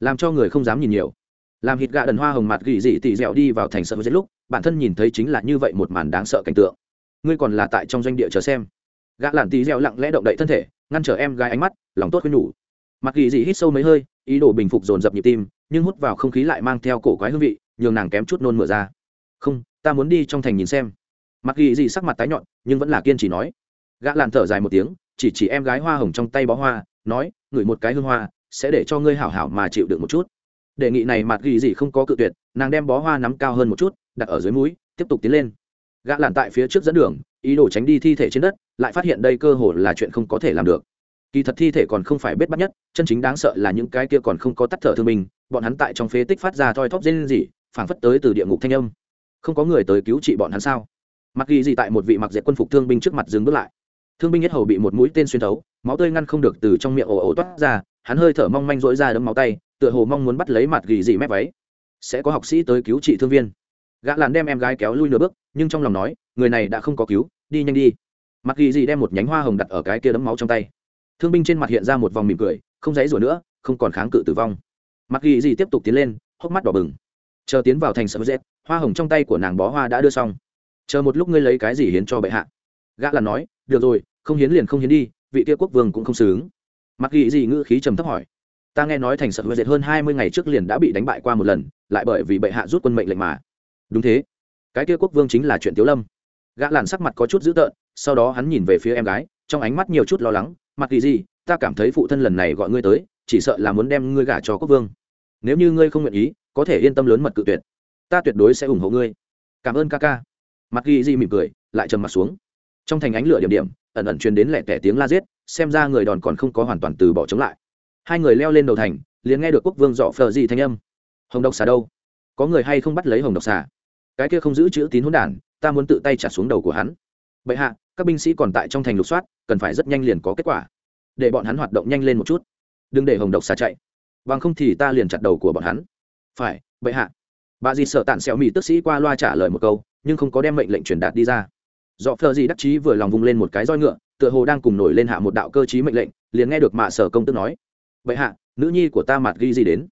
Làm cho người không dám nhìn nhiều. Làm hít gạ đần hoa hồng mặt gỉ dị tỉ dẻo đi vào thành sợ hứa dệt lúc, bản thân nhìn thấy chính là như vậy một màn đáng sợ cảnh tượng. Ngươi còn là tại trong doanh địa chờ xem. Gã lạn tỉ dẻo lặng lẽ động đậy thân thể, ngăn trở em gái ánh mắt lòng tốt khuyên nhủ. Mặt kỳ dị hít sâu mấy hơi, ý đồ bình phục dồn dập nhịp tim, nhưng hút vào không khí lại mang theo cổ quái hương vị, nhường nàng kém chút nôn mửa ra. Không, ta muốn đi trong thành nhìn xem. Mặc kỳ dị sắc mặt tái nhọn nhưng vẫn là kiên trì nói. Gã làn thở dài một tiếng, chỉ chỉ em gái hoa hồng trong tay bó hoa, nói, ngửi một cái hương hoa, sẽ để cho ngươi hảo hảo mà chịu được một chút. Đề nghị này mặt ghi gì không có cự tuyệt, nàng đem bó hoa nắm cao hơn một chút, đặt ở dưới mũi, tiếp tục tiến lên. Gã làn tại phía trước dẫn đường, ý đồ tránh đi thi thể trên đất, lại phát hiện đây cơ hồ là chuyện không có thể làm được kỳ thật thi thể còn không phải bết bắt nhất, chân chính đáng sợ là những cái kia còn không có tắt thở thương mình bọn hắn tại trong phế tích phát ra thoi thóp lên gì phảng phất tới từ địa ngục thanh âm. Không có người tới cứu trị bọn hắn sao? Mặc ghi gì tại một vị mặc dệt quân phục thương binh trước mặt dừng bước lại. Thương binh nhất hầu bị một mũi tên xuyên thấu, máu tươi ngăn không được từ trong miệng ồ ồ toát ra, hắn hơi thở mong manh rỗi ra đấm máu tay, tựa hồ mong muốn bắt lấy mặt ghi gì mép váy. Sẽ có học sĩ tới cứu trị thương viên. Gã làn đem em gái kéo lui nửa bước, nhưng trong lòng nói, người này đã không có cứu, đi nhanh đi. Mặc ghi gì đem một nhánh hoa hồng đặt ở cái kia đấm máu trong tay thương binh trên mặt hiện ra một vòng mỉm cười, không dãy rủa nữa, không còn kháng cự tử vong. Mặc ghi gì tiếp tục tiến lên, hốc mắt đỏ bừng. Chờ tiến vào thành sợ dép hoa hồng trong tay của nàng bó hoa đã đưa xong. Chờ một lúc ngươi lấy cái gì hiến cho bệ hạ? Gã là nói, được rồi, không hiến liền không hiến đi, vị kia quốc vương cũng không xứng. Mặc ghi gì ngữ khí trầm thấp hỏi. Ta nghe nói thành sợ dệt hơn hai mươi ngày trước liền đã bị đánh bại qua một lần, lại bởi vì bệ hạ rút quân mệnh lệnh mà. Đúng thế. Cái kia quốc vương chính là chuyện tiếu lâm. Gã làn sắc mặt có chút dữ tợn, sau đó hắn nhìn về phía em gái, trong ánh mắt nhiều chút lo lắng mặc kỳ gì, ta cảm thấy phụ thân lần này gọi ngươi tới, chỉ sợ là muốn đem ngươi gả cho quốc vương. Nếu như ngươi không nguyện ý, có thể yên tâm lớn mật cự tuyệt. Ta tuyệt đối sẽ ủng hộ ngươi. Cảm ơn ca ca. Mặt kỳ di mỉm cười, lại trầm mặt xuống. Trong thành ánh lửa điểm điểm, ẩn ẩn truyền đến lẻ tẻ tiếng la giết, xem ra người đòn còn không có hoàn toàn từ bỏ chống lại. Hai người leo lên đầu thành, liền nghe được quốc vương dọ phờ gì thanh âm. Hồng độc xà đâu? Có người hay không bắt lấy hồng độc xà? Cái kia không giữ chữ tín hỗn đản, ta muốn tự tay trả xuống đầu của hắn bệ hạ, các binh sĩ còn tại trong thành lục soát, cần phải rất nhanh liền có kết quả. Để bọn hắn hoạt động nhanh lên một chút. Đừng để hồng độc xà chạy. Bằng không thì ta liền chặt đầu của bọn hắn. Phải, bệ hạ. Bà dì sợ tản xẹo mỹ tức sĩ qua loa trả lời một câu, nhưng không có đem mệnh lệnh truyền đạt đi ra. Do phờ gì đắc chí vừa lòng vung lên một cái roi ngựa, tựa hồ đang cùng nổi lên hạ một đạo cơ chí mệnh lệnh, liền nghe được mạ sở công tức nói. Vậy hạ, nữ nhi của ta mặt ghi gì đến?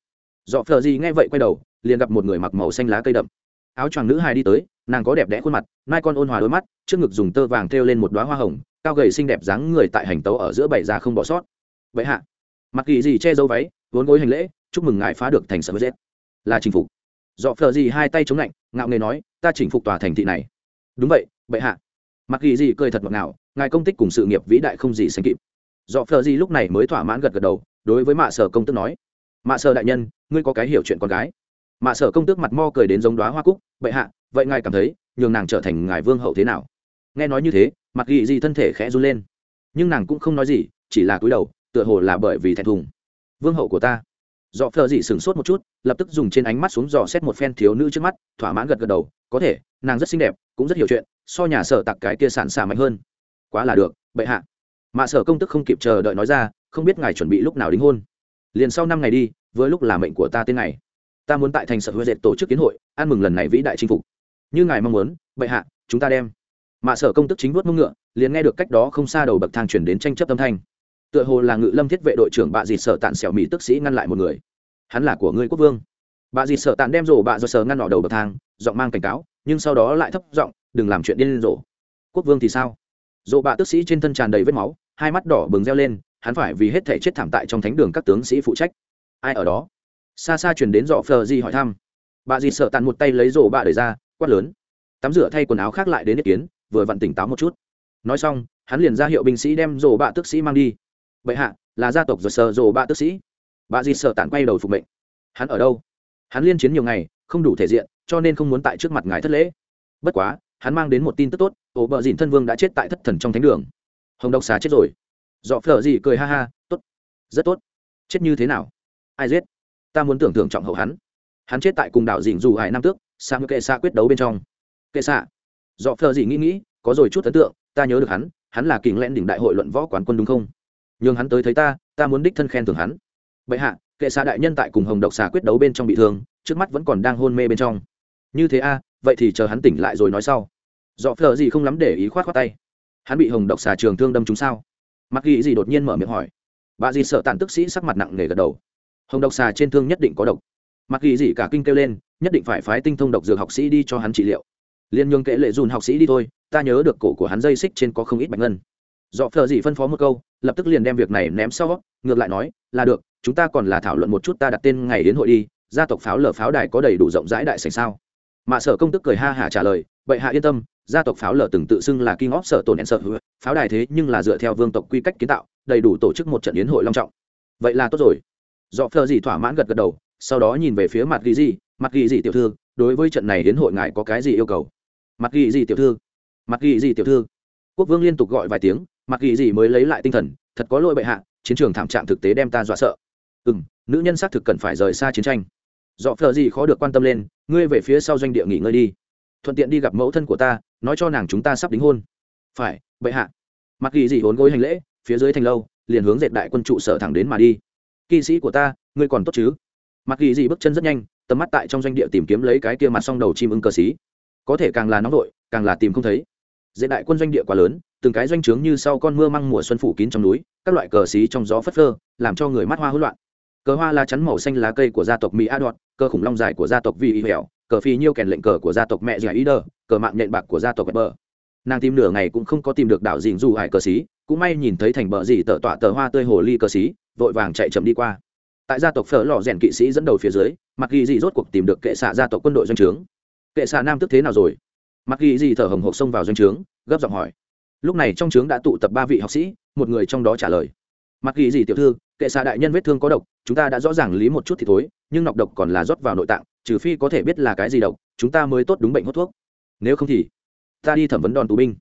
Dọ phờ gì nghe vậy quay đầu, liền gặp một người mặc màu xanh lá cây đậm áo choàng nữ hài đi tới, nàng có đẹp đẽ khuôn mặt, mai con ôn hòa đôi mắt, trước ngực dùng tơ vàng thêu lên một đoá hoa hồng, cao gầy xinh đẹp dáng người tại hành tấu ở giữa bảy già không bỏ sót. Vậy hạ, mặc kỳ gì che dấu váy, vốn gối hành lễ, chúc mừng ngài phá được thành sở z là chinh phục. Dọ phờ gì hai tay chống lạnh, ngạo nghề nói, ta chinh phục tòa thành thị này. Đúng vậy bệ hạ. Mặc gì gì cười thật ngọt ngào, ngài công tích cùng sự nghiệp vĩ đại không gì sánh kịp. Dọ phờ gì lúc này mới thỏa mãn gật gật đầu, đối với mạ sở công tức nói, mạ sở đại nhân, ngươi có cái hiểu chuyện con gái mạ sở công tước mặt mo cười đến giống đoá hoa cúc, bệ hạ, vậy ngài cảm thấy nhường nàng trở thành ngài vương hậu thế nào? Nghe nói như thế mặc ghi gì thân thể khẽ run lên. Nhưng nàng cũng không nói gì, chỉ là cúi đầu, tựa hồ là bởi vì thẹn thùng. Vương hậu của ta. Dọ phờ dị sửng sốt một chút, lập tức dùng trên ánh mắt xuống dò xét một phen thiếu nữ trước mắt, thỏa mãn gật gật đầu, có thể, nàng rất xinh đẹp, cũng rất hiểu chuyện, so nhà sở tặc cái kia sản xả mạnh hơn. Quá là được, bệ hạ. Mạ sở công tức không kịp chờ đợi nói ra, không biết ngài chuẩn bị lúc nào đính hôn. Liền sau năm ngày đi với lúc là mệnh của ta tên này ta muốn tại thành sở huệ dệt tổ chức kiến hội, ăn mừng lần này vĩ đại chinh phục. Như ngài mong muốn, bệ hạ, chúng ta đem. Mạ sở công tức chính vuốt mông ngựa, liền nghe được cách đó không xa đầu bậc thang chuyển đến tranh chấp âm thanh. Tựa hồ là ngự lâm thiết vệ đội trưởng bạ dịt sở tạn xẻo mỹ tức sĩ ngăn lại một người. Hắn là của ngươi quốc vương. Bạ dịt sở tạn đem rổ bạ do sở ngăn nọ đầu bậc thang, giọng mang cảnh cáo, nhưng sau đó lại thấp giọng, đừng làm chuyện điên rổ quốc vương thì sao? Rổ bạ tức sĩ trên thân tràn đầy vết máu, hai mắt đỏ bừng reo lên, hắn phải vì hết thể chết thảm tại trong thánh đường các tướng sĩ phụ trách. Ai ở đó? Xa xa chuyển đến dọ phờ gì hỏi thăm. Bà dì sợ tàn một tay lấy rổ bà đẩy ra, quát lớn. Tắm rửa thay quần áo khác lại đến ý kiến, vừa vặn tỉnh táo một chút. Nói xong, hắn liền ra hiệu binh sĩ đem rổ bà tức sĩ mang đi. Bệ hạ, là gia tộc rồi sờ rổ bà tức sĩ. Bà dì sợ tàn quay đầu phục mệnh. Hắn ở đâu? Hắn liên chiến nhiều ngày, không đủ thể diện, cho nên không muốn tại trước mặt ngài thất lễ. Bất quá, hắn mang đến một tin tức tốt, ổ bờ dìn thân vương đã chết tại thất thần trong thánh đường. Hồng độc xá chết rồi. Dọ phở gì cười ha ha, tốt, rất tốt. Chết như thế nào? Ai giết? Ta muốn tưởng tượng trọng hậu hắn. Hắn chết tại cùng đảo dìn dù hải năm tước sang kệ xạ quyết đấu bên trong. Kệ xạ, dọ phờ gì nghĩ nghĩ có rồi chút ấn tượng ta nhớ được hắn hắn là kình lẽn đỉnh đại hội luận võ quán quân đúng không? Nhường hắn tới thấy ta ta muốn đích thân khen thưởng hắn. Bệ hạ kệ xạ đại nhân tại cùng hồng độc xà quyết đấu bên trong bị thương trước mắt vẫn còn đang hôn mê bên trong. Như thế a à, vậy thì chờ hắn tỉnh lại rồi nói sau. Dọ phờ gì không lắm để ý khoát khoát tay. Hắn bị hồng độc xà trường thương đâm chúng sao? Mặc ghi gì đột nhiên mở miệng hỏi. Bà dì sợ tàn tức sĩ sắc mặt nặng nề gật đầu hồng độc xà trên thương nhất định có độc. Mặc ghi gì cả kinh kêu lên, nhất định phải phái tinh thông độc dược học sĩ đi cho hắn trị liệu. Liên nhường kệ lệ dùn học sĩ đi thôi, ta nhớ được cổ của hắn dây xích trên có không ít bạch ngân. Dọ phờ gì phân phó một câu, lập tức liền đem việc này ném sau, ngược lại nói, là được, chúng ta còn là thảo luận một chút ta đặt tên ngày đến hội đi, gia tộc pháo lở pháo đài có đầy đủ rộng rãi đại sành sao? Mạ sở công tức cười ha hả trả lời vậy hạ yên tâm, gia tộc pháo lở từng tự xưng là king of sở tổn nén sở hứa, pháo đài thế nhưng là dựa theo vương tộc quy cách kiến tạo, đầy đủ tổ chức một trận yến hội long trọng. Vậy là tốt rồi dọ phờ gì thỏa mãn gật gật đầu, sau đó nhìn về phía mặt ghi gì mặt ghi gì tiểu thư, đối với trận này đến hội ngài có cái gì yêu cầu? Mặt ghi gì tiểu thư, mặt ghi gì tiểu thư. Quốc vương liên tục gọi vài tiếng, mặt ghi gì mới lấy lại tinh thần, thật có lỗi bệ hạ, chiến trường thảm trạng thực tế đem ta dọa sợ. Ừ m nữ nhân xác thực cần phải rời xa chiến tranh. Dọ phờ gì khó được quan tâm lên, ngươi về phía sau doanh địa nghỉ ngơi đi. Thuận tiện đi gặp mẫu thân của ta, nói cho nàng chúng ta sắp đính hôn. Phải, bệ hạ. Mặt ghi gì hốn gối hành lễ, phía dưới thành lâu, liền hướng dệt đại quân trụ sở thẳng đến mà đi kỵ sĩ của ta, ngươi còn tốt chứ? Mặc ghi gì bước chân rất nhanh, tầm mắt tại trong doanh địa tìm kiếm lấy cái kia mặt s đầu chim ưng cờ xí có thể càng là nóng vội, càng là tìm không thấy. Dễ đại quân doanh địa quá lớn, từng cái doanh trướng như sau con mưa măng mùa xuân phủ kín trong núi, các loại cờ xí trong gió phất phơ, làm cho người mắt hoa hỗn loạn. Cờ hoa lá chắn màu xanh lá cây của gia tộc mỹ a đọt cờ khủng long dài của gia tộc vi y hẻo, cờ phi nhiêu kèn lệnh cờ của gia tộc mẹ dẻ ý đờ, cờ mạng nhện bạc của gia tộc bờ. Nàng tìm nửa ngày cũng không có tìm được đảo dìn dù hải cờ xí cũng may nhìn thấy thành bờ dì tờ tọa tờ hoa tươi hồ ly cờ xí vội vàng chạy chậm đi qua. Tại gia tộc phở lò rèn kỵ sĩ dẫn đầu phía dưới mặc ghi dì rốt cuộc tìm được kệ xạ gia tộc quân đội doanh trướng. Kệ xạ nam tức thế nào rồi? Mặc ghi dì thở hồng hộc xông vào doanh trướng, gấp giọng hỏi. Lúc này trong trướng đã tụ tập ba vị học sĩ, một người trong đó trả lời. Mặc ghi dì tiểu thư, kệ xạ đại nhân vết thương có độc, chúng ta đã rõ ràng lý một chút thì thối nhưng nọc độc còn là rót vào nội tạng, trừ phi có thể biết là cái gì độc, chúng ta mới tốt đúng bệnh hút thuốc. Nếu không thì, ta đi thẩm vấn đòn tù binh.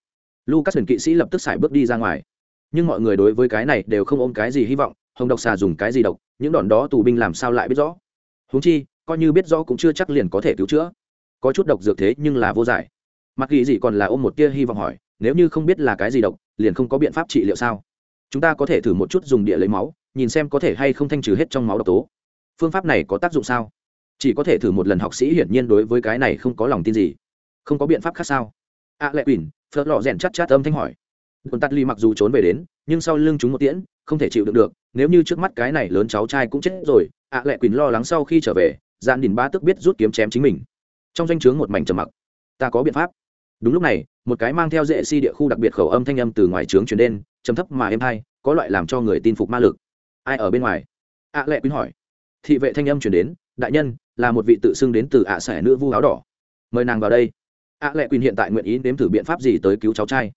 Lucas huyền kỵ sĩ lập tức xài bước đi ra ngoài. Nhưng mọi người đối với cái này đều không ôm cái gì hy vọng hồng độc xà dùng cái gì độc những đòn đó tù binh làm sao lại biết rõ? Húng chi coi như biết rõ cũng chưa chắc liền có thể cứu chữa. Có chút độc dược thế nhưng là vô giải. Mặc ghi gì còn là ôm một tia hy vọng hỏi nếu như không biết là cái gì độc liền không có biện pháp trị liệu sao? Chúng ta có thể thử một chút dùng địa lấy máu nhìn xem có thể hay không thanh trừ hết trong máu độc tố. Phương pháp này có tác dụng sao? Chỉ có thể thử một lần học sĩ hiển nhiên đối với cái này không có lòng tin gì. Không có biện pháp khác sao? A à, lệ quỳnh phớt lọ rèn chắc chát âm thanh hỏi. Quân tắt ly mặc dù trốn về đến nhưng sau lưng chúng một tiễn không thể chịu được được nếu như trước mắt cái này lớn cháu trai cũng chết rồi ạ à, lệ quỳnh lo lắng sau khi trở về gian đình ba tức biết rút kiếm chém chính mình. Trong danh o chướng một mảnh trầm mặc. Ta có biện pháp. Đúng lúc này một cái mang theo dễ si địa khu đặc biệt khẩu âm thanh âm từ ngoài trướng chuyển đến trầm thấp mà êm hay có loại làm cho người tin phục ma lực. Ai ở bên ngoài? Ạ lệ quỳnh hỏi. Thị vệ thanh âm chuyển đến đại nhân là một vị tự xưng đến từ ạ à xẻ nữ vu áo đỏ. Mời nàng vào đây. Ạ lệ quỳnh hiện tại nguyện ý nếm thử biện pháp gì tới cứu cháu trai.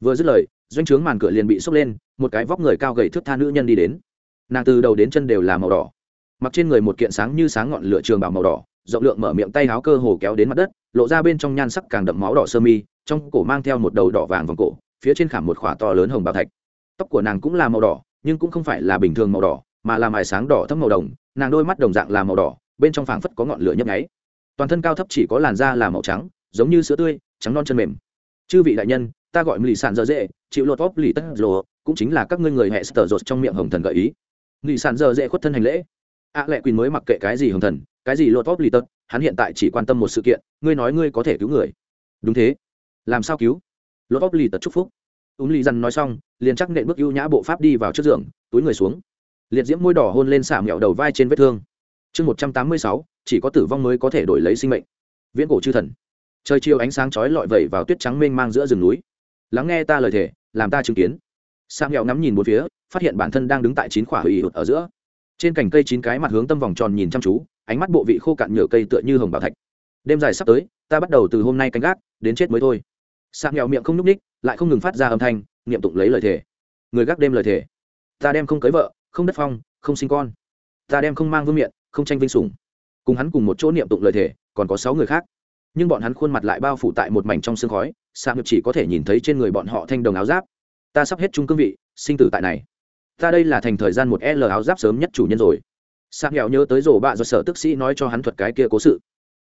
Vừa dứt lời doanh trướng màn cửa liền bị sốc lên, một cái vóc người cao gầy thước tha nữ nhân đi đến. Nàng từ đầu đến chân đều là màu đỏ. Mặc trên người một kiện sáng như sáng ngọn lửa trường bảo màu đỏ, rộng lượng mở miệng tay áo cơ hồ kéo đến mặt đất, lộ ra bên trong nhan sắc càng đậm máu đỏ sơ mi, trong cổ mang theo một đầu đỏ vàng vòng cổ, phía trên khảm một khỏa to lớn hồng bảo thạch. Tóc của nàng cũng là màu đỏ, nhưng cũng không phải là bình thường màu đỏ, mà là mài sáng đỏ thấp màu đồng, nàng đôi mắt đồng dạng là màu đỏ, bên trong phảng phất có ngọn lửa nhấp nháy. Toàn thân cao thấp chỉ có làn da là màu trắng, giống như sữa tươi, trắng non chân mềm. Chư vị đại nhân, ta gọi lì sản dở dễ chịu lột vóc lì tất rồ, cũng chính là các ngươi người hệ sờ rột trong miệng hồng thần gợi ý. Lì sản giờ dễ khuất thân hành lễ. Ạ lệ quỳnh mới mặc kệ cái gì hồng thần, cái gì lột vóc lì tất, hắn hiện tại chỉ quan tâm một sự kiện, ngươi nói ngươi có thể cứu người. Đúng thế. Làm sao cứu? Lột vóc lì tất chúc phúc. Úng lì dằn nói xong, liền chắc nện bước ưu nhã bộ pháp đi vào trước giường, túi người xuống. Liệt diễm môi đỏ hôn lên xả mẹo đầu vai trên vết thương. Chương một trăm tám mươi sáu, chỉ có tử vong mới có thể đổi lấy sinh mệnh. Viễn cổ chư thần. Trời chiều ánh sáng chói lọi vẩy vào tuyết trắng mênh mang giữa rừng núi. Lắng nghe ta lời thề làm ta chứng kiến. Sang nghèo ngắm nhìn một phía, phát hiện bản thân đang đứng tại chín khỏa hủy hụt ở giữa. Trên cành cây chín cái mặt hướng tâm vòng tròn nhìn chăm chú, ánh mắt bộ vị khô cạn nhựa cây tựa như hồng bảo thạch. Đêm dài sắp tới, ta bắt đầu từ hôm nay canh gác, đến chết mới thôi. Sang nghèo miệng không nhúc ních lại không ngừng phát ra âm thanh, niệm tụng lấy lời thề. Người gác đêm lời thề. Ta đem không cưới vợ, không đất phong, không sinh con. Ta đem không mang vương miện, không tranh vinh sủng. Cùng hắn cùng một chỗ niệm tụng lời thề, còn có sáu người khác. Nhưng bọn hắn khuôn mặt lại bao phủ tại một mảnh trong sương khói sạm nhược chỉ có thể nhìn thấy trên người bọn họ thanh đồng áo giáp. Ta sắp hết trung cương vị, sinh tử tại này. Ta đây là thành thời gian một l áo giáp sớm nhất chủ nhân rồi. Sạm nghèo nhớ tới rổ bạ do sở tức sĩ nói cho hắn thuật cái kia cố sự.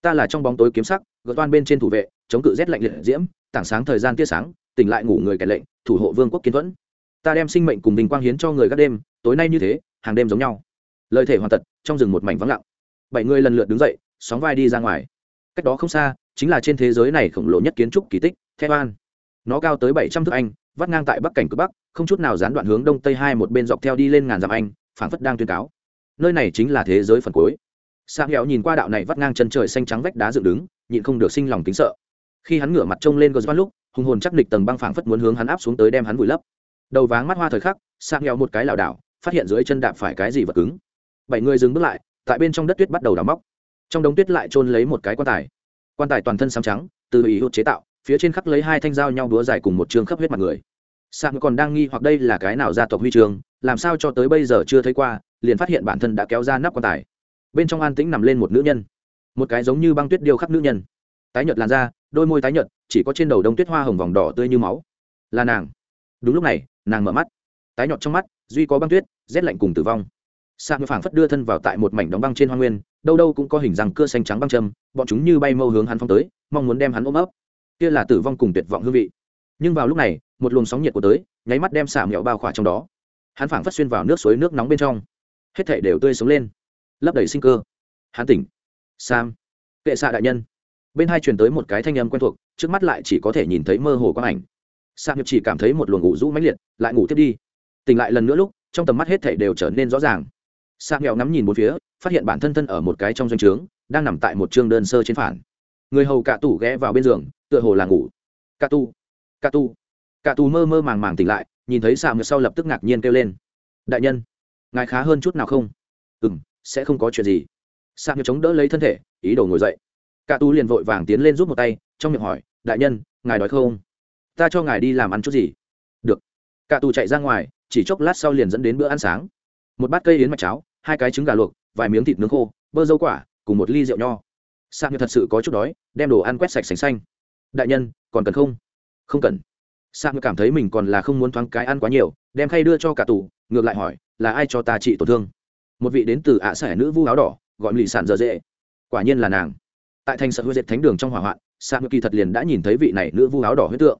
Ta là trong bóng tối kiếm sắc gợt toan bên trên thủ vệ, chống cự rét lạnh liệt diễm, tảng sáng thời gian tia sáng, tỉnh lại ngủ người kẻ lệnh, thủ hộ vương quốc kiến thuẫn. Ta đem sinh mệnh cùng bình quang hiến cho người các đêm, tối nay như thế, hàng đêm giống nhau. Lời thể hoàn tật, trong rừng một mảnh vắng lặng. Bảy người lần lượt đứng dậy, sóng vai đi ra ngoài. Cách đó không xa, chính là trên thế giới này khổng lồ nhất kiến trúc kỳ tích the oan nó cao tới bảy trăm thước anh, vắt ngang tại bắc cảnh cực bắc, không chút nào gián đoạn hướng đông tây hai một bên dọc theo đi lên ngàn dặm anh, phảng phất đang tuyên cáo. Nơi này chính là thế giới phần cuối. Sang hẹo nhìn qua đạo này vắt ngang chân trời xanh trắng vách đá dựng đứng, nhịn không được sinh lòng kính sợ. Khi hắn ngửa mặt trông lên gờ lúc, hùng hồn chắc địch tầng băng phảng phất muốn hướng hắn áp xuống tới đem hắn vùi lấp. Đầu váng mắt hoa thời khắc sang hẹo một cái lảo đảo, phát hiện dưới chân đạp phải cái gì vật cứng. Bảy người dừng bước lại, tại bên trong đất tuyết bắt đầu đào móc. Trong đống tuyết lại trôn lấy một cái quan tài. Quan tài toàn thân xám trắng, từ ủy hút chế tạo phía trên khắc lấy hai thanh dao nhau đúa dài cùng một trường khắp huyết mặt người. Sạc còn đang nghi hoặc đây là cái nào gia tộc huy trường làm sao cho tới bây giờ chưa thấy qua, liền phát hiện bản thân đã kéo ra nắp quan tài. Bên trong an tĩnh nằm lên một nữ nhân. Một cái giống như băng tuyết điêu khắc nữ nhân. Tái nhợt làn da, đôi môi tái nhợt, chỉ có trên đầu đông tuyết hoa hồng vòng đỏ tươi như máu. Là nàng. Đúng lúc này, nàng mở mắt. Tái nhợt trong mắt, duy có băng tuyết, rét lạnh cùng tử vong. Sạc như phảng phất đưa thân vào tại một mảnh đóng băng trên hoa nguyên, đâu đâu cũng có hình răng cưa xanh trắng băng châm bọn chúng như bay mâu hướng hắn phong tới, mong muốn đem hắn ôm ấp kia là tử vong cùng tuyệt vọng hương vị. Nhưng vào lúc này, một luồng sóng nhiệt của tới, nháy mắt đem xả mẹo bao khỏa trong đó. Hắn phảng phất xuyên vào nước suối nước nóng bên trong. Hết thể đều tươi sống lên. Lấp đầy sinh cơ. Hắn tỉnh. Sam. Kệ xạ đại nhân. Bên hai truyền tới một cái thanh âm quen thuộc, trước mắt lại chỉ có thể nhìn thấy mơ hồ quang ảnh. Sam chỉ cảm thấy một luồng ngủ rũ mãnh liệt, lại ngủ tiếp đi. Tỉnh lại lần nữa lúc, trong tầm mắt hết thể đều trở nên rõ ràng. Sam nghèo ngắm nhìn một phía, phát hiện bản thân thân ở một cái trong doanh trướng, đang nằm tại một chương đơn sơ trên phản. Người hầu cạ tủ ghé vào bên giường tựa hồ là ngủ. Cạ tu cạ tu cạ tu mơ mơ màng màng tỉnh lại, nhìn thấy sa nghèo sau lập tức ngạc nhiên kêu lên. Đại nhân, ngài khá hơn chút nào không? Ừ m sẽ không có chuyện gì. Sa nghèo chống đỡ lấy thân thể, ý đồ ngồi dậy. Cạ tu liền vội vàng tiến lên giúp một tay, trong miệng hỏi, đại nhân, ngài đói không? Ta cho ngài đi làm ăn chút gì. Được. Cạ tu chạy ra ngoài, chỉ chốc lát sau liền dẫn đến bữa ăn sáng. Một bát cây yến mạch cháo, hai cái trứng gà luộc, vài miếng thịt nướng khô, bơ dâu quả, cùng một ly rượu nho. Sa như thật sự có chút đói, đem đồ ăn quét sạch sành xanh đại nhân, còn cần không? Không cần. Sang cảm thấy mình còn là không muốn thoáng cái ăn quá nhiều, đem khay đưa cho cả tù, ngược lại hỏi, là ai cho ta trị tổn thương? Một vị đến từ ạ à nữ vu áo đỏ, gọi lì sản dở dễ. Quả nhiên là nàng. Tại thành sợ huệ diệt thánh đường trong hỏa hoạn Sang kỳ thật liền đã nhìn thấy vị này nữ vu áo đỏ huyết tượng.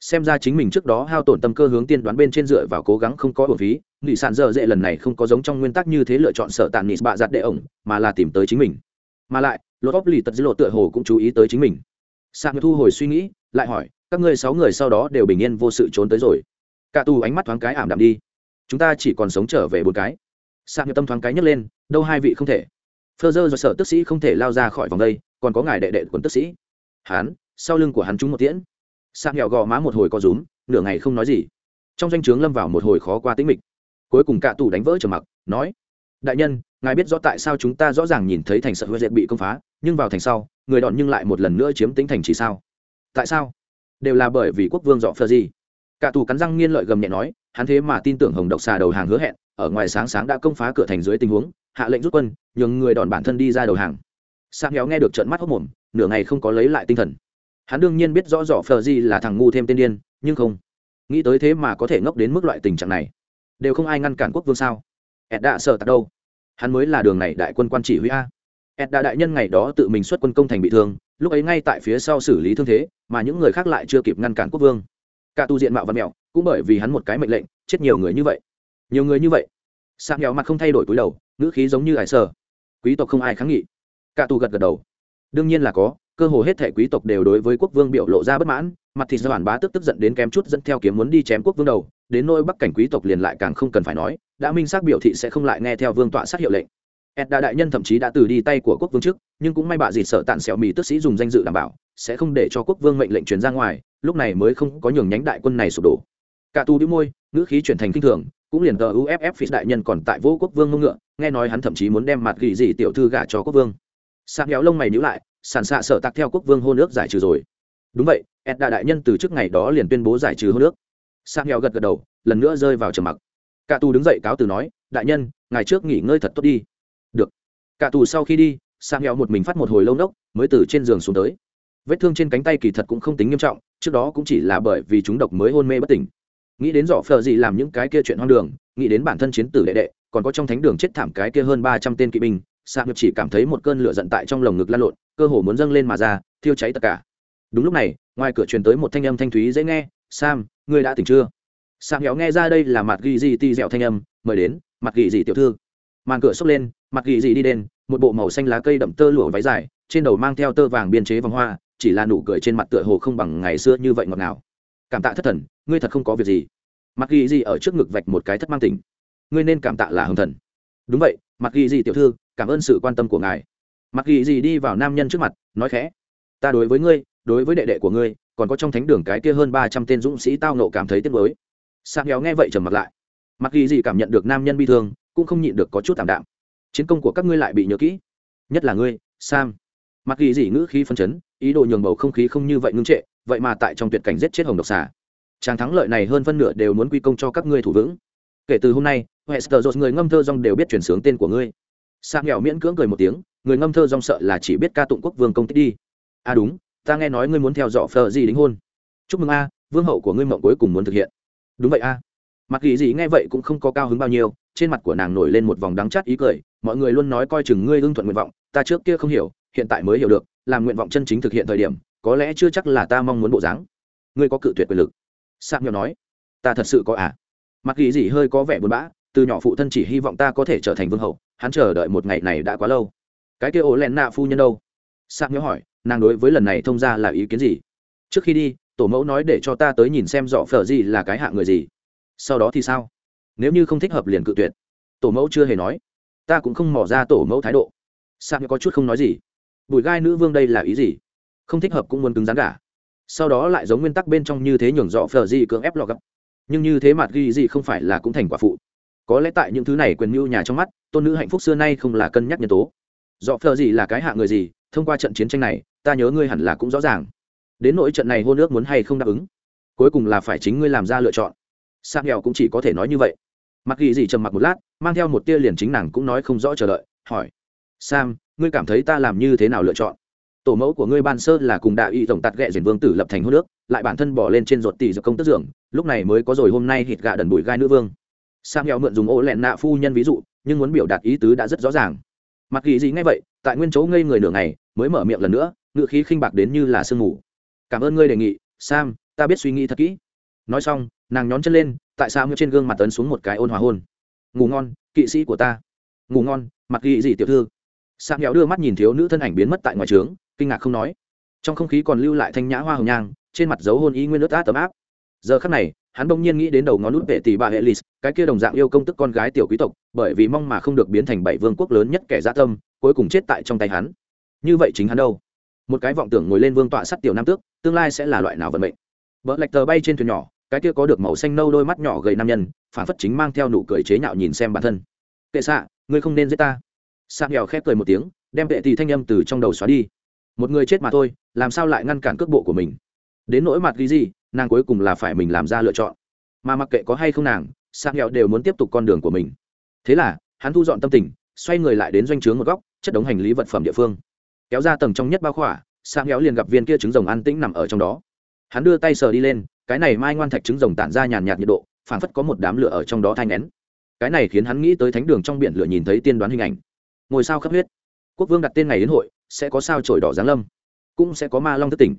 Xem ra chính mình trước đó hao tổn tâm cơ hướng tiên đoán bên trên dựa vào cố gắng không có bổ phí, lì sản dở dễ lần này không có giống trong nguyên tắc như thế lựa chọn sợ tàn nghị bạ giặt đệ ổng, mà là tìm tới chính mình. Mà lại, lột óc lì tật dữ lộ tựa hồ cũng chú ý tới chính mình sạc thu hồi suy nghĩ, lại hỏi, các ngươi sáu người sau đó đều bình yên vô sự trốn tới rồi. Cả tù ánh mắt thoáng cái ảm đạm đi. Chúng ta chỉ còn sống trở về bốn cái. Sạc tâm thoáng cái nhấc lên, đâu hai vị không thể. Phơ dơ do sợ tức sĩ không thể lao ra khỏi vòng đây, còn có ngài đệ đệ quần tức sĩ. Hán, sau lưng của hắn trúng một tiễn. Sạc nghèo gò má một hồi co rúm, nửa ngày không nói gì. Trong danh o chướng lâm vào một hồi khó qua tính mịch. Cuối cùng cả tù đánh vỡ trầm mặc, nói, đại nhân, ngài biết rõ tại sao chúng ta rõ ràng nhìn thấy thành sợ huệ dệt bị công phá, nhưng vào thành sau người đòn nhưng lại một lần nữa chiếm tính thành chỉ sao? Tại sao? Đều là bởi vì quốc vương dọ phơ gì cả tù cắn răng nghiên lợi gầm nhẹ nói, hắn thế mà tin tưởng hồng độc xà đầu hàng hứa hẹn, ở ngoài sáng sáng đã công phá cửa thành dưới tình huống, hạ lệnh rút quân, nhường người đòn bản thân đi ra đầu hàng. Sang héo nghe được trận mắt hốc mồm, nửa ngày không có lấy lại tinh thần. Hắn đương nhiên biết rõ dọ phờ gì là thằng ngu thêm tên điên, nhưng không. Nghĩ tới thế mà có thể ngốc đến mức loại tình trạng này. Đều không ai ngăn cản quốc vương sao? Ed đã sợ tặc đâu? Hắn mới là đường này đại quân quan chỉ huy a ed đã đại nhân ngày đó tự mình xuất quân công thành bị thương, lúc ấy ngay tại phía sau xử lý thương thế, mà những người khác lại chưa kịp ngăn cản quốc vương. Cả tu diện mạo văn mẹo, cũng bởi vì hắn một cái mệnh lệnh, chết nhiều người như vậy. Nhiều người như vậy. Sạm nghèo mặt không thay đổi túi đầu, ngữ khí giống như ải sơ quý tộc không ai kháng nghị. Cả tu gật gật đầu. Đương nhiên là có, cơ hồ hết thể quý tộc đều đối với quốc vương biểu lộ ra bất mãn, mặt thì bản bá tức tức giận đến kém chút dẫn theo kiếm muốn đi chém quốc vương đầu, đến nỗi bắc cảnh quý tộc liền lại càng không cần phải nói, đã minh xác biểu thị sẽ không lại nghe theo vương tọa sát hiệu lệnh edda đại nhân thậm chí đã từ đi tay của quốc vương trước, nhưng cũng may bạ gì sợ tàn xẻo mì tức sĩ dùng danh dự đảm bảo, sẽ không để cho quốc vương mệnh lệnh truyền ra ngoài, lúc này mới không có nhường nhánh đại quân này sụp đổ. Cả tu đĩu môi, ngữ khí chuyển thành kinh thường, cũng liền tờ uff phí đại nhân còn tại vô quốc vương ngông ngựa, nghe nói hắn thậm chí muốn đem mặt gỉ gì tiểu thư gả cho quốc vương. Sang kéo lông mày níu lại, sàn xạ sợ tạc theo quốc vương hôn ước giải trừ rồi. Đúng vậy edda đại nhân từ trước ngày đó liền tuyên bố giải trừ hôn ước. Sang kéo gật gật đầu, lần nữa rơi vào trầm mặc. Cả tu đứng dậy cáo từ nói, đại nhân ngày trước nghỉ ngơi thật tốt đi cả tù sau khi đi sang nghèo một mình phát một hồi lâu nốc mới từ trên giường xuống tới. Vết thương trên cánh tay kỳ thật cũng không tính nghiêm trọng, trước đó cũng chỉ là bởi vì chúng độc mới hôn mê bất tỉnh. Nghĩ đến dọ phờ gì làm những cái kia chuyện hoang đường, nghĩ đến bản thân chiến tử đệ đệ, còn có trong thánh đường chết thảm cái kia hơn ba trăm tên kỵ binh sang chỉ cảm thấy một cơn lửa giận tại trong lồng ngực lan lộn, cơ hồ muốn dâng lên mà ra, thiêu cháy tất cả. Đúng lúc này, ngoài cửa truyền tới một thanh âm thanh thúy dễ nghe, sam, ngươi đã tỉnh chưa? Sang nghèo nghe ra đây là mặt ghi gì ti dẹo thanh âm, mời đến, mặt ghi gì tiểu thư màn cửa xốc lên mặt ghi gì đi đen một bộ màu xanh lá cây đậm tơ lụa váy dài trên đầu mang theo tơ vàng biên chế vòng hoa chỉ là nụ cười trên mặt tựa hồ không bằng ngày xưa như vậy ngọt ngào. Cảm tạ thất thần ngươi thật không có việc gì. Mặt ghi gì ở trước ngực vạch một cái thất mang tình, ngươi nên cảm tạ là hồng thần. Đúng vậy mặt ghi gì tiểu thư cảm ơn sự quan tâm của ngài. Mặt ghi gì đi vào nam nhân trước mặt nói khẽ. Ta đối với ngươi đối với đệ đệ của ngươi còn có trong thánh đường cái kia hơn ba trăm tên dũng sĩ tao nộ cảm thấy tiếc nuối. Sạm kéo nghe vậy trầm mặt lại. Mặc ghi gì cảm nhận được nam nhân bi thương cũng không nhịn được có chút tạm đạm. Chiến công của các ngươi lại bị nhớ kỹ. Nhất là ngươi, sam. Mặc ghi gì ngữ khí phân chấn, ý đồ nhường bầu không khí không như vậy ngưng trệ, vậy mà tại trong tuyệt cảnh giết chết hồng độc xà. Tràng thắng lợi này hơn phân nửa đều muốn quy công cho các ngươi thủ vững. Kể từ hôm nay hester dột người ngâm thơ rong đều biết chuyển sướng tên của ngươi. Sam nghèo miễn cưỡng cười một tiếng, người ngâm thơ rong sợ là chỉ biết ca tụng quốc vương công tích đi. À đúng, ta nghe nói ngươi muốn theo dõi phờ gì đính hôn. Chúc mừng a, vương hậu của ngươi mộng cuối cùng muốn thực hiện. Đúng vậy a mặc kỳ gì nghe vậy cũng không có cao hứng bao nhiêu, trên mặt của nàng nổi lên một vòng đắng chát ý cười, mọi người luôn nói coi chừng ngươi hưng thuận nguyện vọng, ta trước kia không hiểu, hiện tại mới hiểu được, làm nguyện vọng chân chính thực hiện thời điểm, có lẽ chưa chắc là ta mong muốn bộ dáng. Ngươi có cự tuyệt quyền lực? Sạc nhỏ nói. Ta thật sự có à? Mặc kỳ gì hơi có vẻ buồn bã, từ nhỏ phụ thân chỉ hy vọng ta có thể trở thành vương hậu, hắn chờ đợi một ngày này đã quá lâu. Cái kia ố len nạ phu nhân đâu? Sạc nhỏ hỏi, nàng đối với lần này thông ra là ý kiến gì? Trước khi đi, tổ mẫu nói để cho ta tới nhìn xem dọ phở gì là cái hạ người gì sau đó thì sao? Nếu như không thích hợp liền cự tuyệt. Tổ mẫu chưa hề nói. Ta cũng không mỏ ra tổ mẫu thái độ. Sao có chút không nói gì. Bùi gai nữ vương đây là ý gì? Không thích hợp cũng muốn cứng rắn cả. Sau đó lại giống nguyên tắc bên trong như thế nhường dọ phở gì cưỡng ép lọ gấp nhưng như thế mặt ghi gì không phải là cũng thành quả phụ. Có lẽ tại những thứ này quyền mưu nhà trong mắt, tôn nữ hạnh phúc xưa nay không là cân nhắc nhân tố. Dọ phờ gì là cái hạ người gì, thông qua trận chiến tranh này, ta nhớ ngươi hẳn là cũng rõ ràng. Đến nỗi trận này hôn ước muốn hay không đáp ứng, cuối cùng là phải chính ngươi làm ra lựa chọn sang nghèo cũng chỉ có thể nói như vậy. Mặc ghi gì trầm mặc một lát, mang theo một tia liền chính nàng cũng nói không rõ chờ đợi, hỏi, sam, ngươi cảm thấy ta làm như thế nào lựa chọn? Tổ mẫu của ngươi ban sơ là cùng đạo y tổng tạt ghẹ diển vương tử lập thành hô nước lại bản thân bỏ lên trên ruột tỷ dược công tức dưỡng, lúc này mới có rồi hôm nay hít gạ đần bụi gai nữ vương. Sam nghèo mượn dùng ô lẹn nạ phu nhân ví dụ, nhưng muốn biểu đạt ý tứ đã rất rõ ràng. Mặc ghi gì ngay vậy, tại nguyên chỗ ngây người nửa ngày, mới mở miệng lần nữa ngự khí khinh bạc đến như là sương mù. Cảm ơn ngươi đề nghị, sam, ta biết suy nghĩ thật kỹ. Nói xong nàng nhón chân lên, tại sao trên gương mặt tấn xuống một cái ôn hòa hôn. Ngủ ngon, kỵ sĩ của ta. Ngủ ngon, mặc ghi gì tiểu thư. Sam nghèo đưa mắt nhìn thiếu nữ thân ảnh biến mất tại ngoài trướng, kinh ngạc không nói. Trong không khí còn lưu lại thanh nhã hoa hồng nhang, trên mặt dấu hôn ý nguyên nước át tấm áp. Giờ khắc này, hắn bỗng nhiên nghĩ đến đầu ngón nút vệ tỷ bà hệ lì cái kia đồng dạng yêu công tức con gái tiểu quý tộc, bởi vì mong mà không được biến thành bảy vương quốc lớn nhất kẻ gia tâm, cuối cùng chết tại trong tay hắn. Như vậy chính hắn đâu? Một cái vọng tưởng ngồi lên vương tọa sắt tiểu nam tước, tương lai sẽ là loại nào vận mệnh? Vợ lạch tờ bay trên thuyền nhỏ cái kia có được màu xanh nâu đôi mắt nhỏ gầy nam nhân, phản phất chính mang theo nụ cười chế nhạo nhìn xem bản thân. Kệ xạ, ngươi không nên giết ta. Sạc nghèo khép cười một tiếng, đem vệ tỷ thanh âm từ trong đầu xóa đi. Một người chết mà thôi, làm sao lại ngăn cản cước bộ của mình? Đến nỗi mặt ghi gì, nàng cuối cùng là phải mình làm ra lựa chọn. Mà mặc kệ có hay không nàng, sạc nghèo đều muốn tiếp tục con đường của mình. Thế là, hắn thu dọn tâm tình, xoay người lại đến doanh trướng một góc, chất đống hành lý vật phẩm địa phương. Kéo ra tầng trong nhất bao khỏa sang kéo liền gặp viên kia trứng rồng an tĩnh nằm ở trong đó. Hắn đưa tay sờ đi lên cái này mai ngoan thạch trứng rồng tản ra nhàn nhạt nhiệt độ, phảng phất có một đám lửa ở trong đó thai nén. Cái này khiến hắn nghĩ tới thánh đường trong biển lửa nhìn thấy tiên đoán hình ảnh. Ngồi sao khắp huyết. Quốc vương đặt tên ngày đến hội, sẽ có sao trổi đỏ giáng lâm, cũng sẽ có ma long thất tỉnh.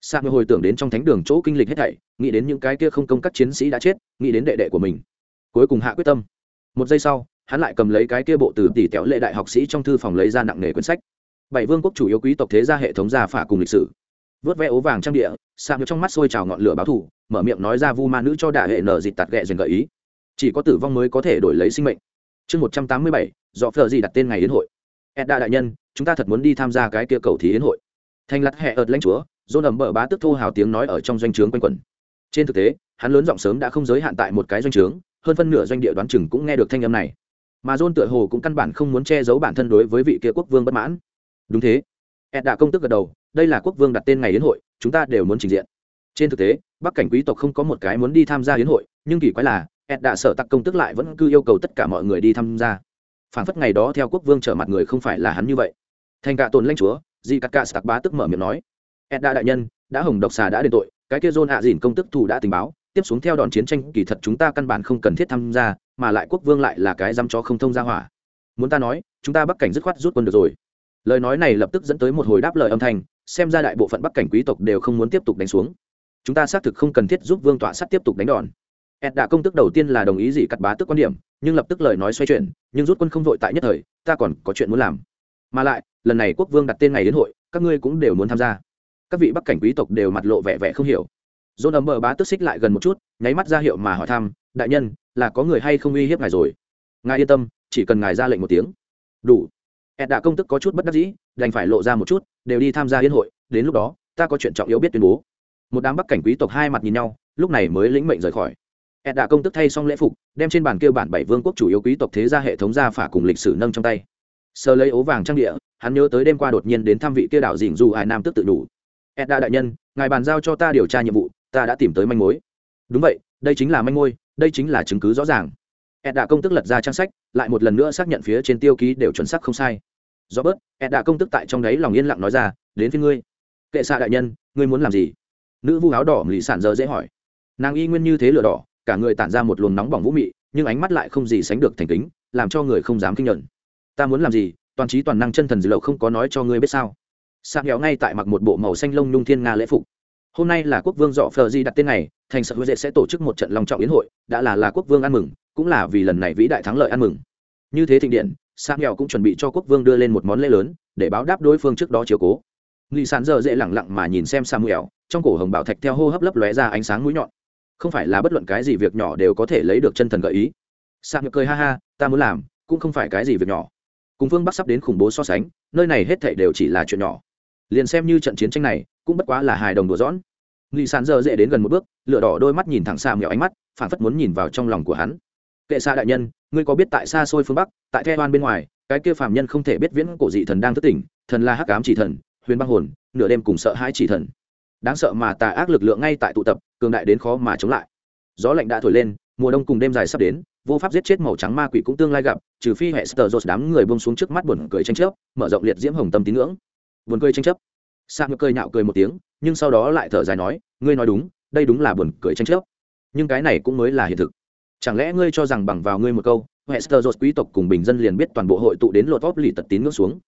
Sạc hồi tưởng đến trong thánh đường chỗ kinh lịch hết thảy, nghĩ đến những cái kia không công các chiến sĩ đã chết, nghĩ đến đệ đệ của mình. Cuối cùng hạ quyết tâm. Một giây sau, hắn lại cầm lấy cái kia bộ từ tỷ tẹo lệ đại học sĩ trong thư phòng lấy ra nặng nề quyển sách. Bảy vương quốc chủ yếu quý tộc thế gia hệ thống gia phả cùng lịch sử. Vớt vẽ ố vàng trang địa sạc trong mắt sôi trào ngọn lửa báo thù, mở miệng nói ra vu ma nữ cho đả hệ nở dịt tạt ghẹ dần gợi ý. Chỉ có tử vong mới có thể đổi lấy sinh mệnh. Chương một trăm tám mươi bảy do phờ gì đặt tên ngày đến hội. Edda đại nhân chúng ta thật muốn đi tham gia cái kia cầu thí đến hội. Thành lặt hệ ợt lãnh chúa dồn ẩm bờ bá tức thô hào tiếng nói ở trong doanh trướng quanh quẩn. Trên thực tế hắn lớn giọng sớm đã không giới hạn tại một cái doanh trướng hơn phân nửa doanh địa đoán chừng cũng nghe được thanh âm này. Mà dôn tựa hồ cũng căn bản không muốn che giấu bản thân đối với vị kia quốc vương bất mãn. Đúng thế. Ed đã công tức gật đầu đây là quốc vương đặt tên ngày đến hội chúng ta đều muốn trình diện. Trên thực tế, bắc cảnh quý tộc không có một cái muốn đi tham gia hiến hội, nhưng kỳ quái là, ed đã sở tặc công tức lại vẫn cứ yêu cầu tất cả mọi người đi tham gia. Phản phất ngày đó theo quốc vương trở mặt người không phải là hắn như vậy. Thành cả tồn lãnh chúa di cắt cả sạc bá tức mở miệng nói, ed đã đại nhân, đã hồng độc xà đã đền tội, cái kia dôn hạ dìn công tức thủ đã tình báo, tiếp xuống theo đòn chiến tranh, kỳ thật chúng ta căn bản không cần thiết tham gia, mà lại quốc vương lại là cái dám cho không thông ra hỏa. Muốn ta nói, chúng ta bắc cảnh dứt khoát rút quân được rồi. Lời nói này lập tức dẫn tới một hồi đáp lời âm thanh xem ra đại bộ phận bắc cảnh quý tộc đều không muốn tiếp tục đánh xuống. Chúng ta xác thực không cần thiết giúp vương tọa sắt tiếp tục đánh đòn. Ed đã công tức đầu tiên là đồng ý gì cắt bá tức quan điểm, nhưng lập tức lời nói xoay chuyển, nhưng rút quân không vội tại nhất thời, ta còn có chuyện muốn làm. Mà lại, lần này quốc vương đặt tên ngày đến hội, các ngươi cũng đều muốn tham gia. Các vị bắc cảnh quý tộc đều mặt lộ vẻ vẻ không hiểu. Dồn ấm bờ bá tức xích lại gần một chút, nháy mắt ra hiệu mà hỏi thăm, đại nhân, là có người hay không uy hiếp ngài rồi? Ngài yên tâm, chỉ cần ngài ra lệnh một tiếng. Đủ ed đã công tức có chút bất đắc dĩ, đành phải lộ ra một chút, đều đi tham gia hiến hội, đến lúc đó, ta có chuyện trọng yếu biết tuyên bố. Một đám bắc cảnh quý tộc hai mặt nhìn nhau, lúc này mới lĩnh mệnh rời khỏi. Ed đã công tức thay xong lễ phục, đem trên bàn kêu bản bảy vương quốc chủ yếu quý tộc thế ra hệ thống gia phả cùng lịch sử nâng trong tay. Sơ lấy ố vàng trang địa, hắn nhớ tới đêm qua đột nhiên đến thăm vị kia đảo dình dù hải nam tức tự đủ ed đã đại nhân, ngài bàn giao cho ta điều tra nhiệm vụ, ta đã tìm tới manh mối. Đúng vậy, đây chính là manh mối, đây chính là chứng cứ rõ ràng ed đã công tức lật ra trang sách, lại một lần nữa xác nhận phía trên tiêu ký đều chuẩn xác không sai. Do bớt ed đã công tức tại trong đấy lòng yên lặng nói ra, đến phía ngươi. Kệ xạ đại nhân, ngươi muốn làm gì? Nữ vu áo đỏ lì sản giờ dễ hỏi. Nàng y nguyên như thế lửa đỏ, cả người tản ra một luồng nóng bỏng vũ mị, nhưng ánh mắt lại không gì sánh được thành kính, làm cho người không dám kinh nhận ta muốn làm gì? Toàn trí toàn năng chân thần dữ lậu không có nói cho ngươi biết sao? Sạc nghèo ngay tại mặc một bộ màu xanh lông nhung thiên nga lễ phục. Hôm nay là quốc vương dọ phờ di đặt tên này thành sở huệ sẽ tổ chức một trận long trọng yến hội, đã là là quốc vương ăn mừng cũng là vì lần này vĩ đại thắng lợi ăn mừng. Như thế thịnh điện sang nghèo cũng chuẩn bị cho quốc vương đưa lên một món lễ lớn, để báo đáp đối phương trước đó chiều cố. Nghị sán giờ dễ lẳng lặng mà nhìn xem samuel, trong cổ hồng bảo thạch theo hô hấp lấp lóe ra ánh sáng mũi nhọn. Không phải là bất luận cái gì việc nhỏ đều có thể lấy được chân thần gợi ý. Sang cười ha ha, ta muốn làm, cũng không phải cái gì việc nhỏ. Cùng phương bắc sắp đến khủng bố so sánh, nơi này hết thảy đều chỉ là chuyện nhỏ. Liền xem như trận chiến tranh này, cũng bất quá là hài đồng đùa dõn nghị sán giờ dễ đến gần một bước, lửa đỏ đôi mắt nhìn thẳng xa mèo ánh mắt, phản phất muốn nhìn vào trong lòng của hắn kệ xa đại nhân, ngươi có biết tại xa xôi phương bắc, tại the oan bên ngoài, cái kia phàm nhân không thể biết viễn cổ dị thần đang thức tỉnh, thần là hắc ám chỉ thần, huyền băng hồn, nửa đêm cùng sợ hai chỉ thần. Đáng sợ mà tà ác lực lượng ngay tại tụ tập, cường đại đến khó mà chống lại. Gió lạnh đã thổi lên, mùa đông cùng đêm dài sắp đến, vô pháp giết chết màu trắng ma quỷ cũng tương lai gặp, trừ phi hệ sờ dột đám người bông xuống trước mắt buồn cười tranh chấp, mở rộng liệt diễm hồng tâm tín ngưỡng. Buồn cười tranh chấp. Sa ngược cười nhạo cười một tiếng, nhưng sau đó lại thở dài nói, ngươi nói đúng, đây đúng là buồn cười tranh chấp. Nhưng cái này cũng mới là hiện thực chẳng lẽ ngươi cho rằng bằng vào ngươi một câu, hester quý tộc cùng bình dân liền biết toàn bộ hội tụ đến lột vóp lì tật tín ngưỡng xuống?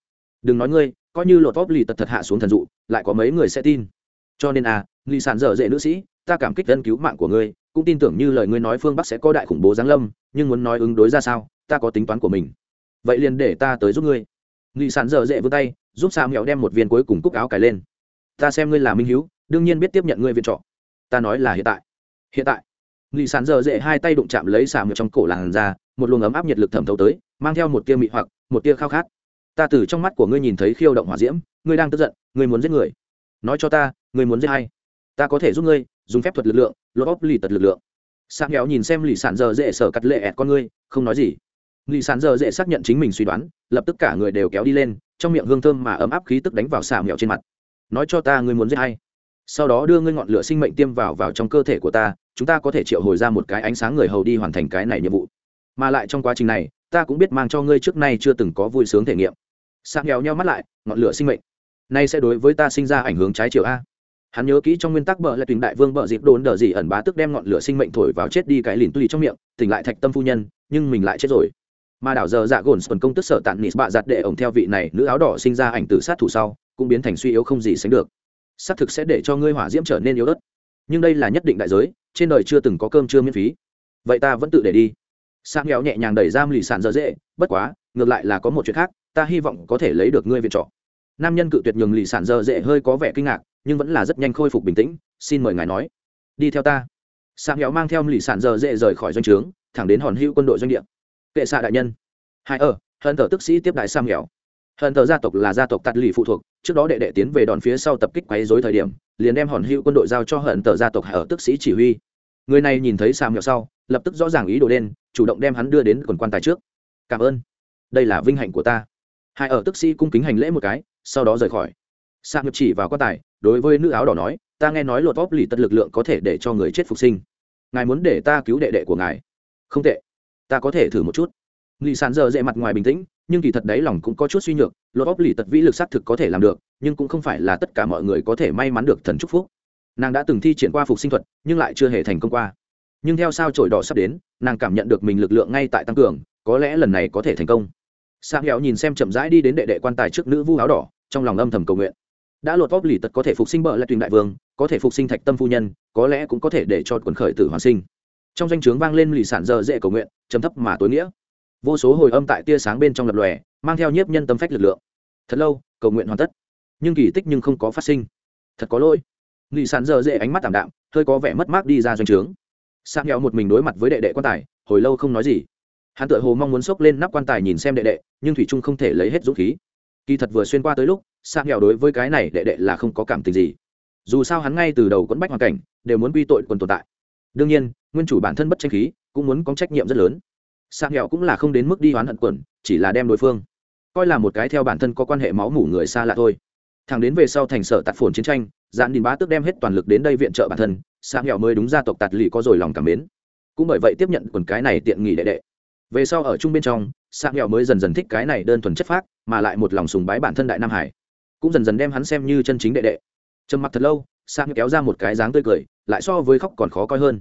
Đừng nói ngươi, coi như lột vóp lì tật thật hạ xuống thần dụ, lại có mấy người sẽ tin? Cho nên à lì sản dở dễ nữ sĩ, ta cảm kích dân cứu mạng của ngươi, cũng tin tưởng như lời ngươi nói phương bắc sẽ có đại khủng bố giáng lâm, nhưng muốn nói ứng đối ra sao, ta có tính toán của mình. Vậy liền để ta tới giúp ngươi. Lì sản dở dễ vươn tay, giúp sa mèo đem một viên cuối cùng cúc áo cài lên. Ta xem ngươi là minh hữu đương nhiên biết tiếp nhận ngươi viện trọ. Ta nói là hiện tại. Hiện tại. Lý sản dở dễ hai tay đụng chạm lấy xà ở trong cổ làn ra một luồng ấm áp nhiệt lực thẩm thấu tới, mang theo một tia mị hoặc, một tia khao khát. Ta từ trong mắt của ngươi nhìn thấy khiêu động hỏa diễm, ngươi đang tức giận, ngươi muốn giết người. Nói cho ta, ngươi muốn giết hay ta có thể giúp ngươi, dùng phép thuật lực lượng, lột óc lì tật lực lượng. Sang nghèo nhìn xem lì sản dở dễ sở cắt lệ ẹt con ngươi, không nói gì. Lì sản dở dễ xác nhận chính mình suy đoán, lập tức cả người đều kéo đi lên, trong miệng hương thơm mà ấm áp khí tức đánh vào xà nghèo trên mặt. Nói cho ta ngươi muốn giết hay sau đó đưa ngươi ngọn lửa sinh mệnh tiêm vào vào trong cơ thể của ta chúng ta có thể triệu hồi ra một cái ánh sáng người hầu đi hoàn thành cái này nhiệm vụ. Mà lại trong quá trình này, ta cũng biết mang cho ngươi trước nay chưa từng có vui sướng thể nghiệm. Sạc nghèo nhau mắt lại, ngọn lửa sinh mệnh. Nay sẽ đối với ta sinh ra ảnh hưởng trái chiều a. Hắn nhớ kỹ trong nguyên tắc bợ là tuyển đại vương bợ dịp đốn đờ gì ẩn bá tức đem ngọn lửa sinh mệnh thổi vào chết đi cái lìn tùy trong miệng, tỉnh lại thạch tâm phu nhân, nhưng mình lại chết rồi. Mà đảo giờ dạ gồn phần công tức sở tạn nịt bạ giặt đệ ổng theo vị này nữ áo đỏ sinh ra ảnh tử sát thủ sau, cũng biến thành suy yếu không gì sánh được. Xác thực sẽ để cho ngươi hỏa diễm trở nên yếu ớt nhưng đây là nhất định đại giới, trên đời chưa từng có cơm chưa miễn phí. Vậy ta vẫn tự để đi. Sang nghèo nhẹ nhàng đẩy giam lì sàn dở dễ, bất quá, ngược lại là có một chuyện khác, ta hy vọng có thể lấy được ngươi viện trọ. Nam nhân cự tuyệt nhường lì sàn dở dễ hơi có vẻ kinh ngạc, nhưng vẫn là rất nhanh khôi phục bình tĩnh, xin mời ngài nói. Đi theo ta. Sang nghèo mang theo lì sàn dở dễ rời khỏi doanh trướng, thẳng đến hòn hữu quân đội doanh địa. Kệ xạ đại nhân. Hai ở hận thờ tức sĩ tiếp đại sam nghèo hận thờ gia tộc là gia tộc tạt lì phụ thuộc, trước đó đệ đệ tiến về đòn phía sau tập kích quấy dối thời điểm, liền đem hòn hữu quân đội giao cho hận thờ gia tộc ở tức sĩ chỉ huy. Người này nhìn thấy sam nghèo sau, lập tức rõ ràng ý đồ đen, chủ động đem hắn đưa đến quần quan tài trước. Cảm ơn. Đây là vinh hạnh của ta. Hai ở tức sĩ cung kính hành lễ một cái, sau đó rời khỏi. Sang nhập chỉ vào quan tài, đối với nữ áo đỏ nói, ta nghe nói lột vóp lì tất lực lượng có thể để cho người chết phục sinh. Ngài muốn để ta cứu đệ đệ của ngài. Không tệ. Ta có thể thử một chút. Lì sàn giờ dễ mặt ngoài bình tĩnh nhưng kỳ thật đấy lòng cũng có chút suy nhược lột vóp lì tật vĩ lực xác thực có thể làm được, nhưng cũng không phải là tất cả mọi người có thể may mắn được thần chúc phúc. Nàng đã từng thi triển qua phục sinh thuật, nhưng lại chưa hề thành công qua. Nhưng theo sao trổi đỏ sắp đến, nàng cảm nhận được mình lực lượng ngay tại tăng cường, có lẽ lần này có thể thành công. Sang héo nhìn xem chậm rãi đi đến đệ đệ quan tài trước nữ vu áo đỏ, trong lòng âm thầm cầu nguyện. Đã lột vóp lì tật có thể phục sinh bợ lại tuyền đại vương, có thể phục sinh thạch tâm phu nhân, có lẽ cũng có thể để cho quần khởi tử hoàn sinh. Trong danh o chướng vang lên lì sản giờ dễ cầu nguyện chấm thấp mà tối nghĩa vô số hồi âm tại tia sáng bên trong lập lòe, mang theo nhiếp nhân tâm phách lực lượng. Thật lâu, cầu nguyện hoàn tất. Nhưng kỳ tích nhưng không có phát sinh. Thật có lỗi. Nghị sản giờ dễ ánh mắt tảm đạm, hơi có vẻ mất mát đi ra doanh trướng. Sang nghèo một mình đối mặt với đệ đệ quan tài, hồi lâu không nói gì. Hắn tự hồ mong muốn xốc lên nắp quan tài nhìn xem đệ đệ, nhưng thủy trung không thể lấy hết dũng khí. Kỳ thật vừa xuyên qua tới lúc sang nghèo đối với cái này đệ đệ là không có cảm tình gì. Dù sao hắn ngay từ đầu quẫn bách hoàn cảnh, đều muốn quy tội quần tồn tại. Đương nhiên, nguyên chủ bản thân bất tranh khí, cũng muốn có trách nhiệm rất lớn sang nghèo cũng là không đến mức đi hoán hận quần, chỉ là đem đối phương coi là một cái theo bản thân có quan hệ máu mủ người xa lạ thôi. Thằng đến về sau thành sở tạt phồn chiến tranh dạn đình bá tước đem hết toàn lực đến đây viện trợ bản thân sang nghèo mới đúng gia tộc tạt lì có rồi lòng cảm mến. Cũng bởi vậy tiếp nhận quần cái này tiện nghỉ đệ đệ. Về sau ở chung bên trong sang nghèo mới dần dần thích cái này đơn thuần chất phác, mà lại một lòng sùng bái bản thân đại nam hải. Cũng dần dần đem hắn xem như chân chính đệ đệ. Trầm mặc thật lâu sang kéo ra một cái dáng tươi cười, lại so với khóc còn khó coi hơn.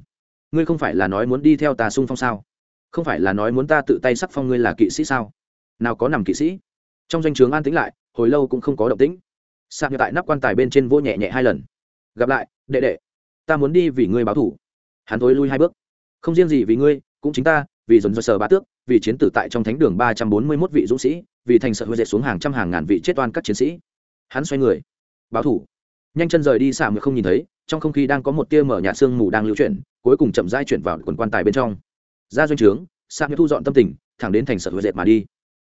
Ngươi không phải là nói muốn đi theo ta sung phong sao? Không phải là nói muốn ta tự tay sắc phong ngươi là kỵ sĩ sao? Nào có nằm kỵ sĩ? Trong danh o chướng an tĩnh lại, hồi lâu cũng không có động tĩnh. Sang tại nắp quan tài bên trên vô nhẹ nhẹ hai lần. Gặp lại, đệ đệ, ta muốn đi vì ngươi báo thủ. Hắn thối lui hai bước. Không riêng gì vì ngươi, cũng chính ta, vì dồn dơ sờ bá tước, vì chiến tử tại trong thánh đường ba trăm bốn mươi mốt vị dũng sĩ, vì thành sợ huệ dệt xuống hàng trăm hàng ngàn vị chết oan các chiến sĩ. Hắn xoay người, báo thủ. Nhanh chân rời đi xả người không nhìn thấy, trong không khí đang có một tia mở nhà sương mù đang lưu chuyển, cuối cùng chậm rãi chuyển vào quần quan tài bên trong ra doanh trướng sang thu dọn tâm tình, thẳng đến thành sở huệ dệt mà đi.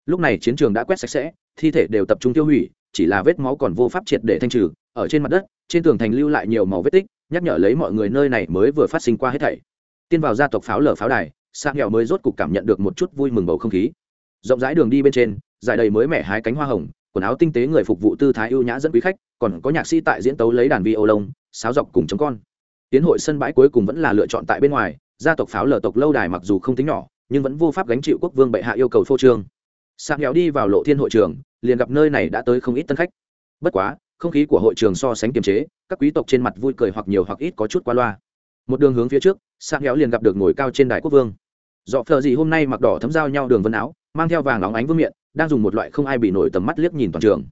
Lúc này chiến trường đã quét sạch sẽ, thi thể đều tập trung tiêu hủy, chỉ là vết máu còn vô pháp triệt để thanh trừ. Ở trên mặt đất, trên tường thành lưu lại nhiều màu vết tích, nhắc nhở lấy mọi người nơi này mới vừa phát sinh qua hết thảy. Tiên vào gia tộc pháo lở pháo đài sang nghèo mới rốt cục cảm nhận được một chút vui mừng bầu không khí. Rộng rãi đường đi bên trên, dài đầy mới mẻ hái cánh hoa hồng, quần áo tinh tế người phục vụ tư thái ưu nhã dẫn quý khách, còn có nhạc sĩ tại diễn tấu lấy đàn vi ô lông, sáo dọc cùng chống con. Tiến hội sân bãi cuối cùng vẫn là lựa chọn tại bên ngoài gia tộc pháo lở tộc lâu đài mặc dù không tính nhỏ, nhưng vẫn vô pháp gánh chịu quốc vương bệ hạ yêu cầu phô trương. Sạc nghèo đi vào lộ thiên hội trường, liền gặp nơi này đã tới không ít tân khách. Bất quá, không khí của hội trường so sánh kiềm chế, các quý tộc trên mặt vui cười hoặc nhiều hoặc ít có chút qua loa. Một đường hướng phía trước sạc nghèo liền gặp được ngồi cao trên đài quốc vương. Dọ phờ gì hôm nay mặc đỏ thấm giao nhau đường vân áo, mang theo vàng óng ánh vương miệng đang dùng một loại không ai bị nổi tầm mắt liếc nhìn toàn trường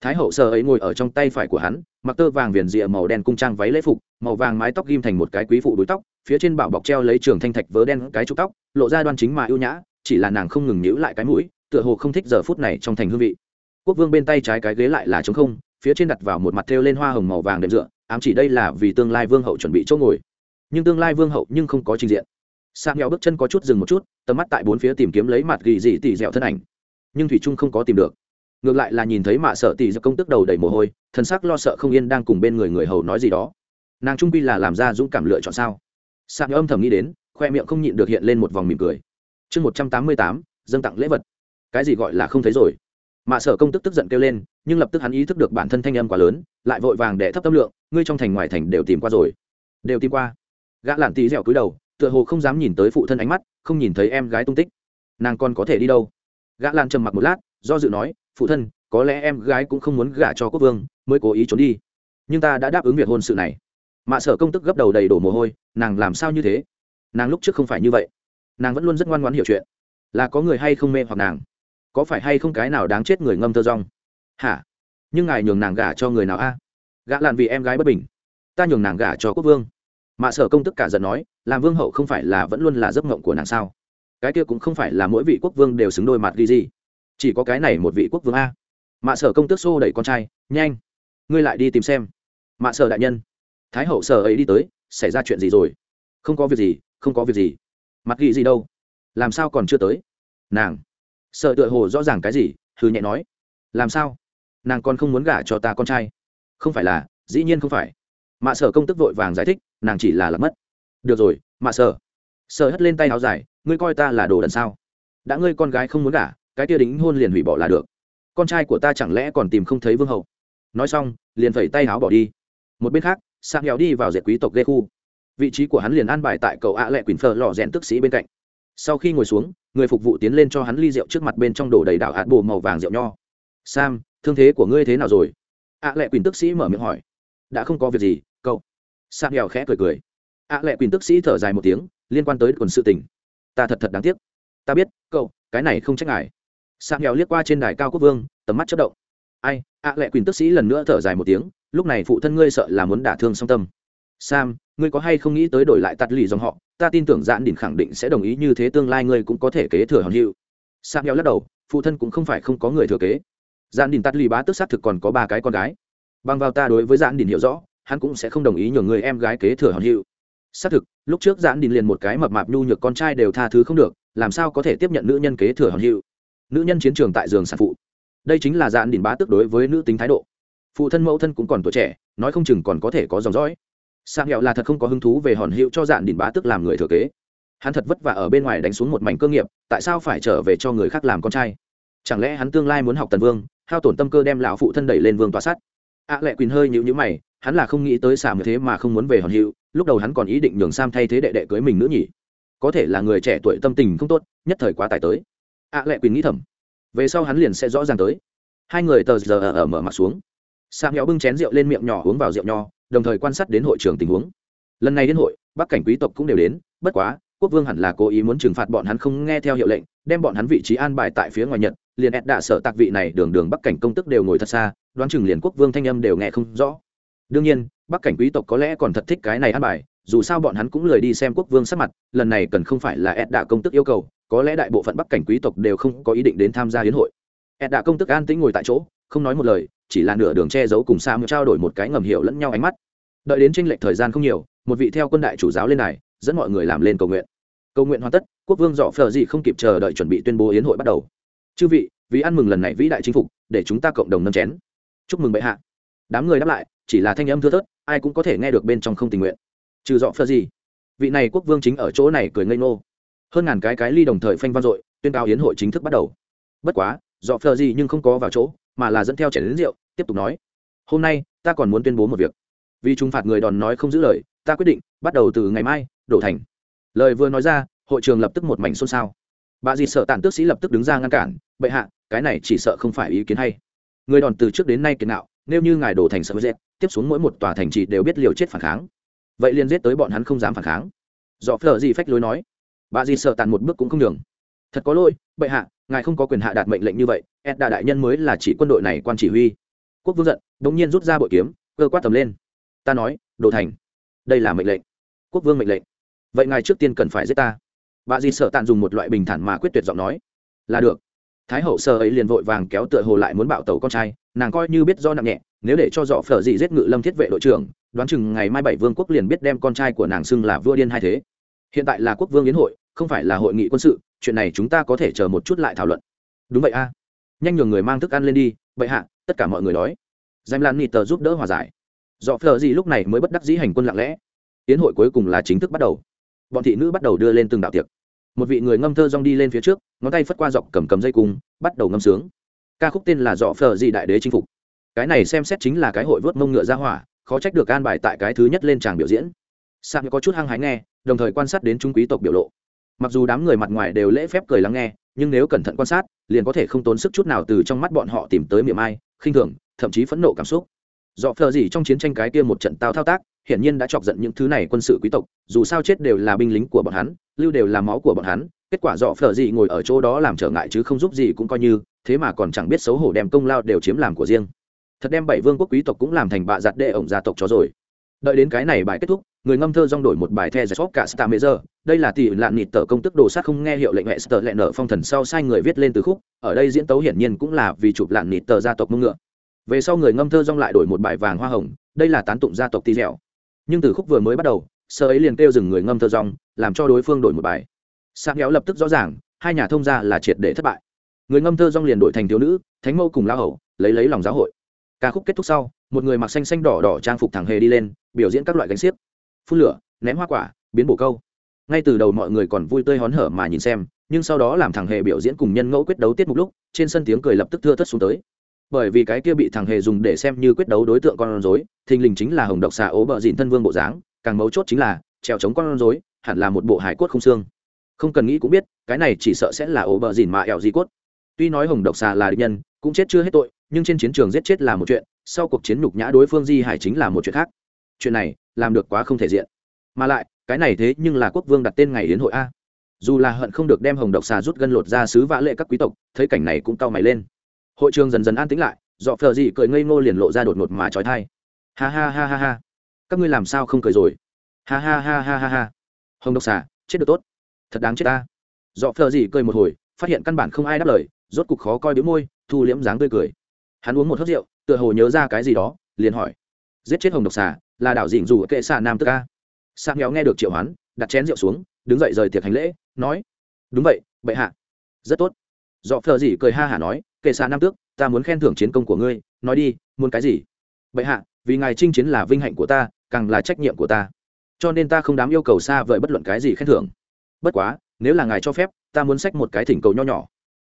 thái hậu sơ ấy ngồi ở trong tay phải của hắn, mặc tơ vàng viền rìa màu đen cung trang váy lễ phục, màu vàng mái tóc ghim thành một cái quý phụ đuôi tóc, phía trên bảo bọc treo lấy trường thanh thạch vớ đen cái trục tóc, lộ ra đoan chính mà ưu nhã, chỉ là nàng không ngừng nhíu lại cái mũi, tựa hồ không thích giờ phút này trong thành hương vị. Quốc vương bên tay trái cái ghế lại là trống không, phía trên đặt vào một mặt thêu lên hoa hồng màu vàng đệm dựa, ám chỉ đây là vì tương lai vương hậu chuẩn bị chỗ ngồi. Nhưng tương lai vương hậu nhưng không có trình diện. Sang nghèo bước chân có chút dừng một chút, tầm mắt tại bốn phía tìm kiếm lấy mặt gỉ dị tỉ dẻo thân ảnh. Nhưng thủy trung không có tìm được ngược lại là nhìn thấy mạ sợ tỷ do công tức đầu đầy mồ hôi, thần sắc lo sợ không yên đang cùng bên người người hầu nói gì đó. Nàng trung pi là làm ra dũng cảm lựa chọn sao? Sạc âm thầm nghĩ đến, khoe miệng không nhịn được hiện lên một vòng mỉm cười. Chương một trăm tám mươi tám, dâng tặng lễ vật. Cái gì gọi là không thấy rồi? Mạ sở công tức tức giận kêu lên, nhưng lập tức hắn ý thức được bản thân thanh âm quá lớn, lại vội vàng để thấp tâm lượng, ngươi trong thành ngoài thành đều tìm qua rồi. Đều tìm qua. Gã lản tí dẻo cúi đầu, tựa hồ không dám nhìn tới phụ thân ánh mắt, không nhìn thấy em gái tung tích. Nàng còn có thể đi đâu? Gã lan trầm mặc một lát, do dự nói phụ thân, có lẽ em gái cũng không muốn gả cho quốc vương, mới cố ý trốn đi. Nhưng ta đã đáp ứng việc hôn sự này. Mạ sở công tức gấp đầu đầy đổ mồ hôi, nàng làm sao như thế? Nàng lúc trước không phải như vậy. Nàng vẫn luôn rất ngoan ngoãn hiểu chuyện. Là có người hay không mê hoặc nàng? Có phải hay không cái nào đáng chết người ngâm thơ rong? Hả? Nhưng ngài nhường nàng gả cho người nào a? Gã lạn vì em gái bất bình. Ta nhường nàng gả cho quốc vương. Mạ sở công tức cả giận nói, làm vương hậu không phải là vẫn luôn là giấc mộng của nàng sao? Cái kia cũng không phải là mỗi vị quốc vương đều xứng đôi mặt ghi gì chỉ có cái này một vị quốc vương a. Mạ sở công tước xô đẩy con trai, nhanh, ngươi lại đi tìm xem. Mạ sở đại nhân, thái hậu sở ấy đi tới, xảy ra chuyện gì rồi? Không có việc gì, không có việc gì. Mặt ghi gì đâu? Làm sao còn chưa tới? Nàng. Sợ tựa hồ rõ ràng cái gì hư nhẹ nói. Làm sao? Nàng còn không muốn gả cho ta con trai. Không phải là, dĩ nhiên không phải. Mạ sở công tức vội vàng giải thích, nàng chỉ là lạc mất. Được rồi, mạ sở. Sở hất lên tay áo dài, ngươi coi ta là đồ đần sao? Đã ngươi con gái không muốn gả cái kia đính hôn liền hủy bỏ là được. Con trai của ta chẳng lẽ còn tìm không thấy vương hậu nói xong, liền phẩy tay áo bỏ đi. Một bên khác sang nghèo đi vào dệt quý tộc ghê khu. Vị trí của hắn liền an bài tại cậu ạ lệ quỳnh phờ lò rèn tức sĩ bên cạnh. Sau khi ngồi xuống, người phục vụ tiến lên cho hắn ly rượu trước mặt bên trong đổ đầy đảo hạt bồ màu vàng rượu nho. Sam, thương thế của ngươi thế nào rồi? ạ lệ quỳnh tức sĩ mở miệng hỏi. Đã không có việc gì, cậu. Sam nghèo khẽ cười cười. ạ lệ quỳnh tức sĩ thở dài một tiếng, liên quan tới quần sự tình. Ta thật thật đáng tiếc. Ta biết, cậu, cái này không trách ngài sam nghèo liếc qua trên đài cao quốc vương, tầm mắt chất động. Ai, ạ lệ quỳnh tức sĩ lần nữa thở dài một tiếng, lúc này phụ thân ngươi sợ là muốn đả thương song tâm. Sam, ngươi có hay không nghĩ tới đổi lại tạt lì dòng họ, ta tin tưởng dạn đỉnh khẳng định sẽ đồng ý như thế tương lai ngươi cũng có thể kế thừa hòn hiệu sam nghèo lắc đầu, phụ thân cũng không phải không có người thừa kế. Dạn đỉnh tạt lì bá tức xác thực còn có ba cái con gái. Bằng vào ta đối với dạn đỉnh hiểu rõ, hắn cũng sẽ không đồng ý nhường người em gái kế thừa hòn hiệu xác thực, lúc trước dạn đình liền một cái mập mạp nhu nhược con trai đều tha thứ không được, làm sao có thể tiếp nhận nữ nhân kế thừa hòn hiệu nữ nhân chiến trường tại giường sản phụ. Đây chính là dạn đỉnh bá tức đối với nữ tính thái độ. Phụ thân mẫu thân cũng còn tuổi trẻ, nói không chừng còn có thể có dòng dõi. Sang hẹo là thật không có hứng thú về hòn hiệu cho dạn đỉnh bá tức làm người thừa kế. Hắn thật vất vả ở bên ngoài đánh xuống một mảnh cơ nghiệp, tại sao phải trở về cho người khác làm con trai? Chẳng lẽ hắn tương lai muốn học tần vương, hao tổn tâm cơ đem lão phụ thân đẩy lên vương tòa sắt ạ à lệ quỳnh hơi nhịu nhữ mày, hắn là không nghĩ tới xả như thế mà không muốn về hòn hiệu, lúc đầu hắn còn ý định nhường sam thay thế đệ đệ cưới mình nữa nhỉ. Có thể là người trẻ tuổi tâm tình không tốt, nhất thời quá tài tới ạ à, lệ quỳnh nghĩ thầm. Về sau hắn liền sẽ rõ ràng tới. Hai người tờ giờ ở, ở mở mặt xuống. Sam héo bưng chén rượu lên miệng nhỏ uống vào rượu nho đồng thời quan sát đến hội trường tình huống. Lần này đến hội bắc cảnh quý tộc cũng đều đến bất quá quốc vương hẳn là cố ý muốn trừng phạt bọn hắn không nghe theo hiệu lệnh đem bọn hắn vị trí an bài tại phía ngoài nhật liền ed đạ sở tạc vị này đường đường bắc cảnh công tức đều ngồi thật xa đoán chừng liền quốc vương thanh âm đều nghe không rõ. Đương nhiên bắc cảnh quý tộc có lẽ còn thật thích cái này ăn bài dù sao bọn hắn cũng lười đi xem quốc vương sắc mặt lần này cần không phải là ed đạ công tức yêu cầu có lẽ đại bộ phận bắc cảnh quý tộc đều không có ý định đến tham gia hiến hội. Ed đã công tức an tĩnh ngồi tại chỗ, không nói một lời, chỉ là nửa đường che giấu cùng sam trao đổi một cái ngầm hiểu lẫn nhau ánh mắt. Đợi đến tranh lệch thời gian không nhiều, một vị theo quân đại chủ giáo lên này, dẫn mọi người làm lên cầu nguyện. Cầu nguyện hoàn tất, quốc vương dọ phờ gì không kịp chờ đợi chuẩn bị tuyên bố hiến hội bắt đầu. Chư vị, vì ăn mừng lần này vĩ đại chính phục, để chúng ta cộng đồng nâng chén. Chúc mừng bệ hạ. Đám người đáp lại, chỉ là thanh âm thưa thớt, ai cũng có thể nghe được bên trong không tình nguyện. Trừ dọ phờ gì, vị này quốc vương chính ở chỗ này cười ngây ngô hơn ngàn cái cái ly đồng thời phanh vang dội, tuyên cao hiến hội chính thức bắt đầu. Bất quá, dọ Phờ gì nhưng không có vào chỗ, mà là dẫn theo chảy đến rượu, tiếp tục nói. Hôm nay, ta còn muốn tuyên bố một việc. Vì chúng phạt người đòn nói không giữ lời, ta quyết định, bắt đầu từ ngày mai, đổ thành. Lời vừa nói ra, hội trường lập tức một mảnh xôn xao. Bà dì sợ tản tước sĩ lập tức đứng ra ngăn cản, bệ hạ, cái này chỉ sợ không phải ý kiến hay. Người đòn từ trước đến nay kiến nạo, nếu như ngài đổ thành sợ dệt tiếp xuống mỗi một tòa thành trì đều biết liều chết phản kháng. Vậy liền giết tới bọn hắn không dám phản kháng. Dọ Phờ gì phách lối nói bà dì sợ tàn một bước cũng không đường thật có lỗi, bệ hạ, ngài không có quyền hạ đạt mệnh lệnh như vậy ed đà đại nhân mới là chỉ quân đội này quan chỉ huy. Quốc vương giận đ ỗ n g nhiên rút ra bội kiếm, cơ quát tầm lên. Ta nói, đồ thành, đây là mệnh lệnh. Quốc vương mệnh lệnh. Vậy ngài trước tiên cần phải giết ta. Bà dì sợ tàn dùng một loại bình thản mà quyết tuyệt giọng nói. Là được. Thái hậu sơ ấy liền vội vàng kéo tựa hồ lại muốn bạo tàu con trai, nàng coi như biết do nặng nhẹ, nếu để cho dọ phở gì giết ngự lâm thiết vệ đội trưởng, đoán chừng ngày mai bảy vương quốc liền biết đem con trai của nàng xưng là vua điên hai thế. Hiện tại là quốc vương yến hội không phải là hội nghị quân sự, chuyện này chúng ta có thể chờ một chút lại thảo luận. Đúng vậy a. Nhanh nhường người mang thức ăn lên đi, vậy hạ, tất cả mọi người đói. Danh lan nịt tờ giúp đỡ hòa giải. Dọ phờ gì lúc này mới bất đắc dĩ hành quân lặng lẽ. Tiến hội cuối cùng là chính thức bắt đầu. Bọn thị nữ bắt đầu đưa lên từng đạo tiệc. Một vị người ngâm thơ rong đi lên phía trước, ngón tay phất qua dọc cầm cầm dây cung, bắt đầu ngâm sướng. Ca khúc tên là dọ phờ gì đại đế chinh phục. Cái này xem xét chính là cái hội vớt mông ngựa ra hỏa, khó trách được an bài tại cái thứ nhất lên tràng biểu diễn. Sang có chút hăng hái nghe, đồng thời quan sát đến trung quý tộc biểu lộ mặc dù đám người mặt ngoài đều lễ phép cười lắng nghe, nhưng nếu cẩn thận quan sát, liền có thể không tốn sức chút nào từ trong mắt bọn họ tìm tới miệng ai, khinh thường, thậm chí phẫn nộ cảm xúc. Dọ phờ gì trong chiến tranh cái kia một trận tao thao tác, hiển nhiên đã chọc giận những thứ này quân sự quý tộc, dù sao chết đều là binh lính của bọn hắn, lưu đều là máu của bọn hắn, kết quả dọ phờ gì ngồi ở chỗ đó làm trở ngại chứ không giúp gì cũng coi như, thế mà còn chẳng biết xấu hổ đem công lao đều chiếm làm của riêng. Thật đem bảy vương quốc quý tộc cũng làm thành bạ giặt đệ ổng gia tộc cho rồi. Đợi đến cái này bài kết thúc người ngâm thơ rong đổi một bài the giải sóp cả star giờ đây là tỷ lạn nịt tờ công tức đồ sát không nghe hiệu lệnh hệ sờ lẹ nở phong thần sau sai người viết lên từ khúc. Ở đây diễn tấu hiển nhiên cũng là vì chụp lạn nịt tờ gia tộc mông ngựa. Về sau người ngâm thơ rong lại đổi một bài vàng hoa hồng. Đây là tán tụng gia tộc tì dẻo. Nhưng từ khúc vừa mới bắt đầu, sơ ấy liền kêu dừng người ngâm thơ rong, làm cho đối phương đổi một bài. Sáng kéo lập tức rõ ràng, hai nhà thông gia là triệt để thất bại. Người ngâm thơ rong liền đổi thành thiếu nữ, thánh mẫu cùng la hậu lấy lấy lòng giáo hội. Ca khúc kết thúc sau, một người mặc xanh xanh đỏ đỏ trang phục thẳng hề đi lên, biểu diễn các loại gánh xiếc phun lửa, ném hoa quả, biến bổ câu. Ngay từ đầu mọi người còn vui tươi hón hở mà nhìn xem, nhưng sau đó làm thằng hề biểu diễn cùng nhân ngẫu quyết đấu tiết mục lúc, trên sân tiếng cười lập tức thưa thất xuống tới. Bởi vì cái kia bị thằng hề dùng để xem như quyết đấu đối tượng con rối, thình lình chính là hồng độc xà ố bợ dìn thân vương bộ dáng, càng mấu chốt chính là, trèo chống con rối, hẳn là một bộ hải cốt không xương. Không cần nghĩ cũng biết, cái này chỉ sợ sẽ là ố bợ dìn mà ẻo di cốt. Tuy nói hồng độc xà là địch nhân, cũng chết chưa hết tội, nhưng trên chiến trường giết chết là một chuyện, sau cuộc chiến nhục nhã đối phương di hải chính là một chuyện khác chuyện này làm được quá không thể diện. Mà lại, cái này thế nhưng là quốc vương đặt tên ngày đến hội a. Dù là hận không được đem hồng độc xà rút gân lột ra sứ vã lệ các quý tộc, thấy cảnh này cũng cau mày lên. Hội trường dần dần an tĩnh lại, dọ phờ dị cười ngây ngô liền lộ ra đột ngột mà trói thai. Ha ha ha ha ha. Các ngươi làm sao không cười rồi? Ha ha ha ha ha ha. Hồng độc xà, chết được tốt. Thật đáng chết ta. Dọ phờ dị cười một hồi, phát hiện căn bản không ai đáp lời, rốt cục khó coi đĩu môi, thu liễm dáng tươi cười. Hắn uống một hớt rượu, tựa hồ nhớ ra cái gì đó, liền hỏi giết chết hồng độc xà, là đảo dịnh dù kệ xà nam tức ca sang nghèo nghe được triệu hoán, đặt chén rượu xuống, đứng dậy rời tiệc hành lễ, nói, đúng vậy, bệ hạ. Rất tốt. Dọ phờ gì cười ha hả nói, kệ xà nam tước, ta muốn khen thưởng chiến công của ngươi, nói đi, muốn cái gì? Bệ hạ, vì ngài chinh chiến là vinh hạnh của ta, càng là trách nhiệm của ta, cho nên ta không dám yêu cầu xa vời bất luận cái gì khen thưởng. Bất quá, nếu là ngài cho phép, ta muốn xách một cái thỉnh cầu nho nhỏ.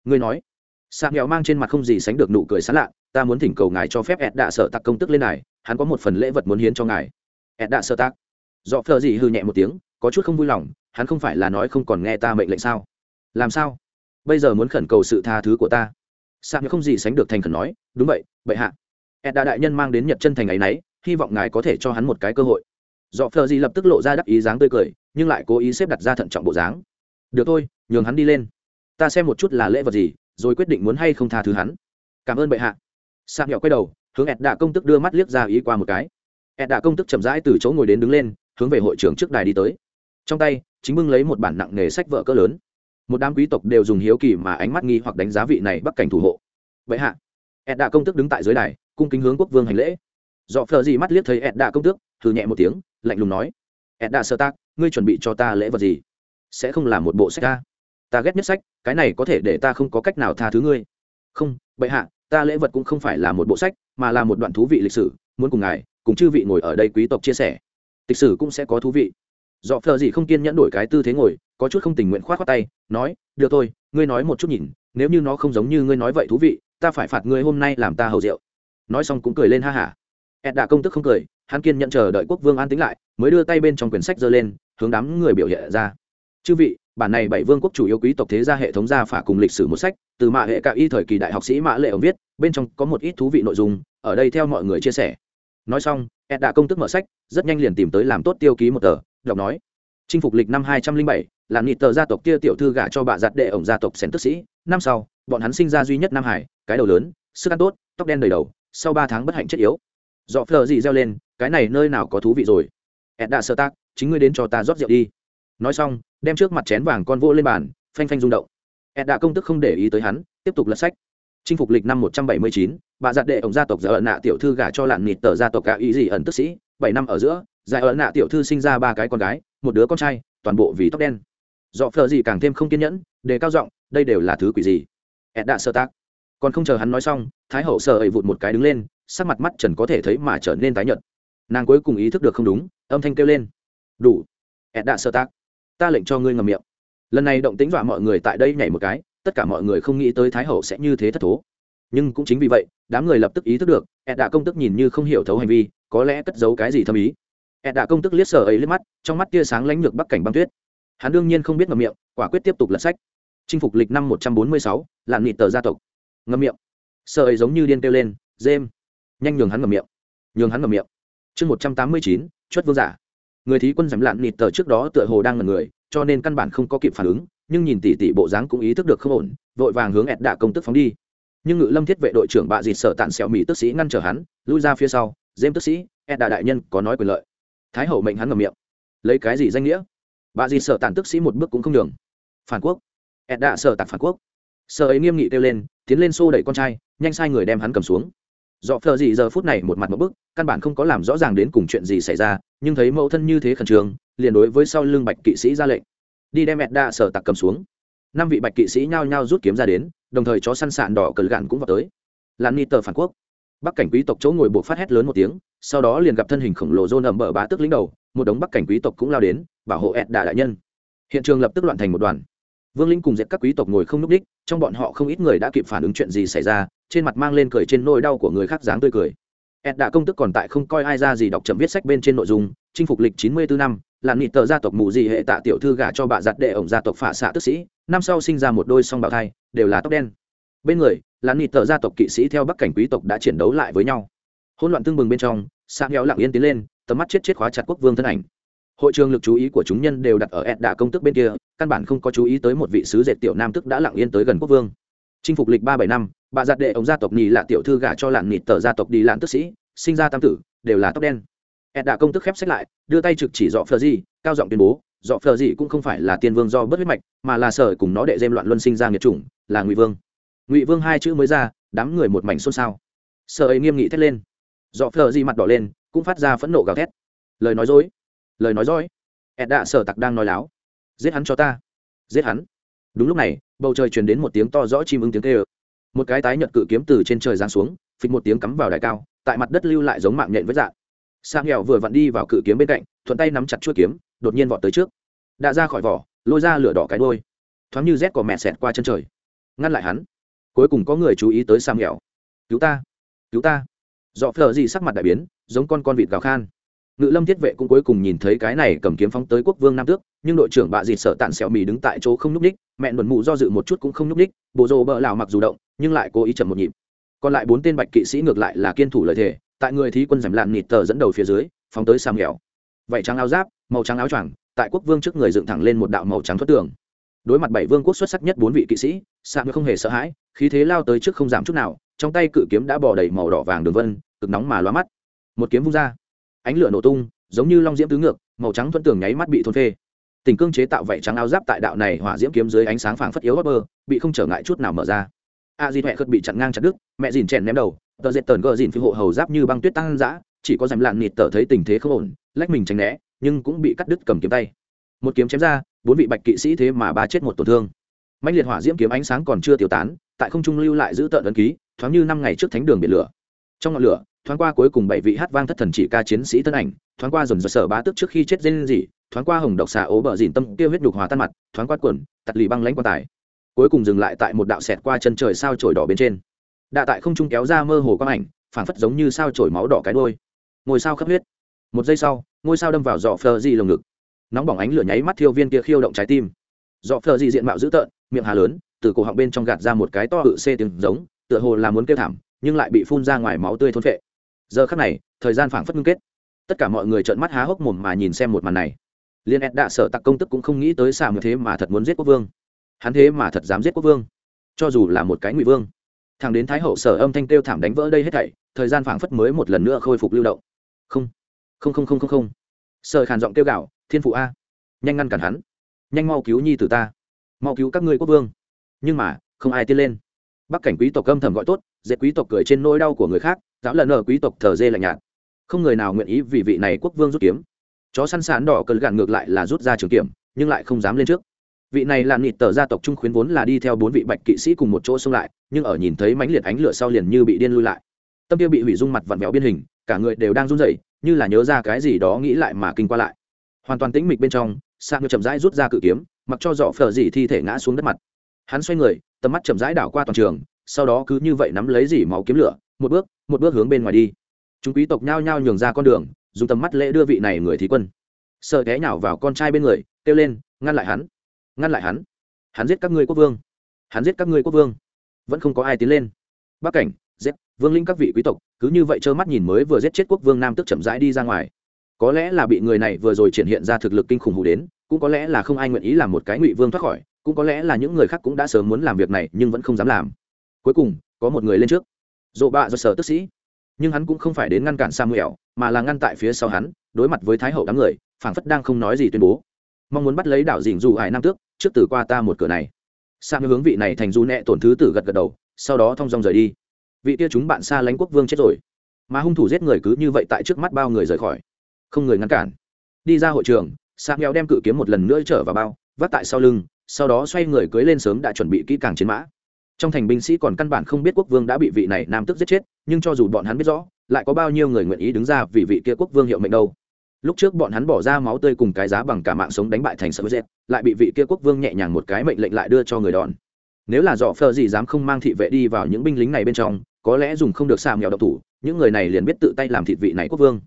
Ngươi nói sạc nghèo mang trên mặt không gì sánh được nụ cười sán lạ, ta muốn thỉnh cầu ngài cho phép ed đạ sợ tặc công tức lên này, hắn có một phần lễ vật muốn hiến cho ngài. Ed đạ sợ tặc do phờ gì hư nhẹ một tiếng, có chút không vui lòng, hắn không phải là nói không còn nghe ta mệnh lệnh sao? Làm sao? Bây giờ muốn khẩn cầu sự tha thứ của ta. Sang không gì sánh được thành khẩn nói, đúng vậy, bệ hạ. Ed đạ đại nhân mang đến nhật chân thành ấy nấy, hy vọng ngài có thể cho hắn một cái cơ hội. Do phờ gì lập tức lộ ra đắc ý dáng tươi cười, nhưng lại cố ý xếp đặt ra thận trọng bộ dáng. Được thôi, nhường hắn đi lên. Ta xem một chút là lễ vật gì rồi quyết định muốn hay không tha thứ hắn. Cảm ơn bệ hạ. Sa nhỏ quay đầu, hướng ẹt đạ công tức đưa mắt liếc ra ý qua một cái. Ẹt đạ công tức chậm rãi từ chỗ ngồi đến đứng lên, hướng về hội trưởng trước đài đi tới. Trong tay, chính bưng lấy một bản nặng nghề sách vợ cỡ lớn. Một đám quý tộc đều dùng hiếu kỳ mà ánh mắt nghi hoặc đánh giá vị này bắc cảnh thủ hộ. Bệ hạ. Ẹt đạ công tức đứng tại dưới đài, cung kính hướng quốc vương hành lễ. Dọ phờ gì mắt liếc thấy ẹt đạ công tước thử nhẹ một tiếng, lạnh lùng nói. Ẹt đạ sơ tác, ngươi chuẩn bị cho ta lễ vật gì? Sẽ không là một bộ sách ta ta ghét nhất sách, cái này có thể để ta không có cách nào tha thứ ngươi. Không, bệ hạ, ta lễ vật cũng không phải là một bộ sách, mà là một đoạn thú vị lịch sử, muốn cùng ngài, cùng chư vị ngồi ở đây quý tộc chia sẻ. Lịch sử cũng sẽ có thú vị. Dọ phờ gì không kiên nhẫn đổi cái tư thế ngồi, có chút không tình nguyện k h o á t khoác tay, nói, được thôi, ngươi nói một chút nhìn, nếu như nó không giống như ngươi nói vậy thú vị, ta phải phạt ngươi hôm nay làm ta hầu rượu. Nói xong cũng cười lên ha hả. Ed đạ công tức không cười, hắn kiên nhận chờ đợi quốc vương an tính lại, mới đưa tay bên trong quyển sách giơ lên, hướng đám người biểu hiện ra. Chư vị bản này bảy vương quốc chủ yếu quý tộc thế gia hệ thống gia phả cùng lịch sử một sách, từ mạ hệ cả y thời kỳ đại học sĩ mã lệ ông viết, bên trong có một ít thú vị nội dung, ở đây theo mọi người chia sẻ. Nói xong, ed đã công tức mở sách, rất nhanh liền tìm tới làm tốt tiêu ký một tờ, đọc nói. Chinh phục lịch năm hai trăm linh bảy làm nghị tờ gia tộc kia tiểu thư gả cho bà giặt đệ ổng gia tộc xén tức sĩ. Năm sau, bọn hắn sinh ra duy nhất nam hải, cái đầu lớn, sức ăn tốt, tóc đen đầy đầu, sau ba tháng bất hạnh chết yếu. Dọ phờ gì reo lên, cái này nơi nào có thú vị rồi? Ed đã sơ tác, chính ngươi đến cho ta rót rượu đi. Nói xong đem trước mặt chén vàng con vô lên bàn, phanh phanh rung động. Ed đã công tức không để ý tới hắn, tiếp tục lật sách. Chinh phục lịch năm một trăm bảy mươi chín, bà giặt đệ ổng gia tộc giải ẩn nạ tiểu thư gả cho lạn nịt tờ gia tộc cả ý gì ẩn tức sĩ, bảy năm ở giữa, giải ẩn nạ tiểu thư sinh ra ba cái con gái, một đứa con trai, toàn bộ vì tóc đen. Dọ phờ gì càng thêm không kiên nhẫn, đề cao giọng, đây đều là thứ quỷ gì? Ed đã sơ tác. Còn không chờ hắn nói xong, thái hậu sợ ẩy vụt một cái đứng lên, sắc mặt mắt trần có thể thấy mà trở nên tái nhợt. Nàng cuối cùng ý thức được không đúng, âm thanh kêu lên. Đủ. Ed đã sơ tác ta lệnh cho ngươi ngầm miệng. Lần này động tính dọa mọi người tại đây nhảy một cái, tất cả mọi người không nghĩ tới thái hậu sẽ như thế thất thố. Nhưng cũng chính vì vậy, đám người lập tức ý thức được, ed đã công tức nhìn như không hiểu thấu hành vi, có lẽ cất giấu cái gì thâm ý. Ed đã công tức liếc sở ấy liếc mắt, trong mắt tia sáng lánh ngược bắc cảnh băng tuyết. Hắn đương nhiên không biết ngầm miệng, quả quyết tiếp tục lật sách. Chinh phục lịch năm một trăm bốn mươi sáu, lạn nghị tờ gia tộc. Ngầm miệng. Sở ấy giống như điên kêu lên dêm nhanh nhường hắn ngầm miệng. Nhường hắn ngầm miệng. Chương một trăm tám mươi chín, chuất vương giả người thí quân dám lạn nịt tờ trước đó tựa hồ đang ngần người, cho nên căn bản không có kịp phản ứng, nhưng nhìn tỷ tỷ bộ dáng cũng ý thức được không ổn, vội vàng hướng ẹt đạ công tức phóng đi. Nhưng ngự lâm thiết vệ đội trưởng bạ dịt sợ tàn xẻo mỹ tức sĩ ngăn trở hắn, lui ra phía sau, dêm tức sĩ, ẹt đạ đại nhân có nói quyền lợi. Thái hậu mệnh hắn ngầm miệng. Lấy cái gì danh nghĩa? Bạ dịt sợ tàn tức sĩ một bước cũng không đường phản quốc. ẹt đạ sợ tạc phản quốc. Sợ ấy nghiêm nghị kêu lên, tiến lên xô đẩy con trai, nhanh sai người đem hắn cầm xuống dọ phờ gì giờ phút này một mặt một bức, căn bản không có làm rõ ràng đến cùng chuyện gì xảy ra, nhưng thấy mẫu thân như thế khẩn trương, liền đối với sau lưng bạch kỵ sĩ ra lệnh. Đi đem ẹt đa sở tặc cầm xuống. Năm vị bạch kỵ sĩ nhao nhao rút kiếm ra đến, đồng thời chó săn sạn đỏ cờ gạn cũng vào tới. Lan ni tờ phản quốc. Bắc cảnh quý tộc chỗ ngồi buộc phát hét lớn một tiếng, sau đó liền gặp thân hình khổng lồ rôn ẩm bờ bá tức lính đầu, một đống bắc cảnh quý tộc cũng lao đến, bảo hộ ẹt đà đại nhân. Hiện trường lập tức loạn thành một đoàn. Vương linh cùng dẹp các quý tộc ngồi không n ú c đích trong bọn họ không ít người đã kịp phản ứng chuyện gì xảy ra trên mặt mang lên cười trên nỗi đau của người khác dáng tươi cười. Ed đã công tức còn tại không coi ai ra gì đọc chậm viết sách bên trên nội dung, chinh phục lịch chín mươi bốn năm, là nghị tờ gia tộc mù gì hệ tạ tiểu thư gả cho bà giặt đệ ổng gia tộc phả xạ tức sĩ, năm sau sinh ra một đôi song bào thai, đều là tóc đen. Bên người, là nghị tờ gia tộc kỵ sĩ theo bắc cảnh quý tộc đã chiến đấu lại với nhau. Hỗn loạn tương bừng bên trong sang héo lặng yên tiến lên, tầm mắt chết chết khóa chặt quốc vương thân ảnh. Hội trường lực chú ý của chúng nhân đều đặt ở ed đạ công tức bên kia, căn bản không có chú ý tới một vị sứ dệt tiểu nam tức đã lặng yên tới gần quốc vương. Chinh phục lịch ba bảy năm bà giặt đệ ông gia tộc nhì là tiểu thư gả cho lạn nịt tờ gia tộc đi lạn tức sĩ, sinh ra tam tử, đều là tóc đen. Ed đã công tức khép sách lại, đưa tay trực chỉ dọ phờ gì, cao giọng tuyên bố, dọ phờ gì cũng không phải là tiên vương do bất huyết mạch, mà là sở cùng nó đệ dêm loạn luân sinh ra nghiệt chủng, là ngụy vương. Ngụy vương hai chữ mới ra, đám người một mảnh xôn xao. Sở ấy nghiêm nghị thét lên. Dọ phờ gì mặt đỏ lên, cũng phát ra phẫn nộ gào thét. Lời nói dối, lời nói dối. Ed đã sở tặc đang nói láo. Giết hắn cho ta, giết hắn. Đúng lúc này, bầu trời truyền đến một tiếng to rõ chim ưng tiếng kêu một cái tái nhật cự kiếm từ trên trời giáng xuống, phịch một tiếng cắm vào đài cao, tại mặt đất lưu lại giống mạng nhện với dạng. Sang nghèo vừa vặn đi vào cự kiếm bên cạnh, thuận tay nắm chặt chuôi kiếm, đột nhiên vọt tới trước. Đã ra khỏi vỏ, lôi ra lửa đỏ cái đôi thoáng như rét cỏ mẹ xẹt qua chân trời. Ngăn lại hắn. Cuối cùng có người chú ý tới sang nghèo. Cứu ta cứu ta. Dọ phờ gì sắc mặt đại biến, giống con con vịt gào khan. Ngự lâm thiết vệ cũng cuối cùng nhìn thấy cái này cầm kiếm phóng tới quốc vương nam tước, nhưng đội trưởng bạ dịt sợ tàn xẻo mì đứng tại chỗ không nhúc ních mẹ luận mụ do dự một chút cũng không nhúc ních bộ rồ bợ lào mặc dù động nhưng lại cố ý chậm một nhịp. Còn lại bốn tên bạch kỵ sĩ ngược lại là kiên thủ lợi thế tại người thí quân giảm lạn nịt tờ dẫn đầu phía dưới, phóng tới sam nghèo. Vậy trắng áo giáp, màu trắng áo choàng, tại quốc vương trước người dựng thẳng lên một đạo màu trắng thoát tường. Đối mặt bảy vương quốc xuất sắc nhất bốn vị kỵ sĩ, sam không hề sợ hãi, khí thế lao tới trước không giảm chút nào, trong tay cự kiếm đã bỏ đầy màu đỏ vàng đường vân, cực nóng mà loa mắt. Một kiếm vung ra, ánh lửa nổ tung, giống như long diễm tứ ngược, màu trắng thuận tường nháy mắt bị thôn phê. Tình cương chế tạo vảy trắng áo giáp tại đạo này hỏa diễm kiếm dưới ánh sáng phảng phất yếu bơ, bị không trở ngại chút nào mở ra a di huệ khất bị chặn ngang chặt đứt, mẹ dìn chèn ném đầu, tờ dệt tờn gờ dìn phi hộ hầu giáp như băng tuyết tăng dã, chỉ có dèm lạn nịt tờ thấy tình thế không ổn, lách mình tránh né, nhưng cũng bị cắt đứt cầm kiếm tay. Một kiếm chém ra, bốn vị bạch kỵ sĩ thế mà ba chết một tổn thương. Mạnh liệt hỏa diễm kiếm ánh sáng còn chưa tiêu tán, tại không trung lưu lại giữ tợn ấn ký, thoáng như năm ngày trước thánh đường biển lửa. Trong ngọn lửa, thoáng qua cuối cùng bảy vị hát vang thất thần chỉ ca chiến sĩ thân ảnh, thoáng qua dồn dồn sở bá tức trước khi chết dên gì thoáng qua hồng độc xà ố bờ dìn tâm tiêu huyết đục hòa tan mặt, thoáng qua quần, tạt lì băng lãnh quan tài cuối cùng dừng lại tại một đạo xẹt qua chân trời sao trổi đỏ bên trên. Đạ tại không trung kéo ra mơ hồ quang ảnh, phảng phất giống như sao trổi máu đỏ cái đôi ngôi sao khắp huyết. Một giây sau, ngôi sao đâm vào dọ phờ di lồng ngực. Nóng bỏng ánh lửa nháy mắt thiêu viên kia khiêu động trái tim. Dọ phờ di diện mạo dữ tợn, miệng hà lớn, từ cổ họng bên trong gạt ra một cái to cự xê tiếng giống, tựa hồ là muốn kêu thảm, nhưng lại bị phun ra ngoài máu tươi thôn phệ. Giờ khắc này, thời gian phảng phất ngưng kết. Tất cả mọi người trợn mắt há hốc mồm mà nhìn xem một màn này. Liên ed đã sở tặc công tức cũng không nghĩ tới xà như thế mà thật muốn giết quốc vương hắn thế mà thật dám giết quốc vương, cho dù là một cái ngụy vương. Thằng đến thái hậu sở âm thanh kêu thảm đánh vỡ đây hết thảy, thời gian phảng phất mới một lần nữa khôi phục lưu động. Không không không không không không. Sợ khàn giọng kêu gạo thiên phụ a, nhanh ngăn cản hắn. Nhanh mau cứu nhi từ ta. Mau cứu các ngươi quốc vương. Nhưng mà, không ai tiến lên. Bắc cảnh quý tộc âm thầm gọi tốt dễ quý tộc cười trên nỗi đau của người khác, giáo lần ở quý tộc thờ dê lạnh nhạt. Không người nào nguyện ý vì vị này quốc vương rút kiếm. Chó săn sán đỏ cần gạn ngược lại là rút ra trường kiểm, nhưng lại không dám lên trước vị này làm nịt tờ gia tộc trung khuyến vốn là đi theo bốn vị bạch kỵ sĩ cùng một chỗ xông lại, nhưng ở nhìn thấy mánh liệt ánh lửa sau liền như bị điên lui lại. Tâm tiêu bị hủy dung mặt vặn vẹo biên hình, cả người đều đang run rẩy, như là nhớ ra cái gì đó nghĩ lại mà kinh qua lại. Hoàn toàn tĩnh mịch bên trong sang người chậm rãi rút ra cự kiếm, mặc cho dọ phở dỉ thi thể ngã xuống đất mặt. Hắn xoay người, tầm mắt chậm rãi đảo qua toàn trường, sau đó cứ như vậy nắm lấy dỉ máu kiếm lửa, một bước một bước hướng bên ngoài đi. Chúng quý tộc nhao nhao nhường ra con đường, dùng tầm mắt lễ đưa vị này người thí quân. Sợ té nhào vào con trai bên người, kêu lên, ngăn lại hắn ngăn lại hắn. Hắn giết các ngươi quốc vương. Hắn giết các ngươi quốc vương. Vẫn không có ai tiến lên. Bắc cảnh, giết, vương linh các vị quý tộc, cứ như vậy trơ mắt nhìn mới vừa giết chết quốc vương nam tức chậm rãi đi ra ngoài. Có lẽ là bị người này vừa rồi triển hiện ra thực lực kinh khủng hù đến, cũng có lẽ là không ai nguyện ý làm một cái ngụy vương thoát khỏi, cũng có lẽ là những người khác cũng đã sớm muốn làm việc này, nhưng vẫn không dám làm. Cuối cùng, có một người lên trước. Dộ bạ do sở tức sĩ. Nhưng hắn cũng không phải đến ngăn cản samuel, mà là ngăn tại phía sau hắn, đối mặt với thái hậu đám người, phảng phất đang không nói gì tuyên bố mong muốn bắt lấy đảo dình dù ải nam tước, trước từ qua ta một cửa này. Sang hướng vị này thành du nẹ tổn thứ tử gật gật đầu, sau đó thong dong rời đi. Vị kia chúng bạn xa lánh quốc vương chết rồi. Mà hung thủ giết người cứ như vậy tại trước mắt bao người rời khỏi. Không người ngăn cản. Đi ra hội trường sang nghèo đem cự kiếm một lần nữa trở vào bao vắt tại sau lưng, sau đó xoay người cưới lên sớm đã chuẩn bị kỹ càng chiến mã. Trong thành binh sĩ còn căn bản không biết quốc vương đã bị vị này nam tức giết chết, nhưng cho dù bọn hắn biết rõ, lại có bao nhiêu người nguyện ý đứng ra vì vị kia quốc vương hiệu mệnh đâu lúc trước bọn hắn bỏ ra máu tươi cùng cái giá bằng cả mạng sống đánh bại thành sợ dệt lại bị vị kia quốc vương nhẹ nhàng một cái mệnh lệnh lại đưa cho người đòn. Nếu là dọ phờ gì dám không mang thị vệ đi vào những binh lính này bên trong, có lẽ dùng không được xà mèo độc thủ, những người này liền biết tự tay làm thịt vị này quốc vương.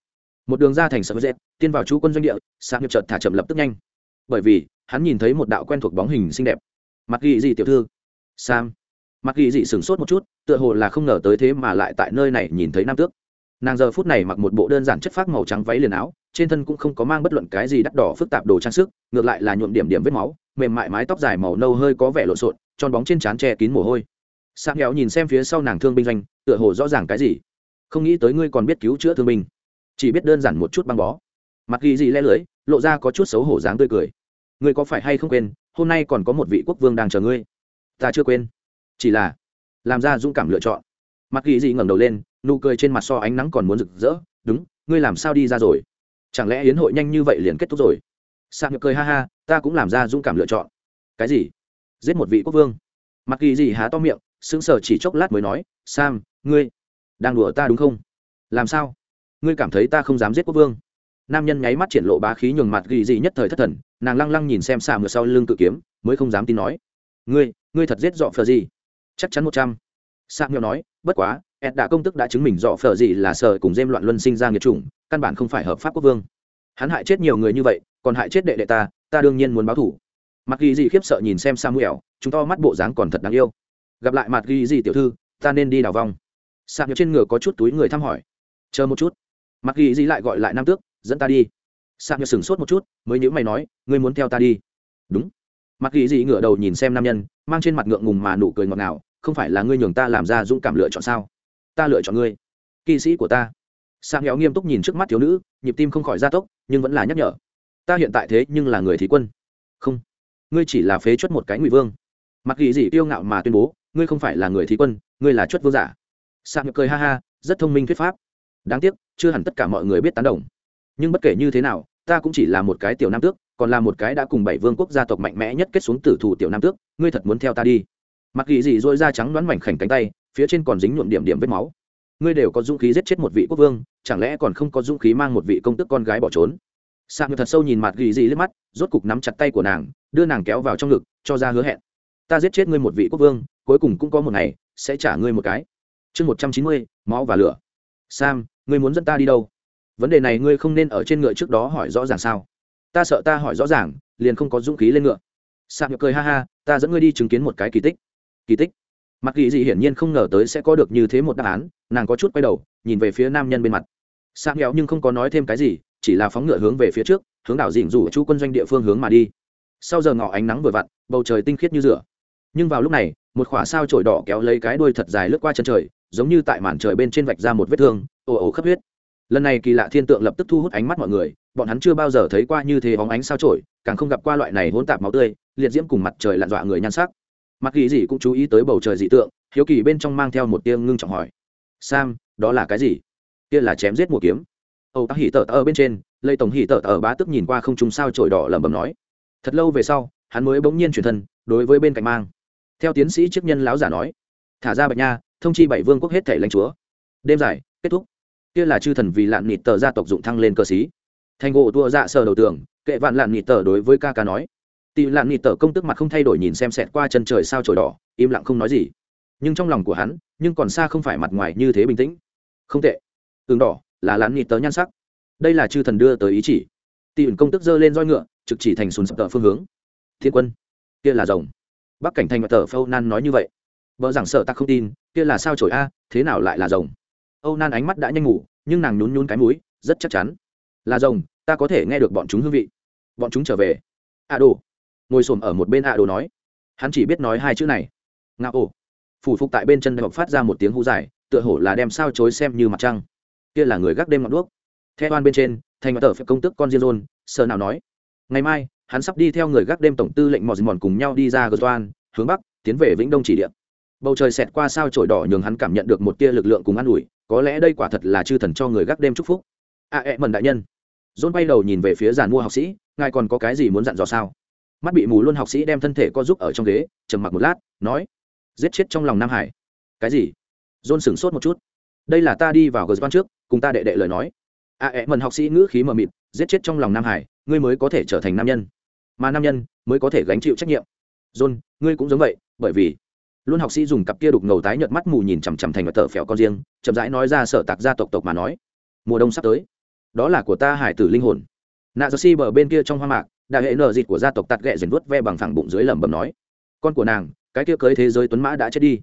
Một đường ra thành sợ dệt tiên vào chú quân doanh địa, xà mèo chợt thả chậm lập tức nhanh. Bởi vì, hắn nhìn thấy một đạo quen thuộc bóng hình xinh đẹp. Mặt ghi gì tiểu thư. Sam. Mặt ghi dị sửng sốt một chút, tựa hồ là không ngờ tới thế mà lại tại nơi này nhìn thấy nam tước. Nàng giờ phút này mặc một bộ đơn giản chất phác màu trắng váy liền áo trên thân cũng không có mang bất luận cái gì đắt đỏ phức tạp đồ trang sức, ngược lại là nhuộm điểm điểm vết máu, mềm mại mái tóc dài màu nâu hơi có vẻ lộn xộn, tròn bóng trên trán che kín mồ hôi. Sang kéo nhìn xem phía sau nàng thương binh doanh, tựa hồ rõ ràng cái gì. Không nghĩ tới ngươi còn biết cứu chữa thương binh. Chỉ biết đơn giản một chút băng bó. Mặt ghi gì le lưới, lộ ra có chút xấu hổ dáng tươi cười. Ngươi có phải hay không quên, hôm nay còn có một vị quốc vương đang chờ ngươi? Ta chưa quên. Chỉ là, làm ra dũng cảm lựa chọn. Mặt ghi gì ngẩng đầu lên, nụ cười trên mặt so ánh nắng còn muốn rực rỡ. Đúng, ngươi làm sao đi ra rồi? Chẳng lẽ hiến hội nhanh như vậy liền kết thúc rồi? Sạc nhược cười ha ha, ta cũng làm ra dũng cảm lựa chọn. Cái gì? Giết một vị quốc vương. Mặc kỳ gì há to miệng, sững sờ chỉ chốc lát mới nói, sam, ngươi đang đùa ta đúng không? Làm sao? Ngươi cảm thấy ta không dám giết quốc vương? Nam nhân nháy mắt triển lộ bá khí nhường mặt ghi gì nhất thời thất thần, nàng lăng lăng nhìn xem xà ngựa sau lưng cự kiếm, mới không dám tin nói, ngươi ngươi thật giết dọ phờ gì? Chắc chắn một trăm. Xà ngựa nói, bất quá ed đã công tức đã chứng minh rõ phở gì là sợ cùng dêm loạn luân sinh ra nghiệt chủng, căn bản không phải hợp pháp quốc vương. Hắn hại chết nhiều người như vậy, còn hại chết đệ đệ ta ta đương nhiên muốn báo thủ. Mặt ghi gì khiếp sợ nhìn xem samuel, chúng to mắt bộ dáng còn thật đáng yêu. Gặp lại mặt ghi gì tiểu thư, ta nên đi đào vòng sạc nhựa trên ngựa có chút túi người thăm hỏi. Chờ một chút. Mặt ghi gì lại gọi lại nam tước, dẫn ta đi. Sạc nhựa sửng sốt một chút, mới nhữ mày nói, ngươi muốn theo ta đi. Đúng. Mặt ghi gì ngựa đầu nhìn xem nam nhân, mang trên mặt ngượng ngùng mà nụ cười ngọt ngào, không phải là ngươi nhường ta làm ra dũng cảm lựa chọn sao? Ta lựa chọn ngươi. Kỵ sĩ của ta. Sang héo nghiêm túc nhìn trước mắt thiếu nữ, nhịp tim không khỏi gia tốc, nhưng vẫn là nhắc nhở. Ta hiện tại thế nhưng là người thí quân. Không, ngươi chỉ là phế chuất một cái ngụy vương. Mặc kỳ gì tiêu ngạo mà tuyên bố, ngươi không phải là người thí quân, ngươi là chuất vương giả. Sang cười ha ha, rất thông minh thuyết pháp. Đáng tiếc, chưa hẳn tất cả mọi người biết tán đồng. Nhưng bất kể như thế nào, ta cũng chỉ là một cái tiểu nam tước, còn là một cái đã cùng bảy vương quốc gia tộc mạnh mẽ nhất kết xuống tử thủ tiểu nam tước, ngươi thật muốn theo ta đi. Mặc kỳ dị dội da trắng đoán mảnh khảnh cánh tay phía trên còn dính nhuộm điểm điểm vết máu. Ngươi đều có dũng khí giết chết một vị quốc vương, chẳng lẽ còn không có dũng khí mang một vị công tức con gái bỏ trốn? Sạc như thật sâu nhìn mặt ghi dị liếc mắt, rốt cục nắm chặt tay của nàng, đưa nàng kéo vào trong ngực, cho ra hứa hẹn. Ta giết chết ngươi một vị quốc vương, cuối cùng cũng có một ngày, sẽ trả ngươi một cái. Chương một trăm chín mươi, máu và lửa. Sam, ngươi muốn dẫn ta đi đâu? Vấn đề này ngươi không nên ở trên ngựa trước đó hỏi rõ ràng sao? Ta sợ ta hỏi rõ ràng, liền không có dũng khí lên ngựa. Sa nhược cười ha ha, ta dẫn ngươi đi chứng kiến một cái kỳ tích. Kỳ tích? Mặc kỳ dị hiển nhiên không ngờ tới sẽ có được như thế một đáp án, nàng có chút quay đầu, nhìn về phía nam nhân bên mặt. Sang nghèo nhưng không có nói thêm cái gì, chỉ là phóng ngựa hướng về phía trước, hướng đảo dịn rủ chú quân doanh địa phương hướng mà đi. Sau giờ ngọ ánh nắng vừa vặn, bầu trời tinh khiết như rửa. Nhưng vào lúc này, một khỏa sao trổi đỏ kéo lấy cái đuôi thật dài lướt qua chân trời, giống như tại màn trời bên trên vạch ra một vết thương, ồ ồ khắp huyết. Lần này kỳ lạ thiên tượng lập tức thu hút ánh mắt mọi người, bọn hắn chưa bao giờ thấy qua như thế bóng ánh sao trổi càng không gặp qua loại này hỗn tạp máu tươi, liệt diễm cùng mặt trời lặn dọa người nhan sắc mặc kỳ gì cũng chú ý tới bầu trời dị tượng, hiếu kỳ bên trong mang theo một tiếng ngưng trọng hỏi. Sam, đó là cái gì? Kia là chém giết mùa kiếm. Âu Tắc hỉ tợ ở bên trên lây tổng hỉ tợ ở bá tức nhìn qua không trùng sao trổi đỏ lẩm bẩm nói. Thật lâu về sau, hắn mới bỗng nhiên chuyển thân, đối với bên cạnh mang. Theo tiến sĩ chức nhân lão giả nói, thả ra bạch nha, thông chi bảy vương quốc hết thể lãnh chúa. Đêm dài, kết thúc. Kia là chư thần vì lạn nịt tờ gia tộc dụng thăng lên cơ sĩ. Thành gỗ tua dạ sờ đầu tường, kệ vạn lạn nịt tờ đối với ca ca nói tị lạn nghị tở công tức mặt không thay đổi nhìn xem xẹt qua chân trời sao trời đỏ, im lặng không nói gì. Nhưng trong lòng của hắn, nhưng còn xa không phải mặt ngoài như thế bình tĩnh. Không tệ. Tường đỏ, là lạn nghị tớ nhan sắc. Đây là chư thần đưa tới ý chỉ. Tị công tức giơ lên roi ngựa, trực chỉ thành sùn sập tờ phương hướng. Thiên quân, kia là rồng. Bắc cảnh thành tờ phâu nan nói như vậy. Vợ rằng sợ ta không tin, kia là sao trổi a, thế nào lại là rồng? Âu nan ánh mắt đã nhanh ngủ, nhưng nàng nhún nhún cái mũi, rất chắc chắn. Là rồng, ta có thể nghe được bọn chúng hương vị. Bọn chúng trở về. A đồ ngồi xổm ở một bên a đồ nói. Hắn chỉ biết nói hai chữ này. Ngạo ổ. Phủ phục tại bên chân đại phát ra một tiếng hú dài tựa hổ là đem sao chối xem như mặt trăng. Kia là người gác đêm ngọn đuốc. Theo oan bên trên thành tờ phải công tức con diên rôn sờ nào nói. Ngày mai hắn sắp đi theo người gác đêm tổng tư lệnh mò mòn cùng nhau đi ra gờ toan hướng bắc tiến về vĩnh đông chỉ điện bầu trời xẹt qua sao trổi đỏ nhường hắn cảm nhận được một tia lực lượng cùng an ủi có lẽ đây quả thật là chư thần cho người gác đêm chúc phúc. A à, ẹ mần đại nhân. Dôn bay đầu nhìn về phía giàn mua học sĩ ngài còn có cái gì muốn dặn dò sao? Mắt bị mù luôn học sĩ đem thân thể co giúp ở trong ghế trầm mặc một lát nói giết chết trong lòng nam hải. Cái gì? John sửng sốt một chút. Đây là ta đi vào gờ ban trước cùng ta đệ đệ lời nói. A à, ẹ mần học sĩ ngữ khí mờ mịt giết chết trong lòng nam hải ngươi mới có thể trở thành nam nhân. Mà nam nhân mới có thể gánh chịu trách nhiệm. John ngươi cũng giống vậy bởi vì luôn học sĩ dùng cặp kia đục ngầu tái nhợt mắt mù nhìn chằm chằm thành và tờ phèo con riêng chậm rãi nói ra sở tạc gia tộc tộc mà nói mùa đông sắp tới đó là của ta hải tử linh hồn. Nạ giơ si bờ bên kia trong hoa mạc đại hệ nợ dịt của gia tộc tạt ghẹ dền vuốt ve bằng phẳng bụng dưới lẩm bẩm nói, con của nàng, cái kia cưới thế giới tuấn mã đã chết đi.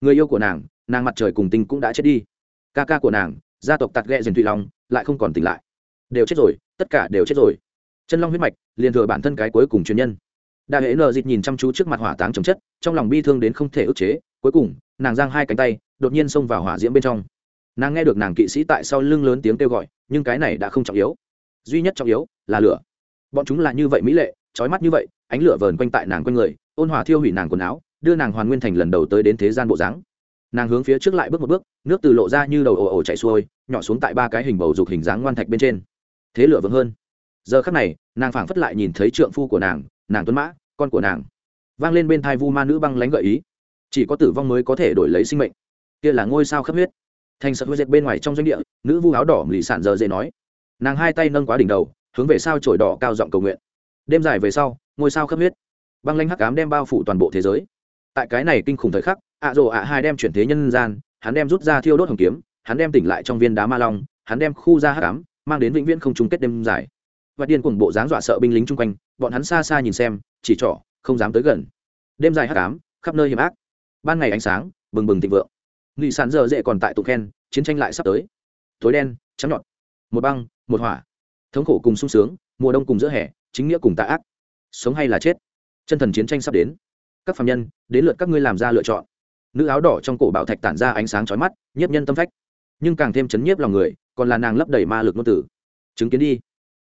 Người yêu của nàng nàng mặt trời cùng tinh cũng đã chết đi. Ca ca của nàng, gia tộc tạt ghẹ dền thụy long, lại không còn tỉnh lại. Đều chết rồi, tất cả đều chết rồi. Chân long huyết mạch, liền thừa bản thân cái cuối cùng truyền nhân. Đại hệ nợ dịt nhìn chăm chú trước mặt hỏa táng chấm chất, trong lòng bi thương đến không thể ức chế. Cuối cùng, nàng giang hai cánh tay, đột nhiên xông vào hỏa diễm bên trong. Nàng nghe được nàng kỵ sĩ tại sau lưng lớn tiếng kêu gọi, nhưng cái này đã không trọng yếu. Duy nhất trọng yếu là lửa bọn chúng là như vậy mỹ lệ trói mắt như vậy, ánh lửa vờn quanh tại nàng quanh người, ôn hòa thiêu hủy nàng quần áo, đưa nàng hoàn nguyên thành lần đầu tới đến thế gian bộ dáng. Nàng hướng phía trước lại bước một bước, nước từ lộ ra như đầu ồ ồ chạy xuôi, nhỏ xuống tại ba cái hình bầu dục hình dáng ngoan thạch bên trên. Thế lửa vững hơn. Giờ khắc này, nàng phảng phất lại nhìn thấy trượng phu của nàng nàng tuấn mã, con của nàng. Vang lên bên thai vu ma nữ băng lánh gợi ý. Chỉ có tử vong mới có thể đổi lấy sinh mệnh. Kia là ngôi sao khắp huyết. Thành sợ huyết dệt bên ngoài trong doanh địa, nữ vu áo đỏ lì sản giờ dễ nói. Nàng hai tay nâng quá đỉnh đầu hướng về sao trổi đỏ cao giọng cầu nguyện. Đêm dài về sau, ngôi sao khắp huyết. Băng lanh hắc cám đem bao phủ toàn bộ thế giới. Tại cái này kinh khủng thời khắc, ạ rồ ạ hai đem chuyển thế nhân gian, hắn đem rút ra thiêu đốt hồng kiếm, hắn đem tỉnh lại trong viên đá ma long, hắn đem khu ra hắc cám mang đến vĩnh viễn không chung kết đêm dài. Và điên cuồng bộ dáng dọa sợ binh lính chung quanh, bọn hắn xa xa nhìn xem, chỉ trỏ, không dám tới gần. Đêm dài hắc ám, khắp nơi hiểm ác. Ban ngày ánh sáng, bừng bừng thịnh vượng. Nghị sản giờ dễ còn tại tụ khen, chiến tranh lại sắp tới. Tối đen, trắng nhọn. Một băng, một hỏa thống khổ cùng sung sướng, mùa đông cùng giữa hè, chính nghĩa cùng tạ ác. Sống hay là chết, chân thần chiến tranh sắp đến. Các phạm nhân, đến lượt các ngươi làm ra lựa chọn. Nữ áo đỏ trong cổ bảo thạch tản ra ánh sáng chói mắt, nhiếp nhân tâm phách. Nhưng càng thêm chấn nhiếp lòng người, còn là nàng lấp đầy ma lực ngôn tử chứng kiến đi,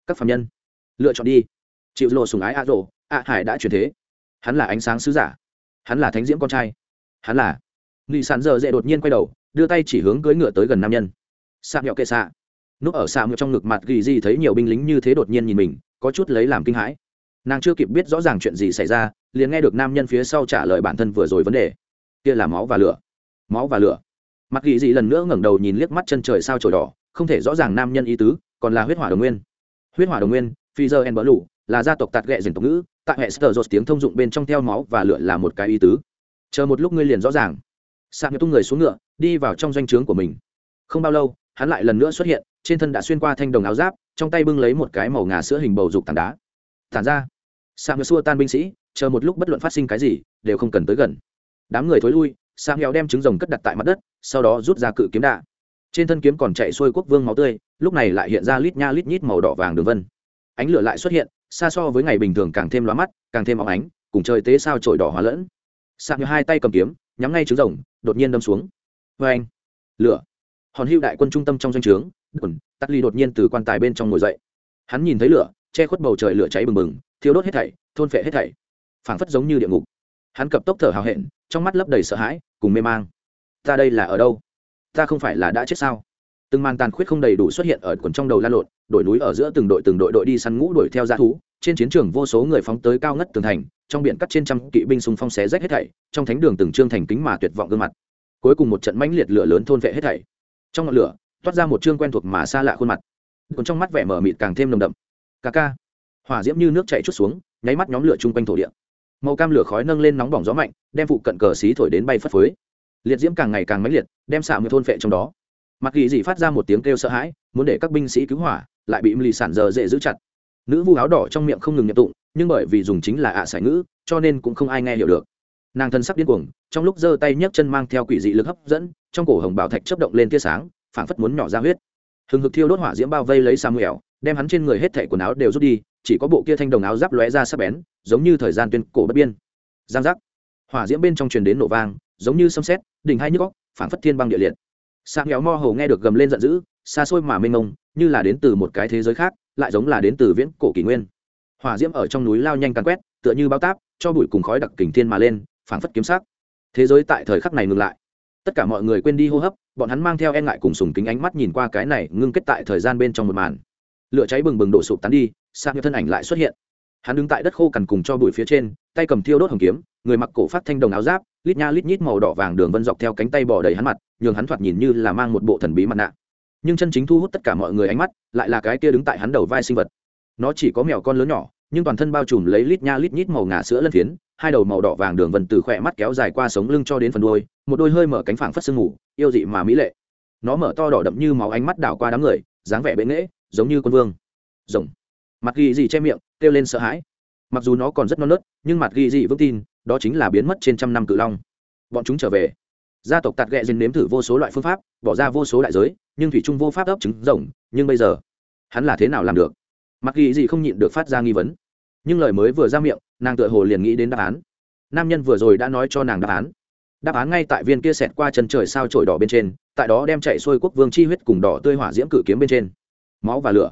các phạm nhân. Lựa chọn đi. Chịu lộ sùng ái a rộ a hải đã chuyển thế. Hắn là ánh sáng sứ giả. Hắn là thánh diễm con trai. Hắn là. Nghị sản giờ dễ đột nhiên quay đầu, đưa tay chỉ hướng cưỡi ngựa tới gần nam nhân. Sạc nhọ kệ xạ núp ở xạ ngựa trong ngực mặt ghi di thấy nhiều binh lính như thế đột nhiên nhìn mình, có chút lấy làm kinh hãi. Nàng chưa kịp biết rõ ràng chuyện gì xảy ra, liền nghe được nam nhân phía sau trả lời bản thân vừa rồi vấn đề. Kia là máu và lửa. Máu và lửa. Mặt ghi di lần nữa ngẩng đầu nhìn liếc mắt chân trời sao trời đỏ, không thể rõ ràng nam nhân ý tứ, còn là huyết hỏa đồng nguyên. Huyết hỏa đồng nguyên, phi giờ en bỡ lủ là gia tộc tạt ghẹ dền tộc ngữ, tại hệ sờ dột tiếng thông dụng bên trong theo máu và lửa là một cái ý tứ. Chờ một lúc ngươi liền rõ ràng. Sạc tung người xuống ngựa, đi vào trong doanh trướng của mình. Không bao lâu, hắn lại lần nữa xuất hiện trên thân đã xuyên qua thanh đồng áo giáp, trong tay bưng lấy một cái màu ngà sữa hình bầu dục tảng đá. Tản ra. Sạc xua tan binh sĩ, chờ một lúc bất luận phát sinh cái gì, đều không cần tới gần. Đám người thối lui sang nghèo đem trứng rồng cất đặt tại mặt đất, sau đó rút ra cự kiếm đạ trên thân kiếm còn chạy xuôi quốc vương máu tươi, lúc này lại hiện ra lít nha lít nhít màu đỏ vàng đường vân. Ánh lửa lại xuất hiện, xa so với ngày bình thường càng thêm lóa mắt, càng thêm óng ánh, cùng trời tế sao trội đỏ hóa lẫn. Sang như hai tay cầm kiếm, nhắm ngay trứng rồng, đột nhiên đâm xuống. Vê anh lửa. Hòn hưu đại quân trung tâm trong doanh trướng quần, tắt ly đột nhiên từ quan tài bên trong ngồi dậy. Hắn nhìn thấy lửa, che khuất bầu trời lửa cháy bừng bừng thiếu đốt hết thảy, thôn phệ hết thảy. Phảng phất giống như địa ngục. Hắn cập tốc thở hào hẹn, trong mắt lấp đầy sợ hãi, cùng mê mang. Ta đây là ở đâu? Ta không phải là đã chết sao? Từng màn tàn khuyết không đầy đủ xuất hiện ở quần trong đầu lan lộn, đổi núi ở giữa từng đội từng đội đội đi săn ngũ đuổi theo g thú. Trên chiến trường vô số người phóng tới cao ngất tường thành, trong biển cắt trên trăm kỵ binh xung phong xé rách hết thảy, trong thánh đường từng trương thành kính mà tuyệt vọng gương mặt. Cuối cùng một trận mãnh liệt lửa lớn thôn vệ hết thảy. Trong ngọn lửa toát ra một trương quen thuộc mà xa lạ khuôn mặt. Còn trong mắt vẻ mở mịt càng thêm nồng đậm. Ca ca. Hỏa diễm như nước chảy chút xuống, nháy mắt nhóm lửa chung quanh thổ địa. Màu cam lửa khói nâng lên nóng bỏng gió mạnh, đem phụ cận cờ xí thổi đến bay phất phới. Liệt diễm càng ngày càng mãnh liệt, đem xạ một thôn phệ trong đó. Mặc ghi dị phát ra một tiếng kêu sợ hãi, muốn để các binh sĩ cứu hỏa, lại bị lì sản giờ dễ giữ chặt. Nữ vu áo đỏ trong miệng không ngừng nhập tụng, nhưng bởi vì dùng chính là ạ à ngữ, cho nên cũng không ai nghe hiểu được. Nàng thân sắc điên cuồng, trong lúc giơ tay nhấc chân mang theo quỷ dị lực hấp dẫn, trong cổ hồng bảo thạch chấp động lên tia sáng phảng phất muốn nhỏ ra huyết. Hừng hực thiêu đốt hỏa diễm bao vây lấy samuel, đem hắn trên người hết thẻ quần áo đều rút đi, chỉ có bộ kia thanh đồng áo giáp lóe ra sắc bén, giống như thời gian tuyên cổ bất biên. Giang giác. Hỏa diễm bên trong truyền đến nổ vang, giống như sấm sét, đỉnh hai nhức góc phảng phất thiên băng địa liệt. Samuel mo hồ nghe được gầm lên giận dữ, xa xôi mà mênh mông, như là đến từ một cái thế giới khác, lại giống là đến từ viễn cổ kỷ nguyên. Hỏa diễm ở trong núi lao nhanh càn quét, tựa như bao táp, cho bụi cùng khói đặc kình thiên mà lên, phảng phất kiếm sắc. Thế giới tại thời khắc này ngừng lại tất cả mọi người quên đi hô hấp, bọn hắn mang theo e ngại cùng sùng kính ánh mắt nhìn qua cái này ngưng kết tại thời gian bên trong một màn. Lửa cháy bừng bừng đổ sụp tán đi sang như thân ảnh lại xuất hiện. Hắn đứng tại đất khô cằn cùng cho bụi phía trên, tay cầm thiêu đốt hồng kiếm, người mặc cổ phát thanh đồng áo giáp, lít nha lít nhít màu đỏ vàng đường vân dọc theo cánh tay bỏ đầy hắn mặt, nhường hắn thoạt nhìn như là mang một bộ thần bí mặt nạ. Nhưng chân chính thu hút tất cả mọi người ánh mắt, lại là cái kia đứng tại hắn đầu vai sinh vật. Nó chỉ có mèo con lớn nhỏ, nhưng toàn thân bao trùm lấy lít nha lít nhít màu ngà sữa lân phiến hai đầu màu đỏ vàng đường vân từ khỏe mắt kéo dài qua sống lưng cho đến phần đôi một đôi hơi mở cánh phảng phất sương ngủ yêu dị mà mỹ lệ. Nó mở to đỏ đậm như máu ánh mắt đảo qua đám người, dáng vẻ bệ nghễ, giống như con vương. Rồng. Mặt ghi dị che miệng, kêu lên sợ hãi. Mặc dù nó còn rất non nớt, nhưng mặt ghi dị vững tin, đó chính là biến mất trên trăm năm cự long. Bọn chúng trở về. Gia tộc tạt ghẹ dần nếm thử vô số loại phương pháp, bỏ ra vô số đại giới, nhưng thủy trung vô pháp ấp trứng rồng, nhưng bây giờ, hắn là thế nào làm được? Mặc ghi dị không nhịn được phát ra nghi vấn nhưng lời mới vừa ra miệng, nàng tựa hồ liền nghĩ đến đáp án. Nam nhân vừa rồi đã nói cho nàng đáp án. Đáp án ngay tại viên kia xẹt qua chân trời sao trổi đỏ bên trên, tại đó đem chạy xuôi quốc vương chi huyết cùng đỏ tươi hỏa diễm cự kiếm bên trên. Máu và lửa.